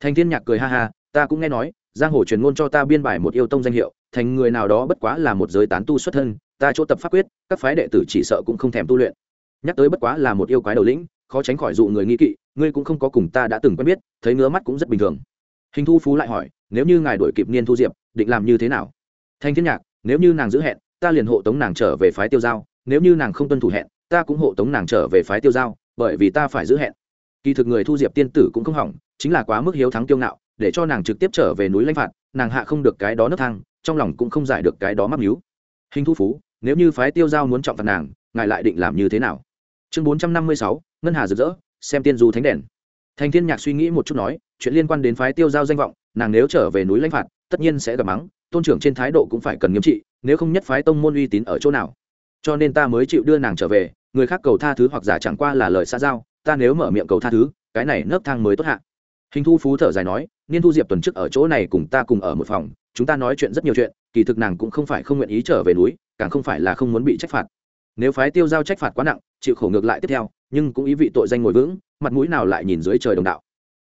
thành thiên nhạc cười ha ha, ta cũng nghe nói, giang hồ truyền ngôn cho ta biên bài một yêu tông danh hiệu, thành người nào đó bất quá là một giới tán tu xuất thân, ta chỗ tập pháp quyết, các phái đệ tử chỉ sợ cũng không thèm tu luyện. Nhắc tới bất quá là một yêu quái đầu lĩnh, khó tránh khỏi dụ người nghi kỵ, ngươi cũng không có cùng ta đã từng quen biết, thấy ngứa mắt cũng rất bình thường. Hình thu phú lại hỏi, nếu như ngài đổi kịp niên thu diệp, định làm như thế nào? Thanh thiên nhạc, nếu như nàng giữ hẹn, ta liền hộ tống nàng trở về phái tiêu giao, nếu như nàng không tuân thủ hẹn, ta cũng hộ tống nàng trở về phái tiêu giao, bởi vì ta phải giữ hẹn. Kỳ thực người thu diệp tiên tử cũng không hỏng chính là quá mức hiếu thắng kiêu ngạo, để cho nàng trực tiếp trở về núi lãnh phạt, nàng hạ không được cái đó nấc thang, trong lòng cũng không giải được cái đó mắc níu hình thu phú, nếu như phái tiêu giao muốn trọng phạt nàng, ngài lại định làm như thế nào? Chương bốn trăm năm mươi sáu, ngân hà rực rỡ, xem tiên du thánh đèn. Thành thiên nhạc suy nghĩ một chút nói, chuyện liên quan đến phái tiêu giao danh vọng, nàng nếu trở về núi lãnh phạt, tất nhiên sẽ gặp mắng, tôn trưởng trên thái độ cũng phải cần nghiêm trị, nếu không nhất phái tông môn uy tín ở chỗ nào. Cho nên ta mới chịu đưa nàng trở về, người khác cầu tha thứ hoặc giả chẳng qua là lời xa giao, ta nếu mở miệng cầu tha thứ, cái này nấc thang mới tốt hạ hình thu phú thở dài nói, niên thu diệp tuần trước ở chỗ này cùng ta cùng ở một phòng, chúng ta nói chuyện rất nhiều chuyện, kỳ thực nàng cũng không phải không nguyện ý trở về núi, càng không phải là không muốn bị trách phạt. Nếu phái tiêu giao trách phạt quá nặng, chịu khổ ngược lại tiếp theo, nhưng cũng ý vị tội danh ngồi vững, mặt mũi nào lại nhìn dưới trời đồng đạo.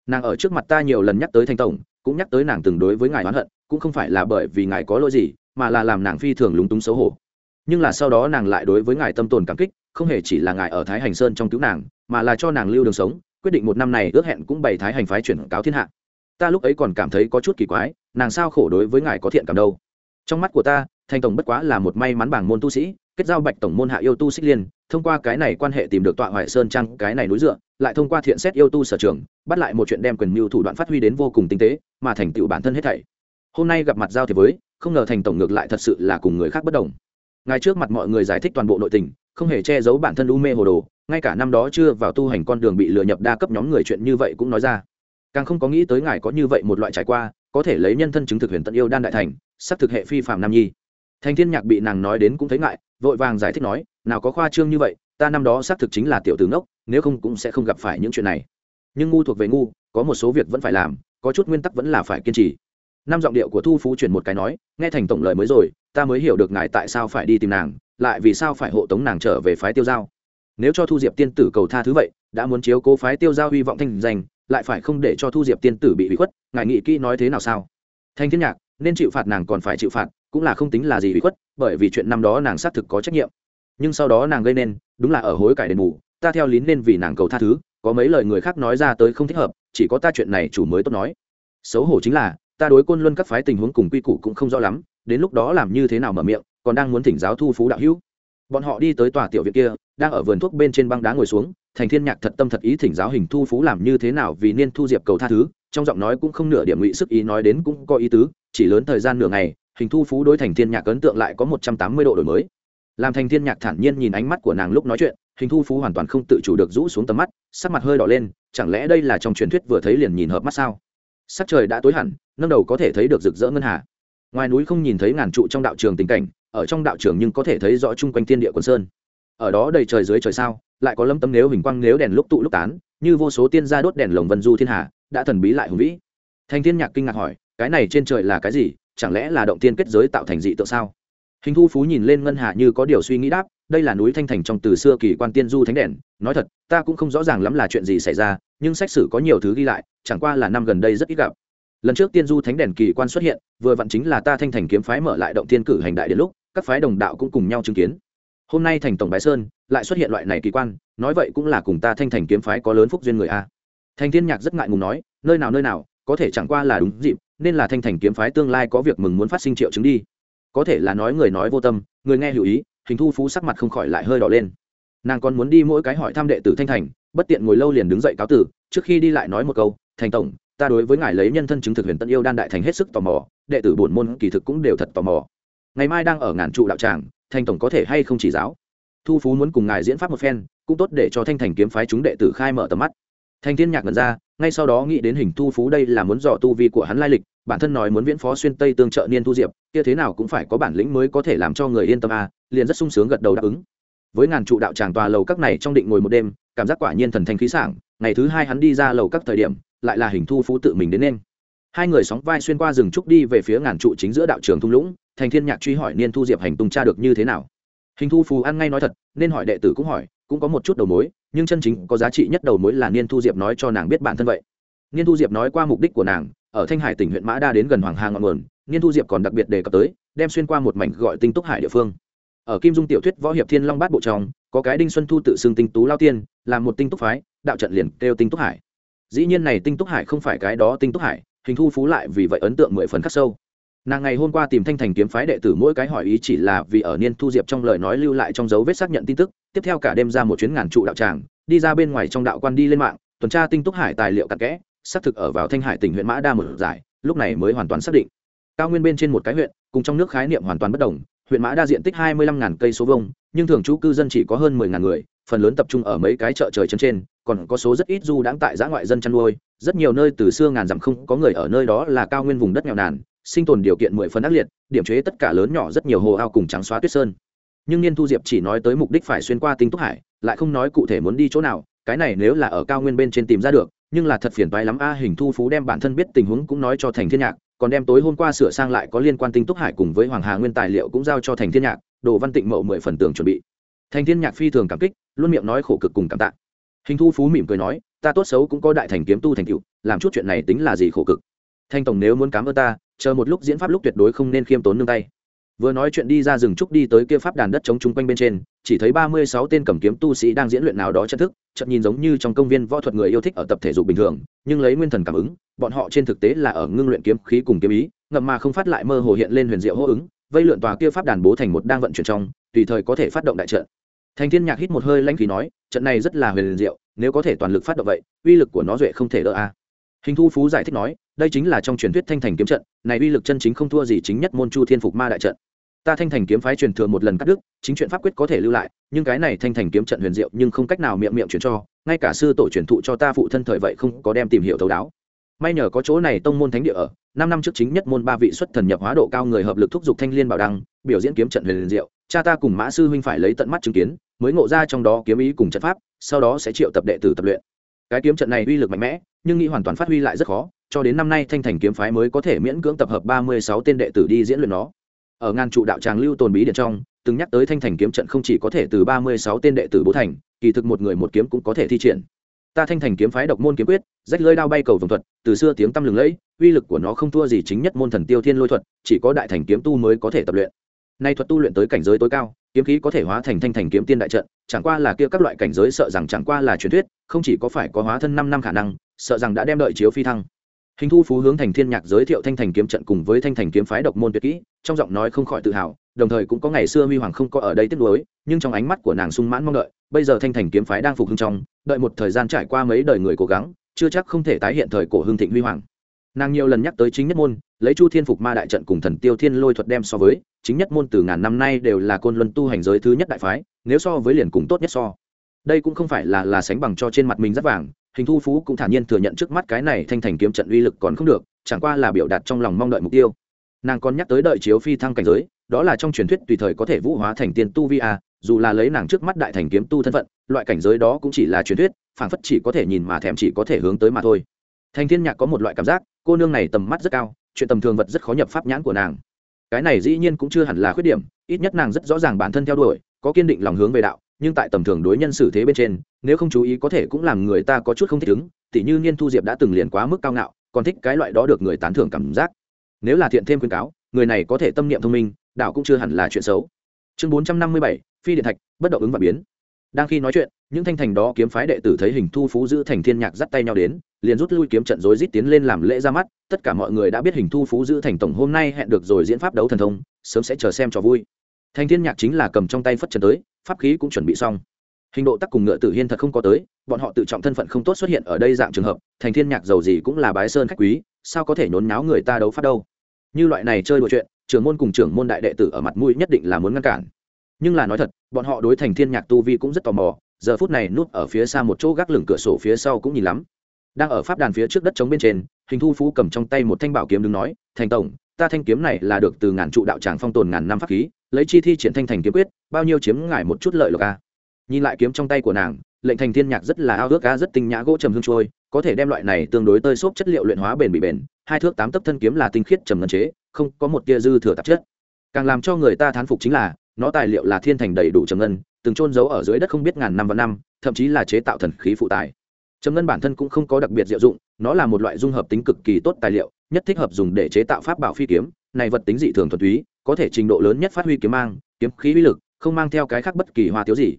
Nàng ở trước mặt ta nhiều lần nhắc tới thanh tổng, cũng nhắc tới nàng từng đối với ngài oán hận, cũng không phải là bởi vì ngài có lỗi gì, mà là làm nàng phi thường lúng túng xấu hổ. Nhưng là sau đó nàng lại đối với ngài tâm tồn cảm kích, không hề chỉ là ngài ở thái hành sơn trong cứu nàng, mà là cho nàng lưu đường sống quyết định một năm này ước hẹn cũng bày thái hành phái chuyển cáo thiên hạ. Ta lúc ấy còn cảm thấy có chút kỳ quái, nàng sao khổ đối với ngài có thiện cảm đâu. Trong mắt của ta thanh tổng bất quá là một may mắn bảng môn tu sĩ, kết giao bạch tổng môn hạ yêu tu xích liên, thông qua cái này quan hệ tìm được tọa hoại sơn trăng cái này núi dựa, lại thông qua thiện xét yêu tu sở trường, bắt lại một chuyện đem quyền mưu thủ đoạn phát huy đến vô cùng tinh tế, mà thành tựu bản thân hết thảy. Hôm nay gặp mặt giao thì với, không ngờ thành tổng ngược lại thật sự là cùng người khác bất đồng. Ngay trước mặt mọi người giải thích toàn bộ nội tình không hề che giấu bản thân u mê hồ đồ, ngay cả năm đó chưa vào tu hành con đường bị lừa nhập đa cấp nhóm người chuyện như vậy cũng nói ra. Càng không có nghĩ tới ngài có như vậy một loại trải qua, có thể lấy nhân thân chứng thực huyền tận yêu đan đại thành, sắp thực hệ phi phạm nam nhi. Thành thiên nhạc bị nàng nói đến cũng thấy ngại, vội vàng giải thích nói, nào có khoa trương như vậy, ta năm đó xác thực chính là tiểu tử ngốc, nếu không cũng sẽ không gặp phải những chuyện này. Nhưng ngu thuộc về ngu, có một số việc vẫn phải làm, có chút nguyên tắc vẫn là phải kiên trì năm giọng điệu của thu phú chuyển một cái nói, nghe thành tổng lời mới rồi, ta mới hiểu được ngài tại sao phải đi tìm nàng, lại vì sao phải hộ tống nàng trở về phái tiêu giao. Nếu cho thu diệp tiên tử cầu tha thứ vậy, đã muốn chiếu cố phái tiêu giao hy vọng thanh danh, lại phải không để cho thu diệp tiên tử bị bị khuất, ngài nghĩ kỹ nói thế nào sao? Thanh thiên nhạc, nên chịu phạt nàng còn phải chịu phạt, cũng là không tính là gì bị khuất, bởi vì chuyện năm đó nàng xác thực có trách nhiệm. Nhưng sau đó nàng gây nên, đúng là ở hối cải đền bù, ta theo lín nên vì nàng cầu tha thứ, có mấy lời người khác nói ra tới không thích hợp, chỉ có ta chuyện này chủ mới tốt nói. Xấu hổ chính là ta đối côn luân các phái tình huống cùng quy củ cũng không rõ lắm, đến lúc đó làm như thế nào mở miệng, còn đang muốn thỉnh giáo thu phú đạo hữu. Bọn họ đi tới tòa tiểu viện kia, đang ở vườn thuốc bên trên băng đá ngồi xuống, thành thiên nhạc thật tâm thật ý thỉnh giáo hình thu phú làm như thế nào vì niên thu diệp cầu tha thứ, trong giọng nói cũng không nửa điểm ngụy sức ý nói đến cũng có ý tứ, chỉ lớn thời gian nửa ngày, hình thu phú đối thành thiên nhạc ấn tượng lại có một trăm tám mươi độ đổi mới. Làm thành thiên nhạc thản nhiên nhìn ánh mắt của nàng lúc nói chuyện, hình thu phú hoàn toàn không tự chủ được rũ xuống tầm mắt, sắc mặt hơi đỏ lên, chẳng lẽ đây là trong truyền thuyết vừa thấy liền nhìn hợp mắt sao? Sắc trời đã tối hẳn nâng đầu có thể thấy được rực rỡ ngân hà. Ngoài núi không nhìn thấy ngàn trụ trong đạo trường tình cảnh, ở trong đạo trường nhưng có thể thấy rõ chung quanh thiên địa quần sơn. Ở đó đầy trời dưới trời sao, lại có lâm tâm nếu hình quang nếu đèn lúc tụ lúc tán, như vô số tiên gia đốt đèn lồng vân du thiên hà, đã thần bí lại hùng vĩ. Thành thiên nhạc kinh ngạc hỏi, cái này trên trời là cái gì, chẳng lẽ là động tiên kết giới tạo thành dị tượng sao? Hình thu phú nhìn lên ngân hà như có điều suy nghĩ đáp, đây là núi thanh thành trong từ xưa kỳ quan tiên du thánh đèn, nói thật, ta cũng không rõ ràng lắm là chuyện gì xảy ra, nhưng sách sử có nhiều thứ ghi lại, chẳng qua là năm gần đây rất ít gặp lần trước tiên du thánh đèn kỳ quan xuất hiện, vừa vặn chính là ta thanh thành kiếm phái mở lại động tiên cử hành đại đến lúc, các phái đồng đạo cũng cùng nhau chứng kiến. Hôm nay thành tổng bái sơn lại xuất hiện loại này kỳ quan, nói vậy cũng là cùng ta thanh thành kiếm phái có lớn phúc duyên người a. Thanh thiên nhạc rất ngại ngùng nói, nơi nào nơi nào, có thể chẳng qua là đúng dịp, nên là thanh thành kiếm phái tương lai có việc mừng muốn phát sinh triệu chứng đi. Có thể là nói người nói vô tâm, người nghe hữu ý, hình thu phú sắc mặt không khỏi lại hơi đỏ lên. Nàng còn muốn đi mỗi cái hỏi thăm đệ tử thanh thành, bất tiện ngồi lâu liền đứng dậy cáo tử, trước khi đi lại nói một câu, thành tổng ta đối với ngài lấy nhân thân chứng thực huyền tân yêu đan đại thành hết sức tò mò, đệ tử bổn môn kỳ thực cũng đều thật tò mò. Ngày mai đang ở ngàn trụ đạo tràng Thanh tổng có thể hay không chỉ giáo? Thu phú muốn cùng ngài diễn pháp một phen, cũng tốt để cho thanh thành kiếm phái chúng đệ tử khai mở tầm mắt. Thanh thiên nhạc ngần ra, ngay sau đó nghĩ đến hình thu phú đây là muốn dò tu vi của hắn lai lịch, bản thân nói muốn viễn phó xuyên tây tương trợ niên thu diệp, kia thế nào cũng phải có bản lĩnh mới có thể làm cho người yên tâm à liền rất sung sướng gật đầu đáp ứng. Với ngàn trụ đạo tràng tòa lầu các này trong định ngồi một đêm, cảm giác quả nhiên thần thanh khí sảng ngày thứ hai hắn đi ra lầu các thời điểm, lại là hình thu phú tự mình đến nên. Hai người sóng vai xuyên qua rừng trúc đi về phía ngàn trụ chính giữa đạo trường thung lũng, thành thiên nhạc truy hỏi niên thu diệp hành tung tra được như thế nào. Hình thu phú ăn ngay nói thật, nên hỏi đệ tử cũng hỏi, cũng có một chút đầu mối, nhưng chân chính có giá trị nhất đầu mối là niên thu diệp nói cho nàng biết bản thân vậy. Niên thu diệp nói qua mục đích của nàng, ở thanh hải tỉnh huyện mã đa đến gần hoàng hà ngọn nguồn, niên thu diệp còn đặc biệt đề cập tới, đem xuyên qua một mảnh gọi tinh túc hải địa phương. Ở kim dung tiểu thuyết võ hiệp thiên long bát bộ trong, có cái đinh xuân thu tự xưng tinh tú lao tiên, là một tinh túc phái đạo trận liền kêu tinh túc hải. Dĩ nhiên này tinh túc hải không phải cái đó tinh túc hải, hình thu phú lại vì vậy ấn tượng mười phần khắc sâu. Nàng ngày hôm qua tìm thanh thành kiếm phái đệ tử mỗi cái hỏi ý chỉ là vì ở niên thu diệp trong lời nói lưu lại trong dấu vết xác nhận tin tức, tiếp theo cả đêm ra một chuyến ngàn trụ đạo tràng, đi ra bên ngoài trong đạo quan đi lên mạng, tuần tra tinh túc hải tài liệu cặn kẽ, xác thực ở vào thanh hải tỉnh huyện mã đa một giải, lúc này mới hoàn toàn xác định. Cao nguyên bên trên một cái huyện, cùng trong nước khái niệm hoàn toàn bất đồng, huyện mã đa diện tích hai mươi lăm ngàn cây số vông nhưng thường trú cư dân chỉ có hơn mười ngàn người, phần lớn tập trung ở mấy cái chợ trời chân trên còn có số rất ít du đãng tại giã ngoại dân chăn nuôi, rất nhiều nơi từ xưa ngàn dặm không có người ở nơi đó là cao nguyên vùng đất nghèo nàn, sinh tồn điều kiện mười phần ác liệt, điểm chế tất cả lớn nhỏ rất nhiều hồ ao cùng trắng xóa tuyết sơn. Nhưng niên thu diệp chỉ nói tới mục đích phải xuyên qua tinh túc hải, lại không nói cụ thể muốn đi chỗ nào, cái này nếu là ở cao nguyên bên trên tìm ra được, nhưng là thật phiền toái lắm a, hình thu phú đem bản thân biết tình huống cũng nói cho thành thiên nhạc, còn đem tối hôm qua sửa sang lại có liên quan tinh túc hải cùng với hoàng hà nguyên tài liệu cũng giao cho thành thiên nhạc, đồ văn tịnh mậu mười phần tường chuẩn bị. Thành thiên nhạc phi thường cảm kích, luôn miệng nói khổ cực cùng cảm tạ hình thu phú mỉm cười nói, ta tốt xấu cũng có đại thành kiếm tu thành tựu, làm chút chuyện này tính là gì khổ cực. Thanh tổng nếu muốn cám ơn ta, chờ một lúc diễn pháp lúc tuyệt đối không nên khiêm tốn nương tay. Vừa nói chuyện đi ra rừng trúc đi tới kia pháp đàn đất chống chung quanh bên trên, chỉ thấy ba mươi sáu tên cầm kiếm tu sĩ đang diễn luyện nào đó chân thức chậm nhìn giống như trong công viên võ thuật người yêu thích ở tập thể dục bình thường, nhưng lấy nguyên thần cảm ứng, bọn họ trên thực tế là ở ngưng luyện kiếm khí cùng kiếm ý, ngậm mà không phát lại mơ hồ hiện lên huyền diệu hô ứng, vây lượn tòa kia pháp đàn bố thành một đang vận chuyển trong, tùy thời có thể phát động đại trận thành thiên nhạc hít một hơi lãnh khí nói, trận này rất là huyền diệu, nếu có thể toàn lực phát động vậy, uy lực của nó duệ không thể đỡ a. Hình thu phú giải thích nói, đây chính là trong truyền thuyết thanh thành kiếm trận, này uy lực chân chính không thua gì chính nhất môn chu thiên phục ma đại trận. Ta thanh thành kiếm phái truyền thừa một lần cắt đứt, chính chuyện pháp quyết có thể lưu lại, nhưng cái này thanh thành kiếm trận huyền diệu nhưng không cách nào miệng miệng truyền cho, ngay cả sư tổ truyền thụ cho ta phụ thân thời vậy không có đem tìm hiểu thấu đáo. May nhờ có chỗ này tông môn thánh địa ở, năm năm trước chính nhất môn ba vị xuất thần nhập hóa độ cao người hợp lực thúc giục thanh liên bảo đăng, biểu diễn kiếm trận huyền diệu, cha ta cùng mã sư huynh phải lấy tận mắt chứng kiến mới ngộ ra trong đó kiếm ý cùng trận pháp, sau đó sẽ triệu tập đệ tử tập luyện. Cái kiếm trận này uy lực mạnh mẽ, nhưng nghĩ hoàn toàn phát huy lại rất khó, cho đến năm nay thanh thành kiếm phái mới có thể miễn cưỡng tập hợp ba mươi sáu tên đệ tử đi diễn luyện nó. Ở ngàn trụ đạo tràng lưu tồn bí điện trong, từng nhắc tới thanh thành kiếm trận không chỉ có thể từ ba mươi sáu tên đệ tử bố thành, kỳ thực một người một kiếm cũng có thể thi triển. Ta thanh thành kiếm phái độc môn kiếm quyết, rách lơi đao bay cầu vòng thuật, từ xưa tiếng tăm lừng lẫy, uy lực của nó không thua gì chính nhất môn thần tiêu thiên lôi thuật, chỉ có đại thành kiếm tu mới có thể tập luyện. Nay thuật tu luyện tới cảnh giới tối cao kiếm khí có thể hóa thành thanh thành kiếm tiên đại trận, chẳng qua là kia các loại cảnh giới sợ rằng chẳng qua là truyền thuyết, không chỉ có phải có hóa thân năm năm khả năng, sợ rằng đã đem đợi chiếu phi thăng. Hình thu phú hướng thành thiên nhạc giới thiệu thanh thành kiếm trận cùng với thanh thành kiếm phái độc môn tuyệt kỹ, trong giọng nói không khỏi tự hào, đồng thời cũng có ngày xưa huy hoàng không có ở đây tiếp nối nhưng trong ánh mắt của nàng sung mãn mong đợi, bây giờ thanh thành kiếm phái đang phục hưng trong, đợi một thời gian trải qua mấy đời người cố gắng, chưa chắc không thể tái hiện thời cổ hưng thịnh huy hoàng. Nàng nhiều lần nhắc tới chính nhất môn, lấy chu thiên phục ma đại trận cùng thần tiêu thiên lôi thuật đem so với chính nhất môn từ ngàn năm nay đều là côn luân tu hành giới thứ nhất đại phái, nếu so với liền cùng tốt nhất so. Đây cũng không phải là là sánh bằng cho trên mặt mình rất vàng, hình thu phú cũng thản nhiên thừa nhận trước mắt cái này thanh thành kiếm trận uy lực còn không được, chẳng qua là biểu đạt trong lòng mong đợi mục tiêu. Nàng còn nhắc tới đợi chiếu phi thăng cảnh giới, đó là trong truyền thuyết tùy thời có thể vũ hóa thành tiên tu vi a, dù là lấy nàng trước mắt đại thành kiếm tu thân phận, loại cảnh giới đó cũng chỉ là truyền thuyết, phảng phất chỉ có thể nhìn mà thèm chỉ có thể hướng tới mà thôi. Thành thiên nhạc có một loại cảm giác, cô nương này tầm mắt rất cao, chuyện tầm thường vật rất khó nhập pháp nhãn của nàng cái này dĩ nhiên cũng chưa hẳn là khuyết điểm, ít nhất nàng rất rõ ràng bản thân theo đuổi, có kiên định lòng hướng về đạo, nhưng tại tầm thường đối nhân xử thế bên trên, nếu không chú ý có thể cũng làm người ta có chút không thích ứng, tỉ như niên thu diệp đã từng liền quá mức cao ngạo, còn thích cái loại đó được người tán thưởng cảm giác. Nếu là thiện thêm khuyên cáo, người này có thể tâm niệm thông minh, đạo cũng chưa hẳn là chuyện xấu. Chương bốn trăm năm mươi bảy, phi điện thạch, bất động ứng và biến đang khi nói chuyện, những thanh thành đó kiếm phái đệ tử thấy hình thu phú giữ thành thiên nhạc dắt tay nhau đến, liền rút lui kiếm trận rối rít tiến lên làm lễ ra mắt. Tất cả mọi người đã biết hình thu phú giữ thành tổng hôm nay hẹn được rồi diễn pháp đấu thần thông, sớm sẽ chờ xem cho vui. Thành thiên nhạc chính là cầm trong tay phất trần tới, pháp khí cũng chuẩn bị xong. Hình độ tắc cùng ngựa tử hiên thật không có tới, bọn họ tự trọng thân phận không tốt xuất hiện ở đây dạng trường hợp, thành thiên nhạc giàu gì cũng là bái sơn khách quý, sao có thể nhốn náo người ta đấu pháp đâu? Như loại này chơi đùa chuyện, trưởng môn cùng trưởng môn đại đệ tử ở mặt mũi nhất định là muốn ngăn cản nhưng là nói thật, bọn họ đối thành thiên nhạc tu vi cũng rất tò mò, giờ phút này núp ở phía xa một chỗ gác lửng cửa sổ phía sau cũng nhìn lắm. Đang ở pháp đàn phía trước đất trống bên trên, hình thu phú cầm trong tay một thanh bảo kiếm đứng nói, thành tổng, ta thanh kiếm này là được từ ngàn trụ đạo tràng phong tồn ngàn năm pháp khí, lấy chi thi triển thanh thành kiếm quyết, bao nhiêu chiếm ngải một chút lợi lộc a? Nhìn lại kiếm trong tay của nàng, lệnh thành thiên nhạc rất là ao ước a, rất tinh nhã gỗ trầm hương trôi, có thể đem loại này tương đối tơi xốp chất liệu luyện hóa bền bị bền, hai thước tám tấc thân kiếm là tinh khiết trầm ngân chế, không có một tia dư thừa tạp chất. Càng làm cho người ta thán phục chính là nó tài liệu là thiên thành đầy đủ trầm ngân, từng trôn giấu ở dưới đất không biết ngàn năm và năm, thậm chí là chế tạo thần khí phụ tài. Trầm ngân bản thân cũng không có đặc biệt diệu dụng, nó là một loại dung hợp tính cực kỳ tốt tài liệu, nhất thích hợp dùng để chế tạo pháp bảo phi kiếm, này vật tính dị thường thuần túy, có thể trình độ lớn nhất phát huy kiếm mang, kiếm khí uy lực, không mang theo cái khác bất kỳ hoa tiếu gì.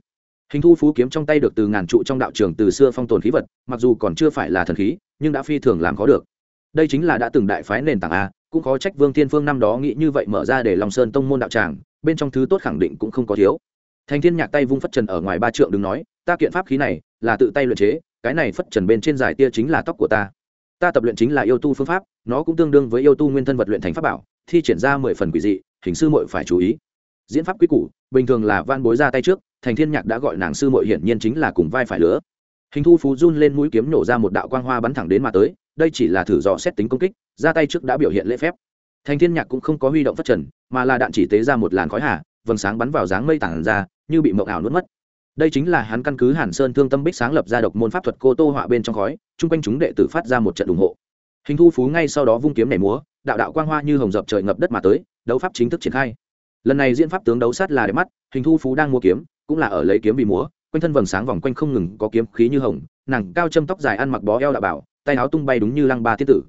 Hình thu phú kiếm trong tay được từ ngàn trụ trong đạo trường từ xưa phong tồn khí vật, mặc dù còn chưa phải là thần khí, nhưng đã phi thường làm khó được. Đây chính là đã từng đại phái nền tảng a, cũng khó trách vương thiên phương năm đó nghĩ như vậy mở ra để lòng sơn tông môn đạo tràng bên trong thứ tốt khẳng định cũng không có thiếu. Thành thiên nhạc tay vung phất trần ở ngoài ba trượng đừng nói, ta kiện pháp khí này là tự tay luyện chế, cái này phất trần bên trên dài tia chính là tóc của ta. Ta tập luyện chính là yêu tu phương pháp, nó cũng tương đương với yêu tu nguyên thân vật luyện thành pháp bảo, thi triển ra mười phần quỷ dị, hình sư muội phải chú ý. Diễn pháp quý củ, bình thường là van bối ra tay trước, thành thiên nhạc đã gọi nàng sư muội hiển nhiên chính là cùng vai phải lứa hình thu phú run lên mũi kiếm nổ ra một đạo quang hoa bắn thẳng đến mà tới, đây chỉ là thử dò xét tính công kích, ra tay trước đã biểu hiện lễ phép thành thiên nhạc cũng không có huy động phát trần, mà là đạn chỉ tế ra một làn khói hà, vầng sáng bắn vào dáng mây tản ra, như bị mộng ảo nuốt mất. Đây chính là hắn căn cứ hàn sơn thương tâm bích sáng lập ra độc môn pháp thuật cô tô họa bên trong khói, chung quanh chúng đệ tử phát ra một trận ủng hộ. Hình thu phú ngay sau đó vung kiếm nhảy múa, đạo đạo quang hoa như hồng dập trời ngập đất mà tới, đấu pháp chính thức triển khai. Lần này diễn pháp tướng đấu sát là đẹp mắt, hình thu phú đang mua kiếm, cũng là ở lấy kiếm vì múa, quanh thân vầng sáng vòng quanh không ngừng có kiếm khí như hồng, nàng cao châm tóc dài ăn mặc bó eo đạo bảo, tay áo tung bay đúng như lăng ba tiết tử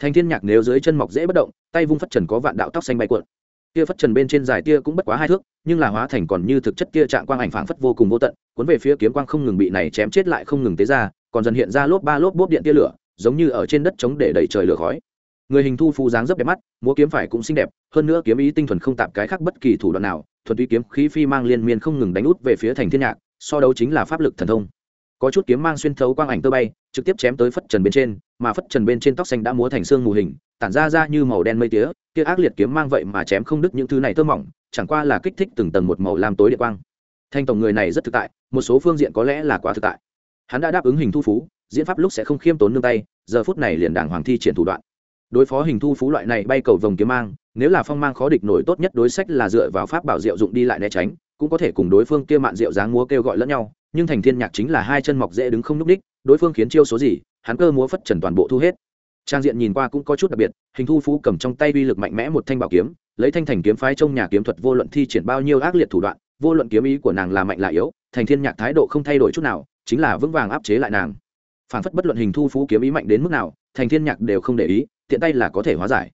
thành thiên nhạc nếu dưới chân mọc dễ bất động, tay vung phất trần có vạn đạo tóc xanh bay cuộn. Tia phất trần bên trên dài tia cũng bất quá hai thước, nhưng là hóa thành còn như thực chất tia trạng quang ảnh phảng phất vô cùng vô tận, cuốn về phía kiếm quang không ngừng bị này chém chết lại không ngừng tế ra, còn dần hiện ra lốp ba lốp bốp điện tia lửa, giống như ở trên đất chống để đẩy trời lửa khói. Người hình thu phú dáng rất đẹp mắt, múa kiếm phải cũng xinh đẹp, hơn nữa kiếm ý tinh thuần không tạp cái khác bất kỳ thủ đoạn nào, thuần túy kiếm khí phi mang liên miên không ngừng đánh út về phía thành thiên nhạc, so đấu chính là pháp lực thần thông. Có chút kiếm mang xuyên thấu quang ảnh tơ bay trực tiếp chém tới phất trần bên trên, mà phất trần bên trên tóc xanh đã múa thành xương mù hình, tản ra ra như màu đen mây tía, kia ác liệt kiếm mang vậy mà chém không đứt những thứ này tơ mỏng, chẳng qua là kích thích từng tầng một màu làm tối địa quang. Thanh tổng người này rất thực tại, một số phương diện có lẽ là quá thực tại. Hắn đã đáp ứng hình thu phú, diễn pháp lúc sẽ không khiêm tốn nương tay, giờ phút này liền đảng hoàng thi triển thủ đoạn. Đối phó hình thu phú loại này bay cầu vồng kiếm mang, nếu là phong mang khó địch nổi tốt nhất đối sách là dựa vào pháp bảo diệu dụng đi lại né tránh, cũng có thể cùng đối phương kia mạn diệu dáng múa kêu gọi lẫn nhau, nhưng thành thiên nhạc chính là hai chân mọc dễ đứng không nhúc đích đối phương khiến chiêu số gì, hắn cơ múa phất trần toàn bộ thu hết. Trang diện nhìn qua cũng có chút đặc biệt, hình thu phú cầm trong tay uy lực mạnh mẽ một thanh bảo kiếm, lấy thanh thành kiếm phái trong nhà kiếm thuật vô luận thi triển bao nhiêu ác liệt thủ đoạn, vô luận kiếm ý của nàng là mạnh là yếu, thành thiên nhạc thái độ không thay đổi chút nào, chính là vững vàng áp chế lại nàng. Phản phất bất luận hình thu phú kiếm ý mạnh đến mức nào, thành thiên nhạc đều không để ý, tiện tay là có thể hóa giải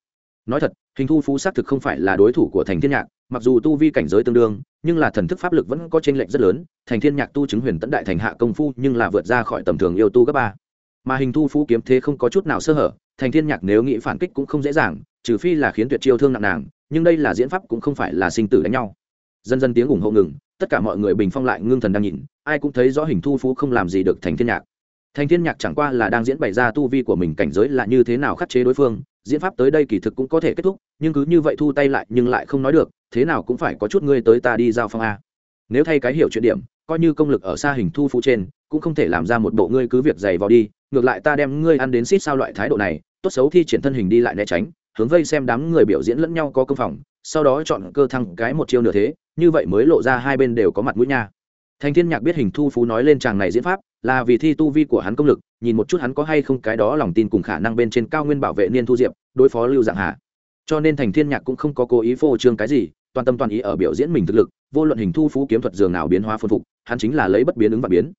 nói thật, hình thu phú xác thực không phải là đối thủ của thành thiên nhạc, mặc dù tu vi cảnh giới tương đương, nhưng là thần thức pháp lực vẫn có chênh lệch rất lớn, thành thiên nhạc tu chứng huyền tấn đại thành hạ công phu nhưng là vượt ra khỏi tầm thường yêu tu cấp ba. Mà hình thu phú kiếm thế không có chút nào sơ hở, thành thiên nhạc nếu nghĩ phản kích cũng không dễ dàng, trừ phi là khiến tuyệt chiêu thương nặng nàng, nhưng đây là diễn pháp cũng không phải là sinh tử đánh nhau. Dần dần tiếng ủng hộ ngừng, tất cả mọi người bình phong lại ngưng thần đang nhìn, ai cũng thấy rõ hình thu phú không làm gì được thành thiên nhạc thành thiên nhạc chẳng qua là đang diễn bày ra tu vi của mình cảnh giới là như thế nào khắc chế đối phương, diễn pháp tới đây kỳ thực cũng có thể kết thúc, nhưng cứ như vậy thu tay lại nhưng lại không nói được, thế nào cũng phải có chút ngươi tới ta đi giao phong a. Nếu thay cái hiểu chuyện điểm, coi như công lực ở xa hình thu phú trên, cũng không thể làm ra một bộ ngươi cứ việc dày vào đi, ngược lại ta đem ngươi ăn đến xít sao loại thái độ này, tốt xấu thi triển thân hình đi lại né tránh, hướng vây xem đám người biểu diễn lẫn nhau có công phòng, sau đó chọn cơ thăng cái một chiêu nửa thế, như vậy mới lộ ra hai bên đều có mặt mũi nha thành thiên nhạc biết hình thu phú nói lên chàng này diễn pháp, là vì thi tu vi của hắn công lực, nhìn một chút hắn có hay không cái đó lòng tin cùng khả năng bên trên cao nguyên bảo vệ niên thu diệp, đối phó lưu dạng hà. Cho nên thành thiên nhạc cũng không có cố ý phô trương cái gì, toàn tâm toàn ý ở biểu diễn mình thực lực, vô luận hình thu phú kiếm thuật dường nào biến hóa phân phục, hắn chính là lấy bất biến ứng và biến.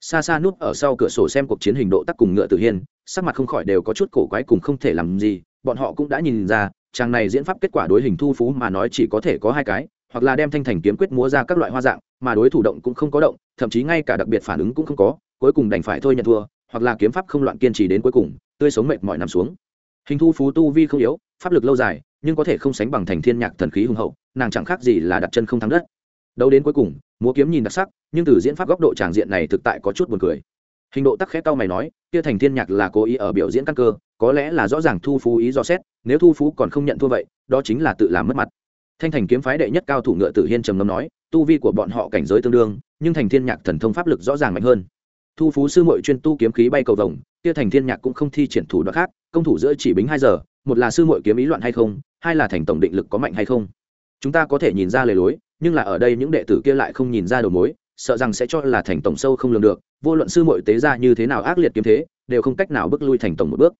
Xa xa núp ở sau cửa sổ xem cuộc chiến hình độ tắc cùng ngựa tử hiên, sắc mặt không khỏi đều có chút cổ quái cùng không thể làm gì, bọn họ cũng đã nhìn ra, chàng này diễn pháp kết quả đối hình thu phú mà nói chỉ có thể có hai cái hoặc là đem thanh thành kiếm quyết múa ra các loại hoa dạng, mà đối thủ động cũng không có động, thậm chí ngay cả đặc biệt phản ứng cũng không có, cuối cùng đành phải thôi nhận thua, hoặc là kiếm pháp không loạn kiên trì đến cuối cùng, tươi sống mệt mỏi nằm xuống. Hình thu phú tu vi không yếu, pháp lực lâu dài, nhưng có thể không sánh bằng thành thiên nhạc thần khí hùng hậu, nàng chẳng khác gì là đặt chân không thắng đất. Đấu đến cuối cùng, múa kiếm nhìn đặc sắc, nhưng từ diễn pháp góc độ tràng diện này thực tại có chút buồn cười. Hình độ tắc khẽ tao mày nói, kia thành thiên nhạc là cố ý ở biểu diễn căn cơ, có lẽ là rõ ràng thu phú ý do xét, nếu thu phú còn không nhận thua vậy, đó chính là tự làm mất mặt thanh thành kiếm phái đệ nhất cao thủ ngựa tử hiên trầm ngâm nói, tu vi của bọn họ cảnh giới tương đương, nhưng thành thiên nhạc thần thông pháp lực rõ ràng mạnh hơn. Thu phú sư muội chuyên tu kiếm khí bay cầu vồng, kia thành thiên nhạc cũng không thi triển thủ đoạn khác, công thủ giữa chỉ bính hai giờ, một là sư muội kiếm ý loạn hay không, hai là thành tổng định lực có mạnh hay không. Chúng ta có thể nhìn ra lề lối, nhưng là ở đây những đệ tử kia lại không nhìn ra đầu mối, sợ rằng sẽ cho là thành tổng sâu không lường được, vô luận sư muội tế ra như thế nào ác liệt kiếm thế, đều không cách nào bước lui thành tổng một bước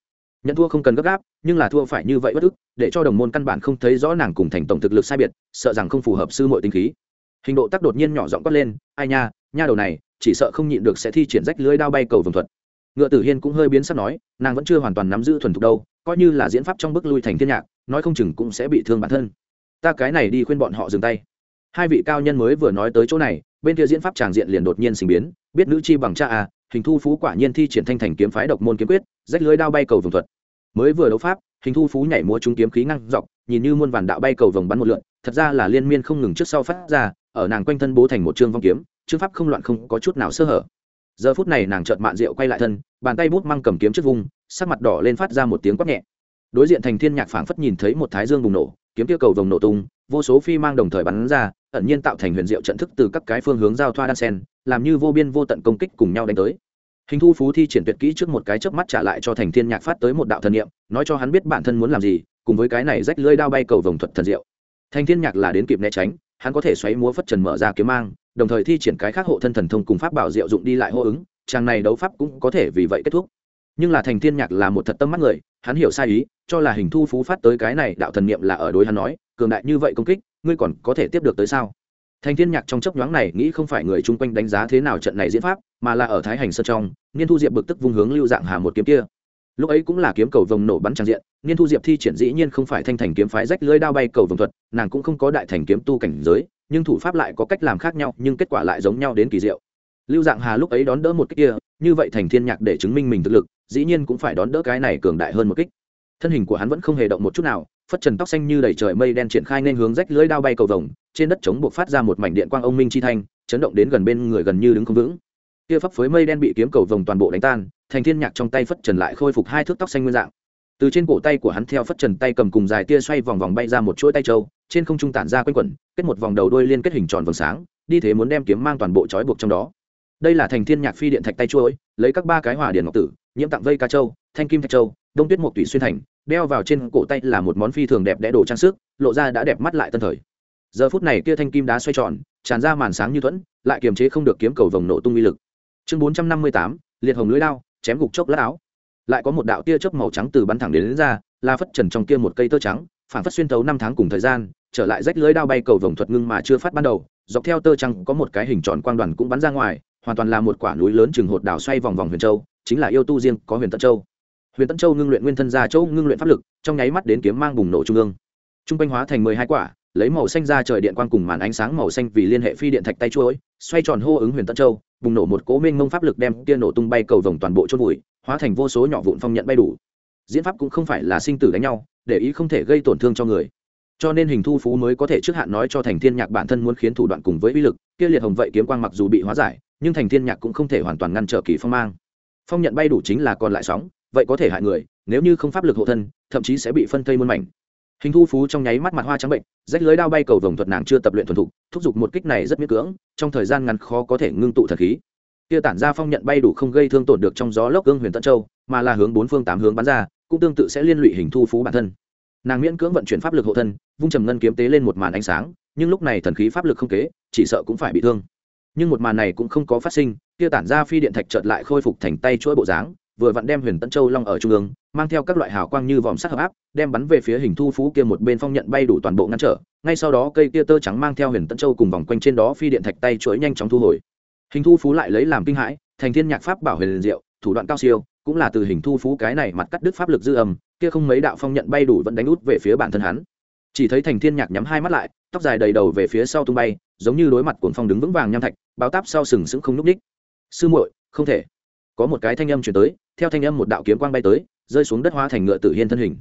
nhận thua không cần gấp gáp, nhưng là thua phải như vậy bất ức, để cho đồng môn căn bản không thấy rõ nàng cùng thành tổng thực lực sai biệt, sợ rằng không phù hợp sư muội tinh khí. Hình độ tắc đột nhiên nhỏ giọng quát lên, ai nha nha đầu này, chỉ sợ không nhịn được sẽ thi triển rách lưới đao bay cầu vồng thuật. Ngựa tử hiên cũng hơi biến sắc nói, nàng vẫn chưa hoàn toàn nắm giữ thuần thục đâu, coi như là diễn pháp trong bức lui thành thiên nhạc, nói không chừng cũng sẽ bị thương bản thân. Ta cái này đi khuyên bọn họ dừng tay. Hai vị cao nhân mới vừa nói tới chỗ này, bên kia diễn pháp tràng diện liền đột nhiên sinh biến, biết nữ chi bằng cha à hình thu phú quả nhiên thi triển thanh thành kiếm phái độc môn kiếm quyết, rách lưới đao bay cầu vồng thuật. Mới vừa đấu pháp, hình thu phú nhảy múa trúng kiếm khí ngăn dọc, nhìn như muôn vàn đạo bay cầu vồng bắn một lượn, thật ra là liên miên không ngừng trước sau phát ra, ở nàng quanh thân bố thành một chương vong kiếm chương pháp không loạn không có chút nào sơ hở. Giờ phút này nàng chợt mạn rượu quay lại thân, bàn tay bút mang cầm kiếm trước vùng sắc mặt đỏ lên phát ra một tiếng quát nhẹ. Đối diện thành thiên nhạc phảng phất nhìn thấy một thái dương bùng nổ, kiếm tiêu cầu vồng nổ tung vô số phi mang đồng thời bắn ra, ẩn nhiên tạo thành huyền diệu trận thức từ các cái phương hướng giao thoa đan sen, làm như vô biên vô tận công kích cùng nhau đánh tới. Hình thu phú thi triển tuyệt kỹ trước một cái chớp mắt trả lại cho thành thiên nhạc phát tới một đạo thần niệm, nói cho hắn biết bản thân muốn làm gì, cùng với cái này rách lưỡi đao bay cầu vồng thuật thần diệu. Thành thiên nhạc là đến kịp né tránh, hắn có thể xoáy múa phất trần mở ra kiếm mang, đồng thời thi triển cái khác hộ thân thần thông cùng pháp bảo diệu dụng đi lại hô ứng, chàng này đấu pháp cũng có thể vì vậy kết thúc. Nhưng là thành thiên nhạc là một thật tâm mắt người hắn hiểu sai ý, cho là hình thu phú phát tới cái này đạo thần niệm là ở đối hắn nói, cường đại như vậy công kích, ngươi còn có thể tiếp được tới sao? Thành thiên nhạc trong chấp nhoáng này nghĩ không phải người chung quanh đánh giá thế nào trận này diễn pháp, mà là ở thái hành sơn trong, niên thu diệp bực tức vung hướng lưu dạng hà một kiếm kia. Lúc ấy cũng là kiếm cầu vồng nổ bắn trang diện, niên thu diệp thi triển dĩ nhiên không phải thanh thành kiếm phái rách lưới đao bay cầu vồng thuật, nàng cũng không có đại thành kiếm tu cảnh giới, nhưng thủ pháp lại có cách làm khác nhau, nhưng kết quả lại giống nhau đến kỳ diệu. Lưu dạng hà lúc ấy đón đỡ một cách kia như vậy thành thiên nhạc để chứng minh mình thực lực, dĩ nhiên cũng phải đón đỡ cái này cường đại hơn một kích. Thân hình của hắn vẫn không hề động một chút nào, phất trần tóc xanh như đầy trời mây đen triển khai nên hướng rách lưỡi đao bay cầu vồng, trên đất chống buộc phát ra một mảnh điện quang ông minh chi thanh, chấn động đến gần bên người gần như đứng không vững. Kia phấp phới mây đen bị kiếm cầu vồng toàn bộ đánh tan, thành thiên nhạc trong tay phất trần lại khôi phục hai thước tóc xanh nguyên dạng. Từ trên cổ tay của hắn theo phất trần tay cầm cùng dài tia xoay vòng vòng bay ra một chuỗi tay trâu, trên không trung tản ra quanh quẩn, kết một vòng đầu đuôi liên kết hình tròn vầng sáng, đi thế muốn đem kiếm mang toàn bộ trói buộc trong đó đây là thành thiên nhạc phi điện thạch tay chuỗi lấy các ba cái hỏa điện ngọc tử nhiễm tặng vây ca châu thanh kim thạch châu đông tuyết một tủy xuyên thành đeo vào trên cổ tay là một món phi thường đẹp đẽ đồ trang sức lộ ra đã đẹp mắt lại tân thời. Giờ phút này kia thanh kim đá xoay tròn tràn ra màn sáng như thuẫn lại kiềm chế không được kiếm cầu vồng nổ tung uy lực. Chương bốn trăm năm mươi tám liệt hồng lưới lao chém gục chốc lát áo. Lại có một đạo tia chớp màu trắng từ bắn thẳng đến, đến ra la phất trần trong kia một cây tơ trắng phản phất xuyên thấu năm tháng cùng thời gian trở lại rách lưới đao bay cầu vồng thuật ngưng mà chưa phát ban đầu dọc theo tơ trắng có một cái hình tròn quang đoàn cũng bắn ra ngoài hoàn toàn là một quả núi lớn chừng hột đảo xoay vòng vòng huyền châu chính là yêu tu riêng có huyền tân châu. Huyền tân châu ngưng luyện nguyên thân ra châu ngưng luyện pháp lực trong nháy mắt đến kiếm mang bùng nổ trung ương. Trung quanh hóa thành mười hai quả lấy màu xanh ra trời điện quang cùng màn ánh sáng màu xanh vì liên hệ phi điện thạch tay chuỗi xoay tròn hô ứng huyền tân châu bùng nổ một cố minh mông pháp lực đem tiên nổ tung bay cầu vòng toàn bộ chôn bụi, hóa thành vô số nhỏ vụn phong nhận bay đủ. Diễn pháp cũng không phải là sinh tử đánh nhau để ý không thể gây tổn thương cho người. Cho nên hình thu phú mới có thể trước hạn nói cho thành thiên nhạc bản thân muốn khiến thủ đoạn cùng với uy lực kia liệt hồng vậy kiếm quang mặc dù bị hóa giải nhưng thành thiên nhạc cũng không thể hoàn toàn ngăn trở kỳ phong mang. Phong nhận bay đủ chính là còn lại sóng, vậy có thể hại người, nếu như không pháp lực hộ thân, thậm chí sẽ bị phân thây muôn mảnh. Hình thu phú trong nháy mắt mặt hoa trắng bệnh, rách lưới đao bay cầu vồng thuật nàng chưa tập luyện thuần thục, thúc giục một kích này rất miễn cưỡng, trong thời gian ngắn khó có thể ngưng tụ thật khí. Kia tản ra phong nhận bay đủ không gây thương tổn được trong gió lốc gương huyền tân châu, mà là hướng bốn phương tám hướng bắn ra, cũng tương tự sẽ liên lụy hình thu phú bản thân. Nàng miễn cưỡng vận chuyển pháp lực hộ thân, vung trầm ngân kiếm tế lên một màn ánh sáng, nhưng lúc này thần khí pháp lực không kế, chỉ sợ cũng phải bị thương nhưng một màn này cũng không có phát sinh, kia tản ra phi điện thạch chợt lại khôi phục thành tay chuỗi bộ dáng, vừa vặn đem huyền tân châu long ở trung ương, mang theo các loại hào quang như vòm sắt hợp áp, đem bắn về phía hình thu phú kia một bên phong nhận bay đủ toàn bộ ngăn trở, ngay sau đó cây kia tơ trắng mang theo huyền tân châu cùng vòng quanh trên đó phi điện thạch tay chuỗi nhanh chóng thu hồi. Hình thu phú lại lấy làm kinh hãi, thành thiên nhạc pháp bảo huyền diệu, thủ đoạn cao siêu, cũng là từ hình thu phú cái này mặt cắt đứt pháp lực dư âm, kia không mấy đạo phong nhận bay đủ vẫn đánh út về phía bản thân hắn. Chỉ thấy thành thiên nhạc nhắm hai mắt lại, tóc dài đầy đầu về phía sau tung bay, giống như đối mặt cuồng phong đứng vững vàng nham thạch báo táp sau sừng sững không núp ních. sư muội, không thể. Có một cái thanh âm chuyển tới, theo thanh âm một đạo kiếm quang bay tới, rơi xuống đất hóa thành ngựa tử hiên thân hình.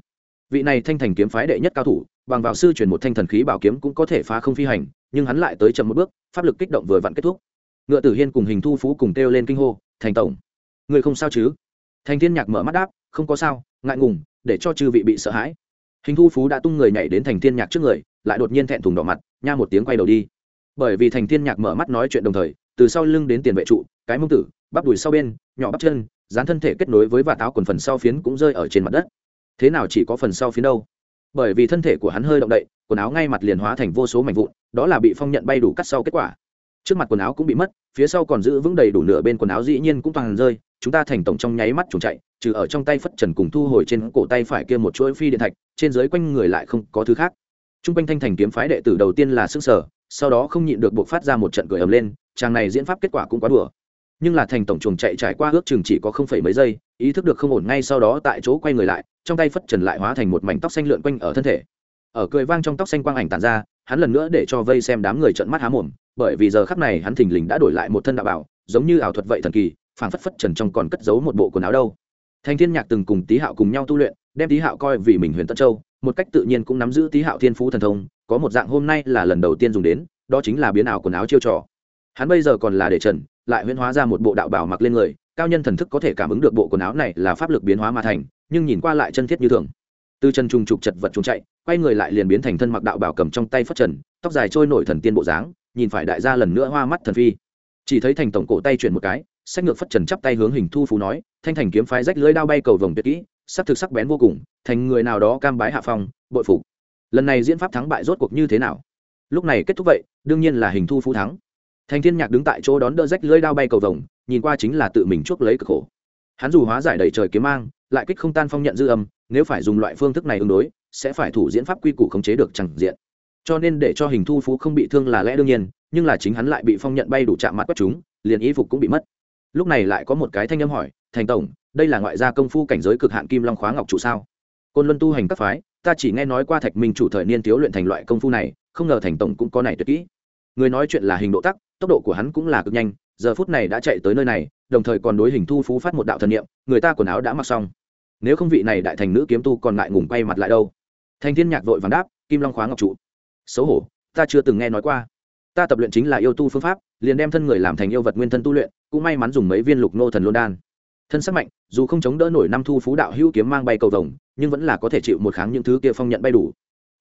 Vị này thanh thành kiếm phái đệ nhất cao thủ, bằng vào sư truyền một thanh thần khí bảo kiếm cũng có thể phá không phi hành, nhưng hắn lại tới chậm một bước, pháp lực kích động vừa vặn kết thúc. Ngựa tử hiên cùng hình thu phú cùng kêu lên kinh hô, thành tổng, người không sao chứ? Thành thiên nhạc mở mắt đáp, không có sao, ngại ngùng, để cho chư vị bị sợ hãi. Hình thu phú đã tung người nhảy đến thành thiên nhạc trước người, lại đột nhiên thẹn thùng đỏ mặt, nha một tiếng quay đầu đi bởi vì thành thiên nhạc mở mắt nói chuyện đồng thời, từ sau lưng đến tiền vệ trụ, cái mông tử, bắp đùi sau bên, nhỏ bắp chân, dán thân thể kết nối với và áo quần phần sau phiến cũng rơi ở trên mặt đất. Thế nào chỉ có phần sau phiến đâu? Bởi vì thân thể của hắn hơi động đậy, quần áo ngay mặt liền hóa thành vô số mảnh vụn, đó là bị phong nhận bay đủ cắt sau kết quả. Trước mặt quần áo cũng bị mất, phía sau còn giữ vững đầy đủ nửa bên quần áo dĩ nhiên cũng toàn rơi, chúng ta thành tổng trong nháy mắt trùng chạy, trừ ở trong tay phất trần cùng thu hồi trên cổ tay phải kia một chuỗi phi điện thạch, trên dưới quanh người lại không có thứ khác. T r u n g quanh thanh thành kiếm phái đệ tử đầu tiên là s ư ơ n g sở sau đó không nhịn được buộc phát ra một trận cười ầm lên, chàng này diễn pháp kết quả cũng quá đùa. Nhưng là thành tổng chuồng chạy trải qua ước chừng chỉ có không phẩy mấy giây, ý thức được không ổn ngay sau đó tại chỗ quay người lại, trong tay phất trần lại hóa thành một mảnh tóc xanh lượn quanh ở thân thể. Ở cười vang trong tóc xanh quang ảnh tàn ra, hắn lần nữa để cho vây xem đám người trợn mắt há mồm, bởi vì giờ khắp này hắn thình lình đã đổi lại một thân đạo bảo, giống như ảo thuật vậy thần kỳ, phảng phất phất trần trong còn cất giấu một bộ quần áo đâu. Thành thiên nhạc từng cùng tý hạo cùng nhau tu luyện, đem tý hạo coi vì mình huyền tân châu một cách tự nhiên cũng nắm giữ tí hạo thiên phú thần thông, có một dạng hôm nay là lần đầu tiên dùng đến, đó chính là biến ảo quần áo chiêu trò. Hắn bây giờ còn là để trần, lại huyễn hóa ra một bộ đạo bảo mặc lên người, cao nhân thần thức có thể cảm ứng được bộ quần áo này là pháp lực biến hóa mà thành, nhưng nhìn qua lại chân thiết như thường. Từ chân trùng trục chật vật trùng chạy, quay người lại liền biến thành thân mặc đạo bảo cầm trong tay phất trần, tóc dài trôi nổi thần tiên bộ dáng, nhìn phải đại gia lần nữa hoa mắt thần phi. Chỉ thấy thành tổng cổ tay chuyển một cái, sách ngược phất trần chắp tay hướng hình thu phú nói, thanh thành kiếm phái rách lưới đao bay cầu vồng tuyệt kỹ sắc thực sắc bén vô cùng, thành người nào đó cam bái hạ phong, bội phục. Lần này diễn pháp thắng bại rốt cuộc như thế nào? Lúc này kết thúc vậy, đương nhiên là hình thu phú thắng. Thành thiên nhạc đứng tại chỗ đón đỡ rách lưới đao bay cầu vồng, nhìn qua chính là tự mình chuốc lấy cực khổ. Hắn dù hóa giải đầy trời kiếm mang, lại kích không tan phong nhận dư âm, nếu phải dùng loại phương thức này ứng đối, sẽ phải thủ diễn pháp quy củ khống chế được chẳng diện. Cho nên để cho hình thu phú không bị thương là lẽ đương nhiên, nhưng là chính hắn lại bị phong nhận bay đủ chạm mặt quét chúng, liền y phục cũng bị mất. Lúc này lại có một cái thanh âm hỏi, thành tổng đây là ngoại gia công phu cảnh giới cực hạn kim long khóa ngọc trụ sao? Côn luân tu hành các phái, ta chỉ nghe nói qua thạch minh chủ thời niên thiếu luyện thành loại công phu này, không ngờ thành tổng cũng có này tuyệt kỹ. Người nói chuyện là hình độ tắc, tốc độ của hắn cũng là cực nhanh, giờ phút này đã chạy tới nơi này, đồng thời còn đối hình thu phú phát một đạo thần niệm, người ta quần áo đã mặc xong. Nếu không vị này đại thành nữ kiếm tu còn lại ngùng quay mặt lại đâu? Thành thiên nhạc vội vàng đáp, kim long khóa ngọc trụ xấu hổ, ta chưa từng nghe nói qua. Ta tập luyện chính là yêu tu phương pháp, liền đem thân người làm thành yêu vật nguyên thân tu luyện, cũng may mắn dùng mấy viên lục nô thần lôn đan thân sắc mạnh, dù không chống đỡ nổi năm thu phú đạo hữu kiếm mang bay cầu vồng, nhưng vẫn là có thể chịu một kháng những thứ kia phong nhận bay đủ.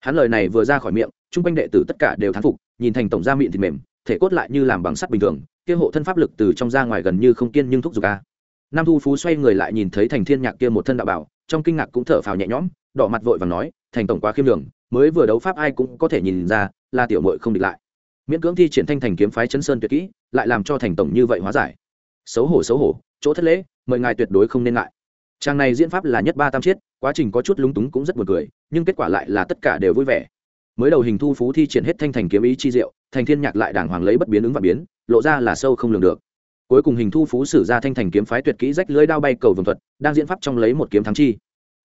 Hắn lời này vừa ra khỏi miệng chung quanh đệ tử tất cả đều thán phục, nhìn thành tổng gia miệng thịt mềm, thể cốt lại như làm bằng sắt bình thường, kia hộ thân pháp lực từ trong ra ngoài gần như không kiên nhưng thúc giục a. Nam thu phú xoay người lại nhìn thấy thành thiên nhạc kia một thân đạo bảo, trong kinh ngạc cũng thở phào nhẹ nhõm, đỏ mặt vội và nói, thành tổng quá khiêm đường mới vừa đấu pháp ai cũng có thể nhìn ra, là tiểu mội không địch lại. Miễn cưỡng thi triển thanh thành kiếm phái chấn sơn tuyệt kỹ, lại làm cho thành tổng như vậy hóa giải. Xấu hổ xấu hổ, chỗ thất lễ mời ngài tuyệt đối không nên ngại. Trang này diễn pháp là nhất ba tam chiết, quá trình có chút lúng túng cũng rất buồn cười, nhưng kết quả lại là tất cả đều vui vẻ. Mới đầu hình thu phú thi triển hết thanh thành kiếm ý chi diệu, thành thiên nhạc lại đàng hoàng lấy bất biến ứng và biến, lộ ra là sâu không lường được. Cuối cùng hình thu phú sử ra thanh thành kiếm phái tuyệt kỹ rách lưới đao bay cầu vồng thuật, đang diễn pháp trong lấy một kiếm thắng chi.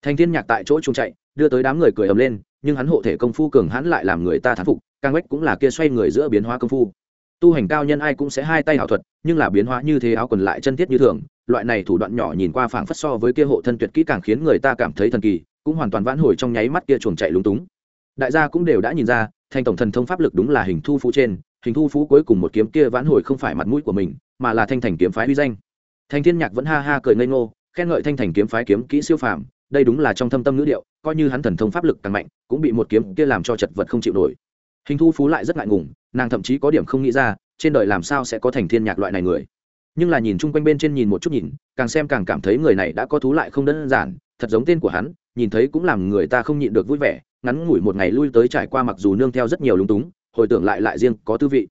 Thành thiên nhạc tại chỗ trung chạy, đưa tới đám người cười ầm lên, nhưng hắn hộ thể công phu cường hãn lại làm người ta thán phục, càng quách cũng là kia xoay người giữa biến hóa công phu. Tu hành cao nhân ai cũng sẽ hai tay hảo thuật, nhưng là biến hóa như thế áo quần lại chân thiết như thường loại này thủ đoạn nhỏ nhìn qua phảng phất so với kia hộ thân tuyệt kỹ càng khiến người ta cảm thấy thần kỳ, cũng hoàn toàn vãn hồi trong nháy mắt kia chuồng chạy lúng túng. Đại gia cũng đều đã nhìn ra, thành tổng thần thông pháp lực đúng là hình thu phú trên, hình thu phú cuối cùng một kiếm kia vãn hồi không phải mặt mũi của mình, mà là thanh thành kiếm phái uy danh. Thanh thiên nhạc vẫn ha ha cười ngây ngô, khen ngợi thanh thành kiếm phái kiếm kỹ siêu phàm, đây đúng là trong thâm tâm ngữ điệu, coi như hắn thần thông pháp lực càng mạnh, cũng bị một kiếm kia làm cho chật vật không chịu nổi. Hình thu phú lại rất ngại ngùng, nàng thậm chí có điểm không nghĩ ra, trên đời làm sao sẽ có thành thiên nhạc loại này người nhưng là nhìn chung quanh bên trên nhìn một chút nhìn, càng xem càng cảm thấy người này đã có thú lại không đơn giản, thật giống tên của hắn, nhìn thấy cũng làm người ta không nhịn được vui vẻ, ngắn ngủi một ngày lui tới trải qua mặc dù nương theo rất nhiều lúng túng, hồi tưởng lại lại riêng có tư vị.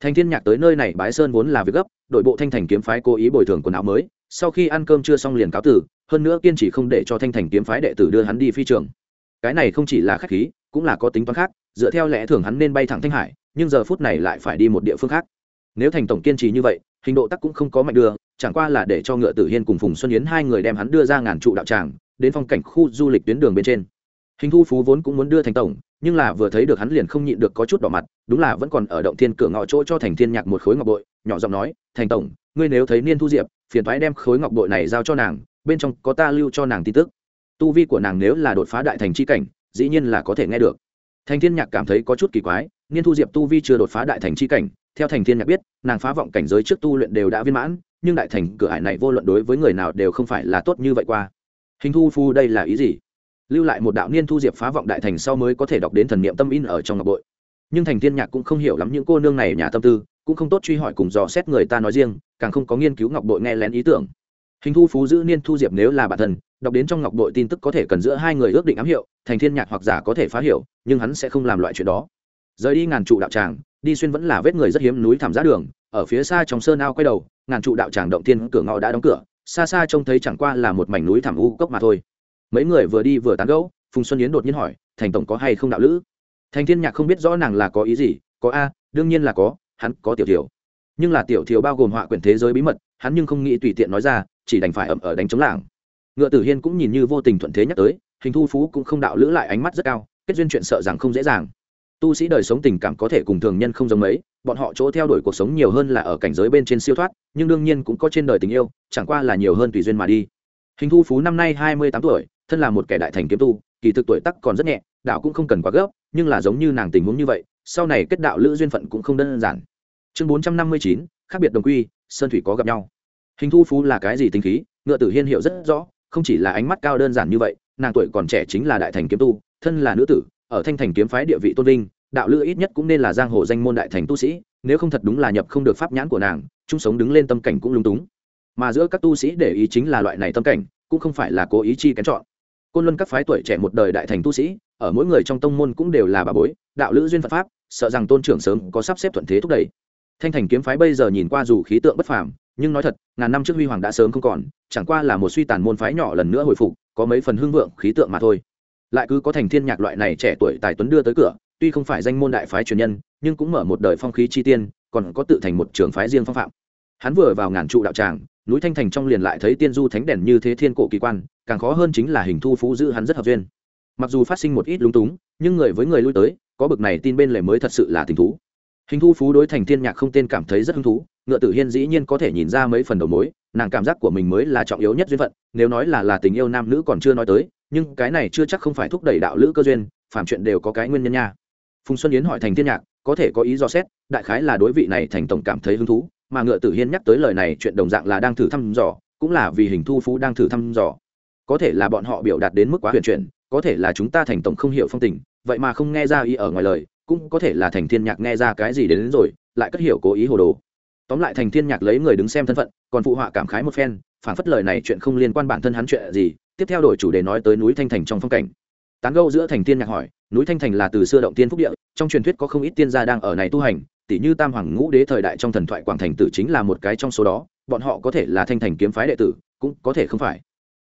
Thành thiên nhạc tới nơi này bái sơn vốn là việc gấp, đội bộ thanh thành kiếm phái cố ý bồi thường quần áo mới, sau khi ăn cơm chưa xong liền cáo tử, hơn nữa kiên trì không để cho thanh thành kiếm phái đệ tử đưa hắn đi phi trường. Cái này không chỉ là khách khí, cũng là có tính toán khác, dựa theo lẽ thường hắn nên bay thẳng thanh hải, nhưng giờ phút này lại phải đi một địa phương khác nếu thành tổng kiên trì như vậy, hình độ tắc cũng không có mạnh đưa, chẳng qua là để cho ngựa tử hiên cùng phùng xuân yến hai người đem hắn đưa ra ngàn trụ đạo tràng, đến phong cảnh khu du lịch tuyến đường bên trên. Hình thu phú vốn cũng muốn đưa thành tổng, nhưng là vừa thấy được hắn liền không nhịn được có chút đỏ mặt, đúng là vẫn còn ở động thiên cửa ngõ chỗ cho thành thiên nhạc một khối ngọc bội, nhỏ giọng nói, thành tổng, ngươi nếu thấy niên thu diệp, phiền thoái đem khối ngọc bội này giao cho nàng, bên trong có ta lưu cho nàng tin tức. Tu vi của nàng nếu là đột phá đại thành chi cảnh, dĩ nhiên là có thể nghe được. Thành thiên nhạc cảm thấy có chút kỳ quái, niên thu diệp tu vi chưa đột phá đại thành chi cảnh theo thành thiên nhạc biết, nàng phá vọng cảnh giới trước tu luyện đều đã viên mãn, nhưng đại thành cửa ải này vô luận đối với người nào đều không phải là tốt như vậy qua. Hình thu phu đây là ý gì? Lưu lại một đạo niên thu diệp phá vọng đại thành sau mới có thể đọc đến thần niệm tâm in ở trong ngọc bội. Nhưng thành thiên nhạc cũng không hiểu lắm những cô nương này nhà tâm tư, cũng không tốt truy hỏi cùng dò xét người ta nói riêng, càng không có nghiên cứu ngọc bội nghe lén ý tưởng. Hình thu phú giữ niên thu diệp nếu là bản thân, đọc đến trong ngọc bội tin tức có thể cần giữa hai người ước định ám hiệu, thành thiên nhạc hoặc giả có thể phá hiểu, nhưng hắn sẽ không làm loại chuyện đó. Rời đi ngàn trụ đạo tràng đi xuyên vẫn là vết người rất hiếm núi thảm giá đường, ở phía xa trong sơn ao quay đầu, ngàn trụ đạo tràng động thiên cửa ngõ đã đóng cửa, xa xa trông thấy chẳng qua là một mảnh núi thảm u cốc mà thôi. Mấy người vừa đi vừa tán gẫu, phùng xuân yến đột nhiên hỏi, thành tổng có hay không đạo lữ? Thành thiên nhạc không biết rõ nàng là có ý gì, có a, đương nhiên là có, hắn có tiểu thiểu. Nhưng là tiểu thiểu bao gồm họa quyển thế giới bí mật, hắn nhưng không nghĩ tùy tiện nói ra, chỉ đành phải ẩm ở đánh chống làng. Ngựa tử hiên cũng nhìn như vô tình thuận thế nhắc tới, hình thu phú cũng không đạo lữ lại ánh mắt rất cao, kết duyên chuyện sợ rằng không dễ dàng tu sĩ đời sống tình cảm có thể cùng thường nhân không giống mấy, bọn họ chỗ theo đuổi cuộc sống nhiều hơn là ở cảnh giới bên trên siêu thoát, nhưng đương nhiên cũng có trên đời tình yêu, chẳng qua là nhiều hơn tùy duyên mà đi. Hình thu phú năm nay hai mươi tám tuổi, thân là một kẻ đại thành kiếm tu, kỳ thực tuổi tắc còn rất nhẹ, đạo cũng không cần quá gấp, nhưng là giống như nàng tình huống như vậy, sau này kết đạo lữ duyên phận cũng không đơn giản. Chương bốn trăm năm mươi chín, khác biệt đồng quy, sơn thủy có gặp nhau. Hình thu phú là cái gì tính khí, ngựa tử hiên hiệu rất rõ, không chỉ là ánh mắt cao đơn giản như vậy, nàng tuổi còn trẻ chính là đại thành kiếm tu, thân là nữ tử ở thanh thành kiếm phái địa vị tôn vinh, đạo lữ ít nhất cũng nên là giang hồ danh môn đại thành tu sĩ, nếu không thật đúng là nhập không được pháp nhãn của nàng, chung sống đứng lên tâm cảnh cũng lung túng. Mà giữa các tu sĩ để ý chính là loại này tâm cảnh, cũng không phải là cố ý chi kén chọn. Côn luân các phái tuổi trẻ một đời đại thành tu sĩ, ở mỗi người trong tông môn cũng đều là bà bối, đạo lữ duyên phật pháp, sợ rằng tôn trưởng sớm có sắp xếp thuận thế thúc đẩy. Thanh thành kiếm phái bây giờ nhìn qua dù khí tượng bất phàm, nhưng nói thật, ngàn năm trước huy hoàng đã sớm không còn, chẳng qua là một suy tàn môn phái nhỏ lần nữa hồi phục, có mấy phần hương vượng khí tượng mà thôi lại cứ có thành thiên nhạc loại này trẻ tuổi tài tuấn đưa tới cửa, tuy không phải danh môn đại phái truyền nhân, nhưng cũng mở một đời phong khí chi tiên, còn có tự thành một trường phái riêng phong phạm. Hắn vừa vào ngàn trụ đạo tràng, núi thanh thành trong liền lại thấy tiên du thánh đèn như thế thiên cổ kỳ quan, càng khó hơn chính là hình thu phú giữ hắn rất hợp duyên. Mặc dù phát sinh một ít lúng túng, nhưng người với người lui tới, có bực này tin bên lề mới thật sự là tình thú. Hình thu phú đối thành thiên nhạc không tên cảm thấy rất hứng thú, ngựa tử hiên dĩ nhiên có thể nhìn ra mấy phần đầu mối, nàng cảm giác của mình mới là trọng yếu nhất duyên phận, nếu nói là là tình yêu nam nữ còn chưa nói tới nhưng cái này chưa chắc không phải thúc đẩy đạo lữ cơ duyên phàm chuyện đều có cái nguyên nhân nha. Phùng xuân yến hỏi thành thiên nhạc có thể có ý do xét đại khái là đối vị này thành tổng cảm thấy hứng thú mà ngựa tử hiên nhắc tới lời này chuyện đồng dạng là đang thử thăm dò cũng là vì hình thu phú đang thử thăm dò. Có thể là bọn họ biểu đạt đến mức quá huyền chuyển có thể là chúng ta thành tổng không hiểu phong tình vậy mà không nghe ra ý ở ngoài lời cũng có thể là thành thiên nhạc nghe ra cái gì đến, đến rồi lại cất hiểu cố ý hồ đồ. Tóm lại thành thiên nhạc lấy người đứng xem thân phận còn phụ họa cảm khái một phen phản phất lời này chuyện không liên quan bản thân hắn chuyện gì tiếp theo đổi chủ đề nói tới núi thanh thành trong phong cảnh. Tán gâu giữa thành tiên nhạc hỏi, núi thanh thành là từ xưa động tiên phúc địa, trong truyền thuyết có không ít tiên gia đang ở này tu hành tỷ như tam hoàng ngũ đế thời đại trong thần thoại quảng thành tử chính là một cái trong số đó, bọn họ có thể là thanh thành kiếm phái đệ tử, cũng có thể không phải.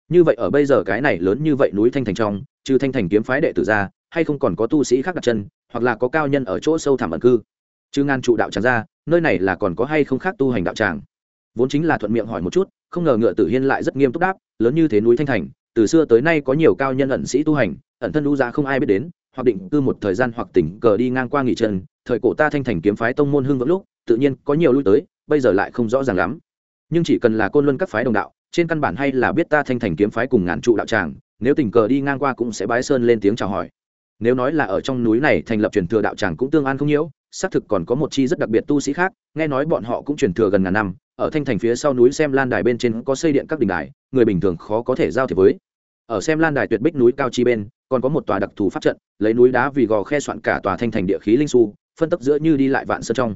Như vậy ở bây giờ cái này lớn như vậy núi thanh thành trong, trừ thanh thành kiếm phái đệ tử ra, hay không còn có tu sĩ khác đặt chân, hoặc là có cao nhân ở chỗ sâu thẳm ẩn cư? Chứ ngàn trụ đạo tràng ra, nơi này là còn có hay không khác tu hành đạo tràng? Vốn chính là thuận miệng hỏi một chút, không ngờ ngựa tử hiên lại rất nghiêm túc đáp, lớn như thế núi thanh thành từ xưa tới nay có nhiều cao nhân ẩn sĩ tu hành, ẩn thân lũ ra không ai biết đến, hoặc định cư một thời gian hoặc tỉnh cờ đi ngang qua nghỉ chân, thời cổ ta thanh thành kiếm phái tông môn hưng vững lúc, tự nhiên có nhiều lui tới, bây giờ lại không rõ ràng lắm. Nhưng chỉ cần là côn luân các phái đồng đạo, trên căn bản hay là biết ta thanh thành kiếm phái cùng ngàn trụ đạo tràng, nếu tình cờ đi ngang qua cũng sẽ bái sơn lên tiếng chào hỏi. Nếu nói là ở trong núi này thành lập truyền thừa đạo tràng cũng tương an không nhiễu, xác thực còn có một chi rất đặc biệt tu sĩ khác, nghe nói bọn họ cũng truyền thừa gần ngàn năm ở thanh thành phía sau núi xem lan đài bên trên có xây điện các đình đài, người bình thường khó có thể giao thiệp với. Ở xem lan đài tuyệt bích núi cao chi bên, còn có một tòa đặc thù pháp trận, lấy núi đá vì gò khe soạn cả tòa thanh thành địa khí linh su, phân tấp giữa như đi lại vạn sơn trong.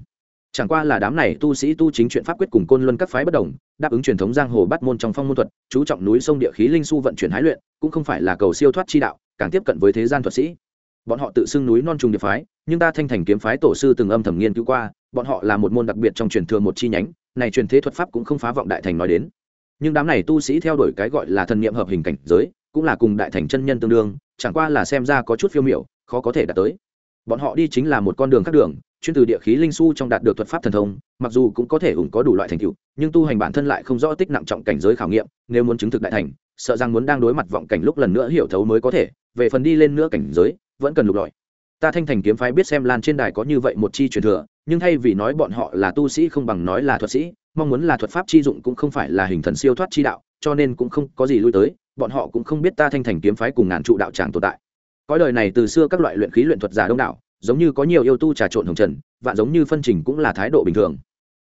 Chẳng qua là đám này tu sĩ tu chính chuyện pháp quyết cùng côn luân các phái bất đồng, đáp ứng truyền thống giang hồ bắt môn trong phong môn thuật, chú trọng núi sông địa khí linh su vận chuyển hái luyện, cũng không phải là cầu siêu thoát chi đạo, càng tiếp cận với thế gian thuật sĩ. Bọn họ tự xưng núi non trùng địa phái, nhưng ta thanh thành kiếm phái tổ sư từng âm thầm nghiên cứu qua, bọn họ là một môn đặc biệt trong truyền thừa một chi nhánh này truyền thế thuật pháp cũng không phá vọng đại thành nói đến. Nhưng đám này tu sĩ theo đuổi cái gọi là thần niệm hợp hình cảnh giới, cũng là cùng đại thành chân nhân tương đương, chẳng qua là xem ra có chút phiêu miểu, khó có thể đạt tới. Bọn họ đi chính là một con đường khác đường, chuyên từ địa khí linh su trong đạt được thuật pháp thần thông, mặc dù cũng có thể ủng có đủ loại thành tựu, nhưng tu hành bản thân lại không rõ tích nặng trọng cảnh giới khảo nghiệm, nếu muốn chứng thực đại thành, sợ rằng muốn đang đối mặt vọng cảnh lúc lần nữa hiểu thấu mới có thể, về phần đi lên nữa cảnh giới, vẫn cần lục lọi ta thanh thành kiếm phái biết xem lan trên đài có như vậy một chi truyền thừa, nhưng thay vì nói bọn họ là tu sĩ không bằng nói là thuật sĩ, mong muốn là thuật pháp chi dụng cũng không phải là hình thần siêu thoát chi đạo, cho nên cũng không có gì lui tới, bọn họ cũng không biết ta thanh thành kiếm phái cùng ngàn trụ đạo tràng tồn tại cõi đời này từ xưa các loại luyện khí luyện thuật giả đông đảo, giống như có nhiều yêu tu trà trộn hồng trần, vạn giống như phân trình cũng là thái độ bình thường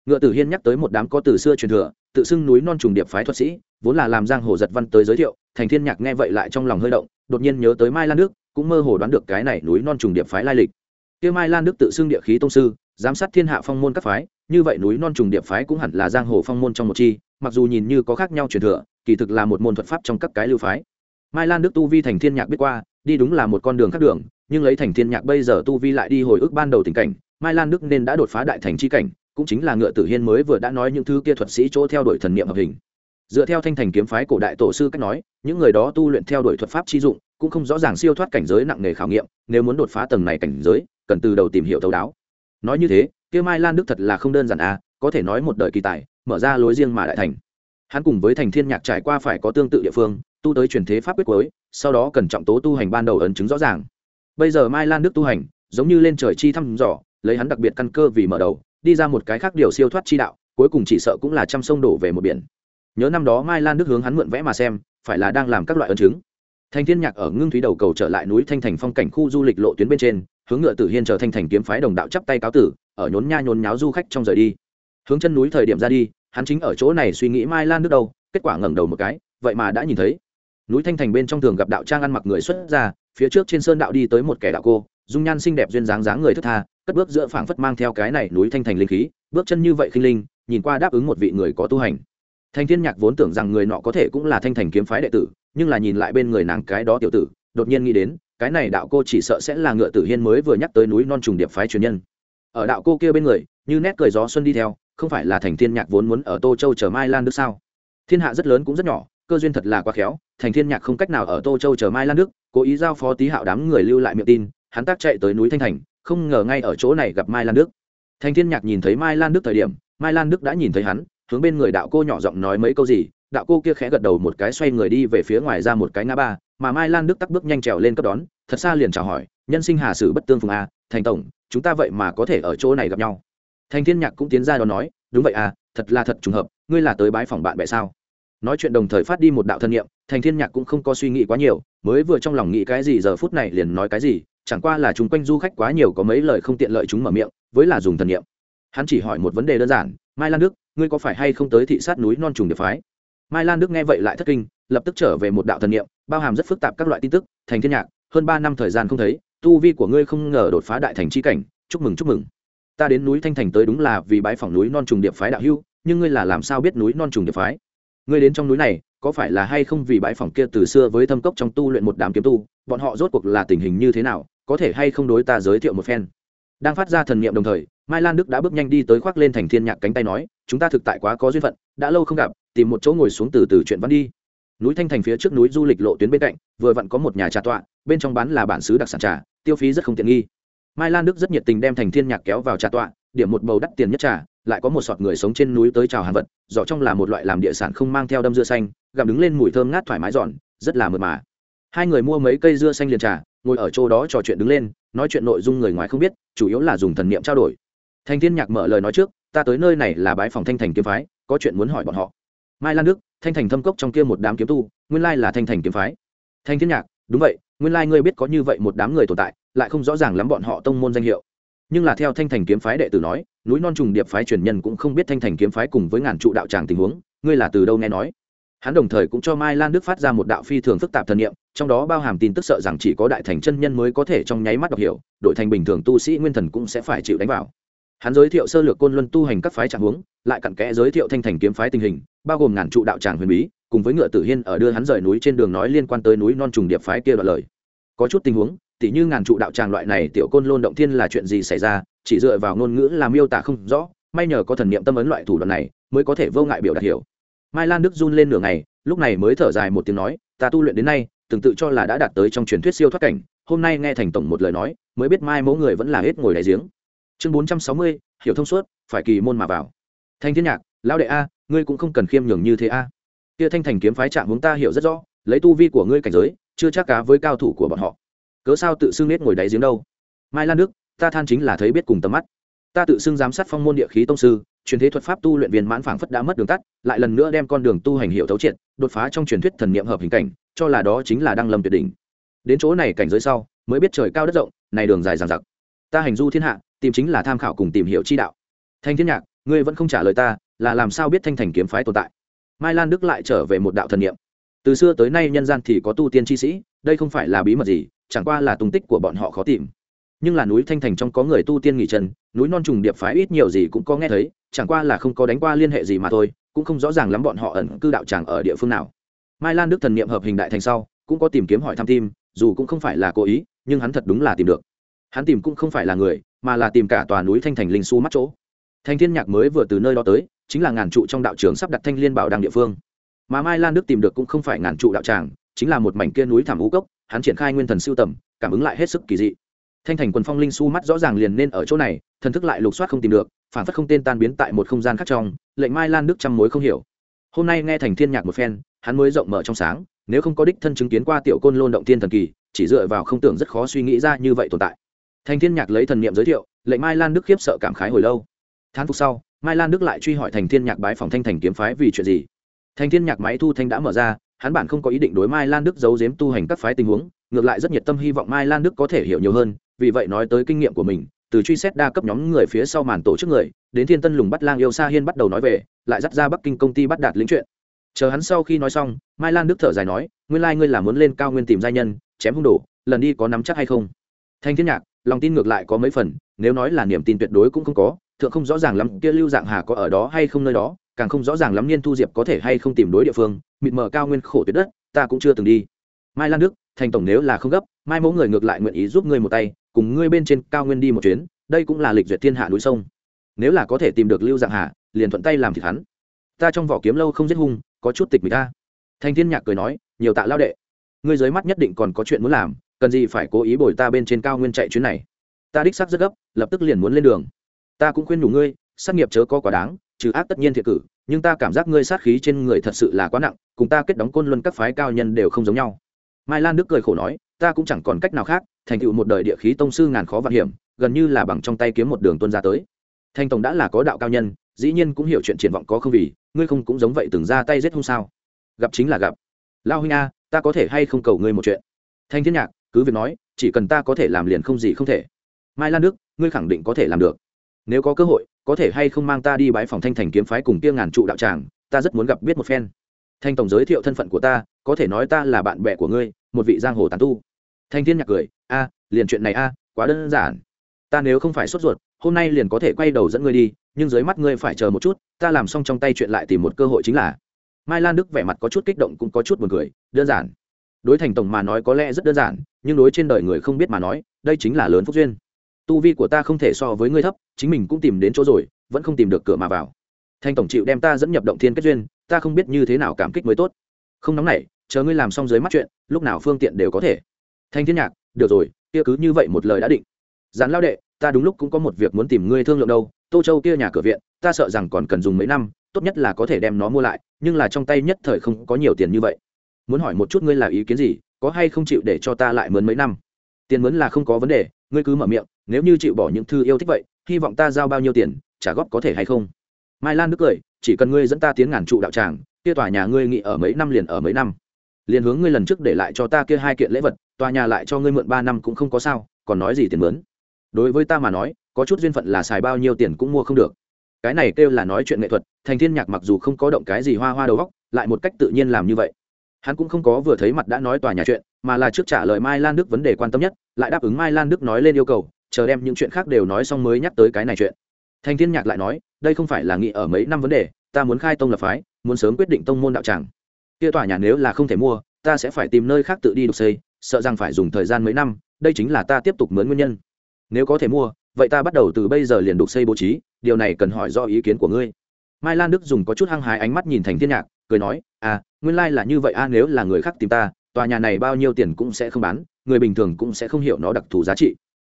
ngựa tử hiên nhắc tới một đám có từ xưa truyền thừa, tự xưng núi non trùng điệp phái thuật sĩ, vốn là làm giang hồ giật văn tới giới thiệu, thành thiên nhạc nghe vậy lại trong lòng hơi động, đột nhiên nhớ tới mai lan nước cũng mơ hồ đoán được cái này núi non trùng điệp phái lai lịch. Kia mai lan đức tự xưng địa khí tông sư, giám sát thiên hạ phong môn các phái, như vậy núi non trùng điệp phái cũng hẳn là giang hồ phong môn trong một chi, mặc dù nhìn như có khác nhau truyền thừa, kỳ thực là một môn thuật pháp trong các cái lưu phái. Mai lan đức tu vi thành thiên nhạc biết qua, đi đúng là một con đường khác đường, nhưng lấy thành thiên nhạc bây giờ tu vi lại đi hồi ức ban đầu tình cảnh, mai lan đức nên đã đột phá đại thành chi cảnh, cũng chính là ngựa tử hiên mới vừa đã nói những thứ kia thuật sĩ chỗ theo đuổi thần niệm hợp hình. Dựa theo thanh thành kiếm phái cổ đại tổ sư cách nói, những người đó tu luyện theo đuổi thuật pháp chi dụng cũng không rõ ràng siêu thoát cảnh giới nặng nề khảo nghiệm, nếu muốn đột phá tầng này cảnh giới, cần từ đầu tìm hiểu thấu đáo. Nói như thế, kia mai lan đức thật là không đơn giản à có thể nói một đời kỳ tài, mở ra lối riêng mà đại thành. Hắn cùng với thành thiên nhạc trải qua phải có tương tự địa phương, tu tới truyền thế pháp quyết cuối, sau đó cần trọng tố tu hành ban đầu ấn chứng rõ ràng. Bây giờ mai lan đức tu hành, giống như lên trời chi thăm dò, lấy hắn đặc biệt căn cơ vì mở đầu, đi ra một cái khác điều siêu thoát chi đạo, cuối cùng chỉ sợ cũng là trăm sông đổ về một biển. Nhớ năm đó mai lan đức hướng hắn mượn vẽ mà xem, phải là đang làm các loại ấn chứng thành thiên nhạc ở ngưng thúy đầu cầu trở lại núi thanh thành phong cảnh khu du lịch lộ tuyến bên trên, hướng ngựa tử hiên chờ thanh thành kiếm phái đồng đạo chắp tay cáo tử, ở nhốn nha nhốn nháo du khách trong rời đi. Hướng chân núi thời điểm ra đi, hắn chính ở chỗ này suy nghĩ mai lan nước đâu, kết quả ngẩng đầu một cái, vậy mà đã nhìn thấy. Núi thanh thành bên trong thường gặp đạo trang ăn mặc người xuất ra phía trước trên sơn đạo đi tới một kẻ đạo cô, dung nhan xinh đẹp duyên dáng dáng người thất tha, cất bước giữa phảng phất mang theo cái này núi thanh thành linh khí, bước chân như vậy khinh linh, nhìn qua đáp ứng một vị người có tu hành. Thanh thiên nhạc vốn tưởng rằng người nọ có thể cũng là thanh thành kiếm phái đệ tử nhưng là nhìn lại bên người nàng cái đó tiểu tử, đột nhiên nghĩ đến, cái này đạo cô chỉ sợ sẽ là ngựa tử hiên mới vừa nhắc tới núi non trùng điệp phái truyền nhân. Ở đạo cô kia bên người, như nét cười gió xuân đi theo, không phải là thành thiên nhạc vốn muốn ở tô châu chờ mai lan đức sao? Thiên hạ rất lớn cũng rất nhỏ, cơ duyên thật là quá khéo, thành thiên nhạc không cách nào ở tô châu chờ mai lan đức, cố ý giao phó tý hạo đám người lưu lại miệng tin, hắn tác chạy tới núi thanh thành, không ngờ ngay ở chỗ này gặp mai lan đức. Thành thiên nhạc nhìn thấy mai lan đức thời điểm, mai lan đức đã nhìn thấy hắn, hướng bên người đạo cô nhỏ giọng nói mấy câu gì đạo cô kia khẽ gật đầu một cái xoay người đi về phía ngoài ra một cái ngã ba, mà mai lan đức tắc bước nhanh trèo lên cấp đón, thật xa liền chào hỏi, nhân sinh hà sử bất tương phùng a, thành tổng, chúng ta vậy mà có thể ở chỗ này gặp nhau. Thành thiên nhạc cũng tiến ra đó nói, đúng vậy à thật là thật trùng hợp, ngươi là tới bái phòng bạn bè sao? Nói chuyện đồng thời phát đi một đạo thân nhiệm thành thiên nhạc cũng không có suy nghĩ quá nhiều, mới vừa trong lòng nghĩ cái gì giờ phút này liền nói cái gì, chẳng qua là chúng quanh du khách quá nhiều có mấy lời không tiện lợi chúng mở miệng, với là dùng thần niệm. Hắn chỉ hỏi một vấn đề đơn giản, mai lan đức, ngươi có phải hay không tới thị sát núi non trùng điệp phái? Mai lan đức nghe vậy lại thất kinh, lập tức trở về một đạo thần niệm, bao hàm rất phức tạp các loại tin tức, thành thiên nhạc, hơn ba năm thời gian không thấy, tu vi của ngươi không ngờ đột phá đại thành chi cảnh, chúc mừng chúc mừng. Ta đến núi thanh thành tới đúng là vì bái phỏng núi non trùng điệp phái đạo hưu nhưng ngươi là làm sao biết núi non trùng điệp phái? Ngươi đến trong núi này, có phải là hay không vì bãi phòng kia từ xưa với thâm cốc trong tu luyện một đám kiếm tu, bọn họ rốt cuộc là tình hình như thế nào, có thể hay không đối ta giới thiệu một phen? Đang phát ra thần niệm đồng thời, mai lan đức đã bước nhanh đi tới khoác lên thành thiên nhạc cánh tay nói, chúng ta thực tại quá có duyên phận, đã lâu không gặp, tìm một chỗ ngồi xuống từ từ chuyện văn đi. Núi thanh thành phía trước núi du lịch lộ tuyến bên cạnh, vừa vặn có một nhà trà tọa, bên trong bán là bản xứ đặc sản trà, tiêu phí rất không tiện nghi. Mai lan đức rất nhiệt tình đem thành thiên nhạc kéo vào trà tọa, điểm một bầu đắt tiền nhất trà, lại có một sọt người sống trên núi tới chào hàn vật, giỏ trong là một loại làm địa sản không mang theo đâm dưa xanh, gặm đứng lên mùi thơm ngát thoải mái giòn, rất là mượt mà. Hai người mua mấy cây dưa xanh liền trà ngồi ở chỗ đó trò chuyện đứng lên, nói chuyện nội dung người ngoài không biết, chủ yếu là dùng thần niệm trao đổi. Thanh thiên nhạc mở lời nói trước, ta tới nơi này là bái phòng thanh thành kiếm phái, có chuyện muốn hỏi bọn họ. Mai lan đức, thanh thành thâm cốc trong kia một đám kiếm tu, nguyên lai là thanh thành kiếm phái. Thanh thiên nhạc, đúng vậy, nguyên lai ngươi biết có như vậy một đám người tồn tại, lại không rõ ràng lắm bọn họ tông môn danh hiệu. Nhưng là theo thanh thành kiếm phái đệ tử nói, núi non trùng điệp phái truyền nhân cũng không biết thanh thành kiếm phái cùng với ngàn trụ đạo tràng tình huống, ngươi là từ đâu nghe nói? Hắn đồng thời cũng cho mai lan đức phát ra một đạo phi thường phức tạp thần niệm trong đó bao hàm tin tức sợ rằng chỉ có đại thành chân nhân mới có thể trong nháy mắt đọc hiểu, đội thành bình thường tu sĩ nguyên thần cũng sẽ phải chịu đánh vào. Hắn giới thiệu sơ lược côn luân tu hành các phái trạng huống, lại cặn kẽ giới thiệu thanh thành kiếm phái tình hình, bao gồm ngàn trụ đạo tràng huyền bí, cùng với ngựa tử hiên ở đưa hắn rời núi trên đường nói liên quan tới núi non trùng điệp phái kia đoạn lời. Có chút tình huống, tỉ như ngàn trụ đạo tràng loại này tiểu côn lôn động thiên là chuyện gì xảy ra, chỉ dựa vào ngôn ngữ làm miêu tả không rõ, may nhờ có thần niệm tâm ấn loại thủ đoạn này mới có thể vô ngại biểu đạt hiểu. Mai lan đức run lên nửa ngày, lúc này mới thở dài một tiếng nói, ta tu luyện đến nay từng tự cho là đã đạt tới trong truyền thuyết siêu thoát cảnh, hôm nay nghe thành tổng một lời nói, mới biết mai mẫu người vẫn là hết ngồi đại giếng. Chương bốn trăm sáu mươi, hiểu thông suốt, phải kỳ môn mà vào. Thanh thiên nhạc, lão đệ a, ngươi cũng không cần khiêm nhường như thế a. Kia thanh thành kiếm phái trạng hướng ta hiểu rất rõ, lấy tu vi của ngươi cảnh giới, chưa chắc cá với cao thủ của bọn họ. Cớ sao tự xưng nết ngồi đáy giếng đâu? Mai lan đức, ta than chính là thấy biết cùng tầm mắt. Ta tự xưng giám sát phong môn địa khí tông sư, truyền thế thuật pháp tu luyện viên mãn phảng phất đã mất đường tắt, lại lần nữa đem con đường tu hành hiệu thấu triệt, đột phá trong truyền thuyết thần niệm hợp hình cảnh cho là đó chính là đăng lâm tuyệt đỉnh. Đến chỗ này cảnh giới sau, mới biết trời cao đất rộng, này đường dài dằng dặc. Ta hành du thiên hạ, tìm chính là tham khảo cùng tìm hiểu chi đạo. Thanh thiên nhạc, ngươi vẫn không trả lời ta, là làm sao biết thanh thành kiếm phái tồn tại? Mai lan đức lại trở về một đạo thần niệm. Từ xưa tới nay nhân gian thì có tu tiên chi sĩ, đây không phải là bí mật gì, chẳng qua là tung tích của bọn họ khó tìm. Nhưng là núi thanh thành trong có người tu tiên nghỉ chân, núi non trùng điệp phái ít nhiều gì cũng có nghe thấy, chẳng qua là không có đánh qua liên hệ gì mà thôi, cũng không rõ ràng lắm bọn họ ẩn cư đạo tràng ở địa phương nào mai lan đức thần niệm hợp hình đại thành sau, cũng có tìm kiếm hỏi thăm tim, dù cũng không phải là cố ý, nhưng hắn thật đúng là tìm được. Hắn tìm cũng không phải là người, mà là tìm cả tòa núi thanh thành linh su mắt chỗ. Thanh thiên nhạc mới vừa từ nơi đó tới, chính là ngàn trụ trong đạo trường sắp đặt thanh liên bảo đăng địa phương. Mà mai lan đức tìm được cũng không phải ngàn trụ đạo tràng, chính là một mảnh kia núi thảm ngũ cốc, hắn triển khai nguyên thần siêu tầm, cảm ứng lại hết sức kỳ dị. Thanh thành quần phong linh su mắt rõ ràng liền nên ở chỗ này, thần thức lại lục soát không tìm được, phản phất không tên tan biến tại một không gian khác trong, lệnh mai lan đức trăm mối không hiểu. Hôm nay nghe thành thiên nhạc một phen hắn mới rộng mở trong sáng, nếu không có đích thân chứng kiến qua tiểu côn lôn động tiên thần kỳ, chỉ dựa vào không tưởng rất khó suy nghĩ ra như vậy tồn tại. Thành thiên nhạc lấy thần niệm giới thiệu, lệnh mai lan đức khiếp sợ cảm khái hồi lâu. Thán phục sau, mai lan đức lại truy hỏi thành thiên nhạc bái phòng thanh thành kiếm phái vì chuyện gì? Thành thiên nhạc máy thu thanh đã mở ra, hắn bản không có ý định đối mai lan đức giấu giếm tu hành các phái tình huống, ngược lại rất nhiệt tâm hy vọng mai lan đức có thể hiểu nhiều hơn, vì vậy nói tới kinh nghiệm của mình, từ truy xét đa cấp nhóm người phía sau màn tổ chức người, đến thiên tân lùng bắt lang yêu sa hiên bắt đầu nói về, lại dắt ra bắc kinh công ty bắt đạt lĩnh chuyện chờ hắn sau khi nói xong, mai lan đức thở dài nói, nguyên lai、like、ngươi là muốn lên cao nguyên tìm giai nhân, chém hung đồ, lần đi có nắm chắc hay không? Thanh thiên nhạc, lòng tin ngược lại có mấy phần, nếu nói là niềm tin tuyệt đối cũng không có, thượng không rõ ràng lắm kia lưu dạng hà có ở đó hay không nơi đó, càng không rõ ràng lắm niên thu diệp có thể hay không tìm đối địa phương, mịt mờ cao nguyên khổ tuyệt đất, ta cũng chưa từng đi. Mai lan đức, thành tổng nếu là không gấp, mai mẫu người ngược lại nguyện ý giúp ngươi một tay, cùng ngươi bên trên cao nguyên đi một chuyến, đây cũng là lịch duyệt thiên hạ núi sông. Nếu là có thể tìm được lưu dạng hà, liền thuận tay làm thịt hắn ta trong vỏ kiếm lâu không giết hung, có chút tịch mình ta. Thanh thiên nhạc cười nói, nhiều tạ lao đệ. Ngươi dưới mắt nhất định còn có chuyện muốn làm, cần gì phải cố ý bồi ta bên trên cao nguyên chạy chuyến này. Ta đích xác rất gấp, lập tức liền muốn lên đường. Ta cũng khuyên đủ ngươi, sát nghiệp chớ có quá đáng, trừ ác tất nhiên thiệt cử, nhưng ta cảm giác ngươi sát khí trên người thật sự là quá nặng, cùng ta kết đóng côn luân các phái cao nhân đều không giống nhau. Mai lan đức cười khổ nói, ta cũng chẳng còn cách nào khác, thành tựu một đời địa khí tông sư ngàn khó vạn hiểm, gần như là bằng trong tay kiếm một đường tuân ra tới. Thanh tổng đã là có đạo cao nhân dĩ nhiên cũng hiểu chuyện triển vọng có không vì, ngươi không cũng giống vậy từng ra tay giết hung sao. Gặp chính là gặp. Lao huynh a, ta có thể hay không cầu ngươi một chuyện? Thanh thiên nhạc, cứ việc nói, chỉ cần ta có thể làm liền không gì không thể. Mai lan đức, ngươi khẳng định có thể làm được. Nếu có cơ hội, có thể hay không mang ta đi bái phòng thanh thành kiếm phái cùng kia ngàn trụ đạo tràng, ta rất muốn gặp biết một phen. Thanh tổng giới thiệu thân phận của ta, có thể nói ta là bạn bè của ngươi, một vị giang hồ tàn tu. Thanh thiên nhạc cười, a, liền chuyện này a, quá đơn giản. Ta nếu không phải sốt ruột, hôm nay liền có thể quay đầu dẫn ngươi đi nhưng dưới mắt ngươi phải chờ một chút, ta làm xong trong tay chuyện lại tìm một cơ hội chính là. Mai lan đức vẻ mặt có chút kích động cũng có chút buồn cười, đơn giản. Đối thành tổng mà nói có lẽ rất đơn giản, nhưng đối trên đời người không biết mà nói, đây chính là lớn phúc duyên. Tu vi của ta không thể so với ngươi thấp, chính mình cũng tìm đến chỗ rồi, vẫn không tìm được cửa mà vào. Thanh tổng chịu đem ta dẫn nhập động thiên kết duyên, ta không biết như thế nào cảm kích mới tốt. Không nóng này chờ ngươi làm xong dưới mắt chuyện, lúc nào phương tiện đều có thể. Thanh thiên nhạc, được rồi, kia cứ như vậy một lời đã định. Gián lao đệ, ta đúng lúc cũng có một việc muốn tìm ngươi thương lượng đâu tô châu kia nhà cửa viện, ta sợ rằng còn cần dùng mấy năm, tốt nhất là có thể đem nó mua lại, nhưng là trong tay nhất thời không có nhiều tiền như vậy. Muốn hỏi một chút ngươi là ý kiến gì, có hay không chịu để cho ta lại mướn mấy năm? Tiền mướn là không có vấn đề, ngươi cứ mở miệng, nếu như chịu bỏ những thư yêu thích vậy, hy vọng ta giao bao nhiêu tiền, trả góp có thể hay không? Mai lan đức cười, chỉ cần ngươi dẫn ta tiến ngàn trụ đạo tràng, kia tòa nhà ngươi nghĩ ở mấy năm liền ở mấy năm. Liền hướng ngươi lần trước để lại cho ta kia hai kiện lễ vật, tòa nhà lại cho ngươi mượn ba năm cũng không có sao, còn nói gì tiền mướn? Đối với ta mà nói có chút duyên phận là xài bao nhiêu tiền cũng mua không được. Cái này kêu là nói chuyện nghệ thuật, thành thiên nhạc mặc dù không có động cái gì hoa hoa đầu góc lại một cách tự nhiên làm như vậy. Hắn cũng không có vừa thấy mặt đã nói tòa nhà chuyện, mà là trước trả lời mai lan đức vấn đề quan tâm nhất, lại đáp ứng mai lan đức nói lên yêu cầu, chờ đem những chuyện khác đều nói xong mới nhắc tới cái này chuyện. Thành thiên nhạc lại nói, đây không phải là nghĩ ở mấy năm vấn đề, ta muốn khai tông lập phái, muốn sớm quyết định tông môn đạo tràng. Kia tòa nhà nếu là không thể mua, ta sẽ phải tìm nơi khác tự đi đục xây, sợ rằng phải dùng thời gian mấy năm, đây chính là ta tiếp tục mướn nguyên nhân. Nếu có thể mua vậy ta bắt đầu từ bây giờ liền đục xây bố trí, điều này cần hỏi do ý kiến của ngươi. Mai lan đức dùng có chút hăng hái ánh mắt nhìn thành thiên nhạc, cười nói à nguyên lai là như vậy a, nếu là người khác tìm ta, tòa nhà này bao nhiêu tiền cũng sẽ không bán, người bình thường cũng sẽ không hiểu nó đặc thù giá trị.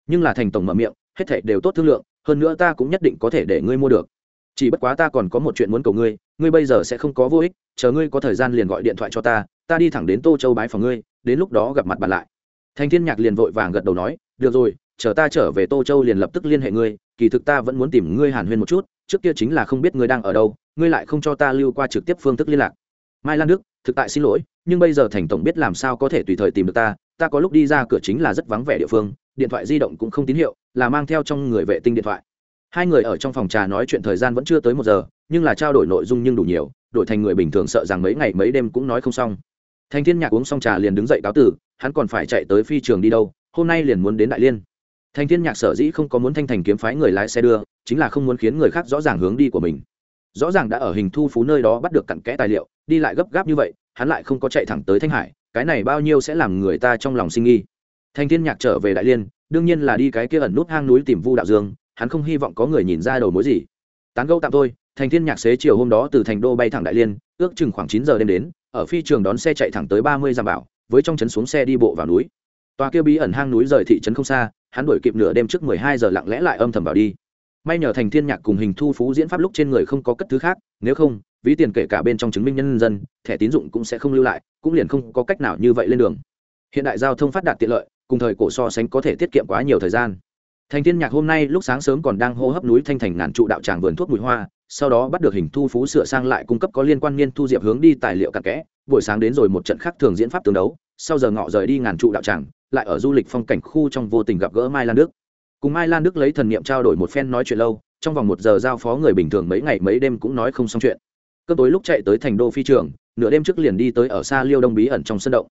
Nhưng là thành tổng mở miệng, hết thảy đều tốt thương lượng, hơn nữa ta cũng nhất định có thể để ngươi mua được. Chỉ bất quá ta còn có một chuyện muốn cầu ngươi ngươi bây giờ sẽ không có vô ích, chờ ngươi có thời gian liền gọi điện thoại cho ta ta đi thẳng đến tô châu bái phòng ngươi, đến lúc đó gặp mặt bạn lại. Thành thiên nhạc liền vội vàng gật đầu nói, được rồi chờ ta trở về tô châu liền lập tức liên hệ ngươi, kỳ thực ta vẫn muốn tìm ngươi hàn huyên một chút, trước kia chính là không biết ngươi đang ở đâu, ngươi lại không cho ta lưu qua trực tiếp phương thức liên lạc. Mai lan đức, thực tại xin lỗi, nhưng bây giờ thành tổng biết làm sao có thể tùy thời tìm được ta ta có lúc đi ra cửa chính là rất vắng vẻ địa phương, điện thoại di động cũng không tín hiệu, là mang theo trong người vệ tinh điện thoại. Hai người ở trong phòng trà nói chuyện thời gian vẫn chưa tới một giờ, nhưng là trao đổi nội dung nhưng đủ nhiều, đổi thành người bình thường sợ rằng mấy ngày mấy đêm cũng nói không xong. Thành thiên nhạc uống xong trà liền đứng dậy cáo tử, hắn còn phải chạy tới phi trường đi đâu, hôm nay liền muốn đến đại liên thành thiên nhạc sở dĩ không có muốn thanh thành kiếm phái người lái xe đưa, chính là không muốn khiến người khác rõ ràng hướng đi của mình. Rõ ràng đã ở hình thu phú nơi đó bắt được cặn kẽ tài liệu, đi lại gấp gáp như vậy, hắn lại không có chạy thẳng tới thanh hải, cái này bao nhiêu sẽ làm người ta trong lòng sinh nghi. Thành thiên nhạc trở về đại liên, đương nhiên là đi cái kia ẩn nút hang núi tìm vu đạo dương, hắn không hy vọng có người nhìn ra đầu mối gì. Tán gẫu tạm thôi thành thiên nhạc xế chiều hôm đó từ thành đô bay thẳng đại liên, ước chừng khoảng chín giờ đêm đến, ở phi trường đón xe chạy thẳng tới ba mươi giam bảo, với trong trấn xuống xe đi bộ vào núi tòa kia bí ẩn hang núi rời thị trấn không xa, hắn đuổi kịp nửa đêm trước mười hai giờ lặng lẽ lại âm thầm vào đi. May nhờ thành thiên nhạc cùng hình thu phú diễn pháp lúc trên người không có cất thứ khác, nếu không, ví tiền kể cả bên trong chứng minh nhân dân, thẻ tín dụng cũng sẽ không lưu lại, cũng liền không có cách nào như vậy lên đường. Hiện đại giao thông phát đạt tiện lợi, cùng thời cổ so sánh có thể tiết kiệm quá nhiều thời gian. Thành thiên nhạc hôm nay lúc sáng sớm còn đang hô hấp núi thanh thành ngàn trụ đạo tràng vườn thuốc mùi hoa, sau đó bắt được hình thu phú sửa sang lại cung cấp có liên quan niên thu diệp hướng đi tài liệu cặn kẽ, buổi sáng đến rồi một trận khác thường diễn pháp tương đấu, sau giờ ngọ rời đi ngàn trụ đạo tràng lại ở du lịch phong cảnh khu trong vô tình gặp gỡ mai lan đức. Cùng mai lan đức lấy thần niệm trao đổi một phen nói chuyện lâu, trong vòng một giờ giao phó người bình thường mấy ngày mấy đêm cũng nói không xong chuyện. Cơn tối lúc chạy tới thành đô phi trường, nửa đêm trước liền đi tới ở xa liêu đông bí ẩn trong sân động.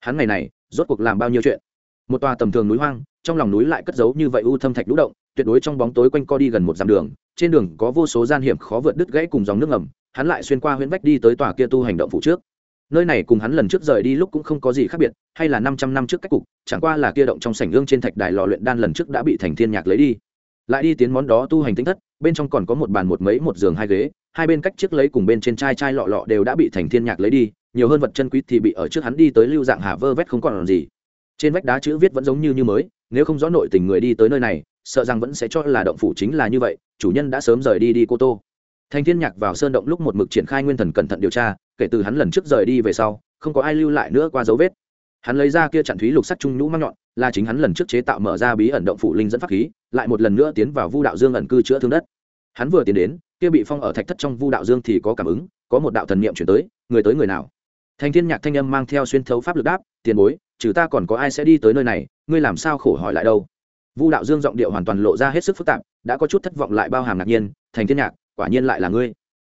Hắn ngày này, rốt cuộc làm bao nhiêu chuyện? Một tòa tầm thường núi hoang, trong lòng núi lại cất giấu như vậy u thâm thạch lũ động, tuyệt đối trong bóng tối quanh co đi gần một dặm đường, trên đường có vô số gian hiểm khó vượt đứt gãy cùng dòng nước ngầm, hắn lại xuyên qua huyễn vách đi tới tòa kia tu hành động phủ trước nơi này cùng hắn lần trước rời đi lúc cũng không có gì khác biệt, hay là năm trăm năm trước cách cục, chẳng qua là kia động trong sảnh gương trên thạch đài lò luyện đan lần trước đã bị thành thiên nhạc lấy đi. Lại đi tiến món đó tu hành tính thất, bên trong còn có một bàn một mấy một giường hai ghế, hai bên cách chiếc lấy cùng bên trên chai chai lọ lọ đều đã bị thành thiên nhạc lấy đi, nhiều hơn vật chân quý thì bị ở trước hắn đi tới lưu dạng hà vơ vét không còn gì. Trên vách đá chữ viết vẫn giống như như mới, nếu không rõ nội tình người đi tới nơi này, sợ rằng vẫn sẽ cho là động phủ chính là như vậy, chủ nhân đã sớm rời đi đi cô tô. Thanh thiên nhạc vào sơn động lúc một mực triển khai nguyên thần cẩn thận điều tra, kể từ hắn lần trước rời đi về sau, không có ai lưu lại nữa qua dấu vết. Hắn lấy ra kia chặn thúy lục sắc trung nhũ mang nhọn, là chính hắn lần trước chế tạo mở ra bí ẩn động phủ linh dẫn pháp khí, lại một lần nữa tiến vào vu đạo dương ẩn cư chữa thương đất. Hắn vừa tiến đến, kia bị phong ở thạch thất trong vu đạo dương thì có cảm ứng, có một đạo thần niệm chuyển tới, người tới người nào? Thanh thiên nhạc thanh âm mang theo xuyên thấu pháp lực đáp, tiền bối, trừ ta còn có ai sẽ đi tới nơi này, ngươi làm sao khổ hỏi lại đâu? Vu đạo dương giọng điệu hoàn toàn lộ ra hết sức phức tạp, đã có chút thất vọng lại bao hàm ngạc nhiên thành thiên nhạc quả nhiên lại là ngươi.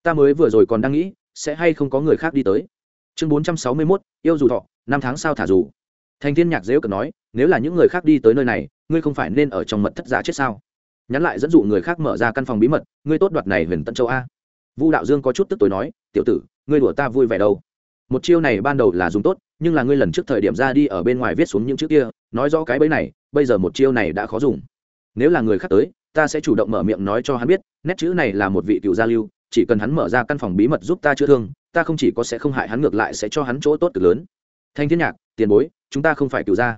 Ta mới vừa rồi còn đang nghĩ sẽ hay không có người khác đi tới. Chương bốn trăm sáu mươi 461, yêu dù thọ năm tháng sao thả dù. Thành thiên nhạc dễ cận nói nếu là những người khác đi tới nơi này ngươi không phải nên ở trong mật thất giả chết sao? Nhắn lại dẫn dụ người khác mở ra căn phòng bí mật ngươi tốt đoạt này huyền tân châu a. Vu đạo dương có chút tức tối nói tiểu tử ngươi đùa ta vui vẻ đâu. Một chiêu này ban đầu là dùng tốt nhưng là ngươi lần trước thời điểm ra đi ở bên ngoài viết xuống những chữ kia nói rõ cái bẫy này bây giờ một chiêu này đã khó dùng. Nếu là người khác tới ta sẽ chủ động mở miệng nói cho hắn biết, nét chữ này là một vị cựu gia lưu, chỉ cần hắn mở ra căn phòng bí mật giúp ta chữa thương, ta không chỉ có sẽ không hại hắn, ngược lại sẽ cho hắn chỗ tốt cực lớn. Thanh thiên nhạc, tiền bối, chúng ta không phải cựu gia.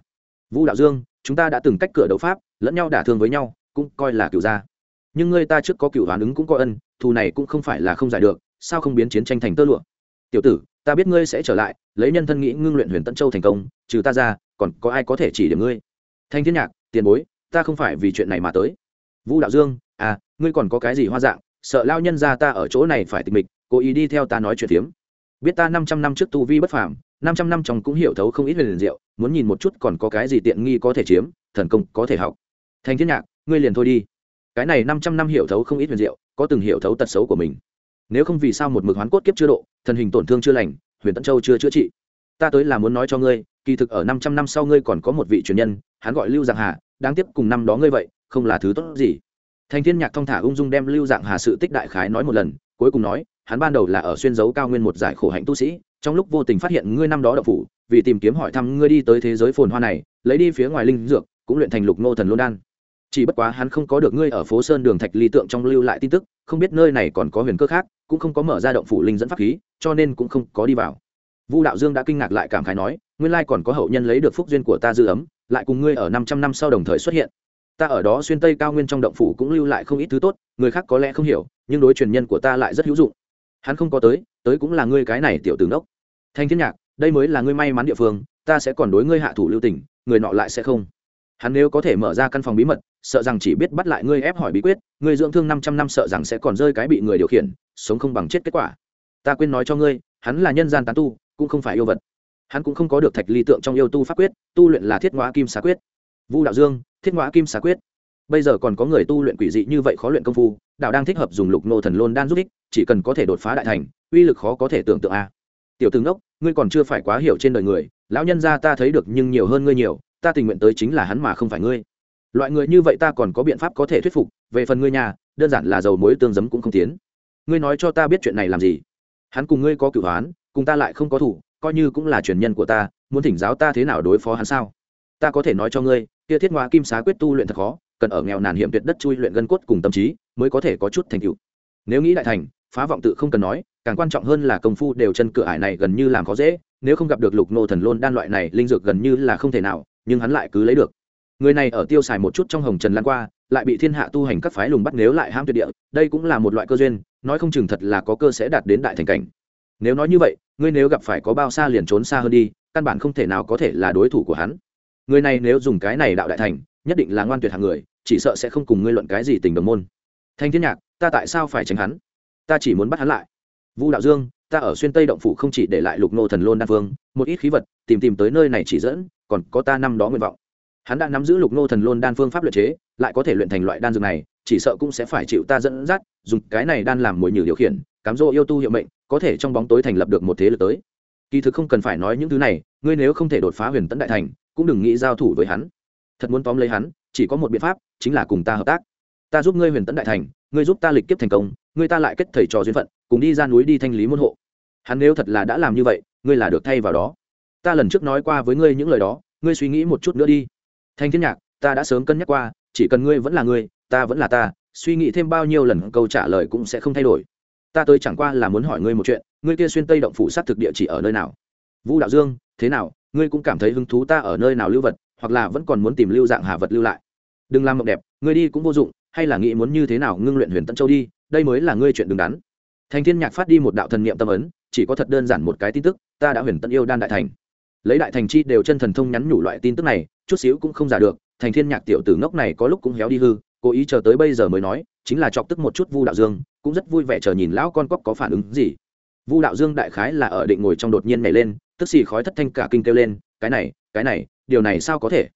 Vũ đạo dương, chúng ta đã từng cách cửa đấu pháp, lẫn nhau đả thương với nhau, cũng coi là cựu gia. Nhưng ngươi ta trước có cựu hoán ứng cũng có ân, thù này cũng không phải là không giải được, sao không biến chiến tranh thành tơ lụa? Tiểu tử, ta biết ngươi sẽ trở lại, lấy nhân thân nghĩ ngưng luyện huyền tân châu thành công, trừ ta ra, còn có ai có thể chỉ điểm ngươi? Thanh thiên nhạc, tiền bối, ta không phải vì chuyện này mà tới vũ đạo dương à ngươi còn có cái gì hoa dạng? Sợ lao nhân ra ta ở chỗ này phải tịch mịch, cố ý đi theo ta nói chuyện phiếm. Biết ta năm trăm năm trước tu vi bất phàm, năm trăm năm trong cũng hiểu thấu không ít về liền diệu, muốn nhìn một chút còn có cái gì tiện nghi có thể chiếm, thần công có thể học. Thanh thiên nhạc, ngươi liền thôi đi. Cái này năm trăm năm hiểu thấu không ít huyền diệu, có từng hiểu thấu tật xấu của mình. Nếu không vì sao một mực hoán cốt kiếp chưa độ, thần hình tổn thương chưa lành, huyền tân châu chưa chữa trị. Ta tới là muốn nói cho ngươi, kỳ thực ở năm trăm năm sau ngươi còn có một vị truyền nhân, hắn gọi lưu Giang hà, đáng tiếc cùng năm đó ngươi vậy không là thứ tốt gì. Thành thiên nhạc thong thả ung dung đem lưu dạng hà sự tích đại khái nói một lần, cuối cùng nói, hắn ban đầu là ở xuyên dấu cao nguyên một giải khổ hạnh tu sĩ, trong lúc vô tình phát hiện ngươi năm đó đậu phủ, vì tìm kiếm hỏi thăm ngươi đi tới thế giới phồn hoa này, lấy đi phía ngoài linh dược, cũng luyện thành lục nô thần lôn đan. Chỉ bất quá hắn không có được ngươi ở phố sơn đường thạch ly tượng trong lưu lại tin tức, không biết nơi này còn có huyền cơ khác, cũng không có mở ra động phủ linh dẫn pháp khí, cho nên cũng không có đi vào. Vu đạo dương đã kinh ngạc lại cảm khái nói, nguyên lai còn có hậu nhân lấy được phúc duyên của ta dư ấm, lại cùng ngươi ở năm trăm năm sau đồng thời xuất hiện ta ở đó xuyên tây cao nguyên trong động phủ cũng lưu lại không ít thứ tốt, người khác có lẽ không hiểu, nhưng đối truyền nhân của ta lại rất hữu dụng. Hắn không có tới tới cũng là ngươi cái này tiểu tướng đốc thanh thiên nhạc, đây mới là ngươi may mắn địa phương, ta sẽ còn đối ngươi hạ thủ lưu tình, người nọ lại sẽ không. Hắn nếu có thể mở ra căn phòng bí mật, sợ rằng chỉ biết bắt lại ngươi ép hỏi bí quyết, ngươi dưỡng thương năm trăm năm sợ rằng sẽ còn rơi cái bị người điều khiển, sống không bằng chết kết quả. Ta quên nói cho ngươi, hắn là nhân gian tán tu, cũng không phải yêu vật. Hắn cũng không có được thạch ly tượng trong yêu tu pháp quyết, tu luyện là thiết ngoa kim xá quyết. Vu đạo dương thiết ngõa kim xá quyết. Bây giờ còn có người tu luyện quỷ dị như vậy khó luyện công phu, đạo đang thích hợp dùng lục nô thần lôn đan giúp ích, chỉ cần có thể đột phá đại thành, uy lực khó có thể tưởng tượng a. Tiểu tướng đốc ngươi còn chưa phải quá hiểu trên đời người, lão nhân gia ta thấy được nhưng nhiều hơn ngươi nhiều, ta tình nguyện tới chính là hắn mà không phải ngươi. Loại người như vậy ta còn có biện pháp có thể thuyết phục, về phần ngươi nhà, đơn giản là dầu muối tương giấm cũng không tiến. Ngươi nói cho ta biết chuyện này làm gì? Hắn cùng ngươi có cửu hoán, cùng ta lại không có thủ, coi như cũng là truyền nhân của ta, muốn thỉnh giáo ta thế nào đối phó hắn sao? Ta có thể nói cho ngươi kia thiết ngoại kim xá quyết tu luyện thật khó, cần ở nghèo nàn hiểm tuyệt đất chui luyện gân cốt cùng tâm trí mới có thể có chút thành tựu. Nếu nghĩ đại thành, phá vọng tự không cần nói, càng quan trọng hơn là công phu đều chân cửa ải này gần như làm khó dễ, nếu không gặp được lục nô thần lôn đan loại này linh dược gần như là không thể nào, nhưng hắn lại cứ lấy được. Người này ở tiêu xài một chút trong hồng trần lan qua, lại bị thiên hạ tu hành các phái lùng bắt nếu lại ham tuyệt địa, đây cũng là một loại cơ duyên, nói không chừng thật là có cơ sẽ đạt đến đại thành cảnh. Nếu nói như vậy, ngươi nếu gặp phải có bao xa liền trốn xa hơn đi, căn bản không thể nào có thể là đối thủ của hắn người này nếu dùng cái này đạo đại thành, nhất định là ngoan tuyệt hạng người, chỉ sợ sẽ không cùng ngươi luận cái gì tình đồng môn. Thanh thiên nhạc, ta tại sao phải tránh hắn? Ta chỉ muốn bắt hắn lại. Vu đạo dương, ta ở xuyên tây động phủ không chỉ để lại lục nô thần lôn đan phương một ít khí vật, tìm tìm tới nơi này chỉ dẫn, còn có ta năm đó nguyện vọng. Hắn đã nắm giữ lục nô thần lôn đan phương pháp luyện chế, lại có thể luyện thành loại đan dược này, chỉ sợ cũng sẽ phải chịu ta dẫn dắt, dùng cái này đan làm mồi nhử điều khiển, cám dỗ yêu tu hiệu mệnh, có thể trong bóng tối thành lập được một thế lực tới. Kỳ thực không cần phải nói những thứ này, ngươi nếu không thể đột phá huyền tấn đại thành cũng đừng nghĩ giao thủ với hắn. Thật muốn tóm lấy hắn, chỉ có một biện pháp, chính là cùng ta hợp tác. Ta giúp ngươi huyền tấn đại thành, ngươi giúp ta lịch kiếp thành công, ngươi ta lại kết thầy trò duyên phận, cùng đi ra núi đi thanh lý môn hộ. Hắn nếu thật là đã làm như vậy, ngươi là được thay vào đó. Ta lần trước nói qua với ngươi những lời đó, ngươi suy nghĩ một chút nữa đi. Thanh thiên nhạc, ta đã sớm cân nhắc qua, chỉ cần ngươi vẫn là ngươi, ta vẫn là ta, suy nghĩ thêm bao nhiêu lần câu trả lời cũng sẽ không thay đổi. Ta tới chẳng qua là muốn hỏi ngươi một chuyện, ngươi kia xuyên tây động phủ sát thực địa chỉ ở nơi nào? Vũ đạo dương, thế nào? Ngươi cũng cảm thấy hứng thú ta ở nơi nào lưu vật, hoặc là vẫn còn muốn tìm lưu dạng hà vật lưu lại. Đừng làm mộng đẹp, ngươi đi cũng vô dụng, hay là nghĩ muốn như thế nào ngưng luyện huyền tân châu đi, đây mới là ngươi chuyện đứng đắn. Thành thiên nhạc phát đi một đạo thần niệm tâm ấn, chỉ có thật đơn giản một cái tin tức, ta đã huyền tân yêu đan đại thành. Lấy đại thành chi đều chân thần thông nhắn nhủ loại tin tức này, chút xíu cũng không giả được, thành thiên nhạc tiểu tử ngốc này có lúc cũng héo đi hư, cố ý chờ tới bây giờ mới nói, chính là chọc tức một chút vu đạo dương, cũng rất vui vẻ chờ nhìn lão con cóc có phản ứng gì vu đạo dương đại khái là ở định ngồi trong đột nhiên nhảy lên, tức xì khói thất thanh cả kinh kêu lên, cái này cái này, điều này sao có thể?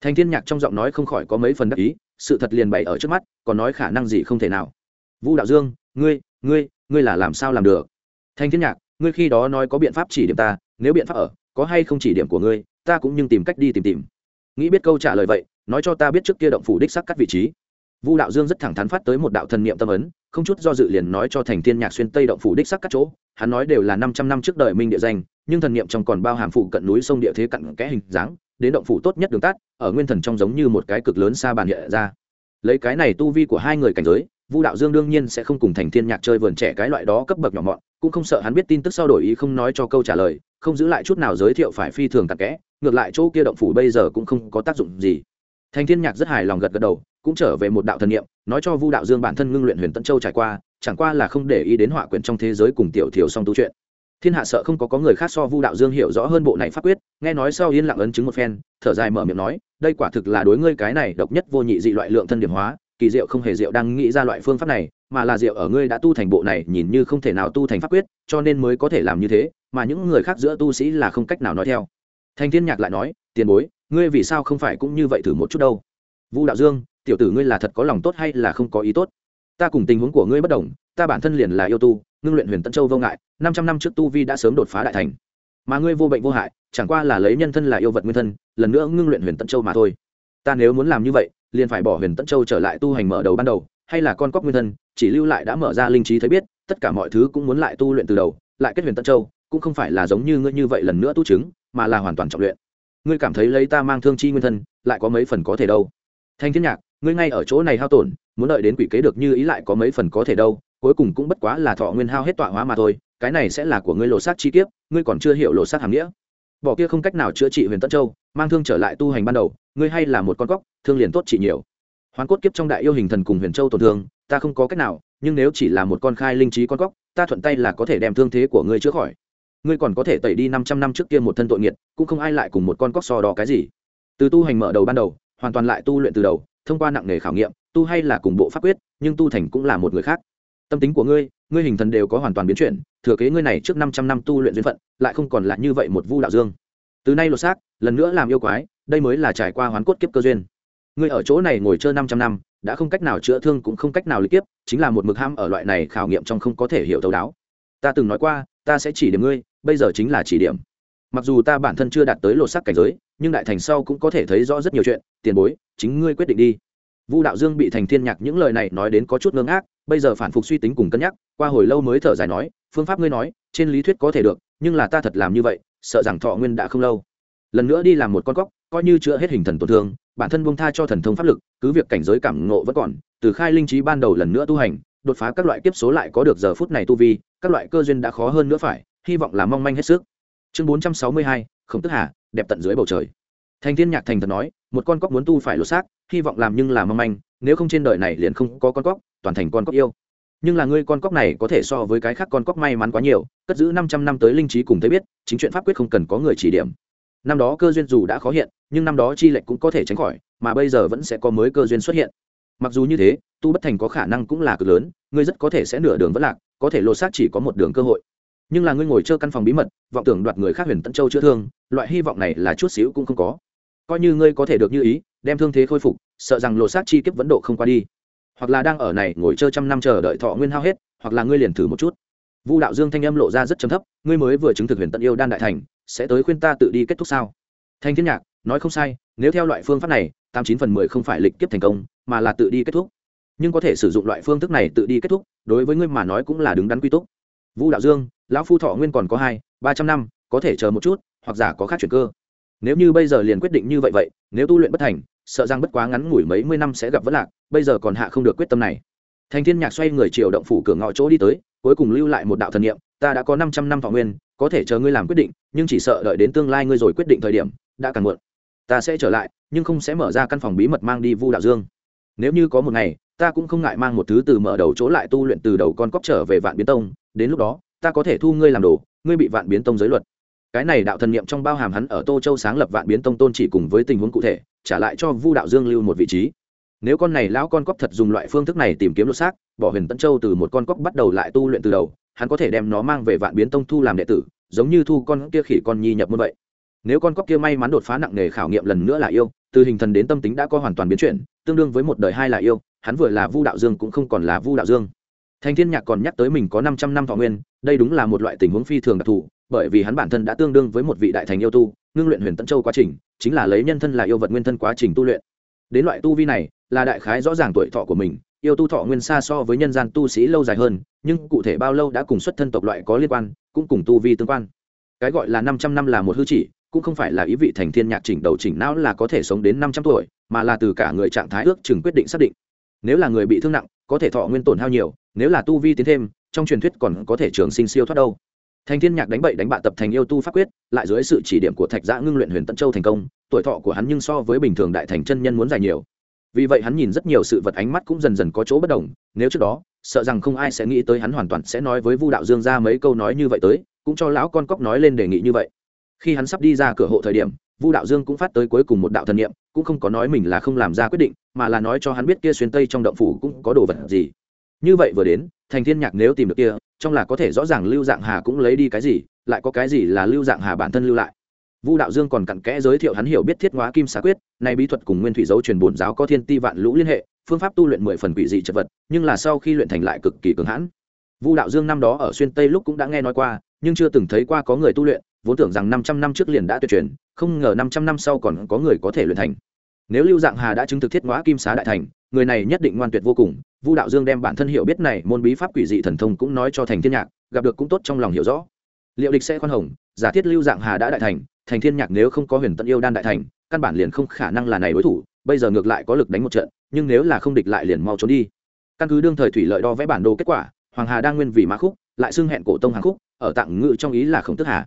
Thành thiên nhạc trong giọng nói không khỏi có mấy phần đắc ý, sự thật liền bày ở trước mắt, còn nói khả năng gì không thể nào. Vu đạo dương, ngươi ngươi ngươi là làm sao làm được? Thành thiên nhạc, ngươi khi đó nói có biện pháp chỉ điểm ta, nếu biện pháp ở, có hay không chỉ điểm của ngươi, ta cũng nhưng tìm cách đi tìm tìm. Nghĩ biết câu trả lời vậy, nói cho ta biết trước kia động phủ đích sắc cắt vị trí. Vu đạo dương rất thẳng thắn phát tới một đạo thần niệm tâm ấn, không chút do dự liền nói cho thành thiên nhạc xuyên tây động phủ đích sắc các chỗ hắn nói đều là năm trăm năm trước đời minh địa danh, nhưng thần niệm trong còn bao hàm phụ cận núi sông địa thế cận kẽ hình dáng, đến động phủ tốt nhất đường tắt, ở nguyên thần trong giống như một cái cực lớn xa bàn hiện ra. Lấy cái này tu vi của hai người cảnh giới, vu đạo dương đương nhiên sẽ không cùng thành thiên nhạc chơi vườn trẻ cái loại đó cấp bậc nhỏ mọn, cũng không sợ hắn biết tin tức sau đổi ý không nói cho câu trả lời, không giữ lại chút nào giới thiệu phải phi thường tạc kẽ, ngược lại chỗ kia động phủ bây giờ cũng không có tác dụng gì. Thành thiên nhạc rất hài lòng gật gật đầu cũng trở về một đạo thần niệm, nói cho vu đạo dương bản thân ngưng luyện huyền tân châu trải qua, chẳng qua là không để ý đến họa quyển trong thế giới cùng tiểu thiểu song tu chuyện. Thiên hạ sợ không có có người khác so vu đạo dương hiểu rõ hơn bộ này pháp quyết, nghe nói sau yên lặng ấn chứng một phen, thở dài mở miệng nói, đây quả thực là đối ngươi cái này độc nhất vô nhị dị loại lượng thân điểm hóa, kỳ diệu không hề diệu đang nghĩ ra loại phương pháp này, mà là diệu ở ngươi đã tu thành bộ này, nhìn như không thể nào tu thành pháp quyết, cho nên mới có thể làm như thế, mà những người khác giữa tu sĩ là không cách nào nói theo. Thanh thiên nhạc lại nói, tiền bối, ngươi vì sao không phải cũng như vậy thử một chút đâu? Vu đạo dương tiểu tử ngươi là thật có lòng tốt hay là không có ý tốt? Ta cùng tình huống của ngươi bất đồng, ta bản thân liền là yêu tu, ngưng luyện huyền tân châu vô ngại, năm trăm năm trước tu vi đã sớm đột phá đại thành. Mà ngươi vô bệnh vô hại, chẳng qua là lấy nhân thân là yêu vật nguyên thân, lần nữa ngưng luyện huyền tân châu mà thôi. Ta nếu muốn làm như vậy, liền phải bỏ huyền tân châu trở lại tu hành mở đầu ban đầu, hay là con cóc nguyên thân, chỉ lưu lại đã mở ra linh trí thấy biết, tất cả mọi thứ cũng muốn lại tu luyện từ đầu, lại kết huyền tân châu, cũng không phải là giống như ngươi như vậy lần nữa tu chứng, mà là hoàn toàn trọng luyện. Ngươi cảm thấy lấy ta mang thương chi nguyên thân, lại có mấy phần có thể đâu? Thanh thiên nhạc ngươi ngay ở chỗ này hao tổn, muốn đợi đến quỷ kế được như ý lại có mấy phần có thể đâu, cuối cùng cũng bất quá là thọ nguyên hao hết tọa hóa mà thôi, cái này sẽ là của ngươi lộ sát chi kiếp, ngươi còn chưa hiểu lộ sát hàm nghĩa. Bỏ kia không cách nào chữa trị huyền tân châu, mang thương trở lại tu hành ban đầu, ngươi hay là một con cóc, thương liền tốt trị nhiều. Hoàn cốt kiếp trong đại yêu hình thần cùng huyền châu tổn thương, ta không có cách nào, nhưng nếu chỉ là một con khai linh trí con cóc, ta thuận tay là có thể đem thương thế của ngươi chữa khỏi. Ngươi còn có thể tẩy đi năm trăm năm trước kia một thân tội nghiệt, cũng không ai lại cùng một con cóc so đỏ cái gì. Từ tu hành mở đầu ban đầu, hoàn toàn lại tu luyện từ đầu thông qua nặng nghề khảo nghiệm, tu hay là cùng bộ pháp quyết, nhưng tu thành cũng là một người khác. Tâm tính của ngươi ngươi hình thần đều có hoàn toàn biến chuyển, thừa kế ngươi này trước năm trăm năm tu luyện duyên phận, lại không còn là như vậy một vu đạo dương. Từ nay lột xác, lần nữa làm yêu quái, đây mới là trải qua hoán cốt kiếp cơ duyên. Ngươi ở chỗ này ngồi chơi năm trăm năm, đã không cách nào chữa thương cũng không cách nào lý kiếp, chính là một mực ham ở loại này khảo nghiệm trong không có thể hiểu thấu đáo. Ta từng nói qua, ta sẽ chỉ điểm ngươi, bây giờ chính là chỉ điểm mặc dù ta bản thân chưa đạt tới lột sắc cảnh giới, nhưng đại thành sau cũng có thể thấy rõ rất nhiều chuyện. Tiền bối, chính ngươi quyết định đi. Vu đạo dương bị thành thiên nhạc những lời này nói đến có chút ngưng ác bây giờ phản phục suy tính cùng cân nhắc, qua hồi lâu mới thở dài nói, phương pháp ngươi nói, trên lý thuyết có thể được, nhưng là ta thật làm như vậy, sợ rằng thọ nguyên đã không lâu. Lần nữa đi làm một con cóc, coi như chữa hết hình thần tổn thương, bản thân buông tha cho thần thông pháp lực, cứ việc cảnh giới cảm ngộ vẫn còn, từ khai linh trí ban đầu lần nữa tu hành, đột phá các loại kiếp số lại có được giờ phút này tu vi, các loại cơ duyên đã khó hơn nữa phải, hy vọng là mong manh hết sức chương bốn trăm sáu mươi hai, khổng tức hà, đẹp tận dưới bầu trời. Thành thiên nhạc thành thật nói, một con cóc muốn tu phải lột xác, hy vọng làm nhưng là mong manh, nếu không trên đời này liền không có con cóc, toàn thành con cóc yêu. Nhưng là ngươi con cóc này có thể so với cái khác con cóc may mắn quá nhiều, cất giữ năm trăm năm tới linh trí cùng thấy biết, chính chuyện pháp quyết không cần có người chỉ điểm. Năm đó cơ duyên dù đã khó hiện, nhưng năm đó chi lệnh cũng có thể tránh khỏi, mà bây giờ vẫn sẽ có mới cơ duyên xuất hiện. Mặc dù như thế, tu bất thành có khả năng cũng là cực lớn, ngươi rất có thể sẽ nửa đường vẫn lạc, có thể lột xác chỉ có một đường cơ hội nhưng là ngươi ngồi chơi căn phòng bí mật, vọng tưởng đoạt người khác huyền tân châu chữa thương, loại hy vọng này là chút xíu cũng không có. Coi như ngươi có thể được như ý, đem thương thế khôi phục, sợ rằng lộ sát chi kiếp vẫn độ không qua đi. Hoặc là đang ở này ngồi chơi trăm năm chờ đợi thọ nguyên hao hết, hoặc là ngươi liền thử một chút. Vu đạo dương thanh âm lộ ra rất chấm thấp, ngươi mới vừa chứng thực huyền tận yêu đan đại thành, sẽ tới khuyên ta tự đi kết thúc sao? Thanh thiên nhạc, nói không sai, nếu theo loại phương pháp này, tám chín phần mười không phải lịch kiếp thành công, mà là tự đi kết thúc. Nhưng có thể sử dụng loại phương thức này tự đi kết thúc, đối với ngươi mà nói cũng là đứng đắn quy túc. Vu đạo dương lão phu thọ nguyên còn có hai, ba trăm năm, có thể chờ một chút, hoặc giả có khác chuyển cơ. Nếu như bây giờ liền quyết định như vậy vậy, nếu tu luyện bất thành, sợ rằng bất quá ngắn ngủi mấy mươi năm sẽ gặp vất lạc, bây giờ còn hạ không được quyết tâm này. Thành thiên nhạc xoay người chiều động phủ cửa ngõ chỗ đi tới, cuối cùng lưu lại một đạo thần niệm, ta đã có năm trăm năm thọ nguyên, có thể chờ ngươi làm quyết định, nhưng chỉ sợ đợi đến tương lai ngươi rồi quyết định thời điểm, đã càng muộn. Ta sẽ trở lại, nhưng không sẽ mở ra căn phòng bí mật mang đi vu đạo dương. Nếu như có một ngày, ta cũng không ngại mang một thứ từ mở đầu chỗ lại tu luyện từ đầu con cóc trở về vạn biến tông, đến lúc đó ta có thể thu ngươi làm đồ, ngươi bị vạn biến tông giới luật. Cái này đạo thần niệm trong bao hàm hắn ở tô châu sáng lập vạn biến tông tôn chỉ cùng với tình huống cụ thể, trả lại cho vu đạo dương lưu một vị trí. Nếu con này lão con cóc thật dùng loại phương thức này tìm kiếm lột xác, bỏ huyền tân châu từ một con cóc bắt đầu lại tu luyện từ đầu, hắn có thể đem nó mang về vạn biến tông thu làm đệ tử, giống như thu con kia khỉ con nhi nhập môn vậy. Nếu con cóc kia may mắn đột phá nặng nề khảo nghiệm lần nữa là yêu, từ hình thần đến tâm tính đã có hoàn toàn biến chuyển, tương đương với một đời hai là yêu, hắn vừa là vu đạo dương cũng không còn là vu đạo dương thành thiên nhạc còn nhắc tới mình có 500 năm thọ nguyên, đây đúng là một loại tình huống phi thường đặc thù, bởi vì hắn bản thân đã tương đương với một vị đại thành yêu tu, ngưng luyện huyền tận châu quá trình, chính là lấy nhân thân là yêu vật nguyên thân quá trình tu luyện. Đến loại tu vi này, là đại khái rõ ràng tuổi thọ của mình, yêu tu thọ nguyên xa so với nhân gian tu sĩ lâu dài hơn, nhưng cụ thể bao lâu đã cùng xuất thân tộc loại có liên quan, cũng cùng tu vi tương quan. Cái gọi là 500 năm là một hư chỉ, cũng không phải là ý vị thành thiên nhạc chỉnh đầu chỉnh não là có thể sống đến 500 tuổi, mà là từ cả người trạng thái ước chừng quyết định xác định nếu là người bị thương nặng, có thể thọ nguyên tổn hao nhiều, nếu là tu vi tiến thêm, trong truyền thuyết còn có thể trường sinh siêu thoát đâu. Thành thiên nhạc đánh bậy đánh bạ tập thành yêu tu pháp quyết, lại dưới sự chỉ điểm của thạch giã ngưng luyện huyền tân châu thành công, tuổi thọ của hắn nhưng so với bình thường đại thành chân nhân muốn dài nhiều. Vì vậy hắn nhìn rất nhiều sự vật ánh mắt cũng dần dần có chỗ bất đồng, nếu trước đó, sợ rằng không ai sẽ nghĩ tới hắn hoàn toàn sẽ nói với vu đạo dương ra mấy câu nói như vậy tới, cũng cho lão con cóc nói lên đề nghị như vậy. Khi hắn sắp đi ra cửa hộ thời điểm vu đạo dương cũng phát tới cuối cùng một đạo thần niệm, cũng không có nói mình là không làm ra quyết định, mà là nói cho hắn biết kia xuyên tây trong động phủ cũng có đồ vật gì. Như vậy vừa đến, thành thiên nhạc nếu tìm được kia, trong là có thể rõ ràng lưu dạng hà cũng lấy đi cái gì, lại có cái gì là lưu dạng hà bản thân lưu lại. Vu đạo dương còn cặn kẽ giới thiệu hắn hiểu biết thiết hóa kim xá quyết, nay bí thuật cùng nguyên thủy dấu truyền bổn giáo có thiên ti vạn lũ liên hệ, phương pháp tu luyện mười phần quỷ dị chật vật, nhưng là sau khi luyện thành lại cực kỳ cường hãn. Vu đạo dương năm đó ở xuyên tây lúc cũng đã nghe nói qua, nhưng chưa từng thấy qua có người tu luyện, vốn tưởng rằng năm trăm năm trước liền đã tuyệt truyền không ngờ năm trăm năm sau còn có người có thể luyện thành. Nếu lưu dạng hà đã chứng thực thiết ngõa kim xá đại thành, người này nhất định ngoan tuyệt vô cùng, vu đạo dương đem bản thân hiểu biết này môn bí pháp quỷ dị thần thông cũng nói cho thành thiên nhạc, gặp được cũng tốt trong lòng hiểu rõ. Liệu địch sẽ khoan hồng, giả thiết lưu dạng hà đã đại thành thành thiên nhạc nếu không có huyền tận yêu đan đại thành, căn bản liền không khả năng là này đối thủ, bây giờ ngược lại có lực đánh một trận, nhưng nếu là không địch lại liền mau trốn đi. Căn cứ đương thời thủy lợi đo vẽ bản đồ kết quả, hoàng hà đang nguyên vì mã khúc, lại xưng hẹn cổ tông hàng khúc, ở tặng ngự trong ý là khổng tức hà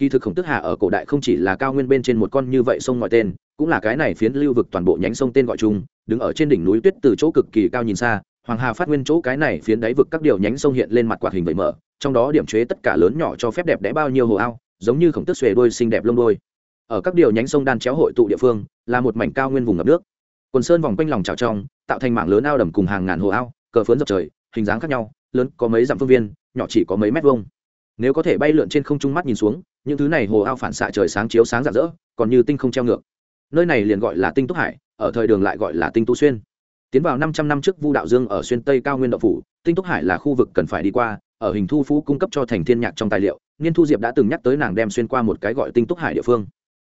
kỳ thực khổng tức hà ở cổ đại không chỉ là cao nguyên bên trên một con như vậy sông ngoại tên, cũng là cái này phiến lưu vực toàn bộ nhánh sông tên gọi chung, đứng ở trên đỉnh núi tuyết từ chỗ cực kỳ cao nhìn xa, hoàng hà phát nguyên chỗ cái này phiến đáy vực các điều nhánh sông hiện lên mặt quạt hình vậy mở, trong đó điểm chế tất cả lớn nhỏ cho phép đẹp đẽ bao nhiêu hồ ao, giống như khổng tức xuề đôi xinh đẹp lông đôi. Ở các điều nhánh sông đan chéo hội tụ địa phương, là một mảnh cao nguyên vùng ngập nước. Quần sơn vòng quanh lòng trào trong, tạo thành mảng lớn ao đầm cùng hàng ngàn hồ ao, cờ phướn dọc trời, hình dáng khác nhau, lớn có mấy dặm phương viên, nhỏ chỉ có mấy mét vuông. Nếu có thể bay lượn trên không trung mắt nhìn xuống những thứ này hồ ao phản xạ trời sáng chiếu sáng rạng rỡ, còn như tinh không treo ngược. Nơi này liền gọi là tinh túc hải, ở thời đường lại gọi là tinh tu xuyên. Tiến vào năm trăm năm trước vu đạo dương ở xuyên tây cao nguyên đậu phủ, tinh túc hải là khu vực cần phải đi qua, ở hình thu phú cung cấp cho thành thiên nhạc trong tài liệu niên thu diệp đã từng nhắc tới nàng đem xuyên qua một cái gọi tinh túc hải địa phương.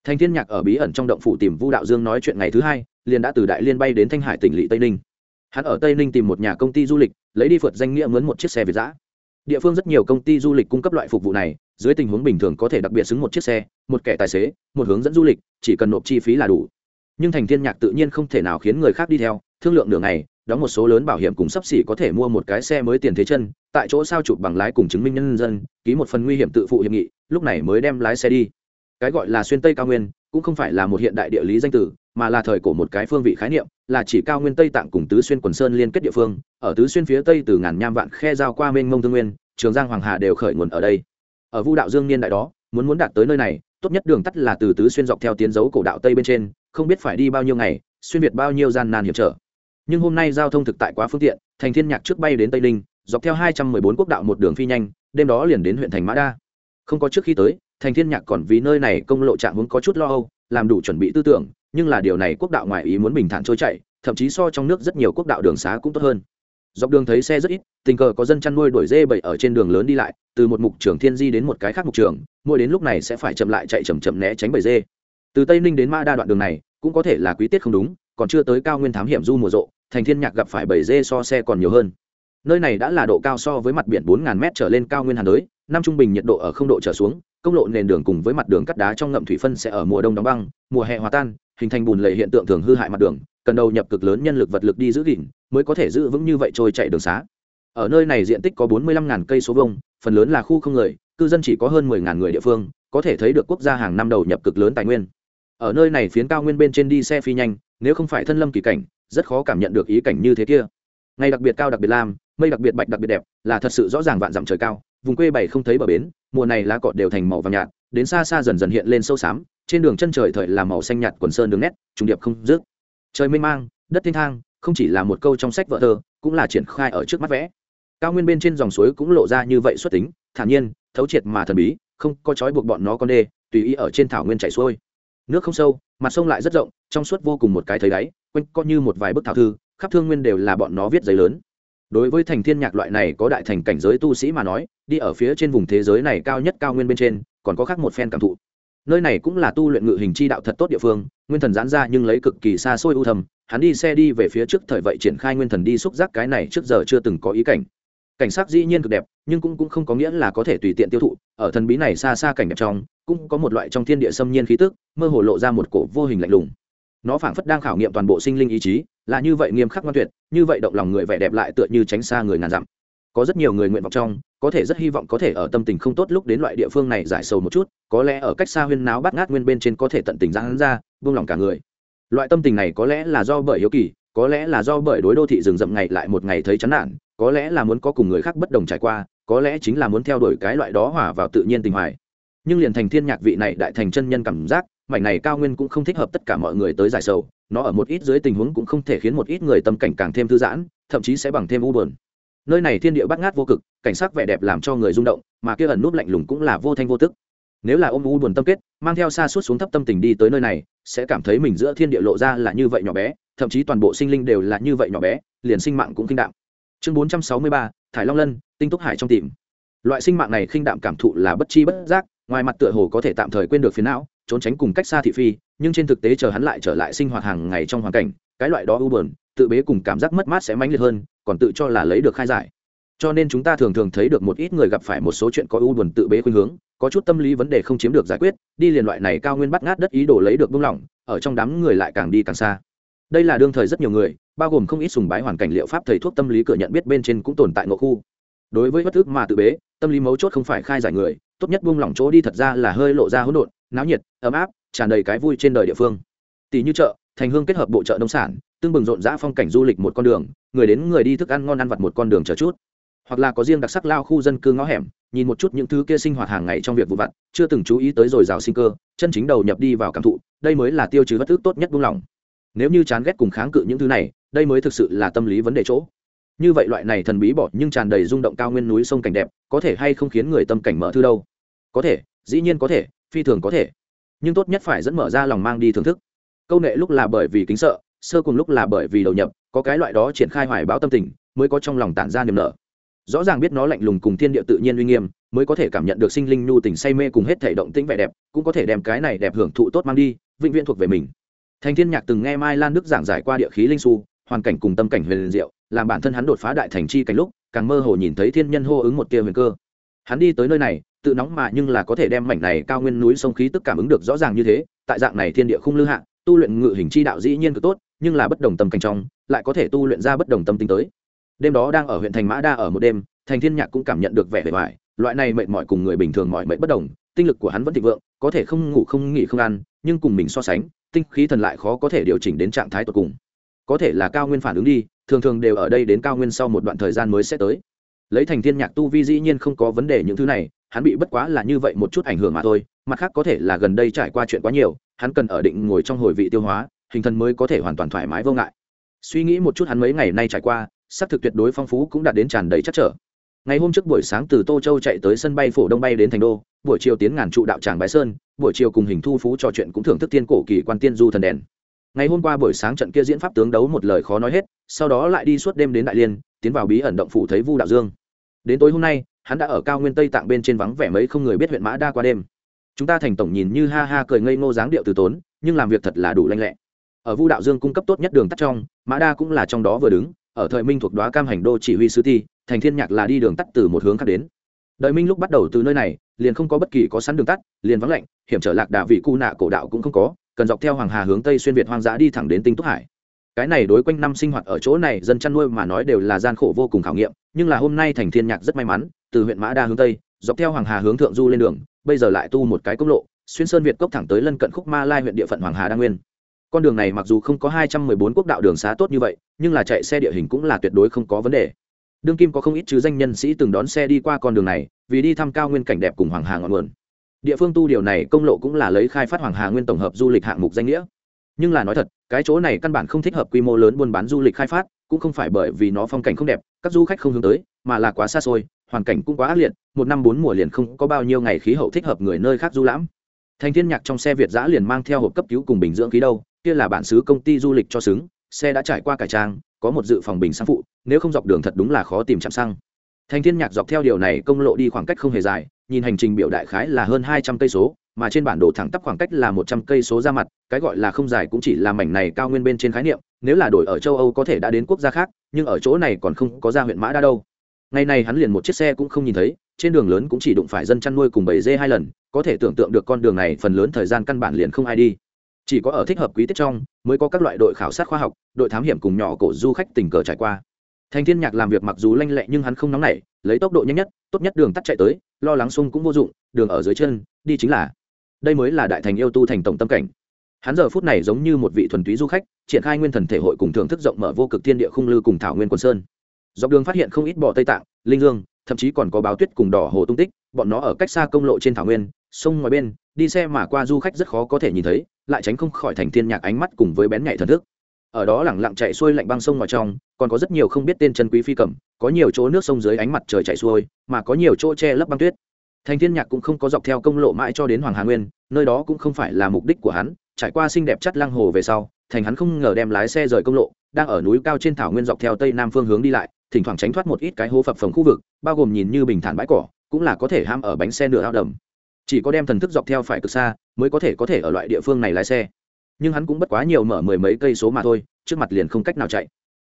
Thành thiên nhạc ở bí ẩn trong động phủ tìm vu đạo dương nói chuyện ngày thứ hai, liền đã từ đại liên bay đến thanh hải tỉnh lỵ tây ninh. Hắn ở tây ninh tìm một nhà công ty du lịch, lấy đi phượt danh nghĩa mướn một chiếc xe việt giã địa phương rất nhiều công ty du lịch cung cấp loại phục vụ này, dưới tình huống bình thường có thể đặc biệt xứng một chiếc xe, một kẻ tài xế, một hướng dẫn du lịch, chỉ cần nộp chi phí là đủ. Nhưng thành thiên nhạc tự nhiên không thể nào khiến người khác đi theo, thương lượng đường này đóng một số lớn bảo hiểm cùng sắp xỉ có thể mua một cái xe mới tiền thế chân, tại chỗ sao chụp bằng lái cùng chứng minh nhân dân, ký một phần nguy hiểm tự phụ hiệp nghị, lúc này mới đem lái xe đi. Cái gọi là xuyên tây cao nguyên, cũng không phải là một hiện đại địa lý danh tử mà là thời cổ một cái phương vị khái niệm, là chỉ cao nguyên tây tạng cùng tứ xuyên quần sơn liên kết địa phương, ở tứ xuyên phía tây từ ngàn nham vạn khe giao qua mênh mông thương nguyên, trường giang hoàng hà đều khởi nguồn ở đây. Ở vu đạo dương niên đại đó, muốn muốn đạt tới nơi này, tốt nhất đường tắt là từ tứ xuyên dọc theo tiến dấu cổ đạo tây bên trên, không biết phải đi bao nhiêu ngày, xuyên việt bao nhiêu gian nan hiểm trở. Nhưng hôm nay giao thông thực tại quá phương tiện, thành thiên nhạc trước bay đến tây ninh, dọc theo hai trăm mười bốn quốc đạo một đường phi nhanh, đêm đó liền đến huyện thành mã đa. Không có trước khi tới, thành thiên nhạc còn vì nơi này công lộ trạng hướng có chút lo âu, làm đủ chuẩn bị tư tưởng nhưng là điều này quốc đạo ngoại ý muốn bình thản trôi chạy thậm chí so trong nước rất nhiều quốc đạo đường xá cũng tốt hơn. Dọc đường thấy xe rất ít, tình cờ có dân chăn nuôi đuổi dê bậy ở trên đường lớn đi lại, từ một mục trường thiên di đến một cái khác mục trường, mỗi đến lúc này sẽ phải chậm lại chạy chậm chậm né tránh bầy dê. Từ tây ninh đến ma đa đoạn đường này, cũng có thể là quý tiết không đúng, còn chưa tới cao nguyên thám hiểm du mùa rộ, thành thiên nhạc gặp phải bầy dê so xe còn nhiều hơn. Nơi này đã là độ cao so với mặt biển 4.000 m trở lên cao nguyên hà đới, năm trung bình nhiệt độ ở không độ trở xuống, công lộ nền đường cùng với mặt đường cắt đá trong ngậm thủy phân sẽ ở mùa đông đóng băng, mùa hè hòa tan hình thành bùn lầy hiện tượng thường hư hại mặt đường, cần đầu nhập cực lớn nhân lực vật lực đi giữ gìn, mới có thể giữ vững như vậy trôi chạy đường xá. Ở nơi này diện tích có 45.000 cây số vuông, phần lớn là khu không người, cư dân chỉ có hơn 10.000 người địa phương, có thể thấy được quốc gia hàng năm đầu nhập cực lớn tài nguyên. Ở nơi này phiến cao nguyên bên trên đi xe phi nhanh, nếu không phải thân lâm kỳ cảnh, rất khó cảm nhận được ý cảnh như thế kia. Ngày đặc biệt cao đặc biệt lam, mây đặc biệt bạch đặc biệt đẹp, là thật sự rõ ràng vạn dặm trời cao, vùng quê bảy không thấy bờ bến, mùa này lá cọt đều thành màu vàng nhạt, đến xa xa dần dần hiện lên sâu xám trên đường chân trời thời là màu xanh nhạt quần sơn đường nét, trùng điệp không dứt. Trời mênh mang, đất thiên thang, không chỉ là một câu trong sách vợ thơ, cũng là triển khai ở trước mắt vẽ. Cao nguyên bên trên dòng suối cũng lộ ra như vậy xuất tính, thản nhiên, thấu triệt mà thần bí, không có trói buộc bọn nó con đê, tùy ý ở trên thảo nguyên chảy xuôi. Nước không sâu, mặt sông lại rất rộng, trong suốt vô cùng một cái thấy đáy, quanh co như một vài bức thảo thư, khắp thương nguyên đều là bọn nó viết giấy lớn. Đối với thành thiên nhạc loại này có đại thành cảnh giới tu sĩ mà nói, đi ở phía trên vùng thế giới này cao nhất cao nguyên bên trên, còn có khác một phen cảm thụ nơi này cũng là tu luyện ngự hình chi đạo thật tốt địa phương nguyên thần giãn ra nhưng lấy cực kỳ xa xôi ưu thầm hắn đi xe đi về phía trước thời vậy triển khai nguyên thần đi xúc giác cái này trước giờ chưa từng có ý cảnh. Cảnh sắc dĩ nhiên cực đẹp nhưng cũng, cũng không có nghĩa là có thể tùy tiện tiêu thụ ở thần bí này xa xa cảnh đẹp trong cũng có một loại trong thiên địa xâm nhiên khí tức mơ hồ lộ ra một cổ vô hình lạnh lùng. Nó phảng phất đang khảo nghiệm toàn bộ sinh linh ý chí là như vậy nghiêm khắc ngoan tuyệt như vậy động lòng người vẻ đẹp lại tựa như tránh xa người ngàn dặm có rất nhiều người nguyện vọng trong, có thể rất hy vọng có thể ở tâm tình không tốt lúc đến loại địa phương này giải sầu một chút, có lẽ ở cách xa huyên náo bát ngát nguyên bên trên có thể tận tình giãn ra, buông lòng cả người. Loại tâm tình này có lẽ là do bởi hiếu kỳ, có lẽ là do bởi đối đô thị rừng rậm ngày lại một ngày thấy chán nản, có lẽ là muốn có cùng người khác bất đồng trải qua, có lẽ chính là muốn theo đuổi cái loại đó hòa vào tự nhiên tình hoài. Nhưng liền thành thiên nhạc vị này đại thành chân nhân cảm giác, mảnh này cao nguyên cũng không thích hợp tất cả mọi người tới giải sầu, nó ở một ít dưới tình huống cũng không thể khiến một ít người tâm cảnh càng thêm thư giãn, thậm chí sẽ bằng thêm u buồn nơi này thiên địa bắt ngát vô cực, cảnh sắc vẻ đẹp làm cho người rung động, mà kia ẩn núp lạnh lùng cũng là vô thanh vô tức. Nếu là ôm u buồn tâm kết, mang theo xa suốt xuống thấp tâm tình đi tới nơi này, sẽ cảm thấy mình giữa thiên địa lộ ra là như vậy nhỏ bé, thậm chí toàn bộ sinh linh đều là như vậy nhỏ bé, liền sinh mạng cũng kinh đạm. Chương bốn trăm sáu mươi ba, thải long lân, tinh túc hải trong tìm. Loại sinh mạng này khinh đạm cảm thụ là bất chi bất giác, ngoài mặt tựa hồ có thể tạm thời quên được phiền não, trốn tránh cùng cách xa thị phi, nhưng trên thực tế chờ hắn lại trở lại sinh hoạt hàng ngày trong hoàn cảnh, cái loại đó u buồn tự bế cùng cảm giác mất mát sẽ mãnh liệt hơn, còn tự cho là lấy được khai giải. Cho nên chúng ta thường thường thấy được một ít người gặp phải một số chuyện có u buồn tự bế khuynh hướng, có chút tâm lý vấn đề không chiếm được giải quyết, đi liền loại này cao nguyên bắt ngát đất ý đồ lấy được buông lỏng, ở trong đám người lại càng đi càng xa. Đây là đương thời rất nhiều người, bao gồm không ít sùng bái hoàn cảnh liệu pháp thầy thuốc tâm lý cửa nhận biết bên trên cũng tồn tại ngộ khu. Đối với bất ức mà tự bế, tâm lý mấu chốt không phải khai giải người, tốt nhất buông lỏng chỗ đi thật ra là hơi lộ ra hỗn độn, náo nhiệt, ấm áp, tràn đầy cái vui trên đời địa phương. Tỷ như chợ, thành hương kết hợp bộ chợ nông sản tương bừng rộn rã phong cảnh du lịch một con đường, người đến người đi thức ăn ngon ăn vặt một con đường chờ chút. Hoặc là có riêng đặc sắc lao khu dân cư ngõ hẻm, nhìn một chút những thứ kia sinh hoạt hàng ngày trong việc vụ vặt, chưa từng chú ý tới rồi rào sinh cơ, chân chính đầu nhập đi vào cảm thụ, đây mới là tiêu chứ bất thức tốt nhất buông lỏng. Nếu như chán ghét cùng kháng cự những thứ này, đây mới thực sự là tâm lý vấn đề chỗ. Như vậy loại này thần bí bỏ nhưng tràn đầy rung động cao nguyên núi sông cảnh đẹp, có thể hay không khiến người tâm cảnh mở thư đâu? Có thể, dĩ nhiên có thể, phi thường có thể. Nhưng tốt nhất phải dẫn mở ra lòng mang đi thưởng thức. Câu nệ lúc là bởi vì kính sợ sơ cùng lúc là bởi vì đầu nhập, có cái loại đó triển khai hoài báo tâm tình, mới có trong lòng tản ra niềm nở. Rõ ràng biết nó lạnh lùng cùng thiên địa tự nhiên uy nghiêm, mới có thể cảm nhận được sinh linh nhu tình say mê cùng hết thể động tĩnh vẻ đẹp, cũng có thể đem cái này đẹp hưởng thụ tốt mang đi, vĩnh viễn thuộc về mình. Thành thiên nhạc từng nghe mai lan đức giảng giải qua địa khí linh su, hoàn cảnh cùng tâm cảnh huyền diệu, làm bản thân hắn đột phá đại thành chi cảnh lúc, càng mơ hồ nhìn thấy thiên nhân hô ứng một tia huyền cơ. Hắn đi tới nơi này, tự nóng mà nhưng là có thể đem mảnh này cao nguyên núi sông khí tức cảm ứng được rõ ràng như thế, tại dạng này thiên địa khung lư hạ, tu luyện ngự hình chi đạo dĩ nhiên cực tốt nhưng là bất đồng tâm cảnh trong, lại có thể tu luyện ra bất đồng tâm tính tới. Đêm đó đang ở huyện thành mã đa ở một đêm, thành thiên nhạc cũng cảm nhận được vẻ vẻ vải loại này mệt mỏi cùng người bình thường mọi mệnh bất đồng, tinh lực của hắn vẫn thịnh vượng, có thể không ngủ không nghỉ không ăn, nhưng cùng mình so sánh, tinh khí thần lại khó có thể điều chỉnh đến trạng thái tột cùng. Có thể là cao nguyên phản ứng đi, thường thường đều ở đây đến cao nguyên sau một đoạn thời gian mới sẽ tới. Lấy thành thiên nhạc tu vi dĩ nhiên không có vấn đề những thứ này, hắn bị bất quá là như vậy một chút ảnh hưởng mà thôi, mặt khác có thể là gần đây trải qua chuyện quá nhiều, hắn cần ở định ngồi trong hồi vị tiêu hóa hình thần mới có thể hoàn toàn thoải mái vô ngại. Suy nghĩ một chút hắn mấy ngày nay trải qua, xác thực tuyệt đối phong phú cũng đạt đến tràn đầy chắc trở. Ngày hôm trước buổi sáng từ tô châu chạy tới sân bay phổ đông bay đến thành đô, buổi chiều tiến ngàn trụ đạo tràng bái sơn, buổi chiều cùng hình thu phú trò chuyện cũng thưởng thức tiên cổ kỳ quan tiên du thần đèn. Ngày hôm qua buổi sáng trận kia diễn pháp tướng đấu một lời khó nói hết, sau đó lại đi suốt đêm đến đại liên, tiến vào bí ẩn động phủ thấy vu đạo dương. Đến tối hôm nay, hắn đã ở cao nguyên tây tạng bên trên vắng vẻ mấy không người biết huyện mã đa qua đêm. Chúng ta thành tổng nhìn như ha ha cười ngây ngô dáng điệu từ tốn, nhưng làm việc thật là đủ lanh lẹ ở vu đạo dương cung cấp tốt nhất đường tắt trong, mã đa cũng là trong đó vừa đứng, ở thời minh thuộc đoá cam hành đô chỉ huy sứ thi, thành thiên nhạc là đi đường tắt từ một hướng khác đến. Đợi minh lúc bắt đầu từ nơi này, liền không có bất kỳ có sẵn đường tắt, liền vắng lạnh, hiểm trở lạc đà vị cu nạ cổ đạo cũng không có, cần dọc theo hoàng hà hướng tây xuyên việt hoang dã đi thẳng đến tinh túc hải. Cái này đối quanh năm sinh hoạt ở chỗ này dân chăn nuôi mà nói đều là gian khổ vô cùng khảo nghiệm, nhưng là hôm nay thành thiên nhạc rất may mắn, từ huyện mã đa hướng tây, dọc theo hoàng hà hướng thượng du lên đường, bây giờ lại tu một cái công lộ, xuyên sơn việt cốc thẳng tới lân cận khúc ma lai huyện địa phận hoàng hà đa nguyên con đường này mặc dù không có hai trăm mười bốn quốc đạo đường xá tốt như vậy, nhưng là chạy xe địa hình cũng là tuyệt đối không có vấn đề. Đương kim có không ít chứ danh nhân sĩ từng đón xe đi qua con đường này, vì đi thăm cao nguyên cảnh đẹp cùng hoàng hà ngọn nguồn. Địa phương tu điều này công lộ cũng là lấy khai phát hoàng hà nguyên tổng hợp du lịch hạng mục danh nghĩa. Nhưng là nói thật, cái chỗ này căn bản không thích hợp quy mô lớn buôn bán du lịch khai phát, cũng không phải bởi vì nó phong cảnh không đẹp, các du khách không hướng tới, mà là quá xa xôi, hoàn cảnh cũng quá ác liệt, một năm bốn mùa liền không có bao nhiêu ngày khí hậu thích hợp người nơi khác du lãm. Thành thiên nhạc trong xe việt giã liền mang theo hộp cấp cứu cùng bình dưỡng khí đâu kia là bản xứ công ty du lịch cho xứng, xe đã trải qua cải trang, có một dự phòng bình xăng phụ, nếu không dọc đường thật đúng là khó tìm chạm xăng. Thành thiên nhạc dọc theo điều này công lộ đi khoảng cách không hề dài, nhìn hành trình biểu đại khái là hơn hai trăm cây số, mà trên bản đồ thẳng tắp khoảng cách là một trăm cây số ra mặt, cái gọi là không dài cũng chỉ là mảnh này cao nguyên bên trên khái niệm, nếu là đổi ở châu âu có thể đã đến quốc gia khác, nhưng ở chỗ này còn không có ra huyện mã đa đâu. Ngày này hắn liền một chiếc xe cũng không nhìn thấy, trên đường lớn cũng chỉ đụng phải dân chăn nuôi cùng bầy dê hai lần, có thể tưởng tượng được con đường này phần lớn thời gian căn bản liền không ai đi chỉ có ở thích hợp quý tiết trong, mới có các loại đội khảo sát khoa học, đội thám hiểm cùng nhỏ cổ du khách tình cờ trải qua. Thành thiên nhạc làm việc mặc dù lanh lẹ nhưng hắn không nóng nảy, lấy tốc độ nhanh nhất, tốt nhất đường tắt chạy tới, lo lắng sung cũng vô dụng, đường ở dưới chân, đi chính là. Đây mới là đại thành yêu tu thành tổng tâm cảnh. Hắn giờ phút này giống như một vị thuần túy du khách, triển khai nguyên thần thể hội cùng thưởng thức rộng mở vô cực thiên địa khung lư cùng thảo nguyên quân sơn. Dọc đường phát hiện không ít bò tây tạng, linh dương, thậm chí còn có báo tuyết cùng đỏ hồ tung tích, bọn nó ở cách xa công lộ trên thảo nguyên, sông ngoài bên, đi xe mà qua du khách rất khó có thể nhìn thấy lại tránh không khỏi thành thiên nhạc ánh mắt cùng với bén nhạy thần thức. Ở đó lẳng lặng chạy xuôi lạnh băng sông ngoài trong, còn có rất nhiều không biết tên chân quý phi cẩm có nhiều chỗ nước sông dưới ánh mặt trời chạy xuôi, mà có nhiều chỗ che lấp băng tuyết. Thành thiên nhạc cũng không có dọc theo công lộ mãi cho đến hoàng hà nguyên, nơi đó cũng không phải là mục đích của hắn, trải qua xinh đẹp chất lăng hồ về sau, thành hắn không ngờ đem lái xe rời công lộ, đang ở núi cao trên thảo nguyên dọc theo tây nam phương hướng đi lại, thỉnh thoảng tránh thoát một ít cái hố phập phồng khu vực, bao gồm nhìn như bình thản bãi cỏ, cũng là có thể ham ở bánh xe nửa ao đầm chỉ có đem thần thức dọc theo phải cực xa, mới có thể có thể ở loại địa phương này lái xe. Nhưng hắn cũng bất quá nhiều mở mười mấy cây số mà thôi, trước mặt liền không cách nào chạy.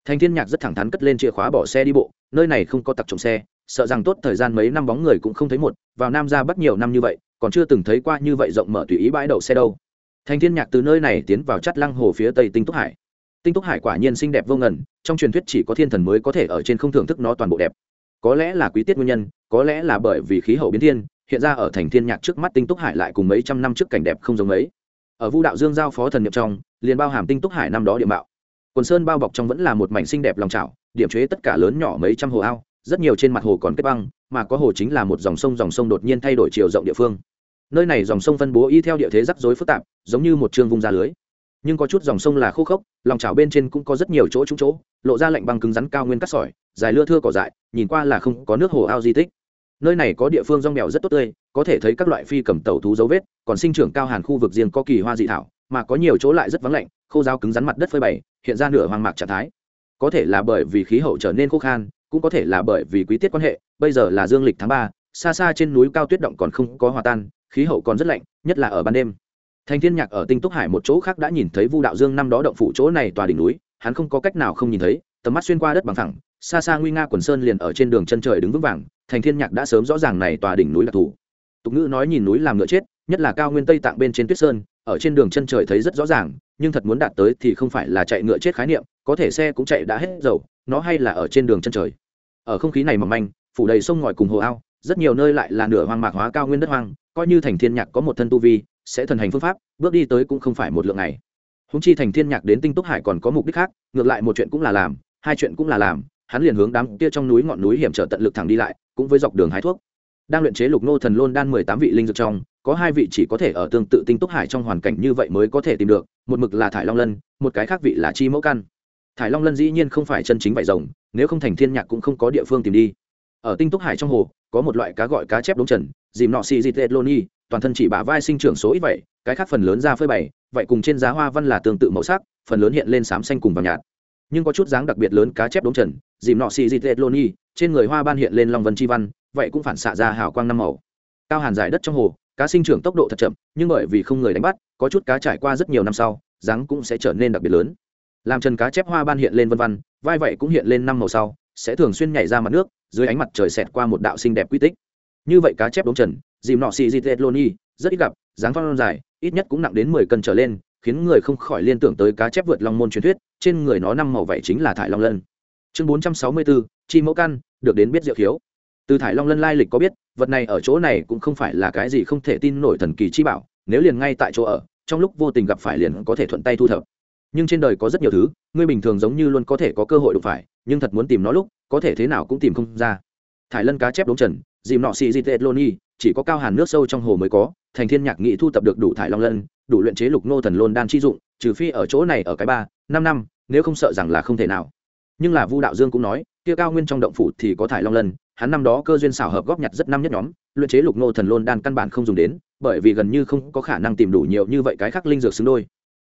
Thành thiên nhạc rất thẳng thắn cất lên chìa khóa bỏ xe đi bộ, nơi này không có tặc trộm xe, sợ rằng tốt thời gian mấy năm bóng người cũng không thấy một, vào nam ra bắt nhiều năm như vậy, còn chưa từng thấy qua như vậy rộng mở tùy ý bãi đậu xe đâu. Thành thiên nhạc từ nơi này tiến vào chắt lăng hồ phía tây tinh túc hải. Tinh túc hải quả nhiên xinh đẹp vô ngần, trong truyền thuyết chỉ có thiên thần mới có thể ở trên không thưởng thức nó toàn bộ đẹp. Có lẽ là quý tiết nguyên nhân, có lẽ là bởi vì khí hậu biến thiên hiện ra ở thành thiên nhạc trước mắt tinh túc hải lại cùng mấy trăm năm trước cảnh đẹp không giống mấy. Ở vu đạo dương giao phó thần nhập trong, liền bao hàm tinh túc hải năm đó địa mạo. Quần sơn bao bọc trong vẫn là một mảnh xinh đẹp lòng trào điểm chế tất cả lớn nhỏ mấy trăm hồ ao, rất nhiều trên mặt hồ còn kết băng, mà có hồ chính là một dòng sông dòng sông đột nhiên thay đổi chiều rộng địa phương. Nơi này dòng sông phân bố y theo địa thế rắc rối phức tạp, giống như một trường vung ra lưới. Nhưng có chút dòng sông là khô khốc, lòng trào bên trên cũng có rất nhiều chỗ trúng chỗ, lộ ra lạnh băng cứng rắn cao nguyên cắt sỏi, dài lưa thưa cỏ dại, nhìn qua là không có nước hồ ao di tích nơi này có địa phương rong mèo rất tốt tươi, có thể thấy các loại phi cầm tẩu thú dấu vết, còn sinh trưởng cao hàn khu vực riêng có kỳ hoa dị thảo, mà có nhiều chỗ lại rất vắng lạnh, khô giáo cứng rắn mặt đất phơi bày, hiện ra nửa hoang mạc trạng thái. Có thể là bởi vì khí hậu trở nên khô khan, cũng có thể là bởi vì quý tiết quan hệ, bây giờ là dương lịch tháng ba, xa xa trên núi cao tuyết động còn không có hòa tan, khí hậu còn rất lạnh, nhất là ở ban đêm. Thành thiên nhạc ở tinh túc hải một chỗ khác đã nhìn thấy vu đạo dương năm đó động phủ chỗ này tòa đỉnh núi, hắn không có cách nào không nhìn thấy, tầm mắt xuyên qua đất bằng thẳng xa xa nguy nga quần sơn liền ở trên đường chân trời đứng vững vàng, thành thiên nhạc đã sớm rõ ràng này tòa đỉnh núi đặc thù. tục ngữ nói nhìn núi làm ngựa chết, nhất là cao nguyên tây tạng bên trên tuyết sơn, ở trên đường chân trời thấy rất rõ ràng, nhưng thật muốn đạt tới thì không phải là chạy ngựa chết khái niệm, có thể xe cũng chạy đã hết dầu, nó hay là ở trên đường chân trời ở không khí này mỏng manh, phủ đầy sông ngòi cùng hồ ao, rất nhiều nơi lại là nửa hoang mạc hóa cao nguyên đất hoang, coi như thành thiên nhạc có một thân tu vi, sẽ thần hành phương pháp, bước đi tới cũng không phải một lượng ngày húng chi thành thiên nhạc đến tinh túc hải còn có mục đích khác, ngược lại một chuyện cũng là làm, hai chuyện cũng là làm hắn liền hướng đám kia trong núi ngọn núi hiểm trở tận lực thẳng đi lại, cũng với dọc đường hái thuốc. Đang luyện chế lục nô thần lôn đan mười tám vị linh dược trong, có hai vị chỉ có thể ở tương tự tinh túc hải trong hoàn cảnh như vậy mới có thể tìm được, một mực là thải long lân, một cái khác vị là chi mẫu căn. Thải long lân dĩ nhiên không phải chân chính vải rồng, nếu không thành thiên nhạc cũng không có địa phương tìm đi. Ở tinh túc hải trong hồ, có một loại cá gọi cá chép đống trần, dìm nọ xì dịt lết loni toàn thân chỉ bả vai sinh trưởng số ít vậy, cái khác phần lớn ra phơi bày, vậy cùng trên giá hoa văn là tương tự màu sắc, phần lớn hiện lên xám xanh cùng vàng nhạt nhưng có chút dáng đặc biệt lớn cá chép đống trần, dìm nọ xì dịt lô ni, trên người hoa ban hiện lên long vân chi văn, vậy cũng phản xạ ra hào quang năm màu. Cao hàn dài đất trong hồ, cá sinh trưởng tốc độ thật chậm, nhưng bởi vì không người đánh bắt, có chút cá trải qua rất nhiều năm sau, dáng cũng sẽ trở nên đặc biệt lớn. Làm trần cá chép hoa ban hiện lên vân văn vai vậy cũng hiện lên năm màu sau, sẽ thường xuyên nhảy ra mặt nước, dưới ánh mặt trời xẹt qua một đạo xinh đẹp quy tích. Như vậy cá chép đống trần, dìm nọ xì dịt ni, rất ít gặp, dáng phong dài, ít nhất cũng nặng đến mười cân trở lên khiến người không khỏi liên tưởng tới cá chép vượt long môn truyền thuyết, trên người nó năm màu vậy chính là thải long lân. Chương bốn trăm sáu mươi bốn chi mẫu căn, được đến biết diệu khiếu. Từ thải long lân lai lịch có biết, vật này ở chỗ này cũng không phải là cái gì không thể tin nổi thần kỳ chi bảo, nếu liền ngay tại chỗ ở, trong lúc vô tình gặp phải liền có thể thuận tay thu thập. Nhưng trên đời có rất nhiều thứ, ngươi bình thường giống như luôn có thể có cơ hội đụng phải, nhưng thật muốn tìm nó lúc, có thể thế nào cũng tìm không ra. Thải lân cá chép đống trần, dìm nọ xì dịt lôn loni chỉ có cao hàn nước sâu trong hồ mới có thành thiên nhạc nghị thu tập được đủ thải long lân, đủ luyện chế lục nô thần lôn đan chi dụng, trừ phi ở chỗ này ở cái ba, năm năm, nếu không sợ rằng là không thể nào. Nhưng là vu đạo dương cũng nói, kia cao nguyên trong động phủ thì có thải long lân, hắn năm đó cơ duyên xảo hợp góp nhặt rất năm nhất nhóm, luyện chế lục nô thần lôn đan căn bản không dùng đến, bởi vì gần như không có khả năng tìm đủ nhiều như vậy cái khác linh dược xứng đôi.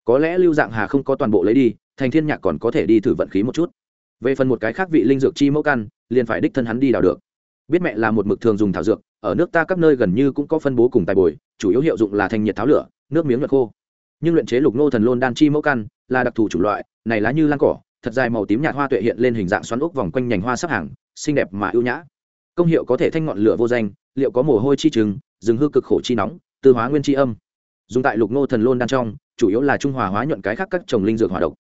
Có lẽ lưu dạng hà không có toàn bộ lấy đi, thành thiên nhạc còn có thể đi thử vận khí một chút. Về phần một cái khác vị linh dược chi mẫu căn, liền phải đích thân hắn đi đào được. Biết mẹ là một mực thường dùng thảo dược ở nước ta các nơi gần như cũng có phân bố cùng tài bồi, chủ yếu hiệu dụng là thanh nhiệt tháo lửa, nước miếng nhật khô. Nhưng luyện chế lục nô thần lôn đan chi mẫu căn là đặc thù chủng loại, này lá như lan cỏ, thật dài màu tím nhạt hoa tuệ hiện lên hình dạng xoắn ốc vòng quanh nhành hoa sắp hàng, xinh đẹp mà ưu nhã. Công hiệu có thể thanh ngọn lửa vô danh, liệu có mồ hôi chi trứng rừng hư cực khổ chi nóng, tư hóa nguyên chi âm. Dùng tại lục nô thần lôn đan trong, chủ yếu là trung hòa hóa nhuận cái khác các trồng linh dược hòa độc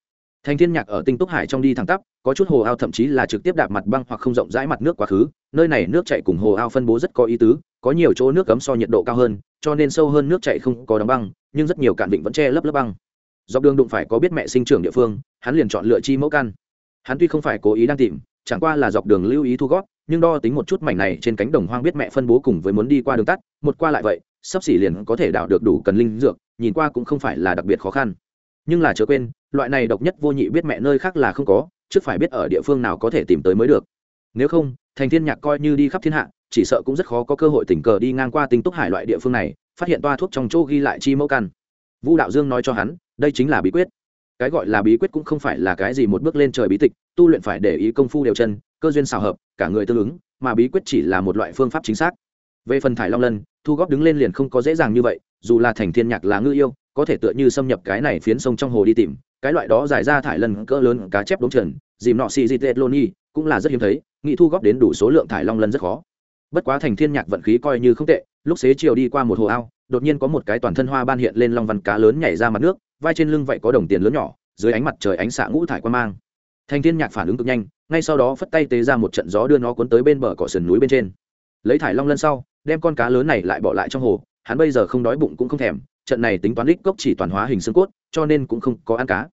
thành thiên nhạc ở tinh túc hải trong đi thẳng tắp, có chút hồ ao thậm chí là trực tiếp đạp mặt băng hoặc không rộng rãi mặt nước quá khứ, nơi này nước chảy cùng hồ ao phân bố rất có ý tứ, có nhiều chỗ nước cấm so nhiệt độ cao hơn, cho nên sâu hơn nước chảy không có đóng băng, nhưng rất nhiều cạn vịnh vẫn che lấp lớp băng. Dọc đường đụng phải có biết mẹ sinh trưởng địa phương, hắn liền chọn lựa chi mẫu căn. Hắn tuy không phải cố ý đang tìm, chẳng qua là dọc đường lưu ý thu gót nhưng đo tính một chút mảnh này trên cánh đồng hoang biết mẹ phân bố cùng với muốn đi qua đường tắt, một qua lại vậy, sắp xỉ liền có thể đào được đủ cần linh dược, nhìn qua cũng không phải là đặc biệt khó khăn. Nhưng là chớ quên loại này độc nhất vô nhị biết mẹ nơi khác là không có, trước phải biết ở địa phương nào có thể tìm tới mới được. Nếu không, thành thiên nhạc coi như đi khắp thiên hạ, chỉ sợ cũng rất khó có cơ hội tình cờ đi ngang qua tinh túc hải loại địa phương này, phát hiện toa thuốc trong chỗ ghi lại chi mẫu căn. Vũ đạo dương nói cho hắn, đây chính là bí quyết. Cái gọi là bí quyết cũng không phải là cái gì một bước lên trời bí tịch, tu luyện phải để ý công phu đều chân, cơ duyên xào hợp, cả người tương ứng, mà bí quyết chỉ là một loại phương pháp chính xác. Về phần thải long lân, thu góp đứng lên liền không có dễ dàng như vậy, dù là thành thiên nhạc là ngư yêu có thể tựa như xâm nhập cái này phiến sông trong hồ đi tìm, cái loại đó giải ra thải lần cỡ lớn cá chép đống trần, dìm nọ xì dịt ni, cũng là rất hiếm thấy nghĩ thu góp đến đủ số lượng thải long lân rất khó. Bất quá thành thiên nhạc vận khí coi như không tệ, lúc xế chiều đi qua một hồ ao, đột nhiên có một cái toàn thân hoa ban hiện lên long văn cá lớn nhảy ra mặt nước, vai trên lưng vậy có đồng tiền lớn nhỏ, dưới ánh mặt trời ánh xạ ngũ thải quan mang. Thành thiên nhạc phản ứng cực nhanh, ngay sau đó phất tay tế ra một trận gió đưa nó cuốn tới bên bờ cỏ sườn núi bên trên. Lấy thải long lân sau, đem con cá lớn này lại bỏ lại trong hồ, hắn bây giờ không đói bụng cũng không thèm trận này tính toán đích cốc chỉ toàn hóa hình xương cốt, cho nên cũng không có ăn cá.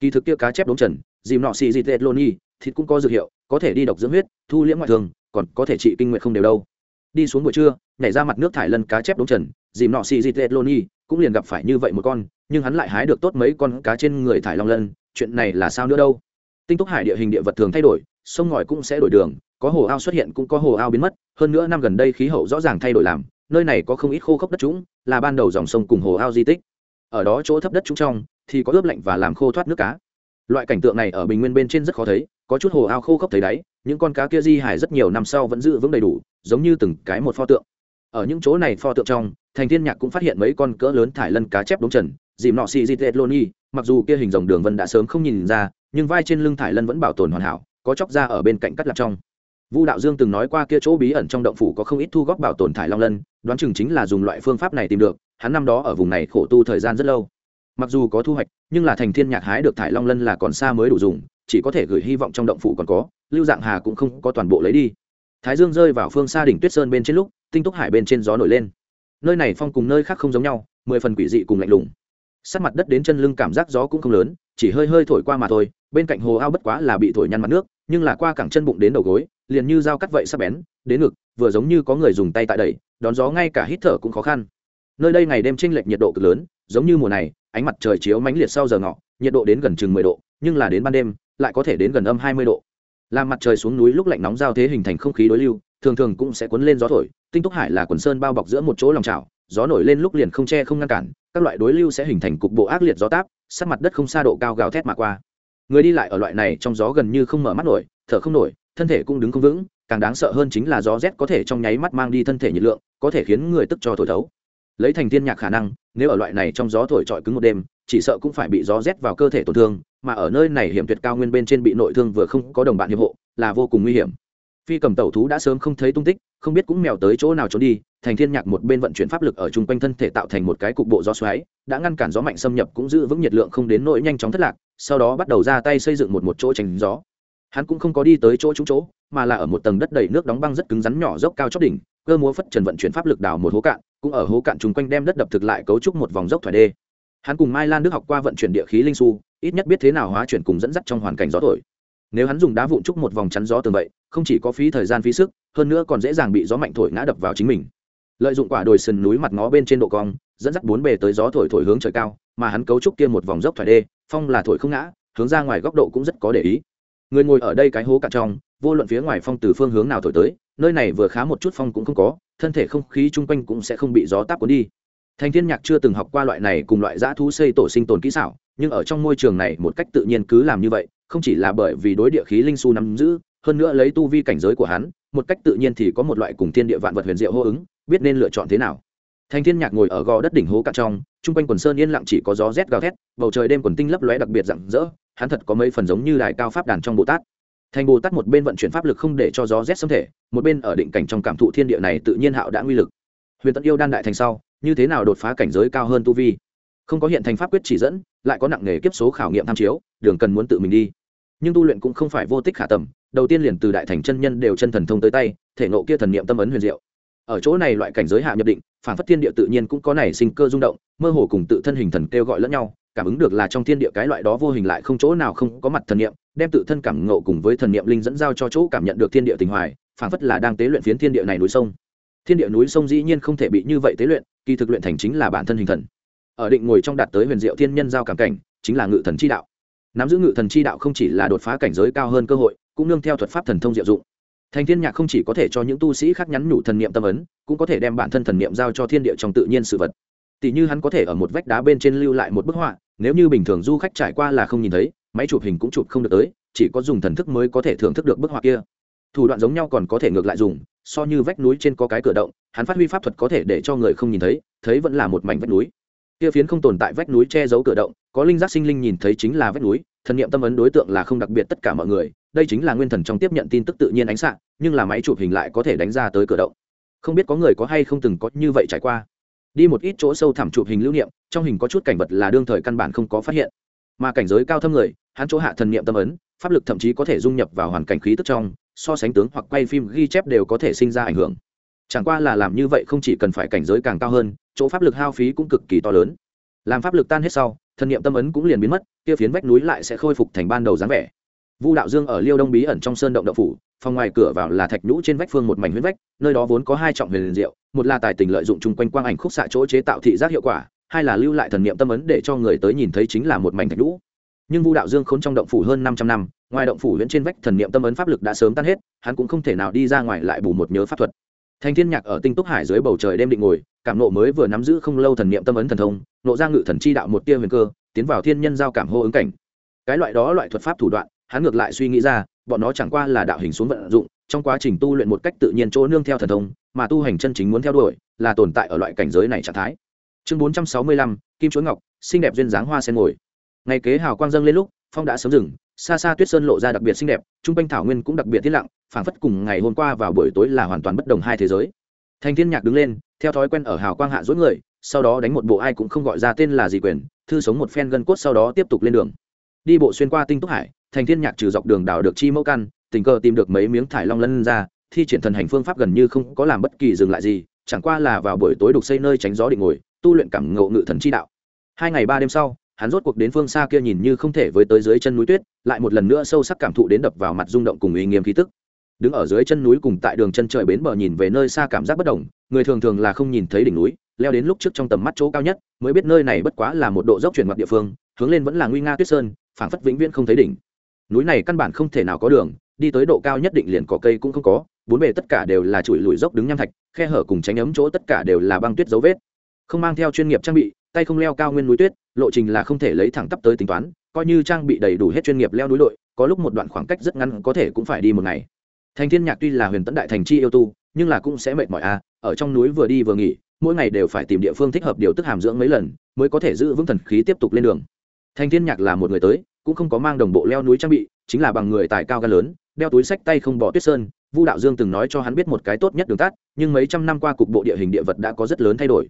Kỳ thực kia cá chép đống trần, dìm nọ xì dịt lệ lô nhi, thịt cũng có dược hiệu, có thể đi độc dưỡng huyết, thu liễm ngoại thường còn có thể trị kinh nguyện không đều đâu. Đi xuống buổi trưa, nhảy ra mặt nước thải lân cá chép đống trần, dìm nọ xì dịt lệ lô nhi cũng liền gặp phải như vậy một con, nhưng hắn lại hái được tốt mấy con cá trên người thải long lân, chuyện này là sao nữa đâu? Tinh túc hải địa hình địa vật thường thay đổi, sông ngòi cũng sẽ đổi đường, có hồ ao xuất hiện cũng có hồ ao biến mất, hơn nữa năm gần đây khí hậu rõ ràng thay đổi làm nơi này có không ít khô khốc đất trũng, là ban đầu dòng sông cùng hồ ao di tích. Ở đó chỗ thấp đất trũng trong, thì có ướp lạnh và làm khô thoát nước cá. Loại cảnh tượng này ở bình nguyên bên trên rất khó thấy, có chút hồ ao khô khốc thấy đáy, những con cá kia di hải rất nhiều năm sau vẫn giữ vững đầy đủ, giống như từng cái một pho tượng. Ở những chỗ này pho tượng trong, thành thiên nhạc cũng phát hiện mấy con cỡ lớn thải lân cá chép đống trần, dìm nọ xì di tết loni mặc dù kia hình dòng đường vân đã sớm không nhìn ra, nhưng vai trên lưng thải lân vẫn bảo tồn hoàn hảo, có chóc ra ở bên cạnh cắt lạp trong vu đạo dương từng nói qua kia chỗ bí ẩn trong động phủ có không ít thu góp bảo tồn thải long lân, đoán chừng chính là dùng loại phương pháp này tìm được, hắn năm đó ở vùng này khổ tu thời gian rất lâu. Mặc dù có thu hoạch, nhưng là thành thiên nhạc hái được thải long lân là còn xa mới đủ dùng, chỉ có thể gửi hy vọng trong động phủ còn có, lưu dạng hà cũng không có toàn bộ lấy đi. Thái dương rơi vào phương xa đỉnh tuyết sơn bên trên lúc, tinh túc hải bên trên gió nổi lên. Nơi này phong cùng nơi khác không giống nhau, mười phần quỷ dị cùng lạnh lùng. Sát mặt đất đến chân lưng cảm giác gió cũng không lớn, chỉ hơi hơi thổi qua mà thôi bên cạnh hồ ao bất quá là bị thổi nhăn mặt nước, nhưng là qua cẳng chân bụng đến đầu gối, liền như dao cắt vậy sắp bén, đến ngực, vừa giống như có người dùng tay tại đẩy, đón gió ngay cả hít thở cũng khó khăn. Nơi đây ngày đêm chênh lệch nhiệt độ cực lớn, giống như mùa này, ánh mặt trời chiếu mãnh liệt sau giờ ngọ, nhiệt độ đến gần chừng mười độ, nhưng là đến ban đêm, lại có thể đến gần âm hai mươi độ. Làm mặt trời xuống núi lúc lạnh nóng giao thế hình thành không khí đối lưu, thường thường cũng sẽ cuốn lên gió thổi, tinh túc hải là quần sơn bao bọc giữa một chỗ lòng trào gió nổi lên lúc liền không che không ngăn cản, các loại đối lưu sẽ hình thành cục bộ ác liệt gió táp sát mặt đất không xa độ cao gào thét mà qua người đi lại ở loại này trong gió gần như không mở mắt nổi, thở không nổi, thân thể cũng đứng không vững, càng đáng sợ hơn chính là gió rét có thể trong nháy mắt mang đi thân thể nhiệt lượng, có thể khiến người tức cho thổi thấu. Lấy thành thiên nhạc khả năng, nếu ở loại này trong gió thổi trọi cứng một đêm, chỉ sợ cũng phải bị gió rét vào cơ thể tổn thương, mà ở nơi này hiểm tuyệt cao nguyên bên trên bị nội thương vừa không có đồng bạn hiệp hộ, là vô cùng nguy hiểm. Phi cầm tẩu thú đã sớm không thấy tung tích không biết cũng mèo tới chỗ nào trốn đi, thành thiên nhạc một bên vận chuyển pháp lực ở chung quanh thân thể tạo thành một cái cục bộ gió xoáy, đã ngăn cản gió mạnh xâm nhập cũng giữ vững nhiệt lượng không đến nỗi nhanh chóng thất lạc, sau đó bắt đầu ra tay xây dựng một một chỗ tránh gió. Hắn cũng không có đi tới chỗ trúng chỗ, mà là ở một tầng đất đầy nước đóng băng rất cứng rắn nhỏ dốc cao chót đỉnh, cơ múa phất trần vận chuyển pháp lực đào một hố cạn, cũng ở hố cạn chung quanh đem đất đập thực lại cấu trúc một vòng dốc thoải đê. Hắn cùng mai lan đức học qua vận chuyển địa khí linh su, ít nhất biết thế nào hóa chuyển cùng dẫn dắt trong hoàn cảnh gió thổi nếu hắn dùng đá vụn trúc một vòng chắn gió tường vậy, không chỉ có phí thời gian phí sức, hơn nữa còn dễ dàng bị gió mạnh thổi ngã đập vào chính mình. Lợi dụng quả đồi sườn núi mặt ngó bên trên độ cong, dẫn dắt bốn bề tới gió thổi thổi hướng trời cao, mà hắn cấu trúc kia một vòng dốc thoải đê, phong là thổi không ngã, hướng ra ngoài góc độ cũng rất có để ý. Người ngồi ở đây cái hố cạn trong, vô luận phía ngoài phong từ phương hướng nào thổi tới, nơi này vừa khá một chút phong cũng không có, thân thể không khí chung quanh cũng sẽ không bị gió táp cuốn đi. Thành thiên nhạc chưa từng học qua loại này cùng loại dã thú xây tổ sinh tồn kỹ xảo nhưng ở trong môi trường này một cách tự nhiên cứ làm như vậy, không chỉ là bởi vì đối địa khí linh su nắm giữ, hơn nữa lấy tu vi cảnh giới của hắn, một cách tự nhiên thì có một loại cùng thiên địa vạn vật huyền diệu hô ứng, biết nên lựa chọn thế nào. Thành thiên nhạc ngồi ở gò đất đỉnh hố cạn trong, chung quanh quần sơn yên lặng chỉ có gió rét gào thét, bầu trời đêm quần tinh lấp lóe đặc biệt rạng rỡ, hắn thật có mấy phần giống như đài cao pháp đàn trong bồ tát. Thành bồ tát một bên vận chuyển pháp lực không để cho gió rét xâm thể, một bên ở định cảnh trong cảm thụ thiên địa này tự nhiên hạo đã nguy lực. Huyền tận yêu đan đại thành sau, như thế nào đột phá cảnh giới cao hơn tu vi? Không có hiện thành pháp quyết chỉ dẫn lại có nặng nghề kiếp số khảo nghiệm tham chiếu, đường cần muốn tự mình đi. Nhưng tu luyện cũng không phải vô tích khả tầm, đầu tiên liền từ đại thành chân nhân đều chân thần thông tới tay, thể nộ kia thần niệm tâm ấn huyền diệu. Ở chỗ này loại cảnh giới hạ nhập định, phản phất thiên địa tự nhiên cũng có này sinh cơ rung động, mơ hồ cùng tự thân hình thần kêu gọi lẫn nhau, cảm ứng được là trong thiên địa cái loại đó vô hình lại không chỗ nào không có mặt thần niệm, đem tự thân cảm ngộ cùng với thần niệm linh dẫn giao cho chỗ cảm nhận được thiên địa tình hoài, phản phất là đang tế luyện phiến thiên địa này núi sông. Thiên địa núi sông dĩ nhiên không thể bị như vậy tế luyện, kỳ thực luyện thành chính là bản thân hình thần ở định ngồi trong đạt tới huyền diệu thiên nhân giao cảm cảnh, chính là ngự thần chi đạo. Nắm giữ ngự thần chi đạo không chỉ là đột phá cảnh giới cao hơn cơ hội, cũng nương theo thuật pháp thần thông diệu dụng. Thành thiên nhạc không chỉ có thể cho những tu sĩ khác nhắn nhủ thần niệm tâm ấn, cũng có thể đem bản thân thần niệm giao cho thiên địa trong tự nhiên sự vật. Tỷ như hắn có thể ở một vách đá bên trên lưu lại một bức họa, nếu như bình thường du khách trải qua là không nhìn thấy, máy chụp hình cũng chụp không được tới, chỉ có dùng thần thức mới có thể thưởng thức được bức họa kia. Thủ đoạn giống nhau còn có thể ngược lại dùng, so như vách núi trên có cái cửa động, hắn phát huy pháp thuật có thể để cho người không nhìn thấy thấy vẫn là một mảnh vách núi kia phiến không tồn tại vách núi che giấu cửa động có linh giác sinh linh nhìn thấy chính là vách núi thần niệm tâm ấn đối tượng là không đặc biệt tất cả mọi người đây chính là nguyên thần trong tiếp nhận tin tức tự nhiên ánh sáng, nhưng là máy chụp hình lại có thể đánh ra tới cửa động. Không biết có người có hay không từng có như vậy trải qua. Đi một ít chỗ sâu thẳm chụp hình lưu niệm trong hình có chút cảnh vật là đương thời căn bản không có phát hiện. Mà cảnh giới cao thâm người hắn chỗ hạ thần niệm tâm ấn pháp lực thậm chí có thể dung nhập vào hoàn cảnh khí tức trong so sánh tướng hoặc quay phim ghi chép đều có thể sinh ra ảnh hưởng chẳng qua là làm như vậy không chỉ cần phải cảnh giới càng cao hơn, chỗ pháp lực hao phí cũng cực kỳ to lớn. Làm pháp lực tan hết sau thần niệm tâm ấn cũng liền biến mất, kia phiến vách núi lại sẽ khôi phục thành ban đầu dáng vẻ. Vu đạo dương ở liêu đông bí ẩn trong sơn động đậu phủ, phòng ngoài cửa vào là thạch nhũ trên vách phương một mảnh huyết vách, nơi đó vốn có hai trọng huyền diệu, một là tài tình lợi dụng chung quanh quang ảnh khúc xạ chỗ chế tạo thị giác hiệu quả, hai là lưu lại thần niệm tâm ấn để cho người tới nhìn thấy chính là một mảnh thạch nhũ. Nhưng vu đạo dương khốn trong động phủ hơn 500 năm, ngoài động phủ huyễn trên vách thần niệm tâm ấn pháp lực đã sớm tan hết, hắn cũng không thể nào đi ra ngoài lại bù một nhớ pháp thuật thành thiên nhạc ở tinh túc hải dưới bầu trời đêm định ngồi, cảm nộ mới vừa nắm giữ không lâu thần niệm tâm ấn thần thông, nộ ra ngự thần chi đạo một tia huyền cơ, tiến vào thiên nhân giao cảm hô ứng cảnh cái loại đó loại thuật pháp thủ đoạn, hắn ngược lại suy nghĩ ra, bọn nó chẳng qua là đạo hình xuống vận dụng, trong quá trình tu luyện một cách tự nhiên chỗ nương theo thần thông, mà tu hành chân chính muốn theo đuổi, là tồn tại ở loại cảnh giới này trạng thái chương bốn trăm sáu mươi lăm, kim chuối ngọc, xinh đẹp duyên dáng hoa sen ngồi ngày kế hào quang dâng lên lúc, phong đã sớm dừng xa xa tuyết sơn lộ ra đặc biệt xinh đẹp, trung quanh thảo nguyên cũng đặc biệt tiết lặng, phảng phất cùng ngày hôm qua vào buổi tối là hoàn toàn bất đồng hai thế giới. Thành thiên nhạc đứng lên, theo thói quen ở hào quang hạ dối người, sau đó đánh một bộ ai cũng không gọi ra tên là gì quyền, thư sống một phen gân cốt sau đó tiếp tục lên đường. Đi bộ xuyên qua tinh túc hải, thành thiên nhạc trừ dọc đường đảo được chi mẫu căn, tình cờ tìm được mấy miếng thải long lân ra, thi triển thần hành phương pháp gần như không có làm bất kỳ dừng lại gì, chẳng qua là vào buổi tối đục xây nơi tránh gió định ngồi, tu luyện cảm ngộ ngự thần chi đạo. Hai ngày ba đêm sau hắn rốt cuộc đến phương xa kia nhìn như không thể với tới dưới chân núi tuyết, lại một lần nữa sâu sắc cảm thụ đến đập vào mặt rung động cùng ý nghiêm khí tức. Đứng ở dưới chân núi cùng tại đường chân trời bến bờ nhìn về nơi xa cảm giác bất đồng, người thường thường là không nhìn thấy đỉnh núi, leo đến lúc trước trong tầm mắt chỗ cao nhất, mới biết nơi này bất quá là một độ dốc chuyển mặt địa phương, hướng lên vẫn là nguy nga tuyết sơn, phảng phất vĩnh viễn không thấy đỉnh. Núi này căn bản không thể nào có đường, đi tới độ cao nhất định liền cỏ cây cũng không có, bốn bề tất cả đều là chuỗi lùi dốc đứng nham thạch, khe hở cùng tránh ấm chỗ tất cả đều là băng tuyết dấu vết không mang theo chuyên nghiệp trang bị tay không leo cao nguyên núi tuyết lộ trình là không thể lấy thẳng tắp tới tính toán coi như trang bị đầy đủ hết chuyên nghiệp leo núi đội có lúc một đoạn khoảng cách rất ngắn có thể cũng phải đi một ngày. Thành thiên nhạc tuy là huyền tấn đại thành chi yêu tu nhưng là cũng sẽ mệt mỏi a à, ở trong núi vừa đi vừa nghỉ mỗi ngày đều phải tìm địa phương thích hợp điều tức hàm dưỡng mấy lần mới có thể giữ vững thần khí tiếp tục lên đường. Thành thiên nhạc là một người tới cũng không có mang đồng bộ leo núi trang bị chính là bằng người tài cao ga lớn đeo túi sách tay không bỏ tuyết sơn vu đạo dương từng nói cho hắn biết một cái tốt nhất đường tắt nhưng mấy trăm năm qua cục bộ địa hình địa vật đã có rất lớn thay đổi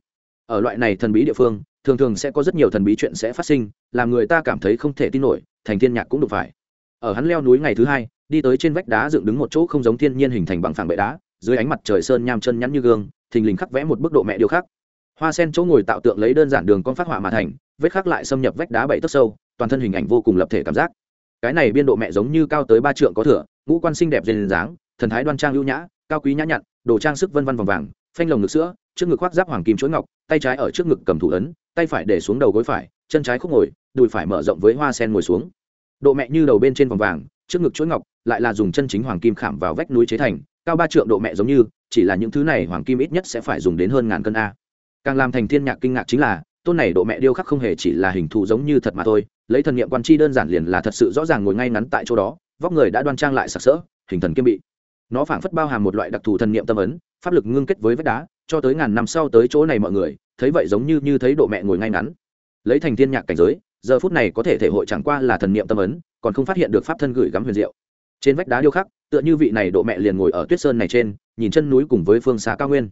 ở loại này thần bí địa phương, thường thường sẽ có rất nhiều thần bí chuyện sẽ phát sinh, làm người ta cảm thấy không thể tin nổi, thành thiên nhạc cũng đụng phải. Ở hắn leo núi ngày thứ hai, đi tới trên vách đá dựng đứng một chỗ không giống thiên nhiên hình thành bằng phẳng bệ đá, dưới ánh mặt trời sơn nham chân nhắn như gương, thình lình khắc vẽ một bức độ mẹ điều khắc hoa sen chỗ ngồi tạo tượng lấy đơn giản đường con phát họa mà thành, vết khắc lại xâm nhập vách đá bảy tấc sâu, toàn thân hình ảnh vô cùng lập thể cảm giác. Cái này biên độ mẹ giống như cao tới ba trượng có thửa ngũ quan xinh đẹp dền dáng, thần thái đoan trang ưu nhã, cao quý nhã nhặn, đồ trang sức vân vân vòng vàng, phanh lồng ngực sữa trước ngực khoác giáp hoàng kim chuỗi ngọc, tay trái ở trước ngực cầm thủ ấn, tay phải để xuống đầu gối phải, chân trái khúc ngồi, đùi phải mở rộng với hoa sen ngồi xuống. Độ mẹ như đầu bên trên vòng vàng, trước ngực chuỗi ngọc lại là dùng chân chính hoàng kim khảm vào vách núi chế thành, cao ba trượng độ mẹ giống như, chỉ là những thứ này hoàng kim ít nhất sẽ phải dùng đến hơn ngàn cân a. Càng làm thành thiên nhạc kinh ngạc chính là, tôn này độ mẹ điêu khắc không hề chỉ là hình thù giống như thật mà thôi, lấy thần nghiệm quan chi đơn giản liền là thật sự rõ ràng ngồi ngay ngắn tại chỗ đó, vóc người đã đoan trang lại sặc sỡ, hình thần kiêm bị. Nó phảng phất bao hàm một loại đặc thù thần nghiệm tâm ấn, pháp lực ngưng kết với vách đá cho tới ngàn năm sau tới chỗ này mọi người, thấy vậy giống như như thấy độ mẹ ngồi ngay ngắn. Lấy thành thiên nhạc cảnh giới, giờ phút này có thể thể hội chẳng qua là thần niệm tâm ấn, còn không phát hiện được pháp thân gửi gắm huyền diệu. Trên vách đá điêu khắc, tựa như vị này độ mẹ liền ngồi ở tuyết sơn này trên, nhìn chân núi cùng với phương xa cao nguyên.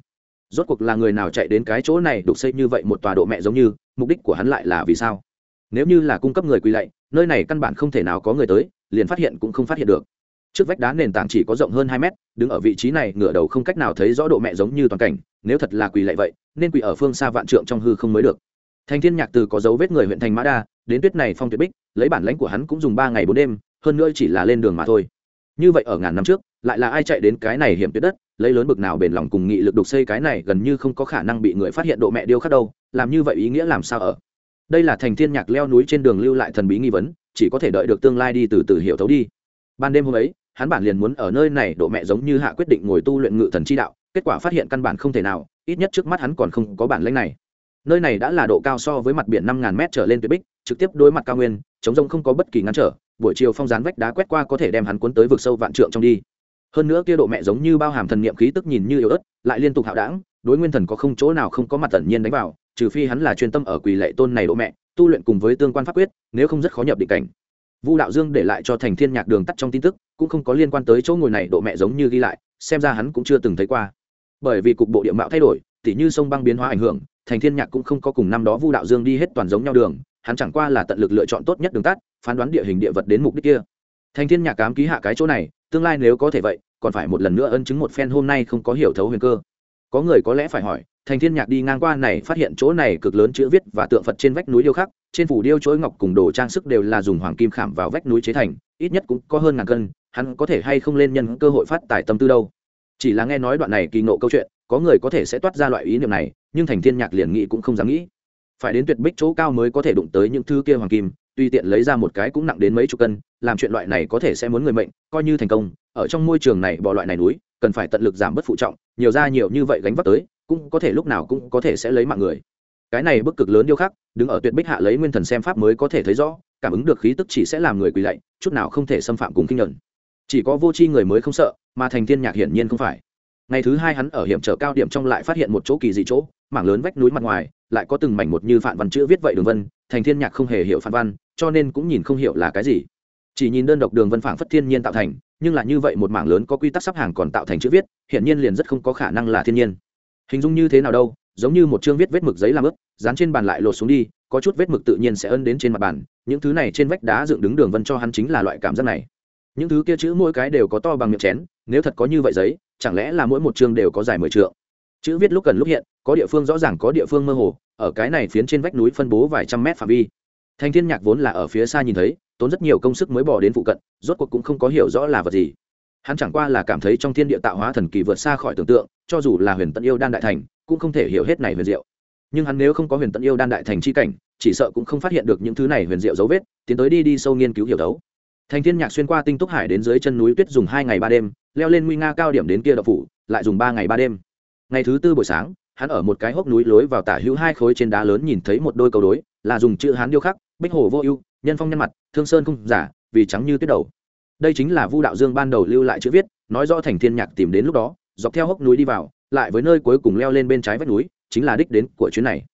Rốt cuộc là người nào chạy đến cái chỗ này đục xây như vậy một tòa độ mẹ giống như, mục đích của hắn lại là vì sao? Nếu như là cung cấp người quỳ lạy, nơi này căn bản không thể nào có người tới, liền phát hiện cũng không phát hiện được. Trước vách đá nền tảng chỉ có rộng hơn hai mét, đứng ở vị trí này ngửa đầu không cách nào thấy rõ độ mẹ giống như toàn cảnh nếu thật là quỳ lại vậy, nên quỳ ở phương xa vạn trượng trong hư không mới được. Thành thiên nhạc từ có dấu vết người huyện thành mã đa, đến tuyết này phong tuyệt bích, lấy bản lãnh của hắn cũng dùng ba ngày bốn đêm, hơn nữa chỉ là lên đường mà thôi. Như vậy ở ngàn năm trước, lại là ai chạy đến cái này hiểm tuyết đất, lấy lớn bực nào bền lòng cùng nghị lực đục xây cái này gần như không có khả năng bị người phát hiện độ mẹ điêu khắc đâu, làm như vậy ý nghĩa làm sao ở? Đây là thành thiên nhạc leo núi trên đường lưu lại thần bí nghi vấn, chỉ có thể đợi được tương lai đi từ từ hiểu thấu đi. Ban đêm hôm ấy, hắn bản liền muốn ở nơi này độ mẹ giống như hạ quyết định ngồi tu luyện ngự thần chi đạo kết quả phát hiện căn bản không thể nào, ít nhất trước mắt hắn còn không có bản lĩnh này. Nơi này đã là độ cao so với mặt biển năm ngàn mét trở lên tuyệt bích, trực tiếp đối mặt cao nguyên, chống rông không có bất kỳ ngăn trở, buổi chiều phong rán vách đá quét qua có thể đem hắn cuốn tới vực sâu vạn trượng trong đi. Hơn nữa kia độ mẹ giống như bao hàm thần niệm khí tức nhìn như yếu ớt, lại liên tục hạo đảng, đối nguyên thần có không chỗ nào không có mặt tẩn nhiên đánh vào, trừ phi hắn là chuyên tâm ở quỳ lệ tôn này độ mẹ, tu luyện cùng với tương quan pháp quyết, nếu không rất khó nhập định cảnh. Vu đạo dương để lại cho thành thiên nhạc đường tắt trong tin tức, cũng không có liên quan tới chỗ ngồi này độ mẹ giống như ghi lại, xem ra hắn cũng chưa từng thấy qua bởi vì cục bộ địa mạo thay đổi, tỉ như sông băng biến hóa ảnh hưởng, thành thiên nhạc cũng không có cùng năm đó vu đạo dương đi hết toàn giống nhau đường, hắn chẳng qua là tận lực lựa chọn tốt nhất đường tắt, phán đoán địa hình địa vật đến mục đích kia. Thành thiên nhạc cám ký hạ cái chỗ này, tương lai nếu có thể vậy, còn phải một lần nữa ân chứng một phen hôm nay không có hiểu thấu huyền cơ. Có người có lẽ phải hỏi, thành thiên nhạc đi ngang qua này phát hiện chỗ này cực lớn chữ viết và tượng phật trên vách núi điêu khắc, trên phủ điêu chối ngọc cùng đồ trang sức đều là dùng hoàng kim khảm vào vách núi chế thành, ít nhất cũng có hơn ngàn cân, hắn có thể hay không lên nhân cơ hội phát tài tâm tư đâu? Chỉ là nghe nói đoạn này kỳ ngộ câu chuyện, có người có thể sẽ toát ra loại ý niệm này, nhưng thành thiên nhạc liền nghĩ cũng không dám nghĩ. Phải đến tuyệt bích chỗ cao mới có thể đụng tới những thứ kia hoàng kim tuy tiện lấy ra một cái cũng nặng đến mấy chục cân, làm chuyện loại này có thể sẽ muốn người mệnh, coi như thành công, ở trong môi trường này bỏ loại này núi, cần phải tận lực giảm bớt phụ trọng, nhiều ra nhiều như vậy gánh vác tới, cũng có thể lúc nào cũng có thể sẽ lấy mạng người. Cái này bức cực lớn điêu khắc, đứng ở tuyệt bích hạ lấy nguyên thần xem pháp mới có thể thấy rõ, cảm ứng được khí tức chỉ sẽ làm người quỳ lạy, chút nào không thể xâm phạm cùng kinh nhận. Chỉ có vô tri người mới không sợ mà thành thiên nhạc hiển nhiên không phải. Ngày thứ hai hắn ở hiểm trở cao điểm trong lại phát hiện một chỗ kỳ dị chỗ, mảng lớn vách núi mặt ngoài, lại có từng mảnh một như phản văn chữ viết vậy đường vân, thành thiên nhạc không hề hiểu phản văn, cho nên cũng nhìn không hiểu là cái gì. Chỉ nhìn đơn độc đường vân phảng phất thiên nhiên tạo thành, nhưng là như vậy một mảng lớn có quy tắc sắp hàng còn tạo thành chữ viết hiện nhiên liền rất không có khả năng là thiên nhiên. Hình dung như thế nào đâu, giống như một chương viết vết mực giấy làm ướp dán trên bàn lại lột xuống đi, có chút vết mực tự nhiên sẽ ân đến trên mặt bàn, những thứ này trên vách đá dựng đứng đường vân cho hắn chính là loại cảm giác này những thứ kia chữ mỗi cái đều có to bằng miệng chén, nếu thật có như vậy giấy, chẳng lẽ là mỗi một chương đều có dài mười trượng? Chữ viết lúc cần lúc hiện, có địa phương rõ ràng có địa phương mơ hồ, ở cái này phiến trên vách núi phân bố vài trăm mét phạm vi. Thành thiên nhạc vốn là ở phía xa nhìn thấy, tốn rất nhiều công sức mới bỏ đến phụ cận, rốt cuộc cũng không có hiểu rõ là vật gì. Hắn chẳng qua là cảm thấy trong thiên địa tạo hóa thần kỳ vượt xa khỏi tưởng tượng, cho dù là huyền tận yêu đan đại thành, cũng không thể hiểu hết này huyền diệu. Nhưng hắn nếu không có huyền tận yêu đan đại thành chi cảnh, chỉ sợ cũng không phát hiện được những thứ này huyền diệu dấu vết, tiến tới đi đi sâu nghiên cứu hiểu đấu thành thiên nhạc xuyên qua tinh túc hải đến dưới chân núi tuyết dùng hai ngày ba đêm, leo lên nguy nga cao điểm đến kia đậu phủ, lại dùng ba ngày ba đêm. Ngày thứ tư buổi sáng, hắn ở một cái hốc núi lối vào tả hữu hai khối trên đá lớn nhìn thấy một đôi cầu đối, là dùng chữ hán điêu khắc, bích hồ vô ưu, nhân phong nhân mặt, thương sơn không giả, vì trắng như tuyết đầu. Đây chính là vu đạo dương ban đầu lưu lại chữ viết, nói rõ thành thiên nhạc tìm đến lúc đó, dọc theo hốc núi đi vào, lại với nơi cuối cùng leo lên bên trái vách núi, chính là đích đến của chuyến này.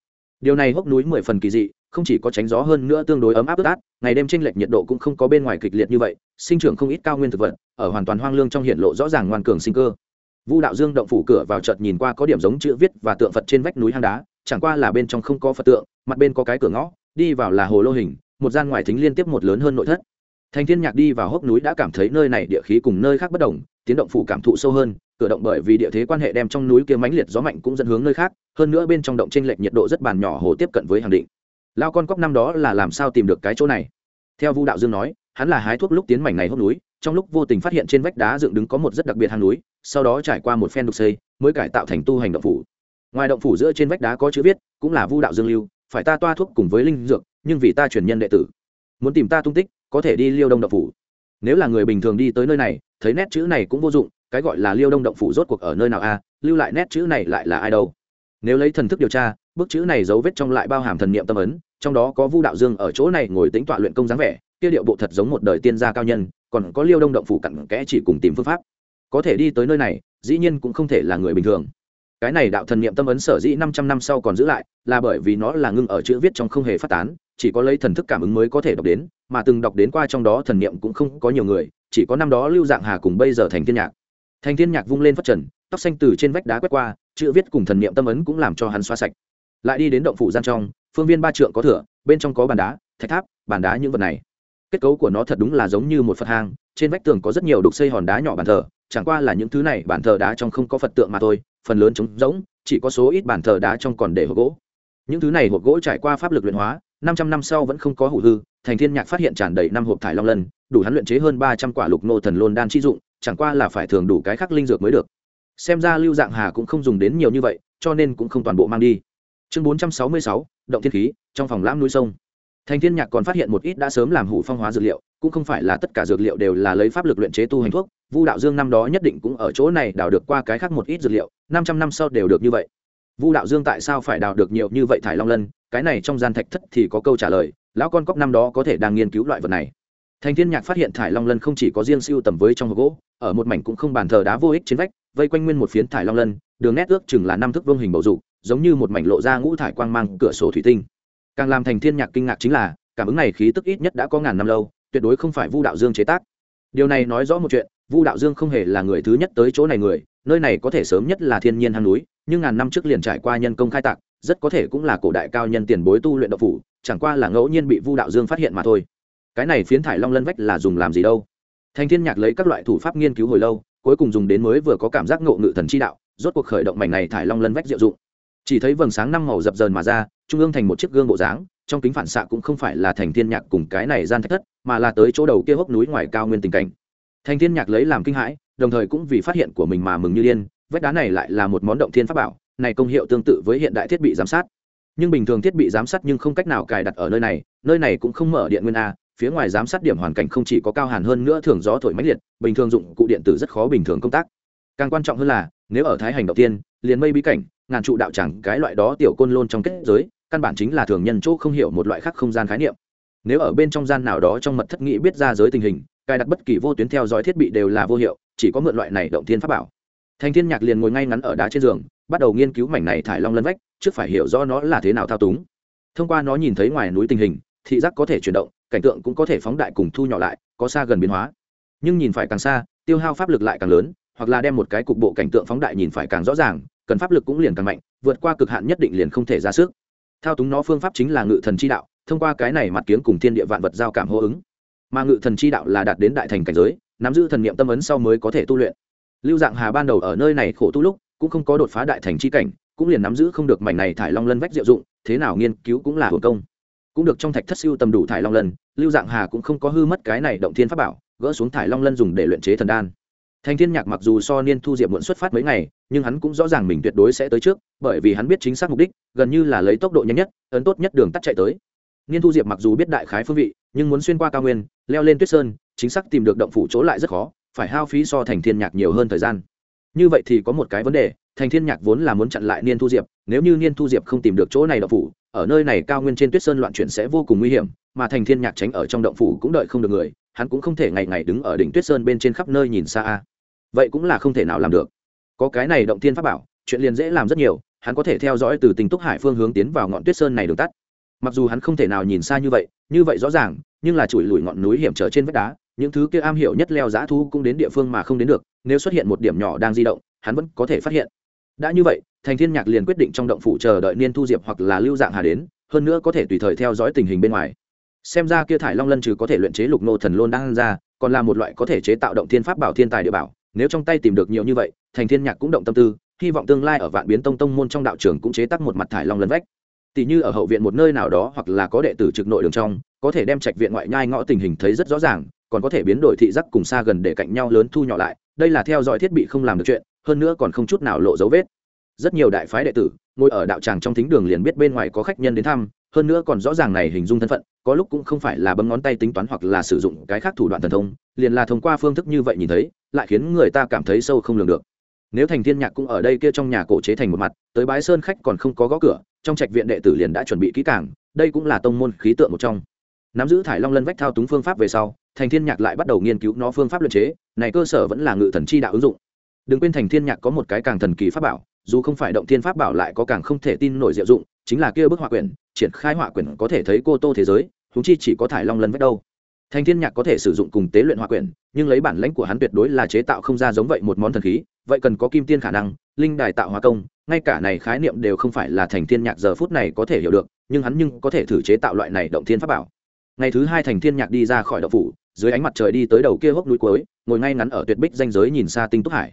Điều này hốc núi mười phần kỳ dị, không chỉ có tránh gió hơn nữa tương đối ấm áp ướt át ngày đêm trên lệch nhiệt độ cũng không có bên ngoài kịch liệt như vậy, sinh trưởng không ít cao nguyên thực vật, ở hoàn toàn hoang lương trong hiện lộ rõ ràng ngoan cường sinh cơ. Vu đạo dương động phủ cửa vào chợt nhìn qua có điểm giống chữ viết và tượng phật trên vách núi hang đá, chẳng qua là bên trong không có phật tượng, mặt bên có cái cửa ngõ, đi vào là hồ lô hình, một gian ngoài thính liên tiếp một lớn hơn nội thất. Thành thiên nhạc đi vào hốc núi đã cảm thấy nơi này địa khí cùng nơi khác bất đồng, tiến động phủ cảm thụ sâu hơn, cửa động bởi vì địa thế quan hệ đem trong núi kia mãnh liệt gió mạnh cũng dẫn hướng nơi khác, hơn nữa bên trong động chênh lệch nhiệt độ rất bàn nhỏ, hồ tiếp cận với hàng định lao con cóc năm đó là làm sao tìm được cái chỗ này? Theo vu đạo dương nói, hắn là hái thuốc lúc tiến mảnh này hốc núi, trong lúc vô tình phát hiện trên vách đá dựng đứng có một rất đặc biệt hang núi, sau đó trải qua một phen đục xây, mới cải tạo thành tu hành động phủ. Ngoài động phủ giữa trên vách đá có chữ viết, cũng là vu đạo dương lưu, phải ta toa thuốc cùng với linh dược, nhưng vì ta truyền nhân đệ tử. Muốn tìm ta tung tích, có thể đi liêu đông động phủ. Nếu là người bình thường đi tới nơi này, thấy nét chữ này cũng vô dụng, cái gọi là liêu đông động phủ rốt cuộc ở nơi nào a, lưu lại nét chữ này lại là ai đâu? Nếu lấy thần thức điều tra, bức chữ này dấu vết trong lại bao hàm thần niệm tâm ấn trong đó có vu đạo dương ở chỗ này ngồi tính tọa luyện công dáng vẻ, kia điệu bộ thật giống một đời tiên gia cao nhân, còn có liêu đông động phủ cặn kẽ chỉ cùng tìm phương pháp. Có thể đi tới nơi này, dĩ nhiên cũng không thể là người bình thường. Cái này đạo thần niệm tâm ấn sở dĩ năm trăm năm sau còn giữ lại, là bởi vì nó là ngưng ở chữ viết trong không hề phát tán, chỉ có lấy thần thức cảm ứng mới có thể đọc đến, mà từng đọc đến qua trong đó thần niệm cũng không có nhiều người, chỉ có năm đó lưu dạng hà cùng bây giờ thành thiên nhạc. Thành thiên nhạc vung lên phát trần, tóc xanh từ trên vách đá quét qua, chữ viết cùng thần niệm tâm ấn cũng làm cho hắn xoa sạch. Lại đi đến động phủ gian trong phương viên ba trượng có thửa, bên trong có bàn đá, thạch tháp, bàn đá những vật này. Kết cấu của nó thật đúng là giống như một phật hang, trên vách tường có rất nhiều đục xây hòn đá nhỏ bàn thờ, chẳng qua là những thứ này bàn thờ đá trong không có phật tượng mà thôi, phần lớn trống rỗng, chỉ có số ít bàn thờ đá trong còn để hộp gỗ. Những thứ này hộp gỗ trải qua pháp lực luyện hóa, năm trăm năm sau vẫn không có hủ hư, thành thiên nhạc phát hiện tràn đầy năm hộp thải long lân, đủ hắn luyện chế hơn ba trăm quả lục nô thần lôn đan chi dụng, chẳng qua là phải thường đủ cái khắc linh dược mới được. Xem ra lưu dạng hà cũng không dùng đến nhiều như vậy, cho nên cũng không toàn bộ mang đi chương bốn trăm sáu mươi sáu, động thiên khí, trong phòng lãm núi sông. Thành thiên nhạc còn phát hiện một ít đã sớm làm hủ phong hóa dược liệu, cũng không phải là tất cả dược liệu đều là lấy pháp lực luyện chế tu hành thuốc, vu đạo dương năm đó nhất định cũng ở chỗ này đào được qua cái khác một ít dược liệu, năm trăm năm sau đều được như vậy. Vu đạo dương tại sao phải đào được nhiều như vậy thải long lân? Cái này trong gian thạch thất thì có câu trả lời, lão con cóc năm đó có thể đang nghiên cứu loại vật này. Thành thiên nhạc phát hiện thải long lân không chỉ có riêng siêu tầm với trong hộp gỗ, ở một mảnh cũng không bàn thờ đá vô ích trên vách, vây quanh nguyên một phiến thải long lân, đường nét ước chừng là năm thước vương hình bầu dục giống như một mảnh lộ ra ngũ thải quang mang cửa sổ thủy tinh. Càng làm thành thiên nhạc kinh ngạc chính là, cảm ứng này khí tức ít nhất đã có ngàn năm lâu, tuyệt đối không phải vu đạo dương chế tác. Điều này nói rõ một chuyện, vu đạo dương không hề là người thứ nhất tới chỗ này người, nơi này có thể sớm nhất là thiên nhiên hang núi, nhưng ngàn năm trước liền trải qua nhân công khai tạc, rất có thể cũng là cổ đại cao nhân tiền bối tu luyện độc phủ, chẳng qua là ngẫu nhiên bị vu đạo dương phát hiện mà thôi. Cái này phiến thải long lân vách là dùng làm gì đâu? Thành thiên nhạc lấy các loại thủ pháp nghiên cứu hồi lâu, cuối cùng dùng đến mới vừa có cảm giác ngộ ngự thần chi đạo, rốt cuộc khởi động mảnh này thải long lân vách diệu dụng chỉ thấy vầng sáng năm màu dập dờn mà ra, trung ương thành một chiếc gương bộ dáng, trong kính phản xạ cũng không phải là thành thiên nhạc cùng cái này gian thách thất, mà là tới chỗ đầu kia hốc núi ngoài cao nguyên tình cảnh. Thành thiên nhạc lấy làm kinh hãi, đồng thời cũng vì phát hiện của mình mà mừng như điên, vách đá này lại là một món động thiên pháp bảo, này công hiệu tương tự với hiện đại thiết bị giám sát. Nhưng bình thường thiết bị giám sát nhưng không cách nào cài đặt ở nơi này nơi này cũng không mở điện nguyên a, phía ngoài giám sát điểm hoàn cảnh không chỉ có cao hàn hơn nữa thường gió thổi máy liệt, bình thường dụng cụ điện tử rất khó bình thường công tác. Càng quan trọng hơn là, nếu ở thái hành đầu tiên liền mây bí cảnh, ngàn trụ đạo chẳng cái loại đó tiểu côn lôn trong kết giới, căn bản chính là thường nhân chỗ không hiểu một loại khác không gian khái niệm. Nếu ở bên trong gian nào đó trong mật thất nghĩ biết ra giới tình hình, cài đặt bất kỳ vô tuyến theo dõi thiết bị đều là vô hiệu, chỉ có mượn loại này động thiên pháp bảo. Thành thiên nhạc liền ngồi ngay ngắn ở đá trên giường, bắt đầu nghiên cứu mảnh này thải long lân vách, trước phải hiểu rõ nó là thế nào thao túng. Thông qua nó nhìn thấy ngoài núi tình hình, thị giác có thể chuyển động, cảnh tượng cũng có thể phóng đại cùng thu nhỏ lại, có xa gần biến hóa. Nhưng nhìn phải càng xa, tiêu hao pháp lực lại càng lớn, hoặc là đem một cái cục bộ cảnh tượng phóng đại nhìn phải càng rõ ràng cần pháp lực cũng liền càng mạnh, vượt qua cực hạn nhất định liền không thể ra sức. Thao túng nó phương pháp chính là ngự thần chi đạo, thông qua cái này mặt kiếm cùng thiên địa vạn vật giao cảm hô ứng. Mà ngự thần chi đạo là đạt đến đại thành cảnh giới, nắm giữ thần niệm tâm ấn sau mới có thể tu luyện. Lưu dạng hà ban đầu ở nơi này khổ tu lúc, cũng không có đột phá đại thành chi cảnh, cũng liền nắm giữ không được mảnh này thải long lân vách diệu dụng, thế nào nghiên cứu cũng là hưởng công. Cũng được trong thạch thất siêu tầm đủ thải long lân, lưu dạng hà cũng không có hư mất cái này động thiên pháp bảo, gỡ xuống thải long lân dùng để luyện chế thần đan thành thiên nhạc mặc dù so niên thu diệp muộn xuất phát mấy ngày, nhưng hắn cũng rõ ràng mình tuyệt đối sẽ tới trước, bởi vì hắn biết chính xác mục đích, gần như là lấy tốc độ nhanh nhất, ấn tốt nhất đường tắt chạy tới. Niên thu diệp mặc dù biết đại khái phương vị, nhưng muốn xuyên qua cao nguyên, leo lên tuyết sơn, chính xác tìm được động phủ chỗ lại rất khó, phải hao phí so thành thiên nhạc nhiều hơn thời gian. Như vậy thì có một cái vấn đề, thành thiên nhạc vốn là muốn chặn lại niên thu diệp, nếu như niên thu diệp không tìm được chỗ này động phủ, ở nơi này cao nguyên trên tuyết sơn loạn chuyển sẽ vô cùng nguy hiểm, mà thành thiên nhạc tránh ở trong động phủ cũng đợi không được người, hắn cũng không thể ngày ngày đứng ở đỉnh tuyết sơn bên trên khắp nơi nhìn xa a vậy cũng là không thể nào làm được. Có cái này động thiên pháp bảo, chuyện liền dễ làm rất nhiều, hắn có thể theo dõi từ tình túc hải phương hướng tiến vào ngọn tuyết sơn này đường tắt. Mặc dù hắn không thể nào nhìn xa như vậy như vậy rõ ràng, nhưng là chùi lùi ngọn núi hiểm trở trên vách đá, những thứ kia am hiểu nhất leo dã thu cũng đến địa phương mà không đến được, nếu xuất hiện một điểm nhỏ đang di động, hắn vẫn có thể phát hiện. Đã như vậy, thành thiên nhạc liền quyết định trong động phủ chờ đợi niên thu diệp hoặc là lưu dạng hà đến, hơn nữa có thể tùy thời theo dõi tình hình bên ngoài. Xem ra kia thải long lân trừ có thể luyện chế lục nô thần lôn đang ra, còn là một loại có thể chế tạo động thiên pháp bảo thiên tài địa bảo nếu trong tay tìm được nhiều như vậy, thành thiên nhạc cũng động tâm tư, hy vọng tương lai ở vạn biến tông tông môn trong đạo trường cũng chế tác một mặt thải long lân vách. Tỷ như ở hậu viện một nơi nào đó hoặc là có đệ tử trực nội đường trong, có thể đem trạch viện ngoại nhai ngõ tình hình thấy rất rõ ràng, còn có thể biến đổi thị giác cùng xa gần để cạnh nhau lớn thu nhỏ lại, đây là theo dõi thiết bị không làm được chuyện, hơn nữa còn không chút nào lộ dấu vết. Rất nhiều đại phái đệ tử, ngồi ở đạo tràng trong thính đường liền biết bên ngoài có khách nhân đến thăm, hơn nữa còn rõ ràng này hình dung thân phận, có lúc cũng không phải là bấm ngón tay tính toán hoặc là sử dụng cái khác thủ đoạn thần thông, liền là thông qua phương thức như vậy nhìn thấy lại khiến người ta cảm thấy sâu không lường được. Nếu thành thiên nhạc cũng ở đây kia trong nhà cổ chế thành một mặt, tới bái sơn khách còn không có gõ cửa, trong trạch viện đệ tử liền đã chuẩn bị kỹ càng, đây cũng là tông môn khí tượng một trong. Nắm giữ thải long lân vách thao túng phương pháp về sau, thành thiên nhạc lại bắt đầu nghiên cứu nó phương pháp luyện chế, này cơ sở vẫn là ngự thần chi đạo ứng dụng. Đừng quên thành thiên nhạc có một cái càng thần kỳ pháp bảo, dù không phải động thiên pháp bảo lại có càng không thể tin nổi diệu dụng, chính là kia bức họa quyển, triển khai họa quyển có thể thấy cô tô thế giới chúng chi chỉ có thải long lân vách đâu thành thiên nhạc có thể sử dụng cùng tế luyện họa quyển, nhưng lấy bản lãnh của hắn tuyệt đối là chế tạo không ra giống vậy một món thần khí, vậy cần có kim tiên khả năng, linh đài tạo hóa công, ngay cả này khái niệm đều không phải là thành thiên nhạc giờ phút này có thể hiểu được, nhưng hắn nhưng có thể thử chế tạo loại này động thiên pháp bảo. Ngày thứ hai thành thiên nhạc đi ra khỏi động phủ, dưới ánh mặt trời đi tới đầu kia hốc núi cuối, ngồi ngay ngắn ở tuyệt bích danh giới nhìn xa tinh túc hải.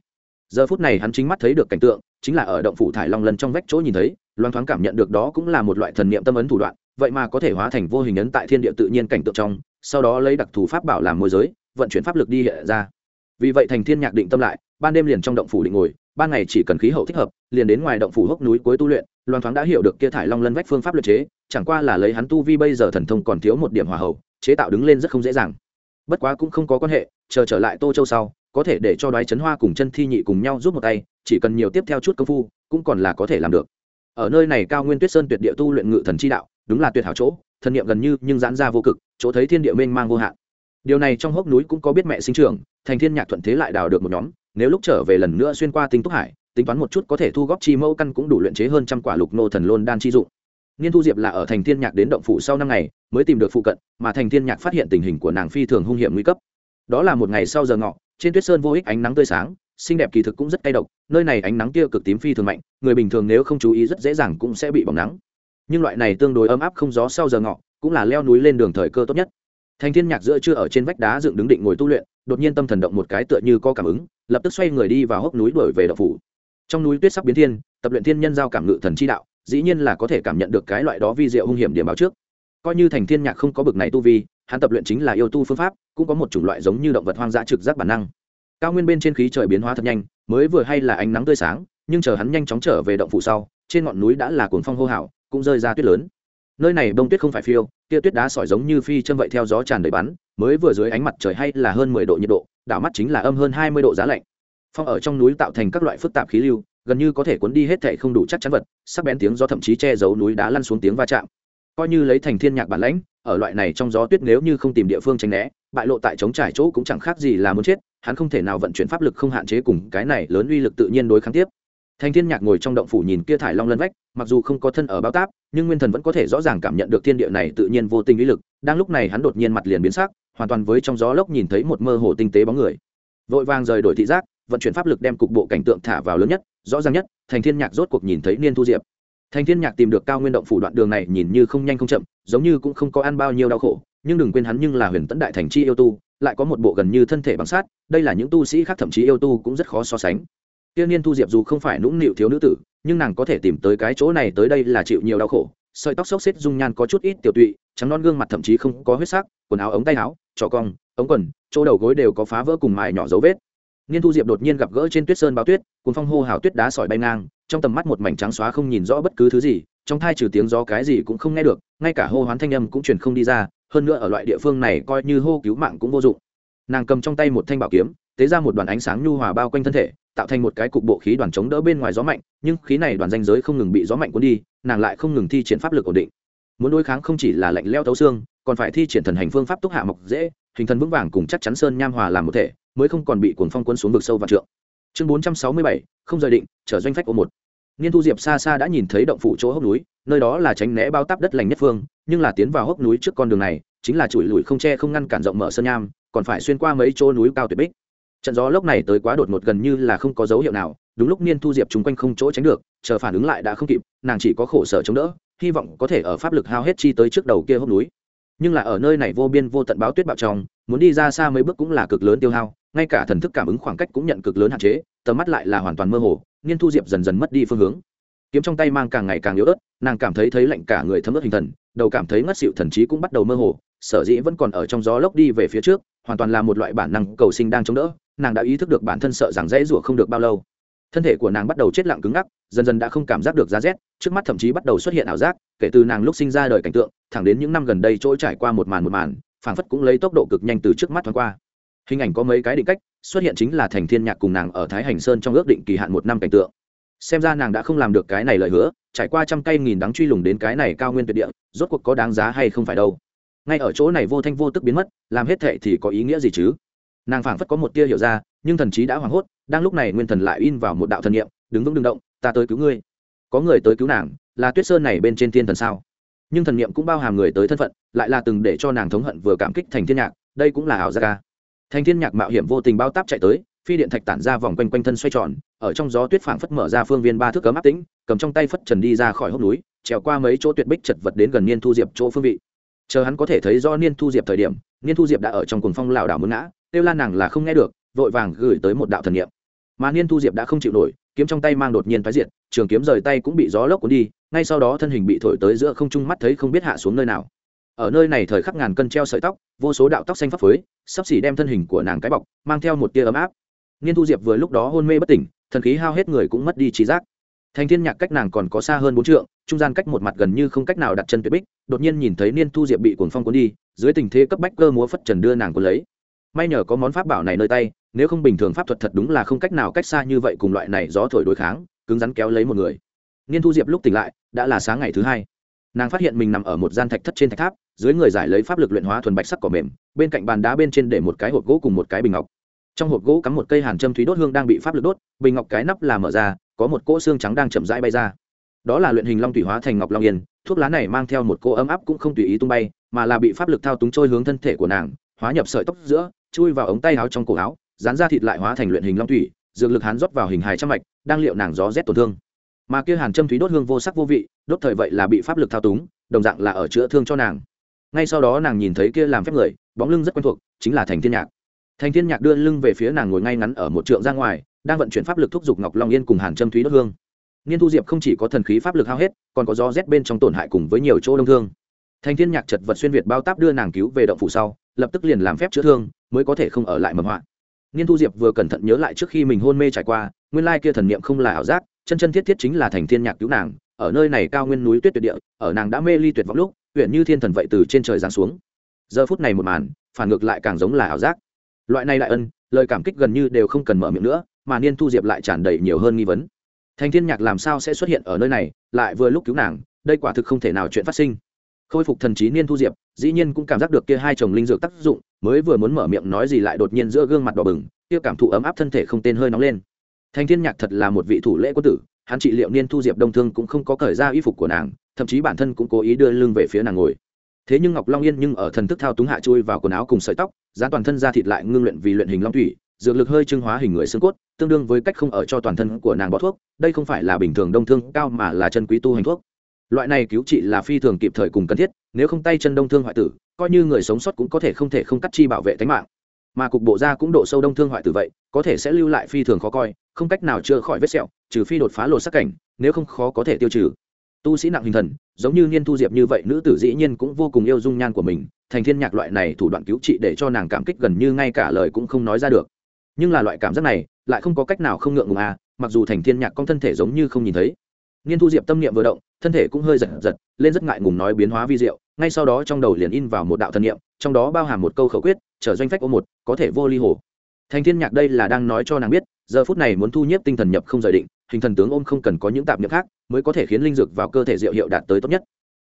Giờ phút này hắn chính mắt thấy được cảnh tượng, chính là ở động phủ thải long lân trong vách chỗ nhìn thấy loan thoáng cảm nhận được đó cũng là một loại thần niệm tâm ấn thủ đoạn vậy mà có thể hóa thành vô hình ấn tại thiên địa tự nhiên cảnh tượng trong, sau đó lấy đặc thù pháp bảo làm môi giới, vận chuyển pháp lực đi hiện ra. Vì vậy thành thiên nhạc định tâm lại, ban đêm liền trong động phủ định ngồi, ban ngày chỉ cần khí hậu thích hợp, liền đến ngoài động phủ hốc núi cuối tu luyện, loan thoáng đã hiểu được kia thải long lân vách phương pháp luyện chế, chẳng qua là lấy hắn tu vi bây giờ thần thông còn thiếu một điểm hòa hậu, chế tạo đứng lên rất không dễ dàng. Bất quá cũng không có quan hệ, chờ trở lại tô châu sau, có thể để cho đoái chấn hoa cùng chân thi nhị cùng nhau giúp một tay, chỉ cần nhiều tiếp theo chút công phu, cũng còn là có thể làm được. Ở nơi này cao nguyên tuyết sơn tuyệt địa tu luyện ngự thần chi đạo đúng là tuyệt hảo chỗ thần niệm gần như nhưng giãn ra vô cực, chỗ thấy thiên địa mênh mang vô hạn. Điều này trong hốc núi cũng có biết mẹ sinh trưởng, thành thiên nhạc thuận thế lại đào được một nhóm, nếu lúc trở về lần nữa xuyên qua tinh túc hải, tính toán một chút có thể thu góp chi mẫu căn cũng đủ luyện chế hơn trăm quả lục nô thần lôn đan chi dụng. Niên thu diệp là ở thành thiên nhạc đến động phủ sau năm ngày, mới tìm được phụ cận, mà thành thiên nhạc phát hiện tình hình của nàng phi thường hung hiểm nguy cấp. Đó là một ngày sau giờ ngọ, trên tuyết sơn vô ích ánh nắng tươi sáng, xinh đẹp kỳ thực cũng rất cay độc, nơi này ánh nắng kia cực tím phi thường mạnh, người bình thường nếu không chú ý rất dễ dàng cũng sẽ bị bỏng nắng nhưng loại này tương đối ấm áp không gió sau giờ ngọ, cũng là leo núi lên đường thời cơ tốt nhất. Thành thiên nhạc giữa chưa ở trên vách đá dựng đứng định ngồi tu luyện, đột nhiên tâm thần động một cái tựa như có cảm ứng, lập tức xoay người đi vào hốc núi đuổi về đậu phủ. Trong núi tuyết sắc biến thiên, tập luyện thiên nhân giao cảm ngự thần chi đạo, dĩ nhiên là có thể cảm nhận được cái loại đó vi diệu hung hiểm điểm báo trước. Coi như thành thiên nhạc không có bực này tu vi, hắn tập luyện chính là yêu tu phương pháp, cũng có một chủng loại giống như động vật hoang dã trực giác bản năng. Cao nguyên bên trên khí trời biến hóa thật nhanh, mới vừa hay là ánh nắng tươi sáng, nhưng chờ hắn nhanh chóng trở về động phủ sau, trên ngọn núi đã là cuồng phong hô hào cũng rơi ra tuyết lớn. Nơi này bông tuyết không phải phiêu, tia tuyết đá sỏi giống như phi chân vậy theo gió tràn đầy bắn, mới vừa dưới ánh mặt trời hay là hơn mười độ nhiệt độ, đảo mắt chính là âm hơn hai mươi độ giá lạnh. Phong ở trong núi tạo thành các loại phức tạp khí lưu, gần như có thể cuốn đi hết thệ không đủ chắc chắn vật, sắc bén tiếng gió thậm chí che giấu núi đá lăn xuống tiếng va chạm. Coi như lấy thành thiên nhạc bản lãnh, ở loại này trong gió tuyết nếu như không tìm địa phương tránh né, bại lộ tại chống trải chỗ cũng chẳng khác gì là muốn chết, hắn không thể nào vận chuyển pháp lực không hạn chế cùng cái này lớn uy lực tự nhiên đối kháng tiếp thành thiên nhạc ngồi trong động phủ nhìn kia thải long lân vách, mặc dù không có thân ở bao táp, nhưng nguyên thần vẫn có thể rõ ràng cảm nhận được thiên địa này tự nhiên vô tình ý lực, đang lúc này hắn đột nhiên mặt liền biến sắc, hoàn toàn với trong gió lốc nhìn thấy một mơ hồ tinh tế bóng người. Vội vàng rời đổi thị giác, vận chuyển pháp lực đem cục bộ cảnh tượng thả vào lớn nhất, rõ ràng nhất thành thiên nhạc rốt cuộc nhìn thấy niên thu diệp. Thành thiên nhạc tìm được cao nguyên động phủ đoạn đường này nhìn như không nhanh không chậm, giống như cũng không có ăn bao nhiêu đau khổ, nhưng đừng quên hắn nhưng là huyền tấn đại thành chi yêu tu, lại có một bộ gần như thân thể bằng sát đây là những tu sĩ khác thậm chí yêu tu cũng rất khó so sánh. Tiên Niên Thu Diệp dù không phải nũng nịu thiếu nữ tử, nhưng nàng có thể tìm tới cái chỗ này tới đây là chịu nhiều đau khổ. Sợi tóc xốc xếp dung nhan có chút ít tiểu tụy, trắng non gương mặt thậm chí không có huyết sắc, quần áo ống tay áo, trò cong, ống quần, chỗ đầu gối đều có phá vỡ cùng mài nhỏ dấu vết. Niên Thu Diệp đột nhiên gặp gỡ trên tuyết sơn báo tuyết, cuốn phong hô hào tuyết đá sỏi bay ngang, trong tầm mắt một mảnh trắng xóa không nhìn rõ bất cứ thứ gì, trong thai trừ tiếng gió cái gì cũng không nghe được, ngay cả hô hoán thanh âm cũng truyền không đi ra, hơn nữa ở loại địa phương này coi như hô cứu mạng cũng vô dụng. Nàng cầm trong tay một thanh bảo kiếm, tế ra một đoàn ánh sáng nhu hòa bao quanh thân thể, tạo thành một cái cục bộ khí đoàn chống đỡ bên ngoài gió mạnh, nhưng khí này đoàn danh giới không ngừng bị gió mạnh cuốn đi, nàng lại không ngừng thi triển pháp lực ổn định. Muốn đối kháng không chỉ là lạnh leo tấu xương, còn phải thi triển thần hành phương pháp túc hạ mộc dễ, hình thần vững vàng cùng chắc chắn sơn nham hòa làm một thể, mới không còn bị cuồng phong cuốn xuống vực sâu và trượng. Chương bốn trăm sáu mươi bảy, không rời định, trở doanh phách ô một. Niên thu diệp xa xa đã nhìn thấy động phủ chỗ hốc núi, nơi đó là tránh né bao táp đất lành nhất phương, nhưng là tiến vào hốc núi trước con đường này, chính là chùi lùi không che không ngăn cản rộng mở sơn nham, còn phải xuyên qua mấy chỗ núi cao tuyệt bích trận gió lốc này tới quá đột ngột gần như là không có dấu hiệu nào, đúng lúc niên thu diệp chung quanh không chỗ tránh được, chờ phản ứng lại đã không kịp, nàng chỉ có khổ sở chống đỡ, hy vọng có thể ở pháp lực hao hết chi tới trước đầu kia hốc núi. Nhưng là ở nơi này vô biên vô tận báo tuyết bạo trong, muốn đi ra xa mấy bước cũng là cực lớn tiêu hao, ngay cả thần thức cảm ứng khoảng cách cũng nhận cực lớn hạn chế, tầm mắt lại là hoàn toàn mơ hồ, niên thu diệp dần dần mất đi phương hướng. Kiếm trong tay mang càng ngày càng yếu ớt, nàng cảm thấy thấy lạnh cả người thấm ớt hình thần, đầu cảm thấy ngất xịu thần trí cũng bắt đầu mơ hồ, sở dĩ vẫn còn ở trong gió lốc đi về phía trước, hoàn toàn là một loại bản năng cầu sinh đang chống đỡ nàng đã ý thức được bản thân sợ rằng dễ rủa không được bao lâu. Thân thể của nàng bắt đầu chết lặng cứng ngắc, dần dần đã không cảm giác được giá rét, trước mắt thậm chí bắt đầu xuất hiện ảo giác, kể từ nàng lúc sinh ra đời cảnh tượng, thẳng đến những năm gần đây trỗi trải qua một màn một màn, phảng phất cũng lấy tốc độ cực nhanh từ trước mắt thoáng qua. Hình ảnh có mấy cái định cách, xuất hiện chính là thành thiên nhạc cùng nàng ở thái hành sơn trong ước định kỳ hạn một năm cảnh tượng. Xem ra nàng đã không làm được cái này lời hứa, trải qua trăm cây nghìn đắng truy lùng đến cái này cao nguyên tuyệt địa, rốt cuộc có đáng giá hay không phải đâu. Ngay ở chỗ này vô thanh vô tức biến mất, làm hết thệ thì có ý nghĩa gì chứ? Nàng phảng phất có một tia hiểu ra, nhưng thần trí đã hoảng hốt, đang lúc này nguyên thần lại in vào một đạo thần niệm, đứng vững đừng động, ta tới cứu ngươi. Có người tới cứu nàng, là tuyết sơn này bên trên thiên thần sao? Nhưng thần niệm cũng bao hàm người tới thân phận, lại là từng để cho nàng thống hận vừa cảm kích thành thiên nhạc, đây cũng là ảo gia ca thành thiên nhạc mạo hiểm vô tình bao táp chạy tới, phi điện thạch tản ra vòng quanh quanh thân xoay tròn, ở trong gió tuyết phảng phất mở ra phương viên ba thước cấm áp tĩnh, cầm trong tay phất trần đi ra khỏi hốc núi, trèo qua mấy chỗ tuyệt bích chật vật đến gần niên thu diệp chỗ phương vị. Chờ hắn có thể thấy do niên thu diệp thời điểm, niên thu diệp đã ở trong cuồng phong lảo đảo muốn ngã kêu lan nàng là không nghe được, vội vàng gửi tới một đạo thần niệm. Mà niên thu diệp đã không chịu nổi, kiếm trong tay mang đột nhiên phái diệt, trường kiếm rời tay cũng bị gió lốc cuốn đi, ngay sau đó thân hình bị thổi tới giữa không trung mắt thấy không biết hạ xuống nơi nào. Ở nơi này thời khắc ngàn cân treo sợi tóc, vô số đạo tóc xanh phấp phới, sắp xỉ đem thân hình của nàng cái bọc, mang theo một tia ấm áp. Niên thu diệp vừa lúc đó hôn mê bất tỉnh, thần khí hao hết người cũng mất đi trí giác. Thành thiên nhạc cách nàng còn có xa hơn bốn trượng, trung gian cách một mặt gần như không cách nào đặt chân tuyệt bích, đột nhiên nhìn thấy niên thu diệp bị cuồng phong cuốn đi, dưới tình thế cấp bách cơ múa phất trần đưa nàng cuốn lấy may nhờ có món pháp bảo này nơi tay, nếu không bình thường pháp thuật thật đúng là không cách nào cách xa như vậy cùng loại này gió thổi đối kháng, cứng rắn kéo lấy một người. Niên thu diệp lúc tỉnh lại, đã là sáng ngày thứ hai. Nàng phát hiện mình nằm ở một gian thạch thất trên thạch tháp, dưới người giải lấy pháp lực luyện hóa thuần bạch sắc cỏ mềm, bên cạnh bàn đá bên trên để một cái hộp gỗ cùng một cái bình ngọc. Trong hộp gỗ cắm một cây hàn châm thúy đốt hương đang bị pháp lực đốt, bình ngọc cái nắp là mở ra, có một cỗ xương trắng đang chậm rãi bay ra. Đó là luyện hình long thủy hóa thành ngọc long yên, thuốc lá này mang theo một cỗ ấm áp cũng không tùy ý tung bay, mà là bị pháp lực thao túng trôi hướng thân thể của nàng, hóa nhập sợi tóc giữa chui vào ống tay áo trong cổ áo, dán ra thịt lại hóa thành luyện hình long thủy, dược lực hán rót vào hình hài trăm mạch, đang liệu nàng gió rét tổn thương. Mà kia hàn châm thúy đốt hương vô sắc vô vị, đốt thời vậy là bị pháp lực thao túng, đồng dạng là ở chữa thương cho nàng. Ngay sau đó nàng nhìn thấy kia làm phép người, bóng lưng rất quen thuộc, chính là thành thiên nhạc. Thành thiên nhạc đưa lưng về phía nàng ngồi ngay ngắn ở một trượng ra ngoài, đang vận chuyển pháp lực thúc giục ngọc long yên cùng hàn châm thúy đốt hương. Niên thu diệp không chỉ có thần khí pháp lực hao hết, còn có gió rét bên trong tổn hại cùng với nhiều chỗ đông thương. Thành thiên nhạc chật vật xuyên việt bao táp đưa nàng cứu về động phủ sau lập tức liền làm phép chữa thương, mới có thể không ở lại mầm họa niên thu diệp vừa cẩn thận nhớ lại trước khi mình hôn mê trải qua, nguyên lai kia thần niệm không là ảo giác, chân chân thiết thiết chính là thành thiên nhạc cứu nàng, ở nơi này cao nguyên núi tuyết tuyệt địa, ở nàng đã mê ly tuyệt vọng lúc huyện như thiên thần vậy từ trên trời giáng xuống. Giờ phút này một màn, phản ngược lại càng giống là ảo giác. Loại này đại ân, lời cảm kích gần như đều không cần mở miệng nữa, mà niên thu diệp lại tràn đầy nhiều hơn nghi vấn. Thành thiên nhạc làm sao sẽ xuất hiện ở nơi này, lại vừa lúc cứu nàng, đây quả thực không thể nào chuyện phát sinh khôi phục thần trí niên thu diệp, dĩ nhiên cũng cảm giác được kia hai chồng linh dược tác dụng, mới vừa muốn mở miệng nói gì lại đột nhiên giữa gương mặt đỏ bừng, kia cảm thụ ấm áp thân thể không tên hơi nóng lên. Thành thiên nhạc thật là một vị thủ lễ quân tử, hắn trị liệu niên thu diệp đông thương cũng không có cởi ra y phục của nàng, thậm chí bản thân cũng cố ý đưa lưng về phía nàng ngồi. Thế nhưng ngọc long yên nhưng ở thần thức thao túng hạ chui vào quần áo cùng sợi tóc, giá toàn thân ra thịt lại ngưng luyện vì luyện hình long thủy, dược lực hơi trưng hóa hình người xương cốt, tương đương với cách không ở cho toàn thân của nàng bó thuốc, đây không phải là bình thường đông thương, cao mà là chân quý tu hành thuốc loại này cứu trị là phi thường kịp thời cùng cần thiết, nếu không tay chân đông thương hoại tử, coi như người sống sót cũng có thể không thể không cắt chi bảo vệ tính mạng. Mà cục bộ da cũng độ sâu đông thương hoại tử vậy, có thể sẽ lưu lại phi thường khó coi, không cách nào chữa khỏi vết sẹo, trừ phi đột phá lột sắc cảnh, nếu không khó có thể tiêu trừ. Tu sĩ nặng hình thần, giống như niên thu diệp như vậy, nữ tử dĩ nhiên cũng vô cùng yêu dung nhan của mình, thành thiên nhạc loại này thủ đoạn cứu trị để cho nàng cảm kích gần như ngay cả lời cũng không nói ra được. Nhưng là loại cảm giác này, lại không có cách nào không ngượng ngùng à mặc dù thành thiên nhạc con thân thể giống như không nhìn thấy niên thu diệp tâm niệm vừa động, thân thể cũng hơi giật giật, lên rất ngại ngùng nói biến hóa vi diệu, ngay sau đó trong đầu liền in vào một đạo thần niệm, trong đó bao hàm một câu khẩu quyết, trở doanh phách ô một, có thể vô ly hồ. Thành thiên nhạc đây là đang nói cho nàng biết, giờ phút này muốn thu nhiếp tinh thần nhập không rời định, hình thần tướng ôm không cần có những tạp niệm khác, mới có thể khiến linh dược vào cơ thể diệu hiệu đạt tới tốt nhất.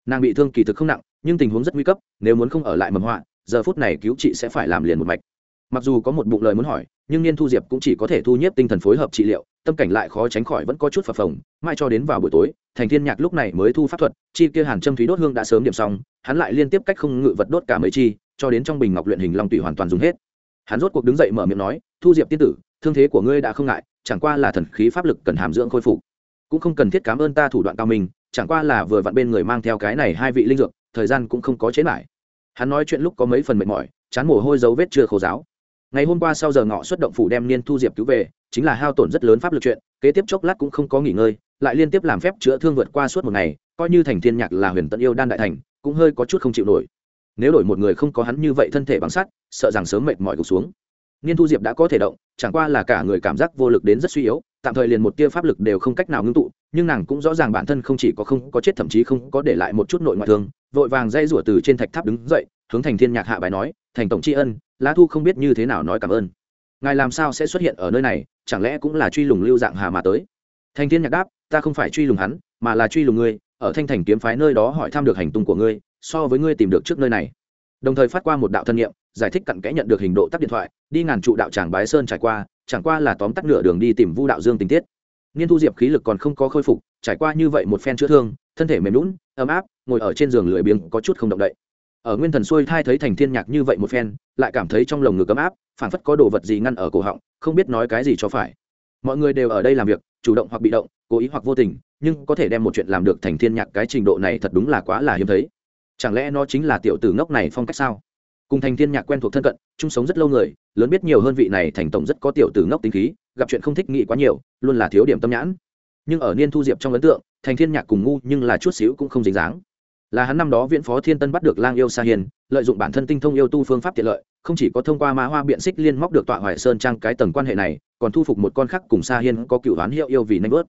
Nàng bị thương kỳ thực không nặng, nhưng tình huống rất nguy cấp, nếu muốn không ở lại mầm họa, giờ phút này cứu trị sẽ phải làm liền một mạch mặc dù có một bụng lời muốn hỏi, nhưng niên thu diệp cũng chỉ có thể thu nhiếp tinh thần phối hợp trị liệu, tâm cảnh lại khó tránh khỏi vẫn có chút phập phồng, mai cho đến vào buổi tối, thành thiên nhạc lúc này mới thu pháp thuật, chi kia hàn châm thúy đốt hương đã sớm điểm xong, hắn lại liên tiếp cách không ngự vật đốt cả mấy chi, cho đến trong bình ngọc luyện hình long tùy hoàn toàn dùng hết. Hắn rốt cuộc đứng dậy mở miệng nói, thu diệp tiên tử, thương thế của ngươi đã không ngại, chẳng qua là thần khí pháp lực cần hàm dưỡng khôi phục. Cũng không cần thiết cảm ơn ta thủ đoạn cao minh, chẳng qua là vừa vặn bên người mang theo cái này hai vị linh dược, thời gian cũng không có chế lại. Hắn nói chuyện lúc có mấy phần mệt mỏi, chán mồ hôi dấu vết chưa khô giáo ngày hôm qua sau giờ ngọ xuất động phủ đem niên thu diệp cứu về, chính là hao tổn rất lớn pháp lực chuyện, kế tiếp chốc lát cũng không có nghỉ ngơi, lại liên tiếp làm phép chữa thương vượt qua suốt một ngày, coi như thành thiên nhạc là huyền tận yêu đan đại thành, cũng hơi có chút không chịu nổi. Nếu đổi một người không có hắn như vậy thân thể bằng sắt, sợ rằng sớm mệt mỏi gục xuống. Niên thu diệp đã có thể động, chẳng qua là cả người cảm giác vô lực đến rất suy yếu, tạm thời liền một tia pháp lực đều không cách nào ngưng tụ, nhưng nàng cũng rõ ràng bản thân không chỉ có không có chết thậm chí không có để lại một chút nội ngoại thương, vội vàng dây rủa từ trên thạch tháp đứng dậy, hướng thành thiên nhạc hạ bài nói thành tổng tri ân, lá thu không biết như thế nào nói cảm ơn. Ngài làm sao sẽ xuất hiện ở nơi này, chẳng lẽ cũng là truy lùng lưu dạng hà mà tới? Thành thiên nhạc đáp, ta không phải truy lùng hắn, mà là truy lùng ngươi, ở thanh thành kiếm phái nơi đó hỏi thăm được hành tung của ngươi, so với ngươi tìm được trước nơi này. Đồng thời phát qua một đạo thân nhiệm, giải thích cặn kẽ nhận được hình độ tắt điện thoại, đi ngàn trụ đạo tràng bái sơn trải qua, chẳng qua là tóm tắt nửa đường đi tìm vu đạo dương tình tiết. Niên thu diệp khí lực còn không có khôi phục, trải qua như vậy một phen chữa thương, thân thể mềm lún ấm áp, ngồi ở trên giường lười biếng có chút không động đậy ở nguyên thần xuôi thai thấy thành thiên nhạc như vậy một phen, lại cảm thấy trong lồng ngực ấm áp, phảng phất có đồ vật gì ngăn ở cổ họng, không biết nói cái gì cho phải. Mọi người đều ở đây làm việc, chủ động hoặc bị động, cố ý hoặc vô tình, nhưng có thể đem một chuyện làm được thành thiên nhạc cái trình độ này thật đúng là quá là hiếm thấy. Chẳng lẽ nó chính là tiểu tử ngốc này phong cách sao? Cùng thành thiên nhạc quen thuộc thân cận, chung sống rất lâu người, lớn biết nhiều hơn vị này thành tổng rất có tiểu tử ngốc tính khí, gặp chuyện không thích nghĩ quá nhiều, luôn là thiếu điểm tâm nhãn. Nhưng ở niên thu diệp trong ấn tượng, thành thiên nhạc cùng ngu nhưng là chút xíu cũng không dính dáng là hắn năm đó viễn phó thiên tân bắt được lang yêu sa hiền, lợi dụng bản thân tinh thông yêu tu phương pháp tiện lợi, không chỉ có thông qua ma hoa biện xích liên móc được tọa hoài sơn trang cái tầng quan hệ này, còn thu phục một con khác cùng sa hiên có cựu đoán hiệu yêu vì nanh vớt.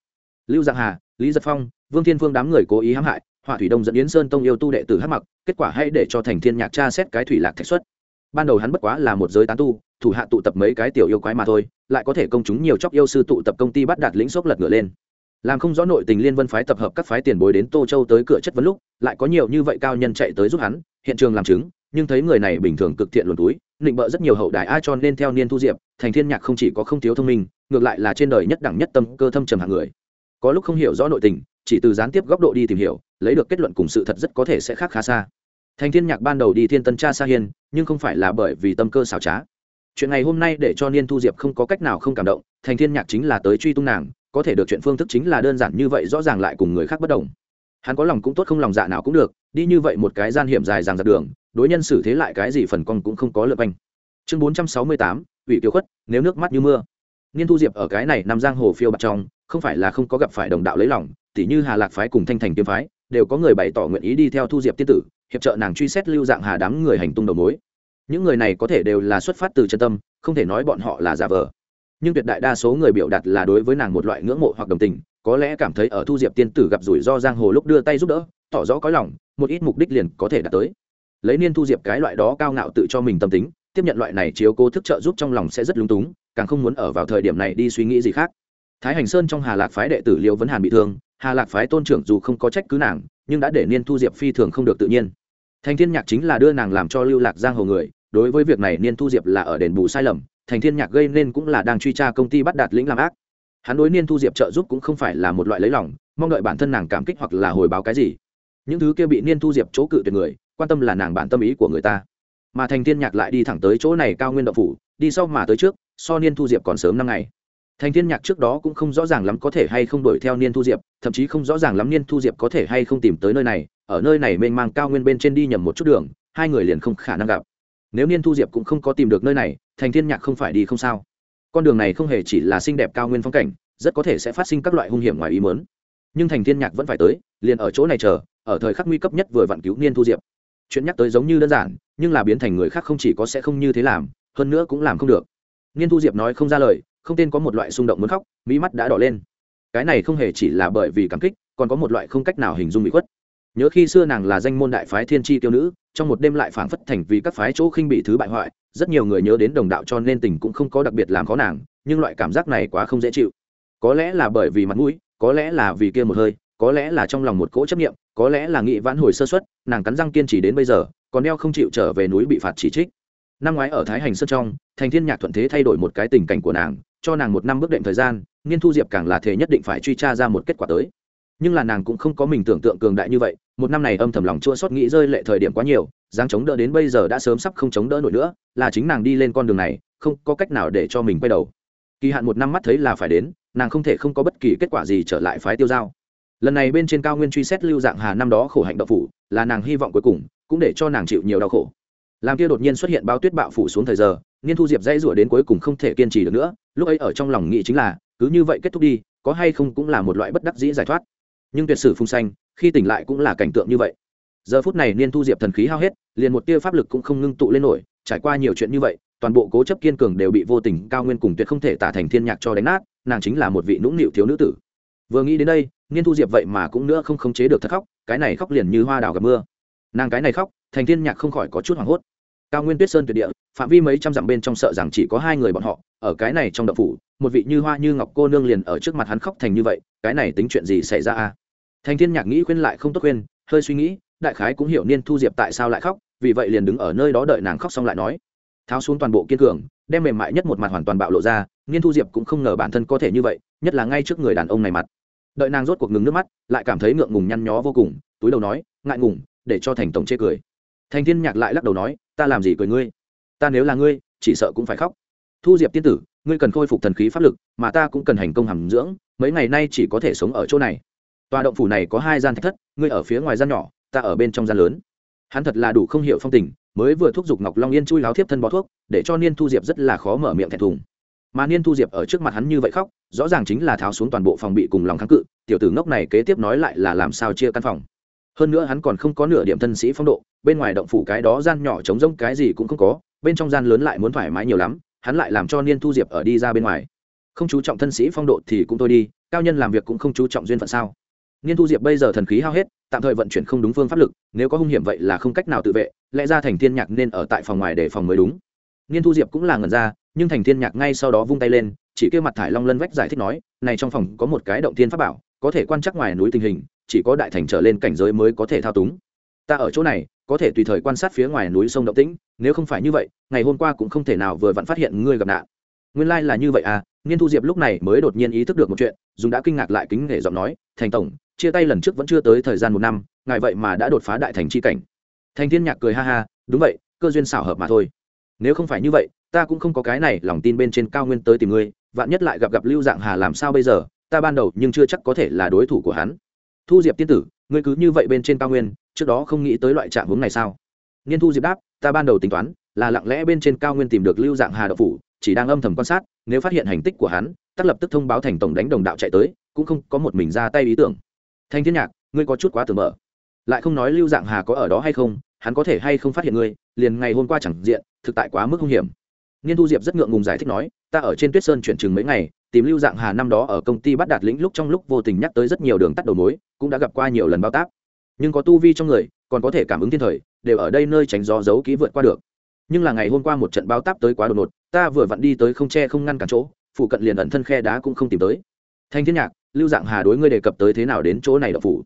Lưu giang hà, lý giật phong, vương thiên phương đám người cố ý hãm hại, họa thủy đông dẫn yến sơn tông yêu tu đệ tử hắc mặc, kết quả hay để cho thành thiên nhạc tra xét cái thủy lạc thạch xuất. Ban đầu hắn bất quá là một giới tán tu, thủ hạ tụ tập mấy cái tiểu yêu quái mà thôi, lại có thể công chúng nhiều chóc yêu sư tụ tập công ty bắt đạt lĩnh sốc lật ngựa lên làm không rõ nội tình liên vân phái tập hợp các phái tiền bối đến tô châu tới cửa chất vấn lúc, lại có nhiều như vậy cao nhân chạy tới giúp hắn, hiện trường làm chứng, nhưng thấy người này bình thường cực thiện luồn túi định bợ rất nhiều hậu đại ai cho nên theo niên thu diệp, thành thiên nhạc không chỉ có không thiếu thông minh, ngược lại là trên đời nhất đẳng nhất tâm cơ thâm trầm hạng người. Có lúc không hiểu rõ nội tình, chỉ từ gián tiếp góc độ đi tìm hiểu, lấy được kết luận cùng sự thật rất có thể sẽ khác khá xa. Thành thiên nhạc ban đầu đi thiên tân cha sa hiên, nhưng không phải là bởi vì tâm cơ xảo trá. Chuyện ngày hôm nay để cho niên thu diệp không có cách nào không cảm động, thành thiên nhạc chính là tới truy tung nàng có thể được chuyện phương thức chính là đơn giản như vậy rõ ràng lại cùng người khác bất đồng. Hắn có lòng cũng tốt không lòng dạ nào cũng được, đi như vậy một cái gian hiểm dài dàng dạt đường, đối nhân xử thế lại cái gì phần con cũng không có lượt anh chương bốn trăm sáu mươi tám, ủy tiêu khuất, nếu nước mắt như mưa. Niên thu diệp ở cái này nằm giang hồ phiêu bạc trong, không phải là không có gặp phải đồng đạo lấy lòng, tỉ như hà lạc phái cùng thanh thành kiếm phái, đều có người bày tỏ nguyện ý đi theo thu diệp tiên tử, hiệp trợ nàng truy xét lưu dạng hà đám người hành tung đầu mối. Những người này có thể đều là xuất phát từ chân tâm, không thể nói bọn họ là giả vờ nhưng tuyệt đại đa số người biểu đạt là đối với nàng một loại ngưỡng mộ hoặc đồng tình, có lẽ cảm thấy ở thu diệp tiên tử gặp rủi ro giang hồ lúc đưa tay giúp đỡ, tỏ rõ có lòng, một ít mục đích liền có thể đạt tới. Lấy niên thu diệp cái loại đó cao ngạo tự cho mình tâm tính, tiếp nhận loại này chiếu cố thức trợ giúp trong lòng sẽ rất lung túng, càng không muốn ở vào thời điểm này đi suy nghĩ gì khác. Thái hành sơn trong hà lạc phái đệ tử liêu vấn hàn bị thương, hà lạc phái tôn trưởng dù không có trách cứ nàng, nhưng đã để niên thu diệp phi thường không được tự nhiên. Thành thiên nhạc chính là đưa nàng làm cho lưu lạc giang hồ người, đối với việc này niên thu diệp là ở đền bù sai lầm thành thiên nhạc gây nên cũng là đang truy tra công ty bắt đạt lĩnh làm ác. Hắn đối niên thu diệp trợ giúp cũng không phải là một loại lấy lòng, mong đợi bản thân nàng cảm kích hoặc là hồi báo cái gì. Những thứ kia bị niên thu diệp chỗ cự tuyệt người, quan tâm là nàng bản tâm ý của người ta. Mà thành thiên nhạc lại đi thẳng tới chỗ này cao nguyên đậu phủ, đi sau mà tới trước, so niên thu diệp còn sớm năm ngày. Thành thiên nhạc trước đó cũng không rõ ràng lắm có thể hay không đuổi theo niên thu diệp, thậm chí không rõ ràng lắm niên thu diệp có thể hay không tìm tới nơi này, ở nơi này mênh mang cao nguyên bên trên đi nhầm một chút đường, hai người liền không khả năng gặp. Nếu niên thu diệp cũng không có tìm được nơi này thành thiên nhạc không phải đi không sao. Con đường này không hề chỉ là xinh đẹp cao nguyên phong cảnh, rất có thể sẽ phát sinh các loại hung hiểm ngoài ý muốn. Nhưng thành thiên nhạc vẫn phải tới, liền ở chỗ này chờ, ở thời khắc nguy cấp nhất vừa vặn cứu niên thu diệp. Chuyện nhắc tới giống như đơn giản, nhưng là biến thành người khác không chỉ có sẽ không như thế làm, hơn nữa cũng làm không được. Niên thu diệp nói không ra lời, không tên có một loại xung động muốn khóc mỹ mắt đã đỏ lên. Cái này không hề chỉ là bởi vì cảm kích, còn có một loại không cách nào hình dung bị khuất. Nhớ khi xưa nàng là danh môn đại phái thiên tri tiêu nữ trong một đêm lại phảng phất thành vì các phái chỗ khinh bị thứ bại hoại, rất nhiều người nhớ đến đồng đạo cho nên tình cũng không có đặc biệt làm khó nàng, nhưng loại cảm giác này quá không dễ chịu. Có lẽ là bởi vì mặt mũi, có lẽ là vì kia một hơi, có lẽ là trong lòng một cỗ chấp nghiệm có lẽ là nghị vãn hồi sơ xuất nàng cắn răng kiên trì đến bây giờ, còn đeo không chịu trở về núi bị phạt chỉ trích. Năm ngoái ở thái hành sơn trong, thành thiên nhạc thuận thế thay đổi một cái tình cảnh của nàng, cho nàng một năm bước đệm thời gian nghiên thu diệp càng là thể nhất định phải truy tra ra một kết quả tới nhưng là nàng cũng không có mình tưởng tượng cường đại như vậy, một năm này âm thầm lòng chua xót nghĩ rơi lệ thời điểm quá nhiều giang chống đỡ đến bây giờ đã sớm sắp không chống đỡ nổi nữa, là chính nàng đi lên con đường này, không có cách nào để cho mình quay đầu. Kỳ hạn một năm mắt thấy là phải đến, nàng không thể không có bất kỳ kết quả gì trở lại phái tiêu giao. Lần này bên trên cao nguyên truy xét lưu dạng hà năm đó khổ hạnh đậu phủ, là nàng hy vọng cuối cùng, cũng để cho nàng chịu nhiều đau khổ. Làm kia đột nhiên xuất hiện bao tuyết bạo phủ xuống thời giờ, niên thu diệp dây rủa đến cuối cùng không thể kiên trì được nữa, lúc ấy ở trong lòng nghĩ chính là, cứ như vậy kết thúc đi, có hay không cũng là một loại bất đắc dĩ giải thoát nhưng tuyệt sử phung xanh khi tỉnh lại cũng là cảnh tượng như vậy. Giờ phút này niên thu diệp thần khí hao hết, liền một tia pháp lực cũng không ngưng tụ lên nổi, trải qua nhiều chuyện như vậy, toàn bộ cố chấp kiên cường đều bị vô tình cao nguyên cùng tuyệt không thể tả thành thiên nhạc cho đánh nát, nàng chính là một vị nũng nịu thiếu nữ tử. Vừa nghĩ đến đây, niên thu diệp vậy mà cũng nữa không khống chế được thật khóc, cái này khóc liền như hoa đào gặp mưa. Nàng cái này khóc, thành thiên nhạc không khỏi có chút hoảng hốt. Cao nguyên tuyết sơn tuyệt địa, phạm vi mấy trăm dặm bên trong sợ rằng chỉ có hai người bọn họ, ở cái này trong đậu phủ, một vị như hoa như ngọc cô nương liền ở trước mặt hắn khóc thành như vậy, cái này tính chuyện gì xảy ra à thành thiên nhạc nghĩ khuyên lại không tốt khuyên, hơi suy nghĩ, đại khái cũng hiểu niên thu diệp tại sao lại khóc, vì vậy liền đứng ở nơi đó đợi nàng khóc xong lại nói. Tháo xuống toàn bộ kiên cường, đem mềm mại nhất một mặt hoàn toàn bạo lộ ra, niên thu diệp cũng không ngờ bản thân có thể như vậy, nhất là ngay trước người đàn ông này mặt. Đợi nàng rốt cuộc ngừng nước mắt, lại cảm thấy ngượng ngùng nhăn nhó vô cùng, túi đầu nói, ngại ngùng, để cho thành tổng chê cười. Thành thiên nhạc lại lắc đầu nói, ta làm gì cười ngươi? Ta nếu là ngươi, chỉ sợ cũng phải khóc. Thu diệp tiên tử, ngươi cần khôi phục thần khí pháp lực, mà ta cũng cần hành công hàm dưỡng, mấy ngày nay chỉ có thể sống ở chỗ này tòa động phủ này có hai gian thạch thất, ngươi ở phía ngoài gian nhỏ, ta ở bên trong gian lớn. Hắn thật là đủ không hiểu phong tình, mới vừa thúc giục ngọc long yên chui láo thiếp thân bó thuốc, để cho niên thu diệp rất là khó mở miệng thẹn thùng. Mà niên thu diệp ở trước mặt hắn như vậy khóc, rõ ràng chính là tháo xuống toàn bộ phòng bị cùng lòng kháng cự, tiểu tử ngốc này kế tiếp nói lại là làm sao chia căn phòng. Hơn nữa hắn còn không có nửa điểm thân sĩ phong độ, bên ngoài động phủ cái đó gian nhỏ trống rỗng cái gì cũng không có, bên trong gian lớn lại muốn thoải mái nhiều lắm, hắn lại làm cho niên thu diệp ở đi ra bên ngoài. Không chú trọng thân sĩ phong độ thì cũng thôi đi, cao nhân làm việc cũng không chú trọng duyên phận sao? Niên thu diệp bây giờ thần khí hao hết, tạm thời vận chuyển không đúng phương pháp lực, nếu có hung hiểm vậy là không cách nào tự vệ, lẽ ra thành thiên nhạc nên ở tại phòng ngoài để phòng mới đúng. Niên thu diệp cũng là ngần ra, nhưng thành thiên nhạc ngay sau đó vung tay lên, chỉ kêu mặt thải long lân vách giải thích nói, này trong phòng có một cái động thiên pháp bảo, có thể quan trắc ngoài núi tình hình, chỉ có đại thành trở lên cảnh giới mới có thể thao túng. Ta ở chỗ này, có thể tùy thời quan sát phía ngoài núi sông động tĩnh, nếu không phải như vậy, ngày hôm qua cũng không thể nào vừa vặn phát hiện ngươi gặp nạn. Nguyên lai là như vậy à niên thu diệp lúc này mới đột nhiên ý thức được một chuyện, dùng đã kinh ngạc lại kính nể giọng nói, thành tổng chia tay lần trước vẫn chưa tới thời gian một năm, ngài vậy mà đã đột phá đại thành c h i cảnh. Thành thiên nhạc cười ha ha, đúng vậy, cơ duyên xảo hợp mà thôi. Nếu không phải như vậy, ta cũng không có cái này lòng tin bên trên cao nguyên tới tìm ngươi, vạn nhất lại gặp gặp lưu dạng hà làm sao bây giờ, ta ban đầu nhưng chưa chắc có thể là đối thủ của hắn. Thu diệp tiên tử, ngươi cứ như vậy bên trên cao nguyên, trước đó không nghĩ tới loại trạng hướng này sao? Nghiên thu diệp đáp, ta ban đầu tính toán, là lặng lẽ bên trên cao nguyên tìm được lưu dạng hà đậu phủ, chỉ đang âm thầm quan sát, nếu phát hiện hành tích của hắn tắt lập tức thông báo thành tổng đánh đồng đạo chạy tới, cũng không có một mình ra tay ý tưởng thanh thiên nhạc, ngươi có chút quá tưởng mở. Lại không nói lưu dạng hà có ở đó hay không, hắn có thể hay không phát hiện ngươi, liền ngày hôm qua chẳng diện, thực tại quá mức hung hiểm. Nghiên thu diệp rất ngượng ngùng giải thích nói, ta ở trên tuyết sơn chuyển trường mấy ngày, tìm lưu dạng hà năm đó ở công ty bắt đạt lĩnh lúc trong lúc vô tình nhắc tới rất nhiều đường tắt đầu mối, cũng đã gặp qua nhiều lần bao tác nhưng có tu vi trong người, còn có thể cảm ứng thiên thời, đều ở đây nơi tránh gió giấu kỹ vượt qua được. Nhưng là ngày hôm qua một trận bao táp tới quá đột ngột, ta vừa vặn đi tới không che không ngăn cản chỗ, phụ cận liền ẩn thân khe đá cũng không tìm tới. Thanh thiên nhạc lưu dạng hà đối ngươi đề cập tới thế nào đến chỗ này đậu phủ?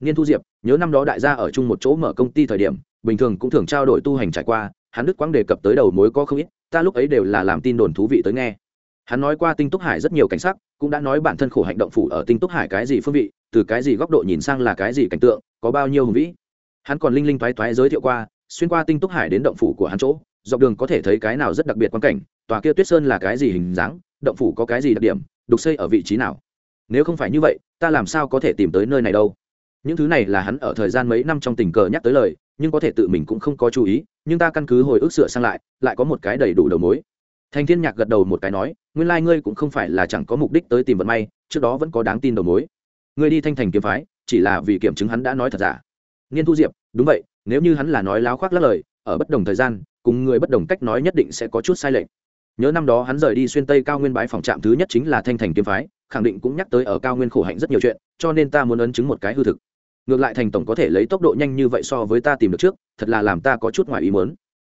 Nghiên thu diệp, nhớ năm đó đại gia ở chung một chỗ mở công ty thời điểm, bình thường cũng thường trao đổi tu hành trải qua, hắn đức quang đề cập tới đầu mối có không ít, ta lúc ấy đều là làm tin đồn thú vị tới nghe. Hắn nói qua tinh túc hải rất nhiều cảnh sắc, cũng đã nói bản thân khổ hạnh động phủ ở tinh túc hải cái gì phương vị, từ cái gì góc độ nhìn sang là cái gì cảnh tượng, có bao nhiêu hùng vĩ. Hắn còn linh linh thoái thoái giới thiệu qua, xuyên qua tinh túc hải đến động phủ của hắn chỗ, dọc đường có thể thấy cái nào rất đặc biệt quan cảnh, tòa kia tuyết sơn là cái gì hình dáng, động phủ có cái gì đặc điểm, đục xây ở vị trí nào nếu không phải như vậy, ta làm sao có thể tìm tới nơi này đâu? Những thứ này là hắn ở thời gian mấy năm trong tình cờ nhắc tới lời, nhưng có thể tự mình cũng không có chú ý, nhưng ta căn cứ hồi ức sửa sang lại lại có một cái đầy đủ đầu mối. Thành thiên nhạc gật đầu một cái nói, nguyên lai ngươi cũng không phải là chẳng có mục đích tới tìm vận may, trước đó vẫn có đáng tin đầu mối. Ngươi đi thanh thành kiếm phái, chỉ là vì kiểm chứng hắn đã nói thật giả. Nghiên thu diệp, đúng vậy, nếu như hắn là nói láo khoác lác lời, ở bất đồng thời gian, cùng người bất đồng cách nói nhất định sẽ có chút sai lệch. Nhớ năm đó hắn rời đi xuyên tây cao nguyên bái phòng trạm thứ nhất chính là thanh thành kiếm phái khẳng định cũng nhắc tới ở cao nguyên khổ hạnh rất nhiều chuyện, cho nên ta muốn ấn chứng một cái hư thực. Ngược lại thành tổng có thể lấy tốc độ nhanh như vậy so với ta tìm được trước, thật là làm ta có chút ngoài ý muốn.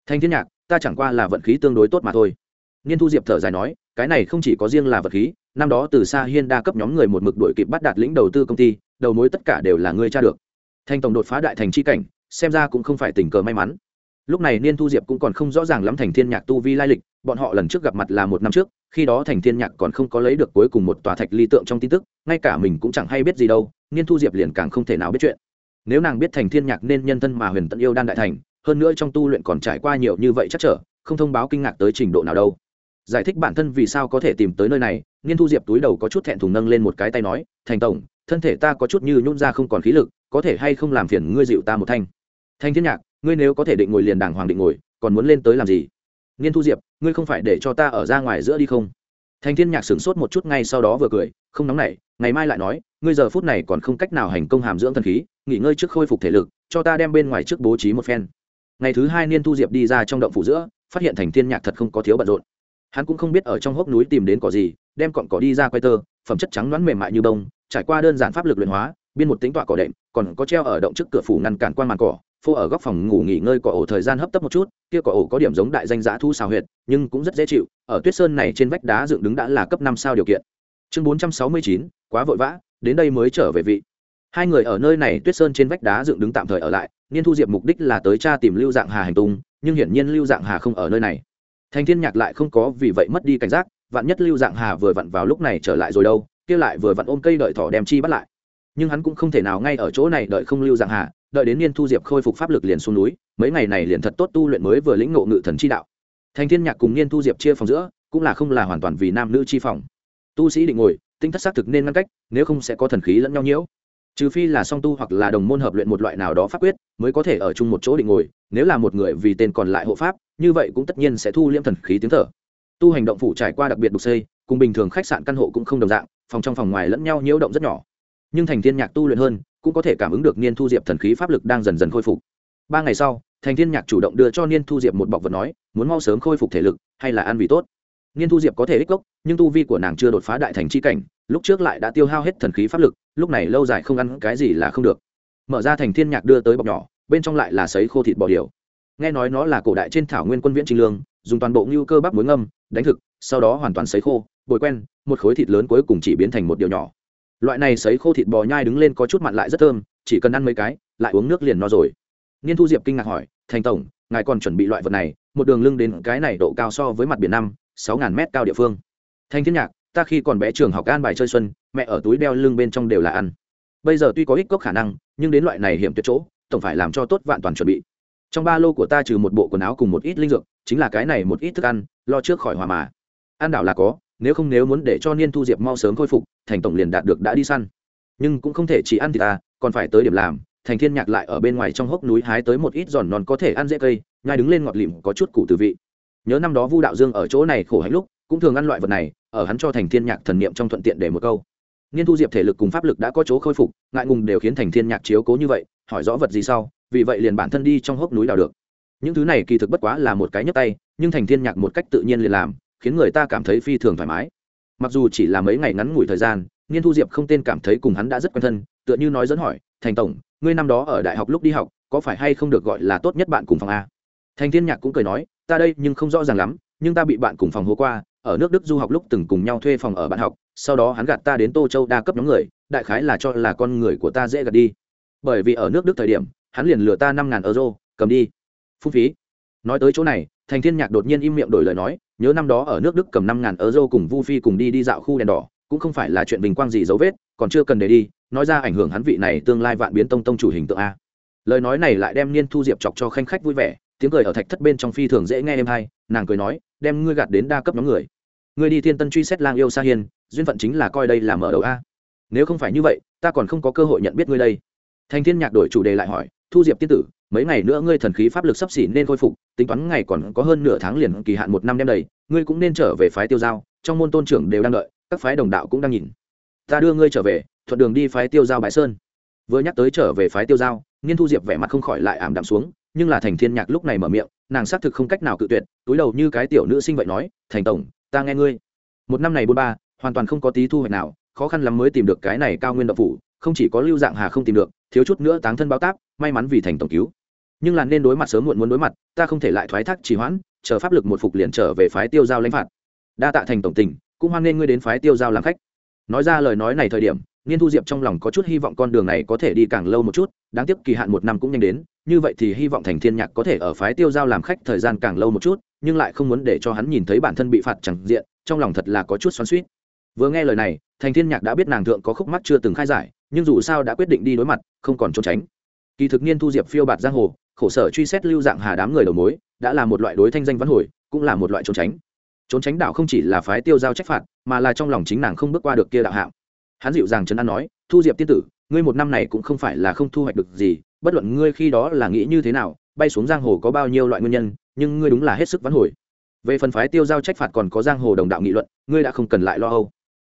Thanh thiên nhạc, ta chẳng qua là vận khí tương đối tốt mà thôi. Niên thu diệp thở dài nói, cái này không chỉ có riêng là vật khí, năm đó từ xa hiên đa cấp nhóm người một mực đội kịp bắt đạt lĩnh đầu tư công ty, đầu mối tất cả đều là ngươi tra được. Thanh tổng đột phá đại thành c h i cảnh, xem ra cũng không phải tình cờ may mắn lúc này niên thu diệp cũng còn không rõ ràng lắm thành thiên nhạc tu vi lai lịch, bọn họ lần trước gặp mặt là một năm trước, khi đó thành thiên nhạc còn không có lấy được cuối cùng một tòa thạch ly tượng trong tin tức, ngay cả mình cũng chẳng hay biết gì đâu, niên thu diệp liền càng không thể nào biết chuyện. Nếu nàng biết thành thiên nhạc nên nhân thân mà huyền tận yêu đan đại thành, hơn nữa trong tu luyện còn trải qua nhiều như vậy chắc trở, không thông báo kinh ngạc tới trình độ nào đâu. Giải thích bản thân vì sao có thể tìm tới nơi này, niên thu diệp túi đầu có chút thẹn thùng nâng lên một cái tay nói, thành tổng, thân thể ta có chút như nhún ra không còn khí lực, có thể hay không làm phiền ngươi dịu ta một thanh? Thanh thiên nhạc ngươi nếu có thể định ngồi liền đàng hoàng định ngồi, còn muốn lên tới làm gì? Niên thu diệp, ngươi không phải để cho ta ở ra ngoài giữa đi không? Thanh thiên nhạc sửng sốt một chút ngay sau đó vừa cười, không nóng nảy, ngày mai lại nói, ngươi giờ phút này còn không cách nào hành công hàm dưỡng thần khí, nghỉ ngơi trước khôi phục thể lực, cho ta đem bên ngoài trước bố trí một phen. Ngày thứ hai niên thu diệp đi ra trong động phủ giữa, phát hiện thành thiên nhạc thật không có thiếu bận rộn. Hắn cũng không biết ở trong hốc núi tìm đến cỏ gì, đem cọn cỏ đi ra quay tơ, phẩm chất trắng đoán mềm mại như bông, trải qua đơn giản pháp lực luyện hóa, biên một tính tọa cỏ đệm, còn có treo ở động trước cửa phủ ngăn cản quan màn cỏ phô ở góc phòng ngủ nghỉ ngơi cỏ ổ thời gian hấp tấp một chút, kia cỏ ổ có điểm giống đại danh giã thu xào huyệt, nhưng cũng rất dễ chịu, ở tuyết sơn này trên vách đá dựng đứng đã là cấp năm sao điều kiện. Chương bốn trăm sáu mươi chín, quá vội vã, đến đây mới trở về vị. Hai người ở nơi này tuyết sơn trên vách đá dựng đứng tạm thời ở lại, niên thu diệp mục đích là tới cha tìm lưu dạng hà hành tung, nhưng hiển nhiên lưu dạng hà không ở nơi này. Thành thiên nhạc lại không có vì vậy mất đi cảnh giác, vạn nhất lưu dạng hà vừa vặn vào lúc này trở lại rồi đâu, kia lại vừa vặn ôm cây đợi thỏ đem chi bắt lại. Nhưng hắn cũng không thể nào ngay ở chỗ này đợi không lưu dạng hà đợi đến niên thu diệp khôi phục pháp lực liền xuống núi, mấy ngày này liền thật tốt tu luyện mới vừa lĩnh ngộ ngự thần chi đạo. Thành thiên nhạc cùng niên thu diệp chia phòng giữa, cũng là không là hoàn toàn vì nam nữ chi phòng. Tu sĩ định ngồi, tinh thất xác thực nên ngăn cách, nếu không sẽ có thần khí lẫn nhau nhiễu. Trừ phi là song tu hoặc là đồng môn hợp luyện một loại nào đó pháp quyết, mới có thể ở chung một chỗ định ngồi, nếu là một người vì tên còn lại hộ pháp, như vậy cũng tất nhiên sẽ thu liễm thần khí tiếng thở. Tu hành động phủ trải qua đặc biệt đục xây, cùng bình thường khách sạn căn hộ cũng không đồng dạng, phòng trong phòng ngoài lẫn nhau nhiễu động rất nhỏ. Nhưng thành thiên nhạc tu luyện hơn cũng có thể cảm ứng được niên thu diệp thần khí pháp lực đang dần dần khôi phục. Ba ngày sau, thành thiên nhạc chủ động đưa cho niên thu diệp một bọc vật nói, muốn mau sớm khôi phục thể lực, hay là ăn vì tốt? Niên thu diệp có thể ích gốc, nhưng tu vi của nàng chưa đột phá đại thành chi cảnh, lúc trước lại đã tiêu hao hết thần khí pháp lực, lúc này lâu dài không ăn cái gì là không được. Mở ra thành thiên nhạc đưa tới bọc nhỏ, bên trong lại là sấy khô thịt bò điều nghe nói nó là cổ đại trên thảo nguyên quân viễn trinh lương, dùng toàn bộ ngưu cơ bắp muối ngâm, đánh thực, sau đó hoàn toàn sấy khô, bồi quen, một khối thịt lớn cuối cùng chỉ biến thành một điều nhỏ loại này sấy khô thịt bò nhai đứng lên có chút mặn lại rất thơm, chỉ cần ăn mấy cái, lại uống nước liền no rồi. Niên thu diệp kinh ngạc hỏi, thành tổng, ngài còn chuẩn bị loại vật này, một đường lưng đến cái này độ cao so với mặt biển năm, sáu ngàn mét cao địa phương. Thanh thiên nhạc, ta khi còn bé trường học an bài chơi xuân, mẹ ở túi đeo lưng bên trong đều là ăn. Bây giờ tuy có ít cốc khả năng, nhưng đến loại này hiểm tuyệt chỗ, tổng phải làm cho tốt vạn toàn chuẩn bị. Trong ba lô của ta trừ một bộ quần áo cùng một ít linh dược, chính là cái này một ít thức ăn, lo trước khỏi hòa mà. Ăn đảo là có nếu không nếu muốn để cho niên thu diệp mau sớm khôi phục, thành tổng liền đạt được đã đi săn. Nhưng cũng không thể chỉ ăn thì ta à, còn phải tới điểm làm, thành thiên nhạc lại ở bên ngoài trong hốc núi hái tới một ít giòn non có thể ăn dễ cây, nhai đứng lên ngọt lịm có chút củ từ vị. Nhớ năm đó vu đạo dương ở chỗ này khổ hạnh lúc, cũng thường ăn loại vật này, ở hắn cho thành thiên nhạc thần niệm trong thuận tiện để một câu. Nghiên thu diệp thể lực cùng pháp lực đã có chỗ khôi phục, ngại ngùng đều khiến thành thiên nhạc chiếu cố như vậy, hỏi rõ vật gì sau, vì vậy liền bản thân đi trong hốc núi đào được. Những thứ này kỳ thực bất quá là một cái nhấp tay, nhưng thành thiên nhạc một cách tự nhiên liền làm khiến người ta cảm thấy phi thường thoải mái. Mặc dù chỉ là mấy ngày ngắn ngủi thời gian nghiên thu diệp không tên cảm thấy cùng hắn đã rất quen thân, tựa như nói dẫn hỏi, thành tổng, ngươi năm đó ở đại học lúc đi học, có phải hay không được gọi là tốt nhất bạn cùng phòng a? Thành thiên nhạc cũng cười nói, ta đây nhưng không rõ ràng lắm, nhưng ta bị bạn cùng phòng hố qua, ở nước đức du học lúc từng cùng nhau thuê phòng ở bạn học, sau đó hắn gạt ta đến tô châu đa cấp nhóm người, đại khái là cho là con người của ta dễ gạt đi. Bởi vì ở nước đức thời điểm, hắn liền lừa ta năm ngàn euro, cầm đi. Phung phí. Nói tới chỗ này, thành thiên nhạc đột nhiên im miệng đổi lời nói nhớ năm đó ở nước đức cầm năm ngàn euro cùng vu phi cùng đi đi dạo khu đèn đỏ, cũng không phải là chuyện bình quang gì dấu vết, còn chưa cần để đi, nói ra ảnh hưởng hắn vị này tương lai vạn biến tông tông chủ hình tượng a. Lời nói này lại đem niên thu diệp chọc cho khanh khách vui vẻ, tiếng cười ở thạch thất bên trong phi thường dễ nghe em hay, nàng cười nói, đem ngươi gạt đến đa cấp nhóm người. Ngươi đi thiên tân truy xét lang yêu sa hiên, duyên phận chính là coi đây là mở đầu a. Nếu không phải như vậy, ta còn không có cơ hội nhận biết ngươi đây. Thành thiên nhạc đổi chủ đề lại hỏi thu diệp tiên tử, mấy ngày nữa ngươi thần khí pháp lực sắp xỉ nên khôi phục, tính toán ngày còn có hơn nửa tháng liền kỳ hạn một năm đem đầy, ngươi cũng nên trở về phái tiêu giao, trong môn tôn trưởng đều đang đợi, các phái đồng đạo cũng đang nhìn. Ta đưa ngươi trở về, thuận đường đi phái tiêu giao bãi sơn. Vừa nhắc tới trở về phái tiêu giao, nghiên thu diệp vẻ mặt không khỏi lại ảm đạm xuống, nhưng là thành thiên nhạc lúc này mở miệng, nàng xác thực không cách nào cự tuyệt, túi đầu như cái tiểu nữ sinh vậy nói, thành tổng, ta nghe ngươi. Một năm này bốn ba, hoàn toàn không có tí thu hoạch nào, khó khăn lắm mới tìm được cái này cao nguyên độc phủ, không chỉ có lưu dạng hà không tìm được, thiếu chút nữa táng thân báo táp may mắn vì thành tổng cứu. Nhưng là nên đối mặt sớm muộn muốn đối mặt, ta không thể lại thoái thác trì hoãn, chờ pháp lực một phục liền trở về phái tiêu giao lãnh phạt. Đa tạ thành tổng tình, cũng hoan nghênh ngươi đến phái tiêu giao làm khách. Nói ra lời nói này thời điểm niên thu diệp trong lòng có chút hy vọng con đường này có thể đi càng lâu một chút, đáng tiếc kỳ hạn một năm cũng nhanh đến, như vậy thì hy vọng thành thiên nhạc có thể ở phái tiêu giao làm khách thời gian càng lâu một chút, nhưng lại không muốn để cho hắn nhìn thấy bản thân bị phạt chẳng diện, trong lòng thật là có chút xoắn suýt vừa nghe lời này, thành thiên nhạc đã biết nàng thượng có khúc mắt chưa từng khai giải, nhưng dù sao đã quyết định đi đối mặt, không còn trốn tránh kỳ thực niên thu diệp phiêu bạt giang hồ, khổ sở truy xét lưu dạng hà đám người đầu mối, đã là một loại đối thanh danh văn hồi, cũng là một loại trốn tránh. Trốn tránh đạo không chỉ là phái tiêu giao trách phạt, mà là trong lòng chính nàng không bước qua được kia đạo hạng. Hắn dịu dàng trấn an nói, thu diệp tiên tử, ngươi một năm này cũng không phải là không thu hoạch được gì, bất luận ngươi khi đó là nghĩ như thế nào, bay xuống giang hồ có bao nhiêu loại nguyên nhân, nhưng ngươi đúng là hết sức vắn hồi. Về phần phái tiêu giao trách phạt còn có giang hồ đồng đạo nghị luận, ngươi đã không cần lại lo âu.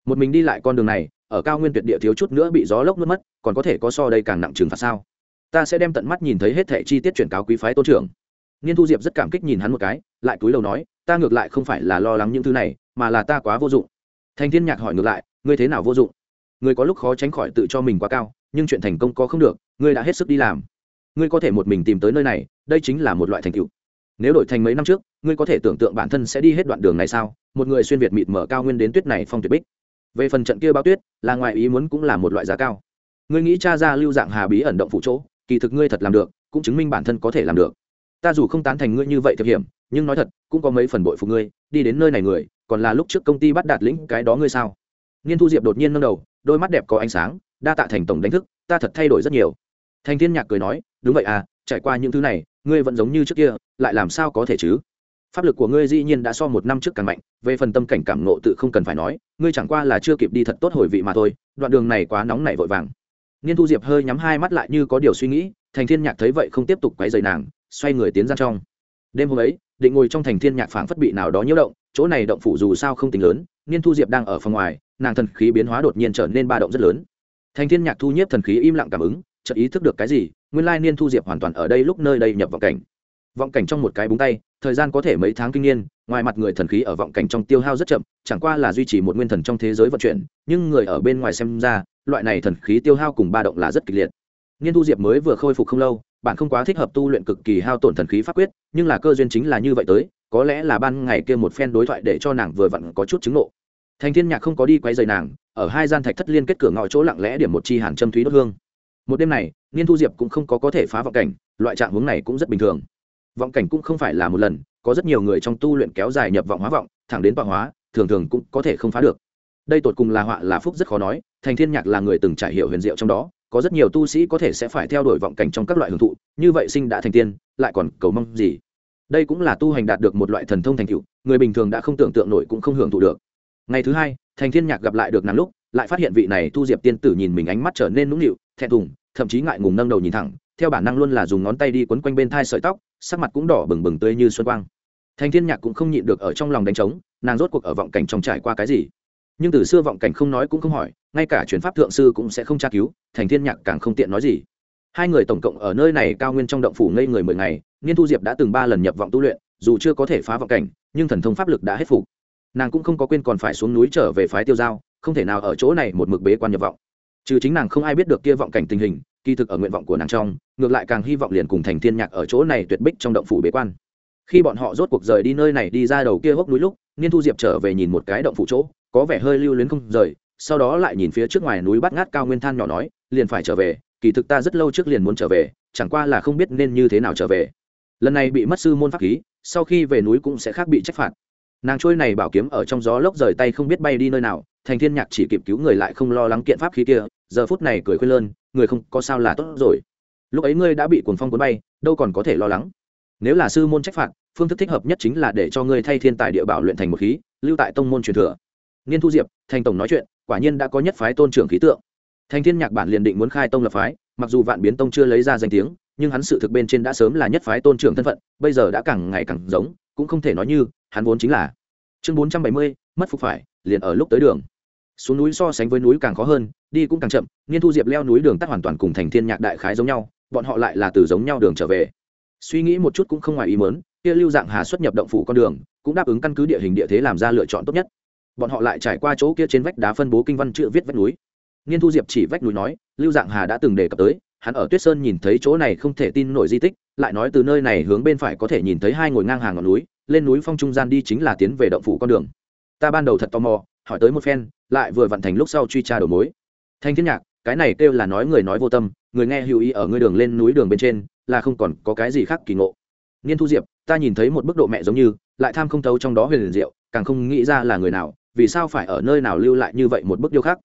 Một mình đi lại con đường này, ở cao nguyên tuyệt địa thiếu chút nữa bị gió lốc nuốt mất, còn có thể có so đây càng nặng trừng phạt sao? Ta sẽ đem tận mắt nhìn thấy hết thẻ chi tiết chuyển cáo quý phái tôn trưởng. Niên thu diệp rất cảm kích nhìn hắn một cái, lại túi đầu nói, ta ngược lại không phải là lo lắng những thứ này, mà là ta quá vô dụng. Thành thiên nhạc hỏi ngược lại, ngươi thế nào vô dụng? Ngươi có lúc khó tránh khỏi tự cho mình quá cao, nhưng chuyện thành công có không được, ngươi đã hết sức đi làm. Ngươi có thể một mình tìm tới nơi này, đây chính là một loại thành tựu. Nếu đổi thành mấy năm trước, ngươi có thể tưởng tượng bản thân sẽ đi hết đoạn đường này sao? Một người xuyên việt mịt mở cao nguyên đến tuyết này phong tuyệt bích. Về phần trận kia bao tuyết, là ngoài ý muốn cũng là một loại giá cao. Ngươi nghĩ cha ra lưu dạng hà bí ẩn động phụ chỗ kỳ thực ngươi thật làm được, cũng chứng minh bản thân có thể làm được. Ta dù không tán thành ngươi như vậy thực hiểm, nhưng nói thật, cũng có mấy phần bội phục ngươi, đi đến nơi này người, còn là lúc trước công ty bắt đạt lĩnh cái đó ngươi sao? Niên thu diệp đột nhiên nâng đầu, đôi mắt đẹp có ánh sáng, đa tạ thành tổng đánh thức, ta thật thay đổi rất nhiều. Thành thiên nhạc cười nói, đúng vậy à trải qua những thứ này, ngươi vẫn giống như trước kia, lại làm sao có thể chứ? Pháp lực của ngươi dĩ nhiên đã so một năm trước càng mạnh, về phần tâm cảnh cảm nộ tự không cần phải nói, ngươi chẳng qua là chưa kịp đi thật tốt hồi vị mà thôi, đoạn đường này quá nóng nảy vội vàng niên thu diệp hơi nhắm hai mắt lại như có điều suy nghĩ, thành thiên nhạc thấy vậy không tiếp tục quấy rầy nàng, xoay người tiến ra trong. Đêm hôm ấy, định ngồi trong thành thiên nhạc phảng phất bị nào đó nhiễu động, chỗ này động phủ dù sao không tính lớn niên thu diệp đang ở phòng ngoài, nàng thần khí biến hóa đột nhiên trở nên ba động rất lớn. Thành thiên nhạc thu nhiếp thần khí im lặng cảm ứng, chợt ý thức được cái gì, nguyên lai niên thu diệp hoàn toàn ở đây lúc nơi đây nhập vào cảnh. Vọng cảnh trong một cái búng tay, thời gian có thể mấy tháng kinh niên, ngoài mặt người thần khí ở vọng cảnh trong tiêu hao rất chậm, chẳng qua là duy trì một nguyên thần trong thế giới vận chuyển, nhưng người ở bên ngoài xem ra loại này thần khí tiêu hao cùng ba động là rất kịch liệt. Niên thu diệp mới vừa khôi phục không lâu, bạn không quá thích hợp tu luyện cực kỳ hao tổn thần khí pháp quyết, nhưng là cơ duyên chính là như vậy tới, có lẽ là ban ngày kia một phen đối thoại để cho nàng vừa vặn có chút chứng ngộ. Thành thiên nhạc không có đi quay dày nàng, ở hai gian thạch thất liên kết cửa ngõ chỗ lặng lẽ điểm một chi hàn châm thúy đốt hương. Một đêm này niên thu diệp cũng không có có thể phá vọng cảnh, loại trạng hướng này cũng rất bình thường. Vọng cảnh cũng không phải là một lần, có rất nhiều người trong tu luyện kéo dài nhập vọng hóa vọng, thẳng đến vọng hóa, thường thường cũng có thể không phá được đây tột cùng là họa là phúc rất khó nói, thành thiên nhạc là người từng trải hiểu huyền diệu trong đó, có rất nhiều tu sĩ có thể sẽ phải theo đuổi vọng cảnh trong các loại hưởng thụ, như vậy sinh đã thành tiên, lại còn cầu mong gì? Đây cũng là tu hành đạt được một loại thần thông thành tựu, người bình thường đã không tưởng tượng nổi cũng không hưởng thụ được. Ngày thứ hai, thành thiên nhạc gặp lại được nàng lúc, lại phát hiện vị này thu diệp tiên tử nhìn mình ánh mắt trở nên nũng nịu, thẹn thùng, thậm chí ngại ngùng nâng đầu nhìn thẳng, theo bản năng luôn là dùng ngón tay đi quấn quanh bên thai sợi tóc, sắc mặt cũng đỏ bừng bừng tươi như xuân quang. Thành thiên nhạc cũng không nhịn được ở trong lòng đánh trống, nàng rốt cuộc ở vọng cảnh trong trải qua cái gì? Nhưng từ xưa vọng cảnh không nói cũng không hỏi, ngay cả chuyển pháp thượng sư cũng sẽ không tra cứu, thành thiên nhạc càng không tiện nói gì. Hai người tổng cộng ở nơi này cao nguyên trong động phủ ngây người mười ngày niên thu diệp đã từng ba lần nhập vọng tu luyện, dù chưa có thể phá vọng cảnh, nhưng thần thông pháp lực đã hết phục. Nàng cũng không có quên còn phải xuống núi trở về phái tiêu giao, không thể nào ở chỗ này một mực bế quan nhập vọng. Trừ chính nàng không ai biết được kia vọng cảnh tình hình, kỳ thực ở nguyện vọng của nàng trong, ngược lại càng hy vọng liền cùng thành thiên nhạc ở chỗ này tuyệt bích trong động phủ bế quan. Khi bọn họ rốt cuộc rời đi nơi này đi ra đầu kia hốc núi lúc niên thu diệp trở về nhìn một cái động phủ chỗ có vẻ hơi lưu luyến không rời, sau đó lại nhìn phía trước ngoài núi bát ngát cao nguyên than nhỏ nói, liền phải trở về, kỳ thực ta rất lâu trước liền muốn trở về, chẳng qua là không biết nên như thế nào trở về. Lần này bị mất sư môn pháp khí, sau khi về núi cũng sẽ khác bị trách phạt. Nàng trôi này bảo kiếm ở trong gió lốc rời tay không biết bay đi nơi nào, thành thiên nhạc chỉ kịp cứu người lại không lo lắng kiện pháp khí kia, giờ phút này cười khuyên lơn, người không có sao là tốt rồi. Lúc ấy ngươi đã bị cuồng phong cuốn bay, đâu còn có thể lo lắng. Nếu là sư môn trách phạt, phương thức thích hợp nhất chính là để cho ngươi thay thiên tài địa bảo luyện thành một khí, lưu tại tông môn truyền thừa niên thu diệp thành tổng nói chuyện, quả nhiên đã có nhất phái tôn trưởng khí tượng. Thành thiên nhạc bản liền định muốn khai tông lập phái, mặc dù vạn biến tông chưa lấy ra danh tiếng, nhưng hắn sự thực bên trên đã sớm là nhất phái tôn trưởng thân phận, bây giờ đã càng ngày càng giống, cũng không thể nói như, hắn vốn chính là. Chương bốn trăm bảy mươi, mất phục phải, liền ở lúc tới đường. Xuống núi so sánh với núi càng khó hơn, đi cũng càng chậm nghiên thu diệp leo núi đường tắt hoàn toàn cùng thành thiên nhạc đại khái giống nhau, bọn họ lại là từ giống nhau đường trở về. Suy nghĩ một chút cũng không ngoài ý mớn kia lưu dạng hà xuất nhập động phủ con đường, cũng đáp ứng căn cứ địa hình địa thế làm ra lựa chọn tốt nhất bọn họ lại trải qua chỗ kia trên vách đá phân bố kinh văn chữ viết vách núi. Nghiên thu diệp chỉ vách núi nói, lưu dạng hà đã từng đề cập tới, hắn ở tuyết sơn nhìn thấy chỗ này không thể tin nổi di tích, lại nói từ nơi này hướng bên phải có thể nhìn thấy hai ngồi ngang hàng ngọn núi, lên núi phong trung gian đi chính là tiến về động phủ con đường. Ta ban đầu thật tò mò, hỏi tới một phen, lại vừa vận thành lúc sau truy tra đầu mối. Thanh thiên nhạc, cái này kêu là nói người nói vô tâm, người nghe hữu ý ở ngươi đường lên núi đường bên trên, là không còn có cái gì khác kỳ ngộ. Niên thu diệp, ta nhìn thấy một bức độ mẹ giống như, lại tham không thấu trong đó huyền diệu, càng không nghĩ ra là người nào vì sao phải ở nơi nào lưu lại như vậy một bức điêu khắc?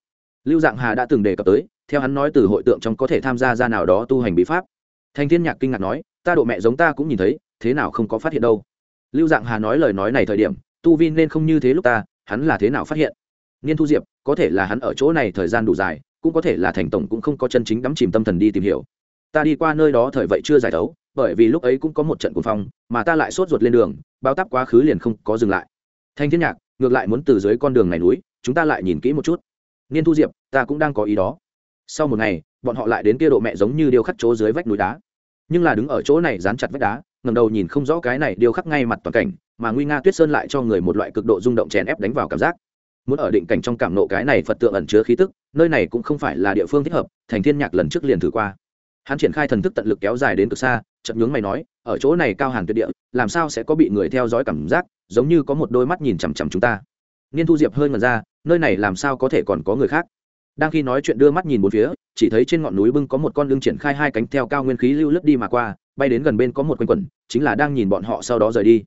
Lưu dạng hà đã từng đề cập tới, theo hắn nói từ hội tượng trong có thể tham gia ra nào đó tu hành bí pháp. Thanh thiên nhạc kinh ngạc nói, ta độ mẹ giống ta cũng nhìn thấy, thế nào không có phát hiện đâu. Lưu dạng hà nói lời nói này thời điểm, tu vi nên không như thế lúc ta, hắn là thế nào phát hiện? Niên thu diệp, có thể là hắn ở chỗ này thời gian đủ dài, cũng có thể là thành tổng cũng không có chân chính đắm chìm tâm thần đi tìm hiểu. Ta đi qua nơi đó thời vậy chưa giải thấu, bởi vì lúc ấy cũng có một trận cuồng phong, mà ta lại sốt ruột lên đường, bao tắp quá khứ liền không có dừng lại. Thanh thiên nhạc ngược lại muốn từ dưới con đường này núi, chúng ta lại nhìn kỹ một chút. Niên thu diệp, ta cũng đang có ý đó. Sau một ngày, bọn họ lại đến kia độ mẹ giống như điêu khắc chỗ dưới vách núi đá. Nhưng là đứng ở chỗ này dán chặt vách đá ngầm đầu nhìn không rõ cái này điêu khắc ngay mặt toàn cảnh, mà nguy nga tuyết sơn lại cho người một loại cực độ rung động chèn ép đánh vào cảm giác. Muốn ở định cảnh trong cảm nộ cái này phật tượng ẩn chứa khí tức, nơi này cũng không phải là địa phương thích hợp, thành thiên nhạc lần trước liền thử qua. Hắn triển khai thần thức tận lực kéo dài đến cực xa chậm nhướng mày nói, ở chỗ này cao hàn tuyệt địa, làm sao sẽ có bị người theo dõi cảm giác, giống như có một đôi mắt nhìn chằm chằm chúng ta? Niên thu diệp hơi ngần ra, nơi này làm sao có thể còn có người khác? Đang khi nói chuyện đưa mắt nhìn bốn phía, chỉ thấy trên ngọn núi bưng có một con lưng triển khai hai cánh theo cao nguyên khí lưu lướt đi mà qua, bay đến gần bên có một quanh quẩn, chính là đang nhìn bọn họ sau đó rời đi.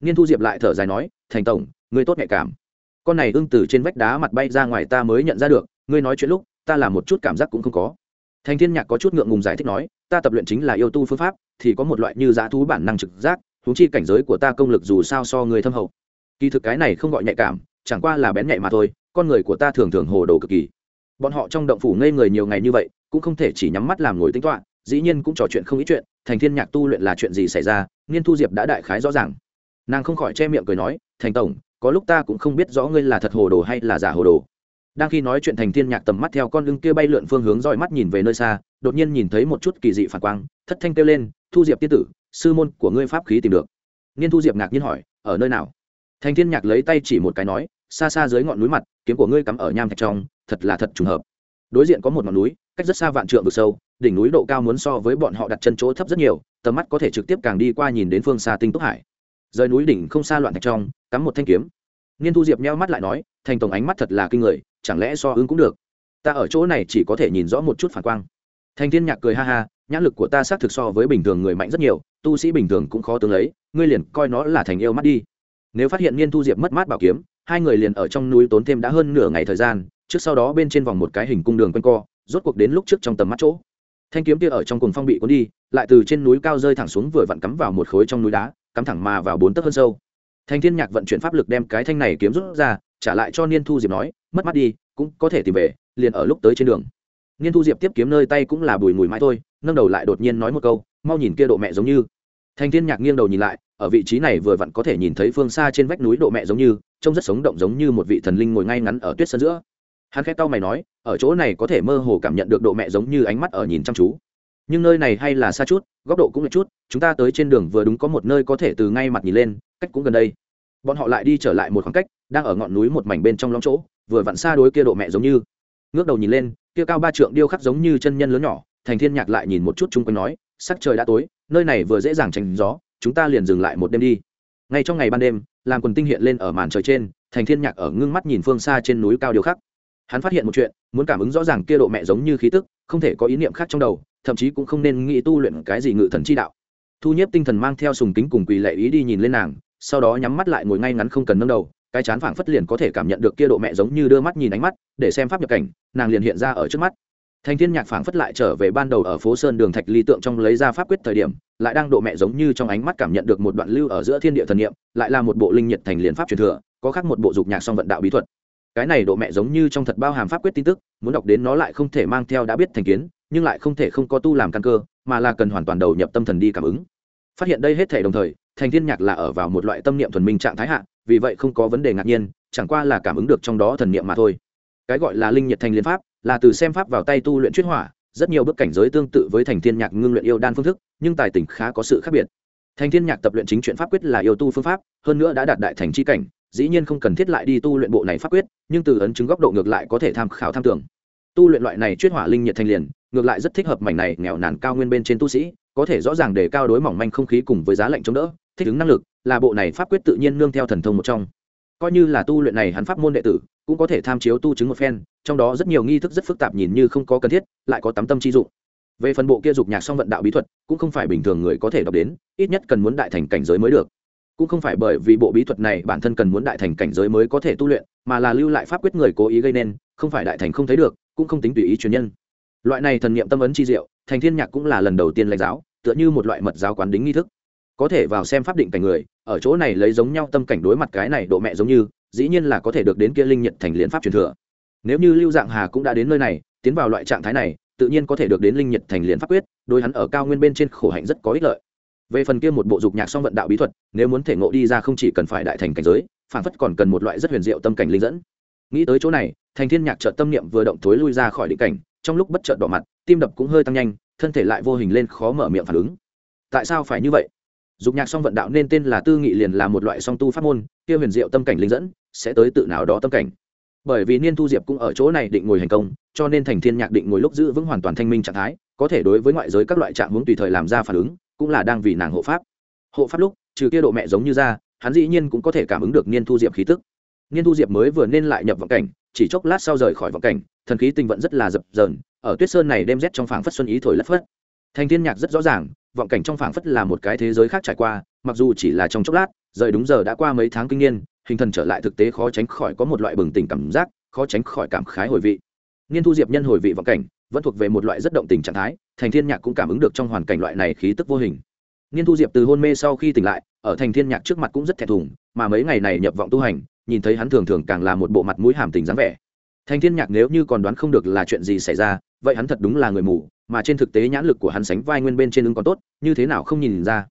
Niên thu diệp lại thở dài nói, thành tổng, người tốt nhạy cảm. Con này ưng từ trên vách đá mặt bay ra ngoài ta mới nhận ra được, ngươi nói chuyện lúc, ta là một chút cảm giác cũng không có thành thiên nhạc có chút ngượng ngùng giải thích nói, ta tập luyện chính là yêu tu phương pháp, thì có một loại như giá thú bản năng trực giác, huống chi cảnh giới của ta công lực dù sao so người thâm hậu. Kỳ thực cái này không gọi nhạy cảm, chẳng qua là bén nhạy mà thôi, con người của ta thường thường hồ đồ cực kỳ. Bọn họ trong động phủ ngây người nhiều ngày như vậy, cũng không thể chỉ nhắm mắt làm ngồi tính toán, dĩ nhiên cũng trò chuyện không ít chuyện, thành thiên nhạc tu luyện là chuyện gì xảy ra nghiên thu diệp đã đại khái rõ ràng. Nàng không khỏi che miệng cười nói, thành tổng, có lúc ta cũng không biết rõ ngươi là thật hồ đồ hay là giả hồ đồ đang khi nói chuyện thành thiên nhạc tầm mắt theo con lưng kia bay lượn phương hướng dõi mắt nhìn về nơi xa, đột nhiên nhìn thấy một chút kỳ dị phản quang, thất thanh kêu lên, thu diệp tiên tử, sư môn của ngươi pháp khí tìm được. Niên thu diệp ngạc nhiên hỏi, ở nơi nào? Thành thiên nhạc lấy tay chỉ một cái nói, xa xa dưới ngọn núi mặt, kiếm của ngươi cắm ở nham thạch trong, thật là thật trùng hợp. Đối diện có một ngọn núi, cách rất xa vạn trượng vực sâu, đỉnh núi độ cao muốn so với bọn họ đặt chân chỗ thấp rất nhiều, tầm mắt có thể trực tiếp càng đi qua nhìn đến phương xa tinh túc hải. Rời núi đỉnh không xa loạn thạch trong, cắm một thanh kiếm. Niên thu diệp nheo mắt lại nói, thành tổng ánh mắt thật là kinh người chẳng lẽ so ứng cũng được? Ta ở chỗ này chỉ có thể nhìn rõ một chút phản quang. Thành thiên nhạc cười ha ha, nhãn lực của ta xác thực so với bình thường người mạnh rất nhiều, tu sĩ bình thường cũng khó tương lấy, ngươi liền coi nó là thành yêu mắt đi. Nếu phát hiện niên thu diệp mất mát bảo kiếm, hai người liền ở trong núi tốn thêm đã hơn nửa ngày thời gian, trước sau đó bên trên vòng một cái hình cung đường quanh co, rốt cuộc đến lúc trước trong tầm mắt chỗ. Thanh kiếm kia ở trong cùng phong bị cuốn đi, lại từ trên núi cao rơi thẳng xuống vừa vặn cắm vào một khối trong núi đá, cắm thẳng mà vào bốn tấc hơn sâu. Thanh thiên nhạc vận chuyển pháp lực đem cái thanh này kiếm rút ra trả lại cho niên thu diệp nói, mất mắt đi, cũng có thể tìm về, liền ở lúc tới trên đường. Niên thu diệp tiếp kiếm nơi tay cũng là bùi mùi mãi thôi, nâng đầu lại đột nhiên nói một câu, mau nhìn kia độ mẹ giống như. Thanh thiên nhạc nghiêng đầu nhìn lại, ở vị trí này vừa vặn có thể nhìn thấy phương xa trên vách núi độ mẹ giống như, trông rất sống động giống như một vị thần linh ngồi ngay ngắn ở tuyết sân giữa. Hắn khét tao mày nói, ở chỗ này có thể mơ hồ cảm nhận được độ mẹ giống như ánh mắt ở nhìn chăm chú. Nhưng nơi này hay là xa chút, góc độ cũng là chút, chúng ta tới trên đường vừa đúng có một nơi có thể từ ngay mặt nhìn lên, cách cũng gần đây bọn họ lại đi trở lại một khoảng cách, đang ở ngọn núi một mảnh bên trong lõm chỗ, vừa vặn xa đối kia độ mẹ giống như. Ngước đầu nhìn lên, kia cao ba trượng điêu khắc giống như chân nhân lớn nhỏ, thành thiên nhạc lại nhìn một chút chung quanh nói, sắc trời đã tối, nơi này vừa dễ dàng tránh gió, chúng ta liền dừng lại một đêm đi. Ngay trong ngày ban đêm làm quần tinh hiện lên ở màn trời trên, thành thiên nhạc ở ngưng mắt nhìn phương xa trên núi cao điêu khắc. Hắn phát hiện một chuyện, muốn cảm ứng rõ ràng kia độ mẹ giống như khí tức, không thể có ý niệm khác trong đầu, thậm chí cũng không nên nghĩ tu luyện cái gì ngự thần chi đạo. Thu nhếp tinh thần mang theo sùng kính cùng quỳ lệ ý đi nhìn lên nàng sau đó nhắm mắt lại ngồi ngay ngắn không cần nâng đầu, cái chán phảng phất liền có thể cảm nhận được kia độ mẹ giống như đưa mắt nhìn ánh mắt, để xem pháp nhập cảnh, nàng liền hiện ra ở trước mắt. Thành thiên nhạc phảng phất lại trở về ban đầu ở phố sơn đường thạch ly tượng trong lấy ra pháp quyết thời điểm, lại đang độ mẹ giống như trong ánh mắt cảm nhận được một đoạn lưu ở giữa thiên địa thần niệm, lại là một bộ linh nhiệt thành liền pháp truyền thừa, có khác một bộ dục nhạc song vận đạo bí thuật. Cái này độ mẹ giống như trong thật bao hàm pháp quyết tin tức, muốn đọc đến nó lại không thể mang theo đã biết thành kiến, nhưng lại không thể không có tu làm căn cơ, mà là cần hoàn toàn đầu nhập tâm thần đi cảm ứng. Phát hiện đây hết thể đồng thời thành thiên nhạc là ở vào một loại tâm niệm thuần minh trạng thái hạ, vì vậy không có vấn đề ngạc nhiên, chẳng qua là cảm ứng được trong đó thần niệm mà thôi. Cái gọi là linh nhiệt thành liên pháp, là từ xem pháp vào tay tu luyện chuyên hỏa, rất nhiều bước cảnh giới tương tự với thành thiên nhạc ngưng luyện yêu đan phương thức, nhưng tài tình khá có sự khác biệt. Thành thiên nhạc tập luyện chính chuyện pháp quyết là yêu tu phương pháp, hơn nữa đã đạt đại thành chi cảnh, dĩ nhiên không cần thiết lại đi tu luyện bộ này pháp quyết, nhưng từ ấn chứng góc độ ngược lại có thể tham khảo tham tưởng. Tu luyện loại này chuyên hỏa linh nhiệt thành liền, ngược lại rất thích hợp mảnh này nghèo nàn cao nguyên bên trên tu sĩ, có thể rõ ràng để cao đối mỏng manh không khí cùng với giá lạnh chống đỡ thích ứng năng lực, là bộ này pháp quyết tự nhiên nương theo thần thông một trong. Coi như là tu luyện này hắn pháp môn đệ tử, cũng có thể tham chiếu tu chứng một phen, trong đó rất nhiều nghi thức rất phức tạp nhìn như không có cần thiết, lại có tắm tâm chi dụng. Về phần bộ kia dục nhạc song vận đạo bí thuật, cũng không phải bình thường người có thể đọc đến, ít nhất cần muốn đại thành cảnh giới mới được. Cũng không phải bởi vì bộ bí thuật này bản thân cần muốn đại thành cảnh giới mới có thể tu luyện, mà là lưu lại pháp quyết người cố ý gây nên, không phải đại thành không thấy được, cũng không tính tùy ý truyền nhân. Loại này thần niệm tâm ấn chi diệu, thành thiên nhạc cũng là lần đầu tiên lãnh giáo, tựa như một loại mật giáo quán đính nghi thức có thể vào xem pháp định cảnh người, ở chỗ này lấy giống nhau tâm cảnh đối mặt cái này độ mẹ giống như, dĩ nhiên là có thể được đến kia linh nhật thành liên pháp truyền thừa. Nếu như lưu dạng hà cũng đã đến nơi này, tiến vào loại trạng thái này, tự nhiên có thể được đến linh nhật thành liên pháp quyết, đối hắn ở cao nguyên bên trên khổ hạnh rất có ích lợi. Về phần kia một bộ dục nhạc song vận đạo bí thuật, nếu muốn thể ngộ đi ra không chỉ cần phải đại thành cảnh giới, phản phất còn cần một loại rất huyền diệu tâm cảnh linh dẫn. Nghĩ tới chỗ này, thành thiên nhạc trợ tâm niệm vừa động thối lui ra khỏi định cảnh, trong lúc bất chợt đỏ mặt, tim đập cũng hơi tăng nhanh, thân thể lại vô hình lên khó mở miệng phản ứng. Tại sao phải như vậy? Dục nhạc song vận đạo nên tên là tư nghị liền là một loại song tu pháp môn, kia huyền diệu tâm cảnh linh dẫn, sẽ tới tự nào đó tâm cảnh. Bởi vì niên thu diệp cũng ở chỗ này định ngồi hành công, cho nên thành thiên nhạc định ngồi lúc giữ vững hoàn toàn thanh minh trạng thái, có thể đối với ngoại giới các loại trạng hướng tùy thời làm ra phản ứng, cũng là đang vì nàng hộ pháp. Hộ pháp lúc, trừ kia độ mẹ giống như ra, hắn dĩ nhiên cũng có thể cảm ứng được niên thu diệp khí tức. Niên thu diệp mới vừa nên lại nhập vọng cảnh, chỉ chốc lát sau rời khỏi vọng cảnh, thần khí tinh vận rất là dập dờn, ở tuyết sơn này đem rét trong phảng phất xuân ý thổi lất phất. Thành thiên nhạc rất rõ ràng vọng cảnh trong phảng phất là một cái thế giới khác trải qua, mặc dù chỉ là trong chốc lát, rời đúng giờ đã qua mấy tháng kinh niên, hình thần trở lại thực tế khó tránh khỏi có một loại bừng tỉnh cảm giác, khó tránh khỏi cảm khái hồi vị. Niên thu diệp nhân hồi vị vọng cảnh, vẫn thuộc về một loại rất động tình trạng thái, thành thiên nhạc cũng cảm ứng được trong hoàn cảnh loại này khí tức vô hình. Niên thu diệp từ hôn mê sau khi tỉnh lại, ở thành thiên nhạc trước mặt cũng rất thẹn thùng, mà mấy ngày này nhập vọng tu hành, nhìn thấy hắn thường thường càng là một bộ mặt mũi hàm tình dáng vẻ. Thành thiên nhạc nếu như còn đoán không được là chuyện gì xảy ra vậy hắn thật đúng là người mù, mà trên thực tế nhãn lực của hắn sánh vai nguyên bên trên ứng còn tốt, như thế nào không nhìn ra.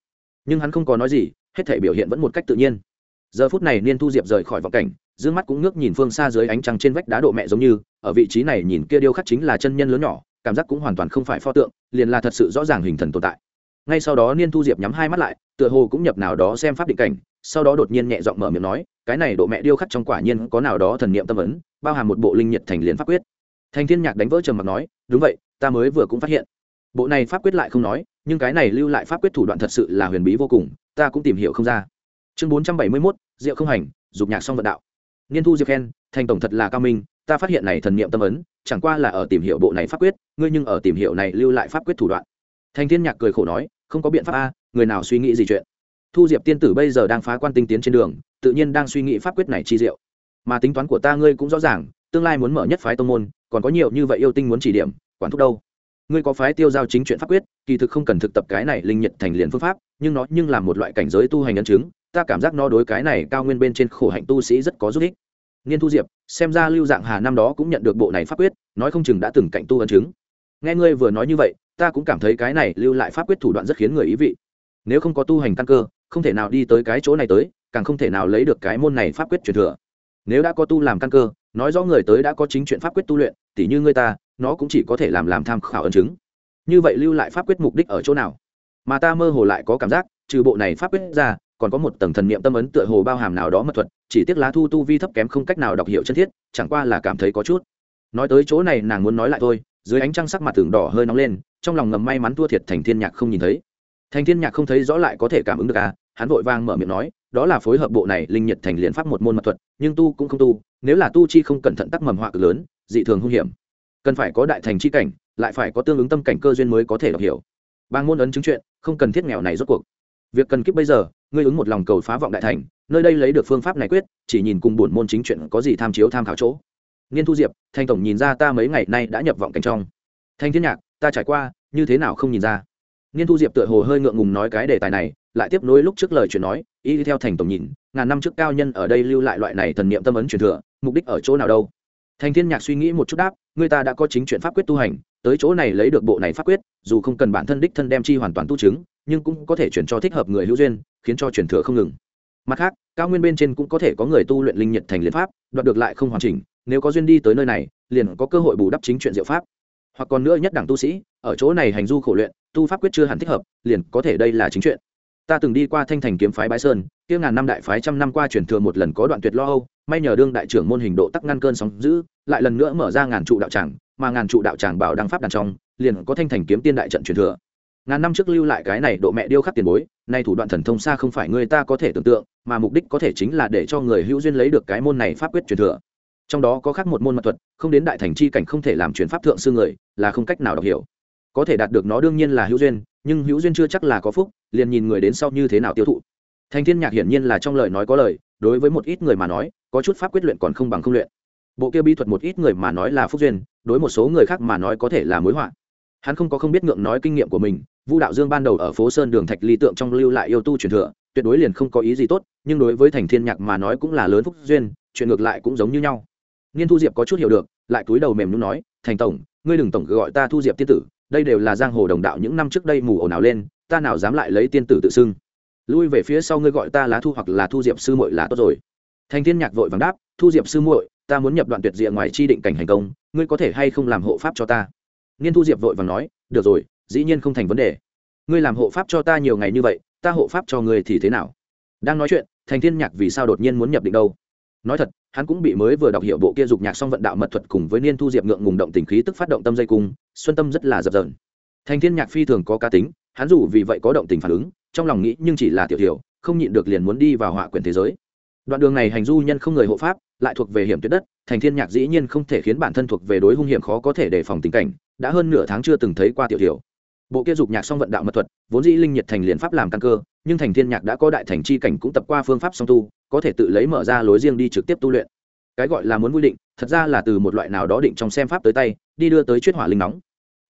Nhưng hắn không có nói gì, hết thể biểu hiện vẫn một cách tự nhiên. Giờ phút này niên thu diệp rời khỏi vọng cảnh d mắt cũng ngước nhìn phương xa dưới ánh trăng trên vách đá độ mẹ giống như, ở vị trí này nhìn kia điêu khắc chính là chân nhân lớn nhỏ, cảm giác cũng hoàn toàn không phải pho tượng, liền là thật sự rõ ràng hình thần tồn tại. Ngay sau đó niên thu diệp nhắm hai mắt lại, tựa hồ cũng nhập nào đó xem pháp định cảnh, sau đó đột nhiên nhẹ giọng mở miệng nói, cái này độ mẹ điêu khắc trong quả nhiên có nào đó thần niệm tâm ấn, bao hàm một bộ linh nhiệt thành liền pháp quyết. Thành thiên nhạc đánh vỡ trầm mặc nói đúng vậy, ta mới vừa cũng phát hiện. Bộ này pháp quyết lại không nói, nhưng cái này lưu lại pháp quyết thủ đoạn thật sự là huyền bí vô cùng, ta cũng tìm hiểu không ra. Chương bốn trăm bảy mươi mốt, diệu không hành, dục nhạc song vận đạo. Niên thu diệp khen, thành tổng thật là cao minh, ta phát hiện này thần niệm tâm ấn, chẳng qua là ở tìm hiểu bộ này pháp quyết, ngươi nhưng ở tìm hiểu này lưu lại pháp quyết thủ đoạn. Thành thiên nhạc cười khổ nói, không có biện pháp a, người nào suy nghĩ gì chuyện. Thu diệp tiên tử bây giờ đang phá quan tinh tiến trên đường, tự nhiên đang suy nghĩ pháp quyết này chi diệu. Mà tính toán của ta ngươi cũng rõ ràng tương lai muốn mở nhất phái tông môn, còn có nhiều như vậy yêu tinh muốn chỉ điểm, quản thúc đâu? Ngươi có phái tiêu giao chính chuyện pháp quyết, kỳ thực không cần thực tập cái này linh nhật thành liền phương pháp, nhưng nó nhưng là một loại cảnh giới tu hành ấn chứng, ta cảm giác nó đối cái này cao nguyên bên trên khổ hạnh tu sĩ rất có giúp ích. Niên thu diệp, xem ra lưu dạng hà năm đó cũng nhận được bộ này pháp quyết, nói không chừng đã từng cạnh tu ấn chứng. Nghe ngươi vừa nói như vậy, ta cũng cảm thấy cái này lưu lại pháp quyết thủ đoạn rất khiến người ý vị. Nếu không có tu hành căn cơ, không thể nào đi tới cái chỗ này tới, càng không thể nào lấy được cái môn này pháp quyết truyền thừa. Nếu đã có tu làm căn cơ nói rõ người tới đã có chính chuyện pháp quyết tu luyện, tỉ như ngươi ta, nó cũng chỉ có thể làm làm tham khảo ấn chứng. Như vậy lưu lại pháp quyết mục đích ở chỗ nào? Mà ta mơ hồ lại có cảm giác, trừ bộ này pháp quyết ra, còn có một tầng thần niệm tâm ấn tựa hồ bao hàm nào đó mật thuật, chỉ tiếc lá thu tu vi thấp kém không cách nào đọc hiểu chân thiết, chẳng qua là cảm thấy có chút. Nói tới chỗ này nàng muốn nói lại thôi, dưới ánh trăng sắc mặt tường đỏ hơi nóng lên, trong lòng ngầm may mắn thua thiệt thành thiên nhạc không nhìn thấy. Thành thiên nhạc không thấy rõ lại có thể cảm ứng được à hắn vội vang mở miệng nói, đó là phối hợp bộ này linh nhiệt thành liền pháp một môn mật thuật, nhưng tu cũng không tu nếu là tu chi không cẩn thận tắc mầm họa cực lớn, dị thường hung hiểm. Cần phải có đại thành chi cảnh, lại phải có tương ứng tâm cảnh cơ duyên mới có thể đọc hiểu. Bang môn ấn chứng chuyện, không cần thiết nghèo này rốt cuộc. Việc cần kiếp bây giờ, ngươi ứng một lòng cầu phá vọng đại thành, nơi đây lấy được phương pháp này quyết, chỉ nhìn cùng buồn môn chính chuyện có gì tham chiếu tham khảo chỗ. Niên thu diệp, thanh tổng nhìn ra ta mấy ngày nay đã nhập vọng cảnh trong. Thanh thiên nhạc, ta trải qua, như thế nào không nhìn ra? Nghiên thu diệp tựa hồ hơi ngượng ngùng nói cái đề tài này, lại tiếp nối lúc trước lời chuyện nói, y đi theo thành tổng nhìn, ngàn năm trước cao nhân ở đây lưu lại loại này thần niệm tâm ấn truyền thừa, mục đích ở chỗ nào đâu? Thành thiên nhạc suy nghĩ một chút đáp, người ta đã có chính chuyện pháp quyết tu hành, tới chỗ này lấy được bộ này pháp quyết, dù không cần bản thân đích thân đem chi hoàn toàn tu chứng, nhưng cũng có thể chuyển cho thích hợp người hữu duyên, khiến cho truyền thừa không ngừng. Mặt khác, cao nguyên bên trên cũng có thể có người tu luyện linh nhật thành liên pháp, đoạt được lại không hoàn chỉnh, nếu có duyên đi tới nơi này, liền có cơ hội bù đắp chính chuyện diệu pháp. Hoặc còn nữa nhất đẳng tu sĩ, ở chỗ này hành du khổ luyện tu pháp quyết chưa hẳn thích hợp, liền có thể đây là chính chuyện. Ta từng đi qua thanh thành kiếm phái bái sơn, kia ngàn năm đại phái trăm năm qua truyền thừa một lần có đoạn tuyệt lo âu, may nhờ đương đại trưởng môn hình độ tắc ngăn cơn sóng giữ lại lần nữa mở ra ngàn trụ đạo tràng, mà ngàn trụ đạo tràng bảo đăng pháp đàn trong, liền có thanh thành kiếm tiên đại trận truyền thừa. Ngàn năm trước lưu lại cái này độ mẹ điêu khắc tiền bối, nay thủ đoạn thần thông xa không phải người ta có thể tưởng tượng, mà mục đích có thể chính là để cho người hữu duyên lấy được cái môn này pháp quyết truyền thừa. Trong đó có khác một môn mật thuật, không đến đại thành chi cảnh không thể làm truyền pháp thượng sư người, là không cách nào đọc hiểu có thể đạt được nó đương nhiên là hữu duyên, nhưng hữu duyên chưa chắc là có phúc, liền nhìn người đến sau như thế nào tiêu thụ. Thành thiên nhạc hiển nhiên là trong lời nói có lời, đối với một ít người mà nói, có chút pháp quyết luyện còn không bằng không luyện. Bộ kia bí thuật một ít người mà nói là phúc duyên, đối một số người khác mà nói có thể là mối họa. Hắn không có không biết ngượng nói kinh nghiệm của mình, vu đạo dương ban đầu ở phố sơn đường thạch ly tượng trong lưu lại yêu tu truyền thừa, tuyệt đối liền không có ý gì tốt, nhưng đối với thành thiên nhạc mà nói cũng là lớn phúc duyên, chuyện ngược lại cũng giống như nhau. Niên thu diệp có chút hiểu được, lại cúi đầu mềm nhún nói, thành tổng, ngươi đừng tổng gọi ta thu diệp tiên tử đây đều là giang hồ đồng đạo những năm trước đây mù ồn ào lên, ta nào dám lại lấy tiên tử tự xưng. Lui về phía sau ngươi gọi ta lá thu hoặc là thu diệp sư muội là tốt rồi. Thành thiên nhạc vội vàng đáp, thu diệp sư muội, ta muốn nhập đoạn tuyệt diện ngoài chi định cảnh hành công, ngươi có thể hay không làm hộ pháp cho ta? Nghiên thu diệp vội vàng nói, được rồi, dĩ nhiên không thành vấn đề. Ngươi làm hộ pháp cho ta nhiều ngày như vậy, ta hộ pháp cho ngươi thì thế nào? Đang nói chuyện, thành thiên nhạc vì sao đột nhiên muốn nhập định đâu? Nói thật hắn cũng bị mới vừa đọc hiểu bộ kia dục nhạc xong vận đạo mật thuật cùng với niên thu diệp ngượng ngùng động tình khí tức phát động tâm dây cung xuân tâm rất là dập dờn thành thiên nhạc phi thường có cá tính hắn dù vì vậy có động tình phản ứng trong lòng nghĩ nhưng chỉ là tiểu tiểu, không nhịn được liền muốn đi vào họa quyền thế giới đoạn đường này hành du nhân không người hộ pháp lại thuộc về hiểm tuyệt đất thành thiên nhạc dĩ nhiên không thể khiến bản thân thuộc về đối hung hiểm khó có thể đề phòng tình cảnh đã hơn nửa tháng chưa từng thấy qua tiểu tiểu bộ kia dục nhạc song vận đạo mật thuật, vốn dĩ linh nhiệt thành liền pháp làm căn cơ, nhưng thành thiên nhạc đã có đại thành chi cảnh cũng tập qua phương pháp song tu, có thể tự lấy mở ra lối riêng đi trực tiếp tu luyện. Cái gọi là muốn vui định, thật ra là từ một loại nào đó định trong xem pháp tới tay, đi đưa tới chuyết hỏa linh nóng.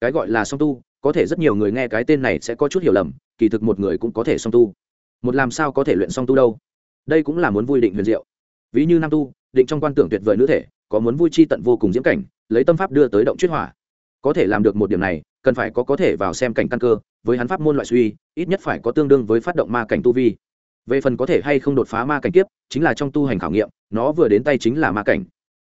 Cái gọi là song tu, có thể rất nhiều người nghe cái tên này sẽ có chút hiểu lầm, kỳ thực một người cũng có thể song tu. Một làm sao có thể luyện song tu đâu? Đây cũng là muốn vui định huyền diệu. Ví như nam tu, định trong quan tưởng tuyệt vời nữ thể, có muốn vui chi tận vô cùng diễm cảnh, lấy tâm pháp đưa tới động chuyết hỏa. Có thể làm được một điểm này cần phải có có thể vào xem cảnh căn cơ, với hắn pháp môn loại suy, ít nhất phải có tương đương với phát động ma cảnh tu vi. Về phần có thể hay không đột phá ma cảnh kiếp, chính là trong tu hành khảo nghiệm, nó vừa đến tay chính là ma cảnh.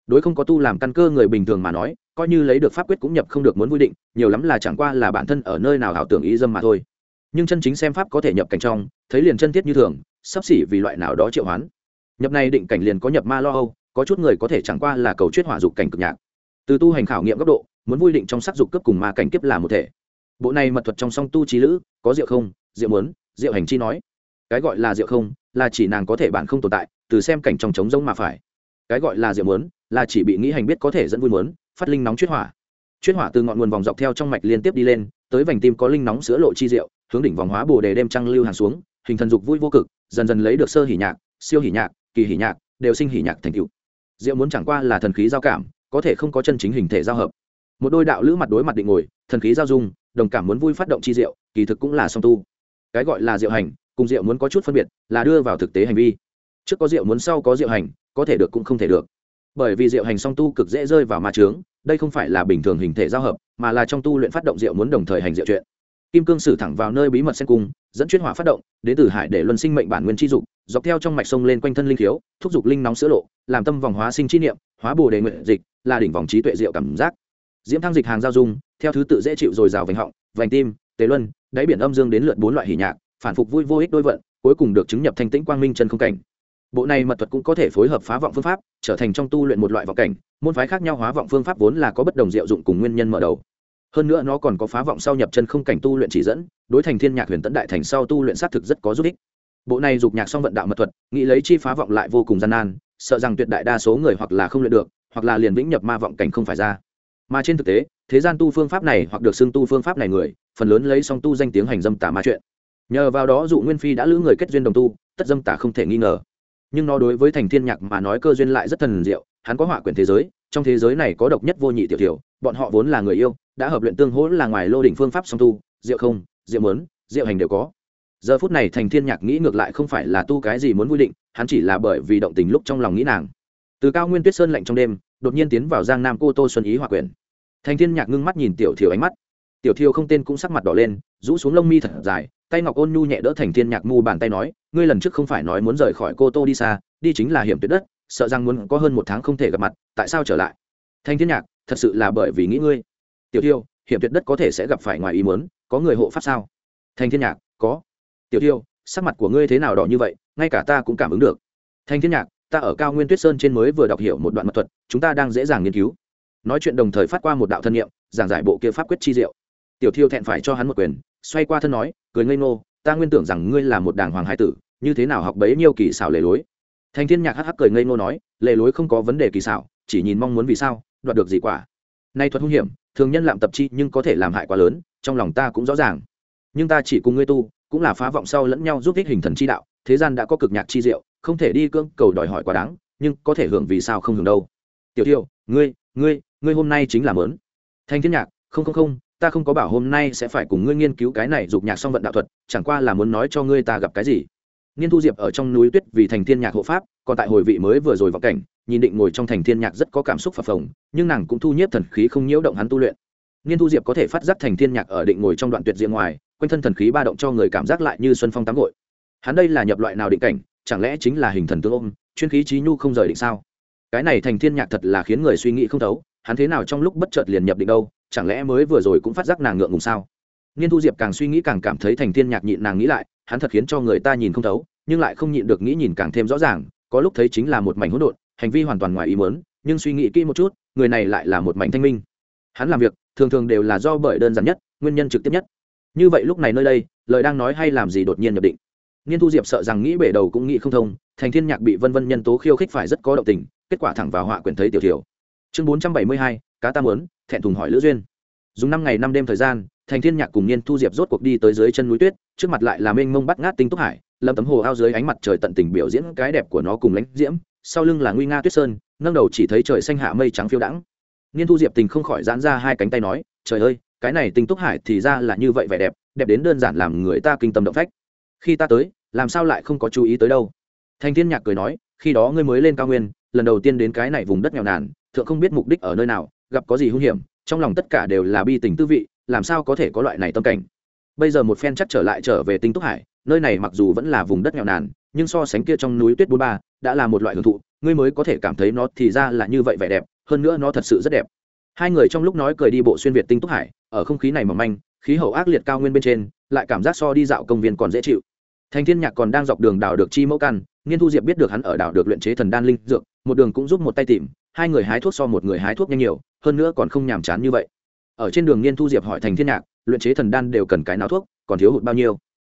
Đối không có tu làm căn cơ người bình thường mà nói, coi như lấy được pháp quyết cũng nhập không được muốn vui định, nhiều lắm là chẳng qua là bản thân ở nơi nào ảo tưởng ý dâm mà thôi. Nhưng chân chính xem pháp có thể nhập cảnh trong, thấy liền chân thiết như thường, sắp xỉ vì loại nào đó triệu hoán. Nhập này định cảnh liền có nhập ma lo âu, có chút người có thể chẳng qua là cầu chuyết hỏa dục cảnh cực nhạc. Từ tu hành khảo nghiệm góc độ muốn vui định trong sắc dục cấp cùng ma cảnh kiếp là một thể. Bộ này mật thuật trong song tu trí lữ, có diệu không? Diệu muốn, diệu hành chi nói. Cái gọi là diệu không, là chỉ nàng có thể bản không tồn tại, từ xem cảnh trong trống rỗng mà phải. Cái gọi là diệu muốn, là chỉ bị nghĩ hành biết có thể dẫn vui muốn, phát linh nóng chuyết hỏa. Chuyết hỏa từ ngọn nguồn vòng dọc theo trong mạch liên tiếp đi lên, tới vành tim có linh nóng sữa lộ chi diệu, hướng đỉnh vòng hóa bồ đề đem trăng lưu hàng xuống, hình thần dục vui vô cực, dần dần lấy được sơ hỉ nhạc, siêu hỉ nhạc, kỳ hỉ nhạc, đều sinh hỉ nhạc thành cựu diệu muốn chẳng qua là thần khí giao cảm, có thể không có chân chính hình thể giao hợp một đôi đạo lữ mặt đối mặt định ngồi, thần khí giao dung, đồng cảm muốn vui phát động chi diệu, kỳ thực cũng là song tu. Cái gọi là diệu hành, cùng diệu muốn có chút phân biệt, là đưa vào thực tế hành vi. Trước có diệu muốn, sau có diệu hành, có thể được cũng không thể được. Bởi vì diệu hành song tu cực dễ rơi vào ma trướng đây không phải là bình thường hình thể giao hợp, mà là trong tu luyện phát động diệu muốn đồng thời hành diệu chuyện. Kim cương sử thẳng vào nơi bí mật sen cung dẫn chuyên hỏa phát động, đến từ hải để luân sinh mệnh bản nguyên chi dục, dọc theo trong mạch sông lên quanh thân linh khiếu, thúc dục linh nóng sữa lộ, làm tâm vòng hóa sinh chi niệm, hóa bồ đề nguyện dịch, là đỉnh vòng trí tuệ diệu cảm giác diễm thăng dịch hàng giao dung, theo thứ tự dễ chịu rồi rào vành họng, vành tim tế luân, đáy biển âm dương đến lượt bốn loại hỉ nhạc, phản phục vui vô ích đôi vận, cuối cùng được chứng nhập thanh tĩnh quang minh chân không cảnh. Bộ này mật thuật cũng có thể phối hợp phá vọng phương pháp, trở thành trong tu luyện một loại vọng cảnh, môn phái khác nhau hóa vọng phương pháp vốn là có bất đồng diệu dụng cùng nguyên nhân mở đầu. Hơn nữa nó còn có phá vọng sau nhập chân không cảnh tu luyện chỉ dẫn, đối thành thiên nhạc huyền tấn đại thành sau tu luyện xác thực rất có giúp ích. Bộ này dục nhạc song vận đạo mật thuật, nghĩ lấy chi phá vọng lại vô cùng gian nan, sợ rằng tuyệt đại đa số người hoặc là không luyện được, hoặc là liền vĩnh nhập ma vọng cảnh không phải ra mà trên thực tế, thế gian tu phương pháp này hoặc được xưng tu phương pháp này người, phần lớn lấy song tu danh tiếng hành dâm tả ma chuyện. Nhờ vào đó dụ nguyên phi đã lữ người kết duyên đồng tu, tất dâm tả không thể nghi ngờ. Nhưng nó đối với thành thiên nhạc mà nói cơ duyên lại rất thần diệu, hắn có họa quyển thế giới, trong thế giới này có độc nhất vô nhị tiểu tiểu, bọn họ vốn là người yêu, đã hợp luyện tương hỗ là ngoài lô đỉnh phương pháp song tu, diệu không, diệu mớn diệu hành đều có. Giờ phút này thành thiên nhạc nghĩ ngược lại không phải là tu cái gì muốn vui định, hắn chỉ là bởi vì động tình lúc trong lòng nghĩ nàng. Từ cao nguyên tuyết sơn lạnh trong đêm, đột nhiên tiến vào giang nam cô tô xuân ý hòa quyển thành thiên nhạc ngưng mắt nhìn tiểu thiều ánh mắt. Tiểu thiều không tên cũng sắc mặt đỏ lên, rũ xuống lông mi thật dài, tay ngọc ôn nhu nhẹ đỡ thành thiên nhạc mu bàn tay nói, ngươi lần trước không phải nói muốn rời khỏi cô tô đi xa, đi chính là hiểm tuyệt đất, sợ rằng muốn có hơn một tháng không thể gặp mặt, tại sao trở lại? Thành thiên nhạc, thật sự là bởi vì nghĩ ngươi. Tiểu thiêu hiểm tuyệt đất có thể sẽ gặp phải ngoài ý muốn, có người hộ pháp sao? Thành thiên nhạc, có. Tiểu thiêu sắc mặt của ngươi thế nào đỏ như vậy, ngay cả ta cũng cảm ứng được. Thành thiên nhạc, ta ở cao nguyên tuyết sơn trên mới vừa đọc hiểu một đoạn mật thuật, chúng ta đang dễ dàng nghiên cứu nói chuyện đồng thời phát qua một đạo thân nhiệm, giảng giải bộ kia pháp quyết chi diệu. Tiểu thiêu thẹn phải cho hắn một quyền, xoay qua thân nói, cười ngây ngô, ta nguyên tưởng rằng ngươi là một đàng hoàng hải tử, như thế nào học bấy nhiêu kỳ xảo lề lối? Thành thiên nhạc hắc hắc cười ngây ngô nói, lề lối không có vấn đề kỳ xảo, chỉ nhìn mong muốn vì sao, đoạt được gì quả. Nay thuật hung hiểm, thường nhân làm tập chi nhưng có thể làm hại quá lớn, trong lòng ta cũng rõ ràng. Nhưng ta chỉ cùng ngươi tu, cũng là phá vọng sau lẫn nhau giúp ích hình thần chi đạo, thế gian đã có cực nhạc chi diệu, không thể đi cưỡng cầu đòi hỏi quá đáng, nhưng có thể hưởng vì sao không hưởng đâu. Tiểu thiêu, ngươi ngươi ngươi hôm nay chính là mớn. Thanh thiên nhạc, không không không, ta không có bảo hôm nay sẽ phải cùng ngươi nghiên cứu cái này dục nhạc song vận đạo thuật, chẳng qua là muốn nói cho ngươi ta gặp cái gì. Niên thu diệp ở trong núi tuyết vì thành thiên nhạc hộ pháp, còn tại hồi vị mới vừa rồi vào cảnh, nhìn định ngồi trong thành thiên nhạc rất có cảm xúc phập phồng, nhưng nàng cũng thu nhiếp thần khí không nhiễu động hắn tu luyện. Niên thu diệp có thể phát giác thành thiên nhạc ở định ngồi trong đoạn tuyệt diện ngoài, quanh thân thần khí ba động cho người cảm giác lại như xuân phong tắm gội. Hắn đây là nhập loại nào định cảnh, chẳng lẽ chính là hình thần tương ôm, chuyên khí trí nhu không rời định sao? Cái này thành thiên nhạc thật là khiến người suy nghĩ không thấu hắn thế nào trong lúc bất chợt liền nhập định đâu, chẳng lẽ mới vừa rồi cũng phát giác nàng ngượng ngùng sao? Niên thu diệp càng suy nghĩ càng cảm thấy thành thiên nhạc nhịn nàng nghĩ lại, hắn thật khiến cho người ta nhìn không thấu, nhưng lại không nhịn được nghĩ nhìn càng thêm rõ ràng, có lúc thấy chính là một mảnh hỗn độn, hành vi hoàn toàn ngoài ý muốn, nhưng suy nghĩ kỹ một chút, người này lại là một mảnh thanh minh. Hắn làm việc, thường thường đều là do bởi đơn giản nhất, nguyên nhân trực tiếp nhất. Như vậy lúc này nơi đây, lời đang nói hay làm gì đột nhiên nhập định? Niên thu diệp sợ rằng nghĩ bể đầu cũng nghĩ không thông, thành thiên nhạc bị vân vân nhân tố khiêu khích phải rất có động tình, kết quả thẳng vào họa quyển thấy tiểu thiểu chương bốn trăm bảy mươi hai, cá tam muốn, thẹn thùng hỏi lữ duyên. Dùng năm ngày năm đêm thời gian, thành thiên nhạc cùng niên thu diệp rốt cuộc đi tới dưới chân núi tuyết, trước mặt lại là mênh mông bắt ngát tinh túc hải lâm tấm hồ ao dưới ánh mặt trời tận tình biểu diễn cái đẹp của nó cùng lãnh diễm, sau lưng là nguy nga tuyết sơn, nâng đầu chỉ thấy trời xanh hạ mây trắng phiêu đãng. Niên thu diệp tình không khỏi giãn ra hai cánh tay nói, trời ơi, cái này tinh túc hải thì ra là như vậy vẻ đẹp đẹp đến đơn giản làm người ta kinh tâm động phách. Khi ta tới, làm sao lại không có chú ý tới đâu? Thành thiên nhạc cười nói, khi đó ngươi mới lên cao nguyên, lần đầu tiên đến cái này vùng đất nghèo nàn thượng không biết mục đích ở nơi nào, gặp có gì hung hiểm, trong lòng tất cả đều là bi tình tư vị, làm sao có thể có loại này tâm cảnh? Bây giờ một phen chắc trở lại trở về tinh túc hải, nơi này mặc dù vẫn là vùng đất nghèo nàn, nhưng so sánh kia trong núi tuyết bốn ba, đã là một loại hưởng thụ, ngươi mới có thể cảm thấy nó thì ra là như vậy vẻ đẹp, hơn nữa nó thật sự rất đẹp. Hai người trong lúc nói cười đi bộ xuyên việt tinh túc hải, ở không khí này mỏng manh, khí hậu ác liệt cao nguyên bên trên, lại cảm giác so đi dạo công viên còn dễ chịu. Thành thiên nhạc còn đang dọc đường đào được chi mẫu căn nghiên thu diệp biết được hắn ở đảo được luyện chế thần đan linh dược, một đường cũng giúp một tay tìm, hai người hái thuốc so một người hái thuốc nhanh nhiều, hơn nữa còn không nhàm chán như vậy. Ở trên đường nghiên thu diệp hỏi thành thiên nhạc, luyện chế thần đan đều cần cái nào thuốc, còn thiếu hụt bao nhiêu?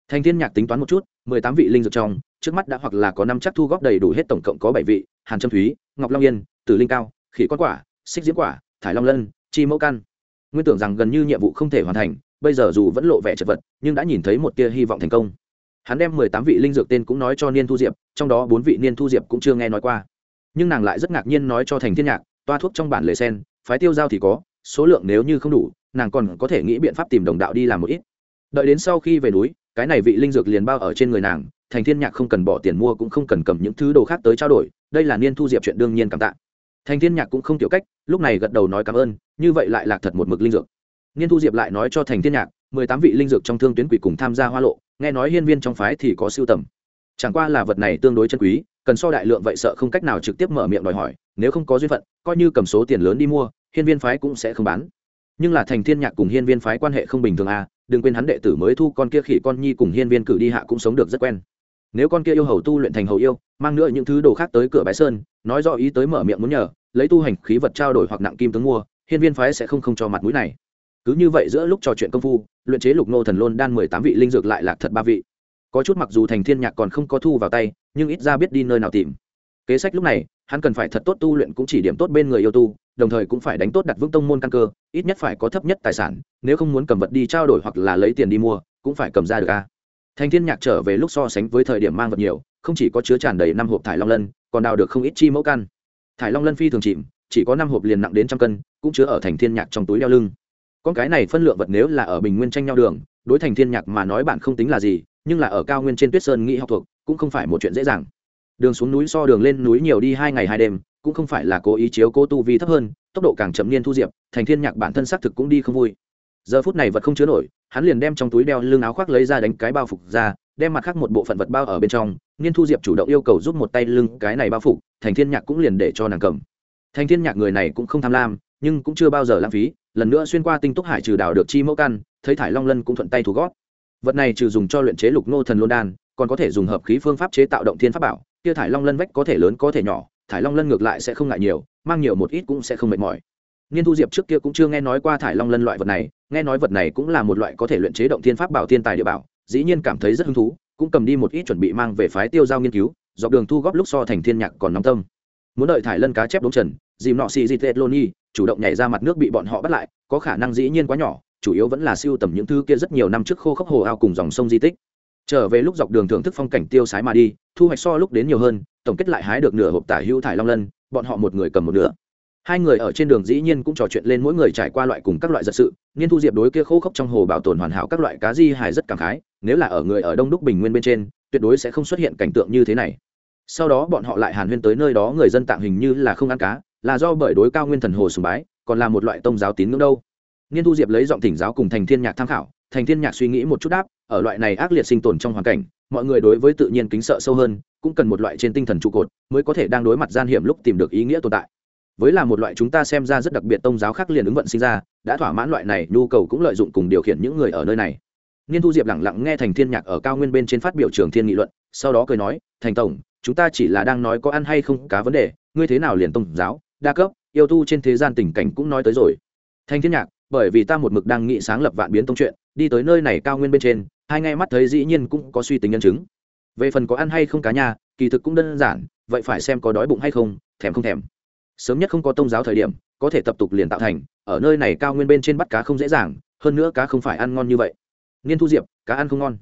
Thành thiên nhạc tính toán một chút, mười tám vị linh dược trong, trước mắt đã hoặc là có năm chắc thu góp đầy đủ hết tổng cộng có bảy vị, hàn trâm thúy, ngọc long yên, tử linh cao, khỉ con quả, xích diễm quả, thải long lân, chi mẫu căn. Nguyên tưởng rằng gần như nhiệm vụ không thể hoàn thành, bây giờ dù vẫn lộ vẻ chật vật, nhưng đã nhìn thấy một tia hy vọng thành công hắn đem mười tám vị linh dược tên cũng nói cho niên thu diệp, trong đó bốn vị niên thu diệp cũng chưa nghe nói qua. Nhưng nàng lại rất ngạc nhiên nói cho thành thiên nhạc, toa thuốc trong bản lề sen, phái tiêu giao thì có, số lượng nếu như không đủ, nàng còn có thể nghĩ biện pháp tìm đồng đạo đi làm một ít. Đợi đến sau khi về núi, cái này vị linh dược liền bao ở trên người nàng, thành thiên nhạc không cần bỏ tiền mua cũng không cần cầm những thứ đồ khác tới trao đổi, đây là niên thu diệp chuyện đương nhiên cảm tạ. Thành thiên nhạc cũng không tiểu cách, lúc này gật đầu nói cảm ơn, như vậy lại lạc thật một mực linh dược. Niên thu diệp lại nói cho thành thiên nhạc, mười tám vị linh dược trong thương tuyến quỷ cùng tham gia hoa lộ nghe nói hiên viên trong phái thì có siêu tầm. Chẳng qua là vật này tương đối chân quý, cần so đại lượng vậy sợ không cách nào trực tiếp mở miệng đòi hỏi, nếu không có duyên phận, coi như cầm số tiền lớn đi mua, hiên viên phái cũng sẽ không bán. Nhưng là thành thiên nhạc cùng hiên viên phái quan hệ không bình thường à đừng quên hắn đệ tử mới thu con kia khỉ con nhi cùng hiên viên cử đi hạ cũng sống được rất quen. Nếu con kia yêu hầu tu luyện thành hầu yêu, mang nữa những thứ đồ khác tới cửa bái sơn, nói rõ ý tới mở miệng muốn nhờ, lấy tu hành khí vật trao đổi hoặc nặng kim tướng mua, hiên viên phái sẽ không không cho mặt mũi này cứ như vậy giữa lúc trò chuyện công phu, luyện chế lục nô thần lôn đan mười tám vị linh dược lại lạc thật ba vị. Có chút mặc dù thành thiên nhạc còn không có thu vào tay, nhưng ít ra biết đi nơi nào tìm. Kế sách lúc này, hắn cần phải thật tốt tu luyện cũng chỉ điểm tốt bên người yêu tu, đồng thời cũng phải đánh tốt đặt vững tông môn căn cơ, ít nhất phải có thấp nhất tài sản, nếu không muốn cầm vật đi trao đổi hoặc là lấy tiền đi mua, cũng phải cầm ra được a. Thành thiên nhạc trở về lúc so sánh với thời điểm mang vật nhiều, không chỉ có chứa tràn đầy năm hộp thải long lân, còn đào được không ít chi mẫu căn. Thải long lân phi thường chìm, chỉ có năm hộp liền nặng đến trăm cân, cũng chứa ở thành thiên nhạc trong túi đeo lưng con cái này phân lượng vật nếu là ở bình nguyên tranh nhau đường, đối thành thiên nhạc mà nói bạn không tính là gì, nhưng là ở cao nguyên trên tuyết sơn nghĩ học thuộc, cũng không phải một chuyện dễ dàng. Đường xuống núi so đường lên núi nhiều đi hai ngày hai đêm, cũng không phải là cố ý chiếu cố tu vi thấp hơn, tốc độ càng chậm niên thu diệp, thành thiên nhạc bản thân xác thực cũng đi không vui. Giờ phút này vật không chứa nổi, hắn liền đem trong túi đeo lưng áo khoác lấy ra đánh cái bao phục ra, đem mặt khác một bộ phận vật bao ở bên trong, niên thu diệp chủ động yêu cầu giúp một tay lưng cái này bao phục, thành thiên nhạc cũng liền để cho nàng cầm. Thành thiên nhạc người này cũng không tham lam, nhưng cũng chưa bao giờ lãng phí lần nữa xuyên qua tinh túc hải trừ đào được chi mẫu căn, thấy thải long lân cũng thuận tay thu gót. Vật này trừ dùng cho luyện chế lục nô thần lôn đan, còn có thể dùng hợp khí phương pháp chế tạo động thiên pháp bảo. Kia thải long lân vách có thể lớn có thể nhỏ, thải long lân ngược lại sẽ không ngại nhiều, mang nhiều một ít cũng sẽ không mệt mỏi. Niên thu diệp trước kia cũng chưa nghe nói qua thải long lân loại vật này, nghe nói vật này cũng là một loại có thể luyện chế động thiên pháp bảo thiên tài địa bảo, dĩ nhiên cảm thấy rất hứng thú, cũng cầm đi một ít chuẩn bị mang về phái tiêu giao nghiên cứu, dọc đường thu góp lúc so thành thiên nhạc còn nóng tâm. Muốn đợi thải lân cá chép đống trần dìm nọ xì dịt lết loni chủ động nhảy ra mặt nước bị bọn họ bắt lại, có khả năng dĩ nhiên quá nhỏ, chủ yếu vẫn là siêu tầm những thứ kia rất nhiều năm trước khô khốc hồ ao cùng dòng sông di tích. Trở về lúc dọc đường thưởng thức phong cảnh tiêu sái mà đi, thu hoạch so lúc đến nhiều hơn, tổng kết lại hái được nửa hộp tả hữu thải long lân, bọn họ một người cầm một nửa. Hai người ở trên đường dĩ nhiên cũng trò chuyện lên mỗi người trải qua loại cùng các loại giật sự, niên thu diệp đối kia khô khốc trong hồ bảo tồn hoàn hảo các loại cá di hài rất cảm khái, nếu là ở người ở đông đúc bình nguyên bên trên, tuyệt đối sẽ không xuất hiện cảnh tượng như thế này. Sau đó bọn họ lại hàn huyên tới nơi đó người dân tạng hình như là không ăn cá là do bởi đối cao nguyên thần hồ sùng bái, còn là một loại tôn giáo tín ngưỡng đâu. Niên thu diệp lấy giọng thỉnh giáo cùng thành thiên nhạc tham khảo, thành thiên nhạc suy nghĩ một chút đáp, ở loại này ác liệt sinh tồn trong hoàn cảnh, mọi người đối với tự nhiên kính sợ sâu hơn, cũng cần một loại trên tinh thần trụ cột, mới có thể đang đối mặt gian hiểm lúc tìm được ý nghĩa tồn tại. Với là một loại chúng ta xem ra rất đặc biệt tôn giáo khác liền ứng vận sinh ra, đã thỏa mãn loại này nhu cầu cũng lợi dụng cùng điều khiển những người ở nơi này. Niên thu diệp lẳng lặng nghe thành thiên nhạc ở cao nguyên bên trên phát biểu trường thiên nghị luận, sau đó cười nói, thành tổng, chúng ta chỉ là đang nói có ăn hay không cá vấn đề, ngươi thế nào liền tôn giáo đa cấp, yêu tu trên thế gian tình cảnh cũng nói tới rồi. Thanh thiên nhạc, bởi vì ta một mực đang nghĩ sáng lập vạn biến tông chuyện, đi tới nơi này cao nguyên bên trên, hai ngay mắt thấy dĩ nhiên cũng có suy tính nhân chứng. Về phần có ăn hay không cá nhà kỳ thực cũng đơn giản, vậy phải xem có đói bụng hay không, thèm không thèm. Sớm nhất không có tôn giáo thời điểm, có thể tập tục liền tạo thành, ở nơi này cao nguyên bên trên bắt cá không dễ dàng, hơn nữa cá không phải ăn ngon như vậy. Niên thu diệp, cá ăn không ngon.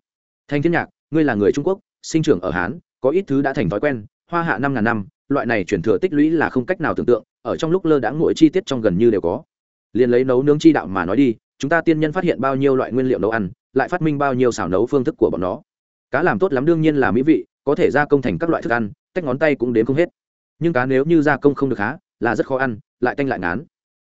Thanh thiên nhạc, ngươi là người trung quốc, sinh trưởng ở hán, có ít thứ đã thành thói quen, hoa hạ năm ngàn năm loại này chuyển thừa tích lũy là không cách nào tưởng tượng, ở trong lúc lơ đãng mỗi chi tiết trong gần như đều có. Liền lấy nấu nướng chi đạo mà nói đi, chúng ta tiên nhân phát hiện bao nhiêu loại nguyên liệu nấu ăn, lại phát minh bao nhiêu xào nấu phương thức của bọn nó. Cá làm tốt lắm đương nhiên là mỹ vị, có thể gia công thành các loại thức ăn, tách ngón tay cũng đến không hết. Nhưng cá nếu như gia công không được há là rất khó ăn, lại tanh lại ngán.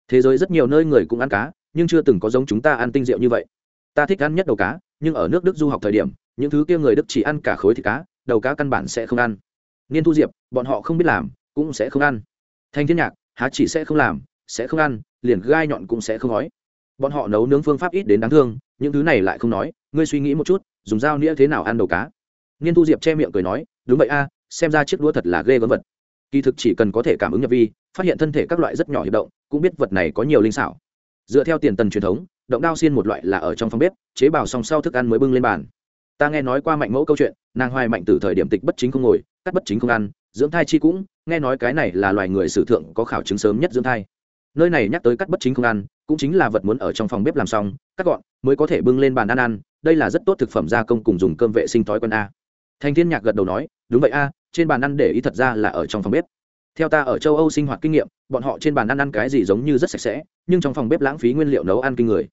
Thế giới rất nhiều nơi người cũng ăn cá, nhưng chưa từng có giống chúng ta ăn tinh rượu như vậy. Ta thích ăn nhất đầu cá, nhưng ở nước đức du học thời điểm, những thứ kia người đức chỉ ăn cả khối thịt cá, đầu cá căn bản sẽ không ăn niên thu diệp, bọn họ không biết làm, cũng sẽ không ăn. Thanh thiên nhạc, há chỉ sẽ không làm, sẽ không ăn, liền gai nhọn cũng sẽ không nói. Bọn họ nấu nướng phương pháp ít đến đáng thương, những thứ này lại không nói, ngươi suy nghĩ một chút, dùng dao nĩa thế nào ăn đầu cá? Niên thu diệp che miệng cười nói, đúng vậy a, xem ra chiếc đũa thật là ghê gớm vật. Kỳ thực chỉ cần có thể cảm ứng nhập vi, phát hiện thân thể các loại rất nhỏ hiệp động, cũng biết vật này có nhiều linh xảo. Dựa theo tiền tần truyền thống, động đao xiên một loại là ở trong phòng bếp, chế bào song sau thức ăn mới bưng lên bàn. Ta nghe nói qua mạnh mẫu câu chuyện, nàng hoài mạnh từ thời điểm tịch bất chính không ngồi cắt bất chính không ăn, dưỡng thai chi cũng, nghe nói cái này là loài người sử thượng có khảo chứng sớm nhất dưỡng thai. Nơi này nhắc tới cắt bất chính không ăn, cũng chính là vật muốn ở trong phòng bếp làm xong, cắt gọn, mới có thể bưng lên bàn ăn ăn, đây là rất tốt thực phẩm gia công cùng dùng cơm vệ sinh thói quen a. Thành thiên nhạc gật đầu nói, đúng vậy a, trên bàn ăn để ý thật ra là ở trong phòng bếp. Theo ta ở châu âu sinh hoạt kinh nghiệm, bọn họ trên bàn ăn ăn cái gì giống như rất sạch sẽ, nhưng trong phòng bếp lãng phí nguyên liệu nấu ăn kinh người.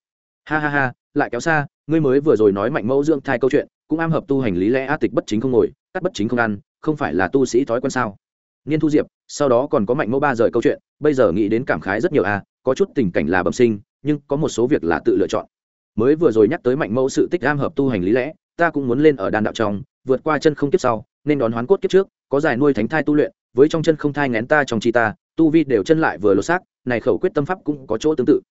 Ha ha ha, lại kéo xa, ngươi mới vừa rồi nói mạnh mẫu dưỡng thai câu chuyện, cũng am hợp tu hành lý lẽ a tịch bất chính không ngồi, cắt bất chính không ăn không phải là tu sĩ thói quen sao? Niên thu diệp, sau đó còn có mạnh mẫu ba rời câu chuyện, bây giờ nghĩ đến cảm khái rất nhiều a có chút tình cảnh là bẩm sinh, nhưng có một số việc là tự lựa chọn. Mới vừa rồi nhắc tới mạnh mẫu sự tích am hợp tu hành lý lẽ, ta cũng muốn lên ở đàn đạo trong, vượt qua chân không kiếp sau, nên đón hoán cốt kiếp trước, có giải nuôi thánh thai tu luyện, với trong chân không thai ngén ta trong chi ta, tu vi đều chân lại vừa lột xác, này khẩu quyết tâm pháp cũng có chỗ tương tự.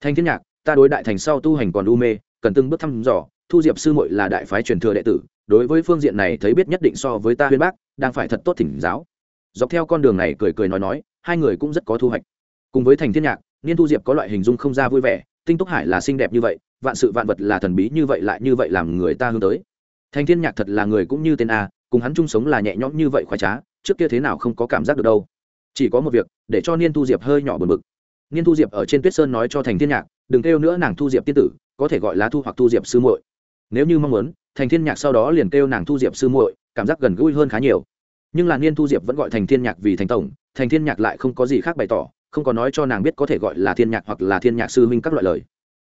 Thanh thiên nhạc, ta đối đại thành sau tu hành còn u mê, cần từng bước thăm dò, thu diệp sư muội là đại phái truyền thừa đệ tử đối với phương diện này thấy biết nhất định so với ta huyên bác, đang phải thật tốt thỉnh giáo. Dọc theo con đường này cười cười nói nói, hai người cũng rất có thu hoạch. Cùng với thành thiên nhạc, niên thu diệp có loại hình dung không ra vui vẻ, tinh túc hải là xinh đẹp như vậy, vạn sự vạn vật là thần bí như vậy lại như vậy làm người ta hướng tới. Thành thiên nhạc thật là người cũng như tên a, cùng hắn chung sống là nhẹ nhõm như vậy khoái trá, trước kia thế nào không có cảm giác được đâu. Chỉ có một việc, để cho niên thu diệp hơi nhỏ bừng bực. Niên thu diệp ở trên tuyết sơn nói cho thành thiên nhạc, đừng kêu nữa nàng thu diệp tiên tử, có thể gọi là thu hoặc thu diệp sư muội. Nếu như mong muốn thành thiên nhạc sau đó liền kêu nàng thu diệp sư muội, cảm giác gần gũi hơn khá nhiều. Nhưng là niên thu diệp vẫn gọi thành thiên nhạc vì thành tổng, thành thiên nhạc lại không có gì khác bày tỏ, không có nói cho nàng biết có thể gọi là thiên nhạc hoặc là thiên nhạc sư huynh các loại lời.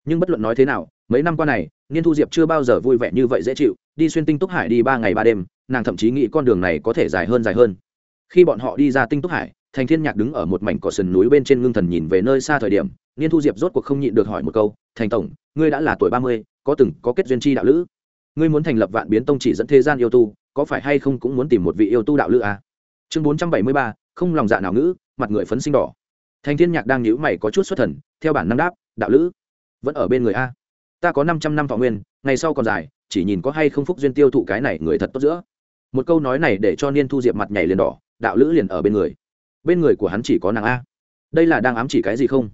Nhưng bất luận nói thế nào, mấy năm qua này, niên thu diệp chưa bao giờ vui vẻ như vậy dễ chịu, đi xuyên tinh túc hải đi ba ngày ba đêm, nàng thậm chí nghĩ con đường này có thể dài hơn dài hơn. Khi bọn họ đi ra tinh túc hải, thành thiên nhạc đứng ở một mảnh cỏ sườn núi bên trên ngưng thần nhìn về nơi xa thời điểm, niên thu diệp rốt cuộc không nhịn được hỏi một câu, thành tổng, ngươi đã là tuổi ba mươi, có từng có kết duyên chi đạo lữ? Ngươi muốn thành lập vạn biến tông chỉ dẫn thế gian yêu tu, có phải hay không cũng muốn tìm một vị yêu tu đạo lữ à? chương bốn trăm bảy mươi ba, không lòng dạ nào ngữ, mặt người phấn sinh đỏ. Thành thiên nhạc đang nhíu mày có chút xuất thần, theo bản năng đáp, đạo lữ vẫn ở bên người a. Ta có năm trăm năm thọ nguyên, ngày sau còn dài, chỉ nhìn có hay không phúc duyên tiêu thụ cái này người thật tốt giữa. Một câu nói này để cho niên thu diệp mặt nhảy liền đỏ, đạo lữ liền ở bên người. Bên người của hắn chỉ có nàng a. Đây là đang ám chỉ cái gì không?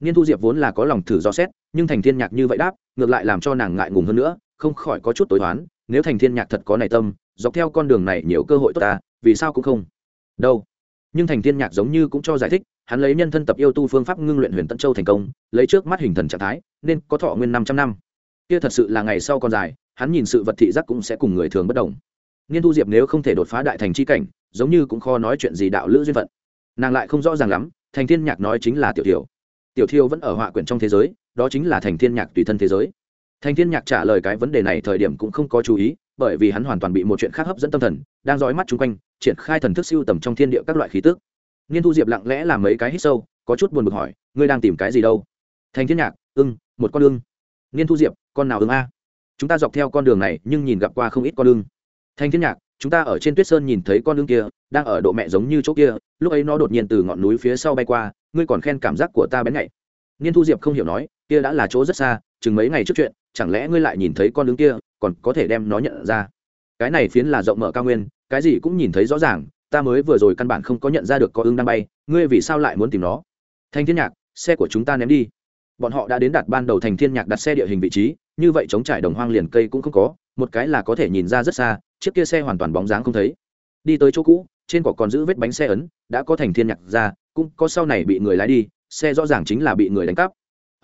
Niên thu diệp vốn là có lòng thử do xét, nhưng thành thiên nhạc như vậy đáp, ngược lại làm cho nàng ngại ngùng hơn nữa không khỏi có chút tối toán nếu thành thiên nhạc thật có này tâm, dọc theo con đường này nhiều cơ hội tốt ta, vì sao cũng không? Đâu? Nhưng thành thiên nhạc giống như cũng cho giải thích, hắn lấy nhân thân tập yêu tu phương pháp ngưng luyện huyền tân châu thành công, lấy trước mắt hình thần trạng thái, nên có thọ nguyên năm trăm năm. Kia thật sự là ngày sau còn dài, hắn nhìn sự vật thị giác cũng sẽ cùng người thường bất đồng. Niên thu diệp nếu không thể đột phá đại thành chi cảnh, giống như cũng khó nói chuyện gì đạo lữ duyên phận. Nàng lại không rõ ràng lắm, thành thiên nhạc nói chính là tiểu thiểu tiểu thiêu vẫn ở họa quyển trong thế giới, đó chính là thành thiên nhạc tùy thân thế giới. Thanh thiên nhạc trả lời cái vấn đề này thời điểm cũng không có chú ý, bởi vì hắn hoàn toàn bị một chuyện khác hấp dẫn tâm thần, đang dõi mắt chung quanh, triển khai thần thức siêu tầm trong thiên địa các loại khí tức. Niên thu diệp lặng lẽ làm mấy cái hít sâu, có chút buồn bực hỏi, ngươi đang tìm cái gì đâu? Thanh thiên nhạc, ưng, một con ưng. Niên thu diệp, con nào ưng a? Chúng ta dọc theo con đường này, nhưng nhìn gặp qua không ít con ưng. Thanh thiên nhạc, chúng ta ở trên tuyết sơn nhìn thấy con ưng kia, đang ở độ mẹ giống như chỗ kia, lúc ấy nó đột nhiên từ ngọn núi phía sau bay qua, ngươi còn khen cảm giác của ta bén nhạy. Niên thu diệp không hiểu nói, kia đã là chỗ rất xa, chừng mấy ngày trước chuyện chẳng lẽ ngươi lại nhìn thấy con đường kia, còn có thể đem nó nhận ra? Cái này phiến là rộng mở cao nguyên, cái gì cũng nhìn thấy rõ ràng, ta mới vừa rồi căn bản không có nhận ra được có ưng đang bay, ngươi vì sao lại muốn tìm nó? Thanh thiên nhạc, xe của chúng ta ném đi. Bọn họ đã đến đặt ban đầu thành thiên nhạc đặt xe địa hình vị trí, như vậy chống trải đồng hoang liền cây cũng không có, một cái là có thể nhìn ra rất xa, chiếc kia xe hoàn toàn bóng dáng không thấy. Đi tới chỗ cũ, trên cỏ còn giữ vết bánh xe ấn, đã có thành thiên nhạc ra, cũng có sau này bị người lái đi, xe rõ ràng chính là bị người đánh cắp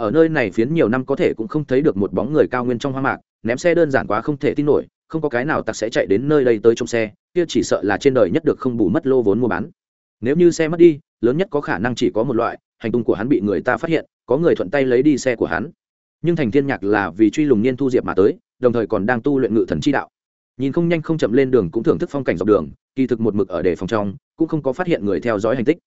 ở nơi này phiến nhiều năm có thể cũng không thấy được một bóng người cao nguyên trong hoang mạc, ném xe đơn giản quá không thể tin nổi, không có cái nào tặc sẽ chạy đến nơi đây tới trong xe, kia chỉ sợ là trên đời nhất được không bù mất lô vốn mua bán. Nếu như xe mất đi, lớn nhất có khả năng chỉ có một loại, hành tung của hắn bị người ta phát hiện, có người thuận tay lấy đi xe của hắn. Nhưng thành thiên nhạc là vì truy lùng niên thu diệp mà tới, đồng thời còn đang tu luyện ngự thần chi đạo. Nhìn không nhanh không chậm lên đường cũng thưởng thức phong cảnh dọc đường, kỳ thực một mực ở đề phòng trong, cũng không có phát hiện người theo dõi hành tích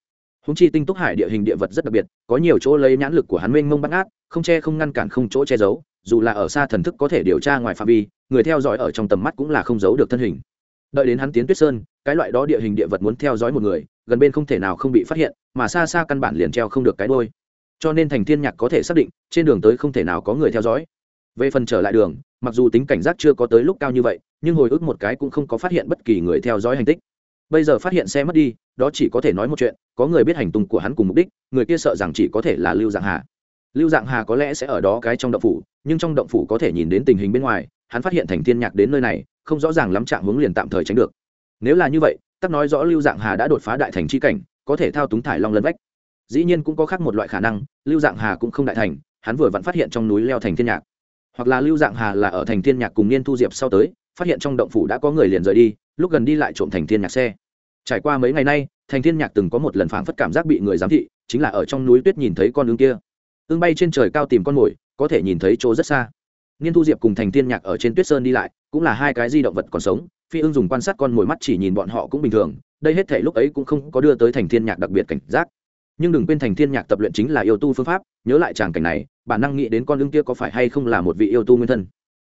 húng chi tinh túc hải địa hình địa vật rất đặc biệt, có nhiều chỗ lấy nhãn lực của hắn mênh mông bắt ngát, không che không ngăn cản không chỗ che giấu, dù là ở xa thần thức có thể điều tra ngoài phạm vi, người theo dõi ở trong tầm mắt cũng là không giấu được thân hình. Đợi đến hắn tiến tuyết sơn, cái loại đó địa hình địa vật muốn theo dõi một người, gần bên không thể nào không bị phát hiện, mà xa xa căn bản liền treo không được cái đôi cho nên thành thiên nhạc có thể xác định, trên đường tới không thể nào có người theo dõi. Về phần trở lại đường, mặc dù tính cảnh giác chưa có tới lúc cao như vậy, nhưng hồi ức một cái cũng không có phát hiện bất kỳ người theo dõi hành tích bây giờ phát hiện xe mất đi, đó chỉ có thể nói một chuyện, có người biết hành tung của hắn cùng mục đích, người kia sợ rằng chỉ có thể là lưu dạng hà. Lưu dạng hà có lẽ sẽ ở đó cái trong động phủ, nhưng trong động phủ có thể nhìn đến tình hình bên ngoài, hắn phát hiện thành thiên nhạc đến nơi này, không rõ ràng lắm trạng hướng liền tạm thời tránh được. Nếu là như vậy, tắc nói rõ lưu dạng hà đã đột phá đại thành chi cảnh, có thể thao túng thải long lân vách. Dĩ nhiên cũng có khác một loại khả năng, lưu dạng hà cũng không đại thành, hắn vừa vặn phát hiện trong núi leo thành thiên nhạc. Hoặc là lưu dạng hà là ở thành thiên nhạc cùng niên thu diệp sau tới phát hiện trong động phủ đã có người liền rời đi, lúc gần đi lại trộm thành thiên nhạc xe. Trải qua mấy ngày nay, thành thiên nhạc từng có một lần phảng phất cảm giác bị người giám thị, chính là ở trong núi tuyết nhìn thấy con ương kia. Ương bay trên trời cao tìm con mồi, có thể nhìn thấy chỗ rất xa. Niên thu diệp cùng thành thiên nhạc ở trên tuyết sơn đi lại, cũng là hai cái di động vật còn sống, phi ưng dùng quan sát con mồi mắt chỉ nhìn bọn họ cũng bình thường, đây hết thể lúc ấy cũng không có đưa tới thành thiên nhạc đặc biệt cảnh giác. Nhưng đừng quên thành thiên nhạc tập luyện chính là yêu tu phương pháp, nhớ lại tràng cảnh này, bản năng nghĩ đến con ưng kia có phải hay không là một vị yêu tu nguyên thân.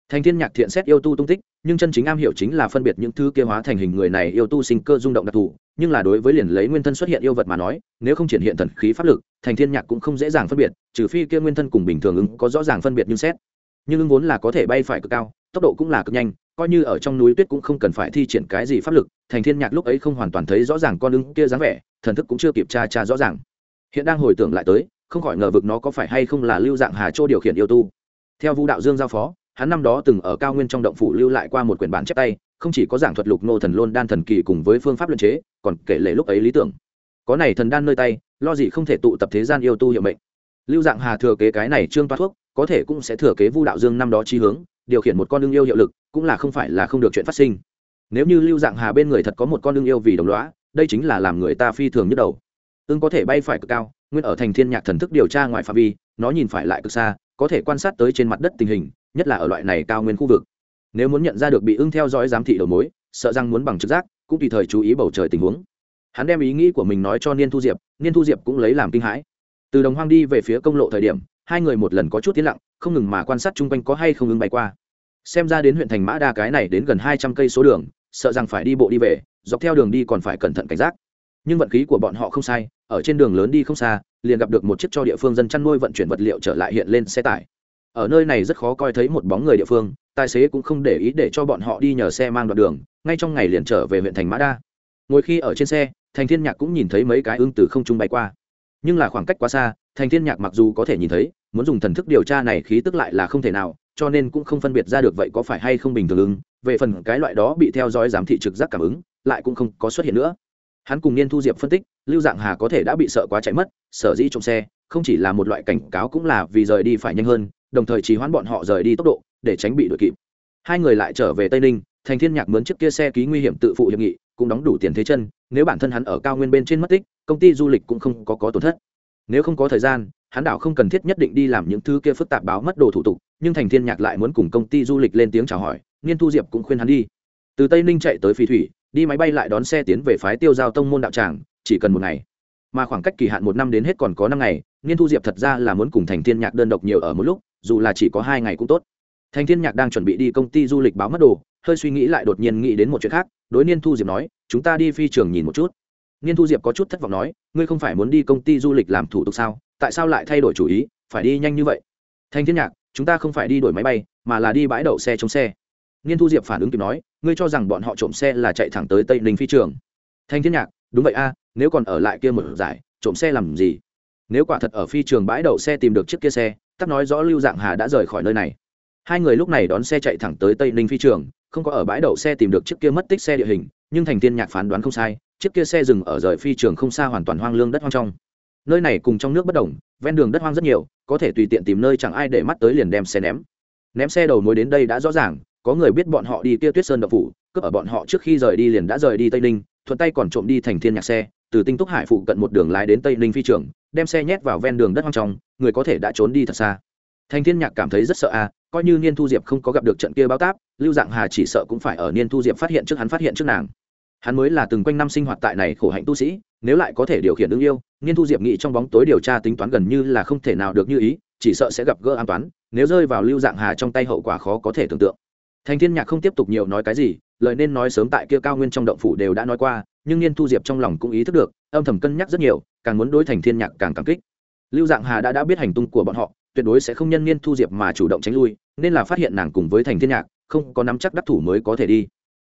Thành thiên nhạc thiện xét yêu tu tung tích nhưng chân chính am hiểu chính là phân biệt những thứ kia hóa thành hình người này yêu tu sinh cơ rung động đặc thù, nhưng là đối với liền lấy nguyên thân xuất hiện yêu vật mà nói, nếu không triển hiện thần khí pháp lực, thành thiên nhạc cũng không dễ dàng phân biệt, trừ phi kia nguyên thân cùng bình thường ứng có rõ ràng phân biệt nhưng xét. Nhưng ứng vốn là có thể bay phải cực cao, tốc độ cũng là cực nhanh, coi như ở trong núi tuyết cũng không cần phải thi triển cái gì pháp lực, thành thiên nhạc lúc ấy không hoàn toàn thấy rõ ràng con ứng kia dáng vẻ, thần thức cũng chưa kịp tra tra rõ ràng. Hiện đang hồi tưởng lại tới, không khỏi ngờ vực nó có phải hay không là lưu dạng hà châu điều khiển yêu tu. Theo vũ đạo dương giao phó hắn năm đó từng ở cao nguyên trong động phủ lưu lại qua một quyển bản chép tay, không chỉ có giảng thuật lục nô thần lôn đan thần kỳ cùng với phương pháp luận chế, còn kể lể lúc ấy lý tưởng. Có này thần đan nơi tay, lo gì không thể tụ tập thế gian yêu tu hiệu mệnh. Lưu dạng hà thừa kế cái này trương toa thuốc, có thể cũng sẽ thừa kế vu đạo dương năm đó chi hướng, điều khiển một con đương yêu hiệu lực, cũng là không phải là không được chuyện phát sinh. Nếu như lưu dạng hà bên người thật có một con đương yêu vì đồng lõa, đây chính là làm người ta phi thường nhức đầu. Ưng có thể bay phải cực cao, nguyên ở thành thiên nhạc thần thức điều tra ngoài phạm vi, nó nhìn phải lại cực xa có thể quan sát tới trên mặt đất tình hình, nhất là ở loại này cao nguyên khu vực. Nếu muốn nhận ra được bị ưng theo dõi giám thị đầu mối, sợ rằng muốn bằng trực giác, cũng tùy thời chú ý bầu trời tình huống. Hắn đem ý nghĩ của mình nói cho niên thu diệp, niên thu diệp cũng lấy làm kinh hãi. Từ đồng hoang đi về phía công lộ thời điểm, hai người một lần có chút tiến lặng, không ngừng mà quan sát chung quanh có hay không ứng bay qua. Xem ra đến huyện thành mã đa cái này đến gần hai trăm cây số đường, sợ rằng phải đi bộ đi về, dọc theo đường đi còn phải cẩn thận cảnh giác. Nhưng vận khí của bọn họ không sai, ở trên đường lớn đi không xa liền gặp được một chiếc cho địa phương dân chăn nuôi vận chuyển vật liệu trở lại hiện lên xe tải. Ở nơi này rất khó coi thấy một bóng người địa phương, tài xế cũng không để ý để cho bọn họ đi nhờ xe mang đoạn đường, ngay trong ngày liền trở về huyện thành mã đa. Ngồi khi ở trên xe, thành thiên nhạc cũng nhìn thấy mấy cái ưng từ không trung bay qua. Nhưng là khoảng cách quá xa, thành thiên nhạc mặc dù có thể nhìn thấy, muốn dùng thần thức điều tra này khí tức lại là không thể nào, cho nên cũng không phân biệt ra được vậy có phải hay không bình thường. Ứng về phần cái loại đó bị theo dõi giám thị trực giác cảm ứng, lại cũng không có xuất hiện nữa hắn cùng niên thu diệp phân tích, lưu dạng hà có thể đã bị sợ quá chạy mất, sở dĩ trong xe, không chỉ là một loại cảnh cáo cũng là vì rời đi phải nhanh hơn, đồng thời trì hoãn bọn họ rời đi tốc độ, để tránh bị đuổi kịp. Hai người lại trở về tây ninh, thành thiên nhạc mướn chiếc kia xe ký nguy hiểm tự phụ hiệp nghị, cũng đóng đủ tiền thế chân, nếu bản thân hắn ở cao nguyên bên trên mất tích, công ty du lịch cũng không có có tổn thất. Nếu không có thời gian, hắn đảo không cần thiết nhất định đi làm những thứ kia phức tạp báo mất đồ thủ tục, nhưng thành thiên nhạc lại muốn cùng công ty du lịch lên tiếng chào hỏi nghiên thu diệp cũng khuyên hắn đi. Từ tây ninh chạy tới phi thủy đi máy bay lại đón xe tiến về phái tiêu giao tông môn đạo tràng, chỉ cần một ngày. Mà khoảng cách kỳ hạn một năm đến hết còn có năm ngày, niên thu diệp thật ra là muốn cùng thành thiên nhạc đơn độc nhiều ở một lúc, dù là chỉ có hai ngày cũng tốt. Thành thiên nhạc đang chuẩn bị đi công ty du lịch báo mất đồ, hơi suy nghĩ lại đột nhiên nghĩ đến một chuyện khác, đối niên thu diệp nói, chúng ta đi phi trường nhìn một chút. Niên thu diệp có chút thất vọng nói, ngươi không phải muốn đi công ty du lịch làm thủ tục sao? Tại sao lại thay đổi chủ ý? Phải đi nhanh như vậy. Thanh thiên nhạc, chúng ta không phải đi đổi máy bay, mà là đi bãi đậu xe chống xe niên thu diệp phản ứng kịp nói, ngươi cho rằng bọn họ trộm xe là chạy thẳng tới tây ninh phi trường? Thanh thiên nhạc, đúng vậy a, nếu còn ở lại kia một giải, trộm xe làm gì? Nếu quả thật ở phi trường bãi đậu xe tìm được chiếc kia xe, tắc nói rõ lưu dạng hà đã rời khỏi nơi này. Hai người lúc này đón xe chạy thẳng tới tây ninh phi trường, không có ở bãi đậu xe tìm được chiếc kia mất tích xe địa hình, nhưng thành thiên nhạc phán đoán không sai, chiếc kia xe dừng ở rời phi trường không xa hoàn toàn hoang lương đất hoang trong. Nơi này cùng trong nước bất đồng, ven đường đất hoang rất nhiều, có thể tùy tiện tìm nơi chẳng ai để mắt tới liền đem xe ném. Ném xe đầu mối đến đây đã rõ ràng có người biết bọn họ đi kia tuyết sơn đậu phủ, cướp ở bọn họ trước khi rời đi liền đã rời đi tây ninh, thuận tay còn trộm đi thành thiên nhạc xe, từ tinh túc hải phụ cận một đường lái đến tây ninh phi trường, đem xe nhét vào ven đường đất hoang trong, người có thể đã trốn đi thật xa. Thành thiên nhạc cảm thấy rất sợ à coi như niên thu diệp không có gặp được trận kia báo táp, lưu dạng hà chỉ sợ cũng phải ở niên thu diệp phát hiện trước hắn phát hiện trước nàng. Hắn mới là từng quanh năm sinh hoạt tại này khổ hạnh tu sĩ, nếu lại có thể điều khiển đương yêu, niên thu diệp nghĩ trong bóng tối điều tra tính toán gần như là không thể nào được như ý, chỉ sợ sẽ gặp gỡ an toán, nếu rơi vào lưu dạng hà trong tay hậu quả khó có thể tưởng tượng thành thiên nhạc không tiếp tục nhiều nói cái gì, lời nên nói sớm tại kia cao nguyên trong động phủ đều đã nói qua, nhưng niên thu diệp trong lòng cũng ý thức được, âm thầm cân nhắc rất nhiều, càng muốn đối thành thiên nhạc càng cảm kích. Lưu dạng hà đã đã biết hành tung của bọn họ, tuyệt đối sẽ không nhân niên thu diệp mà chủ động tránh lui, nên là phát hiện nàng cùng với thành thiên nhạc, không có nắm chắc đắc thủ mới có thể đi.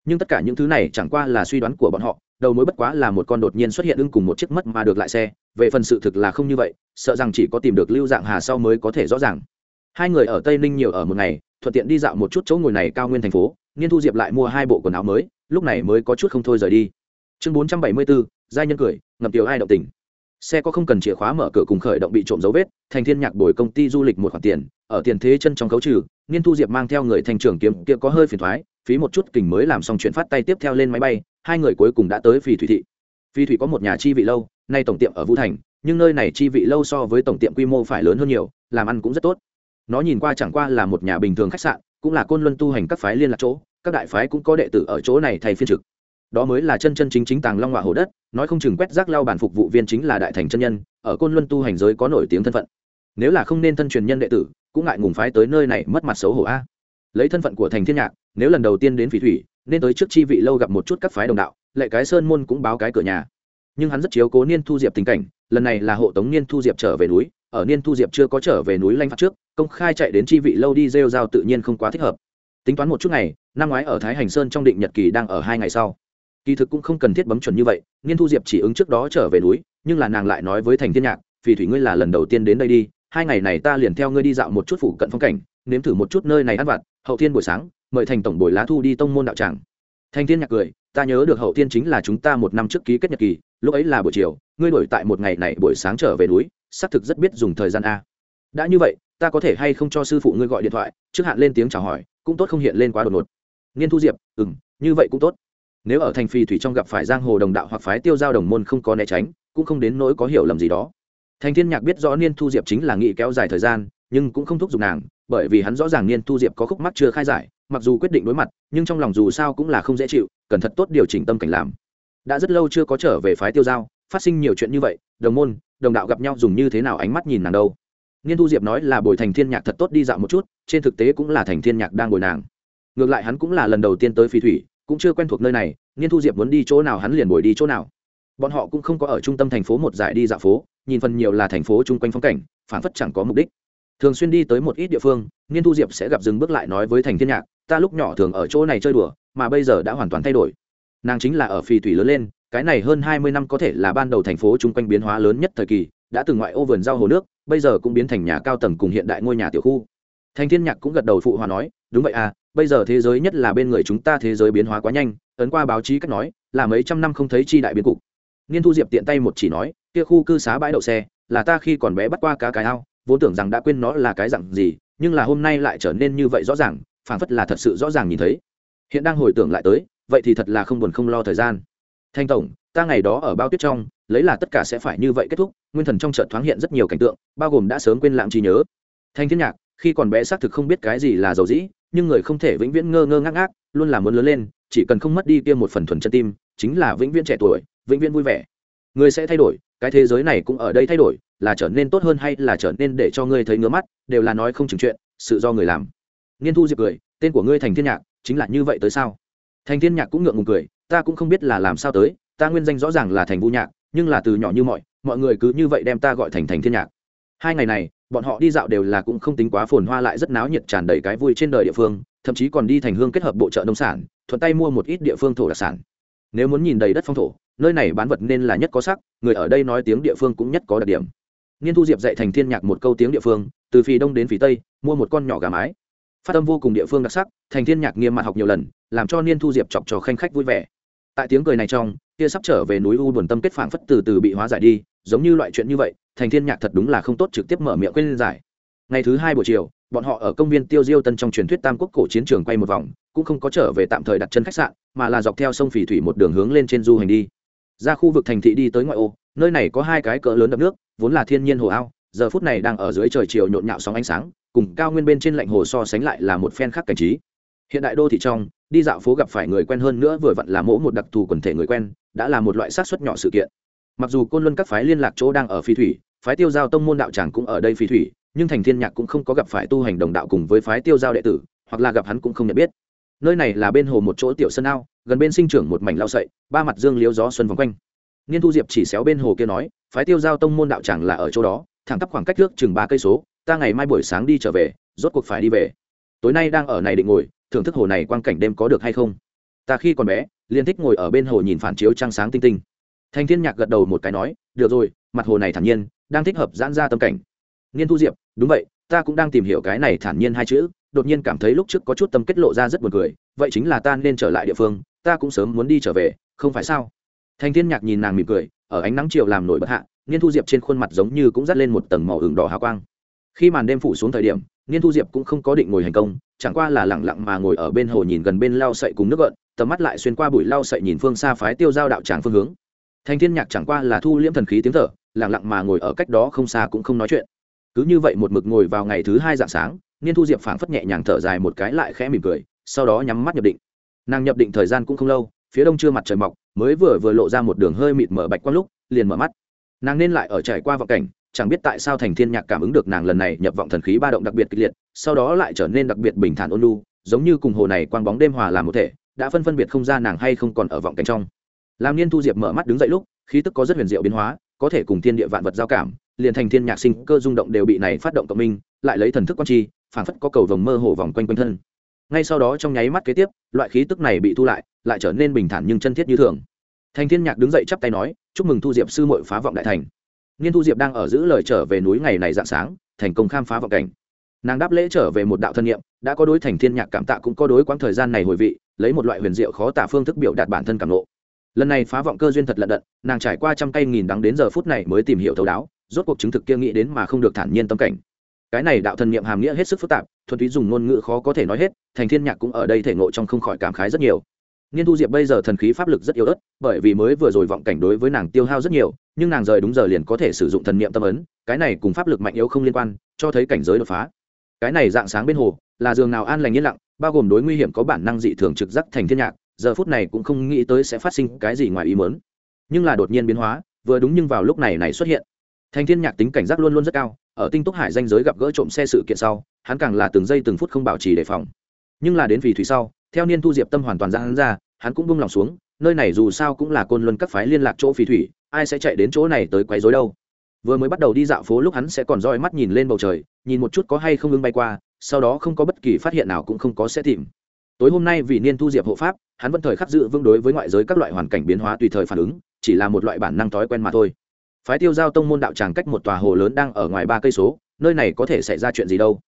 Nhưng tất cả những thứ này chẳng qua là suy đoán của bọn họ, đầu mối bất quá là một con đột nhiên xuất hiện ưng cùng một chiếc mất mà được lại xe, về phần sự thực là không như vậy, sợ rằng chỉ có tìm được lưu dạng hà sau mới có thể rõ ràng. Hai người ở tây ninh nhiều ở một ngày thuận tiện đi dạo một chút chỗ ngồi này cao nguyên thành phố, niên thu diệp lại mua hai bộ quần áo mới, lúc này mới có chút không thôi rời đi. Chương bốn trăm bảy mươi bốn giai nhân cười ngập tiểu ai động tình. Xe có không cần chìa khóa mở cửa cùng khởi động bị trộm dấu vết, thành thiên nhạc bồi công ty du lịch một khoản tiền, ở tiền thế chân trong khấu trừ, niên thu diệp mang theo người thành trưởng kiếm kia có hơi phiền thoái, phí một chút kình mới làm xong chuyện phát tay tiếp theo lên máy bay, hai người cuối cùng đã tới phì thủy thị. Phì thủy có một nhà chi vị lâu, nay tổng tiệm ở vũ thành, nhưng nơi này chi vị lâu so với tổng tiệm quy mô phải lớn hơn nhiều, làm ăn cũng rất tốt nó nhìn qua chẳng qua là một nhà bình thường khách sạn, cũng là côn luân tu hành các phái liên lạc chỗ, các đại phái cũng có đệ tử ở chỗ này thay phiên trực. Đó mới là chân chân chính chính tàng long họa hồ đất, nói không chừng quét rác lao bản phục vụ viên chính là đại thành chân nhân, ở côn luân tu hành giới có nổi tiếng thân phận. Nếu là không nên thân truyền nhân đệ tử, cũng ngại ngùng phái tới nơi này mất mặt xấu hổ a. Lấy thân phận của thành thiên nhạc, nếu lần đầu tiên đến phỉ thủy, nên tới trước chi vị lâu gặp một chút các phái đồng đạo lệ cái sơn môn cũng báo cái cửa nhà. Nhưng hắn rất chiếu cố niên thu diệp tình cảnh, lần này là hộ tống niên thu diệp trở về núi, ở niên thu diệp chưa có trở về núi lanh phát trước công khai chạy đến chi vị lâu đi rêu giao tự nhiên không quá thích hợp. Tính toán một chút ngày, năm ngoái ở thái hành sơn trong định nhật kỳ đang ở hai ngày sau. Kỳ thực cũng không cần thiết bấm chuẩn như vậy, nghiên thu diệp chỉ ứng trước đó trở về núi, nhưng là nàng lại nói với thành thiên nhạc vì thủy ngươi là lần đầu tiên đến đây đi, hai ngày này ta liền theo ngươi đi dạo một chút phủ cận phong cảnh, nếm thử một chút nơi này ăn vặt, hậu thiên buổi sáng, mời thành tổng buổi lá thu đi tông môn đạo tràng. Thành thiên nhạc cười, ta nhớ được hậu thiên chính là chúng ta một năm trước ký kết nhật kỳ, lúc ấy là buổi chiều, ngươi đổi tại một ngày này buổi sáng trở về núi, xác thực rất biết dùng thời gian a. Đã như vậy ta có thể hay không cho sư phụ ngươi gọi điện thoại, trước hạn lên tiếng chào hỏi, cũng tốt không hiện lên quá đột ngột. Niên thu diệp ừ m như vậy cũng tốt. Nếu ở thành phi thủy trong gặp phải giang hồ đồng đạo hoặc phái tiêu giao đồng môn không có né tránh, cũng không đến nỗi có hiểu lầm gì đó. Thành thiên nhạc biết rõ niên thu diệp chính là nghị kéo dài thời gian, nhưng cũng không thúc giục nàng, bởi vì hắn rõ ràng niên thu diệp có khúc mắc chưa khai giải, mặc dù quyết định đối mặt, nhưng trong lòng dù sao cũng là không dễ chịu, cần thật tốt điều chỉnh tâm cảnh làm. Đã rất lâu chưa có trở về phái tiêu giao, phát sinh nhiều chuyện như vậy, đồng môn, đồng đạo gặp nhau dùng như thế nào ánh mắt nhìn nàng đâu? Nghiên thu diệp nói là bồi thành thiên nhạc thật tốt đi dạo một chút, trên thực tế cũng là thành thiên nhạc đang bồi nàng. Ngược lại hắn cũng là lần đầu tiên tới phi thủy, cũng chưa quen thuộc nơi này, nghiên thu diệp muốn đi chỗ nào hắn liền bồi đi chỗ nào. Bọn họ cũng không có ở trung tâm thành phố một giải đi dạo phố, nhìn phần nhiều là thành phố chung quanh phong cảnh phản phất chẳng có mục đích. Thường xuyên đi tới một ít địa phương, nghiên thu diệp sẽ gặp dừng bước lại nói với thành thiên nhạc, ta lúc nhỏ thường ở chỗ này chơi đùa, mà bây giờ đã hoàn toàn thay đổi. Nàng chính là ở phi thủy lớn lên, cái này hơn hai mươi năm có thể là ban đầu thành phố chung quanh biến hóa lớn nhất thời kỳ đã từng ngoại ô vườn rau hồ nước, bây giờ cũng biến thành nhà cao tầng cùng hiện đại ngôi nhà tiểu khu. Thành thiên nhạc cũng gật đầu phụ hòa nói, đúng vậy à bây giờ thế giới nhất là bên người chúng ta thế giới biến hóa quá nhanh, ấn qua báo chí cách nói, là mấy trăm năm không thấy chi đại biến cục. Niên thu diệp tiện tay một chỉ nói, kia khu cư xá bãi đậu xe, là ta khi còn bé bắt qua cá cái ao, vốn tưởng rằng đã quên nó là cái dặn gì, nhưng là hôm nay lại trở nên như vậy rõ ràng, phảng phất là thật sự rõ ràng nhìn thấy. Hiện đang hồi tưởng lại tới, vậy thì thật là không buồn không lo thời gian. Thanh tổng, ta ngày đó ở bao tuyết trong lấy là tất cả sẽ phải như vậy kết thúc, nguyên thần trong chợt thoáng hiện rất nhiều cảnh tượng, bao gồm đã sớm quên lãng trí nhớ. Thanh thiên nhạc, khi còn bé xác thực không biết cái gì là dầu dĩ, nhưng người không thể vĩnh viễn ngơ ngơ ngác ngác, luôn là muốn lớn lên, chỉ cần không mất đi kia một phần thuần chân tim, chính là vĩnh viễn trẻ tuổi, vĩnh viễn vui vẻ. Người sẽ thay đổi, cái thế giới này cũng ở đây thay đổi, là trở nên tốt hơn hay là trở nên để cho ngươi thấy ngứa mắt, đều là nói không chừng chuyện, sự do người làm. Nghiên thu diệp cười, tên của ngươi thành thiên nhạc, chính là như vậy tới sao? Thành thiên nhạc cũng ngượng ngùng cười, ta cũng không biết là làm sao tới, ta nguyên danh rõ ràng là thành vũ nhạc nhưng là từ nhỏ như mọi mọi người cứ như vậy đem ta gọi thành thành thiên nhạc. Hai ngày này, bọn họ đi dạo đều là cũng không tính quá phồn hoa lại rất náo nhiệt tràn đầy cái vui trên đời địa phương, thậm chí còn đi thành hương kết hợp bộ chợ nông sản, thuận tay mua một ít địa phương thổ đặc sản. Nếu muốn nhìn đầy đất phong thổ, nơi này bán vật nên là nhất có sắc, người ở đây nói tiếng địa phương cũng nhất có đặc điểm. Niên thu diệp dạy thành thiên nhạc một câu tiếng địa phương, từ phì đông đến phì tây, mua một con nhỏ gà mái. Phát âm vô cùng địa phương đặc sắc, thành thiên nhạc nghiêm mặt học nhiều lần, làm cho niên thu diệp chọc trò khanh khách vui vẻ tại tiếng cười này trong, kia sắp trở về núi u buồn tâm kết phảng phất từ từ bị hóa giải đi, giống như loại chuyện như vậy, thành thiên nhạc thật đúng là không tốt trực tiếp mở miệng quên giải. Ngày thứ hai buổi chiều, bọn họ ở công viên tiêu diêu tân trong truyền thuyết tam quốc cổ chiến trường quay một vòng, cũng không có trở về tạm thời đặt chân khách sạn, mà là dọc theo sông phỉ thủy một đường hướng lên trên du hành đi. Ra khu vực thành thị đi tới ngoại ô, nơi này có hai cái cỡ lớn đập nước, vốn là thiên nhiên hồ ao, giờ phút này đang ở dưới trời chiều nhộn nhạo sóng ánh sáng, cùng cao nguyên bên trên lạnh hồ so sánh lại là một phen khác cảnh trí hiện đại đô thị trong, đi dạo phố gặp phải người quen hơn nữa vừa vặn là mỗ một đặc thù quần thể người quen, đã là một loại sát xuất nhỏ sự kiện. Mặc dù côn luân các phái liên lạc chỗ đang ở phi thủy, phái tiêu giao tông môn đạo tràng cũng ở đây phi thủy, nhưng thành thiên nhạc cũng không có gặp phải tu hành đồng đạo cùng với phái tiêu giao đệ tử, hoặc là gặp hắn cũng không nhận biết. Nơi này là bên hồ một chỗ tiểu sân ao, gần bên sinh trưởng một mảnh lao sậy, ba mặt dương liếu gió xuân vòng quanh. Niên thu diệp chỉ xéo bên hồ kia nói, phái tiêu giao tông môn đạo tràng là ở chỗ đó, thẳng tắp khoảng cách trước chừng ba cây số, ta ngày mai buổi sáng đi trở về, rốt cuộc phải đi về. Tối nay đang ở này định ngồi thưởng thức hồ này quang cảnh đêm có được hay không? Ta khi còn bé liên thích ngồi ở bên hồ nhìn phản chiếu trăng sáng tinh tinh. Thanh thiên nhạc gật đầu một cái nói, được rồi, mặt hồ này thản nhiên, đang thích hợp giãn ra tâm cảnh. Nghiên thu diệp, đúng vậy, ta cũng đang tìm hiểu cái này thản nhiên hai chữ, đột nhiên cảm thấy lúc trước có chút tâm kết lộ ra rất buồn cười, vậy chính là ta nên trở lại địa phương, ta cũng sớm muốn đi trở về, không phải sao? Thanh thiên nhạc nhìn nàng mỉm cười, ở ánh nắng chiều làm nổi bật hạ, nghiên thu diệp trên khuôn mặt giống như cũng dắt lên một tầng màu hừng đỏ hào quang. Khi màn đêm phủ xuống thời điểm nghiên thu diệp cũng không có định ngồi hành công, chẳng qua là lẳng lặng mà ngồi ở bên hồ nhìn gần bên lao sậy cùng nước gợn, tầm mắt lại xuyên qua bụi lao sậy nhìn phương xa phái tiêu giao đạo tràng phương hướng. Thành thiên nhạc chẳng qua là thu liễm thần khí tiếng thở, lẳng lặng mà ngồi ở cách đó không xa cũng không nói chuyện. Cứ như vậy một mực ngồi vào ngày thứ hai dạng sáng, niên thu diệp phảng phất nhẹ nhàng thở dài một cái lại khẽ mỉm cười, sau đó nhắm mắt nhập định. Nàng nhập định thời gian cũng không lâu, phía đông chưa mặt trời mọc, mới vừa vừa lộ ra một đường hơi mịt mở bạch quang lúc, liền mở mắt. Nàng nên lại ở trải qua vọng cảnh chẳng biết tại sao thành thiên nhạc cảm ứng được nàng lần này nhập vọng thần khí ba động đặc biệt kịch liệt, sau đó lại trở nên đặc biệt bình thản ôn lu giống như cùng hồ này quang bóng đêm hòa làm một thể, đã phân phân biệt không ra nàng hay không còn ở vọng cảnh trong. Làm niên thu diệp mở mắt đứng dậy lúc, khí tức có rất huyền diệu biến hóa, có thể cùng thiên địa vạn vật giao cảm, liền thành thiên nhạc sinh cơ rung động đều bị này phát động cộng minh, lại lấy thần thức quan chi phảng phất có cầu vòng mơ hồ vòng quanh quanh thân. Ngay sau đó trong nháy mắt kế tiếp, loại khí tức này bị thu lại lại trở nên bình thản nhưng chân thiết như thường. Thành thiên nhạc đứng dậy chắp tay nói, chúc mừng thu diệp sư muội phá vọng đại thành niên thu diệp đang ở giữ lời trở về núi ngày này dạng sáng, thành công khám phá vọng cảnh. Nàng đáp lễ trở về một đạo thân nhiệm đã có đối thành thiên nhạc cảm tạ cũng có đối quãng thời gian này hồi vị, lấy một loại huyền diệu khó tả phương thức biểu đạt bản thân cảm ngộ. lần này phá vọng cơ duyên thật lận đận, nàng trải qua trăm cây nghìn đắng đến giờ phút này mới tìm hiểu thấu đáo, rốt cuộc chứng thực kia nghĩ đến mà không được thản nhiên tâm cảnh. Cái này đạo thần niệm hàm nghĩa hết sức phức tạp, thuần túy dùng ngôn ngữ khó có thể nói hết, thành thiên nhạc cũng ở đây thể ngộ trong không khỏi cảm khái rất nhiều. Nghiên thu diệp bây giờ thần khí pháp lực rất yếu ớt, bởi vì mới vừa rồi vọng cảnh đối với nàng tiêu hao rất nhiều nhưng nàng rời đúng giờ liền có thể sử dụng thần niệm tâm ấn, cái này cùng pháp lực mạnh yếu không liên quan, cho thấy cảnh giới đột phá. Cái này dạng sáng bên hồ, là giường nào an lành yên lặng, bao gồm đối nguy hiểm có bản năng dị thường trực giác thành thiên nhạc, giờ phút này cũng không nghĩ tới sẽ phát sinh cái gì ngoài ý mớn nhưng là đột nhiên biến hóa, vừa đúng nhưng vào lúc này này xuất hiện. Thành thiên nhạc tính cảnh giác luôn luôn rất cao, ở tinh túc hải danh giới gặp gỡ trộm xe sự kiện sau, hắn càng là từng giây từng phút không bảo trì đề phòng. Nhưng là đến vì thủy sau, theo niên thu diệp tâm hoàn toàn ra hắn ra, hắn cũng buông lòng xuống, nơi này dù sao cũng là côn luân các phái liên lạc chỗ phì thủy ai sẽ chạy đến chỗ này tới quấy rối đâu? Vừa mới bắt đầu đi dạo phố lúc hắn sẽ còn roi mắt nhìn lên bầu trời, nhìn một chút có hay không ưng bay qua, sau đó không có bất kỳ phát hiện nào cũng không có sẽ tìm. Tối hôm nay vì niên thu diệp hộ pháp, hắn vẫn thời khắc dự vương đối với ngoại giới các loại hoàn cảnh biến hóa tùy thời phản ứng, chỉ là một loại bản năng thói quen mà thôi. Phái tiêu giao tông môn đạo tràng cách một tòa hồ lớn đang ở ngoài ba cây số, nơi này có thể xảy ra chuyện gì đâu?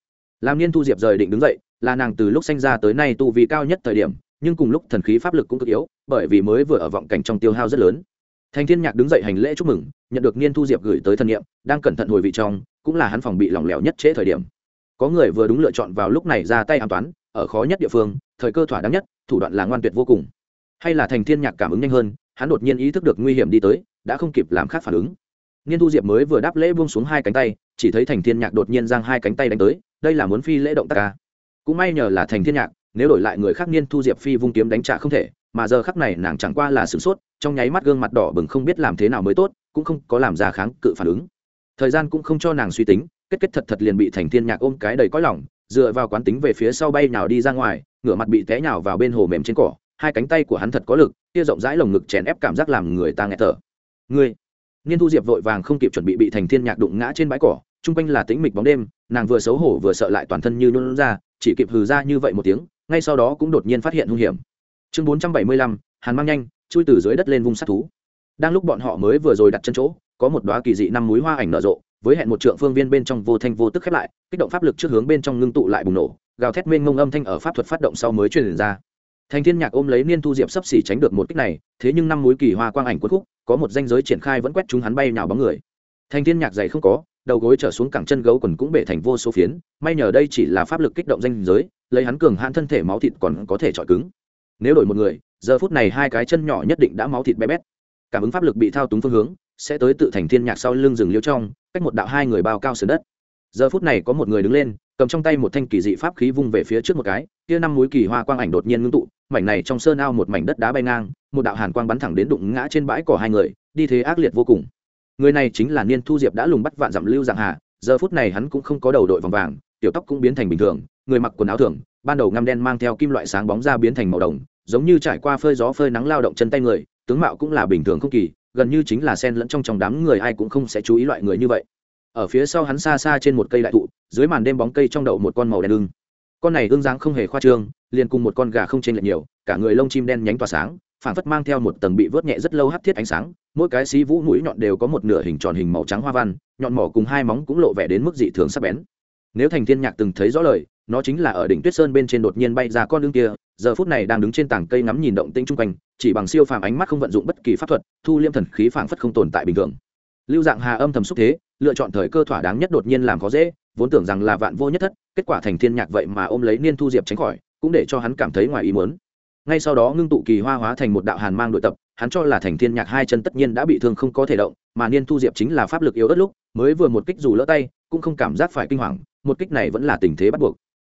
Làm niên thu diệp rời định đứng dậy, là nàng từ lúc sanh ra tới nay tu vi cao nhất thời điểm, nhưng cùng lúc thần khí pháp lực cũng cực yếu, bởi vì mới vừa ở vọng cảnh trong tiêu hao rất lớn thành thiên nhạc đứng dậy hành lễ chúc mừng, nhận được niên thu diệp gửi tới thân nhiệm đang cẩn thận hồi vị trong, cũng là hắn phòng bị lỏng lẻo nhất trễ thời điểm. Có người vừa đúng lựa chọn vào lúc này ra tay an toán, ở khó nhất địa phương, thời cơ thỏa đáng nhất, thủ đoạn là ngoan tuyệt vô cùng. Hay là thành thiên nhạc cảm ứng nhanh hơn, hắn đột nhiên ý thức được nguy hiểm đi tới, đã không kịp làm khác phản ứng. Niên thu diệp mới vừa đáp lễ buông xuống hai cánh tay, chỉ thấy thành thiên nhạc đột nhiên giang hai cánh tay đánh tới, đây là muốn phi lễ động tác ca cũng may nhờ là thành thiên nhạc, nếu đổi lại người khác niên thu diệp phi vung kiếm đánh trả không thể, mà giờ khắc này nàng chẳng qua là sửng sốt trong nháy mắt gương mặt đỏ bừng không biết làm thế nào mới tốt, cũng không có làm ra kháng cự phản ứng. Thời gian cũng không cho nàng suy tính, kết kết thật thật liền bị thành thiên nhạc ôm cái đầy cõi lỏng dựa vào quán tính về phía sau bay nào đi ra ngoài, ngửa mặt bị té nhào vào bên hồ mềm trên cỏ, hai cánh tay của hắn thật có lực, kia rộng rãi lồng ngực chèn ép cảm giác làm người ta nghẹt thở. Ngươi! Niên thu diệp vội vàng không kịp chuẩn bị bị thành thiên nhạc đụng ngã trên bãi cỏ, chung quanh là tĩnh mịch bóng đêm, nàng vừa xấu hổ vừa sợ lại toàn thân như luôn ra, chỉ kịp hừ ra như vậy một tiếng, ngay sau đó cũng đột nhiên phát hiện hung hiểm. Chương bốn trăm bảy mươi lăm, hàn mang nhanh chui từ dưới đất lên vùng sát thú. Đang lúc bọn họ mới vừa rồi đặt chân chỗ, có một đóa kỳ dị năm múi hoa ảnh nở rộ, với hẹn một trượng phương viên bên trong vô thanh vô tức khép lại, kích động pháp lực trước hướng bên trong ngưng tụ lại bùng nổ, gào thét mênh ngông âm thanh ở pháp thuật phát động sau mới truyền ra. Thành thiên nhạc ôm lấy niên thu diệp sắp xỉ tránh được một kích này, thế nhưng năm múi kỳ hoa quang ảnh cuốn khúc, có một danh giới triển khai vẫn quét chúng hắn bay nhào bóng người. Thành thiên nhạc dày không có, đầu gối trở xuống cẳng chân gấu quần cũng bể thành vô số phiến, may nhờ đây chỉ là pháp lực kích động danh giới, lấy hắn cường hãn thân thể máu thịt còn có thể chọi cứng nếu đổi một người, giờ phút này hai cái chân nhỏ nhất định đã máu thịt bé bét. Cảm ứng pháp lực bị thao túng phương hướng, sẽ tới tự thành thiên nhạc sau lưng rừng liêu trong, cách một đạo hai người bao cao sườn đất. Giờ phút này có một người đứng lên, cầm trong tay một thanh kỳ dị pháp khí vung về phía trước một cái, kia năm múi kỳ hoa quang ảnh đột nhiên ngưng tụ, mảnh này trong sơn ao một mảnh đất đá bay ngang, một đạo hàn quang bắn thẳng đến đụng ngã trên bãi cỏ hai người, đi thế ác liệt vô cùng. Người này chính là niên thu diệp đã lùng bắt vạn dặm lưu dạng hà giờ phút này hắn cũng không có đầu đội vòng vàng, tiểu tóc cũng biến thành bình thường người mặc quần áo thường, ban đầu ngăm đen mang theo kim loại sáng bóng ra biến thành màu đồng, giống như trải qua phơi gió phơi nắng lao động chân tay người, tướng mạo cũng là bình thường không kỳ, gần như chính là sen lẫn trong trong đám người ai cũng không sẽ chú ý loại người như vậy. Ở phía sau hắn xa xa trên một cây đại thụ, dưới màn đêm bóng cây trong đậu một con màu đen ưng. Con này ương dáng không hề khoa trương, liền cùng một con gà không chênh lệch nhiều, cả người lông chim đen nhánh tỏa sáng phản phất mang theo một tầng bị vớt nhẹ rất lâu hắt thiết ánh sáng, mỗi cái xí vũ mũi nhọn đều có một nửa hình tròn hình màu trắng hoa văn, nhọn mỏ cùng hai móng cũng lộ vẻ đến mức dị thường sắc bén. Nếu thành thiên nhạc từng thấy rõ lời nó chính là ở đỉnh tuyết sơn bên trên đột nhiên bay ra con lưng kia, giờ phút này đang đứng trên tảng cây ngắm nhìn động tĩnh chung quanh, chỉ bằng siêu phàm ánh mắt không vận dụng bất kỳ pháp thuật, thu liêm thần khí phảng phất không tồn tại bình thường. Lưu dạng hà âm thầm xúc thế, lựa chọn thời cơ thỏa đáng nhất đột nhiên làm khó dễ, vốn tưởng rằng là vạn vô nhất thất, kết quả thành thiên nhạc vậy mà ôm lấy niên thu diệp tránh khỏi, cũng để cho hắn cảm thấy ngoài ý muốn. Ngay sau đó ngưng tụ kỳ hoa hóa thành một đạo hàn mang đội tập, hắn cho là thành thiên nhạc hai chân tất nhiên đã bị thương không có thể động, mà niên thu diệp chính là pháp lực yếu ớt lúc, mới vừa một kích dù lỡ tay, cũng không cảm giác phải kinh hoàng, một kích này vẫn là tình thế bắt buộc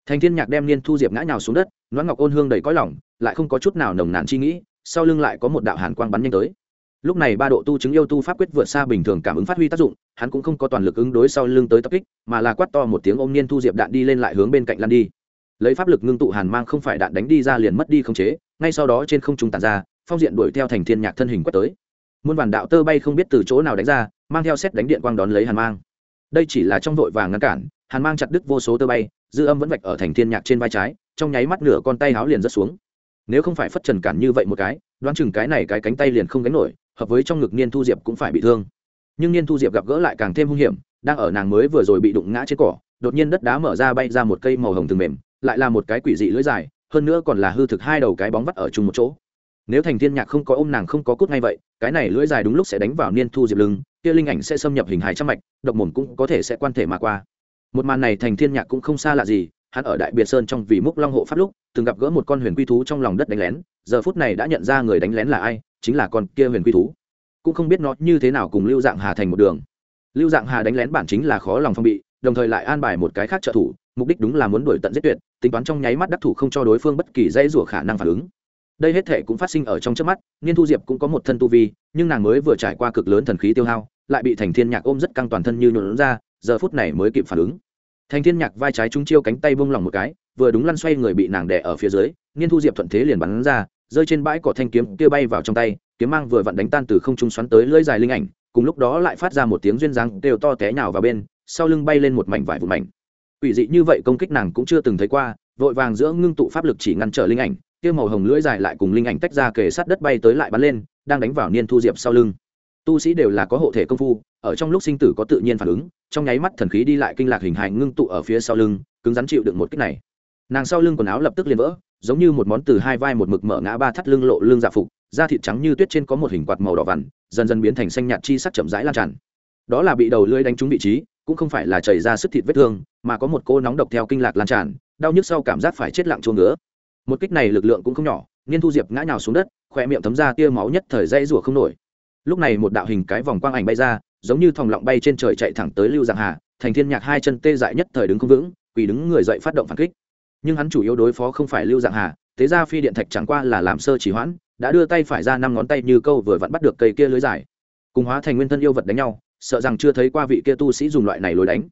thành thiên nhạc đem niên thu diệp ngã nhào xuống đất, noãn ngọc ôn hương đầy cõi lòng, lại không có chút nào nồng nàn chi nghĩ, sau lưng lại có một đạo hàn quang bắn nhanh tới. Lúc này ba độ tu chứng yêu tu pháp quyết vượt xa bình thường cảm ứng phát huy tác dụng, hắn cũng không có toàn lực ứng đối sau lưng tới tập kích, mà là quát to một tiếng ôm niên thu diệp đạn đi lên lại hướng bên cạnh lăn đi. Lấy pháp lực ngưng tụ hàn mang không phải đạn đánh đi ra liền mất đi không chế, ngay sau đó trên không trung tàn ra, phong diện đuổi theo thành thiên nhạc thân hình quét tới. Muôn bản đạo tơ bay không biết từ chỗ nào đánh ra, mang theo xét đánh điện quang đón lấy hàn mang. Đây chỉ là trong vội vàng ngăn cản, hàn mang chặt đứt vô số tơ bay dư âm vẫn vạch ở thành thiên nhạc trên vai trái, trong nháy mắt nửa con tay háo liền rớt xuống. Nếu không phải phất trần cản như vậy một cái, đoán chừng cái này cái cánh tay liền không gánh nổi, hợp với trong ngực niên thu diệp cũng phải bị thương. Nhưng niên thu diệp gặp gỡ lại càng thêm hung hiểm, đang ở nàng mới vừa rồi bị đụng ngã trên cỏ, đột nhiên đất đá mở ra bay ra một cây màu hồng từng mềm, lại là một cái quỷ dị lưỡi dài, hơn nữa còn là hư thực hai đầu cái bóng vắt ở chung một chỗ. Nếu thành thiên nhạc không có ôm nàng không có cút ngay vậy, cái này lưỡi dài đúng lúc sẽ đánh vào niên thu diệp lưng, kia linh ảnh sẽ xâm nhập hình hài trăm mạch, độc mồm cũng có thể sẽ quan thể mà qua một màn này thành thiên nhạc cũng không xa lạ gì, hắn ở đại biệt sơn trong vì múc long hộ pháp lúc, từng gặp gỡ một con huyền quy thú trong lòng đất đánh lén, giờ phút này đã nhận ra người đánh lén là ai, chính là con kia huyền quy thú. Cũng không biết nó như thế nào cùng lưu dạng hà thành một đường. Lưu dạng hà đánh lén bản chính là khó lòng phong bị, đồng thời lại an bài một cái khác trợ thủ, mục đích đúng là muốn đuổi tận giết tuyệt, tính toán trong nháy mắt đắc thủ không cho đối phương bất kỳ dây rủa khả năng phản ứng. Đây hết thể cũng phát sinh ở trong trước mắt, niên thu diệp cũng có một thân tu vi, nhưng nàng mới vừa trải qua cực lớn thần khí tiêu hao, lại bị thành thiên nhạc ôm rất căng toàn thân như nhuộn ra, giờ phút này mới kịp phản ứng thành thiên nhạc vai trái trúng chiêu cánh tay bông lỏng một cái, vừa đúng lăn xoay người bị nàng đè ở phía dưới niên thu diệp thuận thế liền bắn ra, rơi trên bãi cỏ thanh kiếm kia bay vào trong tay, kiếm mang vừa vặn đánh tan từ không trung xoắn tới lưỡi dài linh ảnh, cùng lúc đó lại phát ra một tiếng duyên dáng đều to té nhào vào bên, sau lưng bay lên một mảnh vải vụn mảnh. Ủy dị như vậy công kích nàng cũng chưa từng thấy qua, vội vàng giữa ngưng tụ pháp lực chỉ ngăn trở linh ảnh, kia màu hồng lưỡi dài lại cùng linh ảnh tách ra kề sát đất bay tới lại bắn lên, đang đánh vào niên thu diệp sau lưng tu sĩ đều là có hộ thể công phu, ở trong lúc sinh tử có tự nhiên phản ứng, trong nháy mắt thần khí đi lại kinh lạc hình hành ngưng tụ ở phía sau lưng, cứng rắn chịu đựng một kích này. Nàng sau lưng quần áo lập tức liền vỡ, giống như một món từ hai vai một mực mở ngã ba thắt lưng lộ lưng dạ phục, da thịt trắng như tuyết trên có một hình quạt màu đỏ vằn, dần dần biến thành xanh nhạt chi sắc chậm rãi lan tràn. Đó là bị đầu lưỡi đánh trúng vị trí, cũng không phải là chảy ra sức thịt vết thương, mà có một cô nóng độc theo kinh lạc lan tràn, đau nhức sau cảm giác phải chết lặng chuông ngứa. Một kích này lực lượng cũng không nhỏ, niên thu diệp ngã nhào xuống đất khoe miệng thấm ra tia máu nhất thời dây rủa không nổi lúc này một đạo hình cái vòng quang ảnh bay ra, giống như thòng lọng bay trên trời chạy thẳng tới lưu giang hà, thành thiên nhạc hai chân tê dại nhất thời đứng không vững, quỳ đứng người dậy phát động phản kích. Nhưng hắn chủ yếu đối phó không phải lưu dạng hà, thế ra phi điện thạch chẳng qua là làm sơ chỉ hoãn, đã đưa tay phải ra năm ngón tay như câu vừa vặn bắt được cây kia lưới dài cùng hóa thành nguyên thân yêu vật đánh nhau, sợ rằng chưa thấy qua vị kia tu sĩ dùng loại này lối đánh.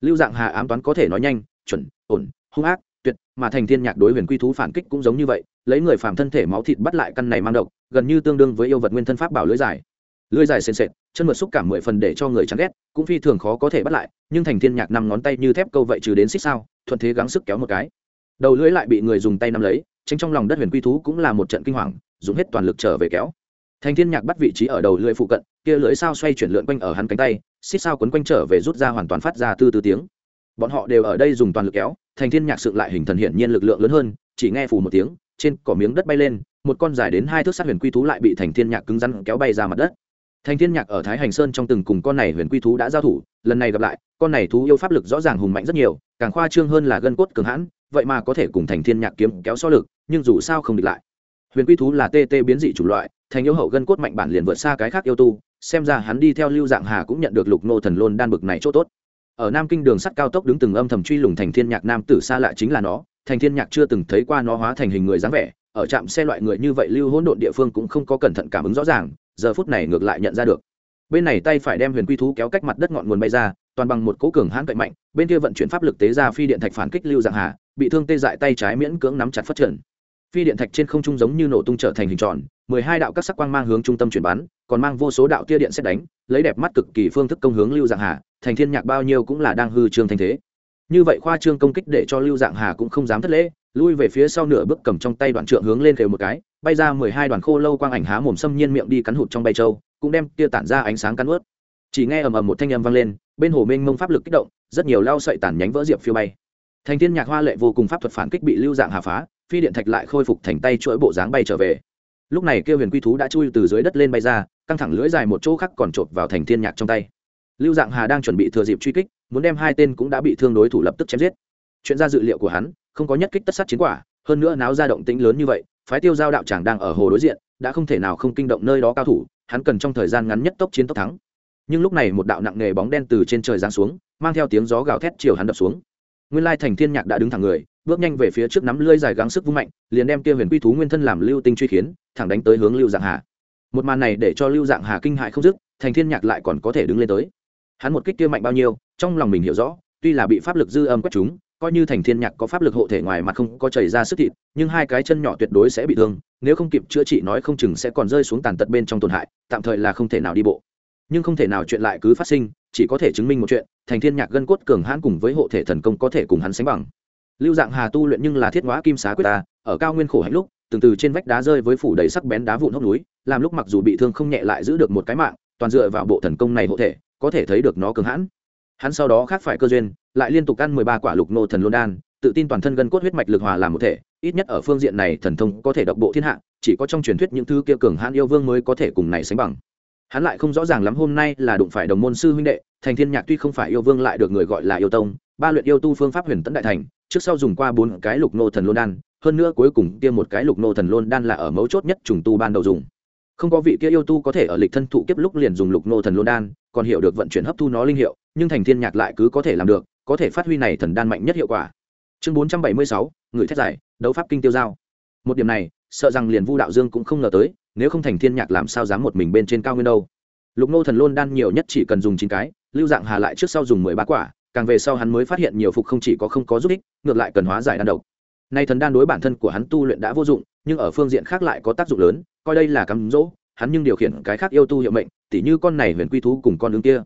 Lưu dạng hà ám toán có thể nói nhanh, chuẩn, ổn, hung ác, tuyệt, mà thành thiên nhạc đối huyền quy thú phản kích cũng giống như vậy, lấy người phàm thân thể máu thịt bắt lại căn này mang độc, gần như tương đương với yêu vật nguyên thân pháp bảo lưới dài lưới dài sền sệt, chân mượt xúc cảm mười phần để cho người chán ghét, cũng phi thường khó có thể bắt lại, nhưng thành thiên nhạc năm ngón tay như thép câu vậy trừ đến xích sao, thuận thế gắng sức kéo một cái. Đầu lưỡi lại bị người dùng tay nắm lấy tránh trong lòng đất huyền quy thú cũng là một trận kinh hoàng, dùng hết toàn lực trở về kéo. Thành thiên nhạc bắt vị trí ở đầu lưỡi phụ cận, kia lưỡi sao xoay chuyển lượn quanh ở hắn cánh tay, xích sao quấn quanh trở về rút ra hoàn toàn phát ra tư tư tiếng. Bọn họ đều ở đây dùng toàn lực kéo, thành thiên nhạc sự lại hình thần hiển nhiên lực lượng lớn hơn, chỉ nghe phủ một tiếng, trên cỏ miếng đất bay lên, một con dài đến hai thước sát huyền quy thú lại bị thành thiên nhạc cứng rắn kéo bay ra mặt đất thành thiên nhạc ở thái hành sơn trong từng cùng con này huyền quy thú đã giao thủ, lần này gặp lại, con này thú yêu pháp lực rõ ràng hùng mạnh rất nhiều, càng khoa trương hơn là gân cốt cường hãn, vậy mà có thể cùng thành thiên nhạc kiếm kéo so lực, nhưng dù sao không địch lại. Huyền quy thú là tê tê biến dị chủ loại, thành yêu hậu gân cốt mạnh bản liền vượt xa cái khác yêu tu, xem ra hắn đi theo lưu dạng hà cũng nhận được lục nô thần lôn đan bực này chỗ tốt. Ở nam kinh đường sắt cao tốc đứng từng âm thầm truy lùng thành thiên nhạc nam tử xa lạ chính là nó thành thiên nhạc chưa từng thấy qua nó hóa thành hình người dáng vẻ ở trạm xe loại người như vậy lưu hỗn độn địa phương cũng không có cẩn thận cảm ứng rõ ràng, giờ phút này ngược lại nhận ra được. Bên này tay phải đem huyền quy thú kéo cách mặt đất ngọn nguồn bay ra, toàn bằng một cố cường hãn cậy mạnh, bên kia vận chuyển pháp lực tế ra phi điện thạch phản kích lưu dạng hà, bị thương tê dại tay trái miễn cưỡng nắm chặt phát triển phi điện thạch trên không trung giống như nổ tung trở thành hình tròn, mười hai đạo các sắc quang mang hướng trung tâm chuyển bắn, còn mang vô số đạo tia điện xét đánh, lấy đẹp mắt cực kỳ phương thức công hướng lưu dạng hà, thành thiên nhạc bao nhiêu cũng là đang hư trương thành thế. Như vậy khoa trương công kích để cho lưu dạng hà cũng không dám thất lễ lui về phía sau nửa bước cầm trong tay đoạn trượng hướng lên thều một cái, bay ra mười hai đoàn khô lâu quang ảnh há mồm xâm nhiên miệng đi cắn hụt trong bay châu cũng đem tia tản ra ánh sáng cắn ướt. Chỉ nghe ầm ầm một thanh âm vang lên, bên hồ mênh mông pháp lực kích động, rất nhiều lao sậy tản nhánh vỡ diệp phiêu bay. Thành thiên nhạc hoa lệ vô cùng pháp thuật phản kích bị lưu dạng hà phá, phi điện thạch lại khôi phục thành tay chuỗi bộ dáng bay trở về. Lúc này kêu huyền quy thú đã chui từ dưới đất lên bay ra, căng thẳng lưỡi dài một chỗ khác còn chộp vào thành thiên nhạc trong tay. Lưu dạng hà đang chuẩn bị thừa dịp truy kích, muốn đem hai tên cũng đã bị thương đối thủ lập tức chém giết chuyện ra dự liệu của hắn, không có nhất kích tất sát chiến quả, hơn nữa náo ra động tĩnh lớn như vậy, phái tiêu giao đạo tràng đang ở hồ đối diện, đã không thể nào không kinh động nơi đó cao thủ, hắn cần trong thời gian ngắn nhất tốc chiến tốc thắng. Nhưng lúc này một đạo nặng nề bóng đen từ trên trời giáng xuống, mang theo tiếng gió gào thét chiều hắn đập xuống. Nguyên lai thành thiên nhạc đã đứng thẳng người, bước nhanh về phía trước nắm lưỡi dài gắng sức vung mạnh, liền đem kia huyền quy thú nguyên thân làm lưu tinh truy khiến, thẳng đánh tới hướng lưu dạng hà. Một màn này để cho lưu dạng hà kinh hại không dứt, thành thiên nhạc lại còn có thể đứng lên tới. Hắn một kích kia mạnh bao nhiêu, trong lòng mình hiểu rõ, tuy là bị pháp lực dư âm quét chúng coi như thành thiên nhạc có pháp lực hộ thể ngoài mặt không có chảy ra sức thịt, nhưng hai cái chân nhỏ tuyệt đối sẽ bị thương, nếu không kịp chữa trị nói không chừng sẽ còn rơi xuống tàn tật bên trong tổn hại, tạm thời là không thể nào đi bộ. Nhưng không thể nào chuyện lại cứ phát sinh, chỉ có thể chứng minh một chuyện, thành thiên nhạc gân cốt cường hãn cùng với hộ thể thần công có thể cùng hắn sánh bằng. Lưu dạng hà tu luyện nhưng là thiết hóa kim xá quyết ta, ở cao nguyên khổ hạnh lúc, từng từ trên vách đá rơi với phủ đầy sắc bén đá vụn hốc núi, làm lúc mặc dù bị thương không nhẹ lại giữ được một cái mạng, toàn dựa vào bộ thần công này hộ thể, có thể thấy được nó cường hãn hắn sau đó khác phải cơ duyên, lại liên tục ăn mười ba quả lục nô thần lôn đan, tự tin toàn thân gân cốt huyết mạch lực hòa làm một thể, ít nhất ở phương diện này thần thông có thể độc bộ thiên hạ, chỉ có trong truyền thuyết những thứ kia cường hãn yêu vương mới có thể cùng này sánh bằng. Hắn lại không rõ ràng lắm hôm nay là đụng phải đồng môn sư huynh đệ, thành thiên nhạc tuy không phải yêu vương lại được người gọi là yêu tông, ba luyện yêu tu phương pháp huyền tấn đại thành, trước sau dùng qua bốn cái lục nô thần lôn đan, hơn nữa cuối cùng kia một cái lục nô thần lôn đan là ở mấu chốt nhất trùng tu ban đầu dùng. Không có vị kia yêu tu có thể ở lịch thân thụ kiếp lúc liền dùng lục nô thần lôn đan, còn hiểu được vận chuyển hấp thu nó linh hiệu nhưng thành thiên nhạc lại cứ có thể làm được, có thể phát huy này thần đan mạnh nhất hiệu quả. Chương bốn trăm bảy mươi sáu, người thét giải, đấu pháp kinh tiêu giao. Một điểm này, sợ rằng liền vu đạo dương cũng không ngờ tới, nếu không thành thiên nhạc làm sao dám một mình bên trên cao nguyên đâu. Lục nô thần lôn đan nhiều nhất chỉ cần dùng chín cái, lưu dạng hà lại trước sau dùng mười ba quả, càng về sau hắn mới phát hiện nhiều phục không chỉ có không có giúp ích, ngược lại cần hóa giải đan độc. Nay thần đan đối bản thân của hắn tu luyện đã vô dụng, nhưng ở phương diện khác lại có tác dụng lớn, coi đây là cắm dỗ, hắn nhưng điều khiển cái khác yêu tu hiệu mệnh, tỉ như con này huyền quy thú cùng con ứng kia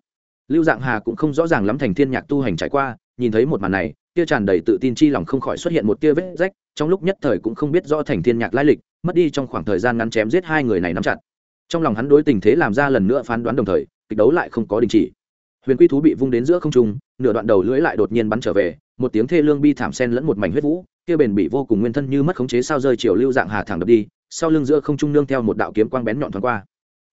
lưu dạng hà cũng không rõ ràng lắm thành thiên nhạc tu hành trải qua, nhìn thấy một màn này tia tràn đầy tự tin chi lòng không khỏi xuất hiện một tia vết rách, trong lúc nhất thời cũng không biết rõ thành thiên nhạc lai lịch, mất đi trong khoảng thời gian ngắn chém giết hai người này nắm chặt. Trong lòng hắn đối tình thế làm ra lần nữa phán đoán đồng thời, kịch đấu lại không có đình chỉ. Huyền quy thú bị vung đến giữa không trung, nửa đoạn đầu lưỡi lại đột nhiên bắn trở về, một tiếng thê lương bi thảm sen lẫn một mảnh huyết vũ, kia bền bị vô cùng nguyên thân như mất khống chế sao rơi chiều lưu dạng hà thẳng đập đi, sau lưng giữa không trung nương theo một đạo kiếm quang bén nhọn thoáng qua.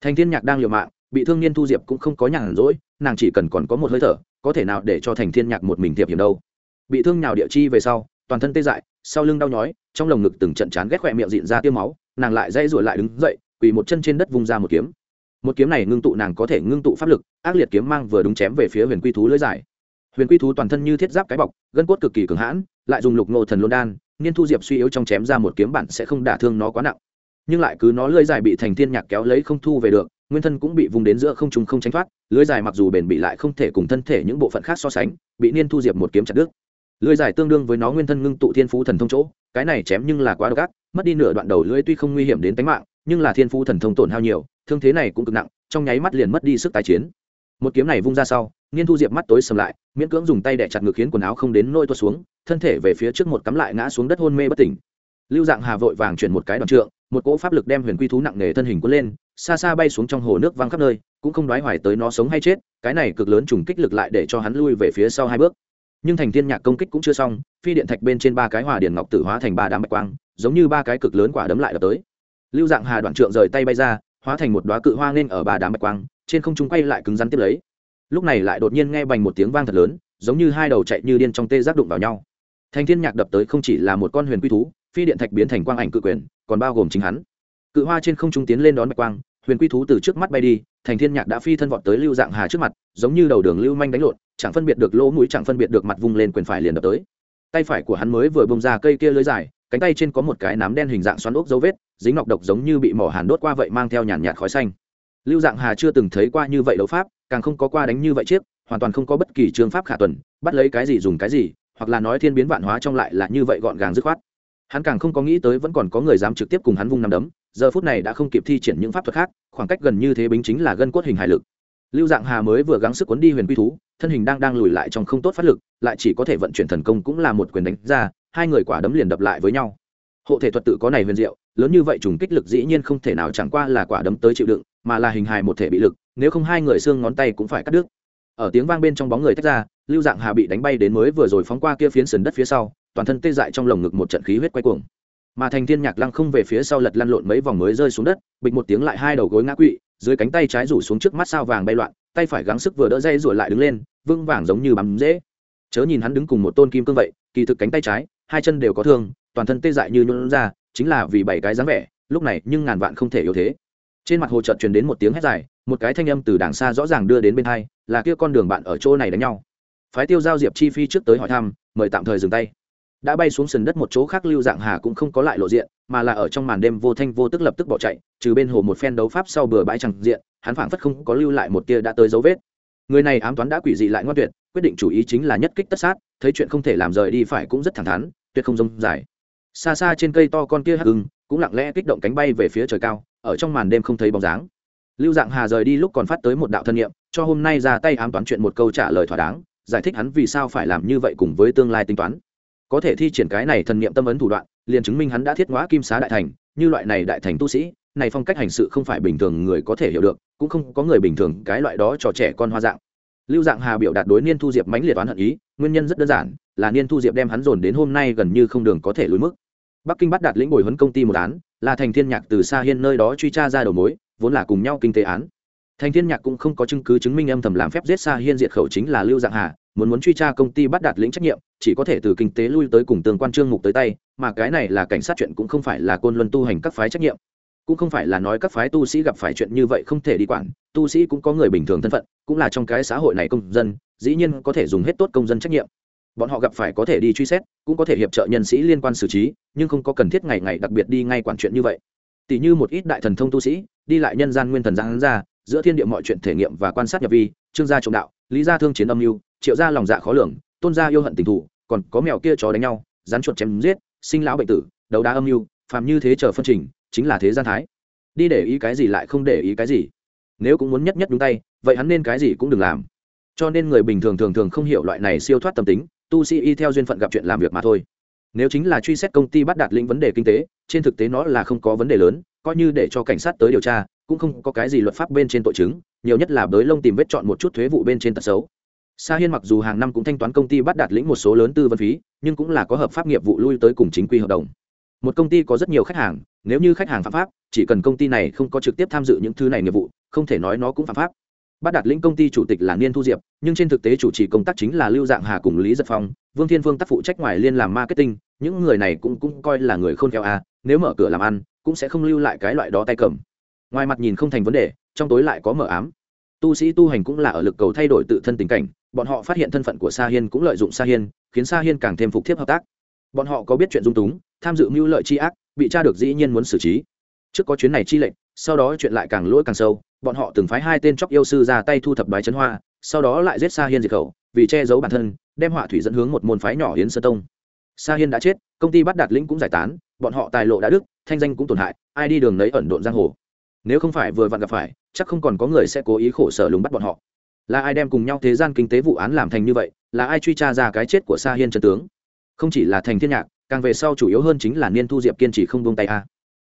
Thành thiên nhạc đang liều mạng bị thương niên thu diệp cũng không có nhàn rỗi, nàng chỉ cần còn có một hơi thở, có thể nào để cho thành thiên nhạc một mình tiệp hiểm đâu. Bị thương nào địa chi về sau, toàn thân tê dại, sau lưng đau nhói, trong lồng ngực từng trận chán ghét khỏe miệng dịn ra tiêu máu, nàng lại dây ruổi lại đứng dậy, quỳ một chân trên đất vung ra một kiếm. Một kiếm này ngưng tụ nàng có thể ngưng tụ pháp lực, ác liệt kiếm mang vừa đúng chém về phía huyền quy thú lưỡi dài. Huyền quy thú toàn thân như thiết giáp cái bọc, gân cốt cực kỳ cường hãn, lại dùng lục ngộ thần lôn đan, niên thu diệp suy yếu trong chém ra một kiếm bản sẽ không đả thương nó quá nặng. Nhưng lại cứ nó lưỡi dài bị thành thiên nhạc kéo lấy không thu về được nguyên thân cũng bị vùng đến giữa không trùng không tránh thoát lưỡi dài mặc dù bền bị lại không thể cùng thân thể những bộ phận khác so sánh, bị niên thu diệp một kiếm chặt đứt. Lưỡi dài tương đương với nó nguyên thân ngưng tụ thiên phú thần thông chỗ, cái này chém nhưng là quá độc ác, mất đi nửa đoạn đầu lưỡi tuy không nguy hiểm đến tính mạng, nhưng là thiên phú thần thông tổn hao nhiều, thương thế này cũng cực nặng, trong nháy mắt liền mất đi sức tái chiến. Một kiếm này vung ra sau, niên thu diệp mắt tối sầm lại, miễn cưỡng dùng tay đẻ chặt ngực khiến quần áo không đến nôi tuột xuống, thân thể về phía trước một cắm lại ngã xuống đất hôn mê bất tỉnh. Lưu dạng hà vội vàng chuyển một cái đoạn trượng một cỗ pháp lực đem huyền quy thú nặng nề thân hình cuốn lên, xa xa bay xuống trong hồ nước văng khắp nơi, cũng không đoái hoài tới nó sống hay chết, cái này cực lớn trùng kích lực lại để cho hắn lui về phía sau hai bước. Nhưng thành thiên nhạc công kích cũng chưa xong, phi điện thạch bên trên ba cái hòa điển ngọc tử hóa thành ba đám bạch quang, giống như ba cái cực lớn quả đấm lại đập tới. Lưu dạng hà đoạn trượng rời tay bay ra, hóa thành một đoá cự hoa nên ở ba đám bạch quang, trên không trung quay lại cứng rắn tiếp lấy. Lúc này lại đột nhiên nghe bành một tiếng vang thật lớn, giống như hai đầu chạy như điên trong tê giác đụng vào nhau. Thành thiên nhạc đập tới không chỉ là một con huyền quy thú phi điện thạch biến thành quang ảnh cự quyền, còn bao gồm chính hắn. Cự hoa trên không trung tiến lên đón bạch quang, huyền quy thú từ trước mắt bay đi, thành thiên nhạc đã phi thân vọt tới lưu dạng hà trước mặt, giống như đầu đường lưu manh đánh lộn, chẳng phân biệt được lỗ mũi chẳng phân biệt được mặt vung lên quyền phải liền đập tới. Tay phải của hắn mới vừa bông ra cây kia lưới dài, cánh tay trên có một cái nám đen hình dạng xoắn ốc dấu vết, dính ngọc độc giống như bị mỏ hàn đốt qua vậy mang theo nhàn nhạt khói xanh. Lưu dạng hà chưa từng thấy qua như vậy đấu pháp, càng không có qua đánh như vậy chiếc, hoàn toàn không có bất kỳ trường pháp khả tuần, bắt lấy cái gì dùng cái gì, hoặc là nói thiên biến vạn hóa trong lại là như vậy gọn gàng dứt khoát hắn càng không có nghĩ tới vẫn còn có người dám trực tiếp cùng hắn vung nằm đấm, giờ phút này đã không kịp thi triển những pháp thuật khác, khoảng cách gần như thế bính chính là gân cốt hình hải lực. Lưu dạng hà mới vừa gắng sức cuốn đi huyền quy thú, thân hình đang đang lùi lại trong không tốt phát lực, lại chỉ có thể vận chuyển thần công cũng là một quyền đánh ra, hai người quả đấm liền đập lại với nhau. Hộ thể thuật tự có này huyền diệu, lớn như vậy trùng kích lực dĩ nhiên không thể nào chẳng qua là quả đấm tới chịu đựng, mà là hình hài một thể bị lực, nếu không hai người xương ngón tay cũng phải cắt đứt. Ở tiếng vang bên trong bóng người tách ra, lưu dạng hà bị đánh bay đến mới vừa rồi phóng qua kia phiến sườn đất phía sau toàn thân tê dại trong lồng ngực một trận khí huyết quay cuồng. Mà thành thiên nhạc lăng không về phía sau lật lăn lộn mấy vòng mới rơi xuống đất, bịch một tiếng lại hai đầu gối ngã quỵ, dưới cánh tay trái rủ xuống trước mắt sao vàng bay loạn, tay phải gắng sức vừa đỡ dây rồi lại đứng lên, vững vàng giống như bắm dễ. Chớ nhìn hắn đứng cùng một tôn kim cương vậy, kỳ thực cánh tay trái, hai chân đều có thương, toàn thân tê dại như nhuận ra, chính là vì bảy cái dáng vẻ, lúc này nhưng ngàn vạn không thể yếu thế. Trên mặt hồ trợt truyền đến một tiếng hét dài, một cái thanh âm từ đàng xa rõ ràng đưa đến bên hai, là kia con đường bạn ở chỗ này đánh nhau. Phái tiêu giao diệp chi phi trước tới hỏi thăm, mời tạm thời dừng tay đã bay xuống sườn đất một chỗ khác lưu dạng hà cũng không có lại lộ diện, mà là ở trong màn đêm vô thanh vô tức lập tức bỏ chạy, trừ bên hồ một phen đấu pháp sau bừa bãi chẳng diện, hắn phảng phất không có lưu lại một tia đã tới dấu vết. Người này ám toán đã quỷ dị lại ngoan tuyệt, quyết định chủ ý chính là nhất kích tất sát, thấy chuyện không thể làm rời đi phải cũng rất thẳng thắn, tuyệt không rông dài. Xa xa trên cây to con kia hắc hưng cũng lặng lẽ kích động cánh bay về phía trời cao, ở trong màn đêm không thấy bóng dáng. Lưu dạng hà rời đi lúc còn phát tới một đạo thân nhiệm, cho hôm nay ra tay ám toán chuyện một câu trả lời thỏa đáng, giải thích hắn vì sao phải làm như vậy cùng với tương lai tính toán có thể thi triển cái này thần niệm tâm ấn thủ đoạn, liền chứng minh hắn đã thiết ngõa kim xá đại thành, như loại này đại thành tu sĩ, này phong cách hành sự không phải bình thường người có thể hiểu được, cũng không có người bình thường cái loại đó cho trẻ con hoa dạng. Lưu dạng hà biểu đạt đối niên thu diệp mãnh liệt oán hận ý, nguyên nhân rất đơn giản, là niên thu diệp đem hắn dồn đến hôm nay gần như không đường có thể lùi mức. Bắc kinh bắt đạt lĩnh bồi huấn công ty một án, là thành thiên nhạc từ xa hiên nơi đó truy tra ra đầu mối, vốn là cùng nhau kinh tế án. Thành thiên nhạc cũng không có chứng cứ chứng minh âm thầm làm phép giết xa hiên diệt khẩu chính là lưu dạng hà muốn muốn truy tra công ty bắt đạt lĩnh trách nhiệm, chỉ có thể từ kinh tế lui tới cùng tương quan trương mục tới tay, mà cái này là cảnh sát chuyện cũng không phải là côn luân tu hành các phái trách nhiệm. Cũng không phải là nói các phái tu sĩ gặp phải chuyện như vậy không thể đi quản, tu sĩ cũng có người bình thường thân phận, cũng là trong cái xã hội này công dân, dĩ nhiên có thể dùng hết tốt công dân trách nhiệm. Bọn họ gặp phải có thể đi truy xét, cũng có thể hiệp trợ nhân sĩ liên quan xử trí, nhưng không có cần thiết ngày ngày đặc biệt đi ngay quản chuyện như vậy. Tỷ như một ít đại thần thông tu sĩ, đi lại nhân gian nguyên thần giang ra, giữa thiên địa mọi chuyện thể nghiệm và quan sát nhập vi trương gia trọng đạo, lý gia thương chiến âm mưu, triệu gia lòng dạ khó lường, tôn gia yêu hận tình thù, còn có mèo kia chó đánh nhau, rắn chuột chém giết, sinh lão bệnh tử, đấu đá âm mưu, phàm như thế chờ phân trình, chính là thế gian thái. Đi để ý cái gì lại không để ý cái gì. Nếu cũng muốn nhất nhất đúng tay, vậy hắn nên cái gì cũng đừng làm. Cho nên người bình thường thường thường không hiểu loại này siêu thoát tâm tính, tu sĩ y theo duyên phận gặp chuyện làm việc mà thôi. Nếu chính là truy xét công ty bắt đạt lĩnh vấn đề kinh tế, trên thực tế nó là không có vấn đề lớn, coi như để cho cảnh sát tới điều tra, cũng không có cái gì luật pháp bên trên tội chứng nhiều nhất là bới lông tìm vết chọn một chút thuế vụ bên trên tật xấu. Sa hiên mặc dù hàng năm cũng thanh toán công ty bắt đạt lĩnh một số lớn tư vấn phí, nhưng cũng là có hợp pháp nghiệp vụ lui tới cùng chính quy hợp đồng. Một công ty có rất nhiều khách hàng, nếu như khách hàng phạm pháp, chỉ cần công ty này không có trực tiếp tham dự những thứ này nghiệp vụ, không thể nói nó cũng phạm pháp. Bắt đạt lĩnh công ty chủ tịch là niên thu diệp, nhưng trên thực tế chủ trì công tác chính là lưu dạng hà cùng lý giật phong. Vương thiên Vương tác phụ trách ngoài liên làm marketing, những người này cũng cũng coi là người khôn khéo a nếu mở cửa làm ăn, cũng sẽ không lưu lại cái loại đó tay cầm. Ngoài mặt nhìn không thành vấn đề trong tối lại có mờ ám. Tu sĩ tu hành cũng là ở lực cầu thay đổi tự thân tình cảnh, bọn họ phát hiện thân phận của sa hiên cũng lợi dụng sa hiên, khiến sa hiên càng thêm phục thiếp hợp tác. Bọn họ có biết chuyện dung túng, tham dự mưu lợi chi ác, bị tra được dĩ nhiên muốn xử trí. Trước có chuyến này chi lệnh, sau đó chuyện lại càng lỗi càng sâu, bọn họ từng phái hai tên chóc yêu sư ra tay thu thập đoái chấn hoa, sau đó lại giết sa hiên diệt khẩu, vì che giấu bản thân, đem họa thủy dẫn hướng một môn phái nhỏ hiến sơ tông. Sa hiên đã chết, công ty bắt đạt lĩnh cũng giải tán, bọn họ tài lộ đã đức thanh danh cũng tổn hại, ai đi đường nấy ẩn độn giang hồ nếu không phải vừa vặn gặp phải, chắc không còn có người sẽ cố ý khổ sở lùng bắt bọn họ. Là ai đem cùng nhau thế gian kinh tế vụ án làm thành như vậy, là ai truy tra ra cái chết của sa hiên trần tướng? Không chỉ là thành thiên nhạc, càng về sau chủ yếu hơn chính là niên thu diệp kiên trì không buông tay a.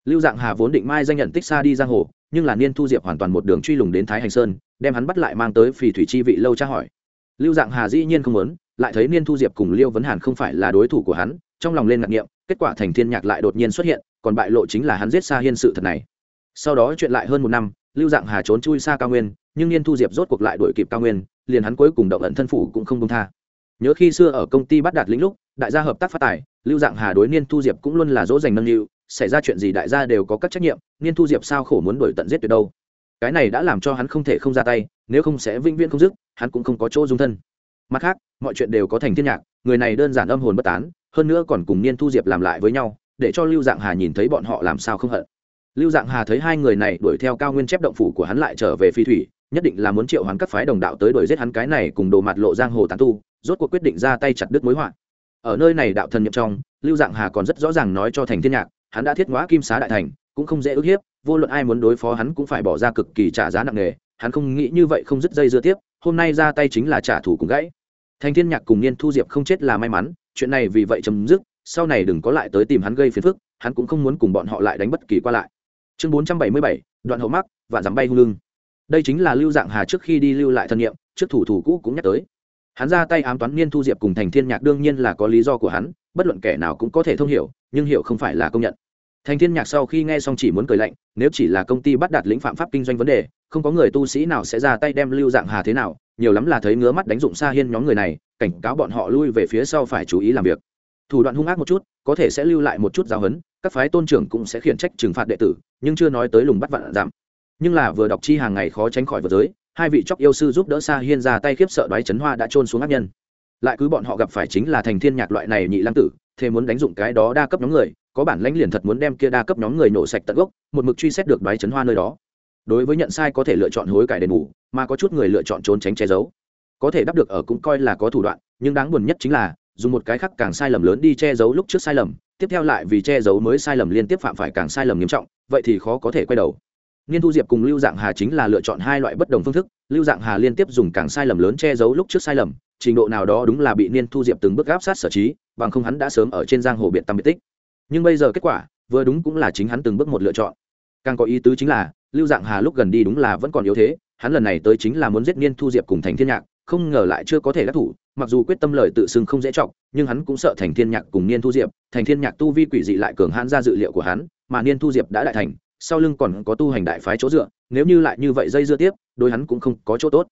Lưu dạng hà vốn định mai danh nhận tích xa đi giang hồ, nhưng là niên thu diệp hoàn toàn một đường truy lùng đến thái hành sơn, đem hắn bắt lại mang tới phì thủy chi vị lâu tra hỏi. Lưu dạng hà dĩ nhiên không muốn, lại thấy niên thu diệp cùng liêu vấn hàn không phải là đối thủ của hắn, trong lòng lên ngạc nghiệm, kết quả thành thiên nhạc lại đột nhiên xuất hiện, còn bại lộ chính là hắn giết xa hiên sự thật này sau đó chuyện lại hơn một năm, lưu dạng hà trốn chui xa cao nguyên, nhưng niên thu diệp rốt cuộc lại đuổi kịp cao nguyên, liền hắn cuối cùng động ẩn thân phủ cũng không công tha. Nhớ khi xưa ở công ty bắt đạt lĩnh lúc, đại gia hợp tác phát tài, lưu dạng hà đối niên thu diệp cũng luôn là dỗ dành nâng niu, xảy ra chuyện gì đại gia đều có các trách nhiệm, niên thu diệp sao khổ muốn đuổi tận giết tuyệt đâu. Cái này đã làm cho hắn không thể không ra tay, nếu không sẽ vĩnh viễn không dứt, hắn cũng không có chỗ dung thân. Mặt khác, mọi chuyện đều có thành thiên nhạc, người này đơn giản âm hồn bất tán, hơn nữa còn cùng niên thu diệp làm lại với nhau, để cho lưu dạng hà nhìn thấy bọn họ làm sao không hận lưu dạng hà thấy hai người này đuổi theo cao nguyên chép động phủ của hắn lại trở về phi thủy, nhất định là muốn triệu hắn các phái đồng đạo tới đuổi giết hắn cái này cùng đồ mặt lộ giang hồ tán tu, rốt cuộc quyết định ra tay chặt đứt mối họa. Ở nơi này đạo thần nhậm trong, lưu dạng hà còn rất rõ ràng nói cho thành thiên nhạc, hắn đã thiết ngõa kim xá đại thành, cũng không dễ ức hiếp, vô luận ai muốn đối phó hắn cũng phải bỏ ra cực kỳ trả giá nặng nề, hắn không nghĩ như vậy không dứt dây dưa tiếp, hôm nay ra tay chính là trả thù cùng gãy. Thành thiên nhạc cùng niên thu diệp không chết là may mắn, chuyện này vì vậy chấm dứt, sau này đừng có lại tới tìm hắn gây phiền phức, hắn cũng không muốn cùng bọn họ lại đánh bất kỳ qua lại chương bốn trăm bảy mươi bảy, đoạn hậu mắc và dám bay hung lưng. Đây chính là lưu dạng hà trước khi đi lưu lại thân nhiệm, trước thủ thủ cũ cũng nhắc tới. Hắn ra tay ám toán niên thu diệp cùng thành thiên nhạc đương nhiên là có lý do của hắn, bất luận kẻ nào cũng có thể thông hiểu, nhưng hiểu không phải là công nhận. Thành thiên nhạc sau khi nghe xong chỉ muốn cười lạnh, nếu chỉ là công ty bắt đạt lĩnh phạm pháp kinh doanh vấn đề, không có người tu sĩ nào sẽ ra tay đem lưu dạng hà thế nào, nhiều lắm là thấy ngứa mắt đánh dụng xa hiên nhóm người này, cảnh cáo bọn họ lui về phía sau phải chú ý làm việc. Thủ đoạn hung ác một chút, có thể sẽ lưu lại một chút giáo hấn các phái tôn trưởng cũng sẽ khiển trách trừng phạt đệ tử, nhưng chưa nói tới lùng bắt vạn giảm. Nhưng là vừa đọc chi hàng ngày khó tránh khỏi vượt giới, hai vị chóc yêu sư giúp đỡ xa hiên ra tay khiếp sợ đoái chấn hoa đã trôn xuống ác nhân. Lại cứ bọn họ gặp phải chính là thành thiên nhạc loại này nhị lang tử, thế muốn đánh dụng cái đó đa cấp nhóm người, có bản lãnh liền thật muốn đem kia đa cấp nhóm người nổ sạch tận gốc, một mực truy xét được đoái chấn hoa nơi đó. Đối với nhận sai có thể lựa chọn hối cải đền bù, mà có chút người lựa chọn trốn tránh che giấu. Có thể đáp được ở cũng coi là có thủ đoạn, nhưng đáng buồn nhất chính là, dùng một cái khác càng sai lầm lớn đi che giấu lúc trước sai lầm tiếp theo lại vì che giấu mới sai lầm liên tiếp phạm phải càng sai lầm nghiêm trọng, vậy thì khó có thể quay đầu. Niên thu diệp cùng lưu dạng hà chính là lựa chọn hai loại bất đồng phương thức, lưu dạng hà liên tiếp dùng càng sai lầm lớn che giấu lúc trước sai lầm, trình độ nào đó đúng là bị niên thu diệp từng bước áp sát sở trí, bằng không hắn đã sớm ở trên giang hồ biện tâm biệt tích. Nhưng bây giờ kết quả, vừa đúng cũng là chính hắn từng bước một lựa chọn. Càng có ý tứ chính là, lưu dạng hà lúc gần đi đúng là vẫn còn yếu thế, hắn lần này tới chính là muốn giết niên thu diệp cùng thành thiên nhạc, không ngờ lại chưa có thể đắc thủ mặc dù quyết tâm lời tự xưng không dễ trọng nhưng hắn cũng sợ thành thiên nhạc cùng niên thu diệp. Thành thiên nhạc tu vi quỷ dị lại cường hãn ra dự liệu của hắn, mà niên thu diệp đã đại thành, sau lưng còn có tu hành đại phái chỗ dựa, nếu như lại như vậy dây dưa tiếp, đối hắn cũng không có chỗ tốt.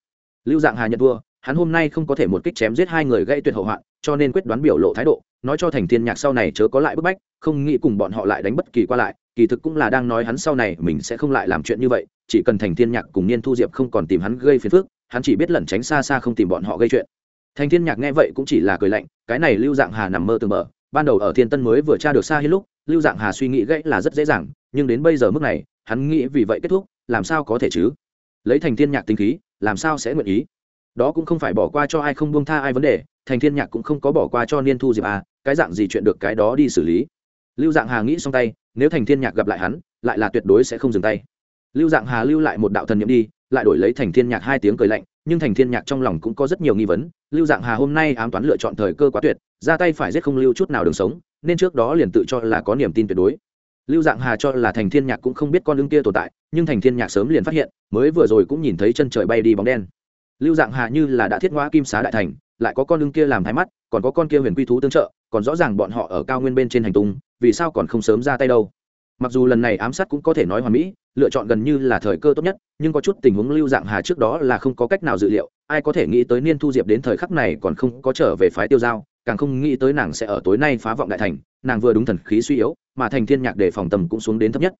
Lưu dạng hà nhận vua hắn hôm nay không có thể một kích chém giết hai người gây tuyệt hậu hoạn, cho nên quyết đoán biểu lộ thái độ, nói cho thành thiên nhạc sau này chớ có lại bức bách, không nghĩ cùng bọn họ lại đánh bất kỳ qua lại, kỳ thực cũng là đang nói hắn sau này mình sẽ không lại làm chuyện như vậy, chỉ cần thành thiên nhạc cùng niên thu diệp không còn tìm hắn gây phiền phức, hắn chỉ biết lẩn tránh xa xa không tìm bọn họ gây chuyện thành thiên nhạc nghe vậy cũng chỉ là cười lạnh, cái này lưu dạng hà nằm mơ từ mở ban đầu ở thiên tân mới vừa tra được xa hết lúc, lưu dạng hà suy nghĩ gãy là rất dễ dàng, nhưng đến bây giờ mức này, hắn nghĩ vì vậy kết thúc, làm sao có thể chứ? Lấy thành thiên nhạc tính khí, làm sao sẽ nguyện ý? Đó cũng không phải bỏ qua cho ai không buông tha ai vấn đề, thành thiên nhạc cũng không có bỏ qua cho niên thu diệp à cái dạng gì chuyện được cái đó đi xử lý. Lưu dạng hà nghĩ xong tay, nếu thành thiên nhạc gặp lại hắn, lại là tuyệt đối sẽ không dừng tay. Lưu dạng hà lưu lại một đạo thần nhiệm đi, lại đổi lấy thành thiên nhạc hai tiếng cười lạnh nhưng thành thiên nhạc trong lòng cũng có rất nhiều nghi vấn, lưu dạng hà hôm nay ám toán lựa chọn thời cơ quá tuyệt, ra tay phải giết không lưu chút nào đường sống, nên trước đó liền tự cho là có niềm tin tuyệt đối. Lưu dạng hà cho là thành thiên nhạc cũng không biết con lưng kia tồn tại, nhưng thành thiên nhạc sớm liền phát hiện, mới vừa rồi cũng nhìn thấy chân trời bay đi bóng đen. Lưu dạng hà như là đã thiết ngoa kim xá đại thành, lại có con lưng kia làm thái mắt, còn có con kia huyền quy thú tương trợ, còn rõ ràng bọn họ ở cao nguyên bên trên hành tung, vì sao còn không sớm ra tay đâu? Mặc dù lần này ám sát cũng có thể nói hoàn mỹ, lựa chọn gần như là thời cơ tốt nhất, nhưng có chút tình huống lưu dạng hà trước đó là không có cách nào dự liệu, ai có thể nghĩ tới niên thu diệp đến thời khắc này còn không có trở về phái tiêu giao, càng không nghĩ tới nàng sẽ ở tối nay phá vọng đại thành, nàng vừa đúng thần khí suy yếu, mà thành thiên nhạc để phòng tầm cũng xuống đến thấp nhất.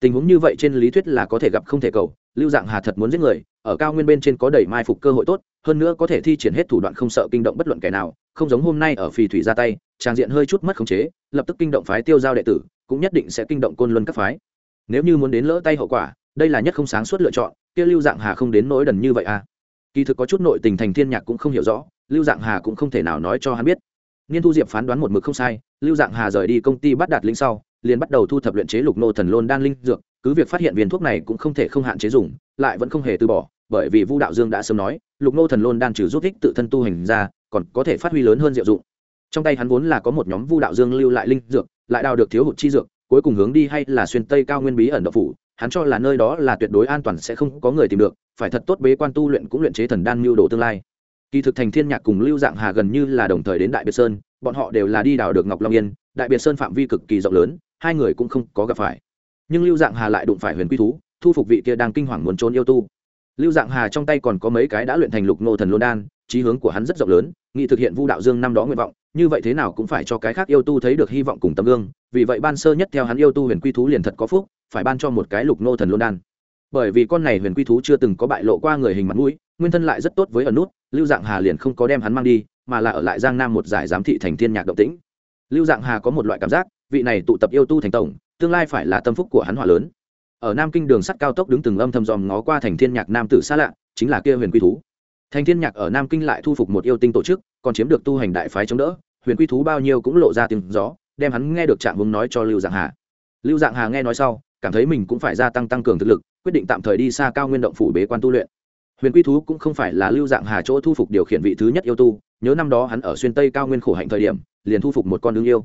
Tình huống như vậy trên lý thuyết là có thể gặp không thể cầu, lưu dạng hà thật muốn giết người, ở cao nguyên bên trên có đẩy mai phục cơ hội tốt, hơn nữa có thể thi triển hết thủ đoạn không sợ kinh động bất luận kẻ nào, không giống hôm nay ở phì thủy ra tay, trang diện hơi chút mất khống chế, lập tức kinh động phái tiêu giao đệ tử cũng nhất định sẽ kinh động côn luân các phái. Nếu như muốn đến lỡ tay hậu quả, đây là nhất không sáng suốt lựa chọn, kia lưu dạng hà không đến nỗi đần như vậy à? Kỳ thực có chút nội tình thành thiên nhạc cũng không hiểu rõ, lưu dạng hà cũng không thể nào nói cho hắn biết. Niên thu diệp phán đoán một mực không sai, lưu dạng hà rời đi công ty bắt đạt linh sau, liền bắt đầu thu thập luyện chế lục nô thần lôn đan linh dược, cứ việc phát hiện viên thuốc này cũng không thể không hạn chế dùng, lại vẫn không hề từ bỏ, bởi vì vu đạo dương đã sớm nói, lục nô thần lôn đan trừ giúp ích tự thân tu hành ra, còn có thể phát huy lớn hơn diệu dụng. Trong tay hắn vốn là có một nhóm vu đạo dương lưu lại linh dược lại đào được thiếu hụt chi dược, cuối cùng hướng đi hay là xuyên tây cao nguyên bí ẩn độc phủ, hắn cho là nơi đó là tuyệt đối an toàn sẽ không có người tìm được, phải thật tốt bế quan tu luyện cũng luyện chế thần đan mưu đồ tương lai. Kỳ thực thành thiên nhạc cùng lưu dạng hà gần như là đồng thời đến đại biệt sơn, bọn họ đều là đi đào được ngọc long yên, đại biệt sơn phạm vi cực kỳ rộng lớn, hai người cũng không có gặp phải. Nhưng lưu dạng hà lại đụng phải huyền quy thú, thu phục vị kia đang kinh hoàng muốn trốn yêu tu. Lưu dạng hà trong tay còn có mấy cái đã luyện thành lục nô thần lô đan trí hướng của hắn rất rộng lớn, nghị thực hiện vu đạo dương năm đó nguyện vọng như vậy thế nào cũng phải cho cái khác yêu tu thấy được hy vọng cùng tấm gương, vì vậy ban sơ nhất theo hắn yêu tu huyền quy thú liền thật có phúc, phải ban cho một cái lục nô thần luôn đan. Bởi vì con này huyền quy thú chưa từng có bại lộ qua người hình mặt mũi, nguyên thân lại rất tốt với ở nút, lưu dạng hà liền không có đem hắn mang đi, mà là ở lại giang nam một giải giám thị thành thiên nhạc động tĩnh. Lưu dạng hà có một loại cảm giác, vị này tụ tập yêu tu thành tổng, tương lai phải là tâm phúc của hắn hỏa lớn. Ở nam kinh đường sắt cao tốc đứng từng âm thầm dòm ngó qua thành thiên nhạc nam tử xa lạ, chính là kia huyền quy thú thành thiên nhạc ở nam kinh lại thu phục một yêu tinh tổ chức, còn chiếm được tu hành đại phái chống đỡ, huyền quy thú bao nhiêu cũng lộ ra tiếng gió, đem hắn nghe được trạng vương nói cho lưu dạng hà. Lưu dạng hà nghe nói sau, cảm thấy mình cũng phải gia tăng tăng cường thực lực, quyết định tạm thời đi xa cao nguyên động phủ bế quan tu luyện. Huyền quy thú cũng không phải là lưu dạng hà chỗ thu phục điều khiển vị thứ nhất yêu tu, nhớ năm đó hắn ở xuyên tây cao nguyên khổ hạnh thời điểm, liền thu phục một con đương yêu.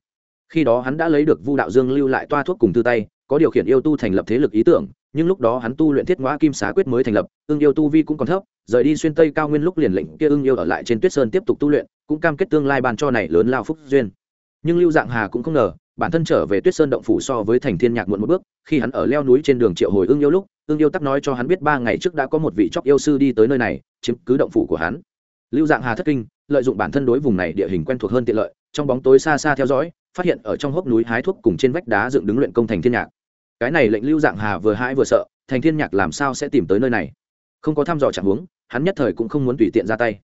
Khi đó hắn đã lấy được vu đạo dương lưu lại toa thuốc cùng tư tay, có điều khiển yêu tu thành lập thế lực ý tưởng nhưng lúc đó hắn tu luyện thiết ngõa kim xá quyết mới thành lập ương yêu tu vi cũng còn thấp, rời đi xuyên tây cao nguyên lúc liền lệnh kia ương yêu ở lại trên tuyết sơn tiếp tục tu luyện, cũng cam kết tương lai ban cho này lớn lao phúc duyên. Nhưng lưu dạng hà cũng không ngờ, bản thân trở về tuyết sơn động phủ so với thành thiên nhạc muộn một bước, khi hắn ở leo núi trên đường triệu hồi ương yêu lúc ương yêu tắc nói cho hắn biết ba ngày trước đã có một vị chóc yêu sư đi tới nơi này, chiếm cứ động phủ của hắn. Lưu dạng hà thất kinh, lợi dụng bản thân đối vùng này địa hình quen thuộc hơn tiện lợi, trong bóng tối xa xa theo dõi, phát hiện ở trong hốc núi hái thuốc cùng trên vách đá dựng đứng luyện công thành thiên nhạc cái này lệnh lưu dạng hà vừa hãi vừa sợ, thành thiên nhạc làm sao sẽ tìm tới nơi này? Không có thăm dò chẳng huống, hắn nhất thời cũng không muốn tùy tiện ra tay.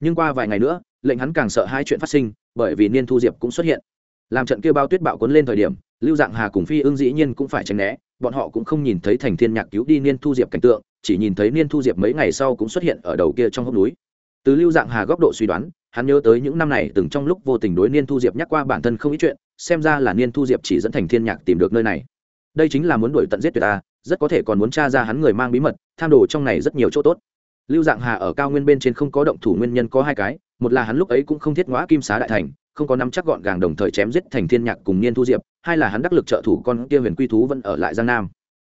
Nhưng qua vài ngày nữa, lệnh hắn càng sợ hai chuyện phát sinh, bởi vì niên thu diệp cũng xuất hiện. Làm trận kia bao tuyết bạo cuốn lên thời điểm, lưu dạng hà cùng phi ưng dĩ nhiên cũng phải tránh né, bọn họ cũng không nhìn thấy thành thiên nhạc cứu đi niên thu diệp cảnh tượng, chỉ nhìn thấy niên thu diệp mấy ngày sau cũng xuất hiện ở đầu kia trong hốc núi. Từ lưu dạng hà góc độ suy đoán, hắn nhớ tới những năm này từng trong lúc vô tình đối niên thu diệp nhắc qua bản thân không ít chuyện, xem ra là niên thu diệp chỉ dẫn thành thiên nhạc tìm được nơi này đây chính là muốn đuổi tận giết tuyệt ta, rất có thể còn muốn tra ra hắn người mang bí mật, tham đồ trong này rất nhiều chỗ tốt. Lưu dạng hà ở cao nguyên bên trên không có động thủ nguyên nhân có hai cái, một là hắn lúc ấy cũng không thiết ngõa kim xá đại thành, không có nắm chắc gọn gàng đồng thời chém giết thành thiên nhạc cùng niên thu diệp, hai là hắn đắc lực trợ thủ con kia huyền quy thú vẫn ở lại giang nam.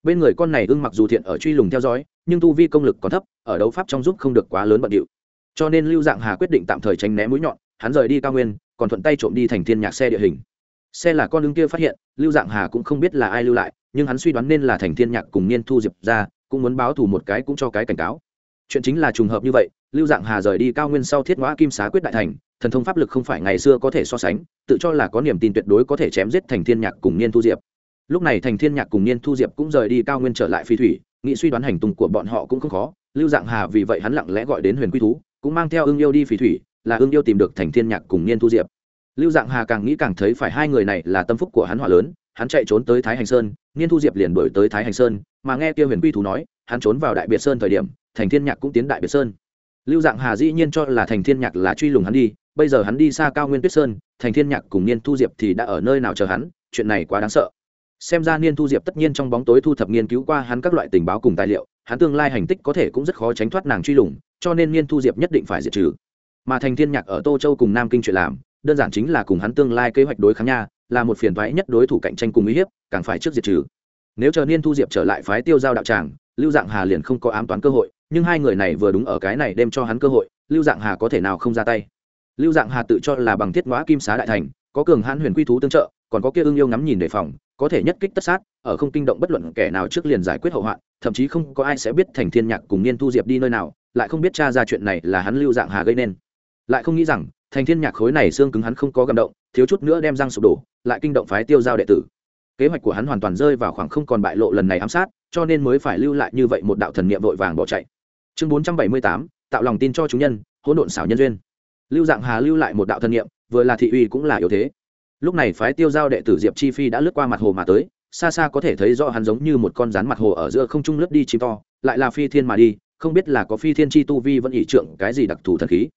Bên người con này ưng mặc dù thiện ở truy lùng theo dõi, nhưng tu vi công lực còn thấp, ở đấu pháp trong giúp không được quá lớn bận điệu. Cho nên lưu dạng hà quyết định tạm thời tránh né mũi nhọn, hắn rời đi cao nguyên, còn thuận tay trộm đi thành thiên nhạc xe địa hình xe là con ứng kia phát hiện, lưu dạng hà cũng không biết là ai lưu lại, nhưng hắn suy đoán nên là thành thiên nhạc cùng niên thu diệp ra, cũng muốn báo thù một cái cũng cho cái cảnh cáo. Chuyện chính là trùng hợp như vậy, lưu dạng hà rời đi cao nguyên sau thiết ngõ kim xá quyết đại thành, thần thông pháp lực không phải ngày xưa có thể so sánh, tự cho là có niềm tin tuyệt đối có thể chém giết thành thiên nhạc cùng niên thu diệp. Lúc này thành thiên nhạc cùng niên thu diệp cũng rời đi cao nguyên trở lại phi thủy, nghĩ suy đoán hành tung của bọn họ cũng không khó, lưu dạng hà vì vậy hắn lặng lẽ gọi đến huyền quy thú, cũng mang theo ưng yêu đi phi thủy, là ương yêu tìm được thành thiên nhạc cùng niên thu diệp lưu dạng hà càng nghĩ càng thấy phải hai người này là tâm phúc của hắn hỏa lớn, hắn chạy trốn tới thái hành sơn, niên thu diệp liền đổi tới thái hành sơn, mà nghe tiêu huyền quy thú nói, hắn trốn vào đại biệt sơn thời điểm, thành thiên nhạc cũng tiến đại biệt sơn. Lưu dạng hà dĩ nhiên cho là thành thiên nhạc là truy lùng hắn đi, bây giờ hắn đi xa cao nguyên tuyết sơn, thành thiên nhạc cùng niên thu diệp thì đã ở nơi nào chờ hắn, chuyện này quá đáng sợ. Xem ra niên thu diệp tất nhiên trong bóng tối thu thập nghiên cứu qua hắn các loại tình báo cùng tài liệu, hắn tương lai hành tích có thể cũng rất khó tránh thoát nàng truy lùng, cho nên niên thu diệp nhất định phải diệt trừ mà thành thiên nhạc ở tô châu cùng nam kinh chuyện làm, đơn giản chính là cùng hắn tương lai kế hoạch đối kháng nha, là một phiền toái nhất đối thủ cạnh tranh cùng uy hiếp, càng phải trước diệt trừ. Nếu chờ niên thu diệp trở lại phái tiêu giao đạo tràng, lưu dạng hà liền không có ám toán cơ hội, nhưng hai người này vừa đúng ở cái này đem cho hắn cơ hội, lưu dạng hà có thể nào không ra tay? Lưu dạng hà tự cho là bằng thiết ngõa kim xá đại thành, có cường hãn huyền quy thú tương trợ, còn có kia ương yêu ngắm nhìn đề phòng, có thể nhất kích tất sát, ở không kinh động bất luận kẻ nào trước liền giải quyết hậu hoạn, thậm chí không có ai sẽ biết thành thiên nhạc cùng niên thu diệp đi nơi nào, lại không biết cha ra chuyện này là hắn lưu dạng hà gây nên lại không nghĩ rằng thành thiên nhạc khối này xương cứng hắn không có gầm động thiếu chút nữa đem răng sụp đổ lại kinh động phái tiêu giao đệ tử. Kế hoạch của hắn hoàn toàn rơi vào khoảng không còn bại lộ lần này ám sát cho nên mới phải lưu lại như vậy một đạo thần niệm vội vàng bỏ chạy. Chương 478, tạo lòng tin cho chúng nhân hỗn độn xảo nhân duyên. Lưu dạng hà lưu lại một đạo thần niệm vừa là thị uy cũng là yếu thế. Lúc này phái tiêu giao đệ tử diệp chi phi đã lướt qua mặt hồ mà tới xa xa có thể thấy rõ hắn giống như một con rắn mặt hồ ở giữa không trung lướt đi chim to lại là phi thiên mà đi không biết là có phi thiên chi tu vi vẫn ỷ trượng cái gì đặc thù thần khí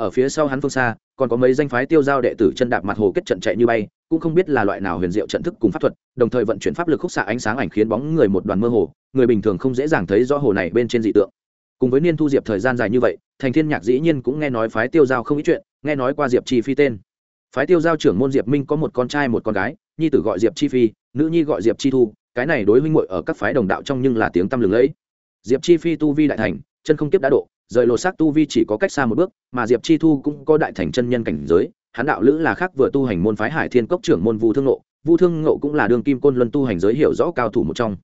ở phía sau hắn phương xa, còn có mấy danh phái tiêu giao đệ tử chân đạp mặt hồ kết trận chạy như bay, cũng không biết là loại nào huyền diệu trận thức cùng pháp thuật, đồng thời vận chuyển pháp lực khúc xạ ánh sáng ảnh khiến bóng người một đoàn mơ hồ, người bình thường không dễ dàng thấy rõ hồ này bên trên dị tượng. Cùng với niên thu diệp thời gian dài như vậy, thành thiên nhạc dĩ nhiên cũng nghe nói phái tiêu giao không ít chuyện, nghe nói qua diệp chi phi tên. Phái tiêu giao trưởng môn diệp minh có một con trai một con gái, nhi tử gọi diệp chi phi, nữ nhi gọi diệp chi thu, cái này đối huynh muội ở các phái đồng đạo trong nhưng là tiếng tăm lừng lẫy. Diệp chi phi tu vi đại thành, chân không tiếp đã độ rời lột xác tu vi chỉ có cách xa một bước, mà diệp chi thu cũng có đại thành chân nhân cảnh giới, hắn đạo lữ là khác vừa tu hành môn phái hải thiên cốc trưởng môn vu thương nộ vu thương nộ cũng là đường kim côn luân tu hành giới hiểu rõ cao thủ một trong.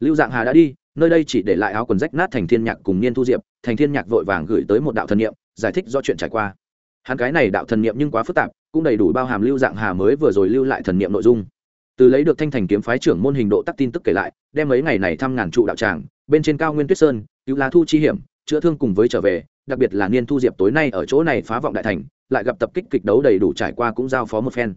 Lưu dạng hà đã đi, nơi đây chỉ để lại áo quần rách nát thành thiên nhạc cùng niên thu diệp, thành thiên nhạc vội vàng gửi tới một đạo thần niệm, giải thích do chuyện trải qua. Hắn cái này đạo thần niệm nhưng quá phức tạp, cũng đầy đủ bao hàm lưu dạng hà mới vừa rồi lưu lại thần niệm nội dung. Từ lấy được thanh thành kiếm phái trưởng môn hình độ tắc tin tức kể lại, đem mấy ngày này thăm ngàn trụ đạo tràng, bên trên cao nguyên tuyết sơn, cứu lá thu chi hiểm chữa thương cùng với trở về, đặc biệt là niên thu diệp tối nay ở chỗ này phá vọng đại thành, lại gặp tập kích kịch đấu đầy đủ trải qua cũng giao phó một phen.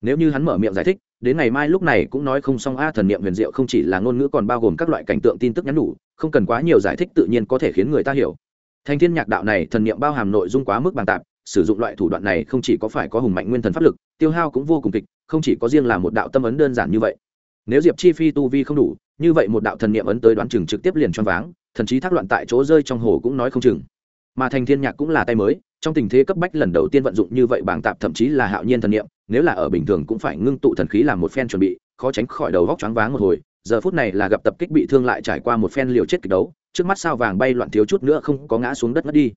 Nếu như hắn mở miệng giải thích, đến ngày mai lúc này cũng nói không xong a thần niệm huyền diệu không chỉ là ngôn ngữ còn bao gồm các loại cảnh tượng tin tức nhắn đủ không cần quá nhiều giải thích tự nhiên có thể khiến người ta hiểu. Thành thiên nhạc đạo này thần niệm bao hàm nội dung quá mức bàn tạp, sử dụng loại thủ đoạn này không chỉ có phải có hùng mạnh nguyên thần pháp lực, tiêu hao cũng vô cùng kịch, không chỉ có riêng là một đạo tâm ấn đơn giản như vậy nếu diệp chi phi tu vi không đủ, như vậy một đạo thần niệm ấn tới đoán chừng trực tiếp liền choáng váng thần chí thác loạn tại chỗ rơi trong hồ cũng nói không chừng. Mà thành thiên nhạc cũng là tay mới, trong tình thế cấp bách lần đầu tiên vận dụng như vậy bảng tạp thậm chí là hạo nhiên thần niệm, nếu là ở bình thường cũng phải ngưng tụ thần khí làm một phen chuẩn bị, khó tránh khỏi đầu vóc choáng váng một hồi. Giờ phút này là gặp tập kích bị thương lại trải qua một phen liều chết kịch đấu, trước mắt sao vàng bay loạn thiếu chút nữa không có ngã xuống đất mất đi.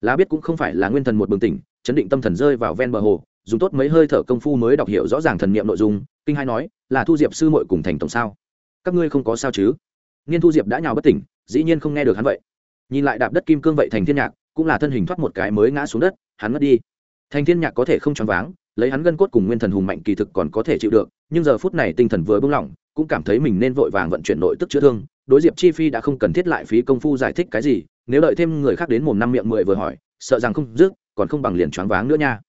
Lá biết cũng không phải là nguyên thần một bừng tỉnh, chấn định tâm thần rơi vào ven bờ hồ, dùng tốt mấy hơi thở công phu mới đọc hiểu rõ ràng thần niệm nội dung kinh hai nói, là thu diệp sư muội cùng thành tổng sao? Các ngươi không có sao chứ? Nghiên thu diệp đã nhào bất tỉnh, dĩ nhiên không nghe được hắn vậy. Nhìn lại đạp đất kim cương vậy thành thiên nhạc, cũng là thân hình thoát một cái mới ngã xuống đất, hắn mất đi. Thành thiên nhạc có thể không choáng váng, lấy hắn gân cốt cùng nguyên thần hùng mạnh kỳ thực còn có thể chịu được, nhưng giờ phút này tinh thần vừa bung lỏng, cũng cảm thấy mình nên vội vàng vận chuyển nội tức chữa thương. Đối diệp chi phi đã không cần thiết lại phí công phu giải thích cái gì, nếu đợi thêm người khác đến mồm năm miệng mười vừa hỏi, sợ rằng không dứt, còn không bằng liền choáng váng nữa nha.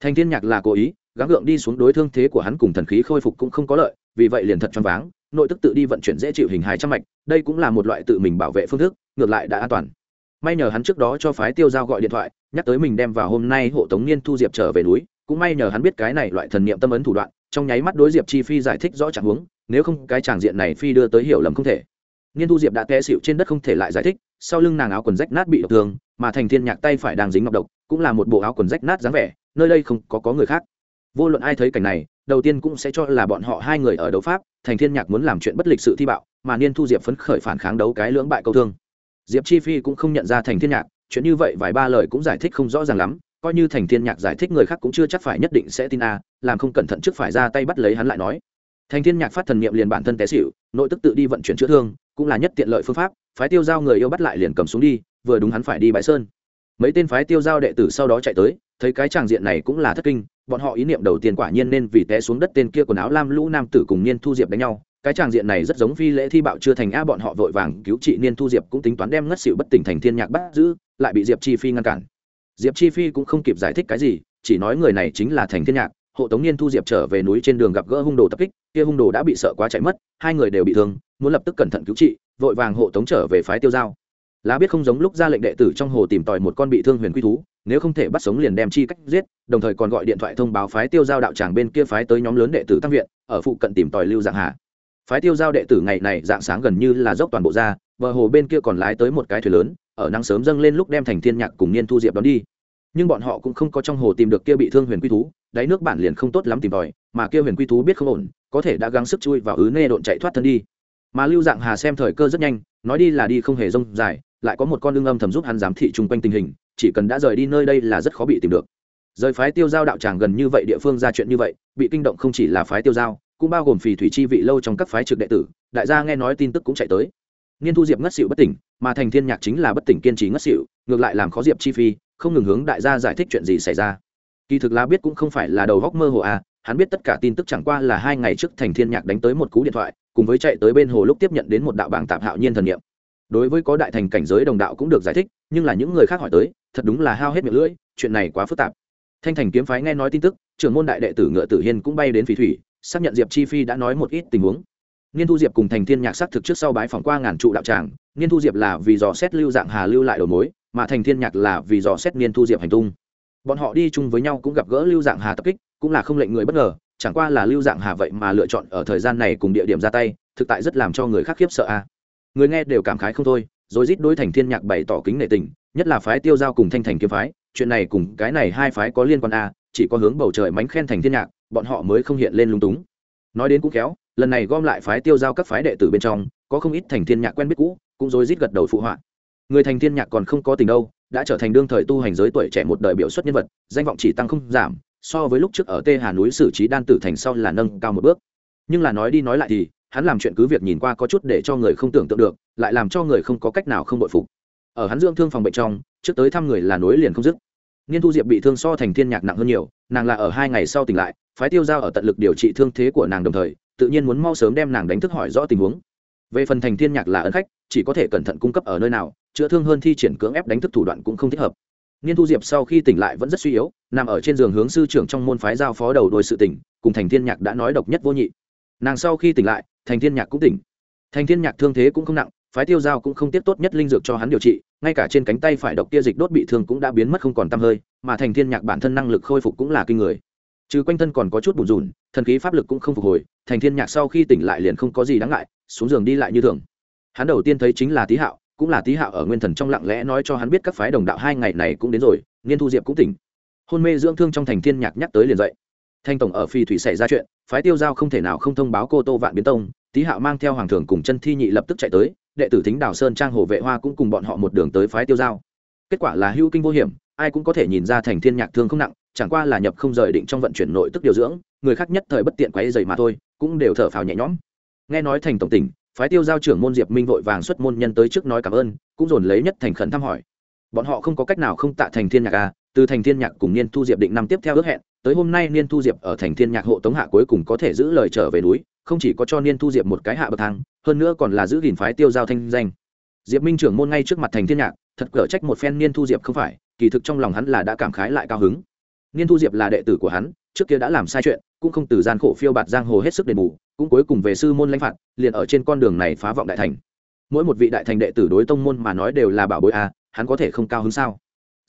Thành thiên nhạc là cố ý gắng gượng đi xuống đối thương thế của hắn cùng thần khí khôi phục cũng không có lợi, vì vậy liền thật choáng váng, nội tức tự đi vận chuyển dễ chịu hình hài trăm mạch, đây cũng là một loại tự mình bảo vệ phương thức, ngược lại đã an toàn. May nhờ hắn trước đó cho phái tiêu giao gọi điện thoại, nhắc tới mình đem vào hôm nay hộ tống niên thu diệp trở về núi, cũng may nhờ hắn biết cái này loại thần niệm tâm ấn thủ đoạn, trong nháy mắt đối diệp chi phi giải thích rõ trạng huống, nếu không cái tràng diện này phi đưa tới hiểu lầm không thể. Niên thu diệp đã té xịu trên đất không thể lại giải thích, sau lưng nàng áo quần rách nát bị độc thương, mà thành thiên nhạc tay phải đang dính ngọc độc, cũng là một bộ áo quần rách nát dáng vẻ, nơi đây không có có người khác vô luận ai thấy cảnh này, đầu tiên cũng sẽ cho là bọn họ hai người ở đấu pháp, thành thiên nhạc muốn làm chuyện bất lịch sự thi bạo, mà niên thu diệp phấn khởi phản kháng đấu cái lưỡng bại câu thương. Diệp chi phi cũng không nhận ra thành thiên nhạc, chuyện như vậy vài ba lời cũng giải thích không rõ ràng lắm, coi như thành thiên nhạc giải thích người khác cũng chưa chắc phải nhất định sẽ tin a, làm không cẩn thận trước phải ra tay bắt lấy hắn lại nói. Thành thiên nhạc phát thần niệm liền bản thân té xỉu, nội tức tự đi vận chuyển chữa thương, cũng là nhất tiện lợi phương pháp, phái tiêu giao người yêu bắt lại liền cầm xuống đi, vừa đúng hắn phải đi bãi sơn mấy tên phái tiêu giao đệ tử sau đó chạy tới, thấy cái tràng diện này cũng là thất kinh, bọn họ ý niệm đầu tiên quả nhiên nên vì té xuống đất tên kia quần áo lam lũ nam tử cùng niên thu diệp đánh nhau. Cái tràng diện này rất giống phi lễ thi bạo chưa thành a, bọn họ vội vàng cứu trị niên thu diệp cũng tính toán đem ngất xịu bất tỉnh thành thiên nhạc bắt giữ, lại bị diệp chi phi ngăn cản. Diệp chi phi cũng không kịp giải thích cái gì, chỉ nói người này chính là thành thiên nhạc. Hộ tống niên thu diệp trở về núi trên đường gặp gỡ hung đồ tập kích, kia hung đồ đã bị sợ quá chạy mất, hai người đều bị thương, muốn lập tức cẩn thận cứu trị, vội vàng hộ tống trở về phái tiêu giao lá biết không giống lúc ra lệnh đệ tử trong hồ tìm tòi một con bị thương huyền quy thú, nếu không thể bắt sống liền đem chi cách giết, đồng thời còn gọi điện thoại thông báo phái tiêu giao đạo tràng bên kia phái tới nhóm lớn đệ tử tăng viện, ở phụ cận tìm tòi lưu dạng hà phái tiêu giao đệ tử ngày này dạng sáng gần như là dốc toàn bộ ra, bờ hồ bên kia còn lái tới một cái thuyền lớn, ở nắng sớm dâng lên lúc đem thành thiên nhạc cùng niên thu diệp đón đi. Nhưng bọn họ cũng không có trong hồ tìm được kia bị thương huyền quy thú, đáy nước bản liền không tốt lắm tìm tòi, mà kia huyền quy thú biết không ổn, có thể đã gắng sức chui vào ứ nê độn chạy thoát thân đi. Mà lưu dạng hà xem thời cơ rất nhanh, nói đi là đi không hề rông dài lại có một con lương âm thầm giúp hắn giám thị chung quanh tình hình, chỉ cần đã rời đi nơi đây là rất khó bị tìm được. Rời phái tiêu giao đạo tràng gần như vậy, địa phương ra chuyện như vậy, bị kinh động không chỉ là phái tiêu giao, cũng bao gồm phì thủy chi vị lâu trong các phái trực đệ tử, đại gia nghe nói tin tức cũng chạy tới. Niên thu diệp ngất xịu bất tỉnh, mà thành thiên nhạc chính là bất tỉnh kiên trì ngất xịu ngược lại làm khó diệp chi phi, không ngừng hướng đại gia giải thích chuyện gì xảy ra. Kỳ thực là biết cũng không phải là đầu góc mơ hồ à hắn biết tất cả tin tức chẳng qua là hai ngày trước thành thiên nhạc đánh tới một cú điện thoại, cùng với chạy tới bên hồ lúc tiếp nhận đến một đạo bảng tạp hạo nhiên thần niệm đối với có đại thành cảnh giới đồng đạo cũng được giải thích, nhưng là những người khác hỏi tới, thật đúng là hao hết miệng lưỡi, chuyện này quá phức tạp. Thanh thành kiếm phái nghe nói tin tức, trưởng môn đại đệ tử ngựa tử hiên cũng bay đến phỉ thủy, xác nhận diệp chi phi đã nói một ít tình huống. Niên thu diệp cùng thành thiên nhạc xác thực trước sau bái phỏng qua ngàn trụ đạo tràng, niên thu diệp là vì dò xét lưu dạng hà lưu lại đầu mối, mà thành thiên nhạc là vì dò xét niên thu diệp hành tung. Bọn họ đi chung với nhau cũng gặp gỡ lưu dạng hà tập kích, cũng là không lệnh người bất ngờ, chẳng qua là lưu dạng hà vậy mà lựa chọn ở thời gian này cùng địa điểm ra tay, thực tại rất làm cho người khác khiếp sợ a người nghe đều cảm khái không thôi, rồi rít đối thành thiên nhạc bày tỏ kính nể tình, nhất là phái tiêu giao cùng thanh thành kiếm phái, chuyện này cùng cái này hai phái có liên quan a chỉ có hướng bầu trời mánh khen thành thiên nhạc, bọn họ mới không hiện lên lung túng. Nói đến cũng khéo, lần này gom lại phái tiêu giao các phái đệ tử bên trong, có không ít thành thiên nhạc quen biết cũ, cũng rồi rít gật đầu phụ họa. Người thành thiên nhạc còn không có tình đâu, đã trở thành đương thời tu hành giới tuổi trẻ một đời biểu xuất nhân vật, danh vọng chỉ tăng không giảm, so với lúc trước ở tê hà núi xử trí đan tử thành sau là nâng cao một bước. Nhưng là nói đi nói lại thì hắn làm chuyện cứ việc nhìn qua có chút để cho người không tưởng tượng được, lại làm cho người không có cách nào không bội phục. Ở hắn dưỡng thương phòng bệnh trong, trước tới thăm người là nối liền không dứt. Niên thu diệp bị thương so thành thiên nhạc nặng hơn nhiều, nàng là ở hai ngày sau tỉnh lại, phái tiêu giao ở tận lực điều trị thương thế của nàng đồng thời, tự nhiên muốn mau sớm đem nàng đánh thức hỏi rõ tình huống. Về phần thành thiên nhạc là ấn khách, chỉ có thể cẩn thận cung cấp ở nơi nào, chữa thương hơn thi triển cưỡng ép đánh thức thủ đoạn cũng không thích hợp. Niên thu diệp sau khi tỉnh lại vẫn rất suy yếu, nằm ở trên giường hướng sư trưởng trong môn phái giao phó đầu đôi sự tỉnh cùng thành thiên nhạc đã nói độc nhất vô nhị nàng sau khi tỉnh lại, thành thiên nhạc cũng tỉnh. Thành thiên nhạc thương thế cũng không nặng, phái tiêu giao cũng không tiếp tốt nhất linh dược cho hắn điều trị, ngay cả trên cánh tay phải độc tia dịch đốt bị thương cũng đã biến mất không còn tăm hơi, mà thành thiên nhạc bản thân năng lực khôi phục cũng là kinh người. Trừ quanh thân còn có chút bùn rùn, thần khí pháp lực cũng không phục hồi, thành thiên nhạc sau khi tỉnh lại liền không có gì đáng ngại, xuống giường đi lại như thường. Hắn đầu tiên thấy chính là tý hạo, cũng là tý hạo ở nguyên thần trong lặng lẽ nói cho hắn biết các phái đồng đạo hai ngày này cũng đến rồi, niên thu diệp cũng tỉnh. Hôn mê dưỡng thương trong thành thiên nhạc nhắc tới liền dậy thanh tổng ở phi thủy xảy ra chuyện, phái tiêu giao không thể nào không thông báo cô tô vạn biến tông. Tý hạo mang theo hoàng thường cùng chân thi nhị lập tức chạy tới, đệ tử thính đào sơn trang hồ vệ hoa cũng cùng bọn họ một đường tới phái tiêu giao. Kết quả là hữu kinh vô hiểm, ai cũng có thể nhìn ra thành thiên nhạc thương không nặng, chẳng qua là nhập không rời định trong vận chuyển nội tức điều dưỡng, người khác nhất thời bất tiện quấy dày mà thôi, cũng đều thở phào nhẹ nhõm. Nghe nói thành tổng tỉnh, phái tiêu giao trưởng môn diệp minh vội vàng xuất môn nhân tới trước nói cảm ơn, cũng dồn lấy nhất thành khẩn thăm hỏi. Bọn họ không có cách nào không tạ thành thiên nhạc à từ thành thiên nhạc cùng niên thu diệp định năm tiếp theo ước hẹn tới hôm nay niên thu diệp ở thành thiên nhạc hộ tống hạ cuối cùng có thể giữ lời trở về núi không chỉ có cho niên thu diệp một cái hạ bậc thang hơn nữa còn là giữ gìn phái tiêu giao thanh danh. Diệp minh trưởng môn ngay trước mặt thành thiên nhạc thật cở trách một phen niên thu diệp không phải kỳ thực trong lòng hắn là đã cảm khái lại cao hứng. Niên thu diệp là đệ tử của hắn trước kia đã làm sai chuyện cũng không từ gian khổ phiêu bạt giang hồ hết sức đền bù cũng cuối cùng về sư môn lãnh phạt liền ở trên con đường này phá vọng đại thành. Mỗi một vị đại thành đệ tử đối tông môn mà nói đều là bảo bối a à, hắn có thể không cao hứng sao?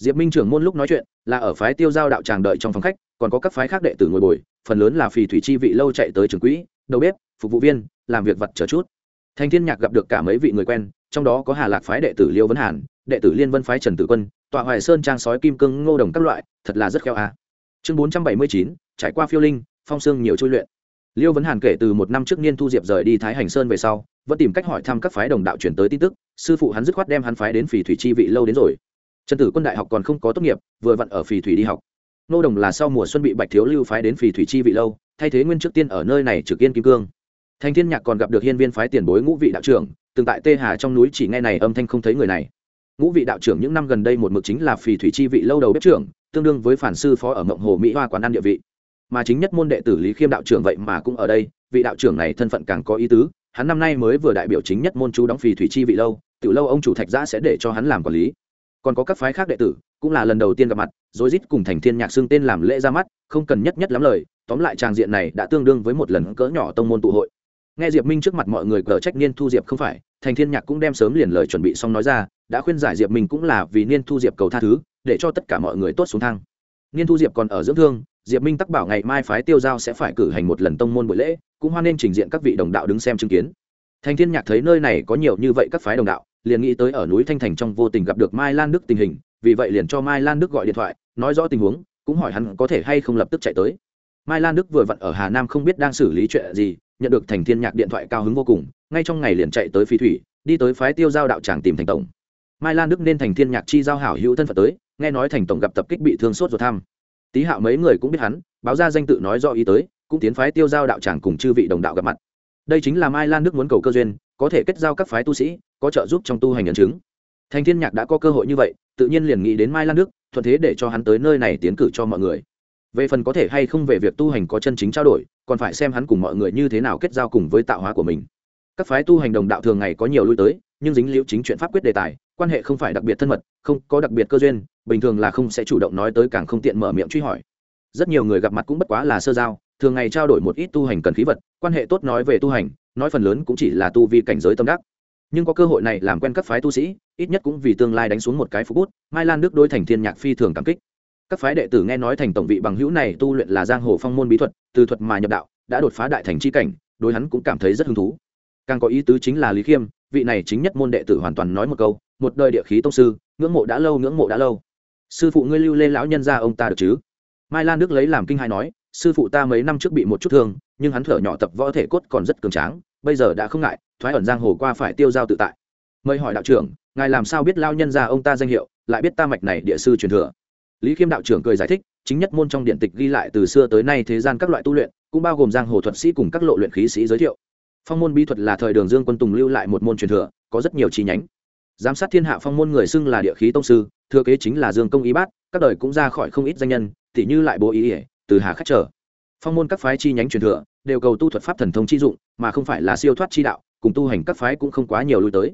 Diệp minh trưởng môn lúc nói chuyện, là ở phái tiêu giao đạo tràng đợi trong phòng khách, còn có các phái khác đệ tử ngồi bồi, phần lớn là phì thủy chi vị lâu chạy tới trường quỹ, đầu bếp, phục vụ viên, làm việc vặt chờ chút. Thanh thiên nhạc gặp được cả mấy vị người quen, trong đó có hà lạc phái đệ tử liêu vấn hàn, đệ tử liên vân phái trần tử quân, tọa hoài sơn trang sói kim cương ngô đồng các loại, thật là rất khéo a. Chương bốn trăm bảy mươi chín, trải qua phiêu linh, phong sương nhiều trôi luyện. Liêu vấn hàn kể từ một năm trước niên thu diệp rời đi thái hành sơn về sau, vẫn tìm cách hỏi thăm các phái đồng đạo chuyển tới tin tức, sư phụ hắn dứt khoát đem hắn phái đến phỉ thủy chi vị lâu đến rồi trần tử quân đại học còn không có tốt nghiệp, vừa vặn ở Phì thủy đi học. Nô đồng là sau mùa xuân bị bạch thiếu lưu phái đến Phì thủy chi vị lâu, thay thế nguyên trước tiên ở nơi này trực yên kim cương. Thành thiên nhạc còn gặp được hiên viên phái tiền bối ngũ vị đạo trưởng, từng tại tê hà trong núi chỉ nghe này âm thanh không thấy người này. Ngũ vị đạo trưởng những năm gần đây một mực chính là phì thủy chi vị lâu đầu bếp trưởng, tương đương với phản sư phó ở mộng hồ mỹ hoa quán ăn địa vị. Mà chính nhất môn đệ tử lý khiêm đạo trưởng vậy mà cũng ở đây, vị đạo trưởng này thân phận càng có ý tứ, hắn năm nay mới vừa đại biểu chính nhất môn chú đóng phì thủy chi vị lâu, tiểu lâu ông chủ thạch giã sẽ để cho hắn làm quản lý còn có các phái khác đệ tử, cũng là lần đầu tiên gặp mặt rồi rít cùng thành thiên nhạc xưng tên làm lễ ra mắt, không cần nhất nhất lắm lời, tóm lại tràng diện này đã tương đương với một lần cỡ nhỏ tông môn tụ hội. Nghe diệp minh trước mặt mọi người cờ trách niên thu diệp không phải, thành thiên nhạc cũng đem sớm liền lời chuẩn bị xong nói ra, đã khuyên giải diệp minh cũng là vì niên thu diệp cầu tha thứ, để cho tất cả mọi người tốt xuống thang. Niên thu diệp còn ở dưỡng thương, diệp minh tắc bảo ngày mai phái tiêu giao sẽ phải cử hành một lần tông môn buổi lễ, cũng hoan nên trình diện các vị đồng đạo đứng xem chứng kiến. Thành thiên nhạc thấy nơi này có nhiều như vậy các phái đồng đạo liền nghĩ tới ở núi thanh thành trong vô tình gặp được mai lan đức tình hình, vì vậy liền cho mai lan đức gọi điện thoại, nói rõ tình huống, cũng hỏi hắn có thể hay không lập tức chạy tới. Mai lan đức vừa vặn ở hà nam không biết đang xử lý chuyện gì, nhận được thành thiên nhạc điện thoại cao hứng vô cùng, ngay trong ngày liền chạy tới phi thủy, đi tới phái tiêu giao đạo tràng tìm thành tổng. Mai lan đức nên thành thiên nhạc chi giao hảo hữu thân phận tới, nghe nói thành tổng gặp tập kích bị thương sốt rồi thăm. Tý hạo mấy người cũng biết hắn, báo ra danh tự nói rõ ý tới, cũng tiến phái tiêu giao đạo tràng cùng chư vị đồng đạo gặp mặt. Đây chính là mai lan đức muốn cầu cơ duyên, có thể kết giao các phái tu sĩ có trợ giúp trong tu hành ấn chứng. Thành thiên nhạc đã có cơ hội như vậy, tự nhiên liền nghĩ đến mai lan đức, thuận thế để cho hắn tới nơi này tiến cử cho mọi người. Về phần có thể hay không về việc tu hành có chân chính trao đổi, còn phải xem hắn cùng mọi người như thế nào kết giao cùng với tạo hóa của mình. Các phái tu hành đồng đạo thường ngày có nhiều lui tới, nhưng dính liễu chính chuyện pháp quyết đề tài, quan hệ không phải đặc biệt thân mật, không có đặc biệt cơ duyên, bình thường là không sẽ chủ động nói tới càng không tiện mở miệng truy hỏi. Rất nhiều người gặp mặt cũng bất quá là sơ giao, thường ngày trao đổi một ít tu hành cần khí vật, quan hệ tốt nói về tu hành, nói phần lớn cũng chỉ là tu vi cảnh giới tâm đắc nhưng có cơ hội này làm quen các phái tu sĩ, ít nhất cũng vì tương lai đánh xuống một cái phú bút, mai lan đức đôi thành thiên nhạc phi thường cảm kích. Các phái đệ tử nghe nói thành tổng vị bằng hữu này tu luyện là giang hồ phong môn bí thuật, từ thuật mà nhập đạo, đã đột phá đại thành chi cảnh, đối hắn cũng cảm thấy rất hứng thú. Càng có ý tứ chính là lý khiêm, vị này chính nhất môn đệ tử hoàn toàn nói một câu, một đời địa khí tông sư, ngưỡng mộ đã lâu, ngưỡng mộ đã lâu. Sư phụ ngươi lưu lên lão nhân ra ông ta được chứ? Mai lan đức lấy làm kinh hai nói, sư phụ ta mấy năm trước bị một chút thương, nhưng hắn thở nhỏ tập võ thể cốt còn rất cường tráng bây giờ đã không ngại, thoái ẩn giang hồ qua phải tiêu giao tự tại. Mời hỏi đạo trưởng, ngài làm sao biết lao nhân ra ông ta danh hiệu, lại biết ta mạch này địa sư truyền thừa? Lý khiêm đạo trưởng cười giải thích, chính nhất môn trong điện tịch ghi lại từ xưa tới nay thế gian các loại tu luyện, cũng bao gồm giang hồ thuật sĩ cùng các lộ luyện khí sĩ giới thiệu. Phong môn bí thuật là thời đường dương quân tùng lưu lại một môn truyền thừa, có rất nhiều chi nhánh. Giám sát thiên hạ phong môn người xưng là địa khí tông sư, thừa kế chính là dương công y bát, các đời cũng ra khỏi không ít danh nhân tỷ như lại bố ý ỉa, từ hà khách trở. Phong môn các phái chi nhánh truyền thừa đều cầu tu thuật pháp thần thông chi dụng, mà không phải là siêu thoát chi đạo, cùng tu hành các phái cũng không quá nhiều lui tới.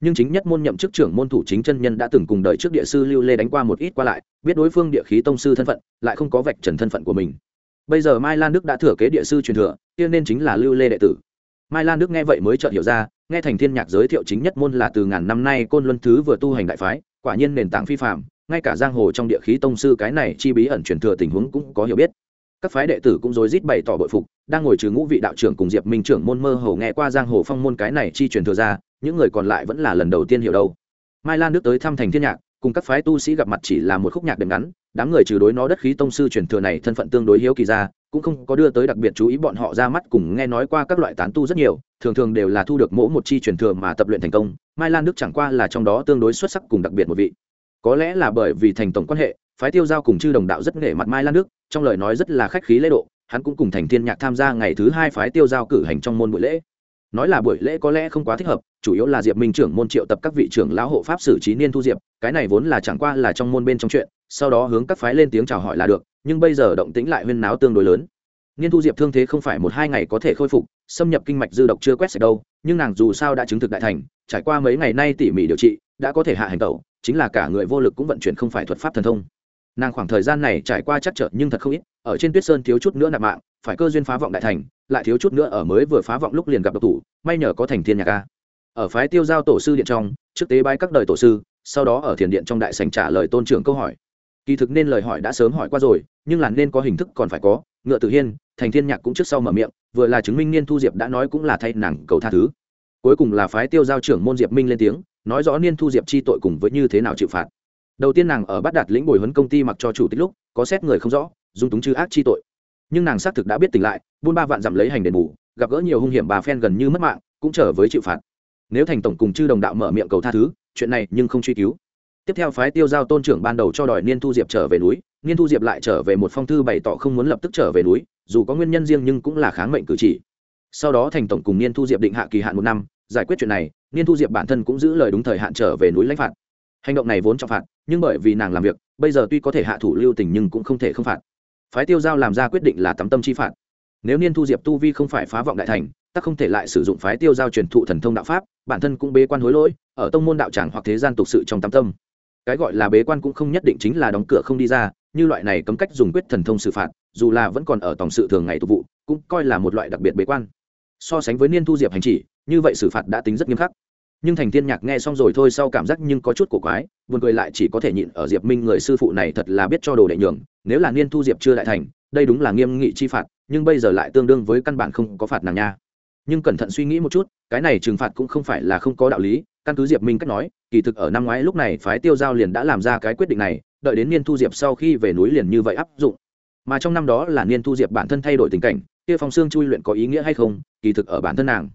Nhưng chính nhất môn nhậm chức trưởng môn thủ chính chân nhân đã từng cùng đợi trước địa sư lưu lê đánh qua một ít qua lại, biết đối phương địa khí tông sư thân phận, lại không có vạch trần thân phận của mình. Bây giờ mai lan đức đã thừa kế địa sư truyền thừa, kia nên chính là lưu lê đệ tử. Mai lan đức nghe vậy mới chợt hiểu ra, nghe thành thiên nhạc giới thiệu chính nhất môn là từ ngàn năm nay côn luân thứ vừa tu hành đại phái, quả nhiên nền tảng phi phạm ngay cả giang hồ trong địa khí tông sư cái này chi bí ẩn truyền thừa tình huống cũng có hiểu biết các phái đệ tử cũng rối rít bày tỏ bội phục, đang ngồi trừ ngũ vị đạo trưởng cùng diệp minh trưởng môn mơ hồ nghe qua giang hồ phong môn cái này chi truyền thừa ra, những người còn lại vẫn là lần đầu tiên hiểu đâu. Mai lan đức tới thăm thành thiên nhạc, cùng các phái tu sĩ gặp mặt chỉ là một khúc nhạc đệm ngắn, đám người trừ đối nó đất khí tông sư truyền thừa này thân phận tương đối hiếu kỳ ra, cũng không có đưa tới đặc biệt chú ý bọn họ ra mắt cùng nghe nói qua các loại tán tu rất nhiều, thường thường đều là thu được mỗi một chi truyền thừa mà tập luyện thành công, mai lan đức chẳng qua là trong đó tương đối xuất sắc cùng đặc biệt một vị có lẽ là bởi vì thành tổng quan hệ, phái tiêu giao cùng chư đồng đạo rất nể mặt mai lan đức, trong lời nói rất là khách khí lễ độ, hắn cũng cùng thành thiên nhạc tham gia ngày thứ hai phái tiêu giao cử hành trong môn buổi lễ. Nói là buổi lễ có lẽ không quá thích hợp, chủ yếu là diệp minh trưởng môn triệu tập các vị trưởng lão hộ pháp xử trí niên thu diệp, cái này vốn là chẳng qua là trong môn bên trong chuyện, sau đó hướng các phái lên tiếng chào hỏi là được, nhưng bây giờ động tĩnh lại huyên náo tương đối lớn. Niên thu diệp thương thế không phải một hai ngày có thể khôi phục, xâm nhập kinh mạch dư độc chưa quét sạch đâu, nhưng nàng dù sao đã chứng thực đại thành, trải qua mấy ngày nay tỉ mỉ điều trị đã có thể hạ hành tẩu, chính là cả người vô lực cũng vận chuyển không phải thuật pháp thần thông. Nàng khoảng thời gian này trải qua chắc trở nhưng thật không ít, ở trên tuyết sơn thiếu chút nữa nạp mạng, phải cơ duyên phá vọng đại thành, lại thiếu chút nữa ở mới vừa phá vọng lúc liền gặp độc thủ, may nhờ có thành thiên nhạc ca ở phái tiêu giao tổ sư điện trong, trước tế bái các đời tổ sư, sau đó ở thiền điện trong đại sành trả lời tôn trưởng câu hỏi. Kỳ thực nên lời hỏi đã sớm hỏi qua rồi, nhưng là nên có hình thức còn phải có, ngựa tự hiên, thành thiên nhạc cũng trước sau mở miệng, vừa là chứng minh niên thu diệp đã nói cũng là thay nàng cầu tha thứ. Cuối cùng là phái tiêu giao trưởng môn diệp minh lên tiếng nói rõ niên thu diệp chi tội cùng với như thế nào chịu phạt. Đầu tiên nàng ở bắt đạt lĩnh bồi huấn công ty mặc cho chủ tịch lúc, có xét người không rõ, dung túng chư ác chi tội. Nhưng nàng xác thực đã biết tỉnh lại, buôn ba vạn dặm lấy hành đền bù, gặp gỡ nhiều hung hiểm bà phen gần như mất mạng, cũng trở với chịu phạt. Nếu thành tổng cùng chư đồng đạo mở miệng cầu tha thứ, chuyện này nhưng không truy cứu. Tiếp theo phái tiêu giao tôn trưởng ban đầu cho đòi niên thu diệp trở về núi, niên thu diệp lại trở về một phong thư bày tỏ không muốn lập tức trở về núi, dù có nguyên nhân riêng nhưng cũng là kháng mệnh cử chỉ. Sau đó thành tổng cùng niên thu diệp định hạ kỳ hạn một năm, giải quyết chuyện này niên thu diệp bản thân cũng giữ lời đúng thời hạn trở về núi lãnh phạt. Hành động này vốn trọng phạt, nhưng bởi vì nàng làm việc, bây giờ tuy có thể hạ thủ lưu tình nhưng cũng không thể không phạt. Phái tiêu giao làm ra quyết định là tắm tâm chi phạt. Nếu niên thu diệp tu vi không phải phá vọng đại thành tắc không thể lại sử dụng phái tiêu giao truyền thụ thần thông đạo pháp, bản thân cũng bế quan hối lỗi, ở tông môn đạo tràng hoặc thế gian tục sự trong tam tâm. Cái gọi là bế quan cũng không nhất định chính là đóng cửa không đi ra, như loại này cấm cách dùng quyết thần thông xử phạt, dù là vẫn còn ở tổng sự thường ngày tục vụ, cũng coi là một loại đặc biệt bế quan. So sánh với niên thu diệp hành chỉ, như vậy xử phạt đã tính rất nghiêm khắc nhưng thành thiên nhạc nghe xong rồi thôi sau cảm giác nhưng có chút cổ quái, buồn cười lại chỉ có thể nhịn ở diệp minh người sư phụ này thật là biết cho đồ đệ nhường, nếu là niên thu diệp chưa đại thành, đây đúng là nghiêm nghị chi phạt, nhưng bây giờ lại tương đương với căn bản không có phạt nàng nha. Nhưng cẩn thận suy nghĩ một chút, cái này trừng phạt cũng không phải là không có đạo lý, căn cứ diệp minh cách nói, kỳ thực ở năm ngoái lúc này phái tiêu giao liền đã làm ra cái quyết định này, đợi đến niên thu diệp sau khi về núi liền như vậy áp dụng. Mà trong năm đó là niên thu diệp bản thân thay đổi tình cảnh, kia phong xương chui luyện có ý nghĩa hay không, kỳ thực ở bản thân nàng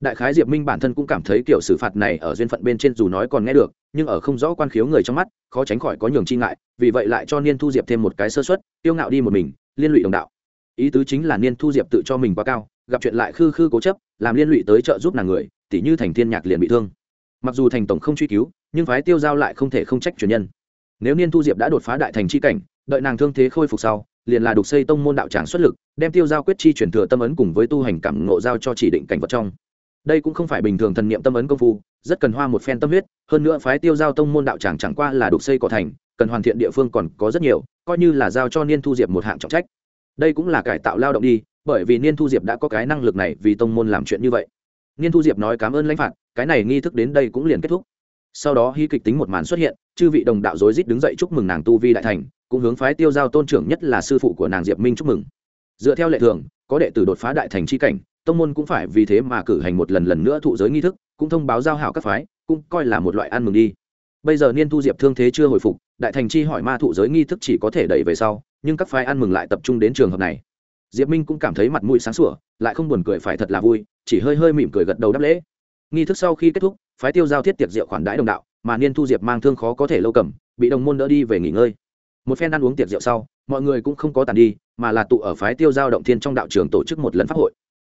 đại khái diệp minh bản thân cũng cảm thấy kiểu xử phạt này ở duyên phận bên trên dù nói còn nghe được, nhưng ở không rõ quan khiếu người trong mắt, khó tránh khỏi có nhường chi ngại, vì vậy lại cho niên thu diệp thêm một cái sơ xuất tiêu ngạo đi một mình, liên lụy đồng đạo. Ý tứ chính là niên thu diệp tự cho mình quá cao, gặp chuyện lại khư khư cố chấp, làm liên lụy tới trợ giúp nàng người, tỉ như thành thiên nhạc liền bị thương. Mặc dù thành tổng không truy cứu, nhưng phái tiêu giao lại không thể không trách truyền nhân. Nếu niên thu diệp đã đột phá đại thành chi cảnh, đợi nàng thương thế khôi phục sau, liền là đục xây tông môn đạo tràng xuất lực, đem tiêu giao quyết chi chuyển thừa tâm ấn cùng với tu hành cảm ngộ giao cho chỉ định cảnh vật trong đây cũng không phải bình thường thần niệm tâm ấn công phu, rất cần hoa một phen tâm huyết, hơn nữa phái tiêu giao tông môn đạo tràng chẳng qua là đục xây cỏ thành, cần hoàn thiện địa phương còn có rất nhiều, coi như là giao cho niên thu diệp một hạng trọng trách. Đây cũng là cải tạo lao động đi, bởi vì niên thu diệp đã có cái năng lực này vì tông môn làm chuyện như vậy. Niên thu diệp nói cảm ơn lãnh phạt, cái này nghi thức đến đây cũng liền kết thúc. Sau đó hy kịch tính một màn xuất hiện, chư vị đồng đạo rối rít đứng dậy chúc mừng nàng tu vi đại thành, cũng hướng phái tiêu giao tôn trưởng nhất là sư phụ của nàng diệp minh chúc mừng. Dựa theo lệ thường, có đệ tử đột phá đại thành c h i cảnh tông môn cũng phải vì thế mà cử hành một lần lần nữa thụ giới nghi thức, cũng thông báo giao hảo các phái, cũng coi là một loại ăn mừng đi. Bây giờ niên thu diệp thương thế chưa hồi phục, đại thành chi hỏi ma thụ giới nghi thức chỉ có thể đẩy về sau, nhưng các phái ăn mừng lại tập trung đến trường hợp này. Diệp minh cũng cảm thấy mặt mũi sáng sủa, lại không buồn cười phải thật là vui, chỉ hơi hơi mỉm cười gật đầu đáp lễ. Nghi thức sau khi kết thúc, phái tiêu giao thiết tiệc rượu khoản đãi đồng đạo, mà niên thu diệp mang thương khó có thể lâu cầm, bị đồng môn đỡ đi về nghỉ ngơi. Một phen ăn uống tiệc rượu sau, mọi người cũng không có tàn đi, mà là tụ ở phái tiêu giao động thiên trong đạo trường tổ chức một lần pháp hội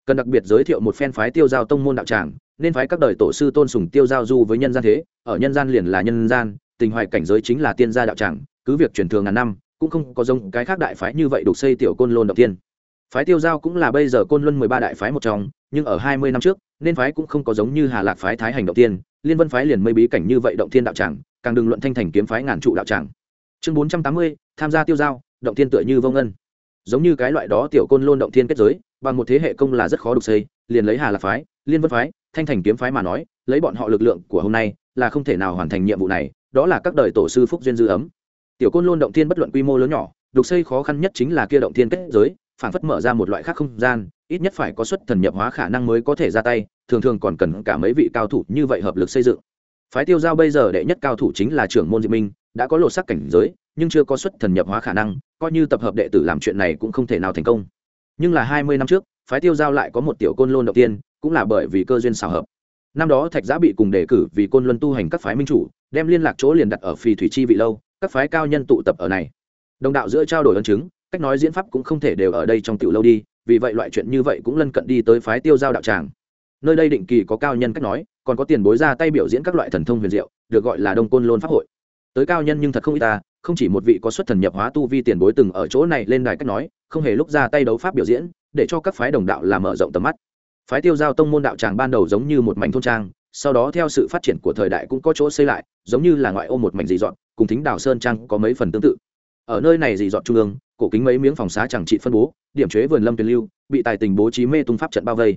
cần đặc biệt giới thiệu một phen phái tiêu giao tông môn đạo tràng, nên phái các đời tổ sư tôn sùng tiêu giao du với nhân gian thế, ở nhân gian liền là nhân gian, tình hoài cảnh giới chính là tiên gia đạo tràng, cứ việc truyền thường ngàn năm, cũng không có giống cái khác đại phái như vậy đục xây tiểu côn lôn động tiên. Phái tiêu giao cũng là bây giờ côn luân mười ba đại phái một trong, nhưng ở hai mươi năm trước, nên phái cũng không có giống như hà lạc phái thái hành động tiên, liên vân phái liền mây bí cảnh như vậy động thiên đạo tràng, càng đừng luận thanh thành kiếm phái ngàn trụ đạo tràng. Chương bốn trăm tám mươi, tham gia tiêu giao, động tiên tựa như vông ân giống như cái loại đó tiểu côn lôn động thiên kết giới, bằng một thế hệ công là rất khó đục xây, liền lấy hà lạc phái, liên vân phái, thanh thành kiếm phái mà nói, lấy bọn họ lực lượng của hôm nay, là không thể nào hoàn thành nhiệm vụ này, đó là các đời tổ sư phúc duyên dư ấm. Tiểu côn lôn động thiên bất luận quy mô lớn nhỏ, đục xây khó khăn nhất chính là kia động thiên kết giới phản phất mở ra một loại khác không gian, ít nhất phải có xuất thần nhập hóa khả năng mới có thể ra tay, thường thường còn cần cả mấy vị cao thủ như vậy hợp lực xây dựng. Phái tiêu giao bây giờ đệ nhất cao thủ chính là trưởng môn diệp minh, đã có lột sắc cảnh giới nhưng chưa có xuất thần nhập hóa khả năng, coi như tập hợp đệ tử làm chuyện này cũng không thể nào thành công. Nhưng là hai mươi năm trước, phái tiêu giao lại có một tiểu côn lôn đầu tiên, cũng là bởi vì cơ duyên xảo hợp. Năm đó thạch giã bị cùng đề cử vì côn luân tu hành các phái minh chủ, đem liên lạc chỗ liền đặt ở phì thủy chi vị lâu, các phái cao nhân tụ tập ở này. Đồng đạo giữa trao đổi ân chứng, cách nói diễn pháp cũng không thể đều ở đây trong tiểu lâu đi, vì vậy loại chuyện như vậy cũng lân cận đi tới phái tiêu giao đạo tràng. Nơi đây định kỳ có cao nhân cách nói, còn có tiền bối ra tay biểu diễn các loại thần thông huyền diệu, được gọi là đông côn lôn pháp hội. Tới cao nhân nhưng thật không ít ta không chỉ một vị có xuất thần nhập hóa tu vi tiền bối từng ở chỗ này lên đài cách nói, không hề lúc ra tay đấu pháp biểu diễn, để cho các phái đồng đạo làm mở rộng tầm mắt. Phái tiêu giao tông môn đạo tràng ban đầu giống như một mảnh thôn trang, sau đó theo sự phát triển của thời đại cũng có chỗ xây lại, giống như là ngoại ô một mảnh dị dọn, cùng thính đảo sơn trang có mấy phần tương tự. Ở nơi này dị dọn trung ương, cổ kính mấy miếng phòng xá chẳng trị phân bố, điểm chế vườn lâm tuyền lưu, bị tài tình bố trí mê tung pháp trận bao vây.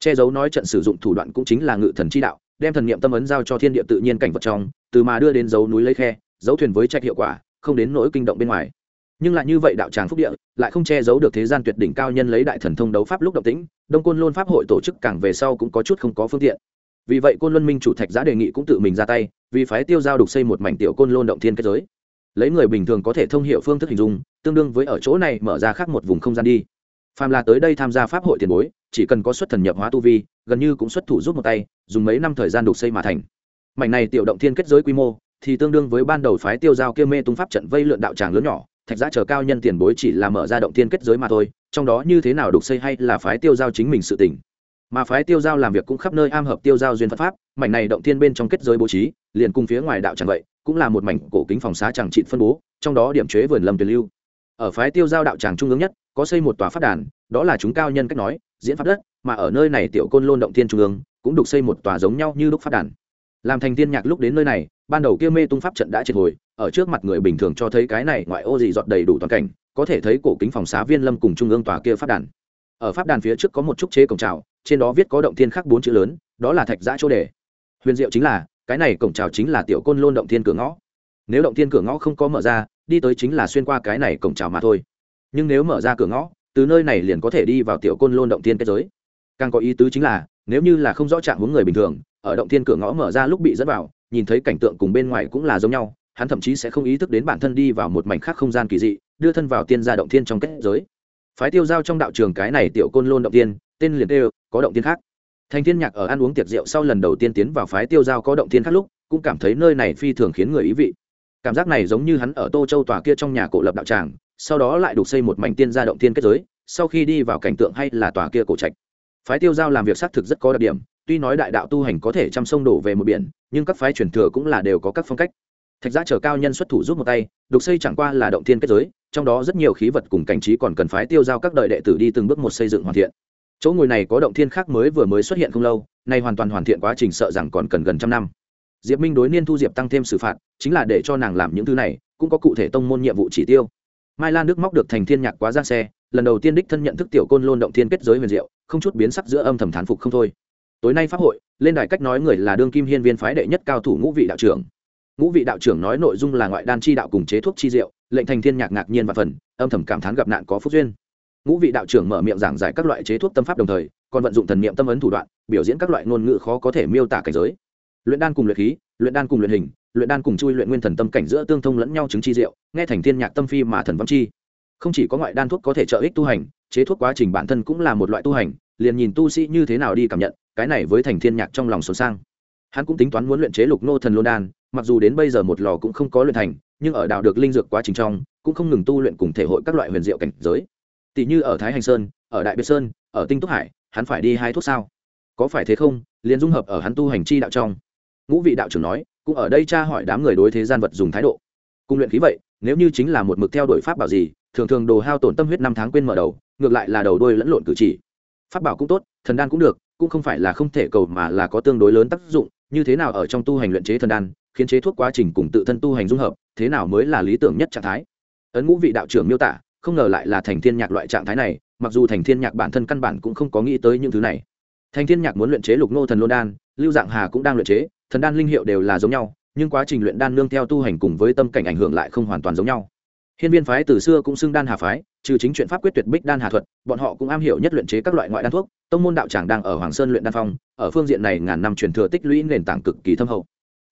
Che giấu nói trận sử dụng thủ đoạn cũng chính là ngự thần chi đạo, đem thần niệm tâm ấn giao cho thiên địa tự nhiên cảnh vật trong, từ mà đưa đến dấu núi lấy khe dấu thuyền với trạch hiệu quả không đến nỗi kinh động bên ngoài. Nhưng lại như vậy đạo tràng phúc địa, lại không che giấu được thế gian tuyệt đỉnh cao nhân lấy đại thần thông đấu pháp lúc động tĩnh, đông côn lôn pháp hội tổ chức càng về sau cũng có chút không có phương tiện. Vì vậy côn luân minh chủ thạch giá đề nghị cũng tự mình ra tay, vì phái tiêu giao đục xây một mảnh tiểu côn lôn động thiên kết giới. Lấy người bình thường có thể thông hiệu phương thức hình dung, tương đương với ở chỗ này mở ra khác một vùng không gian đi. Phàm là tới đây tham gia pháp hội tiền bối, chỉ cần có xuất thần nhập hóa tu vi, gần như cũng xuất thủ rút một tay, dùng mấy năm thời gian đục xây mà thành. Mảnh này tiểu động thiên kết giới quy mô thì tương đương với ban đầu phái tiêu giao kia mê tung pháp trận vây lượn đạo tràng lớn nhỏ, thạch giá chờ cao nhân tiền bối chỉ là mở ra động thiên kết giới mà thôi, trong đó như thế nào đục xây hay là phái tiêu giao chính mình sự tỉnh mà phái tiêu giao làm việc cũng khắp nơi am hợp tiêu giao duyên phật pháp, mảnh này động thiên bên trong kết giới bố trí, liền cùng phía ngoài đạo tràng vậy, cũng là một mảnh cổ kính phòng xá chẳng trị phân bố, trong đó điểm chế vườn lâm tuyền lưu. Ở phái tiêu giao đạo tràng trung ương nhất, có xây một tòa pháp đàn, đó là chúng cao nhân cách nói, diễn pháp đất, mà ở nơi này tiểu côn lôn động thiên trung ương, cũng đục xây một tòa giống nhau như đúc pháp đàn làm thành tiên nhạc lúc đến nơi này, ban đầu kia mê tung pháp trận đã triệt hồi, ở trước mặt người bình thường cho thấy cái này ngoại ô dị dọt đầy đủ toàn cảnh, có thể thấy cổ kính phòng xá viên lâm cùng trung ương tòa kia pháp đàn. Ở pháp đàn phía trước có một trúc chế cổng trào trên đó viết có động thiên khắc bốn chữ lớn, đó là thạch giã chỗ đề. Huyền diệu chính là, cái này cổng trào chính là tiểu côn lôn động thiên cửa ngõ. Nếu động thiên cửa ngõ không có mở ra, đi tới chính là xuyên qua cái này cổng trào mà thôi. Nhưng nếu mở ra cửa ngõ, từ nơi này liền có thể đi vào tiểu côn lôn động thiên kết giới. Càng có ý tứ chính là, nếu như là không rõ trạng hướng người bình thường ở động thiên cửa ngõ mở ra lúc bị dẫn vào, nhìn thấy cảnh tượng cùng bên ngoài cũng là giống nhau, hắn thậm chí sẽ không ý thức đến bản thân đi vào một mảnh khác không gian kỳ dị, đưa thân vào tiên gia động thiên trong kết giới. Phái tiêu giao trong đạo trường cái này tiểu côn lôn động tiên tên liền tê có động tiên khác. Thành thiên nhạc ở ăn uống tiệc rượu sau lần đầu tiên tiến vào phái tiêu giao có động tiên khác lúc, cũng cảm thấy nơi này phi thường khiến người ý vị. Cảm giác này giống như hắn ở tô châu tòa kia trong nhà cổ lập đạo tràng, sau đó lại đục xây một mảnh tiên gia động tiên kết giới, sau khi đi vào cảnh tượng hay là tòa kia cổ trạch. Phái tiêu giao làm việc xác thực rất có đặc điểm tuy nói đại đạo tu hành có thể chăm sông đổ về một biển, nhưng các phái truyền thừa cũng là đều có các phong cách. Thạch giá chờ cao nhân xuất thủ giúp một tay, đục xây chẳng qua là động thiên kết giới, trong đó rất nhiều khí vật cùng cảnh trí còn cần phái tiêu giao các đời đệ tử đi từng bước một xây dựng hoàn thiện. Chỗ ngồi này có động thiên khác mới vừa mới xuất hiện không lâu, nay hoàn toàn hoàn thiện quá trình sợ rằng còn cần gần trăm năm. Diệp minh đối niên thu diệp tăng thêm xử phạt, chính là để cho nàng làm những thứ này, cũng có cụ thể tông môn nhiệm vụ chỉ tiêu. Mai lan nước móc được thành thiên nhạc quá giang xe, lần đầu tiên đích thân nhận thức tiểu côn lôn động thiên kết giới huyền diệu, không chút biến sắc giữa âm thầm thán phục không thôi tối nay pháp hội, lên đài cách nói người là đương kim hiên viên phái đệ nhất cao thủ ngũ vị đạo trưởng. Ngũ vị đạo trưởng nói nội dung là ngoại đan chi đạo cùng chế thuốc chi diệu, lệnh thành thiên nhạc ngạc nhiên và phần, âm thầm cảm thán gặp nạn có phúc duyên. Ngũ vị đạo trưởng mở miệng giảng giải các loại chế thuốc tâm pháp đồng thời, còn vận dụng thần niệm tâm ấn thủ đoạn, biểu diễn các loại ngôn ngữ khó có thể miêu tả cảnh giới. Luyện đan cùng luyện khí, luyện đan cùng luyện hình, luyện đan cùng chui luyện nguyên thần tâm cảnh giữa tương thông lẫn nhau chứng chi diệu, nghe thành thiên nhạc tâm phi mà thần văn chi. Không chỉ có ngoại đan thuốc có thể trợ ích tu hành, chế thuốc quá trình bản thân cũng là một loại tu hành, liền nhìn tu sĩ như thế nào đi cảm nhận cái này với thành thiên nhạc trong lòng xốn sang hắn cũng tính toán muốn luyện chế lục nô thần lôn đan, mặc dù đến bây giờ một lò cũng không có luyện thành, nhưng ở đào được linh dược quá trình trong, cũng không ngừng tu luyện cùng thể hội các loại huyền diệu cảnh giới. Tỷ như ở thái hành sơn, ở đại biệt sơn, ở tinh túc hải, hắn phải đi hai thuốc sao? Có phải thế không? Liền dung hợp ở hắn tu hành chi đạo trong. Ngũ vị đạo trưởng nói, cũng ở đây tra hỏi đám người đối thế gian vật dùng thái độ. Cung luyện khí vậy, nếu như chính là một mực theo đuổi pháp bảo gì, thường thường đồ hao tổn tâm huyết năm tháng quên mở đầu, ngược lại là đầu đôi lẫn lộn cử chỉ. Pháp bảo cũng tốt, thần đan cũng được cũng không phải là không thể cầu mà là có tương đối lớn tác dụng, như thế nào ở trong tu hành luyện chế thần đan, khiến chế thuốc quá trình cùng tự thân tu hành dung hợp, thế nào mới là lý tưởng nhất trạng thái? Ấn ngũ vị đạo trưởng miêu tả, không ngờ lại là thành thiên nhạc loại trạng thái này, mặc dù thành thiên nhạc bản thân căn bản cũng không có nghĩ tới những thứ này. Thành thiên nhạc muốn luyện chế lục nô thần lô đan, lưu dạng hà cũng đang luyện chế, thần đan linh hiệu đều là giống nhau, nhưng quá trình luyện đan nương theo tu hành cùng với tâm cảnh ảnh hưởng lại không hoàn toàn giống nhau. Hiên viên phái từ xưa cũng xưng đan hà phái trừ chính chuyện pháp quyết tuyệt bích đan hà thuật, bọn họ cũng am hiểu nhất luyện chế các loại ngoại đan thuốc. Tông môn đạo tràng đang ở hoàng sơn luyện đan phong, ở phương diện này ngàn năm truyền thừa tích lũy nền tảng cực kỳ thâm hậu.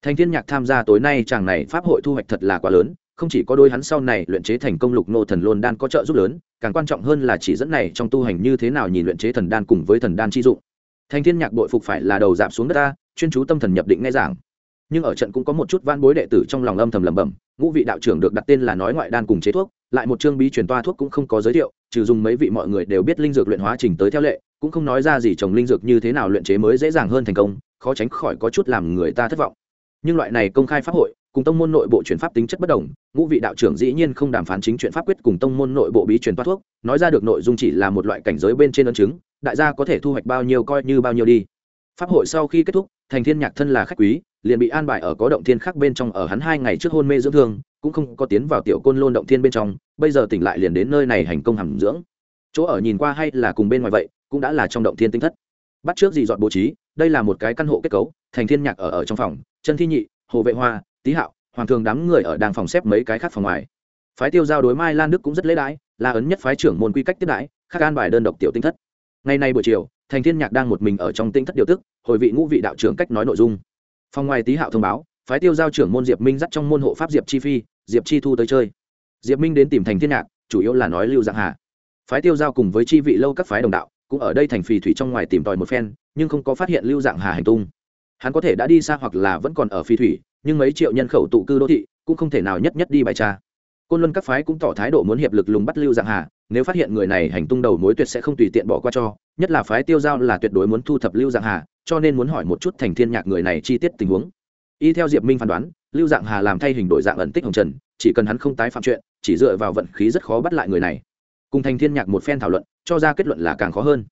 Thành thiên nhạc tham gia tối nay chàng này pháp hội thu hoạch thật là quá lớn, không chỉ có đôi hắn sau này luyện chế thành công lục nô thần lôn đan có trợ giúp lớn, càng quan trọng hơn là chỉ dẫn này trong tu hành như thế nào nhìn luyện chế thần đan cùng với thần đan chi dụng. Thành thiên nhạc bội phục phải là đầu giảm xuống đất ta, chuyên chú tâm thần nhập định nghe giảng nhưng ở trận cũng có một chút van bối đệ tử trong lòng âm thầm lẩm bẩm, ngũ vị đạo trưởng được đặt tên là nói ngoại đan cùng chế thuốc, lại một chương bí truyền toa thuốc cũng không có giới thiệu, trừ dùng mấy vị mọi người đều biết linh dược luyện hóa trình tới theo lệ, cũng không nói ra gì trồng linh dược như thế nào luyện chế mới dễ dàng hơn thành công, khó tránh khỏi có chút làm người ta thất vọng. Nhưng loại này công khai pháp hội, cùng tông môn nội bộ chuyển pháp tính chất bất đồng, ngũ vị đạo trưởng dĩ nhiên không đàm phán chính chuyện pháp quyết cùng tông môn nội bộ bí truyền toa thuốc, nói ra được nội dung chỉ là một loại cảnh giới bên trên ấn chứng, đại gia có thể thu hoạch bao nhiêu coi như bao nhiêu đi pháp hội sau khi kết thúc, thành thiên nhạc thân là khách quý, liền bị an bài ở có động thiên khác bên trong ở hắn hai ngày trước hôn mê dưỡng thương, cũng không có tiến vào tiểu côn lôn động thiên bên trong, bây giờ tỉnh lại liền đến nơi này hành công hàm dưỡng. Chỗ ở nhìn qua hay là cùng bên ngoài vậy, cũng đã là trong động thiên tinh thất. Bắt trước gì dọn bố trí, đây là một cái căn hộ kết cấu, thành thiên nhạc ở ở trong phòng chân thi nhị, hồ vệ hoa, tý hạo, hoàng thường đám người ở đang phòng xếp mấy cái khác phòng ngoài. Phái tiêu giao đối mai lan đức cũng rất lễ đãi, là ấn nhất phái trưởng môn quy cách tiếp đãi, khác an bài đơn độc tiểu tinh thất ngày nay buổi chiều, thành thiên nhạc đang một mình ở trong tinh thất điều tức, hồi vị ngũ vị đạo trưởng cách nói nội dung. Phòng ngoài tý hạo thông báo, phái tiêu giao trưởng môn diệp minh dắt trong môn hộ pháp diệp chi phi, diệp chi thu tới chơi. Diệp minh đến tìm thành thiên nhạc, chủ yếu là nói lưu dạng hà. Phái tiêu giao cùng với chi vị lâu các phái đồng đạo, cũng ở đây thành phì thủy trong ngoài tìm tòi một phen, nhưng không có phát hiện lưu dạng hà hành tung. Hắn có thể đã đi xa hoặc là vẫn còn ở phi thủy, nhưng mấy triệu nhân khẩu tụ cư đô thị, cũng không thể nào nhất nhất đi bài tra côn luân các phái cũng tỏ thái độ muốn hiệp lực lùng bắt lưu dạng hà, nếu phát hiện người này hành tung đầu mối tuyệt sẽ không tùy tiện bỏ qua cho, nhất là phái tiêu giao là tuyệt đối muốn thu thập lưu dạng hà, cho nên muốn hỏi một chút thành thiên nhạc người này chi tiết tình huống. Y theo diệp minh phán đoán, lưu dạng hà làm thay hình đổi dạng ẩn tích hồng trần, chỉ cần hắn không tái phạm chuyện, chỉ dựa vào vận khí rất khó bắt lại người này. Cùng thành thiên nhạc một phen thảo luận, cho ra kết luận là càng khó hơn.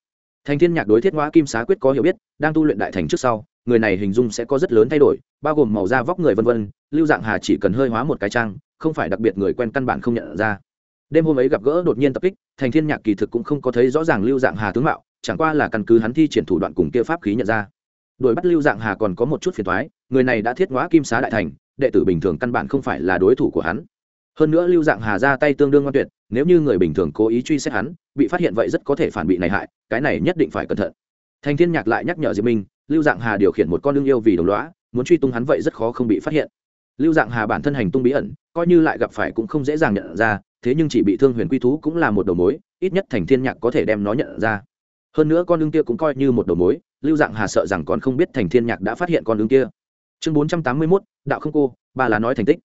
Thành thiên nhạc đối thiết hóa kim xá quyết có hiểu biết, đang tu luyện đại thành trước sau người này hình dung sẽ có rất lớn thay đổi, bao gồm màu da vóc người vân vân, lưu dạng hà chỉ cần hơi hóa một cái trang, không phải đặc biệt người quen căn bản không nhận ra. Đêm hôm ấy gặp gỡ đột nhiên tập kích, thành thiên nhạc kỳ thực cũng không có thấy rõ ràng lưu dạng hà tướng mạo, chẳng qua là căn cứ hắn thi triển thủ đoạn cùng kia pháp khí nhận ra. Đuổi bắt lưu dạng hà còn có một chút phiền toái, người này đã thiết ngõa kim xá đại thành, đệ tử bình thường căn bản không phải là đối thủ của hắn. Hơn nữa lưu dạng hà ra tay tương đương ngoan tuyệt, nếu như người bình thường cố ý truy xét hắn, bị phát hiện vậy rất có thể phản bị này hại, cái này nhất định phải cẩn thận. Thành thiên nhạc lại nhắc nhở diệp minh lưu dạng hà điều khiển một con lương yêu vì đồng lõa muốn truy tung hắn vậy rất khó không bị phát hiện. Lưu dạng hà bản thân hành tung bí ẩn coi như lại gặp phải cũng không dễ dàng nhận ra thế nhưng chỉ bị thương huyền quy thú cũng là một đầu mối ít nhất thành thiên nhạc có thể đem nó nhận ra. Hơn nữa con lương kia cũng coi như một đầu mối lưu dạng hà sợ rằng còn không biết thành thiên nhạc đã phát hiện con lương kia. Chương bốn trăm tám mươi 481, đạo không cô ba là nói thành tích.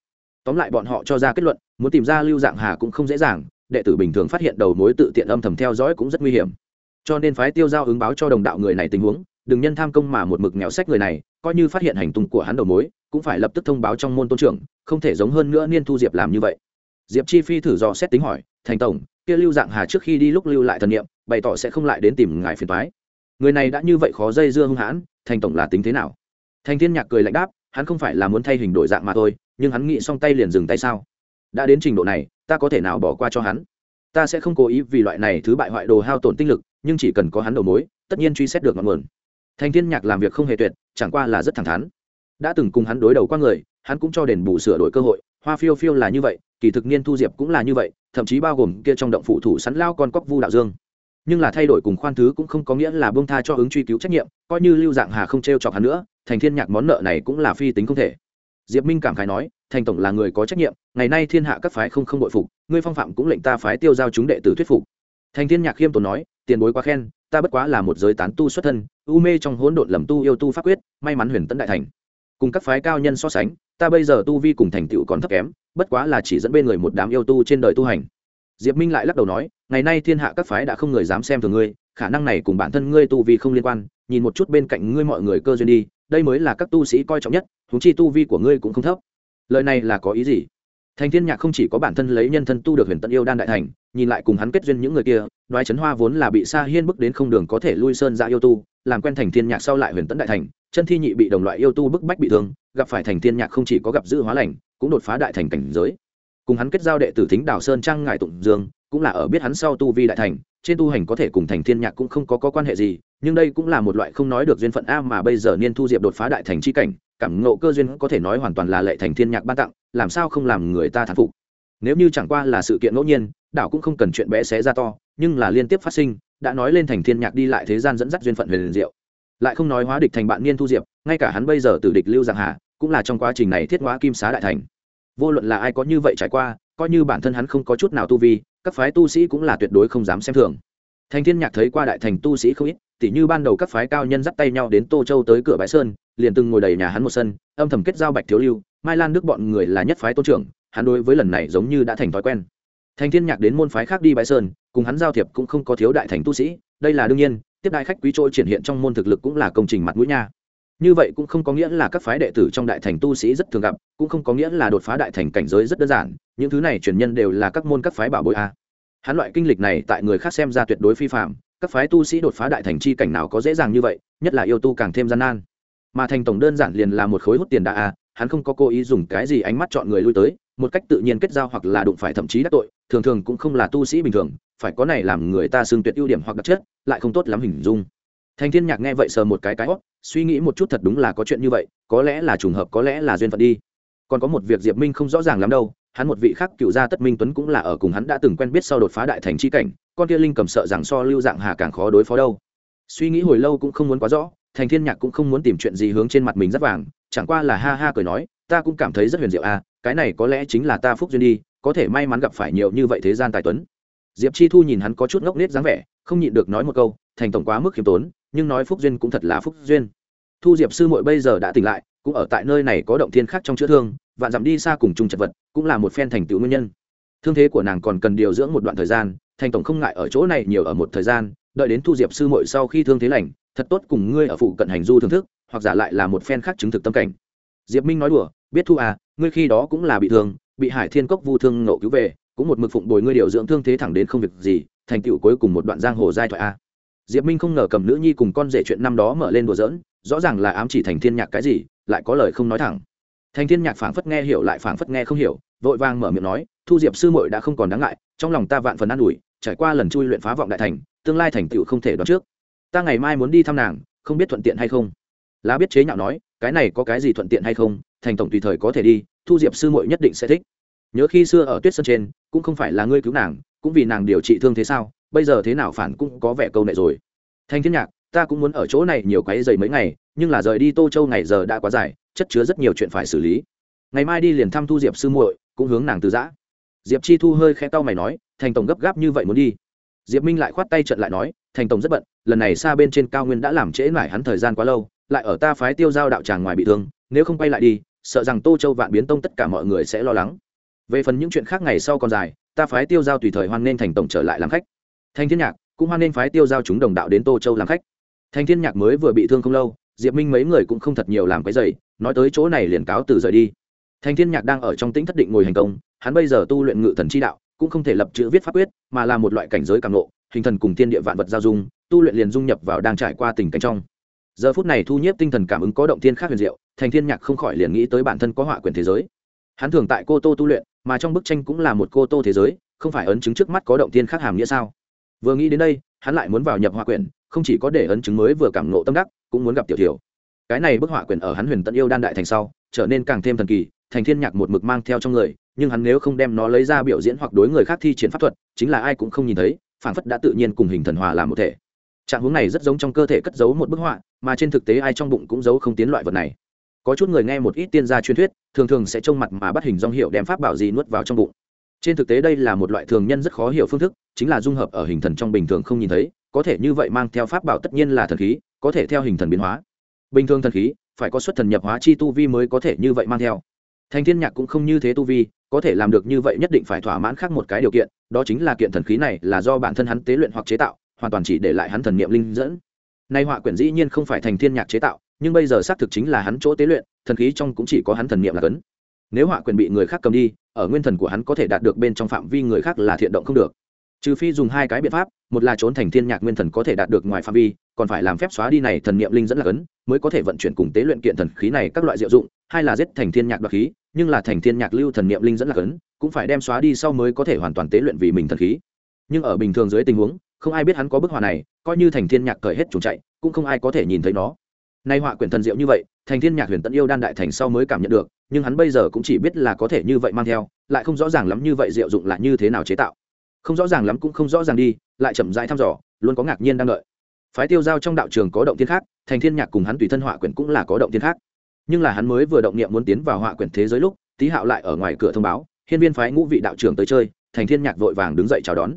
Tóm lại bọn họ cho ra kết luận muốn tìm ra lưu dạng hà cũng không dễ dàng đệ tử bình thường phát hiện đầu mối tự tiện âm thầm theo dõi cũng rất nguy hiểm. Cho nên phái tiêu giao ứng báo cho đồng đạo người này tình huống đừng nhân tham công mà một mực nghèo sách người này, coi như phát hiện hành tung của hắn đầu mối, cũng phải lập tức thông báo trong môn tôn trưởng, không thể giống hơn nữa niên thu diệp làm như vậy. Diệp chi phi thử dò xét tính hỏi, thành tổng, kia lưu dạng hà trước khi đi lúc lưu lại thần niệm, bày tỏ sẽ không lại đến tìm ngài phiền toái. Người này đã như vậy khó dây dưa hung hãn, thành tổng là tính thế nào? Thành thiên nhạc cười lạnh đáp, hắn không phải là muốn thay hình đổi dạng mà thôi, nhưng hắn nghĩ xong tay liền dừng tay sao? Đã đến trình độ này, ta có thể nào bỏ qua cho hắn? Ta sẽ không cố ý vì loại này thứ bại hoại đồ hao tổn tinh lực, nhưng chỉ cần có hắn đầu mối, tất nhiên truy xét được ngọn nguồn thành thiên nhạc làm việc không hề tuyệt, chẳng qua là rất thẳng thắn. Đã từng cùng hắn đối đầu qua người, hắn cũng cho đền bù sửa đổi cơ hội, hoa phiêu phiêu là như vậy, kỳ thực niên thu diệp cũng là như vậy, thậm chí bao gồm kia trong động phụ thủ sắn lao con cóc vu đạo dương. Nhưng là thay đổi cùng khoan thứ cũng không có nghĩa là bông tha cho ứng truy cứu trách nhiệm, coi như lưu dạng hà không t r e o chọc hắn nữa, thành thiên nhạc món nợ này cũng là phi tính không thể. Diệp minh cảm khái nói, thành tổng là người có trách nhiệm, ngày nay thiên hạ các phái không không bội phục, ngươi phong phạm cũng lệnh ta phái tiêu giao chúng đệ tử thuyết phục. Thành thiên nhạc khiêm tốn nói, tiền bối quá khen ta bất quá là một giới tán tu xuất thân, u mê trong hỗn độn lầm tu yêu tu pháp quyết, may mắn huyền tấn đại thành. Cùng các phái cao nhân so sánh, ta bây giờ tu vi cùng thành tựu còn thấp kém, bất quá là chỉ dẫn bên người một đám yêu tu trên đời tu hành. Diệp minh lại lắc đầu nói, ngày nay thiên hạ các phái đã không người dám xem thường ngươi, khả năng này cùng bản thân ngươi tu vi không liên quan, nhìn một chút bên cạnh ngươi mọi người cơ duyên đi, đây mới là các tu sĩ coi trọng nhất thúng chi tu vi của ngươi cũng không thấp. Lời này là có ý gì? Thành thiên nhạc không chỉ có bản thân lấy nhân thân tu được huyền tận yêu đan đại thành, nhìn lại cùng hắn kết duyên những người kia đoái chấn hoa vốn là bị sa hiên bức đến không đường có thể lui sơn ra yêu tu làm quen thành thiên nhạc sau lại huyền tấn đại thành chân thi nhị bị đồng loại yêu tu bức bách bị thương gặp phải thành thiên nhạc không chỉ có gặp dữ hóa lành cũng đột phá đại thành cảnh giới. Cùng hắn kết giao đệ tử thính đảo sơn trang ngài tụng dương cũng là ở biết hắn sau tu vi đại thành trên tu hành có thể cùng thành thiên nhạc cũng không có, có quan hệ gì nhưng đây cũng là một loại không nói được duyên phận a mà bây giờ niên thu diệp đột phá đại thành chi cảnh cảm ngộ cơ duyên có thể nói hoàn toàn là lệ thành thiên nhạc ban tặng làm sao không làm người ta thán phục? Nếu như chẳng qua là sự kiện ngẫu nhiên đảo cũng không cần chuyện bé xé ra to, nhưng là liên tiếp phát sinh, đã nói lên thành thiên nhạc đi lại thế gian dẫn dắt duyên phận huyền diệu. Lại không nói hóa địch thành bạn niên thu diệp, ngay cả hắn bây giờ từ địch lưu giang hà, cũng là trong quá trình này thiết hóa kim xá đại thành. Vô luận là ai có như vậy trải qua, coi như bản thân hắn không có chút nào tu vi, các phái tu sĩ cũng là tuyệt đối không dám xem thường. Thành thiên nhạc thấy qua đại thành tu sĩ không ít, tỉ như ban đầu các phái cao nhân dắt tay nhau đến tô châu tới cửa bãi sơn, liền từng ngồi đầy nhà hắn một sân, âm thầm kết giao bạch thiếu lưu, mai lan đức bọn người là nhất phái tôn trưởng, hắn đối với lần này giống như đã thành thói quen thành thiên nhạc đến môn phái khác đi bãi sơn, cùng hắn giao thiệp cũng không có thiếu đại thành tu sĩ, đây là đương nhiên, tiếp đại khách quý trôi triển hiện trong môn thực lực cũng là công trình mặt mũi nha. Như vậy cũng không có nghĩa là các phái đệ tử trong đại thành tu sĩ rất thường gặp, cũng không có nghĩa là đột phá đại thành cảnh giới rất đơn giản, những thứ này truyền nhân đều là các môn các phái bảo bối a. Hắn loại kinh lịch này tại người khác xem ra tuyệt đối phi phạm các phái tu sĩ đột phá đại thành chi cảnh nào có dễ dàng như vậy, nhất là yêu tu càng thêm gian nan. Mà thành tổng đơn giản liền là một khối hút tiền đa a, hắn không có cố ý dùng cái gì ánh mắt chọn người lui tới một cách tự nhiên kết giao hoặc là đụng phải thậm chí đắc tội, thường thường cũng không là tu sĩ bình thường, phải có này làm người ta xương tuyệt ưu điểm hoặc đặc chất, lại không tốt lắm hình dung. Thành thiên nhạc nghe vậy sờ một cái cái hót suy nghĩ một chút thật đúng là có chuyện như vậy, có lẽ là trùng hợp, có lẽ là duyên phận đi. Còn có một việc diệp minh không rõ ràng lắm đâu, hắn một vị khác cựu gia tất minh tuấn cũng là ở cùng hắn đã từng quen biết sau đột phá đại thành chi cảnh, con kia linh cầm sợ rằng so lưu dạng hà càng khó đối phó đâu. Suy nghĩ hồi lâu cũng không muốn quá rõ, thành thiên nhạc cũng không muốn tìm chuyện gì hướng trên mặt mình rất vàng, chẳng qua là ha ha cười nói, ta cũng cảm thấy rất huyền diệu à cái này có lẽ chính là ta phúc duyên đi, có thể may mắn gặp phải nhiều như vậy thế gian tài tuấn. Diệp chi thu nhìn hắn có chút ngốc nết dáng vẻ, không nhịn được nói một câu, thành tổng quá mức khiêm tốn, nhưng nói phúc duyên cũng thật là phúc duyên. Thu diệp sư muội bây giờ đã tỉnh lại, cũng ở tại nơi này có động thiên khác trong chữa thương, vạn dặm đi xa cùng chung chật vật, cũng là một phen thành tựu nguyên nhân. Thương thế của nàng còn cần điều dưỡng một đoạn thời gian, thành tổng không ngại ở chỗ này nhiều ở một thời gian, đợi đến thu diệp sư muội sau khi thương thế lành, thật tốt cùng ngươi ở phụ cận hành du thưởng thức, hoặc giả lại là một phen khác chứng thực tâm cảnh. Diệp minh nói đùa, biết thu à ngươi khi đó cũng là bị thương, bị hải thiên cốc vu thương nộ cứu về, cũng một mực phụng bồi ngươi điều dưỡng thương thế thẳng đến không việc gì, thành tựu cuối cùng một đoạn giang hồ giai thoại a. Diệp minh không ngờ cầm nữ nhi cùng con rể chuyện năm đó mở lên đùa giỡn, rõ ràng là ám chỉ thành thiên nhạc cái gì, lại có lời không nói thẳng. Thành thiên nhạc phảng phất nghe hiểu lại phảng phất nghe không hiểu, vội vàng mở miệng nói, thu diệp sư muội đã không còn đáng ngại, trong lòng ta vạn phần an ủi, trải qua lần chui luyện phá vọng đại thành, tương lai thành tựu không thể đoán trước. Ta ngày mai muốn đi thăm nàng, không biết thuận tiện hay không. Lá biết chế nhạo nói cái này có cái gì thuận tiện hay không, thành tổng tùy thời có thể đi, thu diệp sư muội nhất định sẽ thích. Nhớ khi xưa ở tuyết sơn trên, cũng không phải là ngươi cứu nàng, cũng vì nàng điều trị thương thế sao, bây giờ thế nào phản cũng có vẻ câu nệ rồi. Thanh thiên nhạc, ta cũng muốn ở chỗ này nhiều cái dày mấy ngày, nhưng là rời đi tô châu ngày giờ đã quá dài, chất chứa rất nhiều chuyện phải xử lý. Ngày mai đi liền thăm thu diệp sư muội, cũng hướng nàng từ giã. Diệp chi thu hơi khẽ tao mày nói, thành tổng gấp gáp như vậy muốn đi. Diệp minh lại khoát tay trận lại nói, thành tổng rất bận, lần này xa bên trên cao nguyên đã làm trễ mải hắn thời gian quá lâu lại ở ta phái tiêu giao đạo tràng ngoài bị thương, nếu không quay lại đi, sợ rằng tô châu vạn biến tông tất cả mọi người sẽ lo lắng. Về phần những chuyện khác ngày sau còn dài, ta phái tiêu giao tùy thời hoan nên thành tổng trở lại làm khách. Thanh thiên nhạc, cũng hoan nên phái tiêu giao chúng đồng đạo đến tô châu làm khách. Thanh thiên nhạc mới vừa bị thương không lâu, diệp minh mấy người cũng không thật nhiều làm cái dày nói tới chỗ này liền cáo từ rời đi. Thanh thiên nhạc đang ở trong tĩnh thất định ngồi hành công, hắn bây giờ tu luyện ngự thần chi đạo, cũng không thể lập chữ viết pháp quyết, mà là một loại cảnh giới càng nộ hình thần cùng thiên địa vạn vật giao dung, tu luyện liền dung nhập vào đang trải qua tình cảnh trong giờ phút này thu nhiếp tinh thần cảm ứng có động thiên khác huyền diệu thành thiên nhạc không khỏi liền nghĩ tới bản thân có họa quyền thế giới. Hắn thường tại cô tô tu luyện mà trong bức tranh cũng là một cô tô thế giới không phải ấn chứng trước mắt có động thiên khác hàm nghĩa sao? Vừa nghĩ đến đây hắn lại muốn vào nhập họa quyền, không chỉ có để ấn chứng mới vừa cảm nộ tâm đắc cũng muốn gặp tiểu thiểu. Cái này bức họa quyền ở hắn huyền tận yêu đan đại thành sau trở nên càng thêm thần kỳ thành thiên nhạc một mực mang theo trong người nhưng hắn nếu không đem nó lấy ra biểu diễn hoặc đối người khác thi triển pháp thuật chính là ai cũng không nhìn thấy phản phất đã tự nhiên cùng hình thần hòa làm một thể. Trạng hướng này rất giống trong cơ thể cất giấu một bức họa mà trên thực tế ai trong bụng cũng giấu không tiến loại vật này. Có chút người nghe một ít tiên gia truyền thuyết, thường thường sẽ trông mặt mà bắt hình dong hiệu đem pháp bảo gì nuốt vào trong bụng. Trên thực tế đây là một loại thường nhân rất khó hiểu phương thức, chính là dung hợp ở hình thần trong bình thường không nhìn thấy, có thể như vậy mang theo pháp bảo tất nhiên là thần khí, có thể theo hình thần biến hóa. Bình thường thần khí, phải có xuất thần nhập hóa chi tu vi mới có thể như vậy mang theo. Thành thiên nhạc cũng không như thế tu vi, có thể làm được như vậy nhất định phải thỏa mãn khác một cái điều kiện, đó chính là kiện thần khí này là do bản thân hắn tế luyện hoặc chế tạo, hoàn toàn chỉ để lại hắn thần niệm linh dẫn nay họa quyển dĩ nhiên không phải thành thiên nhạc chế tạo, nhưng bây giờ xác thực chính là hắn chỗ tế luyện, thần khí trong cũng chỉ có hắn thần niệm là cấn. Nếu họa quyền bị người khác cầm đi, ở nguyên thần của hắn có thể đạt được bên trong phạm vi người khác là thiện động không được. Trừ phi dùng hai cái biện pháp, một là trốn thành thiên nhạc nguyên thần có thể đạt được ngoài phạm vi, còn phải làm phép xóa đi này thần niệm linh dẫn là cấn, mới có thể vận chuyển cùng tế luyện kiện thần khí này các loại diệu dụng, hai là giết thành thiên nhạc đoạt khí, nhưng là thành thiên nhạc lưu thần niệm linh dẫn là cấn, cũng phải đem xóa đi sau mới có thể hoàn toàn tế luyện vì mình thần khí. Nhưng ở bình thường dưới tình huống không ai biết hắn có bức họa này, coi như thành thiên nhạc cởi hết chuồng chạy, cũng không ai có thể nhìn thấy nó. Nay họa quyển thần diệu như vậy, thành thiên nhạc huyền tận yêu đan đại thành sau mới cảm nhận được, nhưng hắn bây giờ cũng chỉ biết là có thể như vậy mang theo, lại không rõ ràng lắm như vậy diệu dụng là như thế nào chế tạo. Không rõ ràng lắm cũng không rõ ràng đi, lại chậm rãi thăm dò, luôn có ngạc nhiên đang đợi. Phái tiêu giao trong đạo trường có động thiên khác, thành thiên nhạc cùng hắn tùy thân họa quyển cũng là có động thiên khác. Nhưng là hắn mới vừa động niệm muốn tiến vào họa quyển thế giới lúc, tý hạo lại ở ngoài cửa thông báo, hiên viên phái ngũ vị đạo trưởng tới chơi, thành thiên nhạc vội vàng đứng dậy chào đón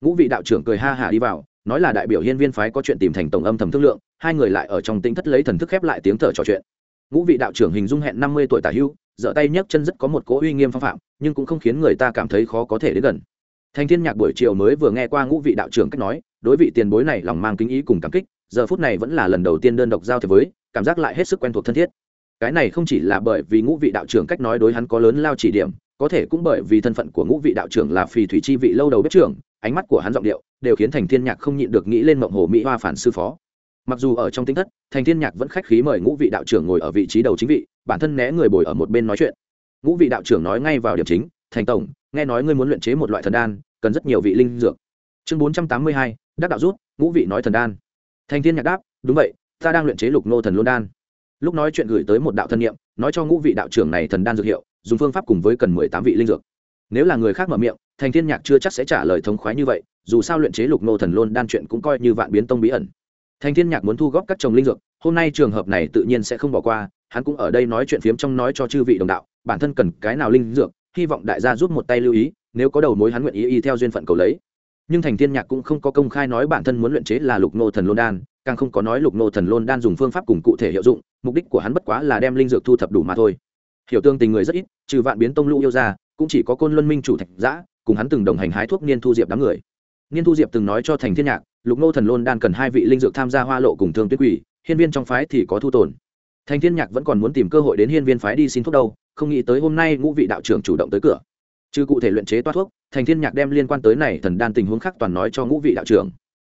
ngũ vị đạo trưởng cười ha hả đi vào, nói là đại biểu hiên viên phái có chuyện tìm thành tổng âm thầm thương lượng, hai người lại ở trong tinh thất lấy thần thức khép lại tiếng thở trò chuyện. Ngũ vị đạo trưởng hình dung hẹn năm mươi tuổi tả hưu giở tay nhấc chân rất có một cỗ uy nghiêm phong phạm, nhưng cũng không khiến người ta cảm thấy khó có thể đến gần. Thành thiên nhạc buổi chiều mới vừa nghe qua ngũ vị đạo trưởng cách nói, đối vị tiền bối này lòng mang kính ý cùng cảm kích, giờ phút này vẫn là lần đầu tiên đơn độc giao thiệp với, cảm giác lại hết sức quen thuộc thân thiết. Cái này không chỉ là bởi vì ngũ vị đạo trưởng cách nói đối hắn có lớn lao chỉ điểm có thể cũng bởi vì thân phận của ngũ vị đạo trưởng là phì thủy chi vị lâu đầu bếp trưởng, ánh mắt của hắn giọng điệu đều khiến thành thiên nhạc không nhịn được nghĩ lên mộng hồ mỹ hoa phản sư phó. Mặc dù ở trong tinh thất, thành thiên nhạc vẫn khách khí mời ngũ vị đạo trưởng ngồi ở vị trí đầu chính vị, bản thân né người bồi ở một bên nói chuyện. Ngũ vị đạo trưởng nói ngay vào điểm chính, thành tổng, nghe nói ngươi muốn luyện chế một loại thần đan, cần rất nhiều vị linh dược. Chương bốn trăm tám mươi hai, đắc đạo rút, ngũ vị nói thần đan. Thành thiên nhạc đáp, đúng vậy, ta đang luyện chế lục nô thần luân đan. Lúc nói chuyện gửi tới một đạo thân nhiệm nói cho ngũ vị đạo trưởng này thần đan dược hiệu dùng phương pháp cùng với cần mười tám vị linh dược. Nếu là người khác mở miệng, thành thiên nhạc chưa chắc sẽ trả lời thống khoái như vậy, dù sao luyện chế lục nô thần lôn đan chuyện cũng coi như vạn biến tông bí ẩn. Thành thiên nhạc muốn thu góp các chồng linh dược, hôm nay trường hợp này tự nhiên sẽ không bỏ qua, hắn cũng ở đây nói chuyện phiếm trong nói cho chư vị đồng đạo, bản thân cần cái nào linh dược, hy vọng đại gia giúp một tay lưu ý, nếu có đầu mối hắn nguyện ý y theo duyên phận cầu lấy. Nhưng thành thiên nhạc cũng không có công khai nói bản thân muốn luyện chế là lục nô thần lôn đan, càng không có nói lục nô thần lôn đan dùng phương pháp cùng cụ thể hiệu dụng, mục đích của hắn bất quá là đem linh dược thu thập đủ mà thôi hiểu tương tình người rất ít, trừ vạn biến tông lũ yêu ra, cũng chỉ có côn luân minh chủ thạch giã, cùng hắn từng đồng hành hái thuốc niên thu diệp đám người. Niên thu diệp từng nói cho thành thiên nhạc, lục nô thần lôn đan cần hai vị linh dược tham gia hoa lộ cùng thương tuyết quỷ, hiên viên trong phái thì có thu tồn. Thành thiên nhạc vẫn còn muốn tìm cơ hội đến hiên viên phái đi xin thuốc đâu, không nghĩ tới hôm nay ngũ vị đạo trưởng chủ động tới cửa. Trừ cụ thể luyện chế toa thuốc, thành thiên nhạc đem liên quan tới này thần đan tình huống khác toàn nói cho ngũ vị đạo trưởng.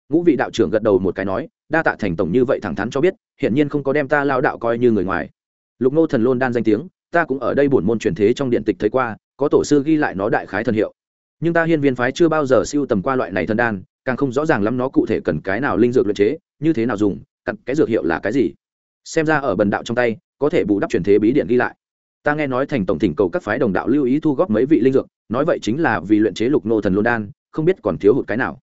Ngũ vị đạo trưởng gật đầu một cái nói, đa tạ thành tổng như vậy thẳng thắn cho biết hiện nhiên không có đem ta lao đạo coi như người ngoài. Lục nô thần lôn đan danh tiếng ta cũng ở đây bổn môn truyền thế trong điện tịch thấy qua, có tổ sư ghi lại nó đại khái thần hiệu. Nhưng ta hiên viên phái chưa bao giờ siêu tầm qua loại này thần đan, càng không rõ ràng lắm nó cụ thể cần cái nào linh dược luyện chế, như thế nào dùng, cặn cái dược hiệu là cái gì. Xem ra ở bần đạo trong tay, có thể bù đắp truyền thế bí điện ghi lại. Ta nghe nói thành tổng thỉnh cầu các phái đồng đạo lưu ý thu góp mấy vị linh dược, nói vậy chính là vì luyện chế lục nô thần lôn đan, không biết còn thiếu hụt cái nào.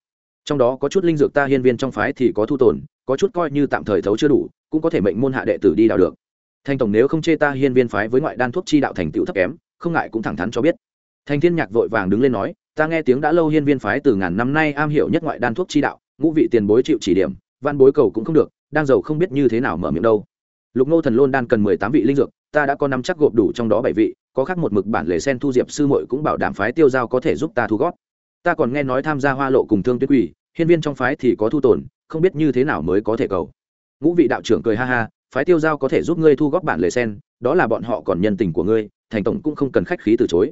Trong đó có chút linh dược ta hiên viên trong phái thì có thu tồn, có chút coi như tạm thời thấu chưa đủ, cũng có thể mệnh môn hạ đệ tử đi đào được. Thanh tổng nếu không chê ta hiên viên phái với ngoại đan thuốc chi đạo thành tựu thấp kém, không ngại cũng thẳng thắn cho biết. Thanh thiên nhạc vội vàng đứng lên nói, ta nghe tiếng đã lâu hiên viên phái từ ngàn năm nay am hiểu nhất ngoại đan thuốc chi đạo, ngũ vị tiền bối chịu chỉ điểm, văn bối cầu cũng không được, đang giàu không biết như thế nào mở miệng đâu. Lục nô thần lôn đan cần mười tám vị linh dược, ta đã có năm chắc gộp đủ trong đó bảy vị, có khác một mực bản lề sen thu diệp sư muội cũng bảo đảm phái tiêu giao có thể giúp ta thu gót ta còn nghe nói tham gia hoa lộ cùng thương tuyết quỷ, hiên viên trong phái thì có thu tồn, không biết như thế nào mới có thể cầu. Ngũ vị đạo trưởng cười ha ha phái tiêu giao có thể giúp ngươi thu góp bản lề sen, đó là bọn họ còn nhân tình của ngươi, thành tổng cũng không cần khách khí từ chối.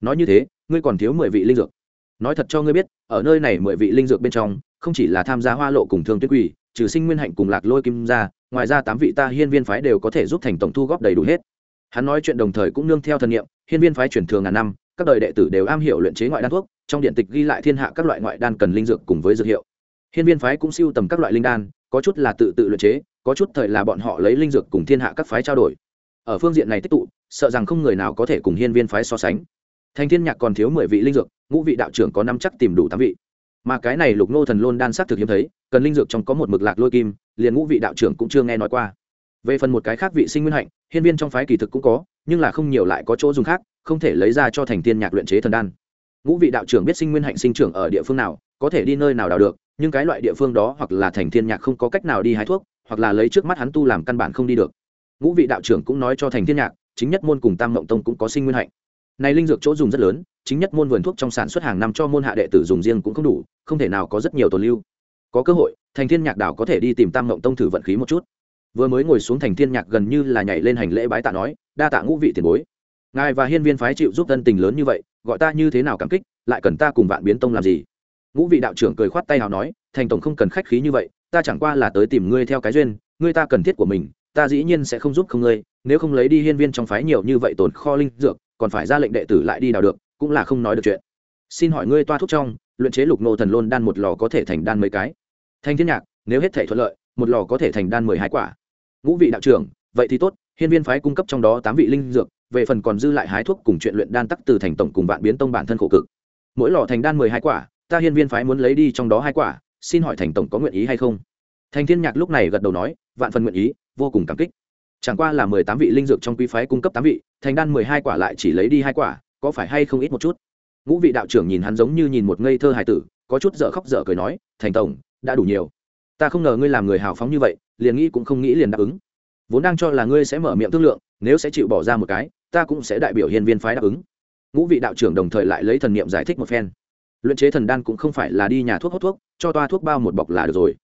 Nói như thế, ngươi còn thiếu mười vị linh dược. Nói thật cho ngươi biết, ở nơi này mười vị linh dược bên trong, không chỉ là tham gia hoa lộ cùng thương tuyết quỷ, trừ sinh nguyên hạnh cùng lạc lôi kim ra, ngoài ra tám vị ta hiên viên phái đều có thể giúp thành tổng thu góp đầy đủ hết. Hắn nói chuyện đồng thời cũng nương theo thần nghiệm hiên viên phái chuyển thường ngàn năm, các đời đệ tử đều am hiểu luyện chế ngoại đan thuốc, trong điện tịch ghi lại thiên hạ các loại ngoại đan cần linh dược cùng với dược hiệu. Hiên viên phái cũng siêu tầm các loại linh đan, có chút là tự tự luyện chế có chút thời là bọn họ lấy linh dược cùng thiên hạ các phái trao đổi. Ở phương diện này tích tụ, sợ rằng không người nào có thể cùng hiên viên phái so sánh. Thành thiên nhạc còn thiếu mười vị linh dược, ngũ vị đạo trưởng có năm chắc tìm đủ tám vị. Mà cái này lục nô thần luôn đan sắc thực hiếm thấy, cần linh dược trong có một mực lạc lôi kim, liền ngũ vị đạo trưởng cũng chưa nghe nói qua. Về phần một cái khác vị sinh nguyên hạnh, hiên viên trong phái kỳ thực cũng có, nhưng là không nhiều lại có chỗ dùng khác, không thể lấy ra cho thành thiên nhạc luyện chế thần đan. Ngũ vị đạo trưởng biết sinh nguyên hạnh sinh trưởng ở địa phương nào, có thể đi nơi nào đào được, nhưng cái loại địa phương đó hoặc là thành thiên nhạc không có cách nào đi hái thuốc hoặc là lấy trước mắt hắn tu làm căn bản không đi được. Ngũ vị đạo trưởng cũng nói cho thành thiên nhạc, chính nhất môn cùng tam mộng tông cũng có sinh nguyên hạnh. Này linh dược chỗ dùng rất lớn, chính nhất môn vườn thuốc trong sản xuất hàng năm cho môn hạ đệ tử dùng riêng cũng không đủ, không thể nào có rất nhiều tồn lưu. Có cơ hội, thành thiên nhạc đảo có thể đi tìm tam mộng tông thử vận khí một chút. Vừa mới ngồi xuống thành thiên nhạc gần như là nhảy lên hành lễ bái tạ nói, đa tạ ngũ vị tiền bối. Ngài và hiên viên phái chịu giúp thân tình lớn như vậy, gọi ta như thế nào cảm kích, lại cần ta cùng vạn biến tông làm gì? Ngũ vị đạo trưởng cười khoát tay nào nói, thành tổng không cần khách khí như vậy ta chẳng qua là tới tìm ngươi theo cái duyên, ngươi ta cần thiết của mình, ta dĩ nhiên sẽ không giúp không ngươi, nếu không lấy đi hiên viên trong phái nhiều như vậy tồn kho linh dược, còn phải ra lệnh đệ tử lại đi đào được, cũng là không nói được chuyện. Xin hỏi ngươi toa thuốc trong, luyện chế lục nô thần lôn đan một lò có thể thành đan mấy cái? Thanh thiên nhạc, nếu hết thể thuận lợi, một lò có thể thành đan mười hai quả. Ngũ vị đạo trưởng, vậy thì tốt, hiên viên phái cung cấp trong đó tám vị linh dược, về phần còn dư lại hái thuốc cùng chuyện luyện đan tắc từ thành tổng cùng vạn biến tông bản thân khổ cực. Mỗi lò thành đan mười hai quả, ta hiên viên phái muốn lấy đi trong đó hai quả xin hỏi thành tổng có nguyện ý hay không? Thành thiên nhạc lúc này gật đầu nói, vạn phần nguyện ý, vô cùng cảm kích. Chẳng qua là mười tám vị linh dược trong quý phái cung cấp tám vị, thành đan mười hai quả lại chỉ lấy đi hai quả, có phải hay không ít một chút? Ngũ vị đạo trưởng nhìn hắn giống như nhìn một ngây thơ hài tử, có chút dở khóc dở cười nói, thành tổng, đã đủ nhiều. Ta không ngờ ngươi làm người hào phóng như vậy, liền nghĩ cũng không nghĩ liền đáp ứng. Vốn đang cho là ngươi sẽ mở miệng thương lượng, nếu sẽ chịu bỏ ra một cái, ta cũng sẽ đại biểu hiền viên phái đáp ứng. Ngũ vị đạo trưởng đồng thời lại lấy thần niệm giải thích một phen luyện chế thần đan cũng không phải là đi nhà thuốc hút thuốc, cho toa thuốc bao một bọc là được rồi.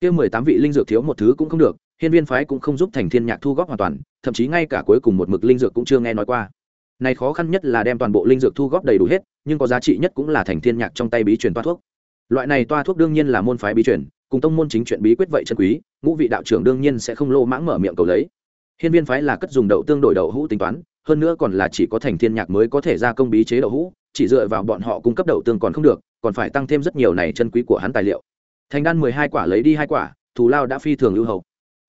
Kia mười tám vị linh dược thiếu một thứ cũng không được, hiên viên phái cũng không giúp thành thiên nhạc thu góp hoàn toàn, thậm chí ngay cả cuối cùng một mực linh dược cũng chưa nghe nói qua. Này khó khăn nhất là đem toàn bộ linh dược thu góp đầy đủ hết, nhưng có giá trị nhất cũng là thành thiên nhạc trong tay bí truyền toa thuốc. Loại này toa thuốc đương nhiên là môn phái bí truyền, cùng tông môn chính chuyện bí quyết vậy chân quý, ngũ vị đạo trưởng đương nhiên sẽ không lô mãng mở miệng cầu lấy. Hiên viên phái là cất dùng đậu tương đổi đậu hũ tính toán, hơn nữa còn là chỉ có thành thiên nhạc mới có thể ra công bí chế đậu hũ chỉ dựa vào bọn họ cung cấp đậu tương còn không được, còn phải tăng thêm rất nhiều này chân quý của hắn tài liệu. Thành đan mười hai quả lấy đi hai quả, thù lao đã phi thường lưu hậu.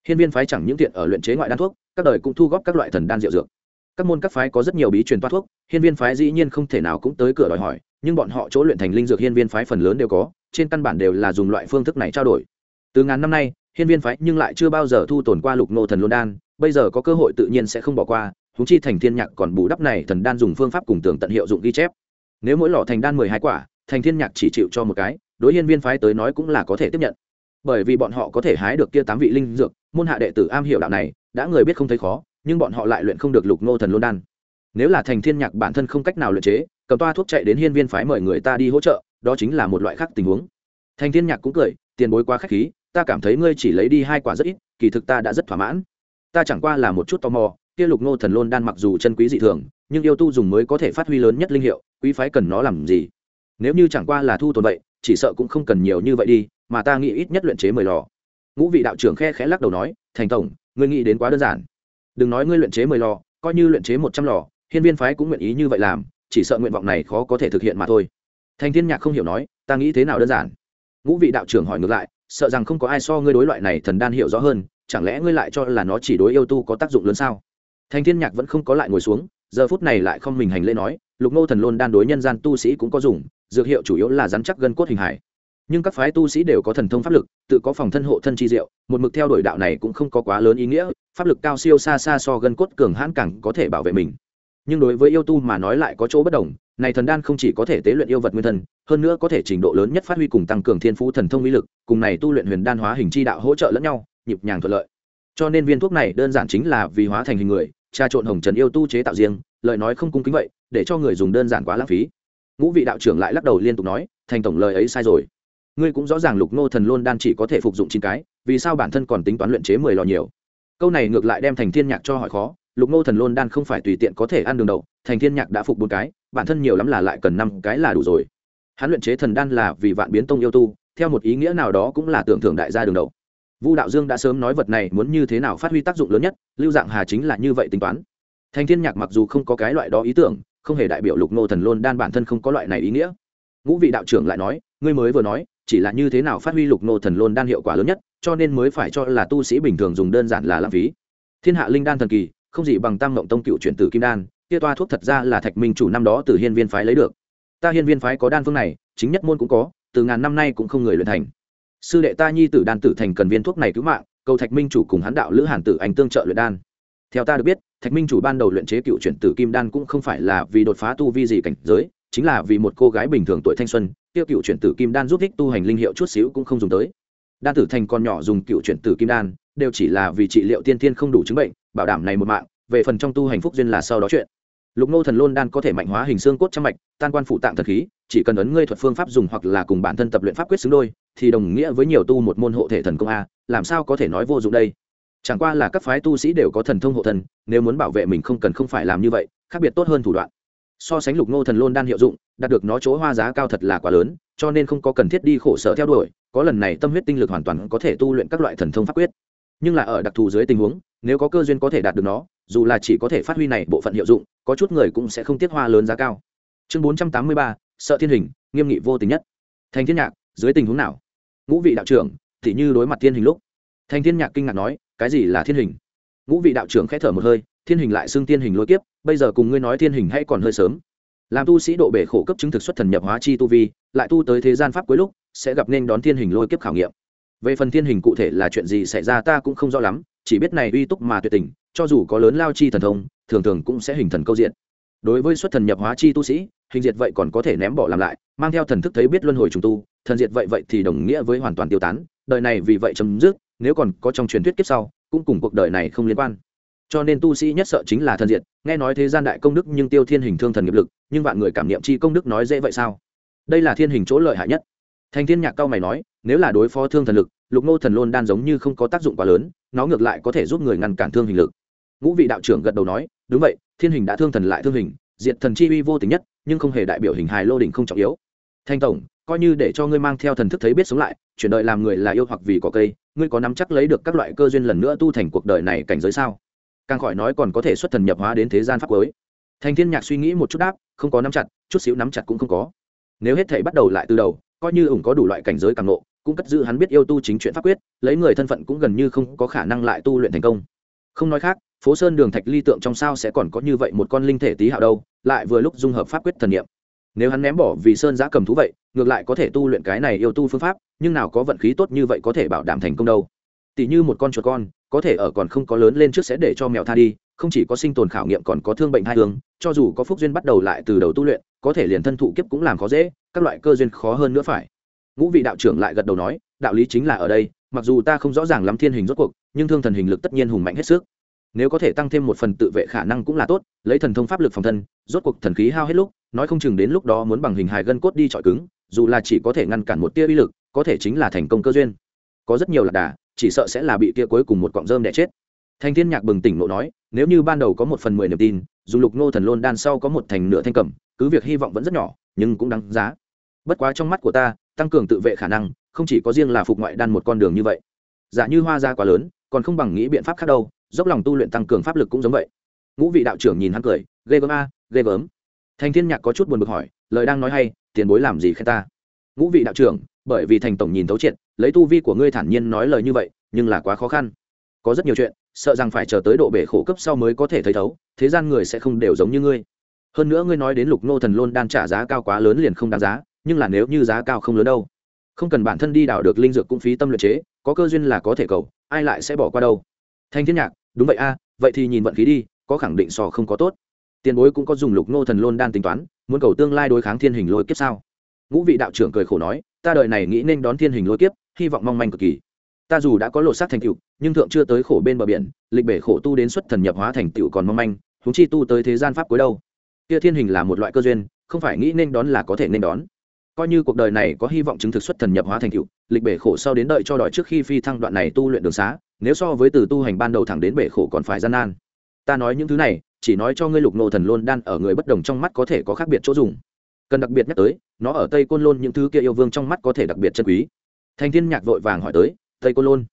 Hiên viên phái chẳng những tiện ở luyện chế ngoại đan thuốc, các đời cũng thu góp các loại thần đan rượu dược. Các môn các phái có rất nhiều bí truyền toa thuốc, hiên viên phái dĩ nhiên không thể nào cũng tới cửa đòi hỏi, nhưng bọn họ chỗ luyện thành linh dược hiên viên phái phần lớn đều có, trên căn bản đều là dùng loại phương thức này trao đổi. Từ ngàn năm nay, hiên viên phái nhưng lại chưa bao giờ thu tồn qua lục nô thần luân đan, bây giờ có cơ hội tự nhiên sẽ không bỏ qua húng chi thành thiên nhạc còn bù đắp này thần đan dùng phương pháp cùng tường tận hiệu dụng ghi chép nếu mỗi lọ thành đan mười hai quả, thành thiên nhạc chỉ chịu cho một cái, đối hiên viên phái tới nói cũng là có thể tiếp nhận. Bởi vì bọn họ có thể hái được kia tám vị linh dược, môn hạ đệ tử am hiểu đạo này, đã người biết không thấy khó, nhưng bọn họ lại luyện không được lục nô thần lôn đan. Nếu là thành thiên nhạc bản thân không cách nào luyện chế, cầm toa thuốc chạy đến hiên viên phái mời người ta đi hỗ trợ, đó chính là một loại khác tình huống. Thành thiên nhạc cũng cười, tiền bối quá khách khí, ta cảm thấy ngươi chỉ lấy đi hai quả rất ít, kỳ thực ta đã rất thỏa mãn. Ta chẳng qua là một chút tò mò, kia lục nô thần lôn đan mặc dù chân quý dị thường nhưng yêu tu dùng mới có thể phát huy lớn nhất linh hiệu, quý phái cần nó làm gì? Nếu như chẳng qua là thu tồn vậy, chỉ sợ cũng không cần nhiều như vậy đi, mà ta nghĩ ít nhất luyện chế mười lò. Ngũ vị đạo trưởng khe khẽ lắc đầu nói, thành tổng, ngươi nghĩ đến quá đơn giản. Đừng nói ngươi luyện chế mười lò, coi như luyện chế một trăm lò, hiên viên phái cũng nguyện ý như vậy làm, chỉ sợ nguyện vọng này khó có thể thực hiện mà thôi. Thành thiên nhạc không hiểu nói, ta nghĩ thế nào đơn giản? Ngũ vị đạo trưởng hỏi ngược lại, sợ rằng không có ai so ngươi đối loại này thần đan hiểu rõ hơn, chẳng lẽ ngươi lại cho là nó chỉ đối yêu tu có tác dụng lớn sao? Thành thiên nhạc vẫn không có lại ngồi xuống giờ phút này lại không mình hành lễ nói, lục nô thần lôn đan đối nhân gian tu sĩ cũng có dùng, dược hiệu chủ yếu là rắn chắc gân cốt hình hải nhưng các phái tu sĩ đều có thần thông pháp lực, tự có phòng thân hộ thân chi diệu, một mực theo đuổi đạo này cũng không có quá lớn ý nghĩa, pháp lực cao siêu xa xa so gân cốt cường hãn càng có thể bảo vệ mình. Nhưng đối với yêu tu mà nói lại có chỗ bất đồng, này thần đan không chỉ có thể tế luyện yêu vật nguyên thân hơn nữa có thể trình độ lớn nhất phát huy cùng tăng cường thiên phú thần thông uy lực, cùng này tu luyện huyền đan hóa hình chi đạo hỗ trợ lẫn nhau, nhịp nhàng thuận lợi. Cho nên viên thuốc này đơn giản chính là vì hóa thành hình người trà trộn hồng trần yêu tu chế tạo riêng, lời nói không cung kính vậy, để cho người dùng đơn giản quá lãng phí. Ngũ vị đạo trưởng lại lắc đầu liên tục nói, thành tổng lời ấy sai rồi. Ngươi cũng rõ ràng lục nô thần luôn đan chỉ có thể phục dụng chín cái, vì sao bản thân còn tính toán luyện chế mười lò nhiều? Câu này ngược lại đem thành thiên nhạc cho hỏi khó, lục nô thần luôn đan không phải tùy tiện có thể ăn đường đậu, thành thiên nhạc đã phục bốn cái, bản thân nhiều lắm là lại cần năm cái là đủ rồi. Hắn luyện chế thần đan là vì vạn biến tông yêu tu, theo một ý nghĩa nào đó cũng là tưởng thưởng đại gia đường đậu vu đạo dương đã sớm nói vật này muốn như thế nào phát huy tác dụng lớn nhất, lưu dạng hà chính là như vậy tính toán. Thành thiên nhạc mặc dù không có cái loại đó ý tưởng, không hề đại biểu lục nô thần lôn đan bản thân không có loại này ý nghĩa. Ngũ vị đạo trưởng lại nói, ngươi mới vừa nói, chỉ là như thế nào phát huy lục nô thần lôn đan hiệu quả lớn nhất, cho nên mới phải cho là tu sĩ bình thường dùng đơn giản là lãng phí. Thiên hạ linh đan thần kỳ, không gì bằng tam ngộng tông cựu chuyển tử kim đan, kia toa thuốc thật ra là thạch minh chủ năm đó từ hiên viên phái lấy được. Ta hiên viên phái có đan phương này, chính nhất môn cũng có, từ ngàn năm nay cũng không người luyện thành sư đệ ta nhi tử đan tử thành cần viên thuốc này cứu mạng, cầu thạch minh chủ cùng hắn đạo lữ hàn tử anh tương trợ luyện đan. Theo ta được biết, thạch minh chủ ban đầu luyện chế cựu chuyển tử kim đan cũng không phải là vì đột phá tu vi gì cảnh giới, chính là vì một cô gái bình thường tuổi thanh xuân, tiêu cựu chuyển tử kim đan giúp ích tu hành linh hiệu chút xíu cũng không dùng tới. Đan tử thành con nhỏ dùng cựu chuyển tử kim đan, đều chỉ là vì trị liệu tiên tiên không đủ chứng bệnh, bảo đảm này một mạng, về phần trong tu hành phúc duyên là sau đó chuyện lục nô thần lôn đan có thể mạnh hóa hình xương cốt trăm mạch, tan quan phụ tạng thần khí, chỉ cần ấn ngươi thuật phương pháp dùng hoặc là cùng bản thân tập luyện pháp quyết xứng đôi, thì đồng nghĩa với nhiều tu một môn hộ thể thần công a, làm sao có thể nói vô dụng đây? Chẳng qua là các phái tu sĩ đều có thần thông hộ thần, nếu muốn bảo vệ mình không cần không phải làm như vậy, khác biệt tốt hơn thủ đoạn. So sánh lục nô thần lôn đan hiệu dụng, đạt được nó chỗ hoa giá cao thật là quá lớn, cho nên không có cần thiết đi khổ sở theo đuổi, có lần này tâm huyết tinh lực hoàn toàn có thể tu luyện các loại thần thông pháp quyết. Nhưng là ở đặc thù dưới tình huống nếu có cơ duyên có thể đạt được nó, dù là chỉ có thể phát huy này bộ phận hiệu dụng, có chút người cũng sẽ không tiết hoa lớn giá cao. Chương bốn trăm tám mươi ba, sợ thiên hình, nghiêm nghị vô tình nhất. Thành thiên nhạc, dưới tình huống nào? Ngũ vị đạo trưởng, thì như đối mặt thiên hình lúc. Thành thiên nhạc kinh ngạc nói, cái gì là thiên hình? Ngũ vị đạo trưởng khẽ thở một hơi, thiên hình lại xưng thiên hình lôi kiếp, bây giờ cùng ngươi nói thiên hình hay còn hơi sớm. Làm tu sĩ độ bể khổ cấp chứng thực xuất thần nhập hóa chi tu vi, lại tu tới thế gian pháp cuối lúc, sẽ gặp nên đón thiên hình lôi kiếp khảo nghiệm. Về phần thiên hình cụ thể là chuyện gì xảy ra ta cũng không rõ lắm chỉ biết này uy túc mà tuyệt tình, cho dù có lớn lao chi thần thông, thường thường cũng sẽ hình thần câu diện. Đối với xuất thần nhập hóa chi tu sĩ, hình diệt vậy còn có thể ném bỏ làm lại, mang theo thần thức thấy biết luân hồi trùng tu, thần diệt vậy vậy thì đồng nghĩa với hoàn toàn tiêu tán, đời này vì vậy chấm dứt, nếu còn có trong truyền thuyết kiếp sau, cũng cùng cuộc đời này không liên quan. Cho nên tu sĩ nhất sợ chính là thần diệt, nghe nói thế gian đại công đức nhưng tiêu thiên hình thương thần nghiệp lực, nhưng vạn người cảm niệm chi công đức nói dễ vậy sao? Đây là thiên hình chỗ lợi hại nhất. Thành thiên nhạc cao mày nói, nếu là đối phó thương thần lực lục nô thần lôn đan giống như không có tác dụng quá lớn, nó ngược lại có thể giúp người ngăn cản thương hình lực. Ngũ vị đạo trưởng gật đầu nói, đúng vậy, thiên hình đã thương thần lại thương hình, diệt thần chi uy vô tình nhất, nhưng không hề đại biểu hình hài lô đỉnh không trọng yếu. Thanh tổng, coi như để cho ngươi mang theo thần thức thấy biết sống lại, chuyển đợi làm người là yêu hoặc vì có cây, ngươi có nắm chắc lấy được các loại cơ duyên lần nữa tu thành cuộc đời này cảnh giới sao? Càng khỏi nói còn có thể xuất thần nhập hóa đến thế gian pháp cuối. Thành thiên nhạc suy nghĩ một chút đáp, không có nắm chặt, chút xíu nắm chặt cũng không có. Nếu hết thể bắt đầu lại từ đầu, coi như ủng có đủ loại cảnh giới càng nộ cũng cất giữ hắn biết yêu tu chính chuyện pháp quyết, lấy người thân phận cũng gần như không có khả năng lại tu luyện thành công. Không nói khác, phố sơn đường thạch ly tượng trong sao sẽ còn có như vậy một con linh thể tí hạo đâu, lại vừa lúc dung hợp pháp quyết thần niệm. Nếu hắn ném bỏ vì sơn giã cầm thú vậy, ngược lại có thể tu luyện cái này yêu tu phương pháp, nhưng nào có vận khí tốt như vậy có thể bảo đảm thành công đâu. Tỷ như một con chuột con, có thể ở còn không có lớn lên trước sẽ để cho mèo tha đi, không chỉ có sinh tồn khảo nghiệm còn có thương bệnh hai hướng, cho dù có phúc duyên bắt đầu lại từ đầu tu luyện, có thể liền thân thụ kiếp cũng làm khó dễ, các loại cơ duyên khó hơn nữa phải ngũ vị đạo trưởng lại gật đầu nói, đạo lý chính là ở đây, mặc dù ta không rõ ràng lắm thiên hình rốt cuộc, nhưng thương thần hình lực tất nhiên hùng mạnh hết sức. Nếu có thể tăng thêm một phần tự vệ khả năng cũng là tốt, lấy thần thông pháp lực phòng thân, rốt cuộc thần khí hao hết lúc, nói không chừng đến lúc đó muốn bằng hình hài gân cốt đi trọi cứng, dù là chỉ có thể ngăn cản một tia uy lực, có thể chính là thành công cơ duyên. Có rất nhiều lạc đà, chỉ sợ sẽ là bị tia cuối cùng một cọng rơm đẻ chết. Thanh thiên nhạc bừng tỉnh nộ nói, nếu như ban đầu có một phần mười niềm tin dùng lục nô thần lôn đan sau có một thành nửa thanh cẩm cứ việc hy vọng vẫn rất nhỏ, nhưng cũng đáng giá. Bất quá trong mắt của ta tăng cường tự vệ khả năng, không chỉ có riêng là phục ngoại đan một con đường như vậy. Giả như hoa ra quá lớn, còn không bằng nghĩ biện pháp khác đâu, dốc lòng tu luyện tăng cường pháp lực cũng giống vậy. Ngũ vị đạo trưởng nhìn hắn cười, ghê gớm a, ghê gớm. Thành thiên nhạc có chút buồn bực hỏi, lời đang nói hay, tiền bối làm gì khen ta? Ngũ vị đạo trưởng, bởi vì thành tổng nhìn thấu triệt, lấy tu vi của ngươi thản nhiên nói lời như vậy, nhưng là quá khó khăn. Có rất nhiều chuyện, sợ rằng phải chờ tới độ bể khổ cấp sau mới có thể thấy thấu, thế gian người sẽ không đều giống như ngươi. Hơn nữa ngươi nói đến lục nô thần lôn đan trả giá cao quá lớn liền không đáng giá nhưng là nếu như giá cao không lớn đâu. Không cần bản thân đi đào được linh dược cũng phí tâm luyện chế, có cơ duyên là có thể cầu, ai lại sẽ bỏ qua đâu. Thanh thiên nhạc, đúng vậy a, vậy thì nhìn vận khí đi, có khẳng định sò không có tốt. Tiền bối cũng có dùng lục nô thần lôn đan tính toán, muốn cầu tương lai đối kháng thiên hình lôi kiếp sao? Ngũ vị đạo trưởng cười khổ nói, ta đời này nghĩ nên đón thiên hình lôi kiếp, hy vọng mong manh cực kỳ. Ta dù đã có lột xác thành tựu, nhưng thượng chưa tới khổ bên bờ biển, lịch bể khổ tu đến xuất thần nhập hóa thành tựu còn mong manh húng chi tu tới thế gian pháp cuối đâu. Kia thiên hình là một loại cơ duyên, không phải nghĩ nên đón là có thể nên đón coi như cuộc đời này có hy vọng chứng thực xuất thần nhập hóa thành tựu lịch bể khổ sau đến đợi cho đòi trước khi phi thăng đoạn này tu luyện đường xá, nếu so với từ tu hành ban đầu thẳng đến bể khổ còn phải gian nan. Ta nói những thứ này, chỉ nói cho ngươi lục nô thần luôn đan ở người bất đồng trong mắt có thể có khác biệt chỗ dùng. Cần đặc biệt nhắc tới, nó ở tây côn lôn những thứ kia yêu vương trong mắt có thể đặc biệt chân quý. Thành thiên nhạc vội vàng hỏi tới, tây côn lôn,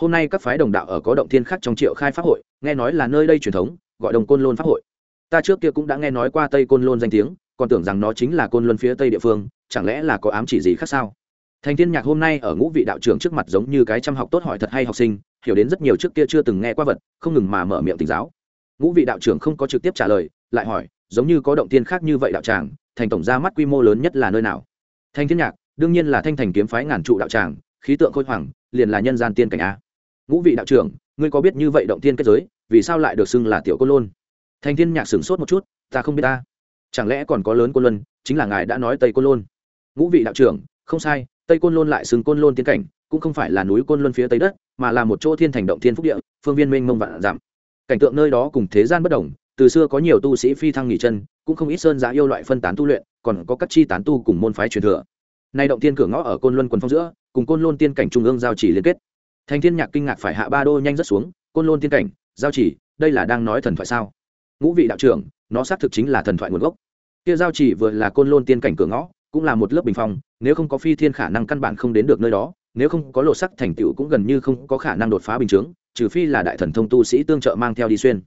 hôm nay các phái đồng đạo ở có động thiên khác trong triệu khai pháp hội, nghe nói là nơi đây truyền thống, gọi đồng côn lôn pháp hội. Ta trước kia cũng đã nghe nói qua tây côn lôn danh tiếng, còn tưởng rằng nó chính là côn luân phía tây địa phương chẳng lẽ là có ám chỉ gì khác sao? Thành thiên nhạc hôm nay ở ngũ vị đạo trưởng trước mặt giống như cái chăm học tốt hỏi thật hay học sinh, hiểu đến rất nhiều trước kia chưa từng nghe qua vật, không ngừng mà mở miệng tỉnh giáo. Ngũ vị đạo trưởng không có trực tiếp trả lời, lại hỏi, giống như có động tiên khác như vậy đạo tràng, thành tổng ra mắt quy mô lớn nhất là nơi nào? Thanh thiên nhạc, đương nhiên là thanh thành kiếm phái ngàn trụ đạo tràng, khí tượng khôi hoàng liền là nhân gian tiên cảnh a. Ngũ vị đạo trưởng, ngươi có biết như vậy động tiên kết giới, vì sao lại được xưng là tiểu côn lôn? Thanh thiên nhạc sửng sốt một chút, ta không biết ta. Chẳng lẽ còn có lớn côn luân, chính là ngài đã nói tây côn lôn? Ngũ vị đạo trưởng, không sai, tây côn lôn lại xưng côn lôn tiên cảnh, cũng không phải là núi côn luân phía tây đất, mà là một chỗ thiên thành động thiên phúc địa, phương viên mênh mông vạn giảm cảnh tượng nơi đó cùng thế gian bất đồng, từ xưa có nhiều tu sĩ phi thăng nghỉ chân, cũng không ít sơn giá yêu loại phân tán tu luyện, còn có các chi tán tu cùng môn phái truyền thừa. Nay động thiên cửa ngõ ở côn luân quần phong giữa, cùng côn lôn tiên cảnh trung ương giao chỉ liên kết. Thành thiên nhạc kinh ngạc phải hạ ba đô nhanh rất xuống, côn lôn tiên cảnh, giao chỉ, đây là đang nói thần thoại sao? Ngũ vị đạo trưởng, nó xác thực chính là thần thoại nguồn gốc. Kia giao chỉ vừa là côn lôn tiên cảnh cửa ngõ cũng là một lớp bình phong, nếu không có phi thiên khả năng căn bản không đến được nơi đó, nếu không có lộ sắc thành tựu cũng gần như không có khả năng đột phá bình chướng, trừ phi là đại thần thông tu sĩ tương trợ mang theo đi xuyên.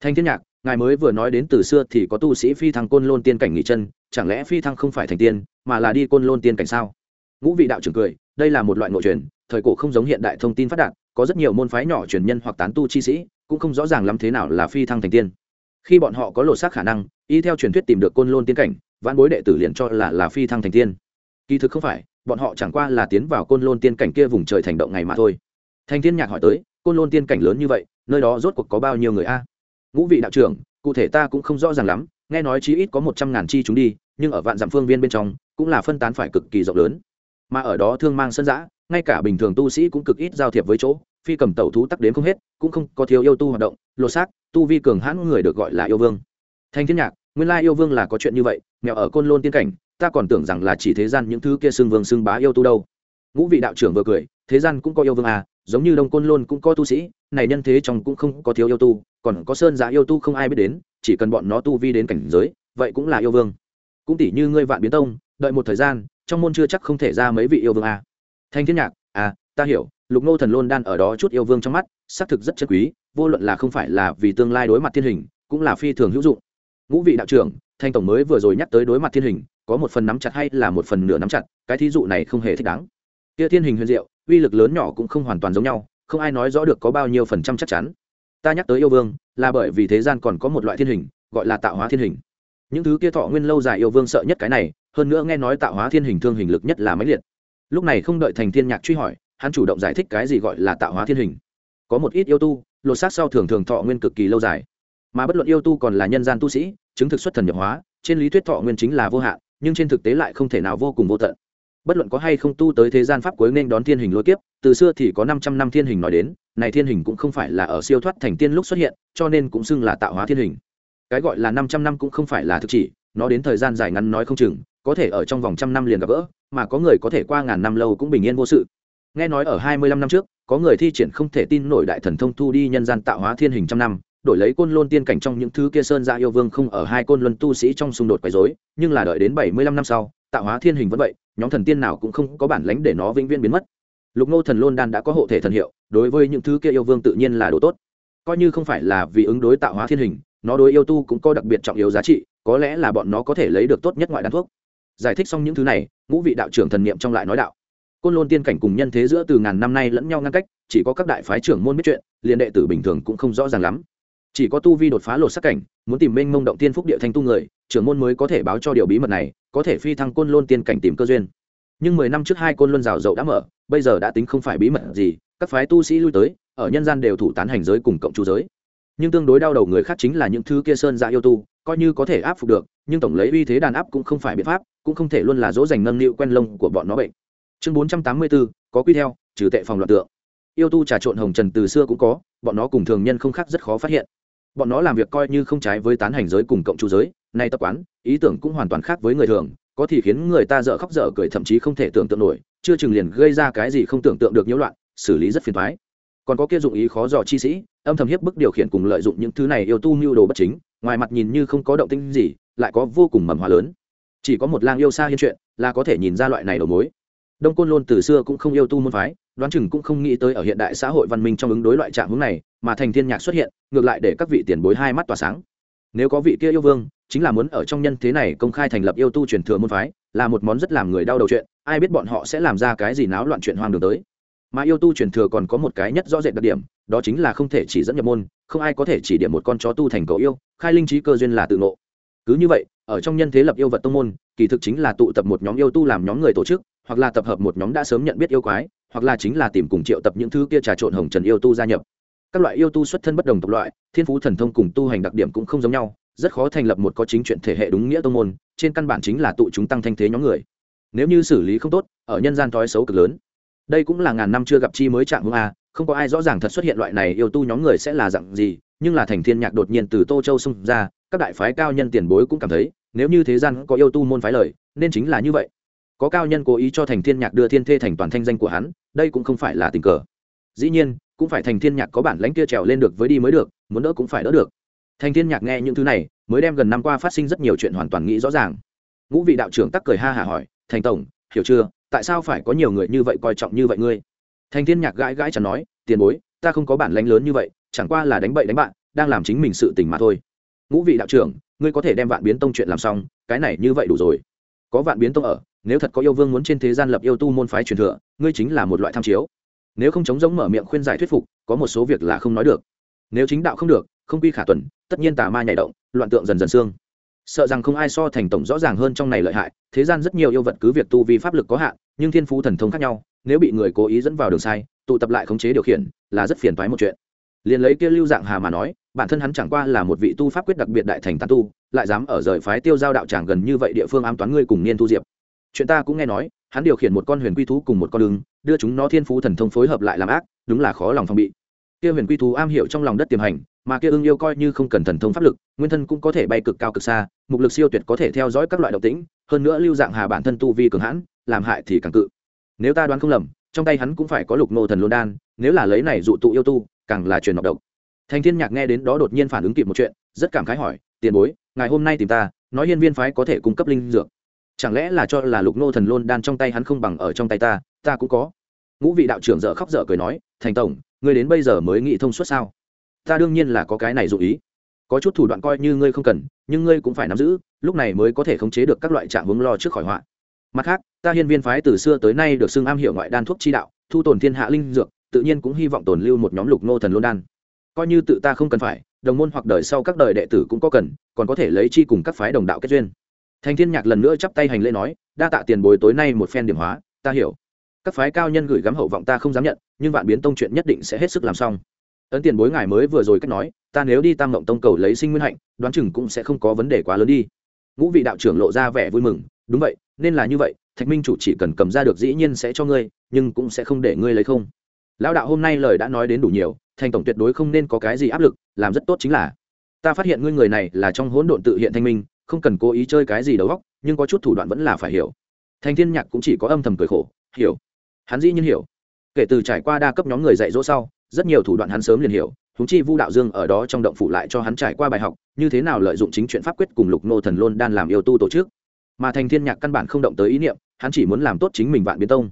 Thanh thiên nhạc, ngài mới vừa nói đến từ xưa thì có tu sĩ phi thăng côn lôn tiên cảnh nghỉ chân, chẳng lẽ phi thăng không phải thành tiên, mà là đi côn lôn tiên cảnh sao? Ngũ vị đạo trưởng cười, đây là một loại nội truyền, thời cổ không giống hiện đại thông tin phát đạt, có rất nhiều môn phái nhỏ truyền nhân hoặc tán tu chi sĩ, cũng không rõ ràng lắm thế nào là phi thăng thành tiên khi bọn họ có lột xác khả năng, y theo truyền thuyết tìm được côn lôn tiên cảnh, vãn bối đệ tử liền cho là là phi thăng thành tiên. Kỳ thực không phải, bọn họ chẳng qua là tiến vào côn lôn tiên cảnh kia vùng trời thành động ngày mà thôi. Thành thiên nhạc hỏi tới, côn lôn tiên cảnh lớn như vậy, nơi đó rốt cuộc có bao nhiêu người a? Ngũ vị đạo trưởng, cụ thể ta cũng không rõ ràng lắm, nghe nói chí ít có một trăm ngàn chi chúng đi, nhưng ở vạn dặm phương viên bên trong, cũng là phân tán phải cực kỳ rộng lớn. Mà ở đó thương mang sân giã ngay cả bình thường tu sĩ cũng cực ít giao thiệp với chỗ, phi cầm tẩu thú tắc đến không hết, cũng không có thiếu yêu tu hoạt động, lột xác tu vi cường hãn người được gọi là yêu vương. Thanh thiên nhạc, nguyên lai yêu vương là có chuyện như vậy mèo ở côn lôn tiên cảnh, ta còn tưởng rằng là chỉ thế gian những thứ kia xưng vương xưng bá yêu tu đâu. Ngũ vị đạo trưởng vừa cười, thế gian cũng có yêu vương à giống như đông côn lôn cũng có tu sĩ, này nhân thế trong cũng không có thiếu yêu tu, còn có sơn giả yêu tu không ai biết đến, chỉ cần bọn nó tu vi đến cảnh giới, vậy cũng là yêu vương. Cũng tỷ như ngươi vạn biến tông, đợi một thời gian, trong môn chưa chắc không thể ra mấy vị yêu vương à. thanh thiên nhạc à ta hiểu, lục nô thần lôn đan ở đó chút yêu vương trong mắt, xác thực rất chất quý vô luận là không phải là vì tương lai đối mặt thiên hình, cũng là phi thường hữu dụng. Ngũ vị đạo trưởng, thanh tổng mới vừa rồi nhắc tới đối mặt thiên hình, có một phần nắm chặt hay là một phần nửa nắm chặt, cái thí dụ này không hề thích đáng. Kia thiên hình huyền diệu, uy lực lớn nhỏ cũng không hoàn toàn giống nhau, không ai nói rõ được có bao nhiêu phần trăm chắc chắn. Ta nhắc tới yêu vương, là bởi vì thế gian còn có một loại thiên hình, gọi là tạo hóa thiên hình. Những thứ kia thọ nguyên lâu dài yêu vương sợ nhất cái này, hơn nữa nghe nói tạo hóa thiên hình thương hình lực nhất là máy liệt. Lúc này không đợi thành thiên nhạc truy hỏi, hắn chủ động giải thích cái gì gọi là tạo hóa thiên hình. Có một ít yêu tu lột xác sau thường thường thọ nguyên cực kỳ lâu dài. Mà bất luận yêu tu còn là nhân gian tu sĩ, chứng thực xuất thần nhập hóa, trên lý thuyết thọ nguyên chính là vô hạn, nhưng trên thực tế lại không thể nào vô cùng vô tận. Bất luận có hay không tu tới thế gian pháp cuối nên đón thiên hình lôi kiếp, từ xưa thì có năm trăm năm thiên hình nói đến, này thiên hình cũng không phải là ở siêu thoát thành tiên lúc xuất hiện, cho nên cũng xưng là tạo hóa thiên hình. Cái gọi là năm trăm năm cũng không phải là thực chỉ, nó đến thời gian dài ngắn nói không chừng, có thể ở trong vòng trăm năm liền gặp gỡ, mà có người có thể qua ngàn năm lâu cũng bình yên vô sự. Nghe nói ở hai mươi lăm năm trước có người thi triển không thể tin nổi đại thần thông thu đi nhân gian tạo hóa thiên hình trăm năm, đổi lấy côn lôn tiên cảnh trong những thứ kia sơn gia yêu vương không ở hai côn luân tu sĩ trong xung đột quấy rối, nhưng là đợi đến bảy mươi lăm năm sau, tạo hóa thiên hình vẫn vậy, nhóm thần tiên nào cũng không có bản lãnh để nó vĩnh viễn biến mất. Lục nô thần lôn đan đã có hộ thể thần hiệu, đối với những thứ kia yêu vương tự nhiên là đồ tốt. Coi như không phải là vì ứng đối tạo hóa thiên hình, nó đối yêu tu cũng có đặc biệt trọng yếu giá trị, có lẽ là bọn nó có thể lấy được tốt nhất ngoại đan thuốc. Giải thích xong những thứ này, ngũ vị đạo trưởng thần niệm trong lại nói đạo côn lôn tiên cảnh cùng nhân thế giữa từ ngàn năm nay lẫn nhau ngăn cách, chỉ có các đại phái trưởng môn biết chuyện, liền đệ tử bình thường cũng không rõ ràng lắm. Chỉ có tu vi đột phá lột sắc cảnh, muốn tìm minh mông động tiên phúc địa thanh tu người, trưởng môn mới có thể báo cho điều bí mật này, có thể phi thăng côn lôn tiên cảnh tìm cơ duyên. Nhưng mười năm trước hai côn luân rào dậu đã mở, bây giờ đã tính không phải bí mật gì, các phái tu sĩ lui tới, ở nhân gian đều thủ tán hành giới cùng cộng chú giới. Nhưng tương đối đau đầu người khác chính là những thứ kia sơn dạ yêu tu, coi như có thể áp phục được, nhưng tổng lấy uy thế đàn áp cũng không phải biện pháp, cũng không thể luôn là dỗ dành nâng niu quen lông của bọn nó bệnh chương bốn trăm tám mươi bốn có quy theo, trừ tệ phòng loạn tượng. Yêu tu trà trộn hồng trần từ xưa cũng có, bọn nó cùng thường nhân không khác rất khó phát hiện. Bọn nó làm việc coi như không trái với tán hành giới cùng cộng chủ giới, nay tập quán, ý tưởng cũng hoàn toàn khác với người thường, có thì khiến người ta dở khóc dở cười thậm chí không thể tưởng tượng nổi, chưa chừng liền gây ra cái gì không tưởng tượng được nhiễu loạn, xử lý rất phiền thoái còn có kia dụng ý khó dò chi sĩ, âm thầm hiếp bức điều khiển cùng lợi dụng những thứ này yêu tu mưu đồ bất chính, ngoài mặt nhìn như không có động tinh gì, lại có vô cùng mầm hòa lớn. Chỉ có một lang yêu xa hiên chuyện là có thể nhìn ra loại này đầu mối đông côn lôn từ xưa cũng không yêu tu môn phái, đoán chừng cũng không nghĩ tới ở hiện đại xã hội văn minh trong ứng đối loại trạng hướng này, mà thành thiên nhạc xuất hiện, ngược lại để các vị tiền bối hai mắt tỏa sáng. Nếu có vị kia yêu vương, chính là muốn ở trong nhân thế này công khai thành lập yêu tu truyền thừa môn phái, là một món rất làm người đau đầu chuyện, ai biết bọn họ sẽ làm ra cái gì náo loạn chuyện hoang đường tới. Mà yêu tu truyền thừa còn có một cái nhất rõ rệt đặc điểm, đó chính là không thể chỉ dẫn nhập môn, không ai có thể chỉ điểm một con chó tu thành cầu yêu, khai linh trí cơ duyên là tự ngộ. Cứ như vậy, ở trong nhân thế lập yêu vật tông môn, kỳ thực chính là tụ tập một nhóm yêu tu làm nhóm người tổ chức hoặc là tập hợp một nhóm đã sớm nhận biết yêu quái, hoặc là chính là tìm cùng triệu tập những thứ kia trà trộn hồng trần yêu tu gia nhập. Các loại yêu tu xuất thân bất đồng tộc loại, thiên phú thần thông cùng tu hành đặc điểm cũng không giống nhau, rất khó thành lập một có chính chuyện thể hệ đúng nghĩa tông môn, trên căn bản chính là tụ chúng tăng thanh thế nhóm người. Nếu như xử lý không tốt, ở nhân gian thói xấu cực lớn. Đây cũng là ngàn năm chưa gặp chi mới trạng hương a, không có ai rõ ràng thật xuất hiện loại này yêu tu nhóm người sẽ là dạng gì, nhưng là thành thiên nhạc đột nhiên từ tô châu xung ra, các đại phái cao nhân tiền bối cũng cảm thấy, nếu như thế gian có yêu tu môn phái lời, nên chính là như vậy có cao nhân cố ý cho thành thiên nhạc đưa thiên thê thành toàn thanh danh của hắn, đây cũng không phải là tình cờ. Dĩ nhiên, cũng phải thành thiên nhạc có bản lãnh kia trèo lên được với đi mới được, muốn đỡ cũng phải đỡ được. Thành thiên nhạc nghe những thứ này, mới đem gần năm qua phát sinh rất nhiều chuyện hoàn toàn nghĩ rõ ràng. Ngũ vị đạo trưởng tắc cười ha hả hỏi, thành tổng, hiểu chưa? Tại sao phải có nhiều người như vậy coi trọng như vậy ngươi? Thành thiên nhạc gãi gãi chẳng nói, tiền bối, ta không có bản lãnh lớn như vậy, chẳng qua là đánh bậy đánh bạn, đang làm chính mình sự tình mà thôi. Ngũ vị đạo trưởng, ngươi có thể đem vạn biến tông chuyện làm xong, cái này như vậy đủ rồi có vạn biến tông ở, nếu thật có yêu vương muốn trên thế gian lập yêu tu môn phái truyền thừa, ngươi chính là một loại tham chiếu. Nếu không chống giống mở miệng khuyên giải thuyết phục, có một số việc là không nói được. Nếu chính đạo không được, không quy khả tuần, tất nhiên tà ma nhảy động, loạn tượng dần dần xương. Sợ rằng không ai so thành tổng rõ ràng hơn trong này lợi hại, thế gian rất nhiều yêu vật cứ việc tu vi pháp lực có hạn, nhưng thiên phú thần thông khác nhau, nếu bị người cố ý dẫn vào đường sai, tụ tập lại khống chế điều khiển, là rất phiền toái một chuyện. Liền lấy kia lưu dạng hà mà nói bản thân hắn chẳng qua là một vị tu pháp quyết đặc biệt đại thành tán tu, lại dám ở rời phái tiêu giao đạo tràng gần như vậy địa phương ám toán ngươi cùng niên tu diệp. Chuyện ta cũng nghe nói, hắn điều khiển một con huyền quy thú cùng một con đường đưa chúng nó thiên phú thần thông phối hợp lại làm ác, đúng là khó lòng phòng bị. Kia huyền quy thú am hiểu trong lòng đất tiềm hành, mà kia ưng yêu coi như không cần thần thông pháp lực, nguyên thân cũng có thể bay cực cao cực xa, mục lực siêu tuyệt có thể theo dõi các loại động tĩnh, hơn nữa lưu dạng hà bản thân tu vi cường hãn, làm hại thì càng cự. Nếu ta đoán không lầm, trong tay hắn cũng phải có lục nô thần lôn đan, nếu là lấy này dụ tụ yêu tu, càng là truyền độc độc thành thiên nhạc nghe đến đó đột nhiên phản ứng kịp một chuyện, rất cảm khái hỏi, tiền bối ngày hôm nay tìm ta, nói hiên viên phái có thể cung cấp linh dược. Chẳng lẽ là cho là lục nô thần lôn đan trong tay hắn không bằng ở trong tay ta ta cũng có. Ngũ vị đạo trưởng dở khóc dở cười nói, thành tổng, ngươi đến bây giờ mới nghĩ thông suốt sao? Ta đương nhiên là có cái này dụ ý. Có chút thủ đoạn coi như ngươi không cần, nhưng ngươi cũng phải nắm giữ, lúc này mới có thể khống chế được các loại trạng hướng lo trước khỏi họa. Mặt khác, ta hiên viên phái từ xưa tới nay được xưng am hiểu ngoại đan thuốc chi đạo, thu tồn thiên hạ linh dược, tự nhiên cũng hy vọng tồn lưu một nhóm lục nô thần lôn đan coi như tự ta không cần phải, đồng môn hoặc đời sau các đời đệ tử cũng có cần, còn có thể lấy chi cùng các phái đồng đạo kết duyên. Thành thiên nhạc lần nữa chắp tay hành lễ nói, đa tạ tiền bồi tối nay một phen điểm hóa, ta hiểu. Các phái cao nhân gửi gắm hậu vọng ta không dám nhận, nhưng vạn biến tông chuyện nhất định sẽ hết sức làm xong. Ấn tiền bối ngài mới vừa rồi cách nói, ta nếu đi tam mộng tông cầu lấy sinh nguyên hạnh, đoán chừng cũng sẽ không có vấn đề quá lớn đi. Ngũ vị đạo trưởng lộ ra vẻ vui mừng, đúng vậy, nên là như vậy, thạch minh chủ chỉ cần cầm ra được dĩ nhiên sẽ cho ngươi, nhưng cũng sẽ không để ngươi lấy không lão đạo hôm nay lời đã nói đến đủ nhiều, thành tổng tuyệt đối không nên có cái gì áp lực, làm rất tốt chính là. Ta phát hiện ngươi người này là trong hỗn độn tự hiện thanh minh, không cần cố ý chơi cái gì đầu góc nhưng có chút thủ đoạn vẫn là phải hiểu. Thành thiên nhạc cũng chỉ có âm thầm cười khổ, hiểu. Hắn dĩ nhiên hiểu. Kể từ trải qua đa cấp nhóm người dạy dỗ sau, rất nhiều thủ đoạn hắn sớm liền hiểu húng chi vu đạo dương ở đó trong động phủ lại cho hắn trải qua bài học, như thế nào lợi dụng chính chuyện pháp quyết cùng lục nô thần luôn đan làm yêu tu tổ chức. Mà thành thiên nhạc căn bản không động tới ý niệm, hắn chỉ muốn làm tốt chính mình vạn biến tông.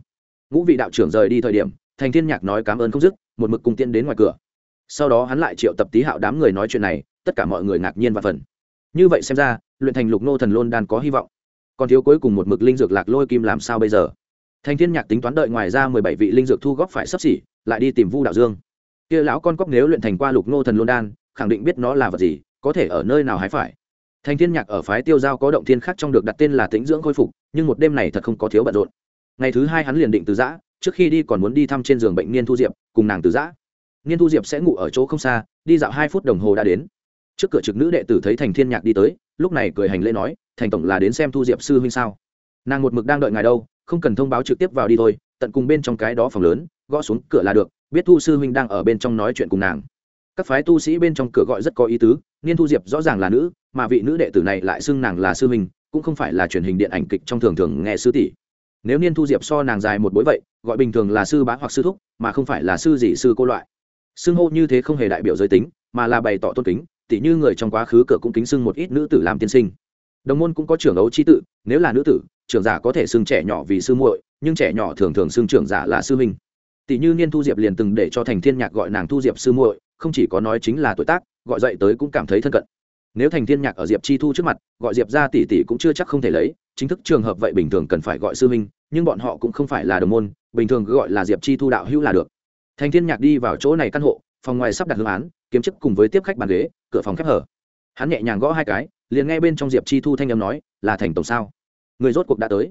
Ngũ vị đạo trưởng rời đi thời điểm thành thiên nhạc nói cảm ơn không dứt, một mực cùng tiên đến ngoài cửa. Sau đó hắn lại triệu tập tí hạo đám người nói chuyện này, tất cả mọi người ngạc nhiên và phần như vậy xem ra, luyện thành lục nô thần lôn đan có hy vọng. Còn thiếu cuối cùng một mực linh dược lạc lôi kim làm sao bây giờ? Thành thiên nhạc tính toán đợi ngoài ra mười bảy vị linh dược thu góp phải sắp xỉ, lại đi tìm vu đạo dương. Kia lão con cóc nếu luyện thành qua lục nô thần lôn đan, khẳng định biết nó là vật gì, có thể ở nơi nào hái phải. Thành thiên nhạc ở phái tiêu giao có động thiên khác trong được đặt tên là tĩnh dưỡng khôi phục, nhưng một đêm này thật không có thiếu bận rộn. Ngày thứ hai hắn liền định từ giã trước khi đi còn muốn đi thăm trên giường bệnh niên thu diệp, cùng nàng từ giã. Niên thu diệp sẽ ngủ ở chỗ không xa, đi dạo hai phút đồng hồ đã đến. Trước cửa trực nữ đệ tử thấy thành thiên nhạc đi tới, lúc này cười hành lễ nói, thành tổng là đến xem thu diệp sư huynh sao? Nàng một mực đang đợi ngài đâu, không cần thông báo trực tiếp vào đi thôi, tận cùng bên trong cái đó phòng lớn, gõ xuống cửa là được, biết thu sư huynh đang ở bên trong nói chuyện cùng nàng. Các phái tu sĩ bên trong cửa gọi rất có ý tứ, niên thu diệp rõ ràng là nữ, mà vị nữ đệ tử này lại xưng nàng là sư huynh, cũng không phải là truyền hình điện ảnh kịch trong thường thường nghe sư tỷ nếu niên thu diệp so nàng dài một bối vậy, gọi bình thường là sư bá hoặc sư thúc, mà không phải là sư dị sư cô loại. Xưng hô như thế không hề đại biểu giới tính, mà là bày tỏ tôn kính, tỉ như người trong quá khứ cửa cũng kính xưng một ít nữ tử làm tiên sinh. Đồng môn cũng có trưởng ấu trí tự, nếu là nữ tử, trưởng giả có thể xưng trẻ nhỏ vì sư muội, nhưng trẻ nhỏ thường thường xưng trưởng giả là sư huynh. Tỷ như niên thu diệp liền từng để cho thành thiên nhạc gọi nàng thu diệp sư muội, không chỉ có nói chính là tuổi tác, gọi dậy tới cũng cảm thấy thân cận. Nếu thành thiên nhạc ở diệp chi thu trước mặt, gọi diệp ra tỷ tỷ cũng chưa chắc không thể lấy, chính thức trường hợp vậy bình thường cần phải gọi sư huynh nhưng bọn họ cũng không phải là đồng môn, bình thường cứ gọi là diệp chi thu đạo hữu là được. Thành thiên nhạc đi vào chỗ này căn hộ, phòng ngoài sắp đặt hương án, kiếm chức cùng với tiếp khách bàn ghế, cửa phòng khép hở hắn nhẹ nhàng gõ hai cái, liền nghe bên trong diệp chi thu thanh âm nói, là thành tổng sao? Người rốt cuộc đã tới.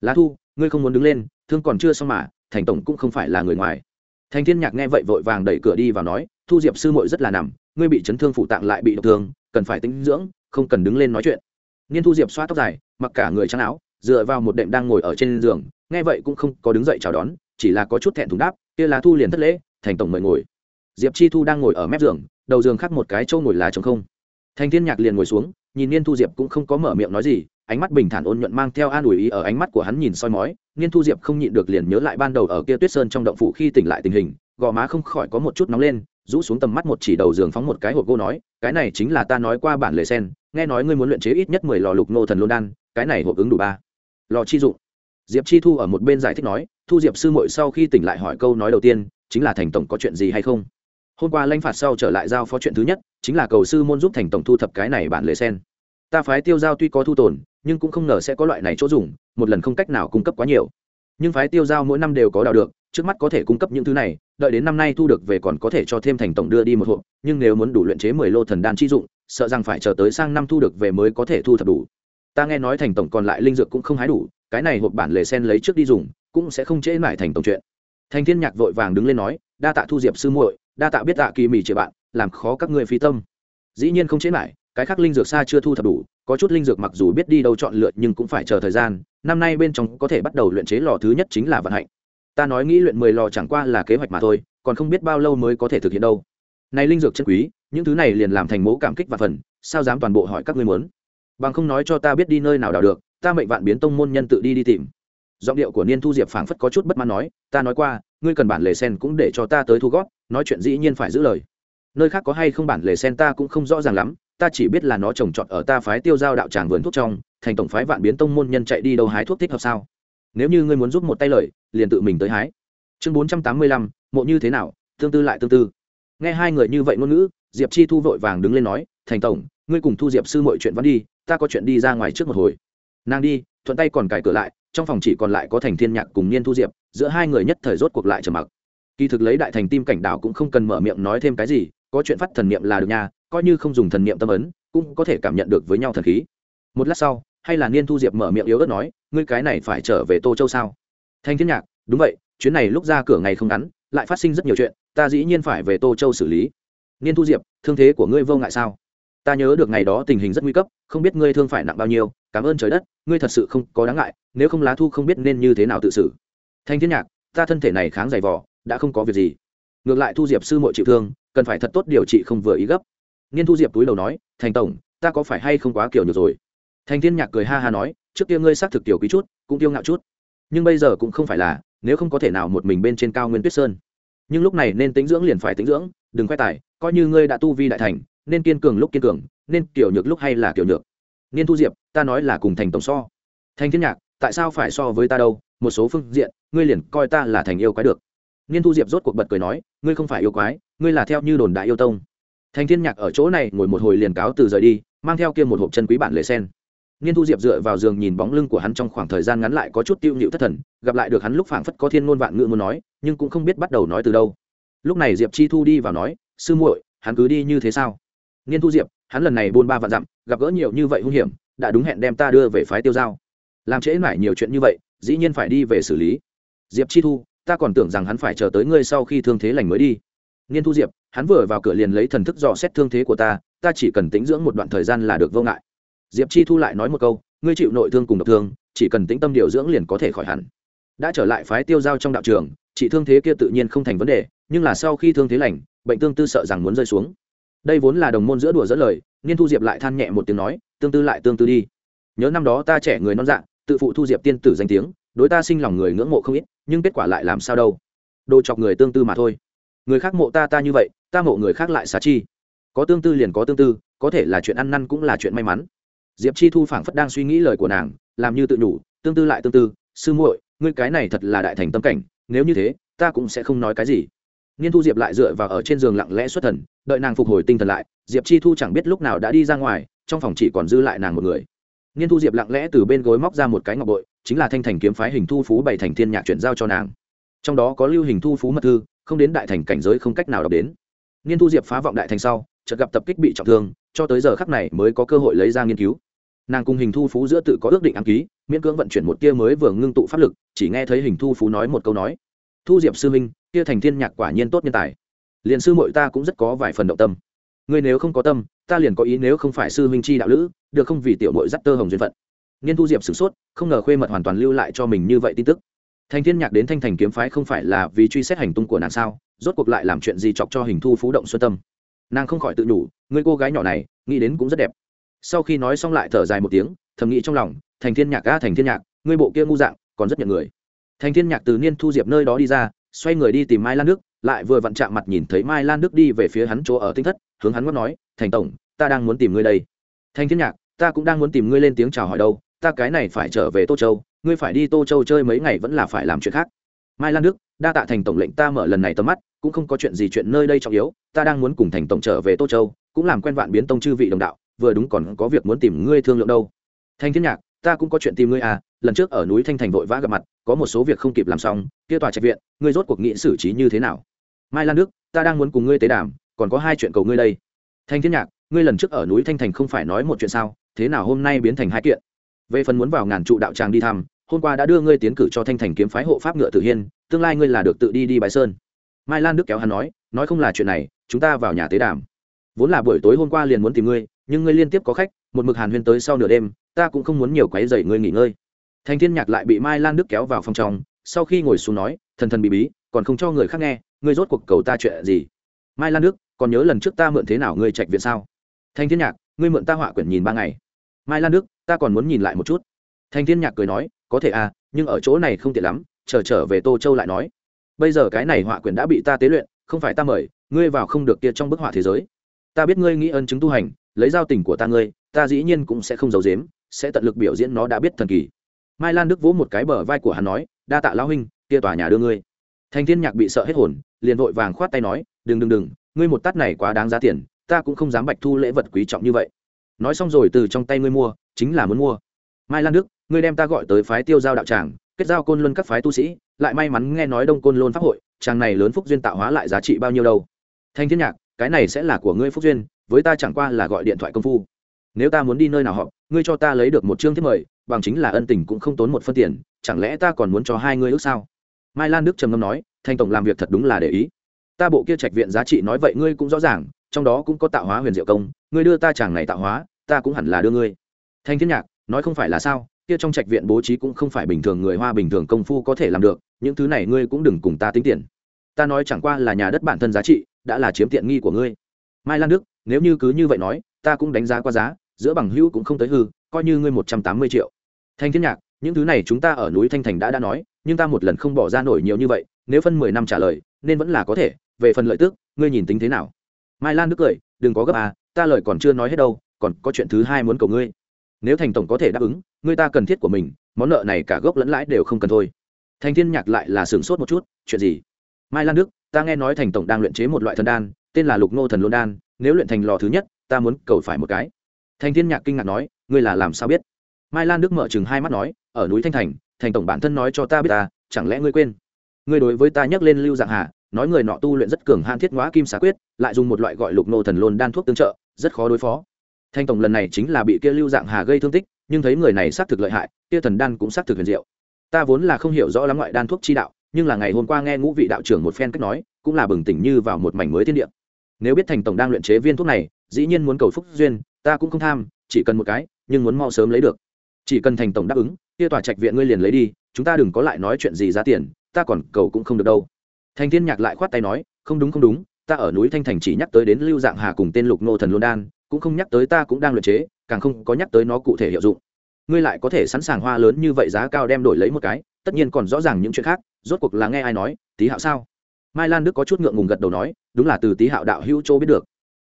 Lá thu, ngươi không muốn đứng lên, thương còn chưa xong mà, thành tổng cũng không phải là người ngoài. Thành thiên nhạc nghe vậy vội vàng đẩy cửa đi vào nói, thu diệp sư muội rất là nằm, ngươi bị chấn thương phụ tạng lại bị độc thương, cần phải tính dưỡng, không cần đứng lên nói chuyện. Niên thu diệp xoa tóc dài, mặc cả người trắng áo dựa vào một đệm đang ngồi ở trên giường, nghe vậy cũng không có đứng dậy chào đón, chỉ là có chút thẹn thùng đáp, kia lá thu liền thất lễ, thành tổng mời ngồi. Diệp chi thu đang ngồi ở mép giường, đầu giường khác một cái trâu ngồi lá trống không. Thành thiên nhạc liền ngồi xuống, nhìn niên thu diệp cũng không có mở miệng nói gì, ánh mắt bình thản ôn nhuận mang theo an ủi ý ở ánh mắt của hắn nhìn soi mói, niên thu diệp không nhịn được liền nhớ lại ban đầu ở kia tuyết sơn trong động phủ khi tỉnh lại tình hình, gò má không khỏi có một chút nóng lên, rũ xuống tầm mắt một chỉ đầu giường phóng một cái hộp gỗ nói, cái này chính là ta nói qua bản lề sen, nghe nói ngươi muốn luyện chế ít nhất mười lò lục nô thần lôn đan, cái này hộp ứng đủ ba lò chi dụng. Diệp chi thu ở một bên giải thích nói, thu diệp sư muội sau khi tỉnh lại hỏi câu nói đầu tiên, chính là thành tổng có chuyện gì hay không? Hôm qua lãnh phạt sau trở lại giao phó chuyện thứ nhất, chính là cầu sư môn giúp thành tổng thu thập cái này bản lề sen. Ta phái tiêu giao tuy có thu tồn, nhưng cũng không ngờ sẽ có loại này chỗ dùng, một lần không cách nào cung cấp quá nhiều. Nhưng phái tiêu giao mỗi năm đều có đào được, trước mắt có thể cung cấp những thứ này, đợi đến năm nay thu được về còn có thể cho thêm thành tổng đưa đi một hộp, nhưng nếu muốn đủ luyện chế mười lô thần đan chi dụng, sợ rằng phải chờ tới sang năm thu được về mới có thể thu thập đủ ta nghe nói thành tổng còn lại linh dược cũng không hái đủ, cái này hộp bản lề sen lấy trước đi dùng, cũng sẽ không trễ mãi thành tổng chuyện. Thành thiên nhạc vội vàng đứng lên nói, đa tạ thu diệp sư muội, đa tạ biết tạ kỳ mì chị bạn, làm khó các ngươi phi tâm. Dĩ nhiên không chế lại cái khác linh dược xa chưa thu thập đủ, có chút linh dược mặc dù biết đi đâu chọn lựa nhưng cũng phải chờ thời gian, năm nay bên trong có thể bắt đầu luyện chế lò thứ nhất chính là vận hạnh. Ta nói nghĩ luyện mười lò chẳng qua là kế hoạch mà thôi, còn không biết bao lâu mới có thể thực hiện đâu. Này linh dược chân quý, những thứ này liền làm thành mẫu cảm kích và phần, sao dám toàn bộ hỏi các ngươi muốn? Bằng không nói cho ta biết đi nơi nào đào được, ta mệnh vạn biến tông môn nhân tự đi đi tìm. Giọng điệu của niên thu diệp phảng phất có chút bất mãn nói, ta nói qua, ngươi cần bản lề sen cũng để cho ta tới thu gót nói chuyện dĩ nhiên phải giữ lời. Nơi khác có hay không bản lề sen ta cũng không rõ ràng lắm, ta chỉ biết là nó trồng trọt ở ta phái tiêu giao đạo tràng vườn thuốc trong, thành tổng phái vạn biến tông môn nhân chạy đi đâu hái thuốc thích hợp sao? Nếu như ngươi muốn giúp một tay lời, liền tự mình tới hái. Chương bốn trăm tám mươi lăm, mộ như thế nào, tương tư lại tương tư. Nghe hai người như vậy ngôn ngữ, diệp chi thu vội vàng đứng lên nói, thành tổng, ngươi cùng thu diệp sư mọi chuyện vẫn đi ta có chuyện đi ra ngoài trước một hồi. Nàng đi, thuận tay còn cài cửa lại, trong phòng chỉ còn lại có thành thiên nhạc cùng niên thu diệp, giữa hai người nhất thời rốt cuộc lại trầm mặc. Kỳ thực lấy đại thành tim cảnh đảo cũng không cần mở miệng nói thêm cái gì, có chuyện phát thần niệm là được nha, coi như không dùng thần niệm tâm ấn, cũng có thể cảm nhận được với nhau thần khí. Một lát sau, hay là niên thu diệp mở miệng yếu ớt nói, ngươi cái này phải trở về tô châu sao? Thanh thiên nhạc, đúng vậy, chuyến này lúc ra cửa ngày không ngắn, lại phát sinh rất nhiều chuyện, ta dĩ nhiên phải về tô châu xử lý. Niên thu diệp, thương thế của ngươi vô ngại sao? Ta nhớ được ngày đó tình hình rất nguy cấp, không biết ngươi thương phải nặng bao nhiêu, cảm ơn trời đất, ngươi thật sự không có đáng ngại, nếu không lá thu không biết nên như thế nào tự xử. Thanh thiên nhạc, ta thân thể này kháng dày vỏ đã không có việc gì. Ngược lại thu diệp sư mội chịu thương, cần phải thật tốt điều trị không vừa ý gấp. Niên thu diệp túi đầu nói, thành tổng, ta có phải hay không quá kiểu nhược rồi? Thành thiên nhạc cười ha ha nói, trước kia ngươi xác thực tiểu quý chút, cũng tiêu ngạo chút. Nhưng bây giờ cũng không phải là, nếu không có thể nào một mình bên trên cao nguyên tuyết sơn. Nhưng lúc này nên tính dưỡng liền phải tính dưỡng, đừng khoe tài, coi như ngươi đã tu vi đại thành nên kiên cường lúc kiên cường, nên kiểu nhược lúc hay là kiểu nhược. Niên thu diệp, ta nói là cùng thành tổng so. Thành thiên nhạc, tại sao phải so với ta đâu? Một số phương diện, ngươi liền coi ta là thành yêu quái được. Niên thu diệp rốt cuộc bật cười nói, ngươi không phải yêu quái, ngươi là theo như đồn đại yêu tông. Thành thiên nhạc ở chỗ này ngồi một hồi liền cáo từ rời đi, mang theo kia một hộp chân quý bản lệ sen. Niên thu diệp dựa vào giường nhìn bóng lưng của hắn trong khoảng thời gian ngắn lại có chút tiêu nhịu thất thần, gặp lại được hắn lúc phảng phất có thiên ngôn vạn ngữ muốn nói, nhưng cũng không biết bắt đầu nói từ đâu. Lúc này diệp chi thu đi vào nói, sư muội, hắn cứ đi như thế sao? Niên thu diệp, hắn lần này buôn ba vạn dặm, gặp gỡ nhiều như vậy hung hiểm, đã đúng hẹn đem ta đưa về phái tiêu giao. Làm trễ mãi nhiều chuyện như vậy, dĩ nhiên phải đi về xử lý. Diệp chi thu, ta còn tưởng rằng hắn phải chờ tới ngươi sau khi thương thế lành mới đi. Niên thu diệp, hắn vừa vào cửa liền lấy thần thức dò xét thương thế của ta ta chỉ cần tính dưỡng một đoạn thời gian là được vô ngại. Diệp chi thu lại nói một câu, ngươi chịu nội thương cùng độc thương, chỉ cần tĩnh tâm điều dưỡng liền có thể khỏi hẳn. Đã trở lại phái tiêu giao trong đạo trường chị thương thế kia tự nhiên không thành vấn đề, nhưng là sau khi thương thế lành, bệnh tương tư sợ rằng muốn rơi xuống đây vốn là đồng môn giữa đùa dẫn lời, niên thu diệp lại than nhẹ một tiếng nói, tương tư lại tương tư đi. Nhớ năm đó ta trẻ người non dạng tự phụ thu diệp tiên tử danh tiếng, đối ta sinh lòng người ngưỡng mộ không ít, nhưng kết quả lại làm sao đâu. Đồ chọc người tương tư mà thôi. Người khác mộ ta ta như vậy, ta mộ người khác lại xá chi. Có tương tư liền có tương tư, có thể là chuyện ăn năn cũng là chuyện may mắn. Diệp chi thu phảng phất đang suy nghĩ lời của nàng, làm như tự nhủ, tương tư lại tương tư, sư muội, ngươi cái này thật là đại thành tâm cảnh, nếu như thế, ta cũng sẽ không nói cái gì niên thu diệp lại dựa vào ở trên giường lặng lẽ xuất thần, đợi nàng phục hồi tinh thần lại, diệp chi thu chẳng biết lúc nào đã đi ra ngoài, trong phòng chỉ còn dư lại nàng một người. Niên thu diệp lặng lẽ từ bên gối móc ra một cái ngọc bội, chính là thanh thành kiếm phái hình thu phú bảy thành thiên nhạc chuyển giao cho nàng. Trong đó có lưu hình thu phú mật thư, không đến đại thành cảnh giới không cách nào đọc đến. Niên thu diệp phá vọng đại thành sau, chợt gặp tập kích bị trọng thương, cho tới giờ khắc này mới có cơ hội lấy ra nghiên cứu. Nàng cùng hình thu phú giữa tự có ước định ám ký, miễn cưỡng vận chuyển một tia mới vừa ngưng tụ pháp lực, chỉ nghe thấy hình thu phú nói một câu nói. Thu diệp sư minh kia thành thiên nhạc quả nhiên tốt nhân tài. Liền sư muội ta cũng rất có vài phần động tâm. Ngươi nếu không có tâm, ta liền có ý nếu không phải sư minh chi đạo lữ, được không vì tiểu muội dắt tơ hồng duyên phận. Nghiên thu diệp sửng sốt, không ngờ khuê mật hoàn toàn lưu lại cho mình như vậy tin tức. Thành thiên nhạc đến thanh thành kiếm phái không phải là vì truy xét hành tung của nàng sao, rốt cuộc lại làm chuyện gì chọc cho hình thu phú động xuân tâm. Nàng không khỏi tự nhủ, người cô gái nhỏ này, nghĩ đến cũng rất đẹp. Sau khi nói xong lại thở dài một tiếng, thầm nghĩ trong lòng, thành thiên nhạc ga thành thiên nhạc, ngươi bộ kia ngu dạng, còn rất nhận người. Thành thiên nhạc từ niên thu diệp nơi đó đi ra xoay người đi tìm mai lan đức, lại vừa vặn chạm mặt nhìn thấy mai lan đức đi về phía hắn chỗ ở tinh thất, hướng hắn ngót nói, thành tổng, ta đang muốn tìm ngươi đây. Thành thiên nhạc, ta cũng đang muốn tìm ngươi lên tiếng chào hỏi đâu, ta cái này phải trở về tô châu, ngươi phải đi tô châu chơi mấy ngày vẫn là phải làm chuyện khác. Mai lan đức, đa tạ thành tổng lệnh ta mở lần này tầm mắt, cũng không có chuyện gì chuyện nơi đây trọng yếu, ta đang muốn cùng thành tổng trở về tô châu, cũng làm quen vạn biến tông chư vị đồng đạo, vừa đúng còn có việc muốn tìm ngươi thương lượng đâu. Thanh thiên nhạc, ta cũng có chuyện tìm ngươi à lần trước ở núi thanh thành vội vã gặp mặt, có một số việc không kịp làm xong, kia tòa trạch viện, ngươi rốt cuộc nghĩ xử trí như thế nào? Mai lan đức, ta đang muốn cùng ngươi tế đàm, còn có hai chuyện cầu ngươi đây. Thanh thiên nhạc, ngươi lần trước ở núi thanh thành không phải nói một chuyện sao, thế nào hôm nay biến thành hai kiện? Về phần muốn vào ngàn trụ đạo tràng đi thăm, hôm qua đã đưa ngươi tiến cử cho thanh thành kiếm phái hộ pháp ngựa tử hiên, tương lai ngươi là được tự đi đi bãi sơn. Mai lan đức kéo hắn nói nói không là chuyện này, chúng ta vào nhà tế đàm. Vốn là buổi tối hôm qua liền muốn tìm ngươi, nhưng ngươi liên tiếp có khách, một mực hàn huyên tới sau nửa đêm, ta cũng không muốn nhiều quấy dày ngươi nghỉ ngơi thành thiên nhạc lại bị mai lan đức kéo vào phòng trong sau khi ngồi xuống nói thần thần bị bí còn không cho người khác nghe ngươi rốt cuộc cầu ta chuyện gì? Mai lan đức còn nhớ lần trước ta mượn thế nào ngươi trạch viện sao? Thành thiên nhạc ngươi mượn ta họa quyển nhìn ba ngày. Mai lan đức ta còn muốn nhìn lại một chút. Thành thiên nhạc cười nói có thể à nhưng ở chỗ này không tiện lắm chờ trở, trở về tô châu lại nói. Bây giờ cái này họa quyển đã bị ta tế luyện không phải ta mời ngươi vào không được kia trong bức họa thế giới. Ta biết ngươi nghĩ ơn chứng tu hành lấy giao tình của ta ngươi ta dĩ nhiên cũng sẽ không giấu giếm sẽ tận lực biểu diễn nó đã biết thần kỳ mai lan đức vỗ một cái bờ vai của hắn nói, đa tạ lão huynh, kia tòa nhà đưa ngươi. Thành thiên nhạc bị sợ hết hồn, liền vội vàng khoát tay nói, đừng đừng đừng, ngươi một tát này quá đáng giá tiền, ta cũng không dám bạch thu lễ vật quý trọng như vậy. Nói xong rồi từ trong tay ngươi mua, chính là muốn mua. Mai lan đức, ngươi đem ta gọi tới phái tiêu giao đạo tràng, kết giao côn luân các phái tu sĩ, lại may mắn nghe nói đông côn lôn pháp hội, tràng này lớn phúc duyên tạo hóa lại giá trị bao nhiêu đâu. Thanh thiên nhạc, cái này sẽ là của ngươi phúc duyên, với ta chẳng qua là gọi điện thoại công phu. Nếu ta muốn đi nơi nào họp, ngươi cho ta lấy được một chương thiết mời bằng chính là ân tình cũng không tốn một phân tiền, chẳng lẽ ta còn muốn cho hai ngươi ước sao? Mai lan đức trầm ngâm nói, thanh tổng làm việc thật đúng là để ý. Ta bộ kia trạch viện giá trị nói vậy ngươi cũng rõ ràng, trong đó cũng có tạo hóa huyền diệu công, ngươi đưa ta chàng này tạo hóa, ta cũng hẳn là đưa ngươi. Thanh thiên nhạc, nói không phải là sao, kia trong trạch viện bố trí cũng không phải bình thường người hoa bình thường công phu có thể làm được, những thứ này ngươi cũng đừng cùng ta tính tiền. Ta nói chẳng qua là nhà đất bản thân giá trị, đã là chiếm tiện nghi của ngươi. Mai lan đức, nếu như cứ như vậy nói, ta cũng đánh giá qua giá, giữa bằng hữu cũng không tới hư, coi như ngươi một trăm tám mươi triệu thanh thiên nhạc, những thứ này chúng ta ở núi thanh thành đã đã nói, nhưng ta một lần không bỏ ra nổi nhiều như vậy, nếu phân mười năm trả lời, nên vẫn là có thể. Về phần lợi tức, ngươi nhìn tính thế nào? Mai lan đức cười, đừng có gấp à ta lời còn chưa nói hết đâu, còn có chuyện thứ hai muốn cầu ngươi. Nếu thành tổng có thể đáp ứng, ngươi ta cần thiết của mình, món nợ này cả gốc lẫn lãi đều không cần thôi. Thành thiên nhạc lại là sửng sốt một chút, chuyện gì? Mai lan đức, ta nghe nói thành tổng đang luyện chế một loại thần đan, tên là lục nô thần lôn đan, nếu luyện thành lò thứ nhất, ta muốn cầu phải một cái. Thành thiên nhạc kinh ngạc nói, ngươi là làm sao biết? Mai lan đức mở chừng hai mắt nói, ở núi thanh thành thành tổng bản thân nói cho ta biết ta, chẳng lẽ ngươi quên? Ngươi đối với ta nhắc lên lưu dạng hà, nói người nọ tu luyện rất cường han thiết ngõa kim xá quyết, lại dùng một loại gọi lục nô thần lôn đan thuốc tương trợ, rất khó đối phó. Thanh tổng lần này chính là bị kia lưu dạng hà gây thương tích, nhưng thấy người này xác thực lợi hại, kia thần đan cũng xác thực huyền diệu. Ta vốn là không hiểu rõ lắm ngoại đan thuốc chi đạo, nhưng là ngày hôm qua nghe ngũ vị đạo trưởng một phen cách nói, cũng là bừng tỉnh như vào một mảnh mới thiên địa. Nếu biết thành tổng đang luyện chế viên thuốc này, dĩ nhiên muốn cầu phúc duyên, ta cũng không tham, chỉ cần một cái, nhưng muốn mau sớm lấy được chỉ cần thành tổng đáp ứng, kia tòa trạch viện ngươi liền lấy đi, chúng ta đừng có lại nói chuyện gì giá tiền, ta còn cầu cũng không được đâu. Thành thiên nhạc lại khoát tay nói, không đúng không đúng, ta ở núi thanh thành chỉ nhắc tới đến lưu dạng hà cùng tên lục nô thần luân đan, cũng không nhắc tới ta cũng đang luyện chế, càng không có nhắc tới nó cụ thể hiệu dụng. Ngươi lại có thể sẵn sàng hoa lớn như vậy giá cao đem đổi lấy một cái, tất nhiên còn rõ ràng những chuyện khác, rốt cuộc là nghe ai nói tí hạo sao? Mai lan đức có chút ngượng ngùng gật đầu nói, đúng là từ tí hạo đạo hữu châu biết được.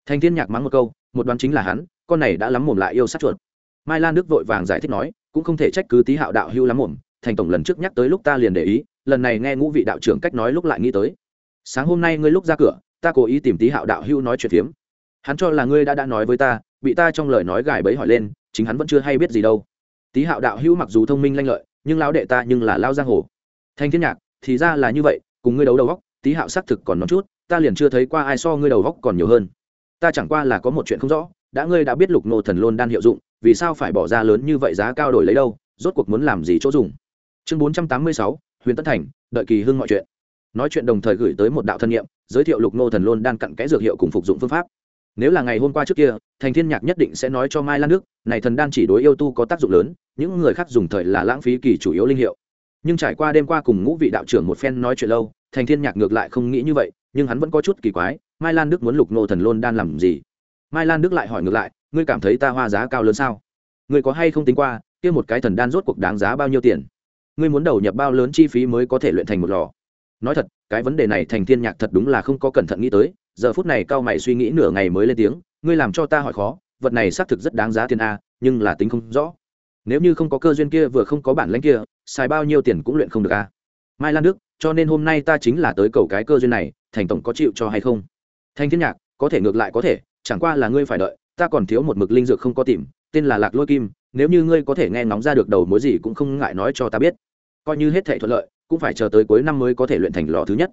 Thành thiên nhạc mắng một câu, một đoán chính là hắn, con này đã lắm mồm lại yêu sát chuột mai lan đức vội vàng giải thích nói, cũng không thể trách cứ Tý hạo đạo Hưu lắm ổn thành tổng lần trước nhắc tới lúc ta liền để ý, lần này nghe ngũ vị đạo trưởng cách nói lúc lại nghĩ tới. Sáng hôm nay ngươi lúc ra cửa, ta cố ý tìm Tý hạo đạo Hưu nói chuyện phiếm. Hắn cho là ngươi đã đã nói với ta, bị ta trong lời nói gài bẫy hỏi lên, chính hắn vẫn chưa hay biết gì đâu. Tý hạo đạo Hưu mặc dù thông minh lanh lợi, nhưng lão đệ ta nhưng là lao giang hồ. Thanh thiên nhạc, thì ra là như vậy, cùng ngươi đấu đầu góc, Tý hạo xác thực còn nói chút, ta liền chưa thấy qua ai so ngươi đầu góc còn nhiều hơn. Ta chẳng qua là có một chuyện không rõ, đã ngươi đã biết lục nô thần lôn đan hiệu dụng vì sao phải bỏ ra lớn như vậy giá cao đổi lấy đâu, rốt cuộc muốn làm gì chỗ dùng. Chương bốn trăm tám mươi sáu, huyền tất thành, đợi kỳ hưng mọi chuyện. Nói chuyện đồng thời gửi tới một đạo thân nhiệm, giới thiệu lục nô thần lôn đan cặn kẽ dược hiệu cùng phục dụng phương pháp. Nếu là ngày hôm qua trước kia, thành thiên nhạc nhất định sẽ nói cho mai lan nước này thần đan chỉ đối yêu tu có tác dụng lớn, những người khác dùng thời là lãng phí kỳ chủ yếu linh hiệu. Nhưng trải qua đêm qua cùng ngũ vị đạo trưởng một phen nói chuyện lâu, thành thiên nhạc ngược lại không nghĩ như vậy, nhưng hắn vẫn có chút kỳ quái, mai lan đức muốn lục nô thần lôn đan làm gì? Mai lan đức lại hỏi ngược lại ngươi cảm thấy ta hoa giá cao lớn sao? Ngươi có hay không tính qua, kia một cái thần đan rốt cuộc đáng giá bao nhiêu tiền? Ngươi muốn đầu nhập bao lớn chi phí mới có thể luyện thành một lò? Nói thật, cái vấn đề này thành thiên nhạc thật đúng là không có cẩn thận nghĩ tới, giờ phút này cao mày suy nghĩ nửa ngày mới lên tiếng, ngươi làm cho ta hỏi khó, vật này xác thực rất đáng giá tiền a, nhưng là tính không rõ. Nếu như không có cơ duyên kia vừa không có bản lãnh kia, xài bao nhiêu tiền cũng luyện không được a. Mai lan đức, cho nên hôm nay ta chính là tới cầu cái cơ duyên này, thành tổng có chịu cho hay không? Thanh thiên nhạc, có thể ngược lại có thể, chẳng qua là ngươi phải đợi ta còn thiếu một mực linh dược không có tìm, tên là lạc lôi kim, nếu như ngươi có thể nghe ngóng ra được đầu mối gì cũng không ngại nói cho ta biết. Coi như hết thệ thuận lợi, cũng phải chờ tới cuối năm mới có thể luyện thành lò thứ nhất.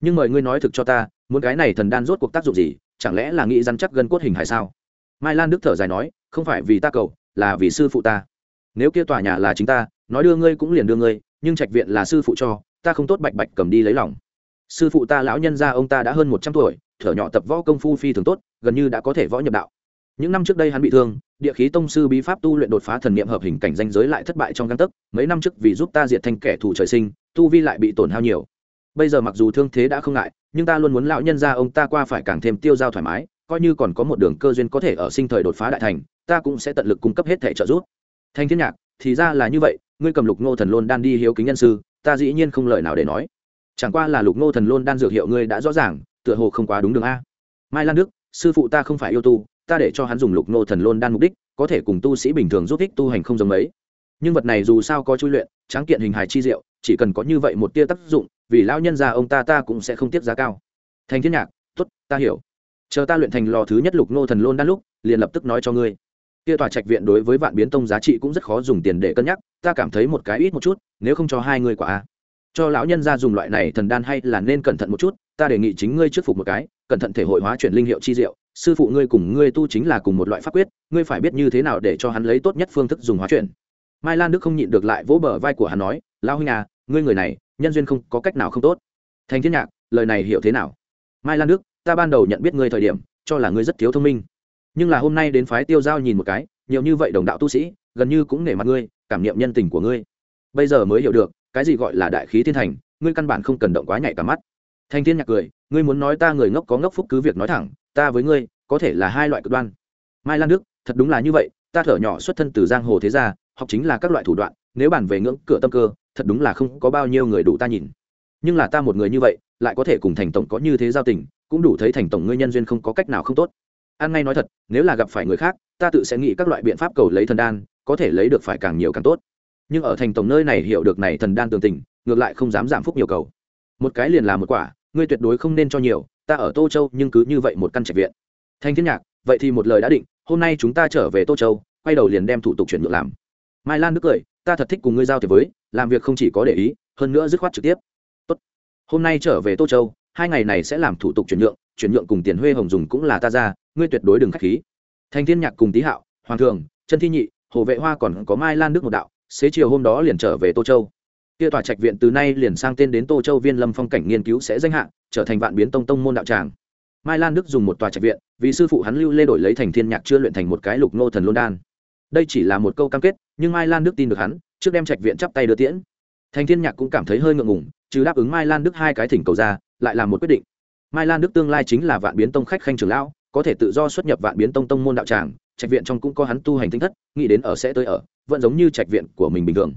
Nhưng mời ngươi nói thực cho ta, muốn cái này thần đan rốt cuộc tác dụng gì, chẳng lẽ là nghĩ rắn chắc gân cốt hình hay sao? Mai lan đức thở dài nói, không phải vì ta cầu, là vì sư phụ ta. Nếu kia tòa nhà là chính ta, nói đưa ngươi cũng liền đưa ngươi, nhưng trạch viện là sư phụ cho, ta không tốt bạch bạch cầm đi lấy lòng. Sư phụ ta lão nhân gia ông ta đã hơn một trăm tuổi, thở nhỏ tập võ công phu phi thường tốt, gần như đã có thể võ nhập đạo những năm trước đây hắn bị thương, địa khí tông sư bí pháp tu luyện đột phá thần niệm hợp hình cảnh danh giới lại thất bại trong găng tấc, mấy năm trước vì giúp ta diệt thành kẻ thù trời sinh, tu vi lại bị tổn hao nhiều. Bây giờ mặc dù thương thế đã không ngại, nhưng ta luôn muốn lão nhân gia ông ta qua phải càng thêm tiêu dao thoải mái, coi như còn có một đường cơ duyên có thể ở sinh thời đột phá đại thành, ta cũng sẽ tận lực cung cấp hết thể trợ giúp. Thanh thiên nhạc, thì ra là như vậy, ngươi cầm lục ngô thần lôn đan đi hiếu kính nhân sư, ta dĩ nhiên không lời nào để nói. Chẳng qua là lục ngô thần lôn đan dược hiệu ngươi đã rõ ràng, tựa hồ không quá đúng đường a. Mai lan đức, sư phụ ta không phải yêu tu ta để cho hắn dùng lục nô thần lôn đan mục đích, có thể cùng tu sĩ bình thường giúp ích tu hành không giống mấy. Nhưng vật này dù sao có chui luyện, tráng kiện hình hài chi diệu, chỉ cần có như vậy một tia tác dụng, vì lão nhân già ông ta ta cũng sẽ không tiếp giá cao. Thành thiên nhạc, tốt, ta hiểu. Chờ ta luyện thành lò thứ nhất lục nô thần lôn đan lúc, liền lập tức nói cho ngươi. Kia tòa trạch viện đối với vạn biến tông giá trị cũng rất khó dùng tiền để cân nhắc, ta cảm thấy một cái ít một chút, nếu không cho hai người quả. A cho lão nhân ra dùng loại này thần đan hay là nên cẩn thận một chút, ta đề nghị chính ngươi trước phục một cái, cẩn thận thể hội hóa chuyển linh hiệu chi diệu sư phụ ngươi cùng ngươi tu chính là cùng một loại pháp quyết, ngươi phải biết như thế nào để cho hắn lấy tốt nhất phương thức dùng hóa chuyển. Mai lan đức không nhịn được lại vỗ bờ vai của hắn nói lao huynh à ngươi người này, nhân duyên không có cách nào không tốt. Thành thiên nhạc, lời này hiểu thế nào? Mai lan đức, ta ban đầu nhận biết ngươi thời điểm, cho là ngươi rất thiếu thông minh. Nhưng là hôm nay đến phái tiêu giao nhìn một cái, nhiều như vậy đồng đạo tu sĩ, gần như cũng nể mặt ngươi, cảm niệm nhân tình của ngươi. Bây giờ mới hiểu được, cái gì gọi là đại khí thiên thành, ngươi căn bản không cần động quá nhạy cả mắt. Thanh thiên nhạc cười, ngươi muốn nói ta người ngốc có ngốc phúc cứ việc nói thẳng ta với ngươi, có thể là hai loại cực đoan. Mai lan đức, thật đúng là như vậy, ta thở nhỏ xuất thân từ giang hồ thế gia, học chính là các loại thủ đoạn, nếu bàn về ngưỡng cửa tâm cơ, thật đúng là không có bao nhiêu người đủ ta nhìn. Nhưng là ta một người như vậy, lại có thể cùng thành tổng có như thế giao tình, cũng đủ thấy thành tổng ngươi nhân duyên không có cách nào không tốt. An ngay nói thật, nếu là gặp phải người khác, ta tự sẽ nghĩ các loại biện pháp cầu lấy thần đan, có thể lấy được phải càng nhiều càng tốt. Nhưng ở thành tổng nơi này hiểu được này thần đan tường tình, ngược lại không dám giảm phúc nhiều cầu. Một cái liền là một quả, ngươi tuyệt đối không nên cho nhiều ta ở tô châu nhưng cứ như vậy một căn trạch viện. Thanh thiên nhạc, vậy thì một lời đã định, hôm nay chúng ta trở về tô châu, quay đầu liền đem thủ tục chuyển nhượng làm. Mai lan đức cười, ta thật thích cùng ngươi giao thiệp với, làm việc không chỉ có để ý, hơn nữa dứt khoát trực tiếp. Tốt. hôm nay trở về tô châu, hai ngày này sẽ làm thủ tục chuyển nhượng chuyển nhượng cùng tiền huê hồng dùng cũng là ta ra, ngươi tuyệt đối đừng k h á c h khí. Thanh thiên nhạc cùng tý hạo, hoàng thường Trần thi nhị, hồ vệ hoa còn có mai lan đức một đạo, xế chiều hôm đó liền trở về tô châu kia tòa trạch viện từ nay liền sang tên đến tô châu viên lâm phong cảnh nghiên cứu sẽ danh hạng trở thành vạn biến tông tông môn đạo tràng. Mai lan đức dùng một tòa trạch viện, vì sư phụ hắn lưu lê đổi lấy thành thiên nhạc chưa luyện thành một cái lục nô thần lôn đan. Đây chỉ là một câu cam kết, nhưng mai lan đức tin được hắn, trước đem trạch viện chắp tay đưa tiễn. Thành thiên nhạc cũng cảm thấy hơi ngượng ngùng chứ đáp ứng mai lan đức hai cái thỉnh cầu ra, lại làm một quyết định. Mai lan đức tương lai chính là vạn biến tông khách khanh trưởng lão, có thể tự do xuất nhập vạn biến tông tông môn đạo tràng, trạch viện trong cũng có hắn tu hành tinh thất, nghĩ đến ở sẽ tới ở, vẫn giống như trạch viện của mình bình thường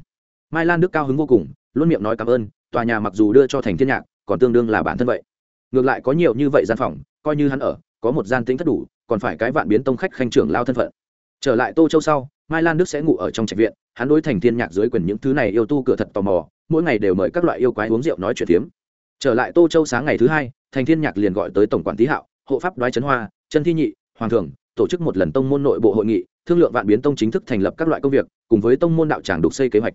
mai lan đức cao hứng vô cùng luôn miệng nói cảm ơn tòa nhà mặc dù đưa cho thành thiên nhạc còn tương đương là bản thân vậy. Ngược lại có nhiều như vậy gian phòng coi như hắn ở có một gian tính thất đủ còn phải cái vạn biến tông khách khanh trưởng lao thân phận. Trở lại tô châu sau mai lan đức sẽ ngủ ở trong trạch viện hắn đối thành thiên nhạc dưới quyền những thứ này yêu tu cửa thật tò mò mỗi ngày đều mời các loại yêu quái uống rượu nói chuyện tiếm trở lại tô châu sáng ngày thứ hai thành thiên nhạc liền gọi tới tổng quản tý hạo hộ pháp đoái trấn hoa Trần thi nhị hoàng Thường, tổ chức một lần tông môn nội bộ hội nghị thương lượng vạn biến tông chính thức thành lập các loại công việc cùng với tông môn đạo tràng đục xây kế hoạch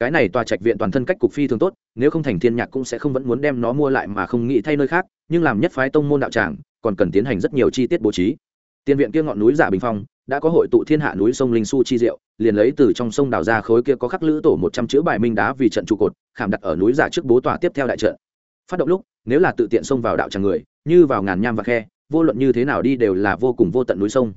cái này tòa trạch viện toàn thân cách cục phi thường tốt, nếu không thành thiên nhạc cũng sẽ không vẫn muốn đem nó mua lại mà không nghĩ thay nơi khác, nhưng làm nhất phái tông môn đạo tràng, còn cần tiến hành rất nhiều chi tiết bố trí. Tiền viện kia ngọn núi giả bình phong, đã có hội tụ thiên hạ núi sông linh su chi diệu, liền lấy từ trong sông đào ra khối kia có khắc lữ tổ một trăm chữ bài minh đá vì trận trụ cột, khảm đặt ở núi giả trước bố tòa tiếp theo đại trận. Phát động lúc, nếu là tự tiện xông vào đạo tràng người, như vào ngàn nham và khe, vô luận như thế nào đi đều là vô cùng vô tận núi sông.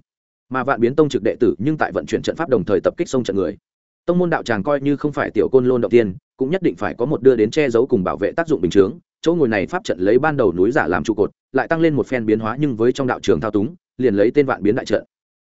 Mà vạn biến tông trực đệ tử nhưng tại vận chuyển trận pháp đồng thời tập kích sông trận người tông môn đạo tràng coi như không phải tiểu côn lôn động tiên, cũng nhất định phải có một đưa đến che giấu cùng bảo vệ tác dụng bình chướng. Chỗ ngồi này pháp trận lấy ban đầu núi giả làm trụ cột, lại tăng lên một phen biến hóa nhưng với trong đạo trường thao túng, liền lấy tên vạn biến đại trận.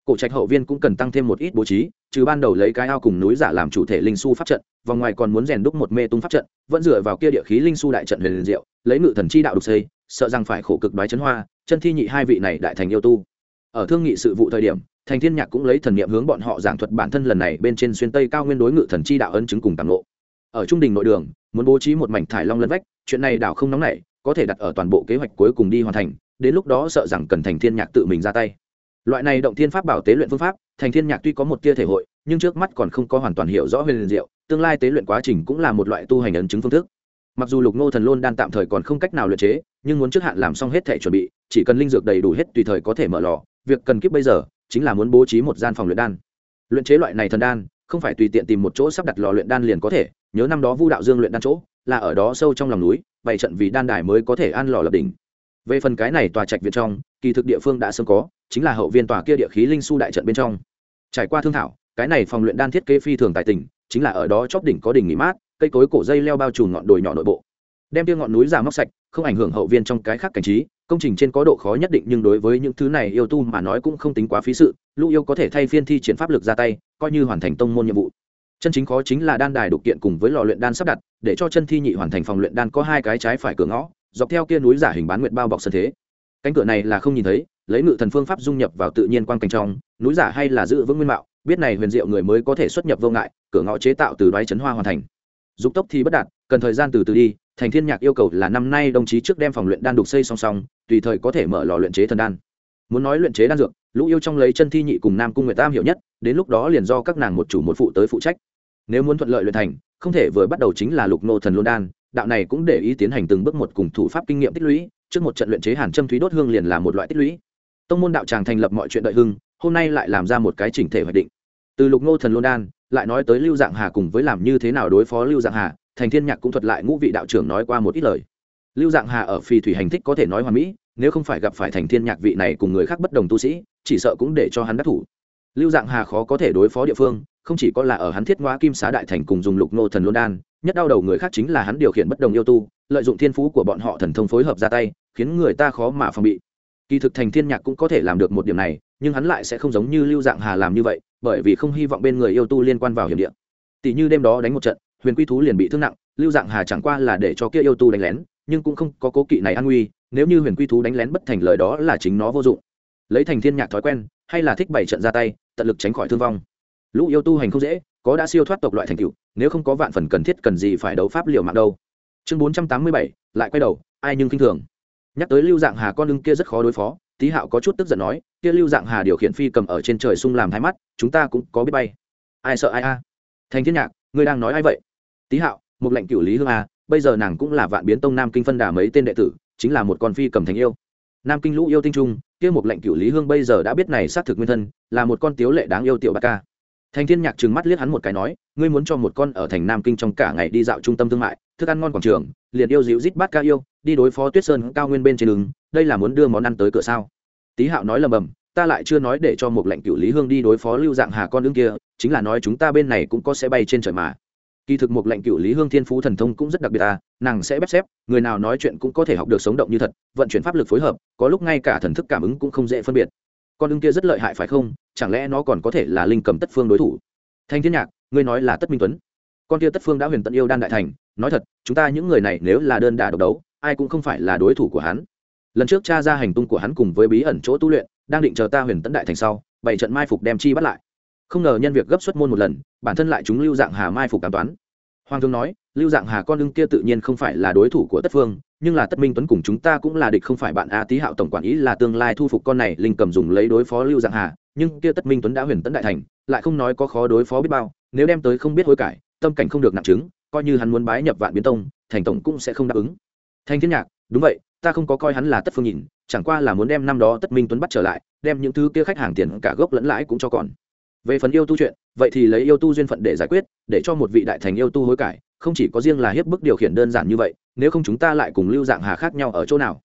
Cổ trạch hậu viên cũng cần tăng thêm một ít bố trí, trừ ban đầu lấy cái ao cùng núi giả làm chủ thể linh su pháp trận và ngoài còn muốn rèn đúc một mê tung pháp trận, vẫn dựa vào kia địa khí linh su đại trận huyền diệu, lấy ngự thần chi đạo đục xây, sợ rằng phải khổ cực đoái chấn hoa, chân thi nhị hai vị này đại thành yêu tu. Ở thương nghị sự vụ thời điểm thành thiên nhạc cũng lấy thần niệm hướng bọn họ giảng thuật bản thân lần này bên trên xuyên tây cao nguyên đối ngự thần chi đạo ân chứng cùng tàng lộ. Ở trung đình nội đường, muốn bố trí một mảnh thải long lân vách, chuyện này đảo không nóng nảy, có thể đặt ở toàn bộ kế hoạch cuối cùng đi hoàn thành, đến lúc đó sợ rằng cần thành thiên nhạc tự mình ra tay. Loại này động thiên pháp bảo tế luyện phương pháp, thành thiên nhạc tuy có một tia thể hội, nhưng trước mắt còn không có hoàn toàn hiểu rõ huyền diệu, tương lai tế luyện quá trình cũng là một loại tu hành ấn chứng phương thức. Mặc dù lục nô thần lôn đan tạm thời còn không cách nào luyện chế, nhưng muốn trước hạn làm xong hết thể chuẩn bị, chỉ cần linh dược đầy đủ hết tùy thời có thể mở lò, việc cần kiếp bây giờ chính là muốn bố trí một gian phòng luyện đan. Luyện chế loại này thần đan, không phải tùy tiện tìm một chỗ sắp đặt lò luyện đan liền có thể, nhớ năm đó vu đạo dương luyện đan chỗ, là ở đó sâu trong lòng núi bảy trận vì đan đài mới có thể ăn lò lập đỉnh. Về phần cái này tòa trạch viện trong, kỳ thực địa phương đã sớm có, chính là hậu viên tòa kia địa khí linh su đại trận bên trong. Trải qua thương thảo, cái này phòng luyện đan thiết kế phi thường tại tỉnh chính là ở đó chóp đỉnh có đỉnh nghỉ mát, cây cối cổ dây leo bao trùm ngọn đồi nhỏ nội bộ. Đem tiêu ngọn núi già móc sạch, không ảnh hưởng hậu viên trong cái khác cảnh trí công trình trên có độ khó nhất định, nhưng đối với những thứ này yêu tu mà nói cũng không tính quá phí sự, lũ yêu có thể thay phiên thi triển pháp lực ra tay, coi như hoàn thành tông môn nhiệm vụ. Chân chính khó chính là đan đài đục kiện cùng với lò luyện đan sắp đặt, để cho chân thi nhị hoàn thành phòng luyện đan có hai cái trái phải cửa ngõ, dọc theo kia núi giả hình bán nguyện bao bọc sân thế. Cánh cửa này là không nhìn thấy, lấy ngự thần phương pháp dung nhập vào tự nhiên quan cảnh trong, núi giả hay là giữ vững nguyên mạo, biết này huyền diệu người mới có thể xuất nhập vô ngại, cửa ngõ chế tạo từ đoái chấn hoa hoàn thành. Dục tốc thì bất đạt, cần thời gian từ từ đi thành thiên nhạc yêu cầu là năm nay đồng chí trước đem phòng luyện đan đục xây song song, tùy thời có thể mở lò luyện chế thần đan. Muốn nói luyện chế đan dược, lũ yêu trong lấy chân thi nhị cùng nam cung nguyệt tam hiểu nhất, đến lúc đó liền do các nàng một chủ một phụ tới phụ trách. Nếu muốn thuận lợi luyện thành, không thể vừa bắt đầu chính là lục nô thần luân đan, đạo này cũng để ý tiến hành từng bước một cùng thủ pháp kinh nghiệm tích lũy, trước một trận luyện chế hàn châm thúy đốt hương liền là một loại tích lũy. Tông môn đạo tràng thành lập mọi chuyện đợi hưng, hôm nay lại làm ra một cái chỉnh thể hoạch định. Từ lục nô thần luân đan, lại nói tới lưu dạng hà cùng với làm như thế nào đối phó lưu dạng hà thành thiên nhạc cũng thuật lại ngũ vị đạo trưởng nói qua một ít lời. Lưu dạng hà ở phi thủy hành thích có thể nói hoàn mỹ, nếu không phải gặp phải thành thiên nhạc vị này cùng người khác bất đồng tu sĩ, chỉ sợ cũng để cho hắn đắc thủ. Lưu dạng hà khó có thể đối phó địa phương, không chỉ có là ở hắn thiết ngoa kim xá đại thành cùng dùng lục nô thần luân đan, nhất đau đầu người khác chính là hắn điều khiển bất đồng yêu tu, lợi dụng thiên phú của bọn họ thần thông phối hợp ra tay, khiến người ta khó mà phòng bị. Kỳ thực thành thiên nhạc cũng có thể làm được một điểm này, nhưng hắn lại sẽ không giống như lưu dạng hà làm như vậy, bởi vì không hy vọng bên người yêu tu liên quan vào hiểm địa. Tỷ như đêm đó đánh một trận huyền quy thú liền bị thương nặng, lưu dạng hà chẳng qua là để cho kia yêu tu đánh lén, nhưng cũng không có cố kỵ này an nguy, nếu như huyền quy thú đánh lén bất thành lời đó là chính nó vô dụng. Lấy thành thiên nhạc thói quen, hay là thích bảy trận ra tay, tận lực tránh khỏi thương vong. Lũ yêu tu hành không dễ, có đã siêu thoát tộc loại thành cựu nếu không có vạn phần cần thiết cần gì phải đấu pháp liều mạng đâu. Chương bốn trăm tám mươi bảy, lại quay đầu, ai nhưng k thường. Nhắc tới lưu dạng hà con lưng kia rất khó đối phó, tý hạo có chút tức giận nói, kia lưu dạng hà điều khiển phi cầm ở trên trời sung làm thái mắt, chúng ta cũng có biết bay. Ai sợ ai a? Thành thiên nhạc, ngươi đang nói ai vậy? Tý hạo, một lệnh cửu lý hương a, bây giờ nàng cũng là vạn biến tông nam kinh phân đà mấy tên đệ tử, chính là một con phi cầm thành yêu. Nam kinh lũ yêu tinh trung, kia một lệnh cửu lý hương bây giờ đã biết này xác thực nguyên thân, là một con tiếu lệ đáng yêu tiểu bạc ca. Thành thiên nhạc trừng mắt liếc hắn một cái nói, ngươi muốn cho một con ở thành nam kinh trong cả ngày đi dạo trung tâm thương mại, thức ăn ngon quảng trường, liền yêu dịu rít bát ca yêu, đi đối phó tuyết sơn cao nguyên bên trên đường, đây là muốn đưa món ăn tới cửa sao? Tý hạo nói lầm bầm, ta lại chưa nói để cho một lệnh cửu lý hương đi đối phó lưu dạng hà con đương kia, chính là nói chúng ta bên này cũng có sẽ bay trên trời mà kỳ thực một lệnh cửu lý hương thiên phú thần thông cũng rất đặc biệt à nàng sẽ bếp xếp, người nào nói chuyện cũng có thể học được sống động như thật, vận chuyển pháp lực phối hợp, có lúc ngay cả thần thức cảm ứng cũng không dễ phân biệt. Con ưng kia rất lợi hại phải không? Chẳng lẽ nó còn có thể là linh cầm tất phương đối thủ? Thanh thiên nhạc, ngươi nói là tất minh tuấn. Con kia tất phương đã huyền tận yêu đan đại thành, nói thật, chúng ta những người này nếu là đơn đà độc đấu, ai cũng không phải là đối thủ của hắn. Lần trước cha ra hành tung của hắn cùng với bí ẩn chỗ tu luyện, đang định chờ ta huyền tận đại thành sau, bảy trận mai phục đem chi bắt lại không ngờ nhân việc gấp xuất môn một lần, bản thân lại chúng lưu dạng hà mai phục cảm toán. Hoàng thương nói, lưu dạng hà con đương kia tự nhiên không phải là đối thủ của tất phương, nhưng là tất minh tuấn cùng chúng ta cũng là địch không phải bạn a tý hạo tổng quản ý là tương lai thu phục con này linh cầm dùng lấy đối phó lưu dạng hà, nhưng kia tất minh tuấn đã huyền tấn đại thành, lại không nói có khó đối phó biết bao, nếu đem tới không biết hối cải, tâm cảnh không được nặng chứng, coi như hắn muốn bái nhập vạn biến tông, thành tổng cũng sẽ không đáp ứng. Thanh thiên nhạc, đúng vậy, ta không có coi hắn là tất phương nhìn, chẳng qua là muốn đem năm đó tất minh tuấn bắt trở lại, đem những thứ kia khách hàng tiền cả gốc lẫn lãi cũng cho còn về phần yêu tu chuyện, vậy thì lấy yêu tu duyên phận để giải quyết, để cho một vị đại thành yêu tu hối cải, không chỉ có riêng là hiếp bức điều khiển đơn giản như vậy, nếu không chúng ta lại cùng lưu dạng hà khác nhau ở chỗ nào?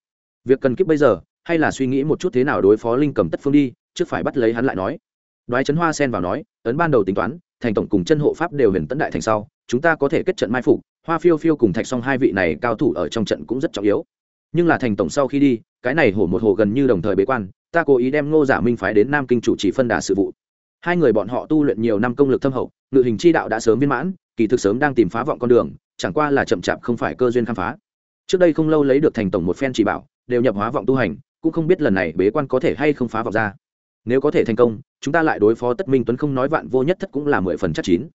Việc cần kiếp bây giờ, hay là suy nghĩ một chút thế nào đối phó linh cầm tất phương đi, trước phải bắt lấy hắn lại nói. Đoái trấn hoa sen vào nói, ấn ban đầu tính toán, thành tổng cùng chân hộ pháp đều huyền tấn đại thành sau, chúng ta có thể kết trận mai phục, hoa phiêu phiêu cùng thạch song hai vị này cao thủ ở trong trận cũng rất trọng yếu. Nhưng là thành tổng sau khi đi, cái này hổ một hồ gần như đồng thời bế quan, ta cố ý đem ngô giả minh phái đến nam kinh chủ trì phân đà sự vụ hai người bọn họ tu luyện nhiều năm công lực thâm hậu, ngự hình chi đạo đã sớm viên mãn, kỳ thực sớm đang tìm phá vọng con đường, chẳng qua là chậm chạp không phải cơ duyên khám phá. Trước đây không lâu lấy được thành tổng một phen chỉ bảo, đều nhập hóa vọng tu hành, cũng không biết lần này bế quan có thể hay không phá vọng ra. Nếu có thể thành công, chúng ta lại đối phó tất minh tuấn không nói vạn vô nhất thất cũng là mười phần chắc chín.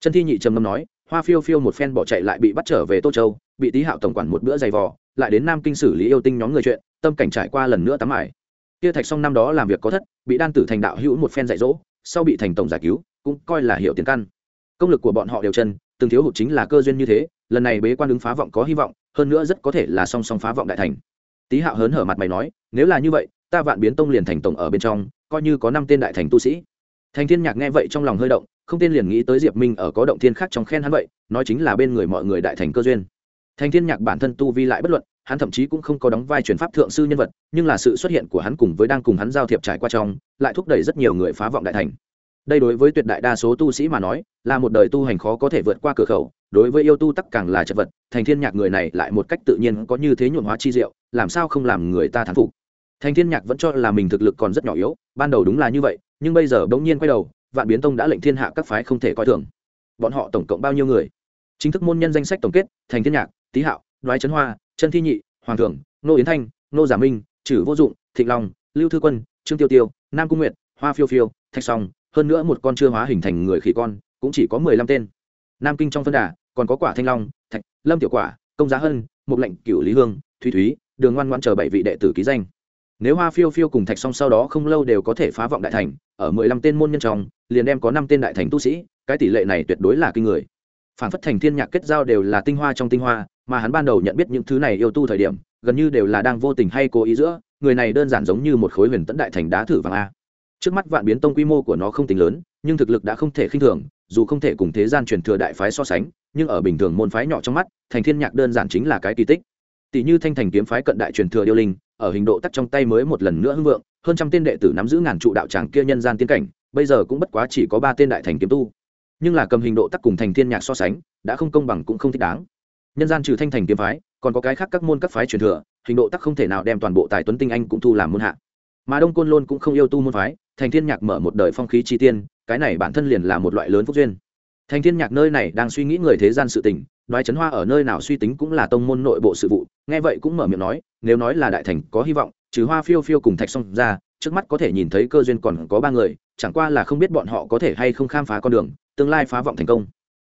Chân thi nhị trầm ngâm nói, hoa phiêu phiêu một phen bỏ chạy lại bị bắt trở về tô châu, bị tý hạo tổng quản một bữa giày vò, lại đến nam kinh xử lý yêu tinh nhóm người chuyện, tâm cảnh trải qua lần nữa tắm ải kia thạch xong năm đó làm việc có thất, bị đan tử thành đạo hữu một phen dạy dỗ sau bị thành tổng giải cứu, cũng coi là hiệu tiền căn. Công lực của bọn họ đều chân, từng thiếu hụt chính là cơ duyên như thế, lần này bế quan ứng phá vọng có hy vọng, hơn nữa rất có thể là song song phá vọng đại thành. Tý hạo hớn hở mặt mày nói, nếu là như vậy, ta vạn biến tông liền thành tổng ở bên trong, coi như có năm tên đại thành tu sĩ. Thành thiên nhạc nghe vậy trong lòng hơi động, không tên liền nghĩ tới diệp minh ở có động thiên khác trong khen hắn vậy, nói chính là bên người mọi người đại thành cơ duyên. Thành thiên nhạc bản thân tu vi lại bất luận hắn thậm chí cũng không có đóng vai truyền pháp thượng sư nhân vật, nhưng là sự xuất hiện của hắn cùng với đang cùng hắn giao thiệp trải qua trong, lại thúc đẩy rất nhiều người phá vọng đại thành. Đây đối với tuyệt đại đa số tu sĩ mà nói, là một đời tu hành khó có thể vượt qua cửa khẩu, đối với yêu tu tắc càng là chật vật, thành thiên nhạc người này lại một cách tự nhiên có như thế nhuộm hóa chi diệu, làm sao không làm người ta thán phục. Thành thiên nhạc vẫn cho là mình thực lực còn rất nhỏ yếu, ban đầu đúng là như vậy, nhưng bây giờ bỗng nhiên quay đầu, vạn biến tông đã lệnh thiên hạ các phái không thể coi thường. Bọn họ tổng cộng bao nhiêu người? Chính thức môn nhân danh sách tổng kết, thành thiên nhạc, tý hạo đoái trấn hoa Trần thi nhị, hoàng thượng, nô yến thanh, nô giả minh Trử vô dụng, thịnh long, lưu thư quân, trương tiêu tiêu, nam cung nguyệt, hoa phiêu phiêu, thạch song, hơn nữa một con chưa hóa hình thành người khỉ con, cũng chỉ có mười lăm tên. Nam kinh trong phân đà, còn có quả thanh long, thạch, lâm tiểu quả, công giá hân một lệnh cựu lý hương thúy thúy, đường ngoan ngoan chờ bảy vị đệ tử ký danh. Nếu hoa phiêu phiêu cùng thạch song sau đó không lâu đều có thể phá vọng đại thành, ở mười lăm tên môn nhân trong, liền đem có năm tên đại thành tu sĩ, cái tỷ lệ này tuyệt đối là kinh người. Phản phất thành thiên nhạc kết giao đều là tinh hoa trong tinh hoa mà hắn ban đầu nhận biết những thứ này yêu tu thời điểm, gần như đều là đang vô tình hay cố ý giữa, người này đơn giản giống như một khối huyền tẫn đại thành đá thử vàng a. Trước mắt vạn biến tông quy mô của nó không tính lớn, nhưng thực lực đã không thể khinh thường, dù không thể cùng thế gian truyền thừa đại phái so sánh, nhưng ở bình thường môn phái nhỏ trong mắt, thành thiên nhạc đơn giản chính là cái kỳ tích. Tỷ như thanh thành kiếm phái cận đại truyền thừa điêu linh, ở hình độ tắc trong tay mới một lần nữa hưng vượng, hơn trăm tên đệ tử nắm giữ ngàn trụ đạo tràng kia nhân gian tiên cảnh, bây giờ cũng bất quá chỉ có ba tên đại thành kiếm tu. Nhưng là cầm hình độ tắc cùng thành thiên nhạc so sánh, đã không công bằng cũng không thích đáng nhân gian trừ thanh thành kiếm phái, còn có cái khác các môn các phái truyền thừa, hình độ tắc không thể nào đem toàn bộ tài tuấn tinh anh cũng thu làm môn hạ. Mà đông côn lôn cũng không yêu tu môn phái, thành thiên nhạc mở một đời phong khí chi tiên, cái này bản thân liền là một loại lớn phúc duyên. Thành thiên nhạc nơi này đang suy nghĩ người thế gian sự tình nói chấn hoa ở nơi nào suy tính cũng là tông môn nội bộ sự vụ, nghe vậy cũng mở miệng nói, nếu nói là đại thành có hy vọng, trừ hoa phiêu phiêu cùng thạch xong ra, trước mắt có thể nhìn thấy cơ duyên còn có ba người, chẳng qua là không biết bọn họ có thể hay không khám phá con đường, tương lai phá vọng thành công.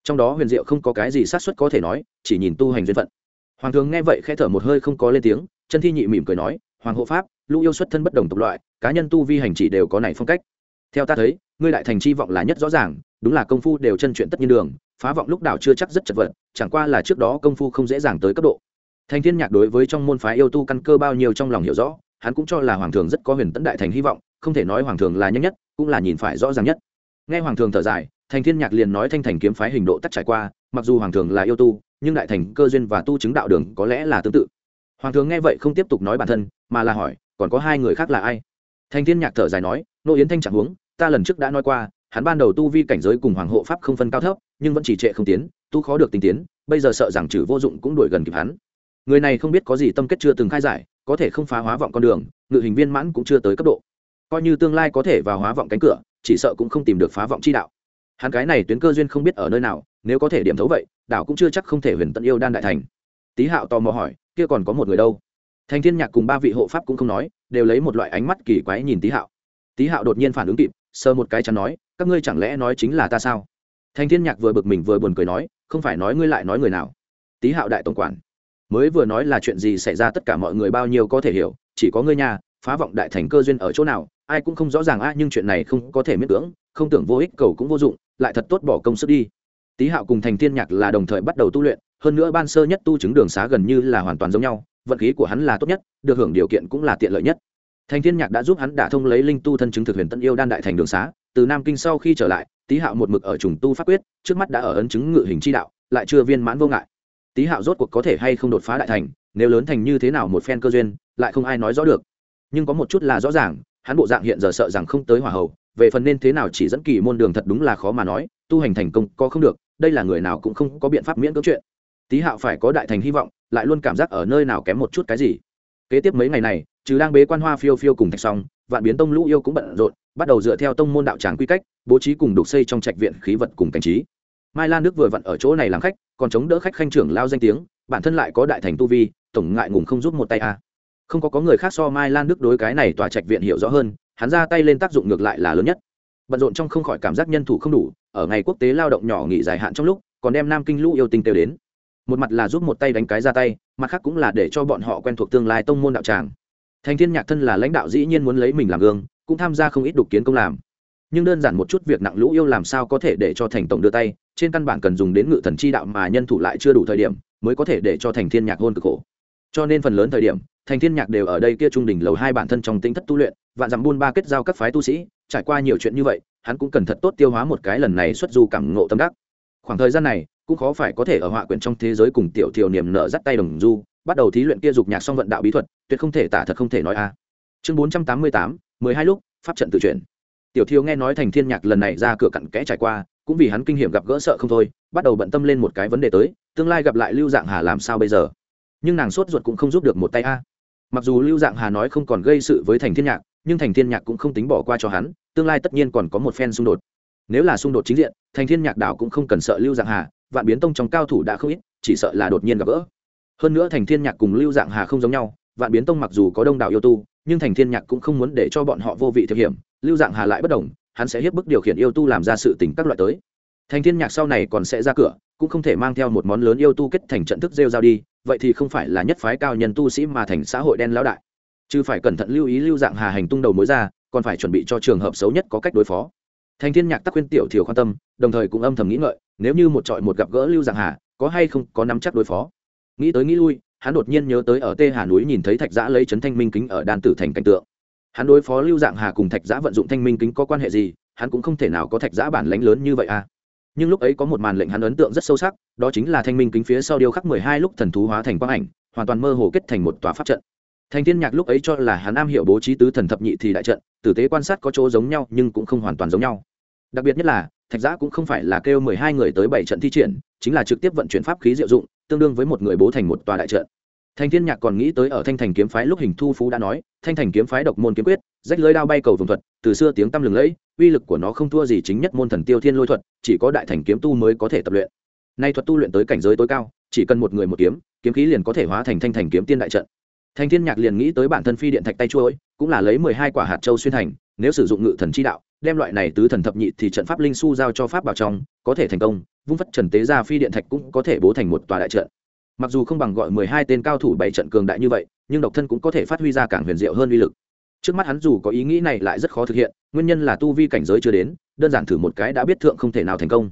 Trong đó huyền diệu không có cái gì sát xuất có thể nói chỉ nhìn tu hành duyên phận. Hoàng thường nghe vậy khẽ thở một hơi không có lên tiếng, chân thi nhị mỉm cười nói, hoàng hộ pháp, lũ yêu xuất thân bất đồng tộc loại, cá nhân tu vi hành chỉ đều có này phong cách. Theo ta thấy, ngươi đại thành chi vọng là nhất rõ ràng, đúng là công phu đều chân chuyện tất nhiên đường, phá vọng lúc đảo chưa chắc rất chật vật, chẳng qua là trước đó công phu không dễ dàng tới cấp độ. Thành thiên nhạc đối với trong môn phái yêu tu căn cơ bao nhiêu trong lòng hiểu rõ, hắn cũng cho là hoàng thường rất có huyền tấn đại thành hy vọng, không thể nói hoàng thường là nhanh nhất, cũng là nhìn phải rõ ràng nhất. Nghe hoàng thường thở dài, thành thiên nhạc liền nói thanh thành kiếm phái hình độ tắt trải qua, mặc dù hoàng thường là yêu tu nhưng đại thành cơ duyên và tu chứng đạo đường có lẽ là tương tự. Hoàng thường nghe vậy không tiếp tục nói bản thân, mà là hỏi, còn có hai người khác là ai? Thành thiên nhạc thở dài nói, nô yến thanh chẳng huống, ta lần trước đã nói qua, hắn ban đầu tu vi cảnh giới cùng hoàng hộ pháp không phân cao thấp, nhưng vẫn chỉ trệ không tiến, tu khó được tinh tiến, bây giờ sợ rằng trừ vô dụng cũng đuổi gần kịp hắn. Người này không biết có gì tâm kết chưa từng khai giải, có thể không phá hóa vọng con đường, ngự hình viên mãn cũng chưa tới cấp độ. Coi như tương lai có thể vào hóa vọng cánh cửa, chỉ sợ cũng không tìm được phá vọng chi đạo. Hắn cái này tuyến cơ duyên không biết ở nơi nào nếu có thể điểm thấu vậy đạo cũng chưa chắc không thể huyền tận yêu đan đại thành. Tý hạo tò mò hỏi, kia còn có một người đâu? Thành thiên nhạc cùng ba vị hộ pháp cũng không nói, đều lấy một loại ánh mắt kỳ quái nhìn tý hạo. Tý hạo đột nhiên phản ứng kịp sơ một cái chắn nói, các ngươi chẳng lẽ nói chính là ta sao? Thành thiên nhạc vừa bực mình vừa buồn cười nói, không phải nói ngươi lại nói người nào? Tý hạo đại tổng quản, mới vừa nói là chuyện gì xảy ra tất cả mọi người bao nhiêu có thể hiểu, chỉ có ngươi nhà phá vọng đại thành cơ duyên ở chỗ nào, ai cũng không rõ ràng, a, nhưng chuyện này không có thể miễn cưỡng, không tưởng vô ích cầu cũng vô dụng, lại thật tốt bỏ công sức đi tý hạo cùng thành thiên nhạc là đồng thời bắt đầu tu luyện, hơn nữa ban sơ nhất tu chứng đường xá gần như là hoàn toàn giống nhau, vận khí của hắn là tốt nhất, được hưởng điều kiện cũng là tiện lợi nhất. Thành thiên nhạc đã giúp hắn đả thông lấy linh tu thân chứng thực huyền tân yêu đan đại thành đường xá, từ nam kinh sau khi trở lại, tý hạo một mực ở trùng tu pháp quyết, trước mắt đã ở ấn chứng ngự hình chi đạo, lại chưa viên mãn vô ngại. Tý hạo rốt cuộc có thể hay không đột phá đại thành, nếu lớn thành như thế nào một phen cơ duyên, lại không ai nói rõ được. Nhưng có một chút là rõ ràng, hắn bộ dạng hiện giờ sợ rằng không tới hỏa hầu, về phần nên thế nào chỉ dẫn kỳ môn đường thật đúng là khó mà nói, tu hành thành công có không được đây là người nào cũng không có biện pháp miễn cưỡng chuyện. Tý hạo phải có đại thành hy vọng, lại luôn cảm giác ở nơi nào kém một chút cái gì. Kế tiếp mấy ngày này, trừ đang bế quan hoa phiêu phiêu cùng thạch xong vạn biến tông lũ yêu cũng bận rộn, bắt đầu dựa theo tông môn đạo tràng quy cách, bố trí cùng đục xây trong trạch viện khí vật cùng cảnh trí. Mai lan nước vừa vặn ở chỗ này làm khách, còn chống đỡ khách khanh trưởng lao danh tiếng, bản thân lại có đại thành tu vi, tổng ngại ngùng không giúp một tay a à. không có có người khác so mai lan đức đối cái này tòa trạch viện hiểu rõ hơn, hắn ra tay lên tác dụng ngược lại là lớn nhất. Bận rộn trong không khỏi cảm giác nhân thủ không đủ ở ngày quốc tế lao động nhỏ nghỉ dài hạn trong lúc, còn đem nam kinh lũ yêu tinh tiêu đến. Một mặt là giúp một tay đánh cái ra tay, mặt khác cũng là để cho bọn họ quen thuộc tương lai tông môn đạo tràng. Thành thiên nhạc thân là lãnh đạo dĩ nhiên muốn lấy mình làm gương, cũng tham gia không ít đục kiến công làm. Nhưng đơn giản một chút việc nặng lũ yêu làm sao có thể để cho thành tổng đưa tay, trên căn bản cần dùng đến ngự thần chi đạo mà nhân thủ lại chưa đủ thời điểm, mới có thể để cho thành thiên nhạc hôn cực khổ. Cho nên phần lớn thời điểm, thành thiên nhạc đều ở đây kia trung đỉnh lầu hai bản thân trong tính thất tu luyện, vạn dặm buôn ba kết giao các phái tu sĩ, trải qua nhiều chuyện như vậy hắn cũng cần thật tốt tiêu hóa một cái lần này xuất du cảm ngộ tâm đắc. Khoảng thời gian này, cũng khó phải có thể ở họa quyển trong thế giới cùng tiểu thiều niềm nợ dắt tay đồng du, bắt đầu thí luyện kia dục nhạc song vận đạo bí thuật, tuyệt không thể tả thật không thể nói a. À. Chương bốn trăm tám mươi tám, mười hai lúc, pháp trận tự chuyển. Tiểu thiều nghe nói thành thiên nhạc lần này ra cửa cặn kẽ trải qua, cũng vì hắn kinh nghiệm gặp gỡ sợ không thôi, bắt đầu bận tâm lên một cái vấn đề tới, tương lai gặp lại lưu dạng hà làm sao bây giờ? Nhưng nàng sốt ruột cũng không giúp được một tay a. Mặc dù lưu dạng hà nói không còn gây sự với thành thiên nhạc, nhưng thành thiên nhạc cũng không tính bỏ qua cho hắn tương lai tất nhiên còn có một phen xung đột. Nếu là xung đột chính diện, thành thiên nhạc đảo cũng không cần sợ lưu dạng hà, vạn biến tông trong cao thủ đã không ít, chỉ sợ là đột nhiên gặp gỡ. Hơn nữa thành thiên nhạc cùng lưu dạng hà không giống nhau, vạn biến tông mặc dù có đông đảo yêu tu, nhưng thành thiên nhạc cũng không muốn để cho bọn họ vô vị thiệp hiểm, lưu dạng hà lại bất đồng, hắn sẽ hiếp bức điều khiển yêu tu làm ra sự tình các loại tới. Thành thiên nhạc sau này còn sẽ ra cửa, cũng không thể mang theo một món lớn yêu tu kết thành trận thức rêu rao đi, vậy thì không phải là nhất phái cao nhân tu sĩ mà thành xã hội đen lão đại. Chứ phải cẩn thận lưu ý lưu dạng hà hành tung đầu mối ra còn phải chuẩn bị cho trường hợp xấu nhất có cách đối phó. Thành thiên nhạc tắc khuyên tiểu thiểu quan tâm, đồng thời cũng âm thầm nghĩ ngợi, nếu như một trọi một gặp gỡ lưu dạng hà, có hay không có nắm chắc đối phó? Nghĩ tới nghĩ lui, hắn đột nhiên nhớ tới ở tê hà núi nhìn thấy thạch giã lấy chấn thanh minh kính ở đan tử thành cảnh tượng. Hắn đối phó lưu dạng hà cùng thạch giã vận dụng thanh minh kính có quan hệ gì, hắn cũng không thể nào có thạch giã bản lánh lớn như vậy à. Nhưng lúc ấy có một màn lệnh hắn ấn tượng rất sâu sắc, đó chính là thanh minh kính phía sau điêu khắc mười hai lúc thần thú hóa thành quang ảnh, hoàn toàn mơ hồ kết thành một tòa pháp trận thành thiên nhạc lúc ấy cho là hắn am hiểu bố trí tứ thần thập nhị thì đại trận, tử tế quan sát có chỗ giống nhau nhưng cũng không hoàn toàn giống nhau. Đặc biệt nhất là, thạch giã cũng không phải là kêu mười hai người tới bảy trận thi triển, chính là trực tiếp vận chuyển pháp khí diệu dụng, tương đương với một người bố thành một tòa đại trận. Thành thiên nhạc còn nghĩ tới ở thanh thành kiếm phái lúc hình thu phú đã nói, thanh thành kiếm phái độc môn kiếm quyết, rách lưới đao bay cầu vùng thuật, từ xưa tiếng tăm lừng lẫy, uy lực của nó không thua gì chính nhất môn thần tiêu thiên lôi thuật, chỉ có đại thành kiếm tu mới có thể tập luyện. Nay thuật tu luyện tới cảnh giới tối cao, chỉ cần một người một kiếm kiếm khí liền có thể hóa thành thanh thành kiếm tiên đại trận thanh thiên nhạc liền nghĩ tới bản thân phi điện thạch tay chuỗi cũng là lấy mười hai quả hạt châu xuyên thành, nếu sử dụng ngự thần chi đạo, đem loại này tứ thần thập nhị thì trận pháp linh su giao cho pháp bảo trong, có thể thành công, vung phất trần tế ra phi điện thạch cũng có thể bố thành một tòa đại trận. Mặc dù không bằng gọi mười hai tên cao thủ bảy trận cường đại như vậy, nhưng độc thân cũng có thể phát huy ra càng huyền diệu hơn uy lực. Trước mắt hắn dù có ý nghĩ này lại rất khó thực hiện, nguyên nhân là tu vi cảnh giới chưa đến, đơn giản thử một cái đã biết thượng không thể nào thành công.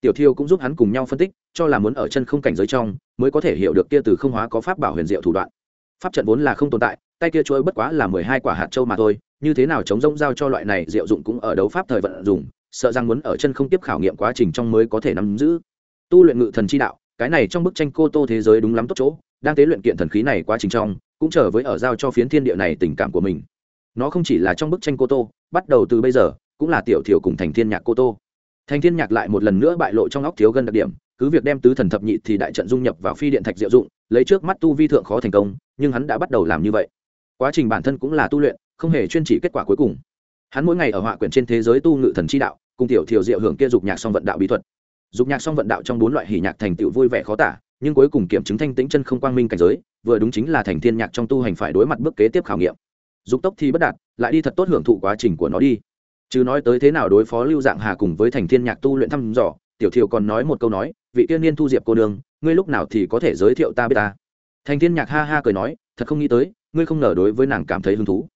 Tiểu thiêu cũng giúp hắn cùng nhau phân tích, cho là muốn ở chân không cảnh giới trong, mới có thể hiểu được kia từ không hóa có pháp bảo huyền diệu thủ đoạn pháp trận vốn là không tồn tại, tay kia chuỗi bất quá là mười hai quả hạt châu mà thôi, như thế nào chống rông giao cho loại này diệu dụng cũng ở đấu pháp thời vận dùng sợ rằng muốn ở chân không tiếp khảo nghiệm quá trình trong mới có thể nắm giữ. Tu luyện ngự thần chi đạo, cái này trong bức tranh cô tô thế giới đúng lắm tốt chỗ, đang tế luyện kiện thần khí này quá trình trong, cũng trở với ở giao cho phiến thiên địa này tình cảm của mình. Nó không chỉ là trong bức tranh cô tô, bắt đầu từ bây giờ, cũng là tiểu thiểu cùng thành thiên nhạc cô tô. Thành thiên nhạc lại một lần nữa bại lộ trong óc thiếu gần đặc điểm, cứ việc đem tứ thần thập nhị thì đại trận dung nhập vào phi điện thạch diệu dụng lấy trước mắt tu vi thượng khó thành công, nhưng hắn đã bắt đầu làm như vậy. Quá trình bản thân cũng là tu luyện, không hề chuyên chỉ kết quả cuối cùng. Hắn mỗi ngày ở họa quyển trên thế giới tu ngự thần chi đạo, cùng tiểu thiều diệu hưởng kia dục nhạc song vận đạo bí thuật. Dục nhạc song vận đạo trong bốn loại hỉ nhạc thành tựu vui vẻ khó tả, nhưng cuối cùng kiểm chứng thanh tĩnh chân không quang minh cảnh giới, vừa đúng chính là thành thiên nhạc trong tu hành phải đối mặt bước kế tiếp khảo nghiệm. Dục tốc thì bất đạt, lại đi thật tốt hưởng thụ quá trình của nó đi. Chứ nói tới thế nào đối phó lưu dạng hà cùng với thành thiên nhạc tu luyện thăm dò, tiểu thiều còn nói một câu nói vị tiên niên thu diệp cô đường ngươi lúc nào thì có thể giới thiệu ta biết ta? Thành thiên nhạc ha ha cười nói, thật không nghĩ tới, ngươi không ngờ đối với nàng cảm thấy hứng thú.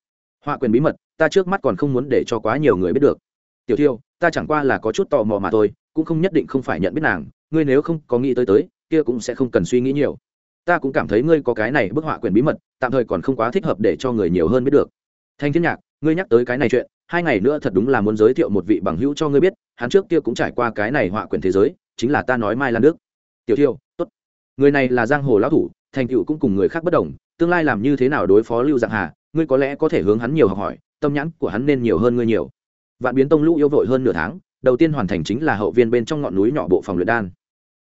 Họa quyền bí mật, ta trước mắt còn không muốn để cho quá nhiều người biết được. Tiểu thiêu, ta chẳng qua là có chút tò mò mà thôi, cũng không nhất định không phải nhận biết nàng, ngươi nếu không có nghĩ tới tới, kia cũng sẽ không cần suy nghĩ nhiều. Ta cũng cảm thấy ngươi có cái này bức họa quyền bí mật, tạm thời còn không quá thích hợp để cho người nhiều hơn biết được. Thanh thiên nhạc, ngươi nhắc tới cái này chuyện, hai ngày nữa thật đúng là muốn giới thiệu một vị bằng hữu cho ngươi biết, hắn trước kia cũng trải qua cái này họa quyền thế giới chính là ta nói mai lan đức. Tiểu thiêu, tốt. Người này là giang hồ lão thủ, thành tựu cũng cùng người khác bất đồng, tương lai làm như thế nào đối phó lưu dạng hà, ngươi có lẽ có thể hướng hắn nhiều học hỏi, tâm nhãn của hắn nên nhiều hơn ngươi nhiều. Vạn biến tông lũ yêu vội hơn nửa tháng, đầu tiên hoàn thành chính là hậu viên bên trong ngọn núi nhỏ bộ phòng luyện đan.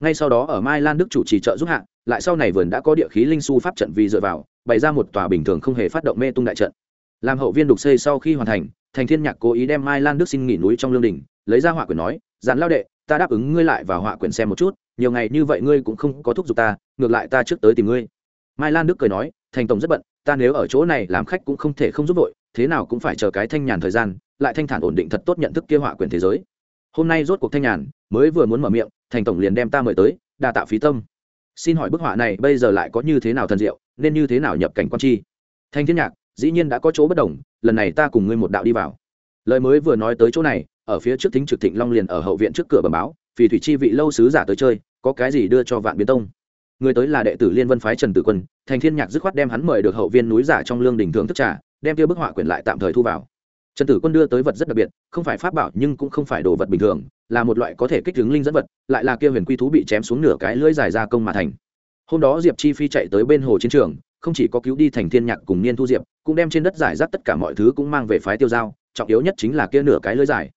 Ngay sau đó ở mai lan đức chủ trì trợ giúp hạ, lại sau này vườn đã có địa khí linh su pháp trận vì dựa vào, bày ra một tòa bình thường không hề phát động mê tung đại trận. Làm hậu viên đục xây sau khi hoàn thành thành thiên nhạc cố ý đem mai lan đức xin nghỉ núi trong lương đình, lấy ra họa quyển nói dàn lao đệ ta đáp ứng ngươi lại vào họa quyển xem một chút, nhiều ngày như vậy ngươi cũng không có thúc giục ta, ngược lại ta trước tới tìm ngươi. Mai lan đức cười nói, thành tổng rất bận, ta nếu ở chỗ này làm khách cũng không thể không giúp đội thế nào cũng phải chờ cái thanh nhàn thời gian, lại thanh thản ổn định thật tốt nhận thức kia họa quyển thế giới. Hôm nay rốt cuộc thanh nhàn, mới vừa muốn mở miệng, thành tổng liền đem ta mời tới, đa tạo phí tâm. Xin hỏi bức họa này bây giờ lại có như thế nào thần diệu, nên như thế nào nhập cảnh quan chi? Thanh thiên nhạc, dĩ nhiên đã có chỗ bất đồng, lần này ta cùng ngươi một đạo đi vào. Lời mới vừa nói tới chỗ này ở phía trước thính trực thịnh long liền ở hậu viện trước cửa bờ báo vì thủy chi vị lâu sứ giả tới chơi, có cái gì đưa cho vạn biến tông? Người tới là đệ tử liên vân phái trần tử quân, thành thiên nhạc dứt khoát đem hắn mời được hậu viên núi giả trong lương đình thượng thức trà, đem kia bức họa quyển lại tạm thời thu vào. Trần tử quân đưa tới vật rất đặc biệt, không phải pháp bảo nhưng cũng không phải đồ vật bình thường, là một loại có thể kích ứng linh dẫn vật, lại là kia huyền quy thú bị chém xuống nửa cái lưỡi dài ra công mà thành. Hôm đó diệp chi phi chạy tới bên hồ chiến trường, không chỉ có cứu đi thành thiên nhạc cùng niên thu diệp, cũng đem trên đất giải rác tất cả mọi thứ cũng mang về phái tiêu giao, trọng yếu nhất chính là kia nửa cái lưỡi dài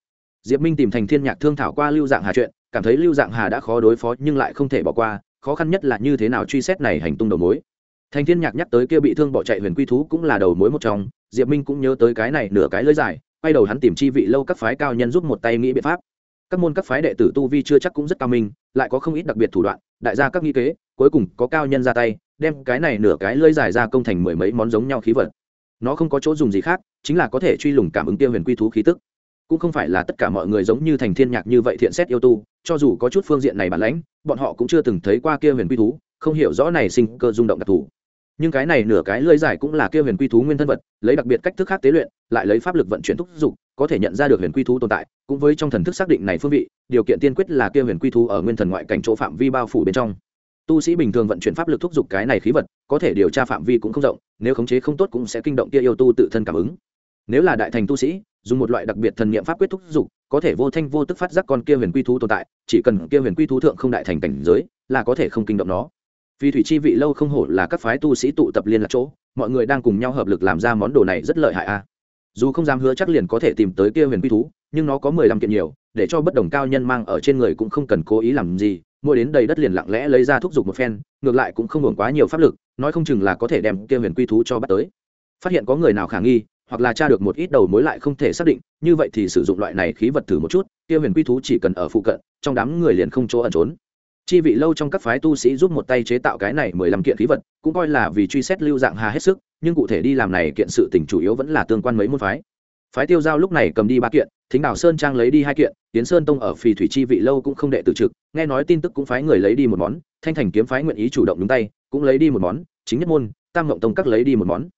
diệp minh tìm thành thiên nhạc thương thảo qua lưu dạng hà chuyện, cảm thấy lưu dạng hà đã khó đối phó nhưng lại không thể bỏ qua, khó khăn nhất là như thế nào truy xét này hành tung đầu mối. Thành thiên nhạc nhắc tới kia bị thương bỏ chạy huyền quy thú cũng là đầu mối một trong, diệp minh cũng nhớ tới cái này nửa cái lưỡi dài, quay đầu hắn tìm chi vị lâu các phái cao nhân giúp một tay nghĩ biện pháp. Các môn các phái đệ tử tu vi chưa chắc cũng rất cao minh, lại có không ít đặc biệt thủ đoạn, đại gia các nghi kế, cuối cùng có cao nhân ra tay, đem cái này nửa cái lưỡi dài ra công thành mười mấy món giống nhau khí vật. Nó không có chỗ dùng gì khác, chính là có thể truy lùng cảm ứng tiêu huyền quy thú khí tức cũng không phải là tất cả mọi người giống như thành thiên nhạc như vậy thiện xét yêu tu, cho dù có chút phương diện này bản lãnh, bọn họ cũng chưa từng thấy qua kia huyền quy thú, không hiểu rõ này sinh cơ rung động đặc thù. Nhưng cái này nửa cái lưỡi dài cũng là kia huyền quy thú nguyên thân vật, lấy đặc biệt cách thức khác tế luyện, lại lấy pháp lực vận chuyển thúc dục, có thể nhận ra được huyền quy thú tồn tại, cũng với trong thần thức xác định này phương vị, điều kiện tiên quyết là kia huyền quy thú ở nguyên thần ngoại cảnh chỗ phạm vi bao phủ bên trong. Tu sĩ bình thường vận chuyển pháp lực thúc dục cái này khí vật, có thể điều tra phạm vi cũng không rộng, nếu khống chế không tốt cũng sẽ kinh động kia yêu tu tự thân cảm ứng. Nếu là đại thành tu sĩ dùng một loại đặc biệt thần niệm pháp quyết thúc dục có thể vô thanh vô tức phát giác con kia huyền quy thú tồn tại, chỉ cần kia huyền quy thú thượng không đại thành cảnh giới, là có thể không kinh động nó. Vì thủy chi vị lâu không hổ là các phái tu sĩ tụ tập liên lạc chỗ, mọi người đang cùng nhau hợp lực làm ra món đồ này rất lợi hại a. Dù không dám hứa chắc liền có thể tìm tới kia huyền quy thú, nhưng nó có mười lăm kiện nhiều, để cho bất đồng cao nhân mang ở trên người cũng không cần cố ý làm gì, mỗi đến đầy đất liền lặng lẽ lấy ra thúc giục một phen, ngược lại cũng không hưởng quá nhiều pháp lực, nói không chừng là có thể đem kia huyền quy thú cho bắt tới. Phát hiện có người nào khả nghi hoặc là tra được một ít đầu mối lại không thể xác định, như vậy thì sử dụng loại này khí vật thử một chút, kia huyền quy thú chỉ cần ở phụ cận, trong đám người liền không chỗ ẩn trốn. Chi vị lâu trong các phái tu sĩ giúp một tay chế tạo cái này mười lăm kiện khí vật, cũng coi là vì truy xét lưu dạng hà hết sức, nhưng cụ thể đi làm này kiện sự tình chủ yếu vẫn là tương quan mấy môn phái. Phái tiêu giao lúc này cầm đi ba kiện, thính đào sơn trang lấy đi hai kiện tiến sơn tông ở phì thủy chi vị lâu cũng không đệ tự trực, nghe nói tin tức cũng phái người lấy đi một món, thanh thành kiếm phái nguyện ý chủ động đúng tay, cũng lấy đi một món, chính nhất môn, tam ngộng tông các lấy đi một món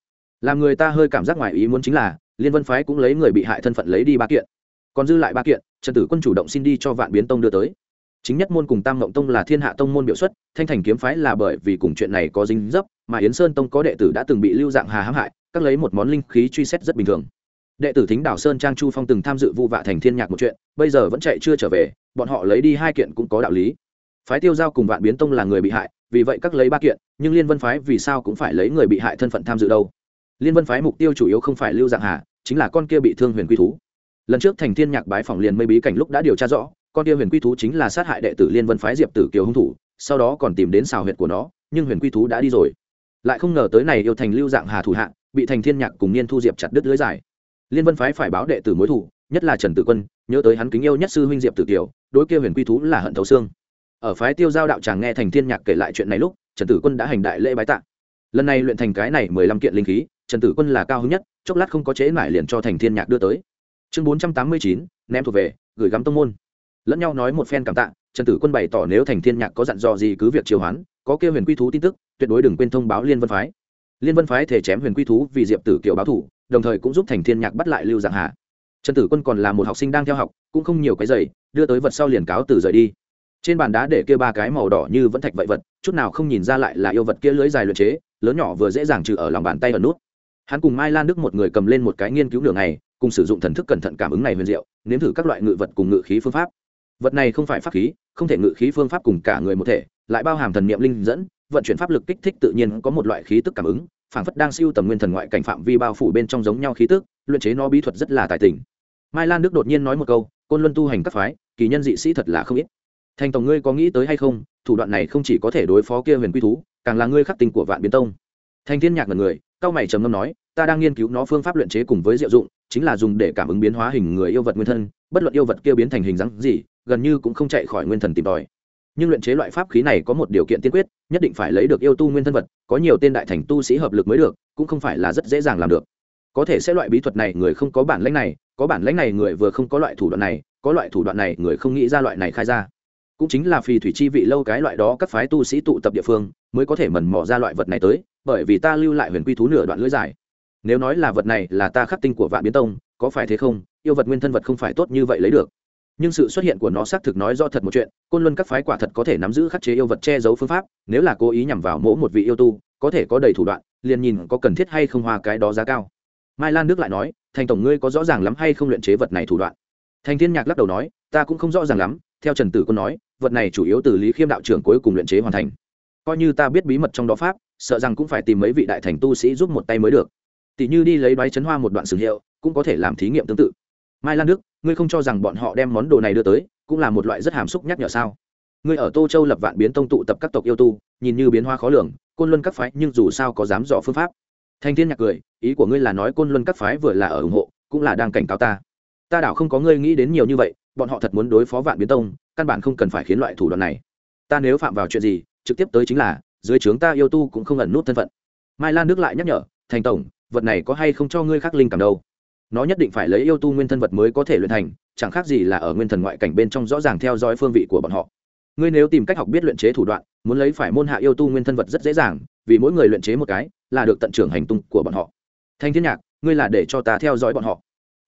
làm người ta hơi cảm giác ngoài ý muốn chính là, liên vân phái cũng lấy người bị hại thân phận lấy đi ba kiện. Còn dư lại ba kiện, trần tử quân chủ động xin đi cho vạn biến tông đưa tới. Chính nhất môn cùng tam ngộng tông là thiên hạ tông môn biểu xuất, thanh thành kiếm phái là bởi vì cùng chuyện này có dính dấp, mà yến sơn tông có đệ tử đã từng bị lưu dạng hà hãm hại, các lấy một món linh khí truy xét rất bình thường. Đệ tử thính đảo sơn trang chu phong từng tham dự vụ vạ thành thiên nhạc một chuyện, bây giờ vẫn chạy chưa trở về, bọn họ lấy đi hai kiện cũng có đạo lý. Phái tiêu giao cùng vạn biến tông là người bị hại, vì vậy các lấy ba kiện, nhưng liên vân phái vì sao cũng phải lấy người bị hại thân phận tham dự đâu? Liên vân phái mục tiêu chủ yếu không phải lưu dạng hà, chính là con kia bị thương huyền quy thú. Lần trước thành thiên nhạc bái phỏng liền mây bí cảnh lúc đã điều tra rõ, con kia huyền quy thú chính là sát hại đệ tử liên vân phái diệp tử kiều hung thủ, sau đó còn tìm đến xào huyệt của nó, nhưng huyền quy thú đã đi rồi. Lại không ngờ tới này yêu thành lưu dạng hà thủ hạ, bị thành thiên nhạc cùng niên thu diệp chặt đứt lưới dài. Liên vân phái phải báo đệ tử mối thủ nhất là trần tử quân, nhớ tới hắn kính yêu nhất sư huynh diệp tử kiều, đối kia huyền quy thú là hận thấu xương. Ở phái tiêu giao đạo tràng nghe thành thiên nhạc kể lại chuyện này lúc, trần tử quân đã hành đại lễ bái tạ lần này luyện thành cái này mười lăm kiện linh khí, trần tử quân là cao hứng nhất, chốc lát không có chế mải liền cho thành thiên nhạc đưa tới. Chương bốn trăm tám mươi chín, ném thuộc về, gửi gắm tông môn. Lẫn nhau nói một phen cảm tạ, trần tử quân bày tỏ nếu thành thiên nhạc có dặn dò gì cứ việc chiều hoán, có kêu huyền quy thú tin tức, tuyệt đối đừng quên thông báo liên vân phái. Liên vân phái thể chém huyền quy thú vì diệp tử kiều báo thủ, đồng thời cũng giúp thành thiên nhạc bắt lại lưu dạng hà. Trần tử quân còn là một học sinh đang theo học, cũng không nhiều cái giày đưa tới vật sau liền cáo từ rời đi trên bàn đá để kia ba cái màu đỏ như vẫn thạch vậy vật, chút nào không nhìn ra lại là yêu vật kia lưới dài luyện chế, lớn nhỏ vừa dễ dàng trừ ở lòng bàn tay ở nút. Hắn cùng mai lan đức một người cầm lên một cái nghiên cứu nửa ngày, cùng sử dụng thần thức cẩn thận cảm ứng này huyền diệu, nếm thử các loại ngự vật cùng ngự khí phương pháp. Vật này không phải pháp khí, không thể ngự khí phương pháp cùng cả người một thể, lại bao hàm thần niệm linh dẫn, vận chuyển pháp lực kích thích tự nhiên có một loại khí tức cảm ứng, phảng phất đang siêu tầm nguyên thần ngoại cảnh phạm vi bao phủ bên trong giống nhau khí tức, luyện chế nó bí thuật rất là tài tình. Mai lan đức đột nhiên nói một câu, côn luân tu hành các phái, kỳ nhân dị sĩ thật là không ít thành tổng ngươi có nghĩ tới hay không? Thủ đoạn này không chỉ có thể đối phó kia huyền quy thú, càng là ngươi khắc tình của vạn biến tông. Thành thiên nhạc là người cao mày trầm ngâm nói, ta đang nghiên cứu nó phương pháp luyện chế cùng với diệu dụng, chính là dùng để cảm ứng biến hóa hình người yêu vật nguyên thân, bất luận yêu vật kia biến thành hình dáng gì, gần như cũng không chạy khỏi nguyên thần tìm tòi. Nhưng luyện chế loại pháp khí này có một điều kiện tiên quyết, nhất định phải lấy được yêu tu nguyên thân vật, có nhiều tên đại thành tu sĩ hợp lực mới được, cũng không phải là rất dễ dàng làm được. Có thể sẽ loại bí thuật này, người không có bản lãnh này, có bản lãnh này người vừa không có loại thủ đoạn này, có loại thủ đoạn này người không nghĩ ra loại này khai ra cũng chính là phì thủy chi vị lâu cái loại đó các phái tu sĩ tụ tập địa phương mới có thể mẩn mò ra loại vật này tới, bởi vì ta lưu lại huyền quy thú nửa đoạn lưỡi dài. Nếu nói là vật này là ta khắc tinh của vạn biến tông, có phải thế không? Yêu vật nguyên thân vật không phải tốt như vậy lấy được. Nhưng sự xuất hiện của nó xác thực nói do thật một chuyện, côn luân các phái quả thật có thể nắm giữ khắc chế yêu vật che giấu phương pháp, nếu là cố ý nhằm vào mỗi một vị yêu tu, có thể có đầy thủ đoạn, liền nhìn có cần thiết hay không hoa cái đó giá cao. Mai lan đức lại nói, thành tổng ngươi có rõ ràng lắm hay không luyện chế vật này thủ đoạn? Thành thiên nhạc lắc đầu nói, ta cũng không rõ ràng lắm theo trần tử quân nói, vật này chủ yếu từ lý khiêm đạo trưởng cuối cùng luyện chế hoàn thành. Coi như ta biết bí mật trong đó pháp, sợ rằng cũng phải tìm mấy vị đại thành tu sĩ giúp một tay mới được. Tỷ như đi lấy đoái chấn hoa một đoạn sử hiệu, cũng có thể làm thí nghiệm tương tự. Mai lan đức, ngươi không cho rằng bọn họ đem món đồ này đưa tới, cũng là một loại rất hàm xúc nhắc nhở sao? Ngươi ở tô châu lập vạn biến tông tụ tập các tộc yêu tu, nhìn như biến hoa khó lường, côn luân các phái nhưng dù sao có dám dò phương pháp. Thanh thiên nhạc cười, ý của ngươi là nói côn luân các phái vừa là ở ủng hộ, cũng là đang cảnh cáo ta. Ta đảo không có ngươi nghĩ đến nhiều như vậy bọn họ thật muốn đối phó vạn biến tông, căn bản không cần phải khiến loại thủ đoạn này. Ta nếu phạm vào chuyện gì, trực tiếp tới chính là, dưới trướng ta yêu tu cũng không ẩn nút thân phận. Mai lan đức lại nhắc nhở, thành tổng, vật này có hay không cho ngươi khắc linh cảm đâu? Nó nhất định phải lấy yêu tu nguyên thân vật mới có thể luyện thành, chẳng khác gì là ở nguyên thần ngoại cảnh bên trong rõ ràng theo dõi phương vị của bọn họ. Ngươi nếu tìm cách học biết luyện chế thủ đoạn, muốn lấy phải môn hạ yêu tu nguyên thân vật rất dễ dàng, vì mỗi người luyện chế một cái, là được tận trưởng hành tung của bọn họ. Thanh thiên nhạc, ngươi là để cho ta theo dõi bọn họ.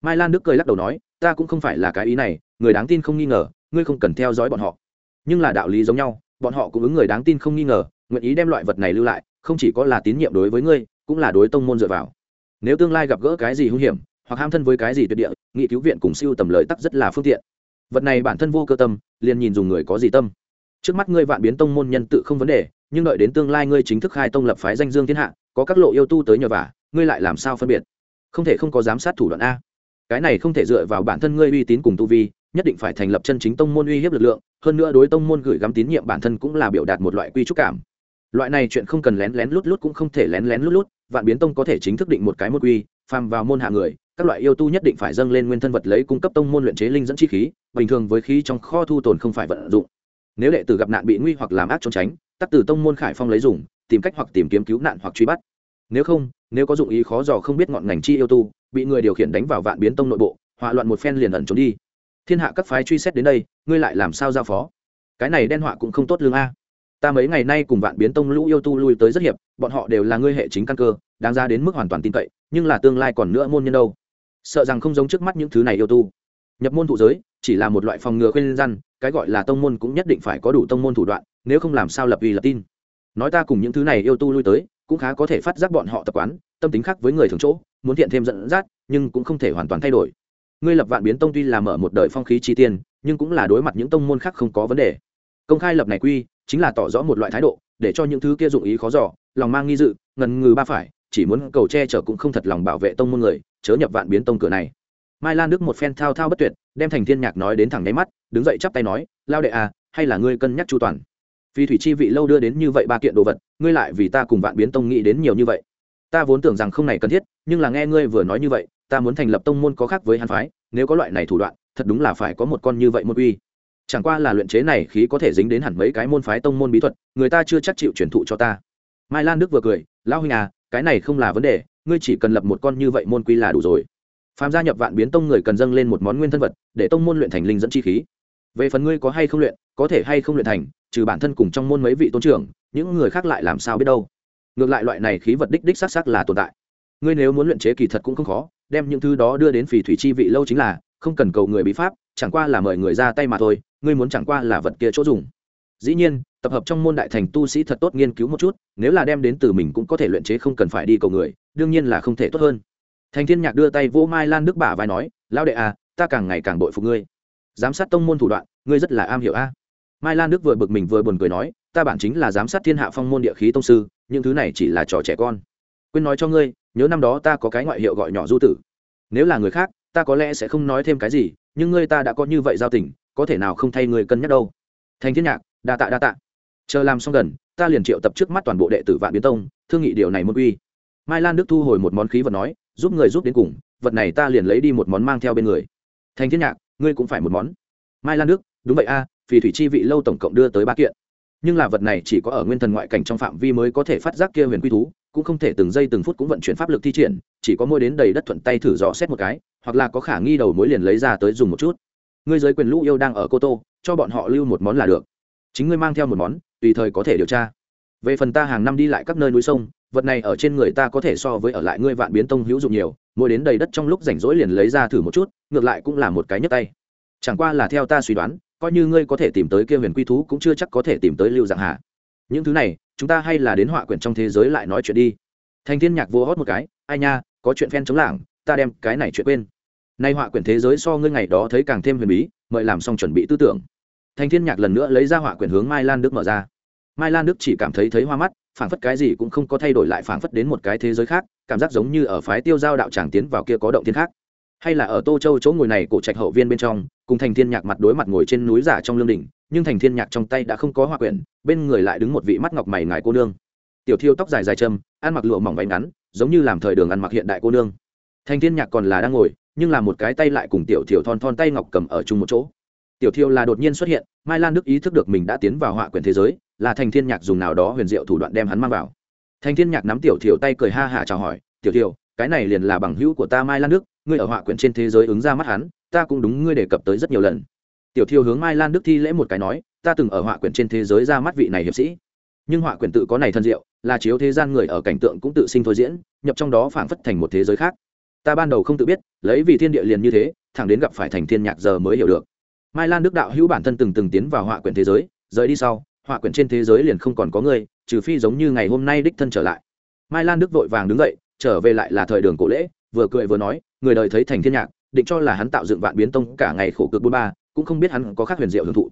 Mai lan đức cười lắc đầu nói, ta cũng không phải là cái ý này người đáng tin không nghi ngờ, ngươi không cần theo dõi bọn họ. Nhưng là đạo lý giống nhau, bọn họ cũng ứng người đáng tin không nghi ngờ, nguyện ý đem loại vật này lưu lại, không chỉ có là tín nhiệm đối với ngươi, cũng là đối tông môn dựa vào. Nếu tương lai gặp gỡ cái gì hung hiểm, hoặc ham thân với cái gì tuyệt địa, nghị cứu viện cùng siêu tầm lợi tắc rất là phương tiện. Vật này bản thân vô cơ tâm, liền nhìn dùng người có gì tâm. Trước mắt ngươi vạn biến tông môn nhân tự không vấn đề, nhưng đợi đến tương lai ngươi chính thức khai tông lập phái danh dương thiên hạ, có các lộ yêu tu tới nhờ vả, ngươi lại làm sao phân biệt? Không thể không có giám sát thủ đoạn a. Cái này không thể dựa vào bản thân ngươi uy tín cùng tu vi nhất định phải thành lập chân chính tông môn uy hiếp lực lượng, hơn nữa đối tông môn gửi gắm tín nhiệm bản thân cũng là biểu đạt một loại quy trúc cảm. Loại này chuyện không cần lén lén lút lút cũng không thể lén lén lút lút, vạn biến tông có thể chính thức định một cái môn quy, phàm vào môn hạ người, các loại yêu tu nhất định phải dâng lên nguyên thân vật lấy cung cấp tông môn luyện chế linh dẫn chi khí, bình thường với khí trong kho thu tồn không phải vận dụng. Nếu đệ tử gặp nạn bị nguy hoặc làm ác trốn tránh, tắc từ tông môn khải phong lấy dùng, tìm cách hoặc tìm kiếm cứu nạn hoặc truy bắt. Nếu không, nếu có dụng ý khó dò không biết ngọn ngành chi yêu tu, bị người điều khiển đánh vào vạn biến tông nội bộ họa loạn một phen liền ẩn trốn đi thiên hạ các phái truy xét đến đây, ngươi lại làm sao giao phó? Cái này đen họa cũng không tốt lương a. Ta mấy ngày nay cùng vạn biến tông lũ yêu tu lui tới rất hiệp, bọn họ đều là ngươi hệ chính căn cơ, đáng ra đến mức hoàn toàn tin cậy, nhưng là tương lai còn nữa môn nhân đâu. Sợ rằng không giống trước mắt những thứ này yêu tu. Nhập môn thụ giới, chỉ là một loại phòng ngừa khuyên răn, cái gọi là tông môn cũng nhất định phải có đủ tông môn thủ đoạn, nếu không làm sao lập vì lập tin. Nói ta cùng những thứ này yêu tu lui tới, cũng khá có thể phát giác bọn họ tập quán, tâm tính khác với người thường chỗ, muốn thiện thêm dẫn dắt, nhưng cũng không thể hoàn toàn thay đổi ngươi lập vạn biến tông tuy là mở một đời phong khí chi tiên, nhưng cũng là đối mặt những tông môn khác không có vấn đề. Công khai lập này quy, chính là tỏ rõ một loại thái độ, để cho những thứ kia dụng ý khó giỏ lòng mang nghi dự, ngần ngừ ba phải, chỉ muốn cầu che chở cũng không thật lòng bảo vệ tông môn người, chớ nhập vạn biến tông cửa này. Mai lan đức một phen thao thao bất tuyệt, đem thành thiên nhạc nói đến thẳng đáy mắt, đứng dậy chắp tay nói, lao đệ à hay là ngươi cân nhắc chu toàn? Vì thủy chi vị lâu đưa đến như vậy ba kiện đồ vật, ngươi lại vì ta cùng vạn biến tông nghĩ đến nhiều như vậy. Ta vốn tưởng rằng không này cần thiết, nhưng là nghe ngươi vừa nói như vậy ta muốn thành lập tông môn có khác với hàn phái, nếu có loại này thủ đoạn, thật đúng là phải có một con như vậy môn uy. Chẳng qua là luyện chế này khí có thể dính đến hẳn mấy cái môn phái tông môn bí thuật, người ta chưa chắc chịu truyền thụ cho ta. Mai lan đức vừa cười, lão huynh à cái này không là vấn đề, ngươi chỉ cần lập một con như vậy môn quy là đủ rồi. Phàm gia nhập vạn biến tông người cần dâng lên một món nguyên thân vật, để tông môn luyện thành linh dẫn chi khí. Về phần ngươi có hay không luyện, có thể hay không luyện thành, trừ bản thân cùng trong môn mấy vị tôn trưởng, những người khác lại làm sao biết đâu. Ngược lại loại này khí vật đích đích xác xác là tồn tại ngươi nếu muốn luyện chế kỳ thật cũng không khó, đem những thứ đó đưa đến phì thủy chi vị lâu chính là, không cần cầu người bí pháp, chẳng qua là mời người ra tay mà thôi, ngươi muốn chẳng qua là vật kia chỗ dùng. Dĩ nhiên, tập hợp trong môn đại thành tu sĩ thật tốt nghiên cứu một chút, nếu là đem đến từ mình cũng có thể luyện chế không cần phải đi cầu người, đương nhiên là không thể tốt hơn. Thành thiên nhạc đưa tay vỗ mai lan đức bả vai nói, lão đệ à ta càng ngày càng bội phục ngươi. Giám sát tông môn thủ đoạn, ngươi rất là am hiểu a. Mai lan đức vừa bực mình vừa buồn cười nói, ta bản chính là giám sát thiên hạ phong môn địa khí tông sư, những thứ này chỉ là trò trẻ con. Quên nói cho ngươi nhớ năm đó ta có cái ngoại hiệu gọi nhỏ du tử. Nếu là người khác ta có lẽ sẽ không nói thêm cái gì nhưng ngươi ta đã có như vậy giao tình có thể nào không thay người cân nhắc đâu. Thành thiên nhạc đa tạ đa tạ. Chờ làm xong gần ta liền triệu tập trước mắt toàn bộ đệ tử vạn biến tông thương nghị điều này môn uy mai lan đức thu hồi một món khí vật nói giúp người giúp đến cùng vật này ta liền lấy đi một món mang theo bên người. Thành thiên nhạc ngươi cũng phải một món. Mai lan đức đúng vậy a à, vì thủy chi vị lâu tổng cộng đưa tới ba kiện. Nhưng là vật này chỉ có ở nguyên thần ngoại cảnh trong phạm vi mới có thể phát giác kia huyền quy thú cũng không thể từng giây từng phút cũng vận chuyển pháp lực thi triển, chỉ có môi đến đầy đất thuận tay thử dò xét một cái, hoặc là có khả nghi đầu mối liền lấy ra tới dùng một chút. Ngươi giới quyền lũ yêu đang ở cô tô, cho bọn họ lưu một món là được. Chính ngươi mang theo một món, tùy thời có thể điều tra. Về phần ta hàng năm đi lại các nơi núi sông, vật này ở trên người ta có thể so với ở lại ngươi vạn biến tông hữu dụng nhiều, mỗi đến đầy đất trong lúc rảnh rỗi liền lấy ra thử một chút, ngược lại cũng là một cái nhấp tay. Chẳng qua là theo ta suy đoán, coi như ngươi có thể tìm tới kia huyền quy thú cũng chưa chắc có thể tìm tới lưu dạng hà những thứ này, chúng ta hay là đến họa quyển trong thế giới lại nói chuyện đi. Thành thiên nhạc vô hót một cái, ai nha, có chuyện phen chống lảng, ta đem cái này chuyện quên. Nay họa quyển thế giới so ngươi ngày đó thấy càng thêm huyền bí, mời làm xong chuẩn bị tư tưởng. Thành thiên nhạc lần nữa lấy ra họa quyển hướng mai lan đức mở ra. Mai lan đức chỉ cảm thấy thấy hoa mắt, phảng phất cái gì cũng không có thay đổi lại phảng phất đến một cái thế giới khác, cảm giác giống như ở phái tiêu giao đạo tràng tiến vào kia có động thiên khác hay là ở tô châu chỗ ngồi này cổ trạch hậu viên bên trong, cùng thành thiên nhạc mặt đối mặt ngồi trên núi giả trong lương đỉnh, nhưng thành thiên nhạc trong tay đã không có hoa quyển, bên người lại đứng một vị mắt ngọc mày ngài cô nương. Tiểu thiêu tóc dài dài châm ăn mặc lụa mỏng váy ngắn, giống như làm thời đường ăn mặc hiện đại cô nương. Thành thiên nhạc còn là đang ngồi, nhưng là một cái tay lại cùng tiểu thiều thon thon tay ngọc cầm ở chung một chỗ. Tiểu thiêu là đột nhiên xuất hiện, mai lan đức ý thức được mình đã tiến vào họa quyển thế giới, là thành thiên nhạc dùng nào đó huyền diệu thủ đoạn đem hắn mang vào. Thành thiên nhạc nắm tiểu thiều tay cười ha hả chào hỏi, tiểu thiều cái này liền là bằng hữu của ta mai lan đức ngươi ở họa quyển trên thế giới ứng ra mắt hắn, ta cũng đúng ngươi đề cập tới rất nhiều lần. Tiểu thiêu hướng mai lan đức thi lễ một cái nói, ta từng ở họa quyển trên thế giới ra mắt vị này hiệp sĩ. Nhưng họa quyển tự có này thân diệu, là chiếu thế gian người ở cảnh tượng cũng tự sinh thôi diễn, nhập trong đó phảng phất thành một thế giới khác. Ta ban đầu không tự biết, lấy vì thiên địa liền như thế, thẳng đến gặp phải thành thiên nhạc giờ mới hiểu được. Mai lan đức đạo hữu bản thân từng từng tiến vào họa quyển thế giới, rời đi sau, họa quyển trên thế giới liền không còn có người trừ phi giống như ngày hôm nay đích thân trở lại. Mai lan đức vội vàng đứng dậy, trở về lại là thời đường cổ lễ, vừa cười vừa nói người đời thấy thành thiên nhạc, định cho là hắn tạo dựng vạn biến tông cả ngày khổ cực bốn ba, cũng không biết hắn có khác huyền diệu hưởng thụ.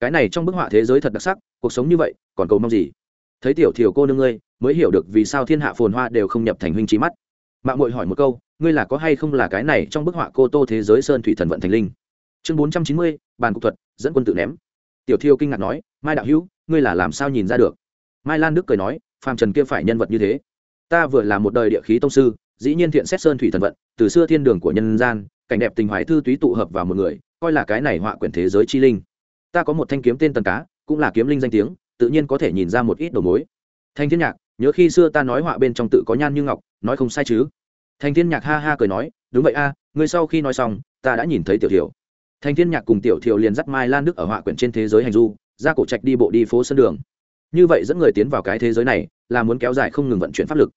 Cái này trong bức họa thế giới thật đặc sắc, cuộc sống như vậy, còn cầu mong gì? Thấy tiểu thiểu cô nương ngươi, mới hiểu được vì sao thiên hạ phồn hoa đều không nhập thành huynh trí mắt. Mạng muội hỏi một câu, ngươi là có hay không là cái này trong bức họa cô tô thế giới sơn thủy thần vận thành linh? Chương bốn trăm chín mươi, bàn cục thuật, dẫn quân tự ném. Tiểu thiêu kinh ngạc nói, mai đạo hữu, ngươi là làm sao nhìn ra được? Mai lan đức cười nói, phàm trần kia phải nhân vật như thế. Ta vừa là một đời địa khí tông sư dĩ nhiên thiện xét sơn thủy thần vận, từ xưa thiên đường của nhân gian, cảnh đẹp tình hoài thư túy tụ hợp vào một người, coi là cái này họa quyển thế giới chi linh. Ta có một thanh kiếm tên tần cá, cũng là kiếm linh danh tiếng, tự nhiên có thể nhìn ra một ít đầu mối. Thanh thiên nhạc, nhớ khi xưa ta nói họa bên trong tự có nhan như ngọc, nói không sai chứ? Thanh thiên nhạc ha ha cười nói, đúng vậy a, ngươi sau khi nói xong, ta đã nhìn thấy tiểu thiểu. Thanh thiên nhạc cùng tiểu thiểu liền dắt mai lan đức ở họa quyển trên thế giới hành du, ra cổ trạch đi bộ đi phố sân đường. Như vậy dẫn người tiến vào cái thế giới này, là muốn kéo dài không ngừng vận chuyển pháp lực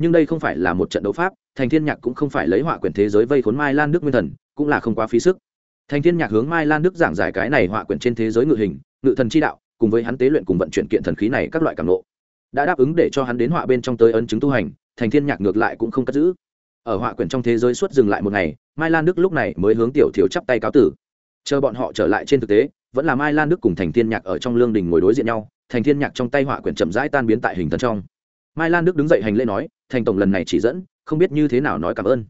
nhưng đây không phải là một trận đấu pháp, thành thiên nhạc cũng không phải lấy họa quyển thế giới vây khốn mai lan đức nguyên thần, cũng là không quá phí sức. Thành thiên nhạc hướng mai lan đức giảng giải cái này họa quyển trên thế giới ngự hình, ngự thần chi đạo, cùng với hắn tế luyện cùng vận chuyển kiện thần khí này các loại cảm nộ. Đã đáp ứng để cho hắn đến họa bên trong tới ấn chứng tu hành, thành thiên nhạc ngược lại cũng không cất giữ. Ở họa quyển trong thế giới suốt dừng lại một ngày, mai lan đức lúc này mới hướng tiểu thiếu chắp tay cáo tử. Chờ bọn họ trở lại trên thực tế, vẫn là mai lan đức cùng thành thiên nhạc ở trong lương đình ngồi đối diện nhau, thành thiên nhạc trong tay họa quyển chậm rãi tan biến tại hình thần trong. Mai lan đức đứng dậy hành lễ nói thành tổng lần này chỉ dẫn, không biết như thế nào nói cảm ơn.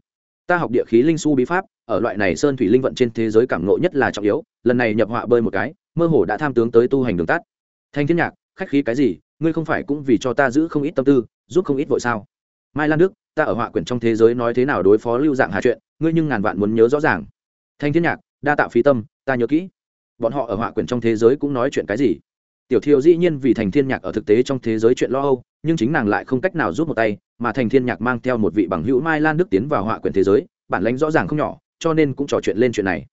Ta học địa khí linh su bí pháp, ở loại này sơn thủy linh vận trên thế giới cảm nộ nhất là trọng yếu, lần này nhập họa bơi một cái, mơ hồ đã tham tướng tới tu hành đường tắt. Thanh thiên nhạc, khách khí cái gì, ngươi không phải cũng vì cho ta giữ không ít tâm tư, giúp không ít vội sao? Mai lan đức, ta ở họa quyển trong thế giới nói thế nào đối phó lưu dạng hà chuyện, ngươi nhưng ngàn vạn muốn nhớ rõ ràng. Thanh thiên nhạc, đa tạo phí tâm, ta nhớ kỹ. Bọn họ ở họa quyển trong thế giới cũng nói chuyện cái gì? Tiểu thiều dĩ nhiên vì thành thiên nhạc ở thực tế trong thế giới chuyện lo âu, nhưng chính nàng lại không cách nào giúp một tay mà thành thiên nhạc mang theo một vị bằng hữu mai lan đức tiến vào họa quyển thế giới, bản lãnh rõ ràng không nhỏ, cho nên cũng trò chuyện lên chuyện này.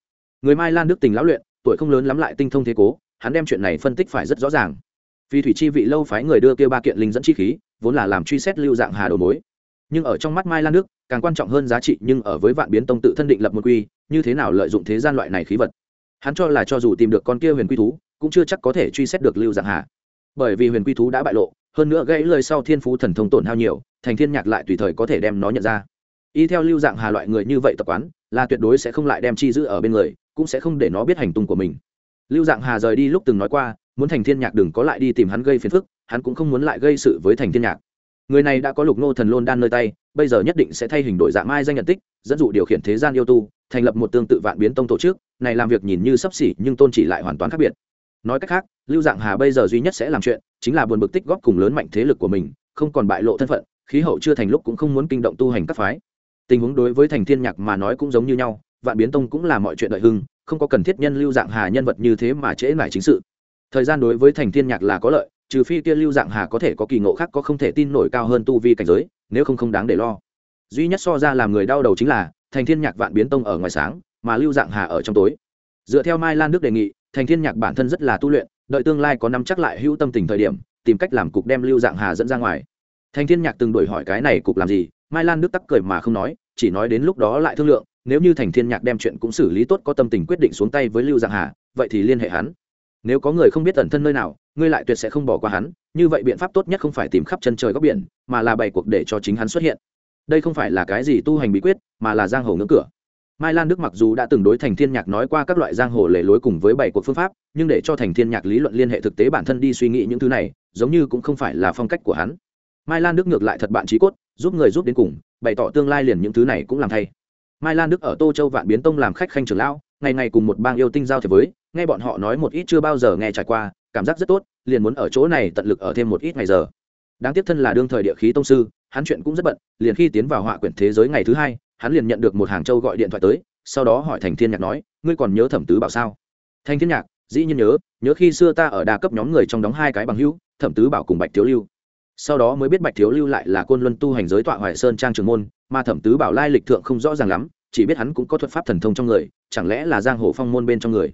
Người mai lan đức tình lão luyện, tuổi không lớn lắm lại tinh thông thế cố, hắn đem chuyện này phân tích phải rất rõ ràng. Vì thủy chi vị lâu phái người đưa kia ba kiện linh dẫn chi khí, vốn là làm truy xét lưu dạng hà đầu mối. Nhưng ở trong mắt mai lan đức, càng quan trọng hơn giá trị nhưng ở với vạn biến tông tự thân định lập một quy, như thế nào lợi dụng thế gian loại này khí vật. Hắn cho là cho dù tìm được con kia huyền quy thú, cũng chưa chắc có thể truy xét được lưu dạng hà. Bởi vì huyền quy thú đã bại lộ hơn nữa gãy lời sau thiên phú thần thông tổn hao nhiều, thành thiên nhạc lại tùy thời có thể đem nó nhận ra. Y theo lưu dạng hà loại người như vậy tập quán, là tuyệt đối sẽ không lại đem chi giữ ở bên người, cũng sẽ không để nó biết hành tung của mình. Lưu dạng hà rời đi lúc từng nói qua, muốn thành thiên nhạc đừng có lại đi tìm hắn gây phiền phức, hắn cũng không muốn lại gây sự với thành thiên nhạc. Người này đã có lục nô thần lôn đan nơi tay, bây giờ nhất định sẽ thay hình đổi dạng mai danh nhận tích, dẫn dụ điều khiển thế gian yêu tu, thành lập một tương tự vạn biến tông tổ chức, này làm việc nhìn như sấp xỉ nhưng tôn chỉ lại hoàn toàn khác biệt. Nói cách khác, lưu dạng hà bây giờ duy nhất sẽ làm chuyện chính là buồn bực tích góp cùng lớn mạnh thế lực của mình, không còn bại lộ thân phận, khí hậu chưa thành lúc cũng không muốn kinh động tu hành các phái. Tình huống đối với thành thiên nhạc mà nói cũng giống như nhau, vạn biến tông cũng là mọi chuyện đợi hưng, không có cần thiết nhân lưu dạng hà nhân vật như thế mà trễ lại chính sự. Thời gian đối với thành thiên nhạc là có lợi, trừ phi kia lưu dạng hà có thể có kỳ ngộ khác có không thể tin nổi cao hơn tu vi cảnh giới, nếu không không đáng để lo. Duy nhất so ra làm người đau đầu chính là, thành thiên nhạc vạn biến tông ở ngoài sáng, mà lưu dạng hà ở trong tối. Dựa theo mai lan đức đề nghị, thành thiên nhạc bản thân rất là tu luyện đợi tương lai có năm chắc lại hữu tâm tình thời điểm, tìm cách làm cục đem lưu dạng hà dẫn ra ngoài. Thành thiên nhạc từng đổi hỏi cái này cục làm gì, mai lan đức tắc cười mà không nói, chỉ nói đến lúc đó lại thương lượng, nếu như thành thiên nhạc đem chuyện cũng xử lý tốt có tâm tình quyết định xuống tay với lưu dạng hà, vậy thì liên hệ hắn. Nếu có người không biết tẩn thân nơi nào, ngươi lại tuyệt sẽ không bỏ qua hắn, như vậy biện pháp tốt nhất không phải tìm khắp chân trời góc biển, mà là bày cuộc để cho chính hắn xuất hiện. Đây không phải là cái gì tu hành bí quyết, mà là giang hồ ngưỡng cửa mai lan đức mặc dù đã từng đối thành thiên nhạc nói qua các loại giang hồ lề lối cùng với bảy cuộc phương pháp, nhưng để cho thành thiên nhạc lý luận liên hệ thực tế bản thân đi suy nghĩ những thứ này, giống như cũng không phải là phong cách của hắn. Mai lan đức ngược lại thật bạn trí cốt, giúp người giúp đến cùng, bày tỏ tương lai liền những thứ này cũng làm thay. Mai lan đức ở tô châu vạn biến tông làm khách khanh trưởng lão, ngày ngày cùng một bang yêu tinh giao thiệp với, nghe bọn họ nói một ít chưa bao giờ nghe trải qua, cảm giác rất tốt, liền muốn ở chỗ này tận lực ở thêm một ít ngày giờ. Đáng tiếc thân là đương thời địa khí tông sư, hắn chuyện cũng rất bận, liền khi tiến vào họa quyển thế giới ngày thứ hai hắn liền nhận được một hàng châu gọi điện thoại tới, sau đó hỏi thành thiên nhạc nói, ngươi còn nhớ thẩm tứ bảo sao? Thành thiên nhạc, dĩ nhiên nhớ nhớ khi xưa ta ở đa cấp nhóm người trong đóng hai cái bằng hữu, thẩm tứ bảo cùng bạch thiếu lưu. Sau đó mới biết bạch thiếu lưu lại là côn luân tu hành giới tọa hoài sơn trang trường môn, mà thẩm tứ bảo lai lịch thượng không rõ ràng lắm, chỉ biết hắn cũng có thuật pháp thần thông trong người, chẳng lẽ là giang hồ phong môn bên trong người?